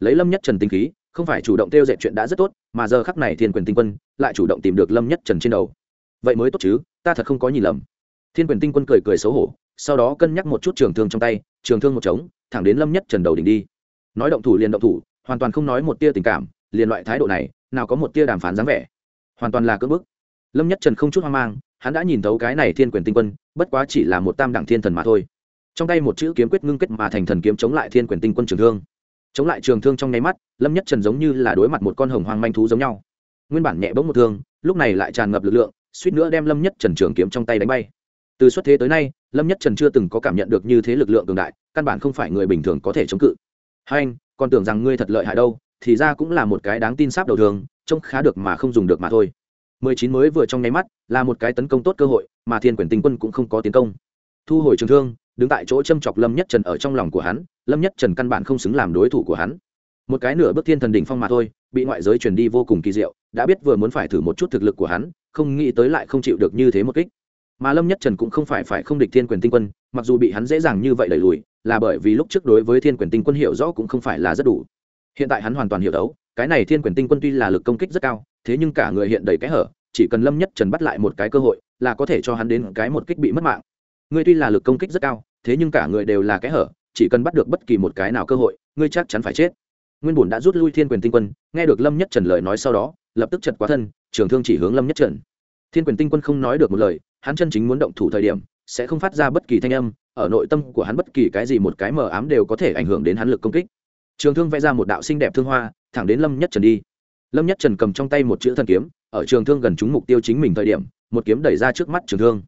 Lấy lâm nhất trần tinh khí không phải chủ động tiêu dệt chuyện đã rất tốt, mà giờ khắc này thiên quyền tinh quân lại chủ động tìm được lâm nhất trần trên đầu. Vậy mới tốt chứ, ta thật không có nhìn lầm. Thiên quyền tinh quân cười cười xấu hổ, sau đó cân nhắc một chút trường thương trong tay, trường thương một trống, thẳng đến lâm nhất trần đầu đỉnh đi. Nói động thủ liền động thủ, hoàn toàn không nói một tia tình cảm, liền loại thái độ này, nào có một tia đàm phán dáng vẻ. Hoàn toàn là cưỡng bức. Lâm nhất trần không chút hoang mang, hắn đã nhìn thấu cái này thiên quyền tinh quân, bất quá chỉ là một tam đẳng thiên thần mà thôi. Trong tay một chữ kiếm quyết ngưng kết mà thành thần kiếm chống lại thiên quyền tinh quân trường thương chống lại trường thương trong nháy mắt, lâm nhất trần giống như là đối mặt một con hồng hoang manh thú giống nhau. Nguyên bản nhẹ bỗng một thương, lúc này lại tràn ngập lực lượng, suýt nữa đem lâm nhất trần trường kiếm trong tay đánh bay. Từ xuất thế tới nay, lâm nhất trần chưa từng có cảm nhận được như thế lực lượng cường đại, căn bản không phải người bình thường có thể chống cự. Hai anh, còn tưởng rằng ngươi thật lợi hại đâu, thì ra cũng là một cái đáng tin sáp đầu thường, trông khá được mà không dùng được mà thôi. Mười chín mới vừa trong nháy mắt, là một cái tấn công tốt cơ hội, mà thiên quyền tình quân cũng không có tiến công. Thu hồi trường thương đứng tại chỗ châm chọc lâm nhất trần ở trong lòng của hắn, lâm nhất trần căn bản không xứng làm đối thủ của hắn. Một cái nửa bước thiên thần đỉnh phong mà thôi, bị ngoại giới truyền đi vô cùng kỳ diệu, đã biết vừa muốn phải thử một chút thực lực của hắn, không nghĩ tới lại không chịu được như thế một kích. Mà lâm nhất trần cũng không phải phải không địch thiên quyền tinh quân, mặc dù bị hắn dễ dàng như vậy đẩy lùi, là bởi vì lúc trước đối với thiên quyền tinh quân hiểu rõ cũng không phải là rất đủ. Hiện tại hắn hoàn toàn hiểu đấu, cái này thiên quyền tinh quân tuy là lực công kích rất cao, thế nhưng cả người hiện đầy cái hở, chỉ cần lâm nhất trần bắt lại một cái cơ hội, là có thể cho hắn đến cái một kích bị mất mạng ngươi tuy là lực công kích rất cao, thế nhưng cả người đều là cái hở, chỉ cần bắt được bất kỳ một cái nào cơ hội, ngươi chắc chắn phải chết. Nguyên bùn đã rút lui thiên quyền tinh quân, nghe được lâm nhất trần lời nói sau đó, lập tức chật quá thân, trường thương chỉ hướng lâm nhất trần. Thiên quyền tinh quân không nói được một lời, hắn chân chính muốn động thủ thời điểm, sẽ không phát ra bất kỳ thanh âm, ở nội tâm của hắn bất kỳ cái gì một cái mờ ám đều có thể ảnh hưởng đến hắn lực công kích. Trường thương vẽ ra một đạo xinh đẹp thương hoa, thẳng đến lâm nhất trần đi. Lâm nhất trần cầm trong tay một chữ thần kiếm, ở trường thương gần trúng mục tiêu chính mình thời điểm, một kiếm đẩy ra trước mắt trường thương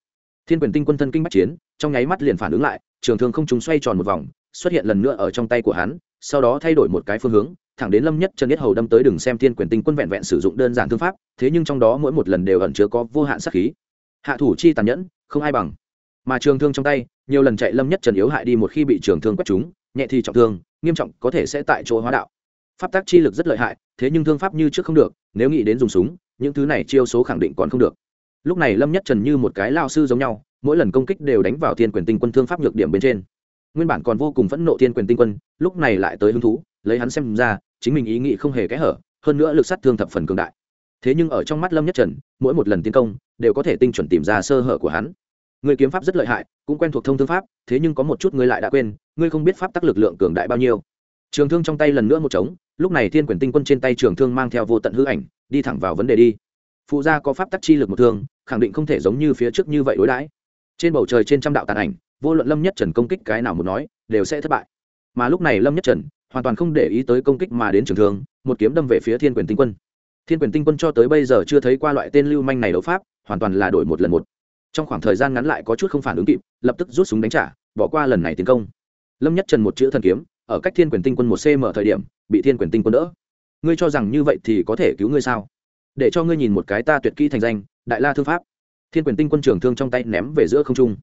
thiên quyền tinh quân thân kinh bắc chiến, trong nháy mắt liền phản ứng lại, trường thương không chúng xoay tròn một vòng, xuất hiện lần nữa ở trong tay của hắn, sau đó thay đổi một cái phương hướng, thẳng đến lâm nhất trần nhất hầu đâm tới đừng xem thiên quyền tinh quân vẹn vẹn sử dụng đơn giản thương pháp, thế nhưng trong đó mỗi một lần đều ẩn chứa có vô hạn sát khí. Hạ thủ chi tàn nhẫn, không ai bằng. Mà trường thương trong tay, nhiều lần chạy lâm nhất trần yếu hại đi một khi bị trường thương quét trúng, nhẹ thì trọng thương, nghiêm trọng có thể sẽ tại chỗ hóa đạo. Pháp tác chi lực rất lợi hại, thế nhưng thương pháp như trước không được, nếu nghĩ đến dùng súng, những thứ này chiêu số khẳng định còn không được lúc này lâm nhất trần như một cái lao sư giống nhau, mỗi lần công kích đều đánh vào thiên quyền tinh quân thương pháp nhược điểm bên trên. Nguyên bản còn vô cùng phẫn nộ thiên quyền tinh quân, lúc này lại tới hứng thú, lấy hắn xem ra, chính mình ý nghĩ không hề kẽ hở, hơn nữa lực sát thương thập phần cường đại. Thế nhưng ở trong mắt lâm nhất trần, mỗi một lần tiến công, đều có thể tinh chuẩn tìm ra sơ hở của hắn. Người kiếm pháp rất lợi hại, cũng quen thuộc thông thương pháp, thế nhưng có một chút ngươi lại đã quên, ngươi không biết pháp tắc lực lượng cường đại bao nhiêu. Trường thương trong tay lần nữa một trống, lúc này thiên quyền tinh quân trên tay trường thương mang theo vô tận hư ảnh, đi thẳng vào vấn đề đi. Phụ gia có pháp tắc chi lực một thương khẳng định không thể giống như phía trước như vậy đối đãi. Trên bầu trời trên trăm đạo tàn ảnh, vô luận lâm nhất trần công kích cái nào một nói, đều sẽ thất bại. Mà lúc này lâm nhất trần hoàn toàn không để ý tới công kích mà đến trường thương, một kiếm đâm về phía thiên quyền tinh quân. Thiên quyền tinh quân cho tới bây giờ chưa thấy qua loại tên lưu manh này đấu pháp, hoàn toàn là đổi một lần một. Trong khoảng thời gian ngắn lại có chút không phản ứng kịp, lập tức rút súng đánh trả, bỏ qua lần này tiến công. Lâm nhất trần một chữ thần kiếm, ở cách thiên quyền tinh quân một cm thời điểm, bị thiên quyền tinh quân đỡ. Ngươi cho rằng như vậy thì có thể cứu ngươi sao? Để cho ngươi nhìn một cái ta tuyệt kỹ thành danh đại la thương pháp. Thiên quyền tinh quân trường thương trong tay ném về giữa không trung.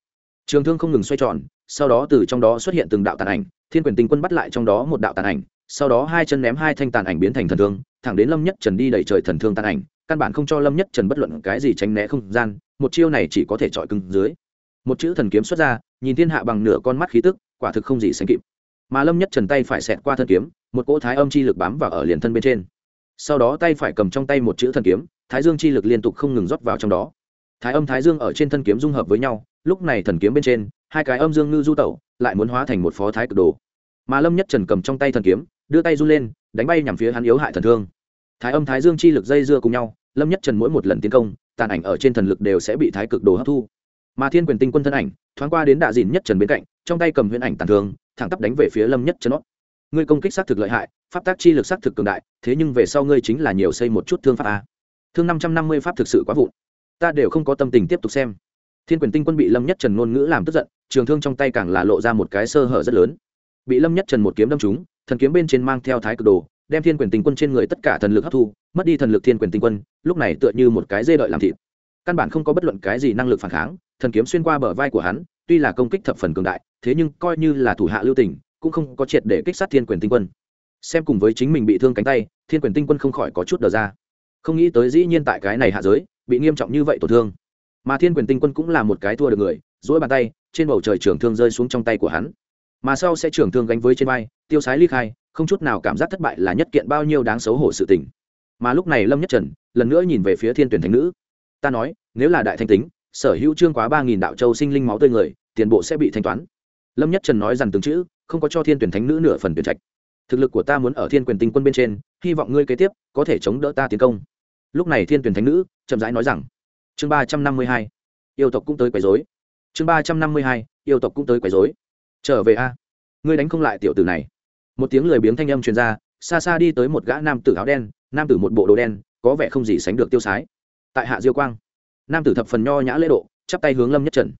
Trường thương không ngừng xoay tròn, sau đó từ trong đó xuất hiện từng đạo tàn ảnh, thiên quyền tinh quân bắt lại trong đó một đạo tàn ảnh, sau đó hai chân ném hai thanh tàn ảnh biến thành thần thương, thẳng đến lâm nhất trần đi đẩy trời thần thương tàn ảnh, căn bản không cho lâm nhất trần bất luận cái gì tránh né không gian, một chiêu này chỉ có thể trọi cứng dưới. Một chữ thần kiếm xuất ra, nhìn thiên hạ bằng nửa con mắt khí tức, quả thực không gì sánh kịp. Mà lâm nhất trần tay phải xẹt qua thần kiếm, một cỗ thái âm chi lực bám vào ở liền thân bên trên. Sau đó tay phải cầm trong tay một chữ thần kiếm thái dương chi lực liên tục không ngừng rót vào trong đó. Thái âm, thái dương ở trên thân kiếm dung hợp với nhau, lúc này thần kiếm bên trên, hai cái âm dương ngư du tẩu lại muốn hóa thành một phó thái cực đồ. Mà lâm nhất trần cầm trong tay thần kiếm, đưa tay run lên, đánh bay nhằm phía hắn yếu hại thần thương. Thái âm, thái dương chi lực dây dưa cùng nhau, lâm nhất trần mỗi một lần tiến công, tàn ảnh ở trên thần lực đều sẽ bị thái cực đồ hấp thu. Mà thiên quyền tinh quân thân ảnh, thoáng qua đến đạ dìn nhất trần bên cạnh, trong tay cầm huyễn ảnh tàn thương, thẳng tắp đánh về phía lâm nhất trần. Nó ngươi công kích xác thực lợi hại, pháp tác chi lực xác thực cường đại, thế nhưng về sau ngươi chính là nhiều xây một chút thương pháp a thương năm trăm năm mươi pháp thực sự quá vụn. Ta đều không có tâm tình tiếp tục xem. Thiên quyền tinh quân bị lâm nhất trần ngôn ngữ làm tức giận, trường thương trong tay càng là lộ ra một cái sơ hở rất lớn. Bị lâm nhất trần một kiếm đâm trúng, thần kiếm bên trên mang theo thái cực đồ, đem thiên quyền tinh quân trên người tất cả thần lực hấp thu, mất đi thần lực thiên quyền tinh quân, lúc này tựa như một cái dê đợi làm thịt. Căn bản không có bất luận cái gì năng lực phản kháng, thần kiếm xuyên qua bờ vai của hắn, tuy là công kích thập phần cường đại, thế nhưng coi như là thủ hạ lưu tình, cũng không có triệt để kích sát thiên quyền tinh quân. Xem cùng với chính mình bị thương cánh tay, thiên quyền tinh quân không khỏi có chút đờ ra không nghĩ tới dĩ nhiên tại cái này hạ giới, bị nghiêm trọng như vậy tổn thương. Mà thiên quyền tinh quân cũng là một cái thua được người dỗi bàn tay, trên bầu trời trường thương rơi xuống trong tay của hắn. Mà sau sẽ trường thương gánh với trên vai, tiêu sái ly khai, không chút nào cảm giác thất bại là nhất kiện bao nhiêu đáng xấu hổ sự tình. Mà lúc này lâm nhất trần, lần nữa nhìn về phía thiên tuyển thánh nữ. Ta nói, nếu là đại thanh tính, sở hữu trương quá ba nghìn đạo châu sinh linh máu tươi người, tiền bộ sẽ bị thanh toán. Lâm nhất trần nói rằng từng chữ, không có cho thiên tuyển thánh nữ nửa phần tuyển trạch. Thực lực của ta muốn ở thiên quyền tinh quân bên trên, hy vọng ngươi kế tiếp có thể chống đỡ ta tiến công lúc này thiên tuyển thánh nữ chậm rãi nói rằng, chương ba trăm năm mươi hai, yêu tộc cũng tới quấy dối chương ba trăm năm mươi hai, yêu tộc cũng tới quấy dối trở về a. Ngươi đánh không lại tiểu tử này. Một tiếng lười biếng thanh âm truyền ra, xa xa đi tới một gã nam tử áo đen, nam tử một bộ đồ đen, có vẻ không gì sánh được tiêu sái. Tại hạ diêu quang, nam tử thập phần nho nhã lễ độ, chắp tay hướng lâm nhất trần.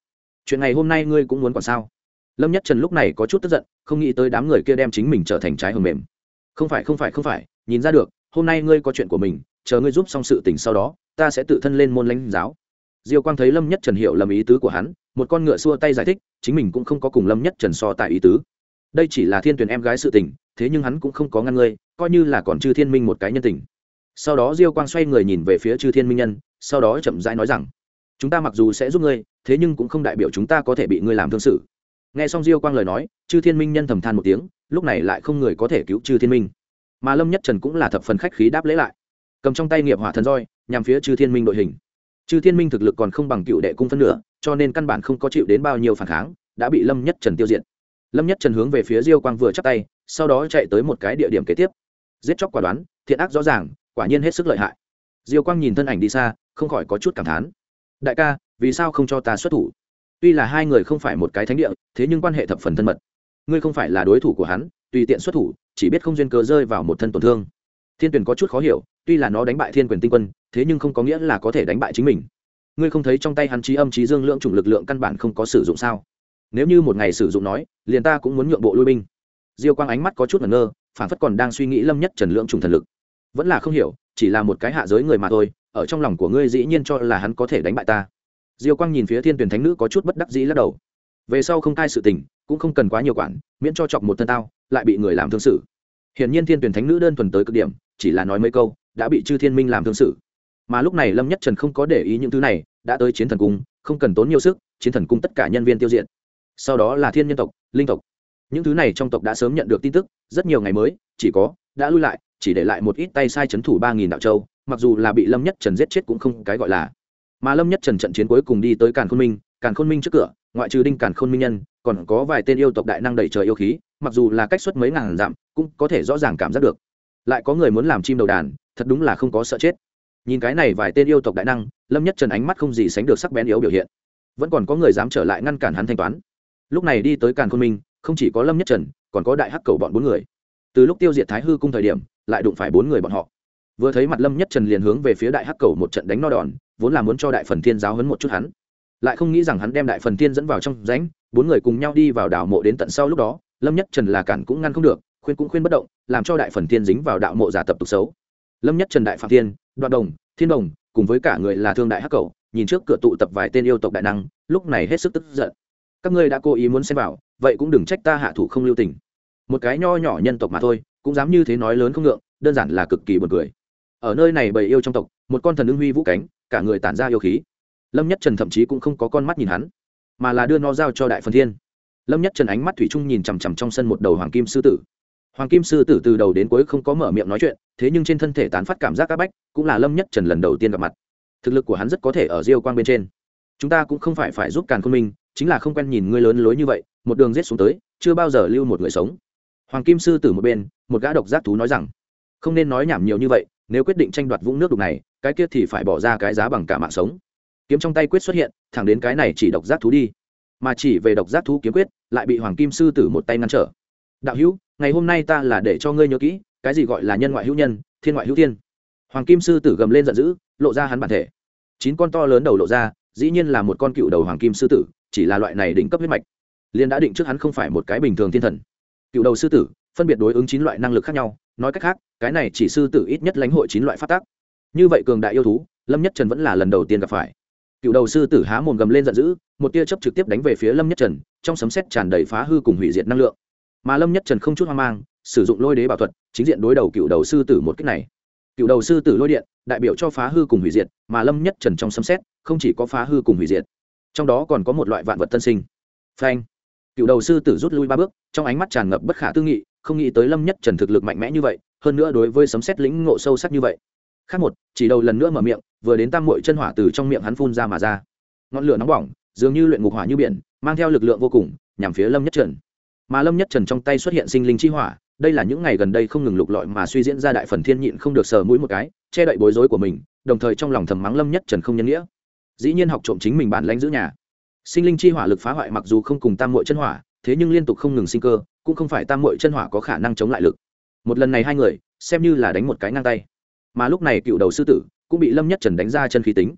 Chuyện này hôm nay ngươi cũng muốn còn sao? Lâm nhất trần lúc này có chút tức giận, không nghĩ tới đám người kia đem chính mình trở thành trái hầm mềm. Không phải không phải không phải, nhìn ra được, hôm nay ngươi có chuyện của mình chờ ngươi giúp xong sự tình sau đó, ta sẽ tự thân lên môn lãnh giáo. Diêu quang thấy lâm nhất trần hiểu lầm ý tứ của hắn, một con ngựa xua tay giải thích, chính mình cũng không có cùng lâm nhất trần so tại ý tứ. Đây chỉ là thiên tuyển em gái sự tình, thế nhưng hắn cũng không có ngăn ngươi, coi như là còn chư thiên minh một cái nhân tình. Sau đó diêu quang xoay người nhìn về phía chư thiên minh nhân, sau đó chậm rãi nói rằng, chúng ta mặc dù sẽ giúp ngươi, thế nhưng cũng không đại biểu chúng ta có thể bị ngươi làm thương sự. Nghe xong diêu quang lời nói, chư thiên minh nhân thầm than một tiếng, lúc này lại không người có thể cứu chư thiên minh. Mà lâm nhất trần cũng là thập phần khách khí đáp lễ lại cầm trong tay nghiệp hỏa thần roi, nhằm phía chư thiên minh đội hình. Chư thiên minh thực lực còn không bằng cựu đệ cung phân nửa, cho nên căn bản không có chịu đến bao nhiêu phản kháng, đã bị lâm nhất trần tiêu diệt. Lâm nhất trần hướng về phía diêu quang vừa chắp tay, sau đó chạy tới một cái địa điểm kế tiếp. Giết chóc quả đoán, thiện ác rõ ràng, quả nhiên hết sức lợi hại. Diêu quang nhìn thân ảnh đi xa, không khỏi có chút cảm thán. Đại ca, vì sao không cho ta xuất thủ? Tuy là hai người không phải một cái thánh địa, thế nhưng quan hệ thập phần thân mật. Ngươi không phải là đối thủ của hắn, tùy tiện xuất thủ, chỉ biết không duyên cơ rơi vào một thân tổn thương thiên tuyển có chút khó hiểu, tuy là nó đánh bại thiên quyền tinh quân, thế nhưng không có nghĩa là có thể đánh bại chính mình. Ngươi không thấy trong tay hắn trí âm trí dương lượng chủng lực lượng căn bản không có sử dụng sao? Nếu như một ngày sử dụng nói, liền ta cũng muốn nhượng bộ lui binh. Diêu quang ánh mắt có chút ngẩn ngơ phản phất còn đang suy nghĩ lâm nhất trần lượng chủng thần lực. Vẫn là không hiểu, chỉ là một cái hạ giới người mà thôi, ở trong lòng của ngươi dĩ nhiên cho là hắn có thể đánh bại ta. Diêu quang nhìn phía thiên tuyển thánh nữ có chút bất đắc dĩ lắc đầu. Về sau không cai sự tình, cũng không cần quá nhiều quản, miễn cho chọc một thân tao, lại bị người làm thương sự hiển nhiên thiên tuyển thánh nữ đơn thuần tới cực điểm chỉ là nói mấy câu, đã bị chư thiên minh làm thương sự. Mà lúc này lâm nhất trần không có để ý những thứ này, đã tới chiến thần cung, không cần tốn nhiều sức, chiến thần cung tất cả nhân viên tiêu diện sau đó là thiên nhân tộc, linh tộc. Những thứ này trong tộc đã sớm nhận được tin tức, rất nhiều ngày mới, chỉ có, đã lui lại, chỉ để lại một ít tay sai c thủ ba nghìn đạo châu, mặc dù là bị lâm nhất trần giết chết cũng không cái gọi là. Mà lâm nhất trần trận chiến cuối cùng đi tới càn khôn minh, càn khôn minh trước cửa, ngoại trừ đinh càn khôn minh nhân, còn có vài tên yêu tộc đại năng đầy trời yêu khí, mặc dù là cách suất mấy ngàn dặm, cũng có thể rõ ràng cảm giác được lại có người muốn làm chim đầu đàn, thật đúng là không có sợ chết. Nhìn cái này vài tên yêu tộc đại năng, lâm nhất trần ánh mắt không gì sánh được sắc bén yếu biểu hiện. Vẫn còn có người dám trở lại ngăn cản hắn thanh toán. Lúc này đi tới càn khôn minh, không chỉ có lâm nhất trần, còn có đại hắc cầu bọn bốn người. Từ lúc tiêu diệt thái hư cung thời điểm, lại đụng phải bốn người bọn họ. Vừa thấy mặt lâm nhất trần liền hướng về phía đại hắc cầu một trận đánh no đòn, vốn là muốn cho đại phần thiên giáo hấn một chút hắn. Lại không nghĩ rằng hắn đem đại phần thiên dẫn vào trong ránh bốn người cùng nhau đi vào đảo mộ đến tận sau lúc đó, lâm nhất trần là cản cũng ngăn không được khuyên cũng khuyên bất động, làm cho đại phần thiên dính vào đạo mộ giả tập tục xấu. Lâm nhất trần đại phạm thiên, đoạn đồng, thiên đồng, cùng với cả người là thương đại hắc cầu, nhìn trước cửa tụ tập vài tên yêu tộc đại năng, lúc này hết sức tức giận. Các ngươi đã cố ý muốn xem vào, vậy cũng đừng trách ta hạ thủ không lưu tình. Một cái nho nhỏ nhân tộc mà thôi, cũng dám như thế nói lớn không ngượng, đơn giản là cực kỳ buồn cười. Ở nơi này bầy yêu trong tộc, một con thần ưng huy vũ cánh, cả người tản ra yêu khí. Lâm nhất trần thậm chí cũng không có con mắt nhìn hắn, mà là đưa no giao cho đại phần thiên. Lâm nhất trần ánh mắt thủy trung nhìn chằm chằm trong sân một đầu hoàng kim sư tử hoàng kim sư tử từ đầu đến cuối không có mở miệng nói chuyện, thế nhưng trên thân thể tán phát cảm giác c bách, cũng là lâm nhất trần lần đầu tiên gặp mặt. Thực lực của hắn rất có thể ở diêu quang bên trên. Chúng ta cũng không phải phải giúp càn khôn minh, chính là không quen nhìn ngươi lớn lối như vậy, một đường rết xuống tới, chưa bao giờ lưu một người sống. Hoàng kim sư tử một bên, một gã độc giác thú nói rằng, không nên nói nhảm nhiều như vậy, nếu quyết định tranh đoạt vũng nước đục này, cái kia thì phải bỏ ra cái giá bằng cả mạng sống. Kiếm trong tay quyết xuất hiện, thẳng đến cái này chỉ độc giác thú đi. Mà chỉ về độc giác thú kiếm quyết, lại bị hoàng kim sư tử một tay ngăn trở. Đạo hữu ngày hôm nay ta là để cho ngươi nhớ kỹ, cái gì gọi là nhân ngoại hữu nhân, thiên ngoại hữu thiên. Hoàng kim sư tử gầm lên giận dữ, lộ ra hắn bản thể. Chín con to lớn đầu lộ ra, dĩ nhiên là một con cựu đầu hoàng kim sư tử, chỉ là loại này đỉnh cấp huyết mạch. Liên đã định trước hắn không phải một cái bình thường thiên thần. Cựu đầu sư tử, phân biệt đối ứng chín loại năng lực khác nhau, nói cách khác, cái này chỉ sư tử ít nhất lãnh hội chín loại phát tác như vậy cường đại yêu thú, lâm nhất trần vẫn là lần đầu tiên gặp phải. Cựu đầu sư tử há mồm gầm lên giận dữ, một tia chấp trực tiếp đánh về phía lâm nhất trần, trong sấm xét tràn đầy phá hư cùng hủy diệt năng lượng mà lâm nhất trần không chút hoang mang, sử dụng lôi đế bảo thuật, chính diện đối đầu cựu đầu sư tử một cách này. Cựu đầu sư tử lôi điện, đại biểu cho phá hư cùng hủy diệt, mà lâm nhất trần trong sấm xét không chỉ có phá hư cùng hủy diệt, trong đó còn có một loại vạn vật tân sinh. Phanh! Cựu đầu sư tử rút lui ba bước, trong ánh mắt tràn ngập bất khả tư nghị, không nghĩ tới lâm nhất trần thực lực mạnh mẽ như vậy, hơn nữa đối với sấm xét lĩnh ngộ sâu sắc như vậy. Khác một, chỉ đầu lần nữa mở miệng, vừa đến tam mội chân hỏa từ trong miệng hắn phun ra mà ra. Ngọn lửa nóng bỏng, dường như luyện ngục hỏa như biển, mang theo lực lượng vô cùng, nhằm phía lâm nhất trần mà lâm nhất trần trong tay xuất hiện sinh linh chi hỏa, đây là những ngày gần đây không ngừng lục lọi mà suy diễn ra đại phần thiên nhịn không được sờ mũi một cái, che đậy bối rối của mình, đồng thời trong lòng thầm mắng lâm nhất trần không nhân nghĩa. Dĩ nhiên học trộm chính mình bản lãnh giữ nhà. Sinh linh chi hỏa lực phá hoại mặc dù không cùng tam muội chân hỏa, thế nhưng liên tục không ngừng sinh cơ, cũng không phải tam muội chân hỏa có khả năng chống lại lực. Một lần này hai người, xem như là đánh một cái ngang tay. Mà lúc này cựu đầu sư tử cũng bị lâm nhất trần đánh ra chân khí tính.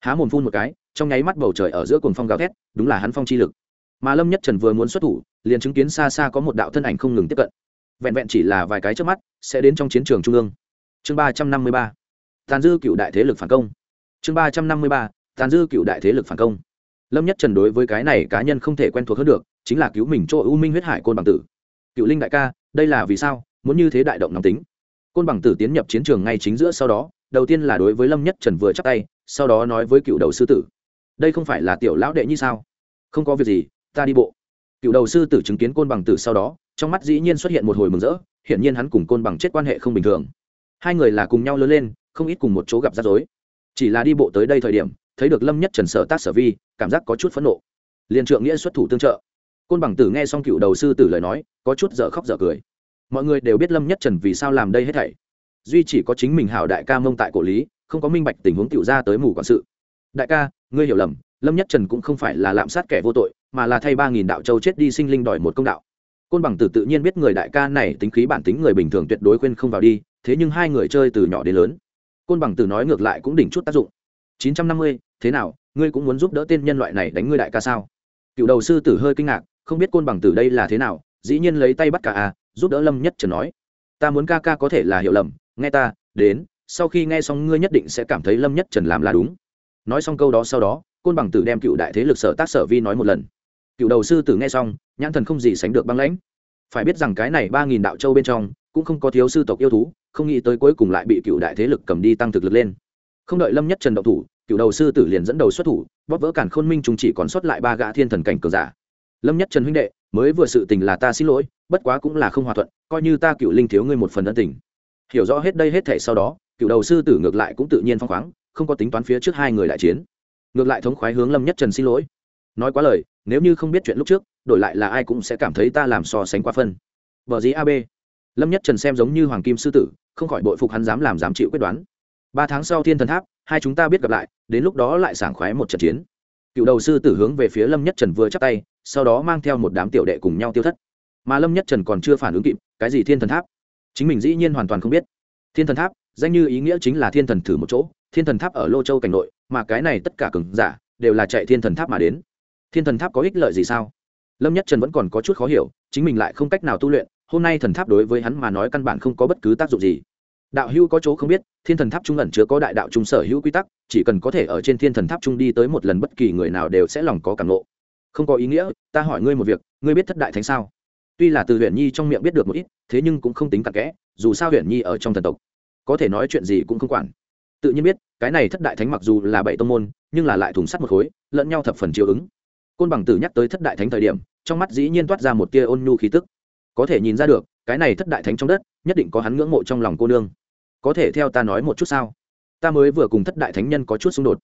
Há mồm phun một cái, trong nháy mắt bầu trời ở giữa cuồng phong gào thét, đúng là hắn phong chi lực mà lâm nhất trần vừa muốn xuất thủ, liền chứng kiến xa xa có một đạo thân ảnh không ngừng tiếp cận. Vẹn vẹn chỉ là vài cái trước mắt, sẽ đến trong chiến trường trung ương. Chương ba trăm năm mươi ba. Tàn dư cựu đại thế lực phản công. Chương ba trăm năm mươi ba. Tàn dư cựu đại thế lực phản công. Lâm nhất trần đối với cái này cá nhân không thể quen thuộc hơn được, chính là cứu mình chỗ u minh huyết hải côn bằng tử. Cựu linh đại ca, đây là vì sao? Muốn như thế đại động nóng tính. Côn bằng tử tiến nhập chiến trường ngay chính giữa sau đó, đầu tiên là đối với lâm nhất trần vừa chắc tay, sau đó nói với cựu đầu sư tử. Đây không phải là tiểu lão đệ như sao? Không có việc gì ta đi bộ. Cựu đầu sư tử chứng kiến côn bằng tử sau đó, trong mắt dĩ nhiên xuất hiện một hồi mừng rỡ, hiển nhiên hắn cùng côn bằng chết quan hệ không bình thường. Hai người là cùng nhau lớn lên, không ít cùng một chỗ gặp rắc rối. Chỉ là đi bộ tới đây thời điểm, thấy được lâm nhất trần sở tác sở vi, cảm giác có chút phẫn nộ. Liền trượng nghĩa xuất thủ tương trợ. Côn bằng tử nghe xong cựu đầu sư tử lời nói, có chút dở khóc dở cười. Mọi người đều biết lâm nhất trần vì sao làm đây hết thảy. Duy chỉ có chính mình hảo đại ca mông tại cổ lý, không có minh bạch tình huống tiểu ra tới mù quản sự. Đại ca, ngươi hiểu lầm, lâm nhất trần cũng không phải là lạm sát kẻ vô tội mà là thay ba nghìn đạo châu chết đi sinh linh đòi một công đạo. Côn bằng tử tự nhiên biết người đại ca này tính khí bản tính người bình thường tuyệt đối khuyên không vào đi, thế nhưng hai người chơi từ nhỏ đến lớn. Côn bằng tử nói ngược lại cũng đỉnh chút tác dụng. Chín trăm năm mươi, thế nào, ngươi cũng muốn giúp đỡ tên nhân loại này đánh ngươi đại ca sao? Cựu đầu sư tử hơi kinh ngạc, không biết côn bằng tử đây là thế nào, dĩ nhiên lấy tay bắt cả à giúp đỡ lâm nhất trần nói. Ta muốn ca ca có thể là hiểu lầm, nghe ta, đến, sau khi nghe xong ngươi nhất định sẽ cảm thấy lâm nhất trần làm là đúng. Nói xong câu đó sau đó, côn bằng tử đem cựu đại thế lực sở tác sở vi nói một lần cựu đầu sư tử nghe xong, nhãn thần không gì sánh được băng lãnh. Phải biết rằng cái này ba nghìn đạo châu bên trong, cũng không có thiếu sư tộc yêu thú, không nghĩ tới cuối cùng lại bị cựu đại thế lực cầm đi tăng thực lực lên. Không đợi lâm nhất trần động thủ, cựu đầu sư tử liền dẫn đầu xuất thủ, bóp vỡ cản khôn minh chúng chỉ còn sót lại ba gã thiên thần cảnh cường giả. Lâm nhất trần huynh đệ, mới vừa sự tình là ta xin lỗi, bất quá cũng là không hòa thuận, coi như ta cựu linh thiếu ngươi một phần ân tình. Hiểu rõ hết đây hết thể sau đó, cựu đầu sư tử ngược lại cũng tự nhiên phong khoáng, không có tính toán phía trước hai người đại chiến. Ngược lại thống khoái hướng lâm nhất trần xin lỗi nói quá lời, nếu như không biết chuyện lúc trước, đổi lại là ai cũng sẽ cảm thấy ta làm so sánh quá phân. Vợ dĩ ab lâm nhất trần xem giống như hoàng kim sư tử, không khỏi bội phục hắn dám làm dám chịu quyết đoán. Ba tháng sau thiên thần tháp, hai chúng ta biết gặp lại, đến lúc đó lại sảng khoái một trận chiến. Cựu đầu sư tử hướng về phía lâm nhất trần vừa chắp tay, sau đó mang theo một đám tiểu đệ cùng nhau tiêu thất. Mà lâm nhất trần còn chưa phản ứng kịp, cái gì thiên thần tháp? Chính mình dĩ nhiên hoàn toàn không biết. Thiên thần tháp, danh như ý nghĩa chính là thiên thần thử một chỗ, thiên thần tháp ở lô châu cảnh nội, mà cái này tất cả cường giả, đều là chạy thiên thần tháp mà đến thiên thần tháp có ích lợi gì sao? Lâm nhất trần vẫn còn có chút khó hiểu, chính mình lại không cách nào tu luyện, hôm nay thần tháp đối với hắn mà nói căn bản không có bất cứ tác dụng gì. Đạo hữu có chỗ không biết, thiên thần tháp trung ẩn chứa có đại đạo trung sở hữu quy tắc, chỉ cần có thể ở trên thiên thần tháp trung đi tới một lần bất kỳ người nào đều sẽ lòng có cảm lộ không có ý nghĩa, ta hỏi ngươi một việc, ngươi biết thất đại thánh sao? Tuy là từ huyện nhi trong miệng biết được một ít, thế nhưng cũng không tính cặn kẽ, dù sao huyện nhi ở trong thần tộc, có thể nói chuyện gì cũng không quản. Tự nhiên biết, cái này thất đại thánh mặc dù là bảy tông môn, nhưng là lại thùng sắt một khối, lẫn nhau thập phần chiều ứng côn bằng tử nhắc tới thất đại thánh thời điểm, trong mắt dĩ nhiên toát ra một tia ôn nhu khí tức. Có thể nhìn ra được, cái này thất đại thánh trong đất, nhất định có hắn ngưỡng mộ trong lòng cô nương. Có thể theo ta nói một chút sao? Ta mới vừa cùng thất đại thánh nhân có chút xung đột.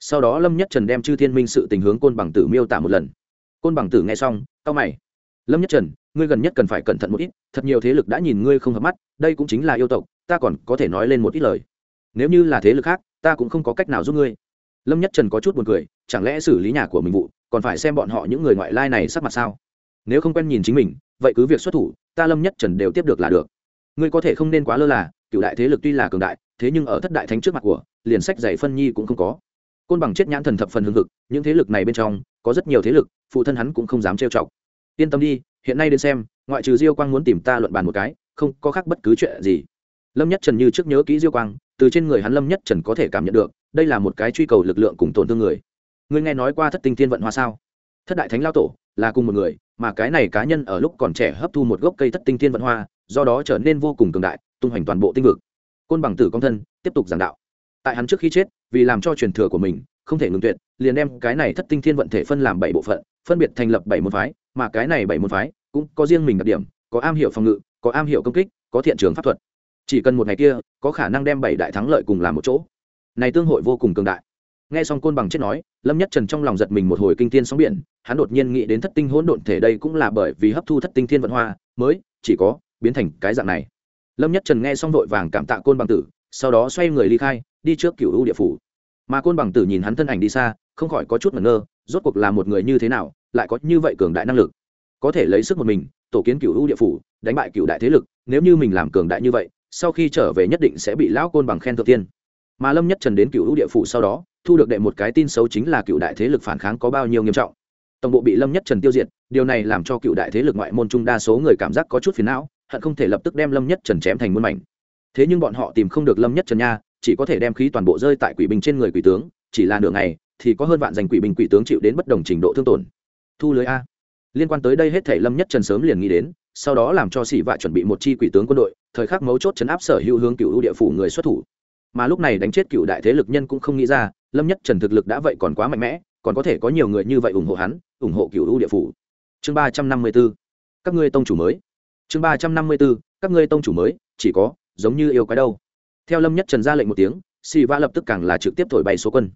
Sau đó lâm nhất trần đem chư thiên minh sự tình hướng côn bằng tử miêu tả một lần. Côn bằng tử nghe xong, cau mày. Lâm nhất trần, ngươi gần nhất cần phải cẩn thận một ít, thật nhiều thế lực đã nhìn ngươi không hợp mắt, đây cũng chính là yêu tộc, ta còn có thể nói lên một ít lời. Nếu như là thế lực khác, ta cũng không có cách nào giúp ngươi. Lâm nhất trần có chút buồn cười, chẳng lẽ xử lý nhà của mình vụ còn phải xem bọn họ những người ngoại lai này sắc mặt sao. Nếu không quen nhìn chính mình, vậy cứ việc xuất thủ, ta lâm nhất trần đều tiếp được là được. Ngươi có thể không nên quá lơ là, cựu đại thế lực tuy là cường đại, thế nhưng ở thất đại thánh trước mặt của, liền sách giày phân nhi cũng không có. Côn bằng chết nhãn thần thập phần hương thực những thế lực này bên trong, có rất nhiều thế lực, phụ thân hắn cũng không dám trêu chọc. Yên tâm đi, hiện nay đến xem, ngoại trừ diêu quang muốn tìm ta luận bàn một cái, không có khác bất cứ chuyện gì. Lâm nhất trần như trước nhớ kỹ diêu quang, từ trên người hắn lâm nhất trần có thể cảm nhận được, đây là một cái truy cầu lực lượng cùng tổn thương người ngươi nghe nói qua thất tinh thiên vận hoa sao? Thất đại thánh lao tổ, là cùng một người, mà cái này cá nhân ở lúc còn trẻ hấp thu một gốc cây thất tinh thiên vận hoa, do đó trở nên vô cùng cường đại, tung hoành toàn bộ tinh vực. Côn bằng tử công thân, tiếp tục giảng đạo. Tại hắn trước khi chết, vì làm cho truyền thừa của mình không thể ngừng tuyệt, liền đem cái này thất tinh thiên vận thể phân làm bảy bộ phận, phân biệt thành lập bảy môn phái, mà cái này bảy môn phái cũng có riêng mình đặc điểm, có am hiểu phòng ngự, có am hiểu công kích, có thiện trường pháp thuật. Chỉ cần một ngày kia, có khả năng đem bảy đại thắng lợi cùng làm một chỗ. Này tương hội vô cùng cường đại nghe xong côn bằng chết nói, lâm nhất trần trong lòng giật mình một hồi kinh thiên sóng biển, hắn đột nhiên nghĩ đến thất tinh hỗn độn thể đây cũng là bởi vì hấp thu thất tinh thiên vận hoa mới chỉ có biến thành cái dạng này. Lâm nhất trần nghe xong vội vàng cảm tạ côn bằng tử, sau đó xoay người ly khai, đi trước cựu ưu địa phủ. Mà côn bằng tử nhìn hắn thân ảnh đi xa, không khỏi có chút mẩn ngơ, rốt cuộc là một người như thế nào, lại có như vậy cường đại năng lực. Có thể lấy sức một mình, tổ kiến cựu ưu địa phủ, đánh bại cựu đại thế lực, nếu như mình làm cường đại như vậy, sau khi trở về nhất định sẽ bị lão côn bằng khen thượng tiên. Mà lâm nhất trần đến cựu ưu địa phủ sau đó thu được đệ một cái tin xấu chính là cựu đại thế lực phản kháng có bao nhiêu nghiêm trọng. Tổng bộ bị lâm nhất trần tiêu diệt, điều này làm cho cựu đại thế lực ngoại môn trung đa số người cảm giác có chút phiền não, hận không thể lập tức đem lâm nhất trần chém thành muôn mảnh. Thế nhưng bọn họ tìm không được lâm nhất trần nha, chỉ có thể đem khí toàn bộ rơi tại quỷ binh trên người quỷ tướng, chỉ là nửa ngày thì có hơn vạn danh quỷ binh quỷ tướng chịu đến bất đồng trình độ thương tổn. Thu lưới a. Liên quan tới đây hết thể lâm nhất trần sớm liền nghĩ đến, sau đó làm cho sĩ vạ chuẩn bị một chi quỷ tướng quân đội, thời khắc mấu chốt chấn áp sở hữu hướng cựu địa phủ người xuất thủ mà lúc này đánh chết cựu đại thế lực nhân cũng không nghĩ ra, lâm nhất trần thực lực đã vậy còn quá mạnh mẽ, còn có thể có nhiều người như vậy ủng hộ hắn, ủng hộ cựu lũ địa phủ. Chương ba trăm năm mươi b ố các ngươi tông chủ mới. Chương ba trăm năm mươi b ố các ngươi tông chủ mới, chỉ có, giống như yêu quái đâu. Theo lâm nhất trần ra lệnh một tiếng, xì va lập tức càng là trực tiếp thổi bay số quân.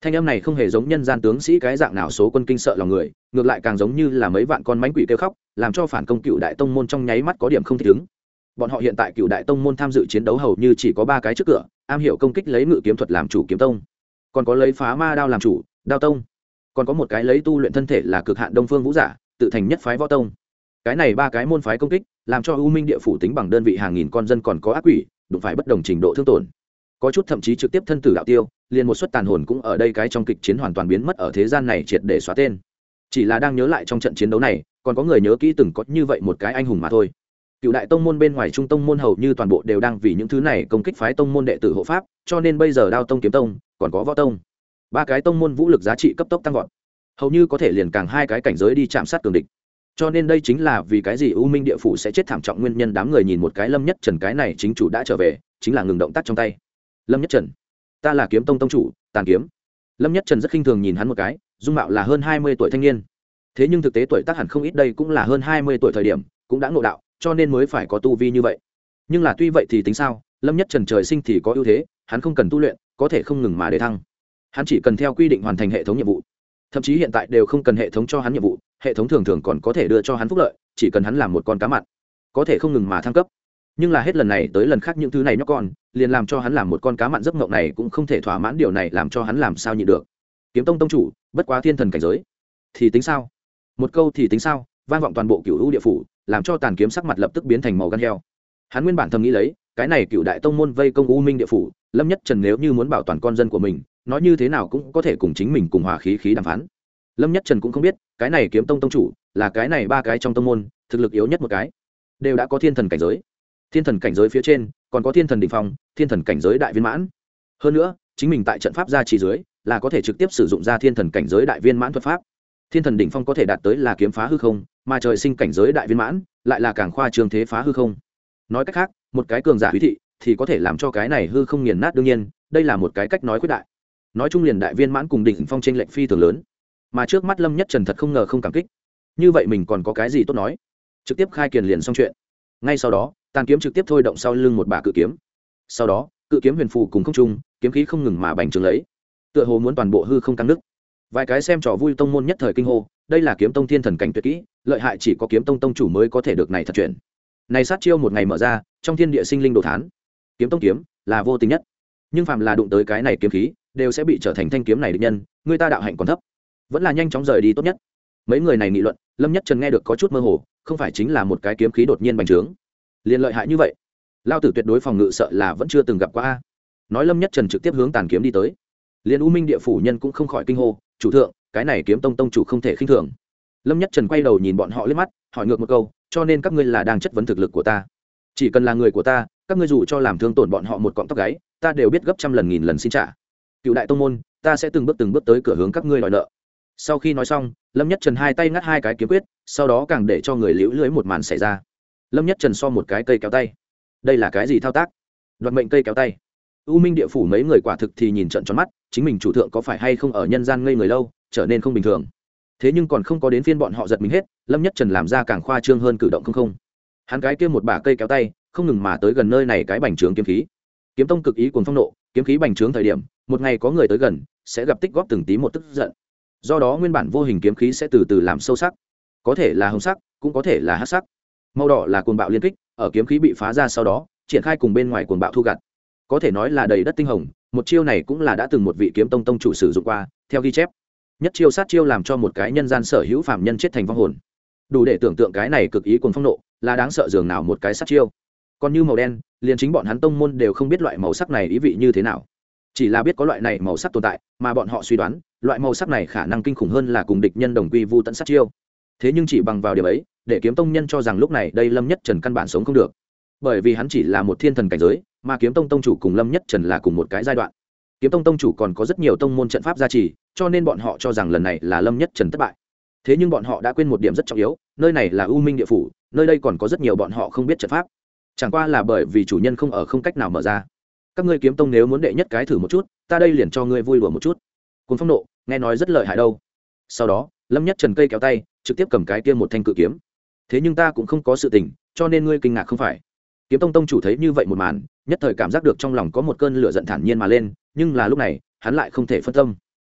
Thanh âm này không hề giống nhân gian tướng sĩ cái dạng nào số quân kinh sợ lòng người, ngược lại càng giống như là mấy vạn con mánh quỷ kêu khóc, làm cho phản công cựu đại tông môn trong nháy mắt có điểm không thích ứng bọn họ hiện tại cựu đại tông môn tham dự chiến đấu hầu như chỉ có ba cái trước cửa, am hiểu công kích lấy ngự kiếm thuật làm chủ kiếm tông. Còn có lấy phá ma đao làm chủ, đao tông. Còn có một cái lấy tu luyện thân thể là cực hạn đông phương vũ giả, tự thành nhất phái võ tông. Cái này ba cái môn phái công kích, làm cho u minh địa phủ tính bằng đơn vị hàng nghìn con dân còn có ác quỷ, đụng phải bất đồng trình độ thương tổn. Có chút thậm chí trực tiếp thân tử đạo tiêu, liền một suất tàn hồn cũng ở đây cái trong kịch chiến hoàn toàn biến mất ở thế gian này triệt để xóa tên. Chỉ là đang nhớ lại trong trận chiến đấu này, còn có người nhớ kỹ từng có như vậy một cái anh hùng mà thôi cựu đại tông môn bên ngoài trung tông môn hầu như toàn bộ đều đang vì những thứ này công kích phái tông môn đệ tử hộ pháp, cho nên bây giờ đao tông kiếm tông, còn có võ tông. Ba cái tông môn vũ lực giá trị cấp tốc tăng vọt. Hầu như có thể liền càng hai cái cảnh giới đi chạm sát cường địch. Cho nên đây chính là vì cái gì u minh địa phủ sẽ chết thảm trọng nguyên nhân đám người nhìn một cái lâm nhất trần cái này chính chủ đã trở về, chính là ngừng động tác trong tay. Lâm nhất trần, ta là kiếm tông tông chủ, tàn kiếm. Lâm nhất trần rất khinh thường nhìn hắn một cái, dung mạo là hơn hai mươi tuổi thanh niên. Thế nhưng thực tế tuổi tác hẳn không ít, đây cũng là hơn hai mươi tuổi thời điểm, cũng đã ngộ đạo cho nên mới phải có tu vi như vậy. Nhưng là tuy vậy thì tính sao? Lâm nhất trần trời sinh thì có ưu thế hắn không cần tu luyện có thể không ngừng mà để thăng. Hắn chỉ cần theo quy định hoàn thành hệ thống nhiệm vụ. Thậm chí hiện tại đều không cần hệ thống cho hắn nhiệm vụ hệ thống thường thường còn có thể đưa cho hắn phúc lợi chỉ cần hắn làm một con cá mặn có thể không ngừng mà thăng cấp. Nhưng là hết lần này tới lần khác những thứ này nó còn, liền làm cho hắn làm một con cá mặn giấc mộng này cũng không thể thỏa mãn điều này làm cho hắn làm sao nhịn được. Kiếm tông tông chủ bất quá thiên thần cảnh giới. Thì tính sao? Một câu thì tính sao? Vang vọng toàn bộ cửu hữu địa phủ làm cho tàn kiếm sắc mặt lập tức biến thành màu gan heo. Hắn nguyên bản thầm nghĩ lấy, cái này cựu đại tông môn vây công u minh địa phủ, lâm nhất trần nếu như muốn bảo toàn con dân của mình, nói như thế nào cũng có thể cùng chính mình cùng hòa khí khí đàm phán. Lâm nhất trần cũng không biết, cái này kiếm tông tông chủ, là cái này ba cái trong tông môn, thực lực yếu nhất một cái. Đều đã có thiên thần cảnh giới. Thiên thần cảnh giới phía trên, còn có thiên thần đỉnh phong, thiên thần cảnh giới đại viên mãn. Hơn nữa, chính mình tại trận pháp gia trì dưới, là có thể trực tiếp sử dụng ra thiên thần cảnh giới đại viên mãn thuật pháp. Thiên thần đỉnh phong có thể đạt tới là kiếm phá hư không mà trời sinh cảnh giới đại viên mãn, lại là càng khoa trường thế phá hư không. Nói cách khác, một cái cường giả quý thị thì có thể làm cho cái này hư không nghiền nát đương nhiên, đây là một cái cách nói quyết đại. Nói chung liền đại viên mãn cùng đỉnh phong tranh lệnh phi thường lớn. Mà trước mắt lâm nhất trần thật không ngờ không cảm kích. Như vậy mình còn có cái gì tốt nói? Trực tiếp khai kiền liền xong chuyện. Ngay sau đó, tàn kiếm trực tiếp thôi động sau lưng một bà cự kiếm. Sau đó, cự kiếm huyền phù cùng không trung, kiếm khí không ngừng mà bành trướng lấy. Tựa hồ muốn toàn bộ hư không căng nứt vài cái xem trò vui tông môn nhất thời kinh hô, đây là kiếm tông thiên thần cảnh tuyệt kỹ, lợi hại chỉ có kiếm tông tông chủ mới có thể được này thật chuyện. Này sát chiêu một ngày mở ra, trong thiên địa sinh linh đồ thán. Kiếm tông kiếm, là vô tình nhất. Nhưng phạm là đụng tới cái này kiếm khí, đều sẽ bị trở thành thanh kiếm này định nhân, người ta đạo hạnh còn thấp. Vẫn là nhanh chóng rời đi tốt nhất. Mấy người này nghị luận, lâm nhất trần nghe được có chút mơ hồ, không phải chính là một cái kiếm khí đột nhiên bành trướng. Liền lợi hại như vậy, lao tử tuyệt đối phòng ngự sợ là vẫn chưa từng gặp qua nói lâm nhất trần trực tiếp hướng tàn kiếm đi tới. Liền u minh địa phủ nhân cũng không khỏi kinh hô chủ thượng, cái này kiếm tông tông chủ không thể khinh thường. Lâm nhất trần quay đầu nhìn bọn họ liếc mắt, hỏi ngược một câu, cho nên các ngươi là đang chất vấn thực lực của ta? Chỉ cần là người của ta, các ngươi dù cho làm thương tổn bọn họ một cọng tóc gáy, ta đều biết gấp trăm lần nghìn lần xin trả. Cựu đại tông môn, ta sẽ từng bước từng bước tới cửa hướng các ngươi đòi nợ. Sau khi nói xong, lâm nhất trần hai tay ngắt hai cái kiếm quyết, sau đó càng để cho người liễu lưới một màn xảy ra. Lâm nhất trần so một cái cây kéo tay. Đây là cái gì thao tác? Đoạt mệnh cây kéo tay u minh địa phủ mấy người quả thực thì nhìn trận tròn mắt, chính mình chủ thượng có phải hay không ở nhân gian ngây người lâu, trở nên không bình thường. Thế nhưng còn không có đến phiên bọn họ giật mình hết, lâm nhất trần làm ra càng khoa trương hơn cử động không không. Hắn cái kia một bà cây kéo tay, không ngừng mà tới gần nơi này cái bành trướng kiếm khí. Kiếm tông cực ý cuồng phong nộ, kiếm khí bành trướng thời điểm, một ngày có người tới gần, sẽ gặp tích góp từng tí một tức giận. Do đó nguyên bản vô hình kiếm khí sẽ từ từ làm sâu sắc. Có thể là hồng sắc, cũng có thể là hát sắc. Màu đỏ là cuồng bạo liên kích, ở kiếm khí bị phá ra sau đó, triển khai cùng bên ngoài cuồng bạo thu gặt có thể nói là đầy đất tinh hồng, một chiêu này cũng là đã từng một vị kiếm tông tông chủ sử dụng qua, theo ghi chép. Nhất chiêu sát chiêu làm cho một cái nhân gian sở hữu phạm nhân chết thành vong hồn. Đủ để tưởng tượng cái này cực ý cùng phong nộ, là đáng sợ dường nào một cái sát chiêu. Còn như màu đen, liền chính bọn hắn tông môn đều không biết loại màu sắc này ý vị như thế nào. Chỉ là biết có loại này màu sắc tồn tại, mà bọn họ suy đoán, loại màu sắc này khả năng kinh khủng hơn là cùng địch nhân đồng quy vu tận sát chiêu. Thế nhưng chỉ bằng vào điều ấy, để kiếm tông nhân cho rằng lúc này đây lâm nhất trần căn bản sống không được bởi vì hắn chỉ là một thiên thần cảnh giới, mà kiếm tông tông chủ cùng lâm nhất trần là cùng một cái giai đoạn. Kiếm tông tông chủ còn có rất nhiều tông môn trận pháp gia trì, cho nên bọn họ cho rằng lần này là lâm nhất trần thất bại. Thế nhưng bọn họ đã quên một điểm rất trọng yếu, nơi này là u minh địa phủ, nơi đây còn có rất nhiều bọn họ không biết trận pháp. Chẳng qua là bởi vì chủ nhân không ở không cách nào mở ra. Các ngươi kiếm tông nếu muốn đệ nhất cái thử một chút, ta đây liền cho ngươi vui đùa một chút. Cuốn phong nộ, nghe nói rất lợi hại đâu. Sau đó, lâm nhất trần cây kéo tay, trực tiếp cầm cái kia một thanh cự kiếm. Thế nhưng ta cũng không có sự tình, cho nên ngươi kinh ngạc không phải kiếm tông tông chủ thấy như vậy một màn, nhất thời cảm giác được trong lòng có một cơn lửa giận thản nhiên mà lên, nhưng là lúc này, hắn lại không thể phân tâm.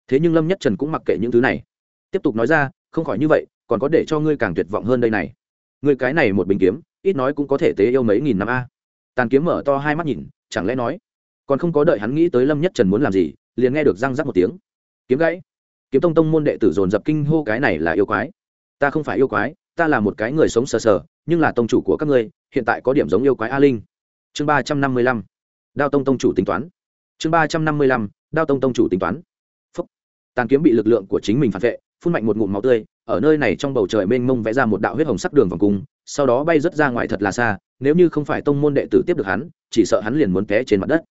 Thế nhưng lâm nhất trần cũng mặc kệ những thứ này. Tiếp tục nói ra, không khỏi như vậy, còn có để cho ngươi càng tuyệt vọng hơn đây này. Ngươi cái này một bình kiếm, ít nói cũng có thể tế yêu mấy nghìn năm a. Tàn kiếm mở to hai mắt nhìn, chẳng lẽ nói, còn không có đợi hắn nghĩ tới lâm nhất trần muốn làm gì, liền nghe được răng rắc một tiếng. Kiếm gãy. Kiếm tông tông môn đệ tử dồn dập kinh hô cái này là yêu quái. Ta không phải yêu quái ta là một cái người sống sờ sờ, nhưng là tông chủ của các ngươi, hiện tại có điểm giống yêu quái a linh. Chương ba trăm năm mươi lăm. Đao tông tông chủ tính toán. Chương ba trăm năm mươi lăm. Đao tông tông chủ tính toán. Phúc. Tàn kiếm bị lực lượng của chính mình phản vệ, phun mạnh một ngụm máu tươi, ở nơi này trong bầu trời mênh mông vẽ ra một đạo huyết hồng sắc đường vòng cung, sau đó bay rớt ra ngoài thật là xa, nếu như không phải tông môn đệ tử tiếp được hắn, chỉ sợ hắn liền muốn té trên mặt đất.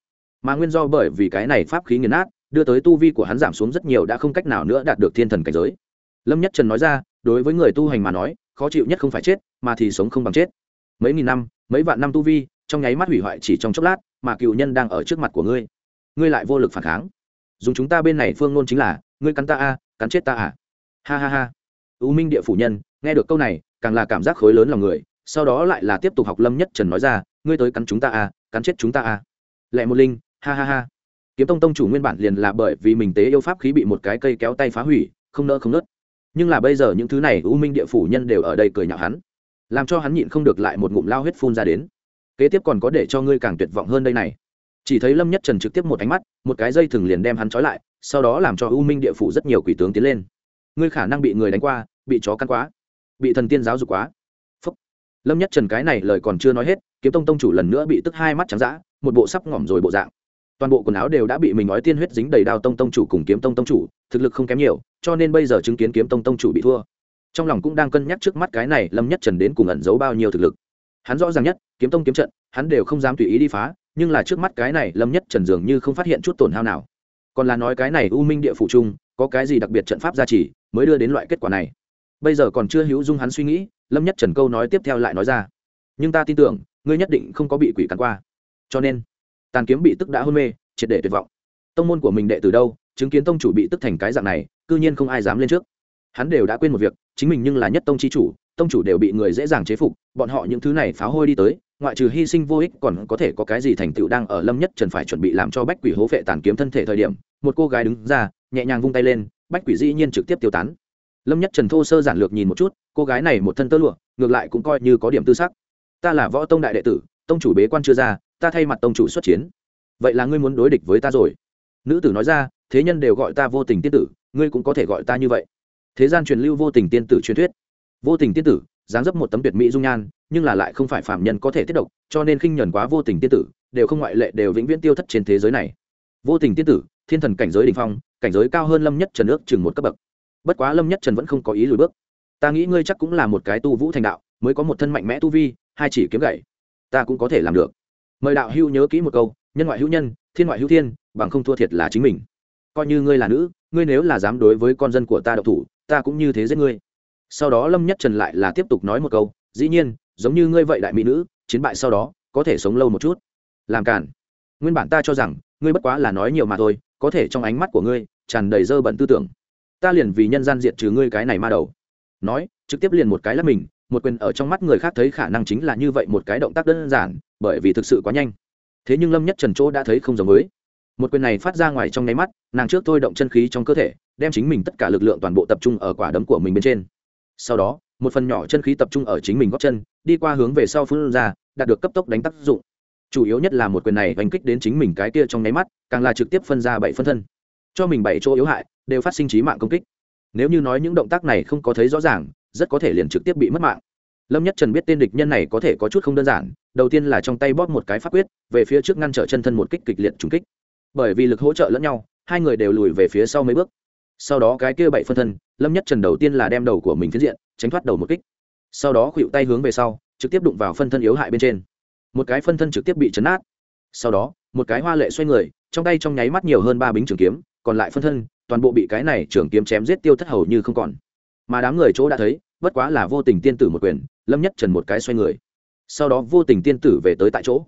Mà nguyên do bởi vì cái này pháp khí nghiền nát, đưa tới tu vi của hắn giảm xuống rất nhiều đã không cách nào nữa đạt được thiên thần cảnh giới. Lâm nhất trần nói ra, đối với người tu hành mà nói khó chịu nhất không phải chết, mà thì sống không bằng chết. Mấy nghìn năm, mấy vạn năm tu vi, trong nháy mắt hủy hoại chỉ trong chốc lát, mà cựu nhân đang ở trước mặt của ngươi. Ngươi lại vô lực phản kháng. Dùng chúng ta bên này phương ngôn chính là, ngươi cắn ta a, cắn chết ta à. Ha ha ha. U minh địa phủ nhân, nghe được câu này, càng là cảm giác khối lớn lòng người, sau đó lại là tiếp tục học lâm nhất trần nói ra, ngươi tới cắn chúng ta à cắn chết chúng ta à. Lẹ một linh, ha ha ha. Kiếm tông tông chủ nguyên bản liền là bởi vì mình tế yêu pháp khí bị một cái cây kéo tay phá hủy, không nỡ không nớt nhưng là bây giờ những thứ này u minh địa phủ nhân đều ở đây cười nhạo hắn, làm cho hắn nhịn không được lại một ngụm lao huyết phun ra đến. Kế tiếp còn có để cho ngươi càng tuyệt vọng hơn đây này. Chỉ thấy lâm nhất trần trực tiếp một ánh mắt, một cái dây thừng liền đem hắn trói lại, sau đó làm cho u minh địa phủ rất nhiều quỷ tướng tiến lên. Ngươi khả năng bị người đánh qua, bị chó cắn quá, bị thần tiên giáo dục quá. Phúc. lâm nhất trần cái này lời còn chưa nói hết, kiếm tông tông chủ lần nữa bị tức hai mắt trắng dã, một bộ sắp ngỏm rồi bộ dạng toàn bộ quần áo đều đã bị mình nói tiên huyết dính đầy đao tông tông chủ cùng kiếm tông tông chủ, thực lực không kém nhiều, cho nên bây giờ chứng kiến kiếm tông tông chủ bị thua. Trong lòng cũng đang cân nhắc trước mắt cái này lâm nhất trần đến cùng ẩn giấu bao nhiêu thực lực. Hắn rõ ràng nhất, kiếm tông kiếm trận, hắn đều không dám tùy ý đi phá, nhưng là trước mắt cái này lâm nhất trần dường như không phát hiện chút tổn hao nào. Còn là nói cái này u minh địa phủ chung, có cái gì đặc biệt trận pháp gia trì, mới đưa đến loại kết quả này. Bây giờ còn chưa hữu dung hắn suy nghĩ, lâm nhất trần câu nói tiếp theo lại nói ra. Nhưng ta tin tưởng, ngươi nhất định không có bị quỷ cắn qua. Cho nên tàn kiếm bị tức đã hôn mê, triệt để tuyệt vọng. Tông môn của mình đệ từ đâu, chứng kiến tông chủ bị tức thành cái dạng này, cư nhiên không ai dám lên trước. Hắn đều đã quên một việc, chính mình nhưng là nhất tông chi chủ, tông chủ đều bị người dễ dàng chế phục, bọn họ những thứ này phá hôi đi tới, ngoại trừ hy sinh vô ích còn có thể có cái gì thành tựu đang ở lâm nhất trần phải chuẩn bị làm cho bách quỷ hố vệ tàn kiếm thân thể thời điểm, một cô gái đứng ra, nhẹ nhàng vung tay lên, bách quỷ dĩ nhiên trực tiếp tiêu tán. Lâm nhất trần thô sơ giản lược nhìn một chút, cô gái này một thân tơ lụa, ngược lại cũng coi như có điểm tư sắc. Ta là võ tông đại đệ tử, tông chủ bế quan chưa ra ta thay mặt tông chủ xuất chiến. Vậy là ngươi muốn đối địch với ta rồi. Nữ tử nói ra, thế nhân đều gọi ta vô tình tiên tử, ngươi cũng có thể gọi ta như vậy. Thế gian truyền lưu vô tình tiên tử truyền thuyết. Vô tình tiên tử, dáng dấp một tấm tuyệt mỹ dung nhan, nhưng là lại không phải phạm nhân có thể tiết độc, cho nên khinh nhuần quá vô tình tiên tử, đều không ngoại lệ đều vĩnh viễn tiêu thất trên thế giới này. Vô tình tiên tử, thiên thần cảnh giới đ ỉ n h phong, cảnh giới cao hơn lâm nhất trần ước chừng một cấp bậc. Bất quá lâm nhất trần vẫn không có ý lùi bước. Ta nghĩ ngươi chắc cũng là một cái tu vũ thành đạo, mới có một thân mạnh mẽ tu vi, hai chỉ kiếm gậy. Ta cũng có thể làm được mời đạo hữu nhớ kỹ một câu, nhân ngoại hữu nhân, thiên ngoại hữu thiên, bằng không thua thiệt là chính mình. Coi như ngươi là nữ, ngươi nếu là dám đối với con dân của ta độc thủ, ta cũng như thế giết ngươi. Sau đó lâm nhất trần lại là tiếp tục nói một câu, dĩ nhiên, giống như ngươi vậy đại mỹ nữ, chiến bại sau đó, có thể sống lâu một chút. Làm cản nguyên bản ta cho rằng, ngươi bất quá là nói nhiều mà thôi, có thể trong ánh mắt của ngươi, tràn đầy dơ bẩn tư tưởng. Ta liền vì nhân gian diệt trừ ngươi cái này ma đầu. Nói, trực tiếp liền một cái là mình một quyền ở trong mắt người khác thấy khả năng chính là như vậy một cái động tác đơn giản, bởi vì thực sự quá nhanh. Thế nhưng lâm nhất trần chỗ đã thấy không giống mới một quyền này phát ra ngoài trong nháy mắt, nàng trước thôi động chân khí trong cơ thể, đem chính mình tất cả lực lượng toàn bộ tập trung ở quả đấm của mình bên trên. Sau đó, một phần nhỏ chân khí tập trung ở chính mình góp chân, đi qua hướng về sau phương ra, đạt được cấp tốc đánh tác dụng. Chủ yếu nhất là một quyền này đánh kích đến chính mình cái kia trong nháy mắt, càng là trực tiếp phân ra bảy phân thân. Cho mình bảy chỗ yếu hại, đều phát sinh trí mạng công kích. Nếu như nói những động tác này không có thấy rõ ràng rất có thể liền trực tiếp bị mất mạng. Lâm nhất trần biết tên địch nhân này có thể có chút không đơn giản, đầu tiên là trong tay bóp một cái pháp quyết, về phía trước ngăn trở chân thân một kích kịch liệt trùng kích. Bởi vì lực hỗ trợ lẫn nhau, hai người đều lùi về phía sau mấy bước. Sau đó cái kia bảy phân thân, lâm nhất trần đầu tiên là đem đầu của mình phiến diện, tránh thoát đầu một kích. Sau đó khuỵu tay hướng về sau, trực tiếp đụng vào phân thân yếu hại bên trên. Một cái phân thân trực tiếp bị chấn át sau đó, một cái hoa lệ xoay người, trong tay trong nháy mắt nhiều hơn ba bính trường kiếm, còn lại phân thân, toàn bộ bị cái này trường kiếm chém giết tiêu thất hầu như không còn. Mà đám người chỗ đã thấy bất quá là vô tình tiên tử một quyền, lâm nhất trần một cái xoay người. Sau đó vô tình tiên tử về tới tại chỗ.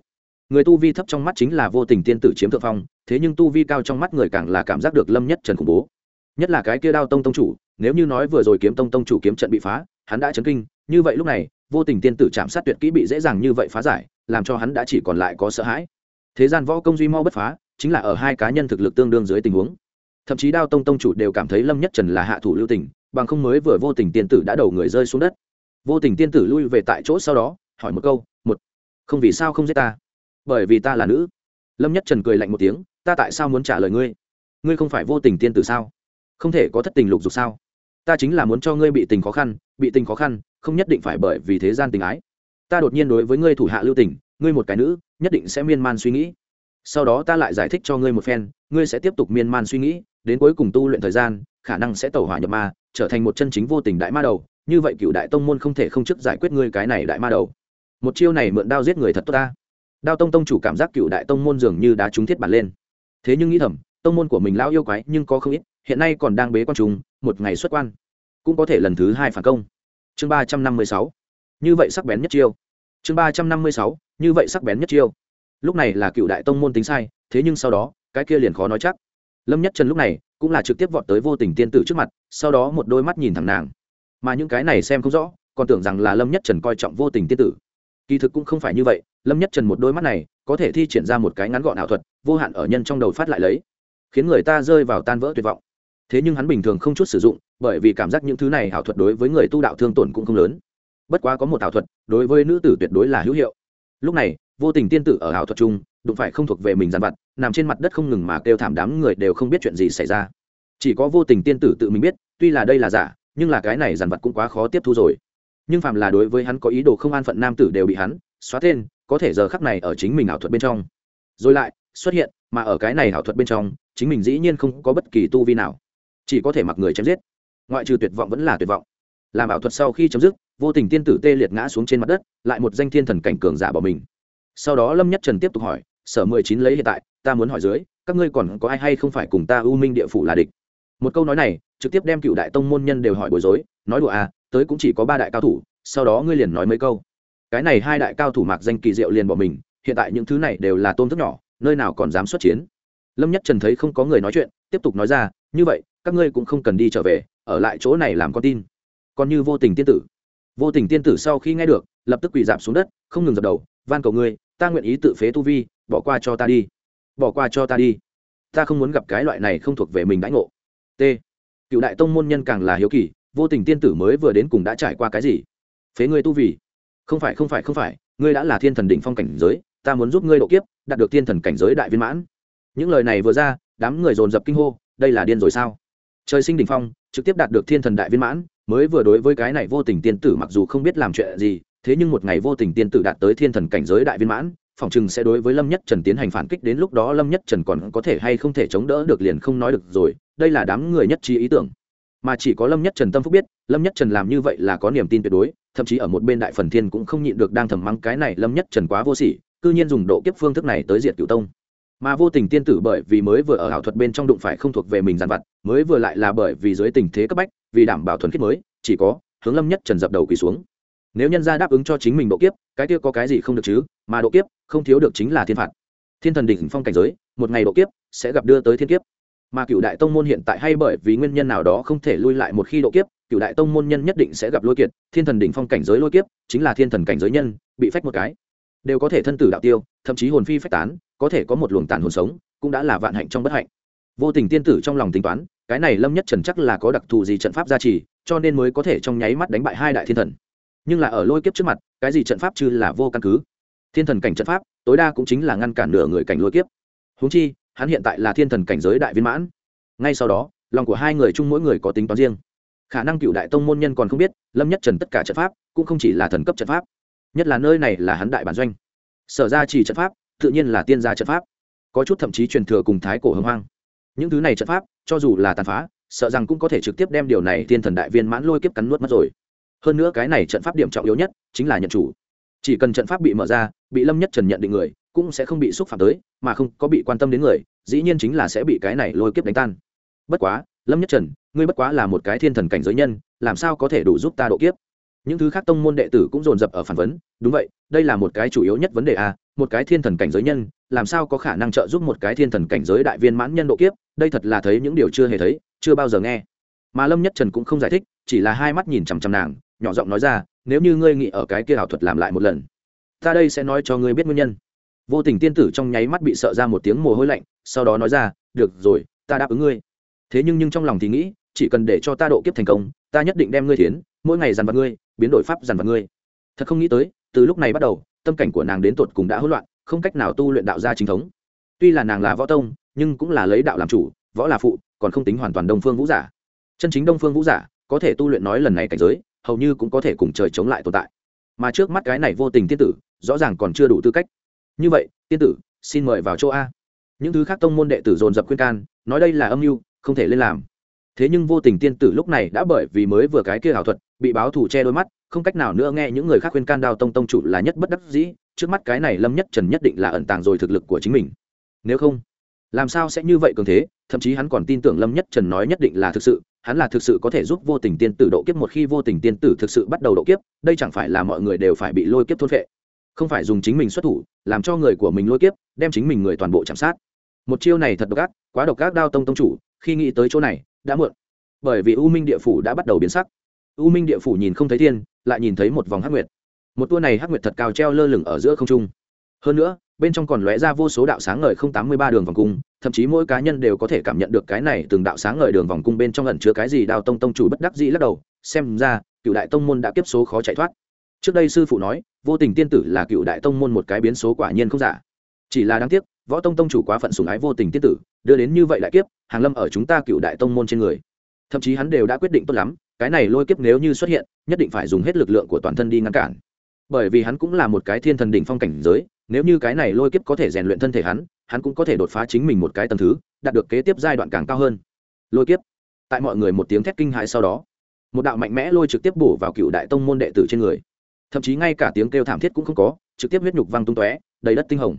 Người tu vi thấp trong mắt chính là vô tình tiên tử chiếm thượng phong, thế nhưng tu vi cao trong mắt người càng là cảm giác được lâm nhất trần khủng bố. Nhất là cái kia đao tông tông chủ, nếu như nói vừa rồi kiếm tông tông chủ kiếm trận bị phá, hắn đã chấn kinh, như vậy lúc này, vô tình tiên tử chạm sát tuyệt kỹ bị dễ dàng như vậy phá giải, làm cho hắn đã chỉ còn lại có sợ hãi. Thế gian võ công duy mau bất phá, chính là ở hai cá nhân thực lực tương đương dưới tình huống. Thậm chí đao tông tông chủ đều cảm thấy lâm nhất trần là hạ thủ lưu tình bằng không mới vừa vô tình tiên tử đã đầu người rơi xuống đất. Vô tình tiên tử lui về tại chỗ sau đó, hỏi một câu, một, không vì sao không giết ta? Bởi vì ta là nữ. Lâm nhất trần cười lạnh một tiếng, ta tại sao muốn trả lời ngươi? Ngươi không phải vô tình tiên tử sao? Không thể có thất tình lục dục sao? Ta chính là muốn cho ngươi bị tình khó khăn, bị tình khó khăn, không nhất định phải bởi vì thế gian tình ái. Ta đột nhiên đối với ngươi thủ hạ lưu tình, ngươi một cái nữ, nhất định sẽ miên man suy nghĩ. Sau đó ta lại giải thích cho ngươi một phen, ngươi sẽ tiếp tục miên man suy nghĩ, đến cuối cùng tu luyện thời gian, khả năng sẽ tẩu hỏa nhập ma trở thành một chân chính vô tình đại ma đầu, như vậy cựu đại tông môn không thể không chức giải quyết ngươi cái này đại ma đầu. Một chiêu này mượn đao giết người thật tốt ta. Đao tông tông chủ cảm giác cựu đại tông môn dường như đã trúng thiết bản lên. Thế nhưng nghĩ thầm, tông môn của mình lão yêu quái nhưng có không ít, hiện nay còn đang bế quan trùng, một ngày xuất quan, cũng có thể lần thứ hai phản công. Chương ba trăm năm mươi sáu. Như vậy sắc bén nhất chiêu. Chương ba trăm năm mươi sáu. Như vậy sắc bén nhất chiêu. Lúc này là cựu đại tông môn tính sai, thế nhưng sau đó, cái kia liền khó nói chắc lâm nhất trần lúc này cũng là trực tiếp vọt tới vô tình tiên tử trước mặt, sau đó một đôi mắt nhìn thẳng nàng. Mà những cái này xem không rõ, còn tưởng rằng là lâm nhất trần coi trọng vô tình tiên tử. Kỳ thực cũng không phải như vậy, lâm nhất trần một đôi mắt này có thể thi triển ra một cái ngắn gọn ảo thuật, vô hạn ở nhân trong đầu phát lại lấy, khiến người ta rơi vào tan vỡ tuyệt vọng. Thế nhưng hắn bình thường không chút sử dụng, bởi vì cảm giác những thứ này ảo thuật đối với người tu đạo thương tổn cũng không lớn. Bất quá có một ảo thuật đối với nữ tử tuyệt đối là hữu hiệu. Lúc này vô tình tiên tử ở ảo thuật chung, đụng phải không thuộc về mình dàn vặt, nằm trên mặt đất không ngừng mà kêu thảm đám người đều không biết chuyện gì xảy ra. Chỉ có vô tình tiên tử tự mình biết, tuy là đây là giả, nhưng là cái này dàn vặt cũng quá khó tiếp thu rồi. Nhưng phạm là đối với hắn có ý đồ không an phận nam tử đều bị hắn xóa tên, có thể giờ khắc này ở chính mình ảo thuật bên trong. Rồi lại, xuất hiện, mà ở cái này ảo thuật bên trong, chính mình dĩ nhiên không có bất kỳ tu vi nào. Chỉ có thể mặc người chém giết. Ngoại trừ tuyệt vọng vẫn là tuyệt vọng. Làm ảo thuật sau khi chấm dứt, vô tình tiên tử tê liệt ngã xuống trên mặt đất, lại một danh thiên thần cảnh cường giả bỏ mình sau đó lâm nhất trần tiếp tục hỏi, sở mười chín lấy hiện tại, ta muốn hỏi dưới, các ngươi còn có ai hay không phải cùng ta ưu minh địa phủ là địch? Một câu nói này, trực tiếp đem cựu đại tông môn nhân đều hỏi bối rối, nói đùa à tới cũng chỉ có ba đại cao thủ, sau đó ngươi liền nói mấy câu. Cái này hai đại cao thủ mạc danh kỳ diệu liền bỏ mình, hiện tại những thứ này đều là tôn thức nhỏ, nơi nào còn dám xuất chiến. Lâm nhất trần thấy không có người nói chuyện, tiếp tục nói ra, như vậy, các ngươi cũng không cần đi trở về, ở lại chỗ này làm con tin. Còn như vô tình tiên tử. Vô tình tiên tử sau khi nghe được, lập tức quỳ giảm xuống đất, không ngừng dập đầu, van cầu ngươi ta nguyện ý tự phế tu vi, bỏ qua cho ta đi. Bỏ qua cho ta đi. Ta không muốn gặp cái loại này không thuộc về mình đãi ngộ. T. Cựu đại tông môn nhân càng là hiếu kỳ, vô tình tiên tử mới vừa đến cùng đã trải qua cái gì? Phế ngươi tu vi? không phải không phải không phải, ngươi đã là thiên thần đỉnh phong cảnh giới, ta muốn giúp ngươi độ kiếp, đạt được thiên thần cảnh giới đại viên mãn. Những lời này vừa ra, đám người dồn dập kinh hô, đây là điên rồi sao? Trời sinh đỉnh phong, trực tiếp đạt được thiên thần đại viên mãn, mới vừa đối với cái này vô tình tiên tử mặc dù không biết làm chuyện gì thế nhưng một ngày vô tình tiên tử đạt tới thiên thần cảnh giới đại viên mãn, phòng chừng sẽ đối với lâm nhất trần tiến hành phản kích đến lúc đó lâm nhất trần còn có thể hay không thể chống đỡ được liền không nói được rồi, đây là đám người nhất trí ý tưởng. Mà chỉ có lâm nhất trần tâm phúc biết, lâm nhất trần làm như vậy là có niềm tin tuyệt đối, thậm chí ở một bên đại phần thiên cũng không nhịn được đang thầm mắng cái này lâm nhất trần quá vô sỉ, cư nhiên dùng độ kiếp phương thức này tới diệt cửu tông. Mà vô tình tiên tử bởi vì mới vừa ở ảo thuật bên trong đụng phải không thuộc về mình giàn vặt, mới vừa lại là bởi vì dưới tình thế cấp bách, vì đảm bảo thuần khiết mới, chỉ có hướng lâm nhất trần dập đầu quỳ xuống nếu nhân gia đáp ứng cho chính mình độ kiếp, cái kia có cái gì không được chứ? Mà độ kiếp, không thiếu được chính là thiên phạt. Thiên thần đỉnh phong cảnh giới, một ngày độ kiếp sẽ gặp đưa tới thiên kiếp. Mà cựu đại tông môn hiện tại hay bởi vì nguyên nhân nào đó không thể lui lại một khi độ kiếp, cựu đại tông môn nhân nhất định sẽ gặp lôi kiệt. Thiên thần đỉnh phong cảnh giới lôi kiếp chính là thiên thần cảnh giới nhân, bị phách một cái. Đều có thể thân tử đạo tiêu, thậm chí hồn phi phách tán, có thể có một luồng tàn hồn sống, cũng đã là vạn hạnh trong bất hạnh. Vô tình tiên tử trong lòng tính toán, cái này lâm nhất trần chắc là có đặc thù gì trận pháp gia trì, cho nên mới có thể trong nháy mắt đánh bại hai đại thiên thần nhưng là ở lôi kiếp trước mặt, cái gì trận pháp chứ là vô căn cứ. Thiên thần cảnh trận pháp, tối đa cũng chính là ngăn cản nửa người cảnh lôi kiếp. Húng chi, hắn hiện tại là thiên thần cảnh giới đại viên mãn. Ngay sau đó, lòng của hai người chung mỗi người có tính toán riêng. Khả năng cựu đại tông môn nhân còn không biết, lâm nhất trần tất cả trận pháp, cũng không chỉ là thần cấp trận pháp. Nhất là nơi này là hắn đại bản doanh. Sở ra chỉ trận pháp, tự nhiên là tiên gia trận pháp. Có chút thậm chí truyền thừa cùng thái cổ hưng hoang. Những thứ này trận pháp, cho dù là tàn phá, sợ rằng cũng có thể trực tiếp đem điều này thiên thần đại viên mãn lôi kiếp cắn nuốt mất rồi hơn nữa cái này trận pháp điểm trọng yếu nhất chính là nhận chủ. Chỉ cần trận pháp bị mở ra, bị lâm nhất trần nhận định người, cũng sẽ không bị xúc phạm tới, mà không có bị quan tâm đến người, dĩ nhiên chính là sẽ bị cái này lôi k i ế p đánh tan. Bất quá, lâm nhất trần, ngươi bất quá là một cái thiên thần cảnh giới nhân, làm sao có thể đủ giúp ta độ kiếp? Những thứ khác tông môn đệ tử cũng dồn dập ở phản vấn, đúng vậy, đây là một cái chủ yếu nhất vấn đề à một cái thiên thần cảnh giới nhân, làm sao có khả năng trợ giúp một cái thiên thần cảnh giới đại viên mãn nhân độ kiếp? Đây thật là thấy những điều chưa hề thấy, chưa bao giờ nghe. Mà lâm nhất trần cũng không giải thích, chỉ là hai mắt nhìn chằm chằm nàng nhỏ giọng nói ra, nếu như ngươi nghĩ ở cái kia ảo thuật làm lại một lần, ta đây sẽ nói cho ngươi biết nguyên nhân. Vô tình tiên tử trong nháy mắt bị sợ ra một tiếng mồ hôi lạnh, sau đó nói ra, được rồi, ta đáp ứng ngươi. Thế nhưng nhưng trong lòng thì nghĩ, chỉ cần để cho ta độ kiếp thành công, ta nhất định đem ngươi tiến mỗi ngày dằn vặt ngươi, biến đổi pháp dằn vặt ngươi. Thật không nghĩ tới, từ lúc này bắt đầu, tâm cảnh của nàng đến tột cùng đã hỗn loạn, không cách nào tu luyện đạo gia chính thống. Tuy là nàng là võ tông, nhưng cũng là lấy đạo làm chủ, võ là phụ, còn không tính hoàn toàn đông phương vũ giả. Chân chính đông phương vũ giả có thể tu luyện nói lần này cảnh giới hầu như cũng có thể cùng trời chống lại tồn tại. Mà trước mắt cái này vô tình tiên tử, rõ ràng còn chưa đủ tư cách. Như vậy, tiên tử, xin mời vào chỗ a. Những thứ khác tông môn đệ tử dồn dập khuyên can, nói đây là âm mưu, không thể lên làm. Thế nhưng vô tình tiên tử lúc này đã bởi vì mới vừa cái kia ảo thuật, bị báo thủ che đôi mắt, không cách nào nữa nghe những người khác khuyên can đao tông tông chủ là nhất bất đắc dĩ, trước mắt cái này lâm nhất trần nhất định là ẩn tàng rồi thực lực của chính mình. Nếu không, làm sao sẽ như vậy cường thế, thậm chí hắn còn tin tưởng lâm nhất trần nói nhất định là thực sự hắn là thực sự có thể giúp vô tình tiên tử độ kiếp một khi vô tình tiên tử thực sự bắt đầu độ kiếp, đây chẳng phải là mọi người đều phải bị lôi kiếp thôn vệ không phải dùng chính mình xuất thủ, làm cho người của mình lôi kiếp, đem chính mình người toàn bộ chạm sát. Một chiêu này thật độc ác, quá độc ác đao tông tông chủ, khi nghĩ tới chỗ này, đã muộn. Bởi vì u minh địa phủ đã bắt đầu biến sắc. U minh địa phủ nhìn không thấy thiên, lại nhìn thấy một vòng hắc nguyệt. Một tour này hắc nguyệt thật cao treo lơ lửng ở giữa không trung. Hơn nữa bên trong còn lóe ra vô số đạo sáng ngời không tám mươi ba đường vòng cung, thậm chí mỗi cá nhân đều có thể cảm nhận được cái này từng đạo sáng ngời đường vòng cung bên trong ẩn chứa cái gì đào tông tông chủ bất đắc dĩ lắc đầu, xem ra, cựu đại tông môn đã kiếp số khó chạy thoát. Trước đây sư phụ nói, vô tình tiên tử là cựu đại tông môn một cái biến số quả nhiên không giả. Chỉ là đáng tiếc, võ tông tông chủ quá phận sùng ái vô tình tiên tử, đưa đến như vậy đại kiếp, hàng lâm ở chúng ta cựu đại tông môn trên người. Thậm chí hắn đều đã quyết định tốt lắm, cái này lôi kiếp nếu như xuất hiện, nhất định phải dùng hết lực lượng của toàn thân đi ngăn cản. Bởi vì hắn cũng là một cái thiên thần đỉnh phong cảnh giới nếu như cái này lôi kiếp có thể rèn luyện thân thể hắn hắn cũng có thể đột phá chính mình một cái t thứ, đạt được kế tiếp giai đoạn càng cao hơn. Lôi kiếp. Tại mọi người một tiếng thét kinh hãi sau đó, một đạo mạnh mẽ lôi trực tiếp bổ vào cựu đại tông môn đệ tử trên người. Thậm chí ngay cả tiếng kêu thảm thiết cũng không có, trực tiếp huyết nhục văng tung tóe, đầy đất tinh hồng.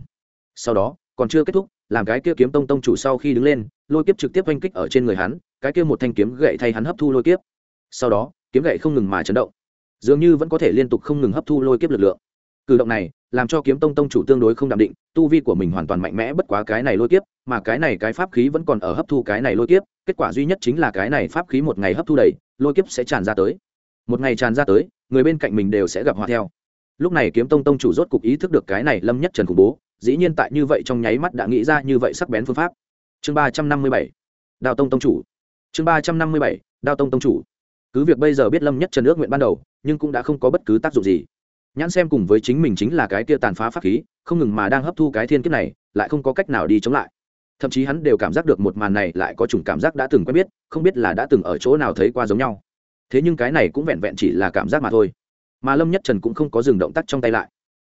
Sau đó, còn chưa kết thúc, làm cái kia kiếm tông tông chủ sau khi đứng lên, lôi kiếp trực tiếp oanh kích ở trên người hắn, cái kia một thanh kiếm gậy thay hắn hấp thu lôi kiếp. Sau đó, kiếm gậy không ngừng mà chấn động. Dường như vẫn có thể liên tục không ngừng hấp thu lôi kiếp lực lượng. Cử động này làm cho kiếm tông tông chủ tương đối không đạm định, tu vi của mình hoàn toàn mạnh mẽ bất quá cái này lôi kiếp, mà cái này cái pháp khí vẫn còn ở hấp thu cái này lôi kiếp, kết quả duy nhất chính là cái này pháp khí một ngày hấp thu đầy, lôi kiếp sẽ tràn ra tới. Một ngày tràn ra tới, người bên cạnh mình đều sẽ gặp họa theo. Lúc này kiếm tông tông chủ rốt cục ý thức được cái này lâm nhất trần khủng bố, dĩ nhiên tại như vậy trong nháy mắt đã nghĩ ra như vậy sắc bén phương pháp. Chương ba trăm năm mươi bảy, đào tông tông chủ. Chương ba trăm năm mươi bảy, đào tông tông chủ. Cứ việc bây giờ biết lâm nhất trần ước nguyện ban đầu, nhưng cũng đã không có bất cứ tác dụng gì nhãn xem cùng với chính mình chính là cái kia tàn phá pháp khí, không ngừng mà đang hấp thu cái thiên kiếp này, lại không có cách nào đi chống lại. Thậm chí hắn đều cảm giác được một màn này lại có chủng cảm giác đã từng quen biết, không biết là đã từng ở chỗ nào thấy qua giống nhau. Thế nhưng cái này cũng vẹn vẹn chỉ là cảm giác mà thôi. Mà lâm nhất trần cũng không có dừng động tác trong tay lại.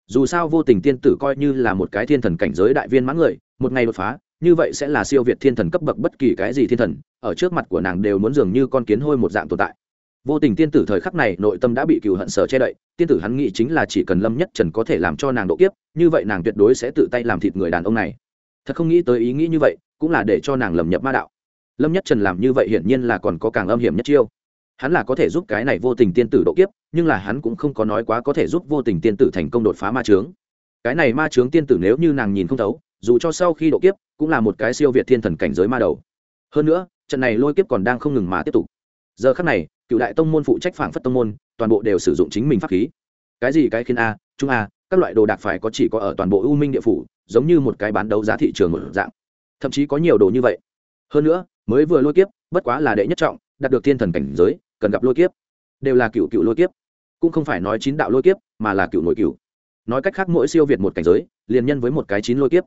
Dù sao vô tình tiên tử coi như là một cái thiên thần cảnh giới đại viên mãn người, một ngày đột phá, như vậy sẽ là siêu việt thiên thần cấp bậc bất kỳ cái gì thiên thần, ở trước mặt của nàng đều muốn dường như con kiến hôi một dạng tồn tại vô tình tiên tử thời khắc này nội tâm đã bị cựu hận sở che đậy, tiên tử hắn nghĩ chính là chỉ cần lâm nhất trần có thể làm cho nàng độ kiếp, như vậy nàng tuyệt đối sẽ tự tay làm thịt người đàn ông này. Thật không nghĩ tới ý nghĩ như vậy, cũng là để cho nàng lầm nhập ma đạo. Lâm nhất trần làm như vậy hiển nhiên là còn có càng âm hiểm nhất chiêu. Hắn là có thể giúp cái này vô tình tiên tử độ kiếp, nhưng là hắn cũng không có nói quá có thể giúp vô tình tiên tử thành công đột phá ma trướng cái này ma trướng tiên tử nếu như nàng nhìn không thấu, dù cho sau khi độ kiếp, cũng là một cái siêu việt thiên thần cảnh giới ma đầu. Hơn nữa, trận này lôi kiếp còn đang không ngừng mà tiếp tục. Giờ khắc này cựu đại tông môn phụ trách phảng phất tông môn, toàn bộ đều sử dụng chính mình pháp khí. Cái gì cái khiến a, trung a, các loại đồ đạc phải có chỉ có ở toàn bộ u minh địa phủ, giống như một cái bán đấu giá thị trường một dạng. Thậm chí có nhiều đồ như vậy. Hơn nữa, mới vừa lôi kiếp, bất quá là đệ nhất trọng, đạt được thiên thần cảnh giới, cần gặp lôi kiếp. Đều là cựu cựu lôi kiếp. Cũng không phải nói chín đạo lôi kiếp, mà là cựu nội cựu. Nói cách khác mỗi siêu việt một cảnh giới, liền nhân với một cái chín lôi kiếp.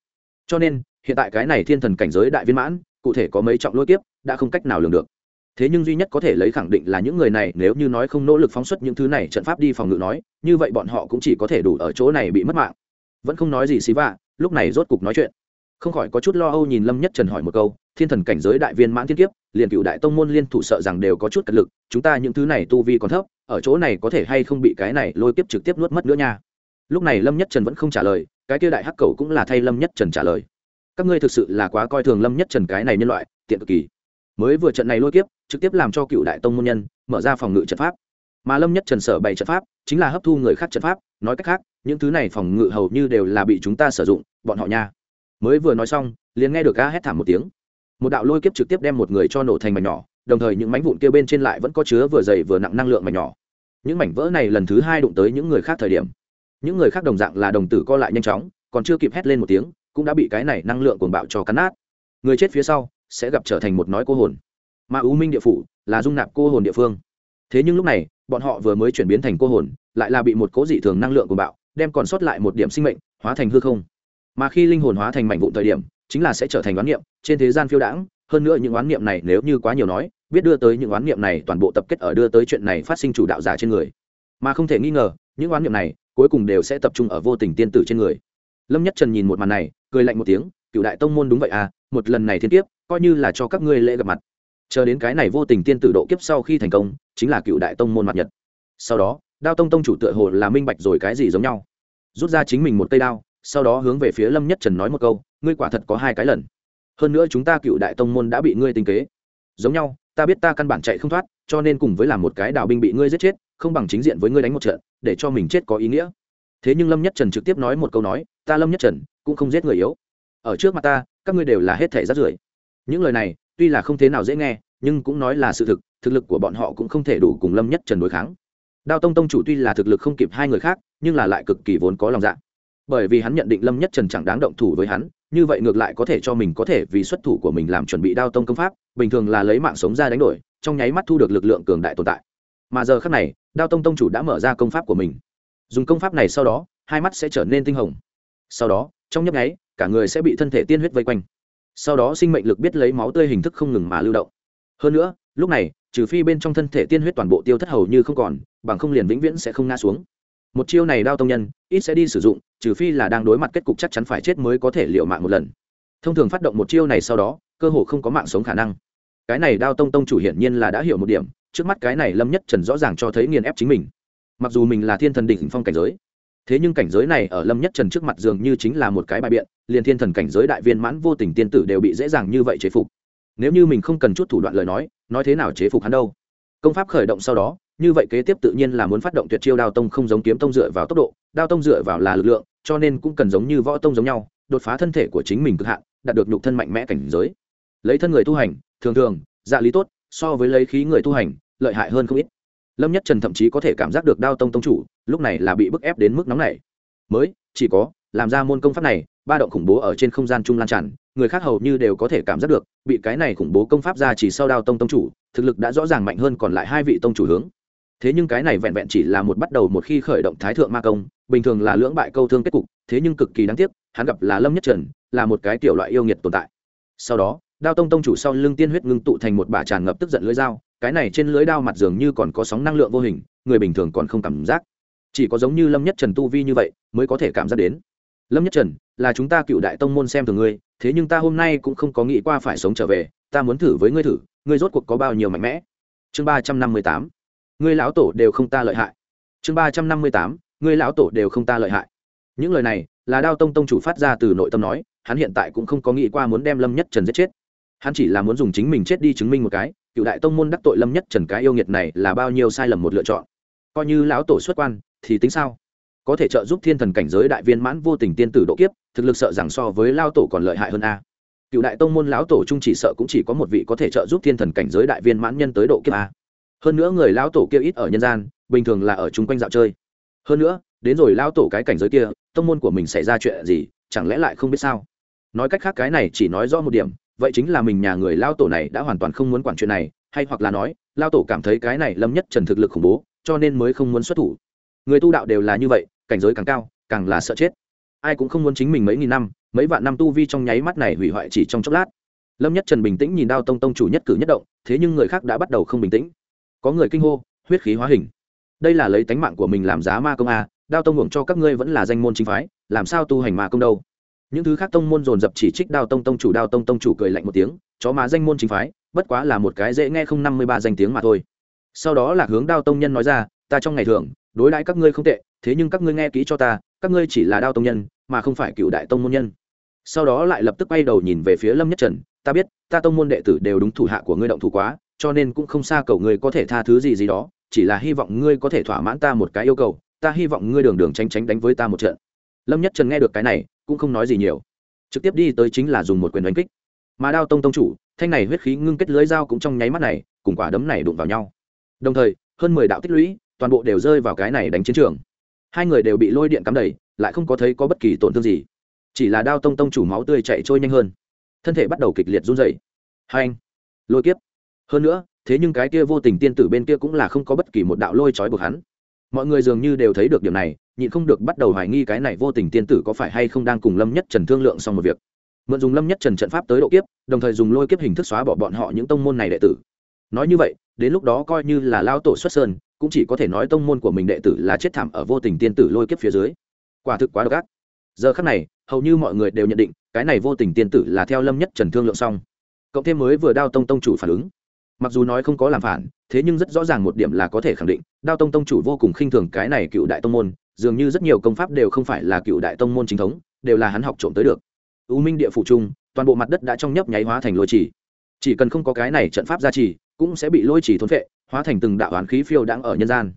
Cho nên, hiện tại cái này thiên thần cảnh giới đại viên mãn, cụ thể có mấy trọng lôi kiếp, đã không cách nào lường được thế nhưng duy nhất có thể lấy khẳng định là những người này nếu như nói không nỗ lực phóng xuất những thứ này trận pháp đi phòng ngự nói, như vậy bọn họ cũng chỉ có thể đủ ở chỗ này bị mất mạng. Vẫn không nói gì xí vạ, lúc này rốt cục nói chuyện. Không khỏi có chút lo âu nhìn lâm nhất trần hỏi một câu, thiên thần cảnh giới đại viên mãn thiên kiếp, liền cựu đại tông môn liên thủ sợ rằng đều có chút cật lực, chúng ta những thứ này tu vi còn thấp, ở chỗ này có thể hay không bị cái này lôi kiếp trực tiếp nuốt mất nữa nha? Lúc này lâm nhất trần vẫn không trả lời, cái kia đại hắc cầu cũng là thay lâm nhất trần trả lời. Các ngươi thực sự là quá coi thường lâm nhất trần cái này nhân loại, tiện cực kỳ mới vừa trận này lôi kiếp, trực tiếp làm cho cựu đại tông môn nhân mở ra phòng ngự trận pháp. Mà lâm nhất trần sở bày trận pháp, chính là hấp thu người khác trận pháp, nói cách khác, những thứ này phòng ngự hầu như đều là bị chúng ta sử dụng, bọn họ nha. Mới vừa nói xong, liền nghe được ca hét thảm một tiếng. Một đạo lôi kiếp trực tiếp đem một người cho nổ thành mảnh nhỏ, đồng thời những mảnh vụn kia bên trên lại vẫn có chứa vừa dày vừa nặng năng lượng mảnh nhỏ. Những mảnh vỡ này lần thứ hai đụng tới những người khác thời điểm, những người khác đồng dạng là đồng tử co lại nhanh chóng, còn chưa kịp hét lên một tiếng, cũng đã bị cái này năng lượng cuồng bạo cho cắn nát. Người chết phía sau sẽ gặp trở thành một nói cô hồn. Mà u minh địa phủ là dung nạp cô hồn địa phương. Thế nhưng lúc này, bọn họ vừa mới chuyển biến thành cô hồn, lại là bị một cố dị thường năng lượng của bạo, đem còn sót lại một điểm sinh mệnh hóa thành hư không. Mà khi linh hồn hóa thành mảnh vụn thời điểm, chính là sẽ trở thành oán niệm, trên thế gian phiêu đãng. Hơn nữa những oán niệm này nếu như quá nhiều nói, biết đưa tới những oán niệm này toàn bộ tập kết ở đưa tới chuyện này phát sinh chủ đạo giả trên người. Mà không thể nghi ngờ, những oán niệm này cuối cùng đều sẽ tập trung ở vô tình tiên tử trên người. Lâm nhất trần nhìn một màn này, cười lạnh một tiếng cựu đại tông môn đúng vậy à một lần này thiên kiếp, coi như là cho các ngươi lễ gặp mặt. Chờ đến cái này vô tình tiên tử độ kiếp sau khi thành công, chính là cựu đại tông môn mặt nhật. Sau đó, đao tông tông chủ tựa hồ là minh bạch rồi cái gì giống nhau. Rút ra chính mình một cây đao, sau đó hướng về phía lâm nhất trần nói một câu, ngươi quả thật có hai cái lần. Hơn nữa chúng ta cựu đại tông môn đã bị ngươi tinh kế. Giống nhau, ta biết ta căn bản chạy không thoát, cho nên cùng với làm một cái đào binh bị ngươi giết chết, không bằng chính diện với ngươi đánh một trận, để cho mình chết có ý nghĩa. Thế nhưng lâm nhất trần trực tiếp nói một câu nói, ta lâm nhất trần cũng không giết người yếu. Ở trước mặt ta các ngươi đều là hết thể rác rưởi. Những lời này, tuy là không thế nào dễ nghe, nhưng cũng nói là sự thực thực lực của bọn họ cũng không thể đủ cùng lâm nhất trần đối kháng. Đao tông tông chủ tuy là thực lực không kịp hai người khác, nhưng là lại cực kỳ vốn có lòng dạ. Bởi vì hắn nhận định lâm nhất trần chẳng đáng động thủ với hắn, như vậy ngược lại có thể cho mình có thể vì xuất thủ của mình làm chuẩn bị đao tông công pháp, bình thường là lấy mạng sống ra đánh đổi, trong nháy mắt thu được lực lượng cường đại tồn tại. Mà giờ khác này, đao tông tông chủ đã mở ra công pháp của mình. Dùng công pháp này sau đó, hai mắt sẽ trở nên tinh hồng. Sau đó, trong nhấp nháy cả người sẽ bị thân thể tiên huyết vây quanh. Sau đó sinh mệnh lực biết lấy máu tươi hình thức không ngừng mà lưu động. Hơn nữa, lúc này, trừ phi bên trong thân thể tiên huyết toàn bộ tiêu thất hầu như không còn, bằng không liền vĩnh viễn sẽ không ngã xuống. Một chiêu này đao tông nhân, ít sẽ đi sử dụng, trừ phi là đang đối mặt kết cục chắc chắn phải chết mới có thể liệu mạng một lần. Thông thường phát động một chiêu này sau đó, cơ hồ không có mạng sống khả năng. Cái này đao tông tông chủ hiển nhiên là đã hiểu một điểm, trước mắt cái này lâm nhất trần rõ ràng cho thấy nghiền ép chính mình. Mặc dù mình là thiên thần đỉnh phong cảnh giới, thế nhưng cảnh giới này ở lâm nhất trần trước mặt dường như chính là một cái bài biện liền thiên thần cảnh giới đại viên mãn vô tình tiên tử đều bị dễ dàng như vậy chế phục. Nếu như mình không cần chút thủ đoạn lời nói nói thế nào chế phục hắn đâu? Công pháp khởi động sau đó, như vậy kế tiếp tự nhiên là muốn phát động tuyệt chiêu đao tông không giống kiếm tông dựa vào tốc độ, đao tông dựa vào là lực lượng, cho nên cũng cần giống như võ tông giống nhau, đột phá thân thể của chính mình cực hạn, đạt được nhục thân mạnh mẽ cảnh giới. Lấy thân người tu hành, thường thường dạ lý tốt, so với lấy khí người tu hành, lợi hại hơn không ít. Lâm nhất trần thậm chí có thể cảm giác được đao tông tông chủ, lúc này là bị bức ép đến mức nóng này mới, chỉ có, làm ra môn công pháp này ba động khủng bố ở trên không gian trung lan tràn, người khác hầu như đều có thể cảm giác được, bị cái này khủng bố công pháp ra chỉ sau đao tông tông chủ, thực lực đã rõ ràng mạnh hơn còn lại hai vị tông chủ hướng. Thế nhưng cái này vẹn vẹn chỉ là một bắt đầu một khi khởi động thái thượng ma công, bình thường là lưỡng bại câu thương kết cục, thế nhưng cực kỳ đáng tiếc, hắn gặp là lâm nhất trần, là một cái tiểu loại yêu nghiệt tồn tại. Sau đó, đao tông tông chủ sau lưng tiên huyết ngưng tụ thành một bả tràn ngập tức giận lưỡi dao, cái này trên lưỡi đao mặt dường như còn có sóng năng lượng vô hình, người bình thường còn không cảm giác. Chỉ có giống như lâm nhất trần tu vi như vậy, mới có thể cảm giác đến lâm nhất trần, là chúng ta cựu đại tông môn xem thường ngươi, thế nhưng ta hôm nay cũng không có nghĩ qua phải sống trở về, ta muốn thử với ngươi thử, ngươi rốt cuộc có bao nhiêu mạnh mẽ? Chương ba trăm năm mươi tám. Ngươi lão tổ đều không ta lợi hại. Chương ba trăm năm mươi tám. Ngươi lão tổ đều không ta lợi hại. Những lời này, là đao tông tông chủ phát ra từ nội tâm nói, hắn hiện tại cũng không có nghĩ qua muốn đem lâm nhất trần giết chết. Hắn chỉ là muốn dùng chính mình chết đi chứng minh một cái, cựu đại tông môn đắc tội lâm nhất trần cái yêu nghiệt này là bao nhiêu sai lầm một lựa chọn. Coi như lão tổ xuất quan, thì tính sao? có thể trợ giúp thiên thần cảnh giới đại viên mãn vô tình tiên tử độ kiếp, thực lực sợ rằng so với lao tổ còn lợi hại hơn a. Cựu đại tông môn lão tổ trung chỉ sợ cũng chỉ có một vị có thể trợ giúp thiên thần cảnh giới đại viên mãn nhân tới độ kiếp a. Hơn nữa người lão tổ kia ít ở nhân gian, bình thường là ở chung quanh dạo chơi. Hơn nữa, đến rồi lao tổ cái cảnh giới kia, tông môn của mình xảy ra chuyện gì, chẳng lẽ lại không biết sao? Nói cách khác cái này chỉ nói rõ một điểm, vậy chính là mình nhà người lao tổ này đã hoàn toàn không muốn quản chuyện này, hay hoặc là nói lao tổ cảm thấy cái này lâm nhất trần thực lực khủng bố, cho nên mới không muốn xuất thủ người tu đạo đều là như vậy cảnh giới càng cao càng là sợ chết. Ai cũng không muốn chính mình mấy nghìn năm mấy vạn năm tu vi trong nháy mắt này hủy hoại chỉ trong chốc lát. Lâm nhất trần bình tĩnh nhìn đao tông tông chủ nhất cử nhất động thế nhưng người khác đã bắt đầu không bình tĩnh. Có người kinh hô huyết khí hóa hình. Đây là lấy tánh mạng của mình làm giá ma công a à, đao tông hưởng cho các ngươi vẫn là danh môn chính phái làm sao tu hành ma công đâu? Những thứ khác tông môn dồn dập chỉ trích đao tông tông chủ đao tông tông chủ cười lạnh một tiếng chó má danh môn chính phái bất quá là một cái dễ nghe không năm mươi ba danh tiếng mà thôi. Sau đó là hướng đao tông nhân nói ra ta trong ngày thường đối đãi các ngươi không tệ, thế nhưng các ngươi nghe kỹ cho ta, các ngươi chỉ là đao tông nhân, mà không phải cựu đại tông môn nhân. Sau đó lại lập tức quay đầu nhìn về phía lâm nhất trần, ta biết, ta tông môn đệ tử đều đúng thủ hạ của ngươi động thủ quá, cho nên cũng không xa cầu ngươi có thể tha thứ gì gì đó, chỉ là hy vọng ngươi có thể thỏa mãn ta một cái yêu cầu, ta hy vọng ngươi đường đường tránh tránh đánh với ta một trận. Lâm nhất trần nghe được cái này, cũng không nói gì nhiều. Trực tiếp đi tới chính là dùng một quyền đánh kích. Mà đao tông tông chủ, thanh này huyết khí ngưng kết lưới dao cũng trong nháy mắt này, cùng quả đấm này đụng vào nhau. Đồng thời, hơn mười đạo tích lũy toàn bộ đều rơi vào cái này đánh chiến trường. Hai người đều bị lôi điện cắm đầy, lại không có thấy có bất kỳ tổn thương gì. Chỉ là đao tông tông chủ máu tươi chạy trôi nhanh hơn. Thân thể bắt đầu kịch liệt run dày hai anh, lôi kiếp. Hơn nữa, thế nhưng cái kia vô tình tiên tử bên kia cũng là không có bất kỳ một đạo lôi trói buộc hắn. Mọi người dường như đều thấy được điều này, nhịn không được bắt đầu hoài nghi cái này vô tình tiên tử có phải hay không đang cùng lâm nhất trần thương lượng xong một việc. Mượn dùng lâm nhất trần trận pháp tới độ kiếp, đồng thời dùng lôi kiếp hình thức xóa bỏ bọn họ những tông môn này đệ tử. Nói như vậy, đến lúc đó coi như là lao tổ xuất sơn cũng chỉ có thể nói tông môn của mình đệ tử là chết thảm ở vô tình tiên tử lôi kiếp phía dưới. Quả thực quá độc ác. Giờ khắc này, hầu như mọi người đều nhận định, cái này vô tình tiên tử là theo lâm nhất trần thương lượng xong. Cộng thêm mới vừa đao tông tông chủ phản ứng. Mặc dù nói không có làm phản, thế nhưng rất rõ ràng một điểm là có thể khẳng định, đao tông tông chủ vô cùng khinh thường cái này cựu đại tông môn, dường như rất nhiều công pháp đều không phải là cựu đại tông môn chính thống, đều là hắn học trộm tới được. U minh địa phủ trung, toàn bộ mặt đất đã trong nhấp nháy hóa thành lôi chỉ. Chỉ cần không có cái này trận pháp gia trì cũng sẽ bị lôi chỉ thôn phệ, hóa thành từng đạo oán khí phiêu đang ở nhân gian.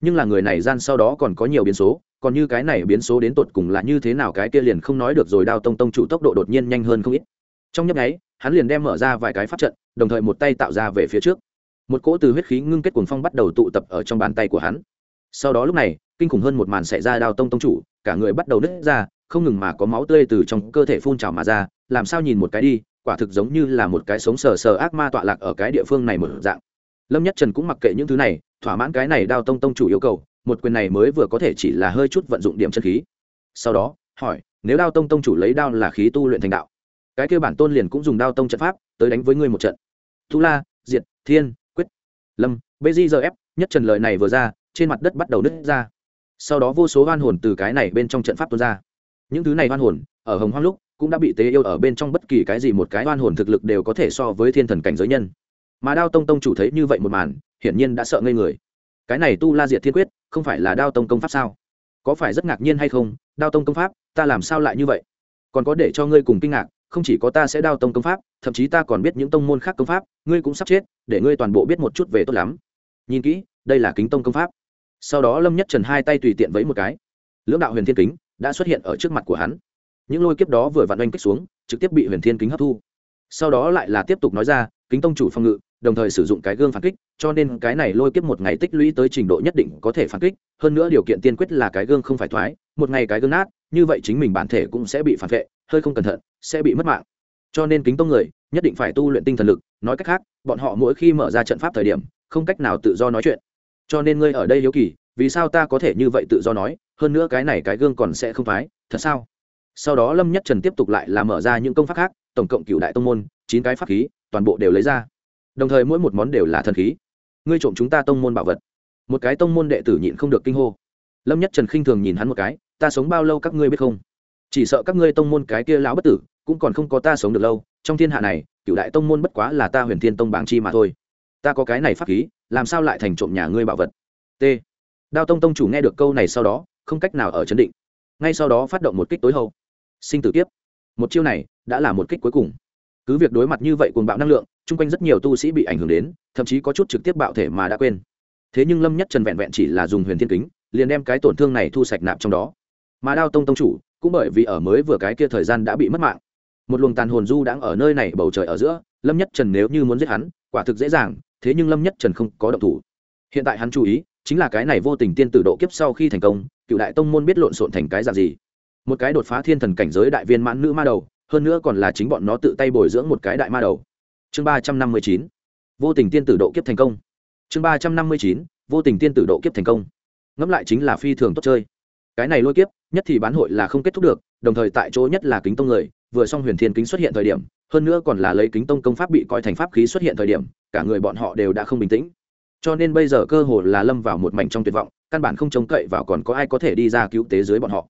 Nhưng là người này gian sau đó còn có nhiều biến số, còn như cái này biến số đến tột cùng là như thế nào cái kia liền không nói được rồi, đao tông tông chủ tốc độ đột nhiên nhanh hơn không ít. Trong nhấp nháy, hắn liền đem mở ra vài cái pháp trận, đồng thời một tay tạo ra về phía trước. Một cỗ từ huyết khí ngưng kết cuồng phong bắt đầu tụ tập ở trong bàn tay của hắn. Sau đó lúc này, kinh khủng hơn một màn xảy ra, đao tông tông chủ, cả người bắt đầu nứt ra, không ngừng mà có máu tươi từ trong cơ thể phun trào mà ra, làm sao nhìn một cái đi quả thực giống như là một cái sống sờ sờ ác ma tọa lạc ở cái địa phương này mở dạng. Lâm nhất trần cũng mặc kệ những thứ này, thỏa mãn cái này đao tông tông chủ yêu cầu, một quyền này mới vừa có thể chỉ là hơi chút vận dụng điểm chân khí. Sau đó, hỏi, nếu đao tông tông chủ lấy đao là khí tu luyện thành đạo, cái kêu bản tôn liền cũng dùng đao tông trận pháp tới đánh với ngươi một trận. Thu la, diệt, thiên, quyết. Lâm bê di giờ ép nhất trần lời này vừa ra, trên mặt đất bắt đầu nứt ra. Sau đó vô số hoan hồn từ cái này bên trong trận pháp tuôn ra. Những thứ này hoan hồn, ở hồng hoang lúc cũng đã bị tế yêu ở bên trong bất kỳ cái gì một cái oan hồn thực lực đều có thể so với thiên thần cảnh giới nhân. Mà đao tông tông chủ thấy như vậy một màn, hiển nhiên đã sợ ngây người. Cái này tu la diệt thiên quyết, không phải là đao tông công pháp sao? Có phải rất ngạc nhiên hay không? Đao tông công pháp, ta làm sao lại như vậy? Còn có để cho ngươi cùng kinh ngạc, không chỉ có ta sẽ đao tông công pháp, thậm chí ta còn biết những tông môn khác công pháp, ngươi cũng sắp chết, để ngươi toàn bộ biết một chút về tốt lắm. Nhìn kỹ, đây là kính tông công pháp. Sau đó lâm nhất trần hai tay tùy tiện vẫy một cái. Lưỡng đạo huyền thiên kính đã xuất hiện ở trước mặt của hắn những lôi kiếp đó vừa vặn oanh kích xuống, trực tiếp bị huyền thiên kính hấp thu. Sau đó lại là tiếp tục nói ra, kính tông chủ phòng ngự, đồng thời sử dụng cái gương phản kích, cho nên cái này lôi kiếp một ngày tích lũy tới trình độ nhất định có thể phản kích, hơn nữa điều kiện tiên quyết là cái gương không phải thoái, một ngày cái gương nát, như vậy chính mình bản thể cũng sẽ bị phản vệ, hơi không cẩn thận, sẽ bị mất mạng. Cho nên kính tông người, nhất định phải tu luyện tinh thần lực, nói cách khác, bọn họ mỗi khi mở ra trận pháp thời điểm, không cách nào tự do nói chuyện. Cho nên ngươi ở đây hiếu kỳ, vì sao ta có thể như vậy tự do nói, hơn nữa cái này cái gương còn sẽ không phái thật sao? sau đó lâm nhất trần tiếp tục lại là mở ra những công pháp khác, tổng cộng cựu đại tông môn, chín cái pháp khí, toàn bộ đều lấy ra. Đồng thời mỗi một món đều là thần khí. Ngươi trộm chúng ta tông môn bảo vật. Một cái tông môn đệ tử nhịn không được kinh hô. Lâm nhất trần khinh thường nhìn hắn một cái, ta sống bao lâu các ngươi biết không? Chỉ sợ các ngươi tông môn cái kia lão bất tử, cũng còn không có ta sống được lâu, trong thiên hạ này cựu đại tông môn bất quá là ta huyền thiên tông bảng chi mà thôi. Ta có cái này pháp khí, làm sao lại thành trộm nhà ngươi bảo vật? T. Đao tông tông chủ nghe được câu này sau đó, không cách nào ở chấn định. Ngay sau đó phát động một kích tối hậu sinh tử kiếp. Một chiêu này đã là một kích cuối cùng. Cứ việc đối mặt như vậy cuồng bạo năng lượng, chung quanh rất nhiều tu sĩ bị ảnh hưởng đến, thậm chí có chút trực tiếp bạo thể mà đã quên. Thế nhưng lâm nhất trần vẹn vẹn chỉ là dùng huyền thiên kính, liền đem cái tổn thương này thu sạch nạp trong đó. Mà đao tông tông chủ, cũng bởi vì ở mới vừa cái kia thời gian đã bị mất mạng. Một luồng tàn hồn du đang ở nơi này bầu trời ở giữa, lâm nhất trần nếu như muốn giết hắn, quả thực dễ dàng, thế nhưng lâm nhất trần không có động thủ. Hiện tại hắn chú ý, chính là cái này vô tình tiên tử độ kiếp sau khi thành công, cựu đại tông môn biết lộn xộn thành cái dạng gì một cái đột phá thiên thần cảnh giới đại viên mãn nữ ma đầu, hơn nữa còn là chính bọn nó tự tay bồi dưỡng một cái đại ma đầu. Chương ba trăm năm mươi chín, vô tình tiên tử độ kiếp thành công. Chương ba trăm năm mươi chín, vô tình tiên tử độ kiếp thành công. Ngẫm lại chính là phi thường tốt chơi. Cái này lôi kiếp, nhất thì bán hội là không kết thúc được, đồng thời tại chỗ nhất là kính tông người, vừa xong huyền thiên kính xuất hiện thời điểm, hơn nữa còn là lấy kính tông công pháp bị coi thành pháp khí xuất hiện thời điểm, cả người bọn họ đều đã không bình tĩnh. Cho nên bây giờ cơ hồ là lâm vào một mảnh trong tuyệt vọng, căn bản không trông cậy vào còn có ai có thể đi ra cứu tế dưới bọn họ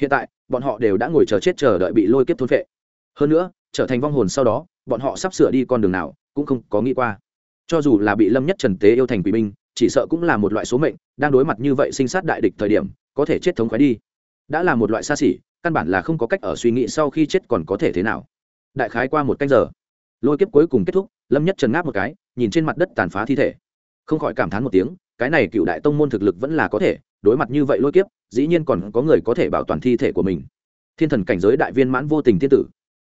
hiện tại, bọn họ đều đã ngồi chờ chết chờ đợi bị lôi kiếp thôn vệ hơn nữa, trở thành vong hồn sau đó, bọn họ sắp sửa đi con đường nào cũng không có nghĩ qua. Cho dù là bị lâm nhất trần tế yêu thành quỷ binh, chỉ sợ cũng là một loại số mệnh, đang đối mặt như vậy sinh sát đại địch thời điểm, có thể chết thống khoái đi. Đã là một loại xa xỉ, căn bản là không có cách ở suy nghĩ sau khi chết còn có thể thế nào. Đại khái qua một cách giờ, lôi kiếp cuối cùng kết thúc, lâm nhất trần ngáp một cái, nhìn trên mặt đất tàn phá thi thể. Không khỏi cảm thán một tiếng, cái này cựu đại tông môn thực lực vẫn là có thể đối mặt như vậy lôi kiếp, dĩ nhiên còn có người có thể bảo toàn thi thể của mình. Thiên thần cảnh giới đại viên mãn vô tình thiên tử.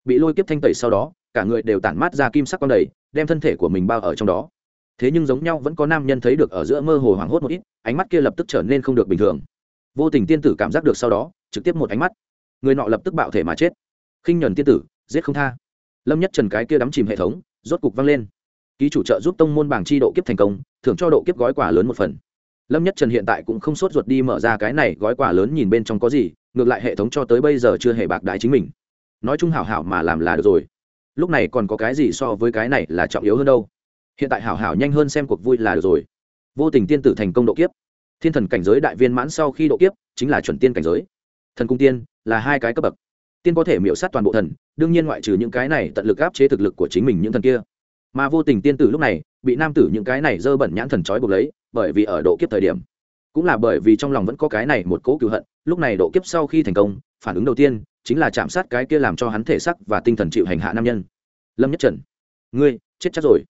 Bị lôi kiếp thanh tẩy sau đó, cả người đều tản mát ra kim sắc con đầy, đem thân thể của mình bao ở trong đó. Thế nhưng giống nhau vẫn có nam nhân thấy được ở giữa mơ hồ hoàng hốt một ít, ánh mắt kia lập tức trở nên không được bình thường. Vô tình tiên tử cảm giác được sau đó, trực tiếp một ánh mắt. Người nọ lập tức bạo thể mà chết. Khinh nhẫn tiên tử, giết không tha. Lâm nhất trần cái kia đắm chìm hệ thống, rốt cục văng lên. Ký chủ trợ giúp tông môn bảng chi độ kiếp thành công, thưởng cho độ kiếp gói quả lớn một phần lâm nhất trần hiện tại cũng không sốt ruột đi mở ra cái này gói quà lớn nhìn bên trong có gì, ngược lại hệ thống cho tới bây giờ chưa hề bạc đái chính mình. Nói chung hảo hảo mà làm là được rồi. Lúc này còn có cái gì so với cái này là trọng yếu hơn đâu? Hiện tại hảo hảo nhanh hơn xem cuộc vui là được rồi. Vô tình tiên tử thành công độ kiếp. Thiên thần cảnh giới đại viên mãn sau khi độ kiếp, chính là chuẩn tiên cảnh giới. Thần cung tiên là hai cái cấp bậc. Tiên có thể miễu sát toàn bộ thần, đương nhiên ngoại trừ những cái này tận lực áp chế thực lực của chính mình những thần kia. Mà vô tình tiên tử lúc này, bị nam tử những cái này dơ bẩn nhãn thần trói buộc lấy bởi vì ở độ kiếp thời điểm. Cũng là bởi vì trong lòng vẫn có cái này một cố cựu hận, lúc này độ kiếp sau khi thành công, phản ứng đầu tiên chính là chạm sát cái kia làm cho hắn thể sắc và tinh thần chịu hành hạ nam nhân. Lâm nhất trần, ngươi, chết chắc rồi.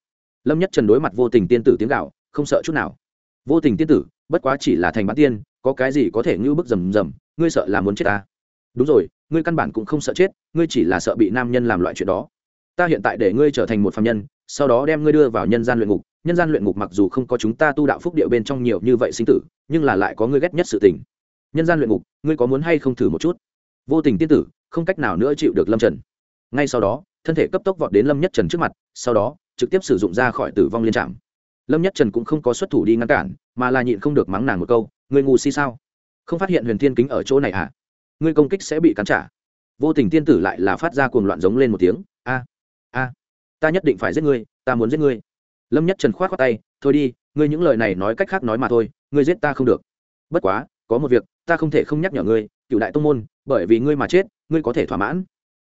Lâm nhất trần đối mặt vô tình tiên tử tiếng gạo, không sợ chút nào. Vô tình tiên tử, bất quá chỉ là thành bán tiên, có cái gì có thể ngưu bức rầm rầm, ngươi sợ là muốn chết ta. Đúng rồi, ngươi căn bản cũng không sợ chết, ngươi chỉ là sợ bị nam nhân làm loại chuyện đó. Ta hiện tại để ngươi trở thành một phạm nhân, sau đó đem ngươi đưa vào nhân gian luyện ngục nhân gian luyện ngục mặc dù không có chúng ta tu đạo phúc điệu bên trong nhiều như vậy sinh tử, nhưng là lại có ngươi ghét nhất sự tình. Nhân gian luyện ngục, ngươi có muốn hay không thử một chút? Vô tình tiên tử, không cách nào nữa chịu được lâm trần. Ngay sau đó, thân thể cấp tốc vọt đến lâm nhất trần trước mặt, sau đó, trực tiếp sử dụng ra khỏi tử vong liên trạm. Lâm nhất trần cũng không có xuất thủ đi ngăn cản, mà là nhịn không được mắng nàng một câu, ngươi ngu si sao? Không phát hiện huyền thiên kính ở chỗ này à? Ngươi công kích sẽ bị cắn trả. Vô tình tiên tử lại là phát ra cuồng loạn giống lên một tiếng, a a, ta nhất định phải giết ngươi, ta muốn giết ngươi lâm nhất trần khoát khoát tay, thôi đi, ngươi những lời này nói cách khác nói mà thôi, ngươi giết ta không được. Bất quá, có một việc, ta không thể không nhắc nhở ngươi, cựu đại tông môn, bởi vì ngươi mà chết, ngươi có thể thỏa mãn.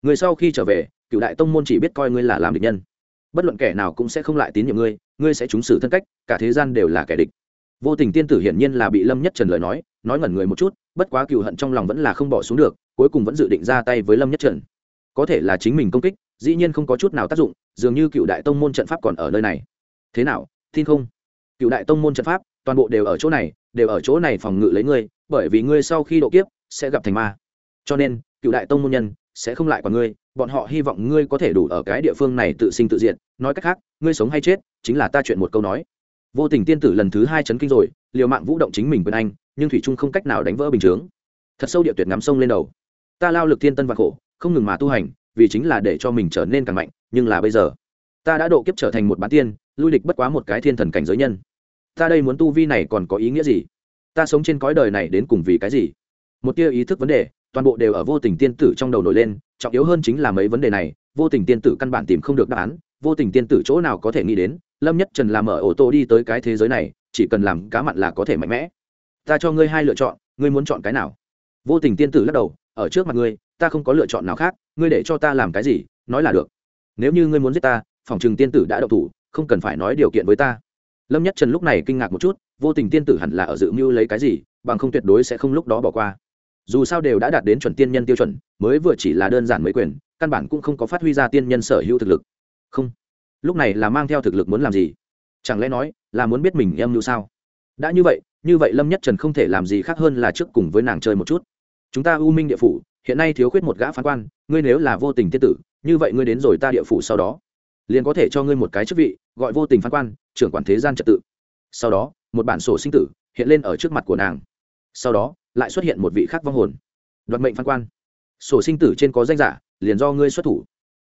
Người sau khi trở về, cựu đại tông môn chỉ biết coi ngươi là làm địch nhân. Bất luận kẻ nào cũng sẽ không lại tín nhiệm ngươi ngươi sẽ trúng xử thân cách, cả thế gian đều là kẻ địch. Vô tình tiên tử hiển nhiên là bị lâm nhất trần lời nói nói ngẩn người một chút, bất quá cựu hận trong lòng vẫn là không bỏ xuống được, cuối cùng vẫn dự định ra tay với lâm nhất trần. Có thể là chính mình công kích, dĩ nhiên không có chút nào tác dụng, dường như cựu đại tông môn trận pháp còn ở nơi này thế nào, tin không? Cựu đại tông môn trận pháp, toàn bộ đều ở chỗ này, đều ở chỗ này phòng ngự lấy ngươi, bởi vì ngươi sau khi độ kiếp, sẽ gặp thành ma. Cho nên, cựu đại tông môn nhân, sẽ không lại còn ngươi, bọn họ hy vọng ngươi có thể đủ ở cái địa phương này tự sinh tự diện nói cách khác, ngươi sống hay chết, chính là ta chuyện một câu nói. Vô tình tiên tử lần thứ hai chấn kinh rồi, liều mạng vũ động chính mình quyền anh, nhưng thủy trung không cách nào đánh vỡ bình chướng. Thật sâu địa tuyệt ngắm sông lên đầu. Ta lao lực thiên tân và khổ, không ngừng mà tu hành, vì chính là để cho mình trở nên càng mạnh, nhưng là bây giờ, ta đã độ kiếp trở thành một bán tiên lui địch bất quá một cái thiên thần cảnh giới nhân. Ta đây muốn tu vi này còn có ý nghĩa gì? Ta sống trên cõi đời này đến cùng vì cái gì? Một tia ý thức vấn đề, toàn bộ đều ở vô tình tiên tử trong đầu nổi lên, trọng yếu hơn chính là mấy vấn đề này, vô tình tiên tử căn bản tìm không được đáp án, vô tình tiên tử chỗ nào có thể nghĩ đến, lâm nhất trần làm ở ô tô đi tới cái thế giới này, chỉ cần làm cá mặn là có thể mạnh mẽ. Ta cho ngươi hai lựa chọn, ngươi muốn chọn cái nào? Vô tình tiên tử lắc đầu, ở trước mặt ngươi, ta không có lựa chọn nào khác, ngươi để cho ta làm cái gì, nói là được. Nếu như ngươi muốn giết ta, phòng trừng tiên tử đã động thủ không cần phải nói điều kiện với ta. Lâm nhất trần lúc này kinh ngạc một chút, vô tình tiên tử hẳn là ở dự mưu lấy cái gì, bằng không tuyệt đối sẽ không lúc đó bỏ qua. Dù sao đều đã đạt đến chuẩn tiên nhân tiêu chuẩn, mới vừa chỉ là đơn giản mấy quyền, căn bản cũng không có phát huy ra tiên nhân sở hữu thực lực. Không. Lúc này là mang theo thực lực muốn làm gì? Chẳng lẽ nói là muốn biết mình em như sao? Đã như vậy như vậy lâm nhất trần không thể làm gì khác hơn là trước cùng với nàng chơi một chút. Chúng ta u minh địa phủ, hiện nay thiếu khuyết một gã phán quan, ngươi nếu là vô tình tiên tử, như vậy ngươi đến rồi ta địa phủ sau đó liền có thể cho ngươi một cái chức vị, gọi vô tình phán quan, trưởng quản thế gian trật tự. Sau đó, một bản sổ sinh tử hiện lên ở trước mặt của nàng. Sau đó, lại xuất hiện một vị khác vong hồn. Đoạt mệnh phán quan. Sổ sinh tử trên có danh giả, liền do ngươi xuất thủ.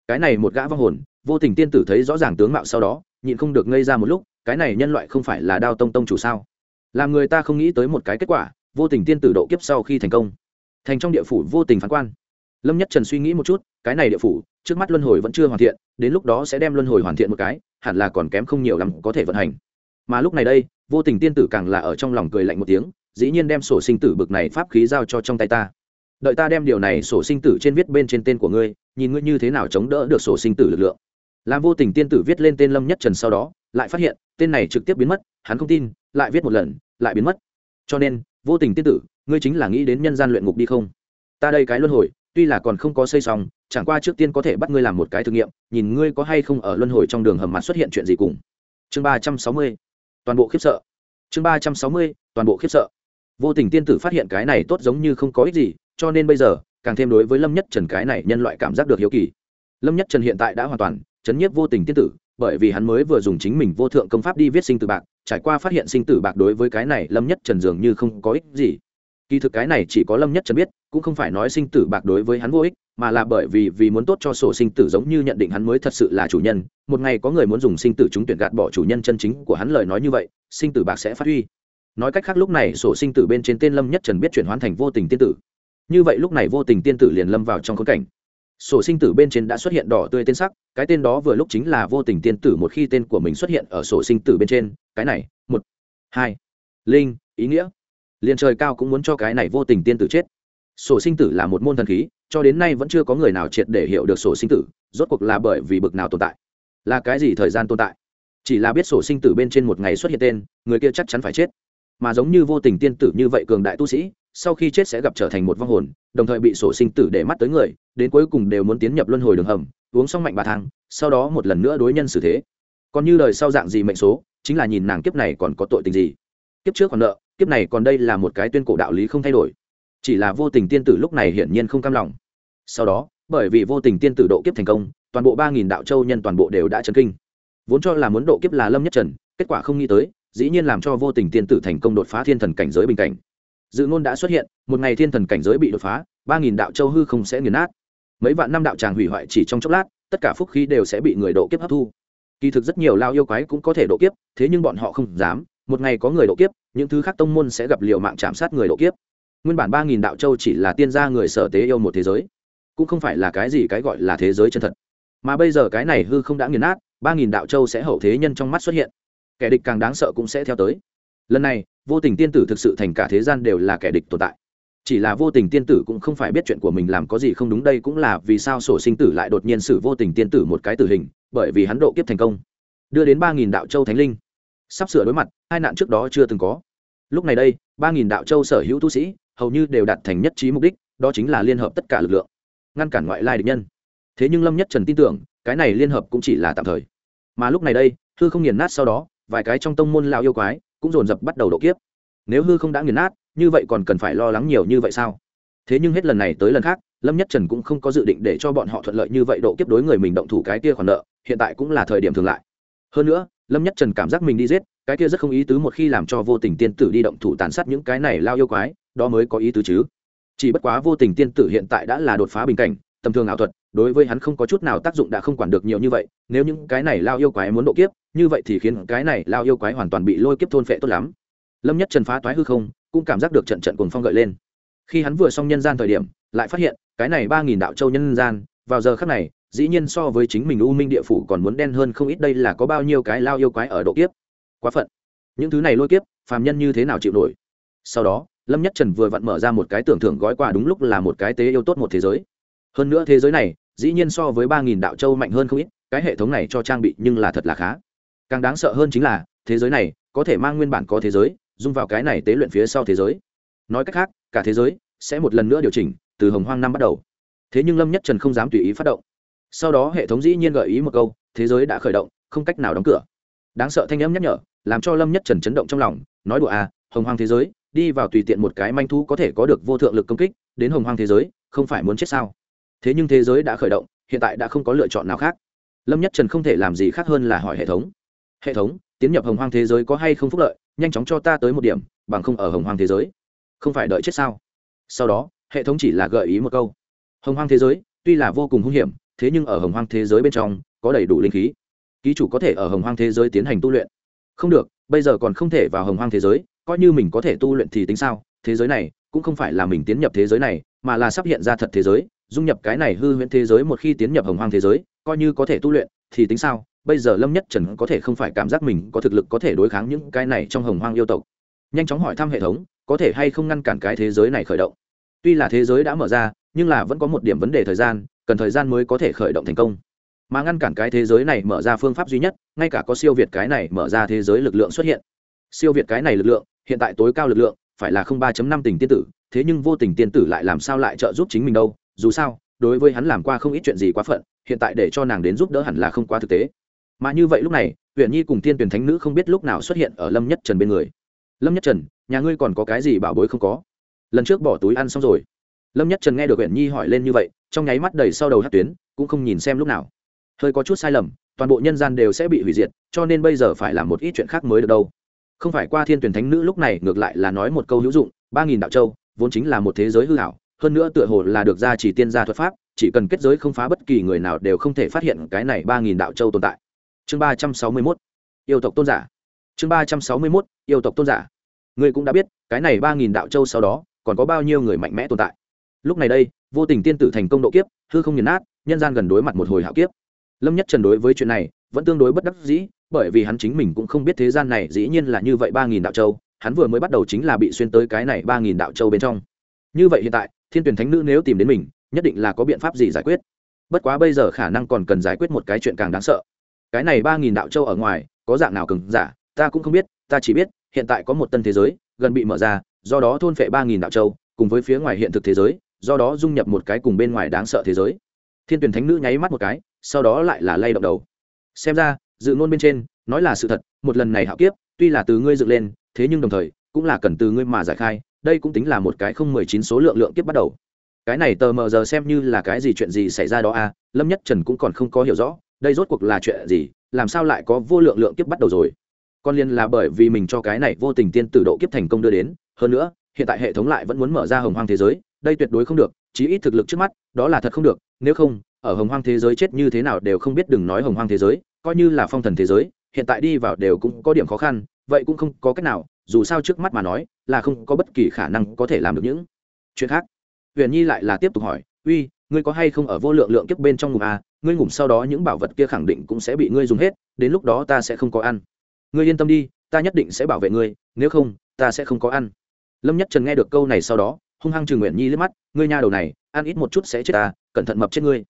Cái này một gã vong hồn, vô tình tiên tử thấy rõ ràng tướng mạo sau đó, nhịn không được ngây ra một lúc, cái này nhân loại không phải là đao tông tông chủ sao? Làm người ta không nghĩ tới một cái kết quả, vô tình tiên tử độ kiếp sau khi thành công. Thành trong địa phủ vô tình phán quan. Lâm nhất trần suy nghĩ một chút, cái này địa phủ trước mắt luân hồi vẫn chưa hoàn thiện, đến lúc đó sẽ đem luân hồi hoàn thiện một cái, hẳn là còn kém không nhiều lắm có thể vận hành. Mà lúc này đây, vô tình tiên tử càng là ở trong lòng cười lạnh một tiếng, dĩ nhiên đem sổ sinh tử bực này pháp khí giao cho trong tay ta. Đợi ta đem điều này sổ sinh tử trên viết bên trên tên của ngươi, nhìn ngươi như thế nào chống đỡ được sổ sinh tử lực lượng. Làm vô tình tiên tử viết lên tên lâm nhất trần sau đó, lại phát hiện, tên này trực tiếp biến mất, hắn không tin, lại viết một lần, lại biến mất. Cho nên, vô tình tiên tử, ngươi chính là nghĩ đến nhân gian luyện ngục đi không? Ta đây cái luân hồi, tuy là còn không có xây xong chẳng qua trước tiên có thể bắt ngươi làm một cái thử nghiệm, nhìn ngươi có hay không ở luân hồi trong đường hầm mặt xuất hiện chuyện gì cùng. Chương ba trăm sáu mươi, toàn bộ khiếp sợ. Chương ba trăm sáu mươi, toàn bộ khiếp sợ. Vô tình tiên tử phát hiện cái này tốt giống như không có ích gì, cho nên bây giờ, càng thêm đối với lâm nhất trần cái này nhân loại cảm giác được hiếu kỳ. Lâm nhất trần hiện tại đã hoàn toàn chấn nhiếp vô tình tiên tử, bởi vì hắn mới vừa dùng chính mình vô thượng công pháp đi viết sinh tử bạc, trải qua phát hiện sinh tử bạc đối với cái này lâm nhất trần dường như không có ích gì kỳ thực cái này chỉ có lâm nhất trần biết, cũng không phải nói sinh tử bạc đối với hắn vô ích, mà là bởi vì vì muốn tốt cho sổ sinh tử giống như nhận định hắn mới thật sự là chủ nhân, một ngày có người muốn dùng sinh tử chúng tuyển gạt bỏ chủ nhân chân chính của hắn lời nói như vậy, sinh tử bạc sẽ phát huy. Nói cách khác lúc này sổ sinh tử bên trên tên lâm nhất trần biết chuyển hoán thành vô tình tiên tử. Như vậy lúc này vô tình tiên tử liền lâm vào trong khốn cảnh. Sổ sinh tử bên trên đã xuất hiện đỏ tươi tên sắc, cái tên đó vừa lúc chính là vô tình tiên tử một khi tên của mình xuất hiện ở sổ sinh tử bên trên, cái này, một, hai, linh, ý nghĩa liền trời cao cũng muốn cho cái này vô tình tiên tử chết. Sổ sinh tử là một môn thần khí, cho đến nay vẫn chưa có người nào triệt để hiểu được sổ sinh tử, rốt cuộc là bởi vì bực nào tồn tại? Là cái gì thời gian tồn tại? Chỉ là biết sổ sinh tử bên trên một ngày xuất hiện tên, người kia chắc chắn phải chết. Mà giống như vô tình tiên tử như vậy cường đại tu sĩ, sau khi chết sẽ gặp trở thành một vong hồn, đồng thời bị sổ sinh tử để mắt tới người, đến cuối cùng đều muốn tiến nhập luân hồi đường hầm, uống xong mạnh bà thang, sau đó một lần nữa đối nhân xử thế. Còn như đời sau dạng gì mệnh số, chính là nhìn nàng kiếp này còn có tội tình gì. Kiếp trước còn nợ kiếp này còn đây là một cái tuyên cổ đạo lý không thay đổi. Chỉ là vô tình tiên tử lúc này hiển nhiên không cam lòng. Sau đó, bởi vì vô tình tiên tử độ kiếp thành công, toàn bộ ba nghìn đạo châu nhân toàn bộ đều đã chấn kinh. Vốn cho là muốn độ kiếp là lâm nhất trần, kết quả không nghĩ tới, dĩ nhiên làm cho vô tình tiên tử thành công đột phá thiên thần cảnh giới bình cảnh. Dự ngôn đã xuất hiện, một ngày thiên thần cảnh giới bị đột phá, ba nghìn đạo châu hư không sẽ nghiền nát. Mấy vạn năm đạo tràng hủy hoại chỉ trong chốc lát, tất cả phúc khí đều sẽ bị người độ kiếp hấp thu. Kỳ thực rất nhiều lao yêu quái cũng có thể độ kiếp, thế nhưng bọn họ không dám một ngày có người độ kiếp, những thứ khác tông môn sẽ gặp liệu mạng chạm sát người độ kiếp. Nguyên bản ba nghìn đạo châu chỉ là tiên gia người sở tế yêu một thế giới, cũng không phải là cái gì cái gọi là thế giới chân thật. Mà bây giờ cái này hư không đã nghiền nát, ba nghìn đạo châu sẽ hậu thế nhân trong mắt xuất hiện. Kẻ địch càng đáng sợ cũng sẽ theo tới. Lần này, vô tình tiên tử thực sự thành cả thế gian đều là kẻ địch tồn tại. Chỉ là vô tình tiên tử cũng không phải biết chuyện của mình làm có gì không đúng, đây cũng là vì sao sổ sinh tử lại đột nhiên xử vô tình tiên tử một cái tử hình, bởi vì hắn độ kiếp thành công. Đưa đến ba nghìn đạo châu thánh linh sắp sửa đối mặt, hai nạn trước đó chưa từng có. Lúc này đây, ba nghìn đạo châu sở hữu tu sĩ, hầu như đều đạt thành nhất trí mục đích, đó chính là liên hợp tất cả lực lượng, ngăn cản ngoại lai địch nhân. Thế nhưng lâm nhất trần tin tưởng, cái này liên hợp cũng chỉ là tạm thời. Mà lúc này đây, hư không nghiền nát sau đó, vài cái trong tông môn lao yêu quái cũng dồn dập bắt đầu độ kiếp. Nếu hư không đã nghiền nát, như vậy còn cần phải lo lắng nhiều như vậy sao? Thế nhưng hết lần này tới lần khác, lâm nhất trần cũng không có dự định để cho bọn họ thuận lợi như vậy độ kiếp đối người mình động thủ cái kia khoản nợ, hiện tại cũng là thời điểm thường lại hơn nữa, lâm nhất trần cảm giác mình đi giết, cái kia rất không ý tứ một khi làm cho vô tình tiên tử đi động thủ tàn sát những cái này lao yêu quái, đó mới có ý tứ chứ. Chỉ bất quá vô tình tiên tử hiện tại đã là đột phá bình cảnh, tầm thường ảo thuật, đối với hắn không có chút nào tác dụng đã không quản được nhiều như vậy, nếu những cái này lao yêu quái muốn độ kiếp, như vậy thì khiến cái này lao yêu quái hoàn toàn bị lôi kiếp thôn phệ tốt lắm. Lâm nhất trần phá toái hư không, cũng cảm giác được trận trận cuồng phong gợi lên. Khi hắn vừa xong nhân gian thời điểm, lại phát hiện, cái này ba nghìn đạo châu nhân gian, vào giờ khắc này dĩ nhiên so với chính mình u minh địa phủ còn muốn đen hơn không ít đây là có bao nhiêu cái lao yêu quái ở độ kiếp. Quá phận. Những thứ này lôi kiếp, phàm nhân như thế nào chịu nổi? Sau đó, lâm nhất trần vừa vặn mở ra một cái tưởng thưởng gói quà đúng lúc là một cái tế yêu tốt một thế giới. Hơn nữa thế giới này, dĩ nhiên so với ba nghìn đạo châu mạnh hơn không ít, cái hệ thống này cho trang bị nhưng là thật là khá. Càng đáng sợ hơn chính là, thế giới này, có thể mang nguyên bản có thế giới, dung vào cái này tế luyện phía sau thế giới. Nói cách khác, cả thế giới sẽ một lần nữa điều chỉnh, từ hồng hoang năm bắt đầu. Thế nhưng lâm nhất trần không dám tùy ý phát động sau đó hệ thống dĩ nhiên gợi ý một câu, thế giới đã khởi động, không cách nào đóng cửa. Đáng sợ thanh âm nhắc nhở, làm cho lâm nhất trần chấn động trong lòng, nói đùa à hồng hoang thế giới, đi vào tùy tiện một cái manh thu có thể có được vô thượng lực công kích, đến hồng hoang thế giới, không phải muốn chết sao? Thế nhưng thế giới đã khởi động, hiện tại đã không có lựa chọn nào khác. Lâm nhất trần không thể làm gì khác hơn là hỏi hệ thống. Hệ thống, tiến nhập hồng hoang thế giới có hay không phúc lợi, nhanh chóng cho ta tới một điểm, bằng không ở hồng hoang thế giới, không phải đợi chết sao? Sau đó, hệ thống chỉ là gợi ý một câu. Hồng hoang thế giới, tuy là vô cùng hung hiểm thế nhưng ở hồng hoang thế giới bên trong, có đầy đủ linh khí. Ký chủ có thể ở hồng hoang thế giới tiến hành tu luyện. Không được, bây giờ còn không thể vào hồng hoang thế giới, coi như mình có thể tu luyện thì tính sao? Thế giới này, cũng không phải là mình tiến nhập thế giới này, mà là sắp hiện ra thật thế giới, dung nhập cái này hư huyễn thế giới một khi tiến nhập hồng hoang thế giới, coi như có thể tu luyện, thì tính sao? Bây giờ lâm nhất trần có thể không phải cảm giác mình có thực lực có thể đối kháng những cái này trong hồng hoang yêu tộc. Nhanh chóng hỏi thăm hệ thống, có thể hay không ngăn cản cái thế giới này khởi động. Tuy là thế giới đã mở ra, nhưng là vẫn có một điểm vấn đề thời gian cần thời gian mới có thể khởi động thành công. Mà ngăn cản cái thế giới này mở ra phương pháp duy nhất, ngay cả có siêu việt cái này mở ra thế giới lực lượng xuất hiện. Siêu việt cái này lực lượng, hiện tại tối cao lực lượng, phải là không ba năm tình tiên tử, thế nhưng vô tình tiên tử lại làm sao lại trợ giúp chính mình đâu? Dù sao, đối với hắn làm qua không ít chuyện gì quá phận, hiện tại để cho nàng đến giúp đỡ hẳn là không quá thực tế. Mà như vậy lúc này huyện nhi cùng tiên tuyển thánh nữ không biết lúc nào xuất hiện ở lâm nhất trần bên người. Lâm nhất trần, nhà ngươi còn có cái gì bảo bối không có? Lần trước bỏ túi ăn xong rồi lâm nhất trần nghe được huyện nhi hỏi lên như vậy, trong nháy mắt đầy sau đầu hát tuyến, cũng không nhìn xem lúc nào. Hơi có chút sai lầm, toàn bộ nhân gian đều sẽ bị hủy diệt, cho nên bây giờ phải làm một ít chuyện khác mới được đâu. Không phải qua thiên tuyển thánh nữ lúc này ngược lại là nói một câu hữu dụng, ba nghìn đạo châu, vốn chính là một thế giới hư hảo hơn nữa tựa hồ là được ra chỉ tiên gia thuật pháp, chỉ cần kết giới không phá bất kỳ người nào đều không thể phát hiện cái này ba nghìn đạo châu tồn tại. Chương ba trăm sáu mươi mốt, yêu tộc tôn giả. Chương ba trăm sáu mươi mốt, yêu tộc tôn giả. Ngươi cũng đã biết, cái này ba nghìn đạo châu sau đó, còn có bao nhiêu người mạnh mẽ tồn tại? lúc này đây, vô tình tiên tử thành công độ kiếp, hư không nghiền nát, nhân gian gần đối mặt một hồi hạo kiếp. Lâm nhất trần đối với chuyện này, vẫn tương đối bất đắc dĩ, bởi vì hắn chính mình cũng không biết thế gian này dĩ nhiên là như vậy ba nghìn đạo châu, hắn vừa mới bắt đầu chính là bị xuyên tới cái này ba nghìn đạo châu bên trong. Như vậy hiện tại, thiên tuyển thánh nữ nếu tìm đến mình, nhất định là có biện pháp gì giải quyết. Bất quá bây giờ khả năng còn cần giải quyết một cái chuyện càng đáng sợ. Cái này ba nghìn đạo châu ở ngoài, có dạng nào cứng giả, ta cũng không biết, ta chỉ biết, hiện tại có một tân thế giới, gần bị mở ra, do đó thôn phệ ba nghìn đạo châu, cùng với phía ngoài hiện thực thế giới do đó dung nhập một cái cùng bên ngoài đáng sợ thế giới. Thiên tuyển thánh nữ nháy mắt một cái, sau đó lại là lay động đầu. Xem ra, dự ngôn bên trên, nói là sự thật, một lần này hạo kiếp, tuy là từ ngươi dựng lên, thế nhưng đồng thời, cũng là cần từ ngươi mà giải khai, đây cũng tính là một cái không mười chín số lượng lượng kiếp bắt đầu. Cái này tờ mờ giờ xem như là cái gì chuyện gì xảy ra đó à lâm nhất trần cũng còn không có hiểu rõ, đây rốt cuộc là chuyện gì, làm sao lại có vô lượng lượng kiếp bắt đầu rồi? Con liên là bởi vì mình cho cái này vô tình tiên tử độ kiếp thành công đưa đến, hơn nữa, hiện tại hệ thống lại vẫn muốn mở ra hồng hoang thế giới đây tuyệt đối không được, chí ít thực lực trước mắt, đó là thật không được, nếu không, ở hồng hoang thế giới chết như thế nào đều không biết đừng nói hồng hoang thế giới, coi như là phong thần thế giới, hiện tại đi vào đều cũng có điểm khó khăn, vậy cũng không có cách nào, dù sao trước mắt mà nói, là không có bất kỳ khả năng có thể làm được những chuyện khác. Huyền nhi lại là tiếp tục hỏi, uy, ngươi có hay không ở vô lượng lượng kiếp bên trong ngụm à? ngươi ngủm sau đó những bảo vật kia khẳng định cũng sẽ bị ngươi dùng hết, đến lúc đó ta sẽ không có ăn. Ngươi yên tâm đi, ta nhất định sẽ bảo vệ ngươi, nếu không, ta sẽ không có ăn. Lâm nhất trần nghe được câu này sau đó hung hăng trừ nguyện nhi liếc mắt, ngươi nha đầu này, ăn ít một chút sẽ chết ta, cẩn thận mập chết ngươi.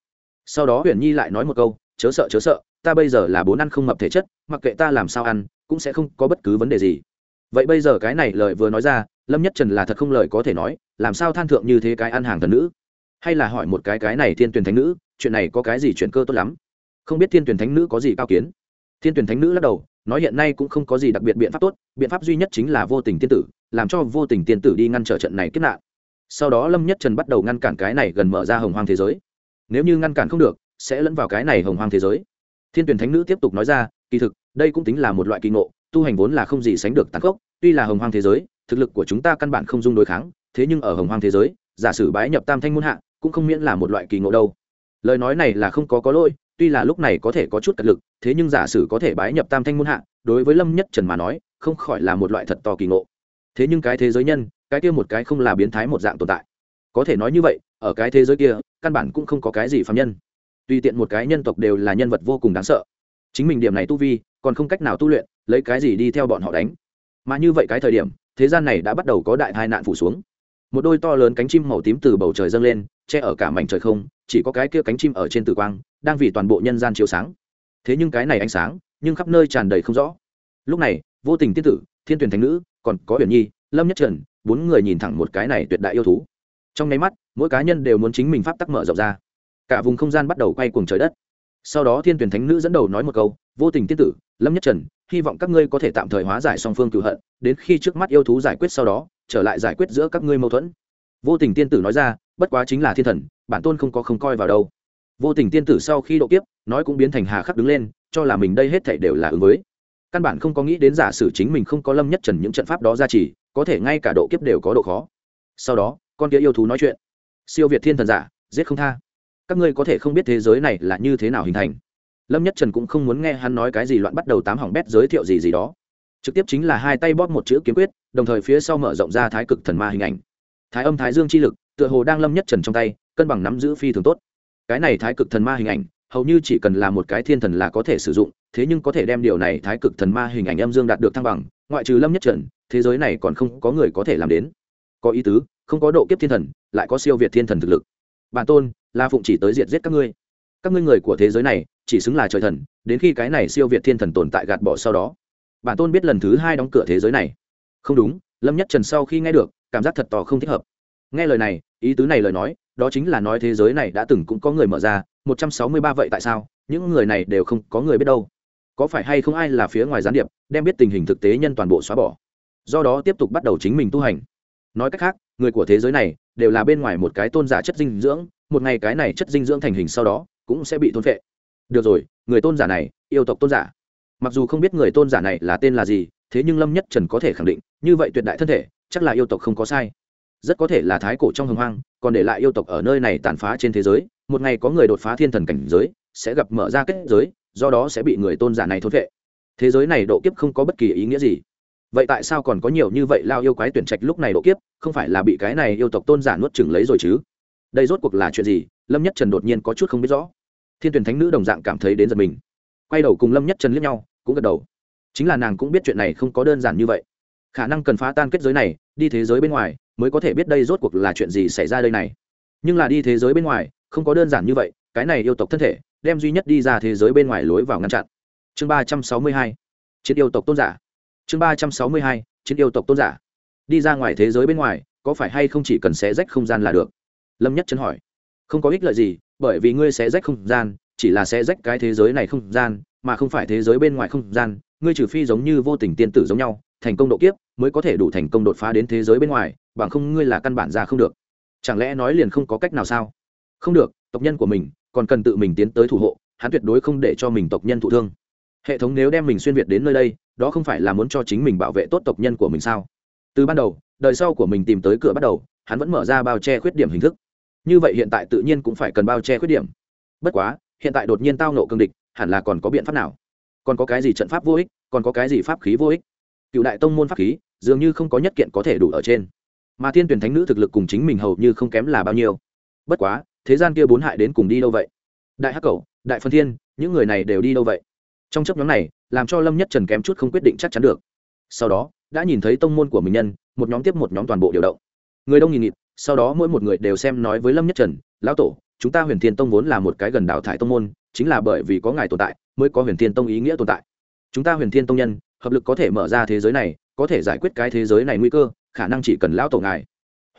Sau đó huyền nhi lại nói một câu, chớ sợ chớ sợ, ta bây giờ là bốn ăn không mập thể chất, mặc kệ ta làm sao ăn, cũng sẽ không có bất cứ vấn đề gì. Vậy bây giờ cái này lời vừa nói ra, lâm nhất trần là thật không lời có thể nói, làm sao than thượng như thế cái ăn hàng thần nữ? Hay là hỏi một cái cái này thiên tuyển thánh nữ, chuyện này có cái gì chuyện cơ tốt lắm? Không biết thiên tuyển thánh nữ có gì cao kiến. Thiên tuyển thánh nữ lắc đầu, nói hiện nay cũng không có gì đặc biệt biện pháp tốt, biện pháp duy nhất chính là vô tình tiên tử, làm cho vô tình tiên tử đi ngăn trở trận này kết nạn sau đó lâm nhất trần bắt đầu ngăn cản cái này gần mở ra hồng hoang thế giới nếu như ngăn cản không được sẽ lẫn vào cái này hồng hoang thế giới thiên tuyển thánh nữ tiếp tục nói ra kỳ thực đây cũng tính là một loại kỳ ngộ tu hành vốn là không gì sánh được tăng cốc tuy là hồng hoang thế giới thực lực của chúng ta căn bản không dung đối kháng thế nhưng ở hồng hoang thế giới giả sử bái nhập tam thanh muôn hạ cũng không miễn là một loại kỳ ngộ đâu lời nói này là không có có lỗi tuy là lúc này có thể có chút cật lực thế nhưng giả sử có thể bái nhập tam thanh muôn hạ đối với lâm nhất trần mà nói không khỏi là một loại thật to kỳ ngộ thế nhưng cái thế giới nhân cái kia một cái không là biến thái một dạng tồn tại. Có thể nói như vậy, ở cái thế giới kia, căn bản cũng không có cái gì phàm nhân. Tùy tiện một cái nhân tộc đều là nhân vật vô cùng đáng sợ. Chính mình điểm này tu vi, còn không cách nào tu luyện, lấy cái gì đi theo bọn họ đánh. Mà như vậy cái thời điểm, thế gian này đã bắt đầu có đại tai nạn phủ xuống. Một đôi to lớn cánh chim màu tím từ bầu trời dâng lên, che ở cả mảnh trời không, chỉ có cái kia cánh chim ở trên tử quang, đang vì toàn bộ nhân gian chiếu sáng. Thế nhưng cái này ánh sáng, nhưng khắp nơi tràn đầy không rõ. Lúc này, vô tình tiên tử, thiên tuyển thánh nữ, còn có uyển nhi, lâm nhất trần bốn người nhìn thẳng một cái này tuyệt đại yêu thú. Trong nháy mắt, mỗi cá nhân đều muốn chính mình pháp tắc mở rộng ra. Cả vùng không gian bắt đầu quay cuồng trời đất. Sau đó thiên tuyển thánh nữ dẫn đầu nói một câu, vô tình tiên tử, lâm nhất trần, hy vọng các ngươi có thể tạm thời hóa giải song phương cựu hận, đến khi trước mắt yêu thú giải quyết sau đó, trở lại giải quyết giữa các ngươi mâu thuẫn. Vô tình tiên tử nói ra, bất quá chính là thiên thần, bản tôn không có không coi vào đâu. Vô tình tiên tử sau khi độ kiếp, nói cũng biến thành hà khắc đứng lên, cho là mình đây hết thảy đều là ứng với. Căn bản không có nghĩ đến giả sử chính mình không có lâm nhất trần những trận pháp đó ra chỉ có thể ngay cả độ kiếp đều có độ khó. Sau đó, con kia yêu thú nói chuyện. Siêu việt thiên thần giả, giết không tha. Các ngươi có thể không biết thế giới này là như thế nào hình thành. Lâm nhất trần cũng không muốn nghe hắn nói cái gì loạn bắt đầu tám hỏng bét giới thiệu gì gì đó. Trực tiếp chính là hai tay bóp một chữ kiếm quyết, đồng thời phía sau mở rộng ra thái cực thần ma hình ảnh. Thái âm thái dương chi lực, tựa hồ đang lâm nhất trần trong tay, cân bằng nắm giữ phi thường tốt. Cái này thái cực thần ma hình ảnh, hầu như chỉ cần là một cái thiên thần là có thể sử dụng, thế nhưng có thể đem điều này thái cực thần ma hình ảnh âm dương đạt được thăng bằng, ngoại trừ lâm nhất trần thế giới này còn không có người có thể làm đến. Có ý tứ, không có độ kiếp thiên thần, lại có siêu việt thiên thần thực lực. Bản tôn, la phụng chỉ tới diệt giết các ngươi. Các ngươi người của thế giới này, chỉ xứng là trời thần, đến khi cái này siêu việt thiên thần tồn tại gạt bỏ sau đó. Bản tôn biết lần thứ hai đóng cửa thế giới này. Không đúng, lâm nhất trần sau khi nghe được, cảm giác thật tò không thích hợp. Nghe lời này, ý tứ này lời nói, đó chính là nói thế giới này đã từng cũng có người mở ra, một trăm sáu mươi ba vậy tại sao, những người này đều không có người biết đâu. Có phải hay không ai là phía ngoài gián điệp, đem biết tình hình thực tế nhân toàn bộ xóa bỏ? do đó tiếp tục bắt đầu chính mình tu hành. Nói cách khác, người của thế giới này đều là bên ngoài một cái tôn giả chất dinh dưỡng, một ngày cái này chất dinh dưỡng thành hình sau đó cũng sẽ bị thôn phệ. Được rồi, người tôn giả này, yêu tộc tôn giả. Mặc dù không biết người tôn giả này là tên là gì, thế nhưng lâm nhất trần có thể khẳng định, như vậy tuyệt đại thân thể, chắc là yêu tộc không có sai. Rất có thể là thái cổ trong hồng hoang, còn để lại yêu tộc ở nơi này tàn phá trên thế giới, một ngày có người đột phá thiên thần cảnh giới, sẽ gặp mở ra kết giới, do đó sẽ bị người tôn giả này thôn phệ. thế giới này độ kiếp không có bất kỳ ý nghĩa gì vậy tại sao còn có nhiều như vậy lao yêu quái tuyển trạch lúc này độ kiếp, không phải là bị cái này yêu tộc tôn giả nuốt chừng lấy rồi chứ? Đây rốt cuộc là chuyện gì? Lâm nhất trần đột nhiên có chút không biết rõ. Thiên tuyển thánh nữ đồng dạng cảm thấy đến giật mình. Quay đầu cùng lâm nhất trần liếc nhau, cũng gật đầu. Chính là nàng cũng biết chuyện này không có đơn giản như vậy. Khả năng cần phá tan kết giới này, đi thế giới bên ngoài, mới có thể biết đây rốt cuộc là chuyện gì xảy ra đây này. Nhưng là đi thế giới bên ngoài, không có đơn giản như vậy, cái này yêu tộc thân thể, đem duy nhất đi ra thế giới bên ngoài lối vào ngăn chặn. Chương ba trăm sáu mươi hai, chiến yêu tộc tôn giả chương ba trăm sáu mươi hai, chiến yêu tộc tôn giả. Đi ra ngoài thế giới bên ngoài, có phải hay không chỉ cần xé rách không gian là được? Lâm nhất chân hỏi. Không có ích lợi gì, bởi vì ngươi xé rách không gian, chỉ là xé rách cái thế giới này không gian, mà không phải thế giới bên ngoài không gian, ngươi trừ phi giống như vô tình tiên tử giống nhau, thành công độ kiếp, mới có thể đủ thành công đột phá đến thế giới bên ngoài, bằng không ngươi là căn bản ra không được. Chẳng lẽ nói liền không có cách nào sao? Không được, tộc nhân của mình còn cần tự mình tiến tới thủ hộ, hắn tuyệt đối không để cho mình tộc nhân thụ thương hệ thống nếu đem mình xuyên việt đến nơi đây, đó không phải là muốn cho chính mình bảo vệ tốt tộc nhân của mình sao? Từ ban đầu, đời sau của mình tìm tới cửa bắt đầu, hắn vẫn mở ra bao che khuyết điểm hình thức. Như vậy hiện tại tự nhiên cũng phải cần bao che khuyết điểm. Bất quá, hiện tại đột nhiên tao nộ cương địch, hẳn là còn có biện pháp nào? Còn có cái gì trận pháp vô ích, còn có cái gì pháp khí vô ích? Cựu đại tông môn pháp khí, dường như không có nhất kiện có thể đủ ở trên. Mà thiên tuyển thánh nữ thực lực cùng chính mình hầu như không kém là bao nhiêu. Bất quá, thế gian kia bốn hại đến cùng đi đâu vậy? Đại hắc cầu đại phân thiên, những người này đều đi đâu vậy? trong chấp nhóm này, làm cho lâm nhất trần kém chút không quyết định chắc chắn được. Sau đó, đã nhìn thấy tông môn của mình nhân, một nhóm tiếp một nhóm toàn bộ điều động. Người đông nhìn nghịt, sau đó mỗi một người đều xem nói với lâm nhất trần, lão tổ, chúng ta huyền thiên tông vốn là một cái gần đào thải tông môn, chính là bởi vì có ngài tồn tại, mới có huyền thiên tông ý nghĩa tồn tại. Chúng ta huyền thiên tông nhân, hợp lực có thể mở ra thế giới này, có thể giải quyết cái thế giới này nguy cơ, khả năng chỉ cần lão tổ ngài.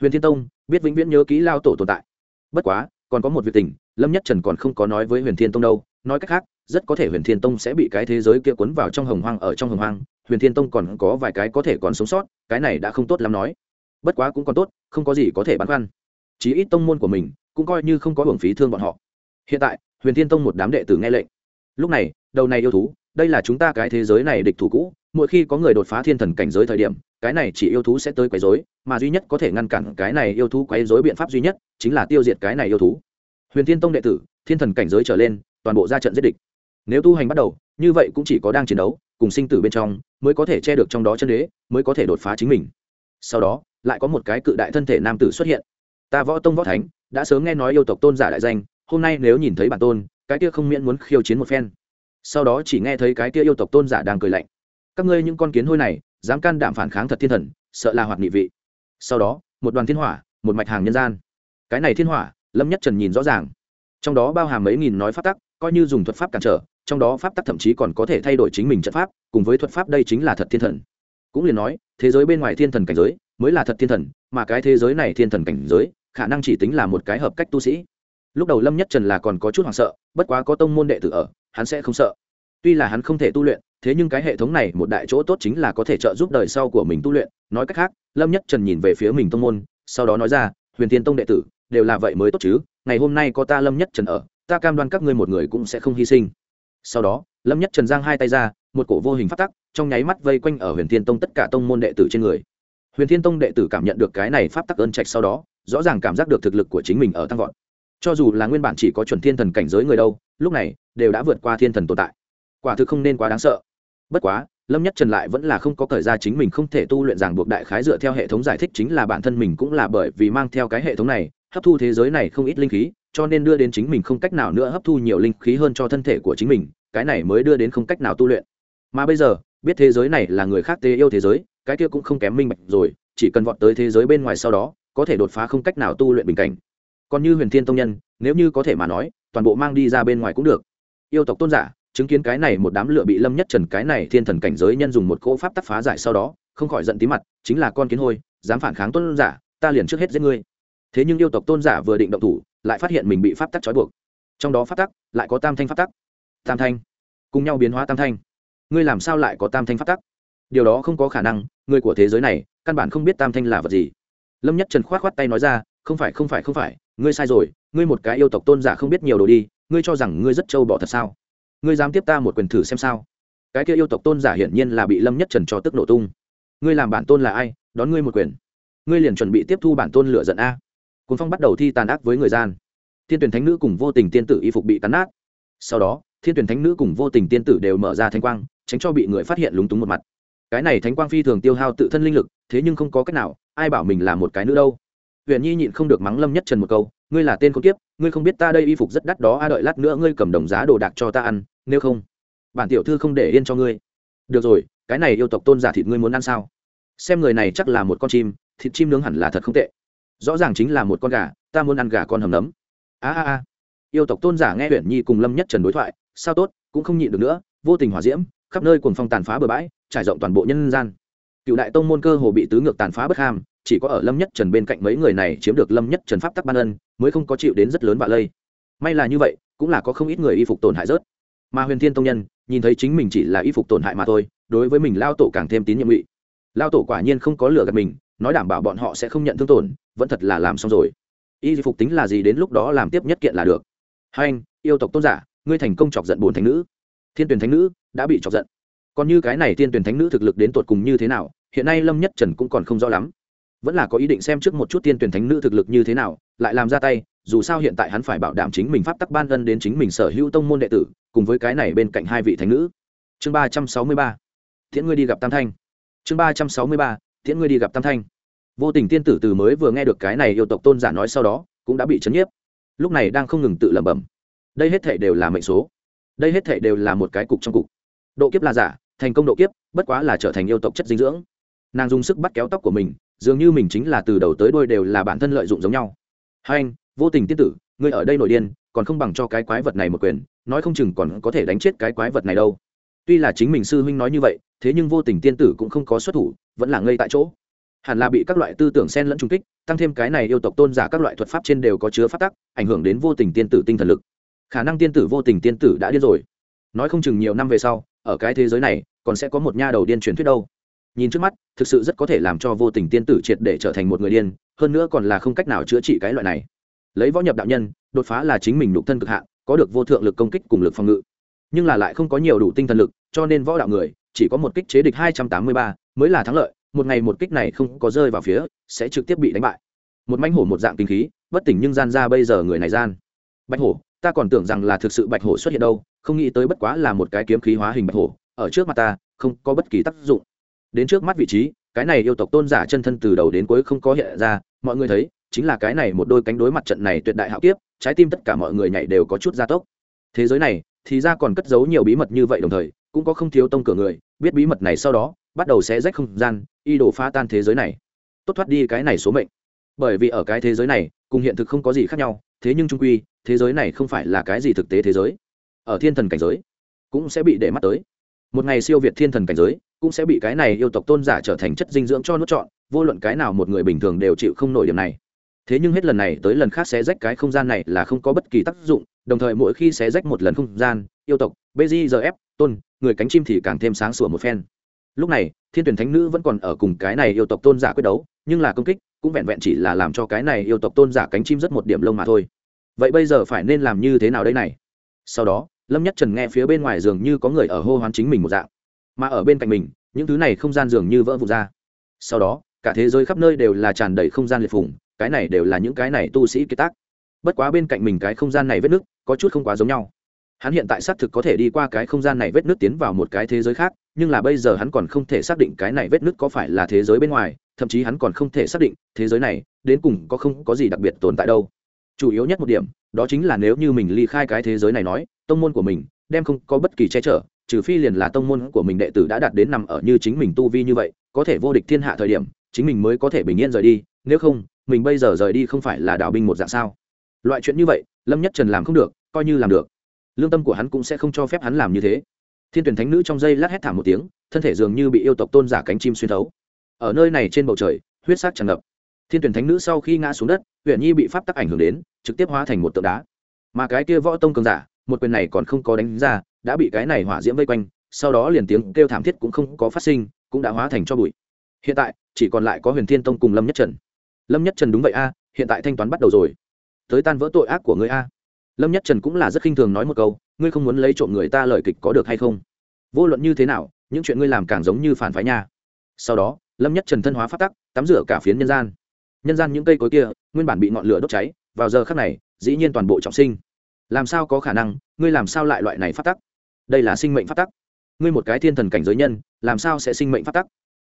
Huyền thiên tông, biết vĩnh viễn nhớ kỹ lao tổ tồn tại. Bất quá, còn có một việc tình, lâm nhất trần còn không có nói với huyền thiên tông đâu, nói cách khác rất có thể huyền thiên tông sẽ bị cái thế giới kia cuốn vào trong hồng hoang ở trong hồng hoang, huyền thiên tông còn có vài cái có thể còn sống sót, cái này đã không tốt lắm nói. Bất quá cũng còn tốt, không có gì có thể băn khoăn. Chí ít tông môn của mình cũng coi như không có hưởng phí thương bọn họ. Hiện tại, huyền thiên tông một đám đệ tử nghe lệnh. Lúc này, đầu này yêu thú, đây là chúng ta cái thế giới này địch thủ cũ, mỗi khi có người đột phá thiên thần cảnh giới thời điểm, cái này chỉ yêu thú sẽ tới quấy rối, mà duy nhất có thể ngăn cản cái này yêu thú quấy rối biện pháp duy nhất chính là tiêu diệt cái này yêu thú. Huyền thiên tông đệ tử, thiên thần cảnh giới trở lên, toàn bộ ra trận giết địch nếu tu hành bắt đầu, như vậy cũng chỉ có đang chiến đấu, cùng sinh tử bên trong, mới có thể che được trong đó chân đế, mới có thể đột phá chính mình. Sau đó, lại có một cái cự đại thân thể nam tử xuất hiện. Ta võ tông võ thánh, đã sớm nghe nói yêu tộc tôn giả đại danh, hôm nay nếu nhìn thấy bản tôn, cái kia không miễn muốn khiêu chiến một phen. Sau đó chỉ nghe thấy cái kia yêu tộc tôn giả đang cười lạnh. Các ngươi những con kiến hôi này, dám can đảm phản kháng thật thiên thần, sợ là hoạt nghị vị. Sau đó, một đoàn thiên hỏa, một mạch hàng nhân gian. Cái này thiên hỏa, lâm nhất trần nhìn rõ ràng. Trong đó bao hàm mấy nghìn nói pháp tắc, coi như dùng thuật pháp cản trở trong đó pháp tắc thậm chí còn có thể thay đổi chính mình trận pháp, cùng với thuật pháp đây chính là thật thiên thần. Cũng liền nói, thế giới bên ngoài thiên thần cảnh giới mới là thật thiên thần, mà cái thế giới này thiên thần cảnh giới khả năng chỉ tính là một cái hợp cách tu sĩ. Lúc đầu lâm nhất trần là còn có chút hoảng sợ, bất quá có tông môn đệ tử ở, hắn sẽ không sợ. Tuy là hắn không thể tu luyện, thế nhưng cái hệ thống này một đại chỗ tốt chính là có thể trợ giúp đời sau của mình tu luyện. Nói cách khác, lâm nhất trần nhìn về phía mình tông môn, sau đó nói ra, huyền thiên tông đệ tử, đều là vậy mới tốt chứ, ngày hôm nay có ta lâm nhất trần ở, ta cam đoan các ngươi một người cũng sẽ không hy sinh sau đó, lâm nhất trần giang hai tay ra, một cổ vô hình phát tắc, trong nháy mắt vây quanh ở huyền thiên tông tất cả tông môn đệ tử trên người. Huyền thiên tông đệ tử cảm nhận được cái này pháp tắc ơn trạch sau đó, rõ ràng cảm giác được thực lực của chính mình ở tăng vọt. Cho dù là nguyên bản chỉ có chuẩn thiên thần cảnh giới người đâu, lúc này, đều đã vượt qua thiên thần tồn tại. Quả thực không nên quá đáng sợ. Bất quá, lâm nhất trần lại vẫn là không có thời gian chính mình không thể tu luyện ràng buộc đại khái dựa theo hệ thống giải thích chính là bản thân mình cũng là bởi vì mang theo cái hệ thống này, hấp thu thế giới này không ít linh khí, cho nên đưa đến chính mình không cách nào nữa hấp thu nhiều linh khí hơn cho thân thể của chính mình cái này mới đưa đến không cách nào tu luyện. Mà bây giờ, biết thế giới này là người khác tê yêu thế giới, cái kia cũng không kém minh bạch rồi, chỉ cần vọt tới thế giới bên ngoài sau đó, có thể đột phá không cách nào tu luyện bình cảnh. Còn như huyền thiên tông nhân, nếu như có thể mà nói, toàn bộ mang đi ra bên ngoài cũng được. Yêu tộc tôn giả, chứng kiến cái này một đám lửa bị lâm nhất trần cái này thiên thần cảnh giới nhân dùng một cỗ pháp tắc phá giải sau đó, không khỏi giận tí mặt, chính là con kiến hôi, dám phản kháng tôn giả, ta liền trước hết giết ngươi. Thế nhưng yêu tộc tôn giả vừa định động thủ, lại phát hiện mình bị pháp tắc trói buộc. Trong đó pháp tắc, lại có tam thanh pháp tắc tam thanh cùng nhau biến hóa tam thanh. Ngươi làm sao lại có tam thanh phát tắc? Điều đó không có khả năng người của thế giới này căn bản không biết tam thanh là vật gì. Lâm nhất trần k h o á t k h o á t tay nói ra không phải không phải không phải ngươi sai rồi ngươi một cái yêu tộc tôn giả không biết nhiều đồ đi ngươi cho rằng ngươi rất trâu bỏ thật sao? Ngươi dám tiếp ta một quyền thử xem sao? Cái kia yêu tộc tôn giả hiển nhiên là bị lâm nhất trần cho tức nổ tung. Ngươi làm bản tôn là ai đón ngươi một quyền? Ngươi liền chuẩn bị tiếp thu bản tôn lựa giận a. Cuốn phong bắt đầu thi tàn ác với người gian. Thiên tuyển thánh nữ cùng vô tình tiên tử y phục bị tàn nát, sau đó thiên tuyển thánh nữ cùng vô tình tiên tử đều mở ra thánh quang, tránh cho bị người phát hiện lúng túng một mặt. Cái này thánh quang phi thường tiêu hao tự thân linh lực, thế nhưng không có cách nào, ai bảo mình là một cái nữ đâu? Huyện nhi nhịn không được mắng lâm nhất trần một câu, ngươi là tên con kiếp, ngươi không biết ta đây y phục rất đắt đó, a đợi lát nữa ngươi cầm đồng giá đồ đạc cho ta ăn, nếu không, bản tiểu thư không để yên cho ngươi. Được rồi, cái này yêu tộc tôn giả thịt ngươi muốn ăn sao? Xem người này chắc là một con chim, thịt chim nướng hẳn là thật không tệ. Rõ ràng chính là một con gà, ta muốn ăn gà con hầm nấm. A a a. Yêu tộc tôn giả nghe huyện nhi cùng lâm nhất trần đối thoại sao tốt, cũng không nhịn được nữa, vô tình hỏa diễm, khắp nơi cuồng phong tàn phá bừa bãi, trải rộng toàn bộ nhân gian. Cựu đại tông môn cơ hồ bị tứ ngược tàn phá bất ham, chỉ có ở lâm nhất trần bên cạnh mấy người này chiếm được lâm nhất trần pháp tắc ban ân, mới không có chịu đến rất lớn vạ lây. May là như vậy, cũng là có không ít người y phục tổn hại rớt. Mà huyền thiên tông nhân, nhìn thấy chính mình chỉ là y phục tổn hại mà thôi, đối với mình lao tổ càng thêm tín nhiệm ngụy. Lao tổ quả nhiên không có lửa gạt mình, nói đảm bảo bọn họ sẽ không nhận thương tổn, vẫn thật là làm xong rồi. Y phục tính là gì đến lúc đó làm tiếp nhất kiện là được. Hai anh yêu tộc tôn giả ngươi thành công chọc giận bốn thánh nữ. Thiên tuyển thánh nữ đã bị chọc giận. Còn như cái này thiên tuyển thánh nữ thực lực đến tột cùng như thế nào, hiện nay lâm nhất trần cũng còn không rõ lắm. Vẫn là có ý định xem trước một chút thiên tuyển thánh nữ thực lực như thế nào, lại làm ra tay, dù sao hiện tại hắn phải bảo đảm chính mình pháp tắc ban ân đến chính mình sở hữu tông môn đệ tử, cùng với cái này bên cạnh hai vị thánh nữ. Chương ba trăm sáu mươi ba. Thiện ngươi đi gặp tam thanh. Chương ba trăm sáu mươi ba. Thiện ngươi đi gặp tam thanh. Vô tình tiên tử từ mới vừa nghe được cái này yêu tộc tôn giả nói sau đó, cũng đã bị chấn nhiếp. Lúc này đang không ngừng tự lẩm bẩm đây hết thể đều là mệnh số. Đây hết thể đều là một cái cục trong cục. Độ kiếp là giả, thành công độ kiếp, bất quá là trở thành yêu tộc chất dinh dưỡng. Nàng dùng sức bắt kéo tóc của mình, dường như mình chính là từ đầu tới đôi đều là bản thân lợi dụng giống nhau. Hai anh, vô tình tiết tử, ngươi ở đây nổi điên, còn không bằng cho cái quái vật này một quyền, nói không chừng còn có thể đánh chết cái quái vật này đâu. Tuy là chính mình sư huynh nói như vậy, thế nhưng vô tình tiên tử cũng không có xuất thủ, vẫn là ngây tại chỗ. Hẳn là bị các loại tư tưởng xen lẫn trung kích, tăng thêm cái này yêu tộc tôn giả các loại thuật pháp trên đều có chứa phát tắc, ảnh hưởng đến vô tình tiên tử tinh thần lực khả năng tiên tử vô tình tiên tử đã điên rồi. Nói không chừng nhiều năm về sau ở cái thế giới này còn sẽ có một nha đầu điên truyền thuyết đâu. Nhìn trước mắt thực sự rất có thể làm cho vô tình tiên tử triệt để trở thành một người điên hơn nữa còn là không cách nào chữa trị cái loại này. Lấy võ nhập đạo nhân đột phá là chính mình đục thân cực hạ, có được vô thượng lực công kích cùng lực phòng ngự. Nhưng là lại không có nhiều đủ tinh thần lực cho nên võ đạo người chỉ có một kích chế địch hai trăm tám mươi ba mới là thắng lợi một ngày một kích này không có rơi vào phía sẽ trực tiếp bị đánh bại. Một mánh hổ một dạng kinh khí bất tỉnh nhưng gian ra bây giờ người này gian. Bánh hổ ta còn tưởng rằng là thực sự bạch hổ xuất hiện đâu, không nghĩ tới bất quá là một cái kiếm khí hóa hình bạch hổ, ở trước mặt ta, không có bất kỳ tác dụng. Đến trước mắt vị trí, cái này yêu tộc tôn giả chân thân từ đầu đến cuối không có hiện ra, mọi người thấy, chính là cái này một đôi cánh đối mặt trận này tuyệt đại hạo kiếp, trái tim tất cả mọi người nhảy đều có chút gia tốc. Thế giới này, thì ra còn cất giấu nhiều bí mật như vậy đồng thời, cũng có không thiếu tông cửa người, biết bí mật này sau đó, bắt đầu sẽ rách không gian y đổ phá tan thế giới này. Tốt thoát đi cái này số mệnh. Bởi vì ở cái thế giới này, cùng hiện thực không có gì khác nhau, thế nhưng trung quy thế giới này không phải là cái gì thực tế thế giới. Ở thiên thần cảnh giới, cũng sẽ bị để mắt tới. Một ngày siêu việt thiên thần cảnh giới, cũng sẽ bị cái này yêu tộc tôn giả trở thành chất dinh dưỡng cho nuốt chọn vô luận cái nào một người bình thường đều chịu không nổi điểm này. Thế nhưng hết lần này tới lần khác xé rách cái không gian này là không có bất kỳ tác dụng, đồng thời mỗi khi xé rách một lần không gian, yêu tộc bgf tôn, người cánh chim thì càng thêm sáng sủa một phen. Lúc này, thiên tuyển thánh nữ vẫn còn ở cùng cái này yêu tộc tôn giả quyết đấu, nhưng là công kích cũng vẹn vẹn chỉ là làm cho cái này yêu tộc tôn giả cánh chim rất một điểm lông mà thôi vậy bây giờ phải nên làm như thế nào đây này? Sau đó, lâm nhất trần nghe phía bên ngoài giường như có người ở hô hoán chính mình một dạng. Mà ở bên cạnh mình, những thứ này không gian dường như vỡ vụt ra. Sau đó, cả thế giới khắp nơi đều là tràn đầy không gian liệt phủng cái này đều là những cái này tu sĩ kiệt tác. Bất quá bên cạnh mình cái không gian này vết nước, có chút không quá giống nhau. Hắn hiện tại xác thực có thể đi qua cái không gian này vết nước tiến vào một cái thế giới khác, nhưng là bây giờ hắn còn không thể xác định cái này vết nước có phải là thế giới bên ngoài, thậm chí hắn còn không thể xác định thế giới này đến cùng có không có gì đặc biệt tồn tại đâu chủ yếu nhất một điểm, đó chính là nếu như mình ly khai cái thế giới này nói, tông môn của mình, đem không có bất kỳ che chở, trừ phi liền là tông môn của mình đệ tử đã đạt đến nằm ở như chính mình tu vi như vậy, có thể vô địch thiên hạ thời điểm, chính mình mới có thể bình yên rời đi, nếu không, mình bây giờ rời đi không phải là đạo binh một dạng sao? Loại chuyện như vậy, lâm nhất trần làm không được, coi như làm được. Lương tâm của hắn cũng sẽ không cho phép hắn làm như thế. Thiên tuyển thánh nữ trong giây lát hét thảm một tiếng, thân thể dường như bị yêu tộc tôn giả cánh chim xuyên thấu. Ở nơi này trên bầu trời, huyết sắc tràn ngập thiên tuyển thánh nữ sau khi ngã xuống đất huyện nhi bị pháp tắc ảnh hưởng đến, trực tiếp hóa thành một tượng đá. Mà cái kia võ tông cường giả, một quyền này còn không có đánh ra, đã bị cái này hỏa diễm vây quanh, sau đó liền tiếng kêu thảm thiết cũng không có phát sinh, cũng đã hóa thành cho bụi. Hiện tại, chỉ còn lại có huyền thiên tông cùng lâm nhất trần. Lâm nhất trần đúng vậy a, hiện tại thanh toán bắt đầu rồi. Tới tan vỡ tội ác của người a. Lâm nhất trần cũng là rất khinh thường nói một câu, ngươi không muốn lấy trộm người ta lời kịch có được hay không? Vô luận như thế nào, những chuyện ngươi làm càng giống như phản phái nha. Sau đó, lâm nhất trần thân hóa phát tắc, tắm rửa cả phiến nhân gian nhân gian những cây cối kia, nguyên bản bị ngọn lửa đốt cháy, vào giờ khác này, dĩ nhiên toàn bộ trọng sinh. Làm sao có khả năng? Ngươi làm sao lại loại này phát tắc? Đây là sinh mệnh phát tắc. Ngươi một cái thiên thần cảnh giới nhân, làm sao sẽ sinh mệnh phát tắc?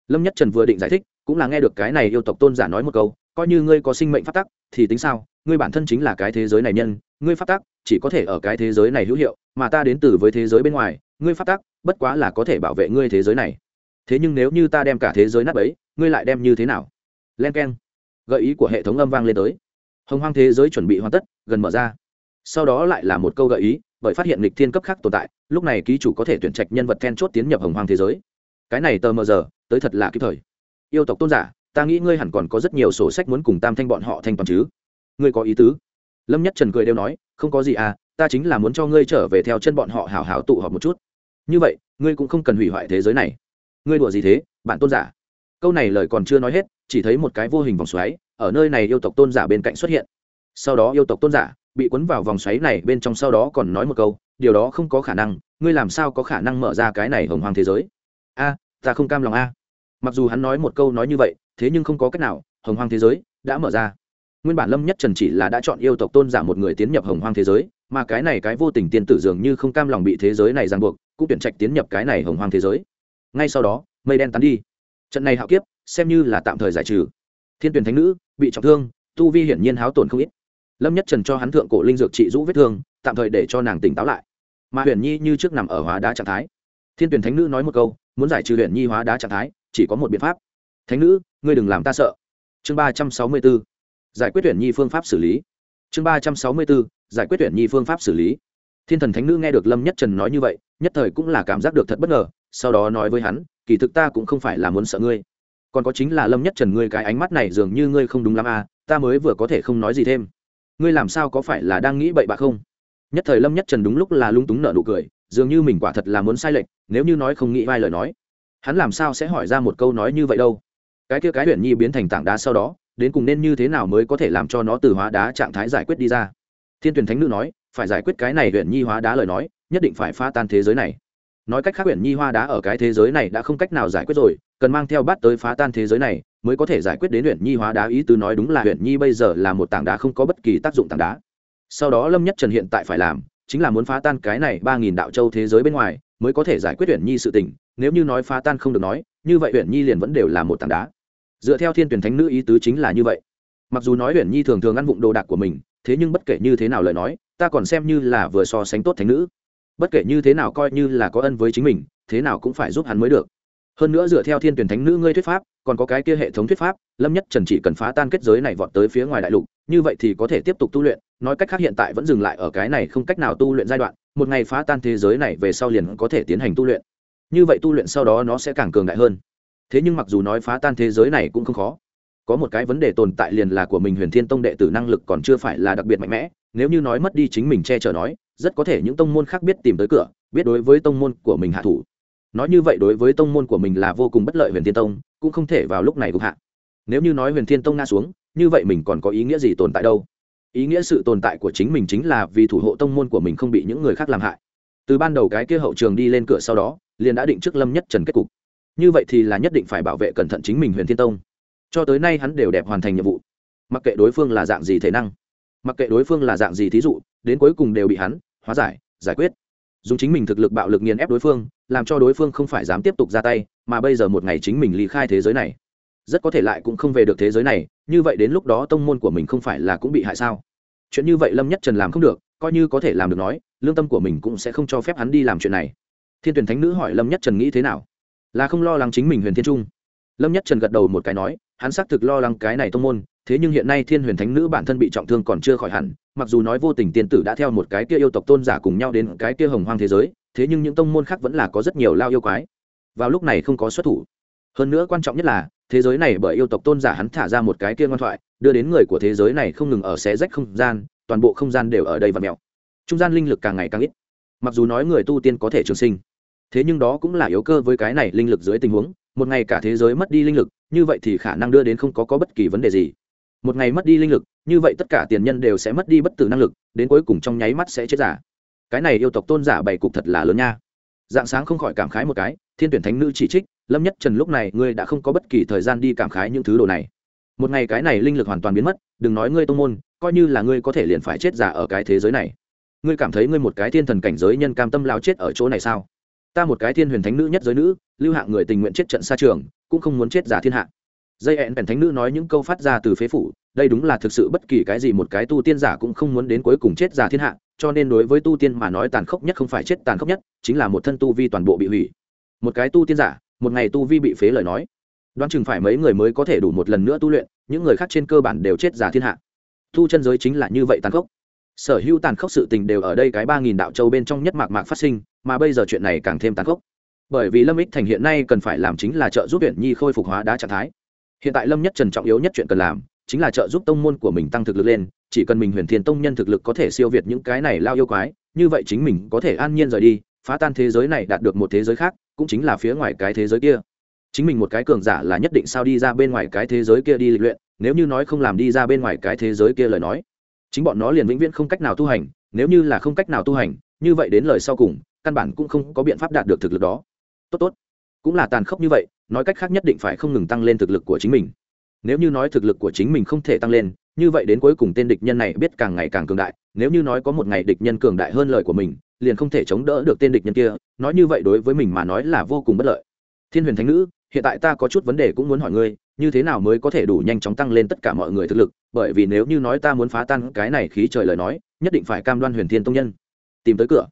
Lâm nhất trần vừa định giải thích, cũng là nghe được cái này yêu tộc tôn giả nói một câu, coi như ngươi có sinh mệnh phát tắc, thì tính sao? Ngươi bản thân chính là cái thế giới này nhân, ngươi phát tắc, chỉ có thể ở cái thế giới này hữu hiệu, mà ta đến từ với thế giới bên ngoài, ngươi phát tắc, bất quá là có thể bảo vệ ngươi thế giới này. Thế nhưng nếu như ta đem cả thế giới nắp ấy ngươi lại đem như thế nào? Len keng gợi ý của hệ thống âm vang lên tới. Hồng hoang thế giới chuẩn bị hoàn tất, gần mở ra. Sau đó lại là một câu gợi ý, bởi phát hiện lịch thiên cấp khác tồn tại, lúc này ký chủ có thể tuyển trạch nhân vật then chốt tiến nhập hồng hoang thế giới. Cái này tờ mờ giờ, tới thật là kịp thời. Yêu tộc tôn giả, ta nghĩ ngươi hẳn còn có rất nhiều sổ sách muốn cùng tam thanh bọn họ thanh toàn chứ. Ngươi có ý tứ? Lâm nhất trần cười đều nói, không có gì à ta chính là muốn cho ngươi trở về theo chân bọn họ hảo hảo tụ họp một chút. Như vậy, ngươi cũng không cần hủy hoại thế giới này. Ngươi đùa gì thế, bạn tôn giả? Câu này lời còn chưa nói hết chỉ thấy một cái vô hình vòng xoáy ở nơi này yêu tộc tôn giả bên cạnh xuất hiện. Sau đó yêu tộc tôn giả bị cuốn vào vòng xoáy này bên trong sau đó còn nói một câu, điều đó không có khả năng, ngươi làm sao có khả năng mở ra cái này hồng hoàng thế giới? A, ta không cam lòng a. Mặc dù hắn nói một câu nói như vậy, thế nhưng không có cách nào, hồng hoàng thế giới đã mở ra. Nguyên bản lâm nhất trần chỉ là đã chọn yêu tộc tôn giả một người tiến nhập hồng hoàng thế giới, mà cái này cái vô tình tiên tử dường như không cam lòng bị thế giới này ràng buộc, cũng tuyển trạch tiến nhập cái này hồng hoàng thế giới. Ngay sau đó, mây đen tán đi trận này hạo kiếp, xem như là tạm thời giải trừ. Thiên tuyển thánh nữ, bị trọng thương, tu vi hiển nhiên háo tổn không ít. Lâm nhất trần cho hắn thượng cổ linh dược trị rũ vết thương, tạm thời để cho nàng tỉnh táo lại. Mà huyền nhi như trước nằm ở hóa đá trạng thái. Thiên tuyển thánh nữ nói một câu, muốn giải trừ huyền nhi hóa đá trạng thái, chỉ có một biện pháp. Thánh nữ, ngươi đừng làm ta sợ. Chương ba trăm sáu mươi b giải quyết Huyền nhi phương pháp xử lý. Chương ba trăm sáu mươi b giải quyết Huyền nhi phương pháp xử lý thiên thần thánh nữ nghe được lâm nhất trần nói như vậy, nhất thời cũng là cảm giác được thật bất ngờ, sau đó nói với hắn, kỳ thực ta cũng không phải là muốn sợ ngươi. Còn có chính là lâm nhất trần ngươi cái ánh mắt này dường như ngươi không đúng lắm à ta mới vừa có thể không nói gì thêm. Ngươi làm sao có phải là đang nghĩ bậy bạ không? Nhất thời lâm nhất trần đúng lúc là lung túng nợ nụ cười, dường như mình quả thật là muốn sai lệch, nếu như nói không nghĩ vai lời nói, hắn làm sao sẽ hỏi ra một câu nói như vậy đâu? Cái kia cái huyền nhi biến thành tảng đá sau đó, đến cùng nên như thế nào mới có thể làm cho nó từ hóa đá trạng thái giải quyết đi ra? Thiên tuyển thánh nữ nói phải giải quyết cái này huyện nhi hóa đá lời nói, nhất định phải pha tan thế giới này. Nói cách khác huyện nhi hoa đá ở cái thế giới này đã không cách nào giải quyết rồi, cần mang theo bát tới phá tan thế giới này mới có thể giải quyết đến huyện nhi hóa đá. Ý tứ nói đúng là huyện nhi bây giờ là một tảng đá không có bất kỳ tác dụng tảng đá. Sau đó lâm nhất trần hiện tại phải làm chính là muốn phá tan cái này ba nghìn đạo châu thế giới bên ngoài mới có thể giải quyết huyện nhi sự tình. Nếu như nói phá tan không được nói, như vậy huyện nhi liền vẫn đều là một tảng đá. Dựa theo thiên tuyển thánh nữ ý tứ chính là như vậy. Mặc dù nói huyện nhi thường thường ăn vụng đồ đạc của mình, thế nhưng bất kể như thế nào lời nói ta còn xem như là vừa so sánh tốt thánh nữ. Bất kể như thế nào coi như là có ân với chính mình, thế nào cũng phải giúp hắn mới được. Hơn nữa dựa theo thiên tuyển thánh nữ ngươi thuyết pháp, còn có cái kia hệ thống thuyết pháp, lâm nhất trần chỉ cần phá tan kết giới này vọt tới phía ngoài đại lục, như vậy thì có thể tiếp tục tu luyện, nói cách khác hiện tại vẫn dừng lại ở cái này không cách nào tu luyện giai đoạn, một ngày phá tan thế giới này về sau liền có thể tiến hành tu luyện. Như vậy tu luyện sau đó nó sẽ càng cường đại hơn. Thế nhưng mặc dù nói phá tan thế giới này cũng không khó. Có một cái vấn đề tồn tại liền là của mình huyền thiên tông đệ tử năng lực còn chưa phải là đặc biệt mạnh mẽ nếu như nói mất đi chính mình che chở nói, rất có thể những tông môn khác biết tìm tới cửa, biết đối với tông môn của mình hạ thủ. Nói như vậy đối với tông môn của mình là vô cùng bất lợi huyền thiên tông, cũng không thể vào lúc này gục hạ. Nếu như nói huyền thiên tông nga xuống, như vậy mình còn có ý nghĩa gì tồn tại đâu? Ý nghĩa sự tồn tại của chính mình chính là vì thủ hộ tông môn của mình không bị những người khác làm hại. Từ ban đầu cái kia hậu trường đi lên cửa sau đó, liền đã định trước lâm nhất trần kết cục. Như vậy thì là nhất định phải bảo vệ cẩn thận chính mình huyền thiên tông. Cho tới nay hắn đều đẹp hoàn thành nhiệm vụ. Mặc kệ đối phương là dạng gì thể năng mặc kệ đối phương là dạng gì thí dụ, đến cuối cùng đều bị hắn hóa giải giải quyết. Dùng chính mình thực lực bạo lực nghiền ép đối phương, làm cho đối phương không phải dám tiếp tục ra tay, mà bây giờ một ngày chính mình ly khai thế giới này. Rất có thể lại cũng không về được thế giới này, như vậy đến lúc đó tông môn của mình không phải là cũng bị hại sao? Chuyện như vậy lâm nhất trần làm không được, coi như có thể làm được nói, lương tâm của mình cũng sẽ không cho phép hắn đi làm chuyện này. Thiên tuyển thánh nữ hỏi lâm nhất trần nghĩ thế nào? Là không lo lắng chính mình huyền thiên trung? Lâm nhất trần gật đầu một cái nói hắn xác thực lo lắng cái này tông môn, thế nhưng hiện nay thiên huyền thánh nữ bản thân bị trọng thương còn chưa khỏi hẳn, mặc dù nói vô tình tiên tử đã theo một cái kia yêu tộc tôn giả cùng nhau đến cái kia hồng hoang thế giới, thế nhưng những tông môn khác vẫn là có rất nhiều lao yêu quái. Vào lúc này không có xuất thủ. Hơn nữa quan trọng nhất là, thế giới này bởi yêu tộc tôn giả hắn thả ra một cái kia ngoan thoại, đưa đến người của thế giới này không ngừng ở xé rách không gian, toàn bộ không gian đều ở đây và mèo. Trung gian linh lực càng ngày càng ít. Mặc dù nói người tu tiên có thể trường sinh, thế nhưng đó cũng là yếu cơ với cái này linh lực dưới tình huống, một ngày cả thế giới mất đi linh lực như vậy thì khả năng đưa đến không có có bất kỳ vấn đề gì. Một ngày mất đi linh lực, như vậy tất cả tiền nhân đều sẽ mất đi bất tử năng lực, đến cuối cùng trong nháy mắt sẽ chết giả. Cái này yêu tộc tôn giả bày cục thật là lớn nha. Dạng sáng không khỏi cảm khái một cái, thiên tuyển thánh nữ chỉ trích, lâm nhất trần lúc này ngươi đã không có bất kỳ thời gian đi cảm khái những thứ đồ này. Một ngày cái này linh lực hoàn toàn biến mất, đừng nói ngươi tông môn, coi như là ngươi có thể liền phải chết giả ở cái thế giới này. Ngươi cảm thấy ngươi một cái thiên thần cảnh giới nhân cam tâm lao chết ở chỗ này sao? ta một cái thiên huyền thánh nữ nhất giới nữ, lưu hạng người tình nguyện chết trận xa trường, cũng không muốn chết giả thiên hạ. Dây hẹn bèn thánh nữ nói những câu phát ra từ phế phủ, đây đúng là thực sự bất kỳ cái gì một cái tu tiên giả cũng không muốn đến cuối cùng chết giả thiên hạ, cho nên đối với tu tiên mà nói tàn khốc nhất không phải chết tàn khốc nhất, chính là một thân tu vi toàn bộ bị hủy. Một cái tu tiên giả, một ngày tu vi bị phế lời nói. Đoán chừng phải mấy người mới có thể đủ một lần nữa tu luyện, những người khác trên cơ bản đều chết giả thiên hạ. Thu chân giới chính là như vậy tàn khốc sở hữu tàn khốc sự tình đều ở đây cái ba nghìn đạo châu bên trong nhất mạc mạc phát sinh, mà bây giờ chuyện này càng thêm tàn khốc. Bởi vì lâm ích thành hiện nay cần phải làm chính là trợ giúp huyện nhi khôi phục hóa đá trạng thái. Hiện tại lâm nhất trần trọng yếu nhất chuyện cần làm, chính là trợ giúp tông môn của mình tăng thực lực lên, chỉ cần mình huyền thiền tông nhân thực lực có thể siêu việt những cái này lao yêu quái, như vậy chính mình có thể an nhiên rời đi, phá tan thế giới này đạt được một thế giới khác, cũng chính là phía ngoài cái thế giới kia. Chính mình một cái cường giả là nhất định sao đi ra bên ngoài cái thế giới kia đi lịch luyện, nếu như nói không làm đi ra bên ngoài cái thế giới kia lời nói chính bọn nó liền vĩnh viễn không cách nào tu hành, nếu như là không cách nào tu hành, như vậy đến lời sau cùng, căn bản cũng không có biện pháp đạt được thực lực đó. Tốt tốt. Cũng là tàn khốc như vậy, nói cách khác nhất định phải không ngừng tăng lên thực lực của chính mình. Nếu như nói thực lực của chính mình không thể tăng lên, như vậy đến cuối cùng tên địch nhân này biết càng ngày càng cường đại, nếu như nói có một ngày địch nhân cường đại hơn lời của mình, liền không thể chống đỡ được tên địch nhân kia, nói như vậy đối với mình mà nói là vô cùng bất lợi. Thiên huyền thánh nữ, hiện tại ta có chút vấn đề cũng muốn hỏi ngươi như thế nào mới có thể đủ nhanh chóng tăng lên tất cả mọi người thực lực? Bởi vì nếu như nói ta muốn phá tan cái này khí trời lời nói, nhất định phải cam đoan huyền thiên tông nhân. Tìm tới cửa.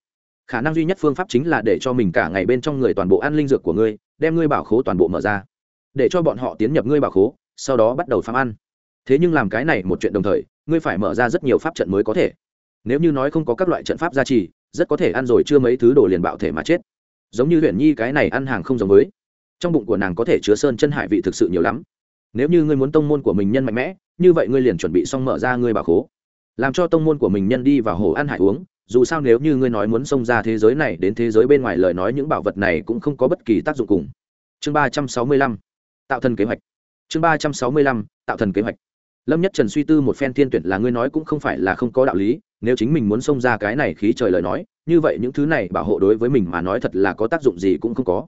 Khả năng duy nhất phương pháp chính là để cho mình cả ngày bên trong người toàn bộ ăn linh dược của ngươi, đem ngươi bảo khố toàn bộ mở ra. Để cho bọn họ tiến nhập ngươi bảo khố, sau đó bắt đầu phạm ăn. Thế nhưng làm cái này một chuyện đồng thời, ngươi phải mở ra rất nhiều pháp trận mới có thể. Nếu như nói không có các loại trận pháp gia trì, rất có thể ăn rồi chưa mấy thứ đồ liền bạo thể mà chết. Giống như huyền nhi cái này ăn hàng không giống với. Trong bụng của nàng có thể chứa sơn chân hải vị thực sự nhiều lắm nếu như ngươi muốn tông môn của mình nhân mạnh mẽ, như vậy ngươi liền chuẩn bị xong mở ra ngươi bà khố. Làm cho tông môn của mình nhân đi vào hồ ăn hải uống, dù sao nếu như ngươi nói muốn xông ra thế giới này đến thế giới bên ngoài lời nói những bảo vật này cũng không có bất kỳ tác dụng cùng. Chương ba trăm sáu mươi lăm, tạo thân kế hoạch. Chương ba trăm sáu mươi lăm, tạo thân kế hoạch. Lâm nhất trần suy tư một phen thiên tuyển là ngươi nói cũng không phải là không có đạo lý, nếu chính mình muốn xông ra cái này khí trời lời nói, như vậy những thứ này bảo hộ đối với mình mà nói thật là có tác dụng gì cũng không có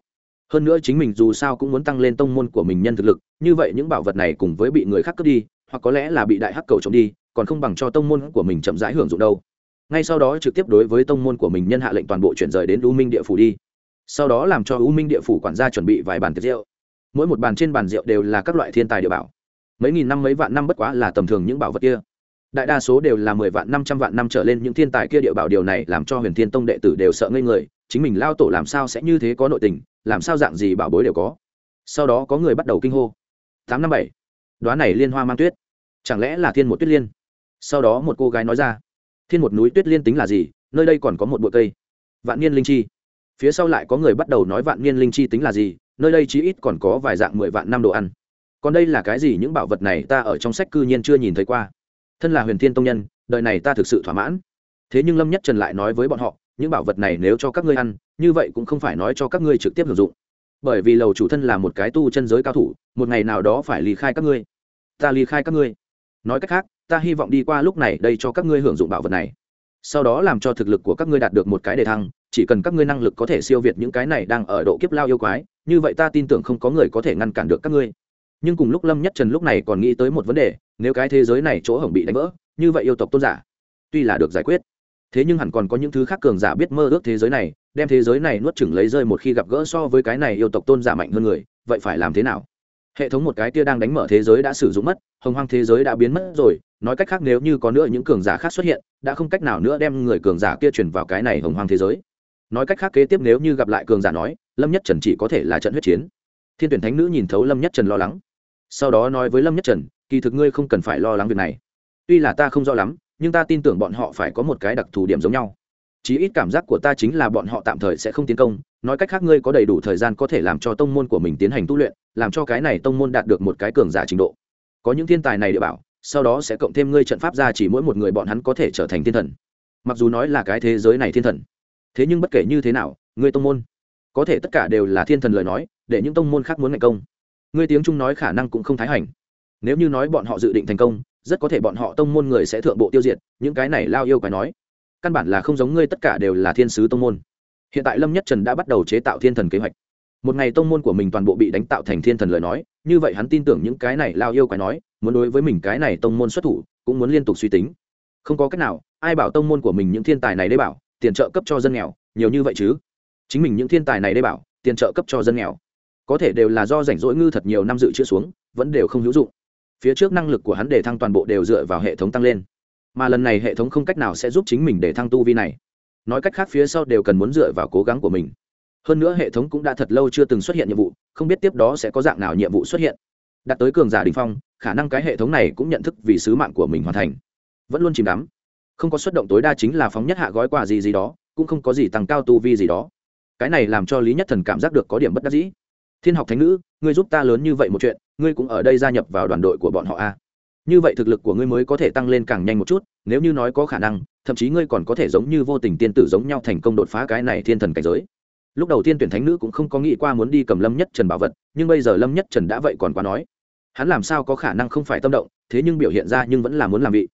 hơn nữa chính mình dù sao cũng muốn tăng lên tông môn của mình nhân thực lực, như vậy những bảo vật này cùng với bị người khác cướp đi, hoặc có lẽ là bị đại hắc cầu trộm đi, còn không bằng cho tông môn của mình chậm rãi hưởng dụng đâu. Ngay sau đó trực tiếp đối với tông môn của mình nhân hạ lệnh toàn bộ chuyển rời đến u minh địa phủ đi. Sau đó làm cho u minh địa phủ quản gia chuẩn bị vài bàn tiệc rượu. Mỗi một bàn trên bàn rượu đều là các loại thiên tài địa bảo. Mấy nghìn năm, mấy vạn năm bất quá là tầm thường những bảo vật kia. Đại đa số đều là mười vạn năm, trăm vạn năm trở lên những thiên tài kia địa bảo, điều này làm cho huyền thiên tông đệ tử đều sợ ngây người, chính mình lao tổ làm sao sẽ như thế có nội tình làm sao dạng gì bảo bối đều có. Sau đó có người bắt đầu kinh hô. Tám năm bảy. Đoán này liên hoa mang tuyết. Chẳng lẽ là thiên một tuyết liên? Sau đó một cô gái nói ra. Thiên một núi tuyết liên tính là gì? Nơi đây còn có một bụi cây. Vạn niên linh chi. Phía sau lại có người bắt đầu nói vạn niên linh chi tính là gì? Nơi đây chí ít còn có vài dạng mười vạn năm đồ ăn. Còn đây là cái gì? Những bảo vật này ta ở trong sách cư nhiên chưa nhìn thấy qua. Thân là huyền thiên tông nhân, đời này ta thực sự thỏa mãn. Thế nhưng lâm nhất trần lại nói với bọn họ những bảo vật này nếu cho các ngươi ăn, như vậy cũng không phải nói cho các ngươi trực tiếp sử dụng. Bởi vì lầu chủ thân là một cái tu chân giới cao thủ, một ngày nào đó phải ly khai các ngươi. Ta ly khai các ngươi. Nói cách khác, ta hy vọng đi qua lúc này đây cho các ngươi hưởng dụng bảo vật này. Sau đó làm cho thực lực của các ngươi đạt được một cái đề thăng, chỉ cần các ngươi năng lực có thể siêu việt những cái này đang ở độ kiếp lao yêu quái, như vậy ta tin tưởng không có người có thể ngăn cản được các ngươi. Nhưng cùng lúc lâm nhất trần lúc này còn nghĩ tới một vấn đề, nếu cái thế giới này chỗ hỏng bị đánh vỡ, như vậy yêu tộc tôn giả, tuy là được giải quyết thế nhưng hẳn còn có những thứ khác cường giả biết mơ ước thế giới này, đem thế giới này nuốt chửng lấy rơi một khi gặp gỡ so với cái này yêu tộc tôn giả mạnh hơn người, vậy phải làm thế nào? Hệ thống một cái tia đang đánh mở thế giới đã sử dụng mất, hồng hoang thế giới đã biến mất rồi, nói cách khác nếu như có nữa những cường giả khác xuất hiện, đã không cách nào nữa đem người cường giả kia chuyển vào cái này hồng hoang thế giới. Nói cách khác kế tiếp nếu như gặp lại cường giả nói, lâm nhất trần chỉ có thể là trận huyết chiến. Thiên tuyển thánh nữ nhìn thấu lâm nhất trần lo lắng. Sau đó nói với lâm nhất trần, kỳ thực ngươi không cần phải lo lắng việc này. Tuy là ta không rõ lắm nhưng ta tin tưởng bọn họ phải có một cái đặc thù điểm giống nhau. Chí ít cảm giác của ta chính là bọn họ tạm thời sẽ không tiến công, nói cách khác ngươi có đầy đủ thời gian có thể làm cho tông môn của mình tiến hành tu luyện, làm cho cái này tông môn đạt được một cái cường giả trình độ. Có những thiên tài này địa bảo, sau đó sẽ cộng thêm ngươi trận pháp ra chỉ mỗi một người bọn hắn có thể trở thành thiên thần. Mặc dù nói là cái thế giới này thiên thần, thế nhưng bất kể như thế nào, ngươi tông môn, có thể tất cả đều là thiên thần lời nói, để những tông môn khác muốn ngày công. Ngươi tiếng trung nói khả năng cũng không thái hành. Nếu như nói bọn họ dự định thành công rất có thể bọn họ tông môn người sẽ thượng bộ tiêu diệt, những cái này lao yêu quái nói. Căn bản là không giống ngươi, tất cả đều là thiên sứ tông môn. Hiện tại lâm nhất trần đã bắt đầu chế tạo thiên thần kế hoạch. Một ngày tông môn của mình toàn bộ bị đánh tạo thành thiên thần lời nói, như vậy hắn tin tưởng những cái này lao yêu quái nói, muốn đối với mình cái này tông môn xuất thủ, cũng muốn liên tục suy tính. Không có cách nào, ai bảo tông môn của mình những thiên tài này đ ấ bảo, tiền trợ cấp cho dân nghèo, nhiều như vậy chứ? Chính mình những thiên tài này đ ấ bảo, tiền trợ cấp cho dân nghèo. Có thể đều là do rảnh rỗi ngư thật nhiều năm dự trữ xuống, vẫn đều không hữu dụng phía trước năng lực của hắn để thăng toàn bộ đều dựa vào hệ thống tăng lên. Mà lần này hệ thống không cách nào sẽ giúp chính mình để thăng tu vi này. Nói cách khác phía sau đều cần muốn dựa vào cố gắng của mình. Hơn nữa hệ thống cũng đã thật lâu chưa từng xuất hiện nhiệm vụ, không biết tiếp đó sẽ có dạng nào nhiệm vụ xuất hiện. Đạt tới cường giả đình phong, khả năng cái hệ thống này cũng nhận thức vì sứ mạng của mình hoàn thành. Vẫn luôn chìm đắm. Không có xuất động tối đa chính là phóng nhất hạ gói quà gì gì đó, cũng không có gì tăng cao tu vi gì đó. Cái này làm cho lý nhất thần cảm giác được có điểm bất đắc dĩ. Thiên học thánh nữ, ngươi giúp ta lớn như vậy một chuyện ngươi cũng ở đây gia nhập vào đoàn đội của bọn họ a như vậy thực lực của ngươi mới có thể tăng lên càng nhanh một chút, nếu như nói có khả năng, thậm chí ngươi còn có thể giống như vô tình tiên tử giống nhau thành công đột phá cái này thiên thần cảnh giới. Lúc đầu tiên tuyển thánh nữ cũng không có nghĩ qua muốn đi cầm lâm nhất trần bảo vật, nhưng bây giờ lâm nhất trần đã vậy còn quá nói. Hắn làm sao có khả năng không phải tâm động, thế nhưng biểu hiện ra nhưng vẫn là muốn làm vị.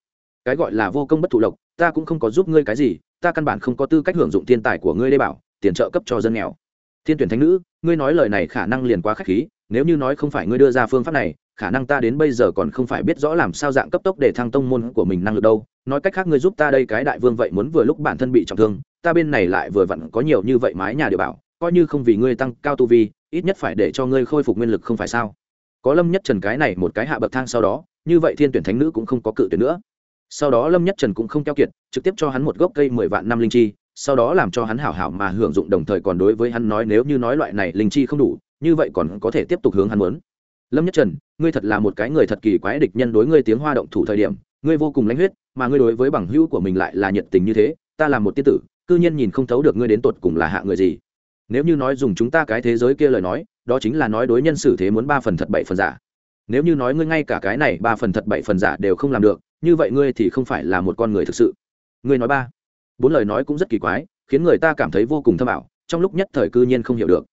Cái gọi là vô công bất thụ lộc, ta cũng không có giúp ngươi cái gì, ta căn bản không có tư cách hưởng dụng thiên tài của ngươi đê bảo, tiền trợ cấp cho dân nghèo. Thiên tuyển thánh nữ, ngươi nói lời này khả năng liền quá k khí nếu như nói không phải ngươi đưa ra phương pháp này, khả năng ta đến bây giờ còn không phải biết rõ làm sao dạng cấp tốc để thăng tông môn của mình năng lực đâu. Nói cách khác ngươi giúp ta đây cái đại vương vậy muốn vừa lúc bản thân bị trọng thương, ta bên này lại vừa vặn có nhiều như vậy mái nhà địa bảo, coi như không vì ngươi tăng cao tu vi, ít nhất phải để cho ngươi khôi phục nguyên lực không phải sao? Có lâm nhất trần cái này một cái hạ bậc thang sau đó, như vậy thiên tuyển thánh nữ cũng không có cự tuyển nữa. Sau đó lâm nhất trần cũng không keo kiệt, trực tiếp cho hắn một gốc cây mười vạn năm linh chi, sau đó làm cho hắn hảo hảo mà hưởng dụng đồng thời còn đối với hắn nói nếu như nói loại này linh chi không đủ như vậy còn có thể tiếp tục hướng hắn muốn. Lâm nhất trần, ngươi thật là một cái người thật kỳ quái địch nhân đối ngươi tiếng hoa động thủ thời điểm, ngươi vô cùng lãnh huyết, mà ngươi đối với bằng hữu của mình lại là nhiệt tình như thế, ta là một tiên tử, cư nhiên nhìn không thấu được ngươi đến tột cùng là hạ người gì. Nếu như nói dùng chúng ta cái thế giới kia lời nói, đó chính là nói đối nhân xử thế muốn ba phần thật bảy phần giả. Nếu như nói ngươi ngay cả cái này ba phần thật bảy phần giả đều không làm được, như vậy ngươi thì không phải là một con người thực sự. Ngươi nói ba. Bốn lời nói cũng rất kỳ quái, khiến người ta cảm thấy vô cùng thâm ảo, trong lúc nhất thời cư nhiên không hiểu được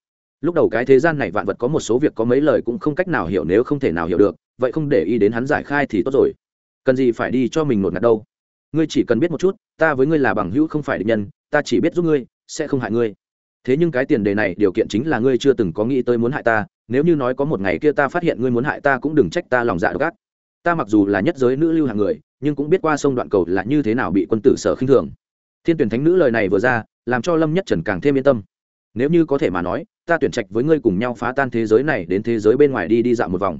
lúc đầu cái thế gian này vạn vật có một số việc có mấy lời cũng không cách nào hiểu nếu không thể nào hiểu được, vậy không để ý đến hắn giải khai thì tốt rồi. Cần gì phải đi cho mình nột ngạt đâu. Ngươi chỉ cần biết một chút, ta với ngươi là bằng hữu không phải định nhân, ta chỉ biết giúp ngươi, sẽ không hại ngươi. Thế nhưng cái tiền đề này, điều kiện chính là ngươi chưa từng có nghĩ tới muốn hại ta, nếu như nói có một ngày kia ta phát hiện ngươi muốn hại ta cũng đừng trách ta lòng dạ độc ta mặc dù là nhất giới nữ lưu hàng người, nhưng cũng biết qua sông đoạn cầu là như thế nào bị quân tử sở khinh thường. Thiên tuyển thánh nữ lời này vừa ra, làm cho lâm nhất trần càng thêm yên tâm. Nếu như có thể mà nói ta tuyển trạch với ngươi cùng nhau phá tan thế giới này đến thế giới bên ngoài đi đi dạo một vòng.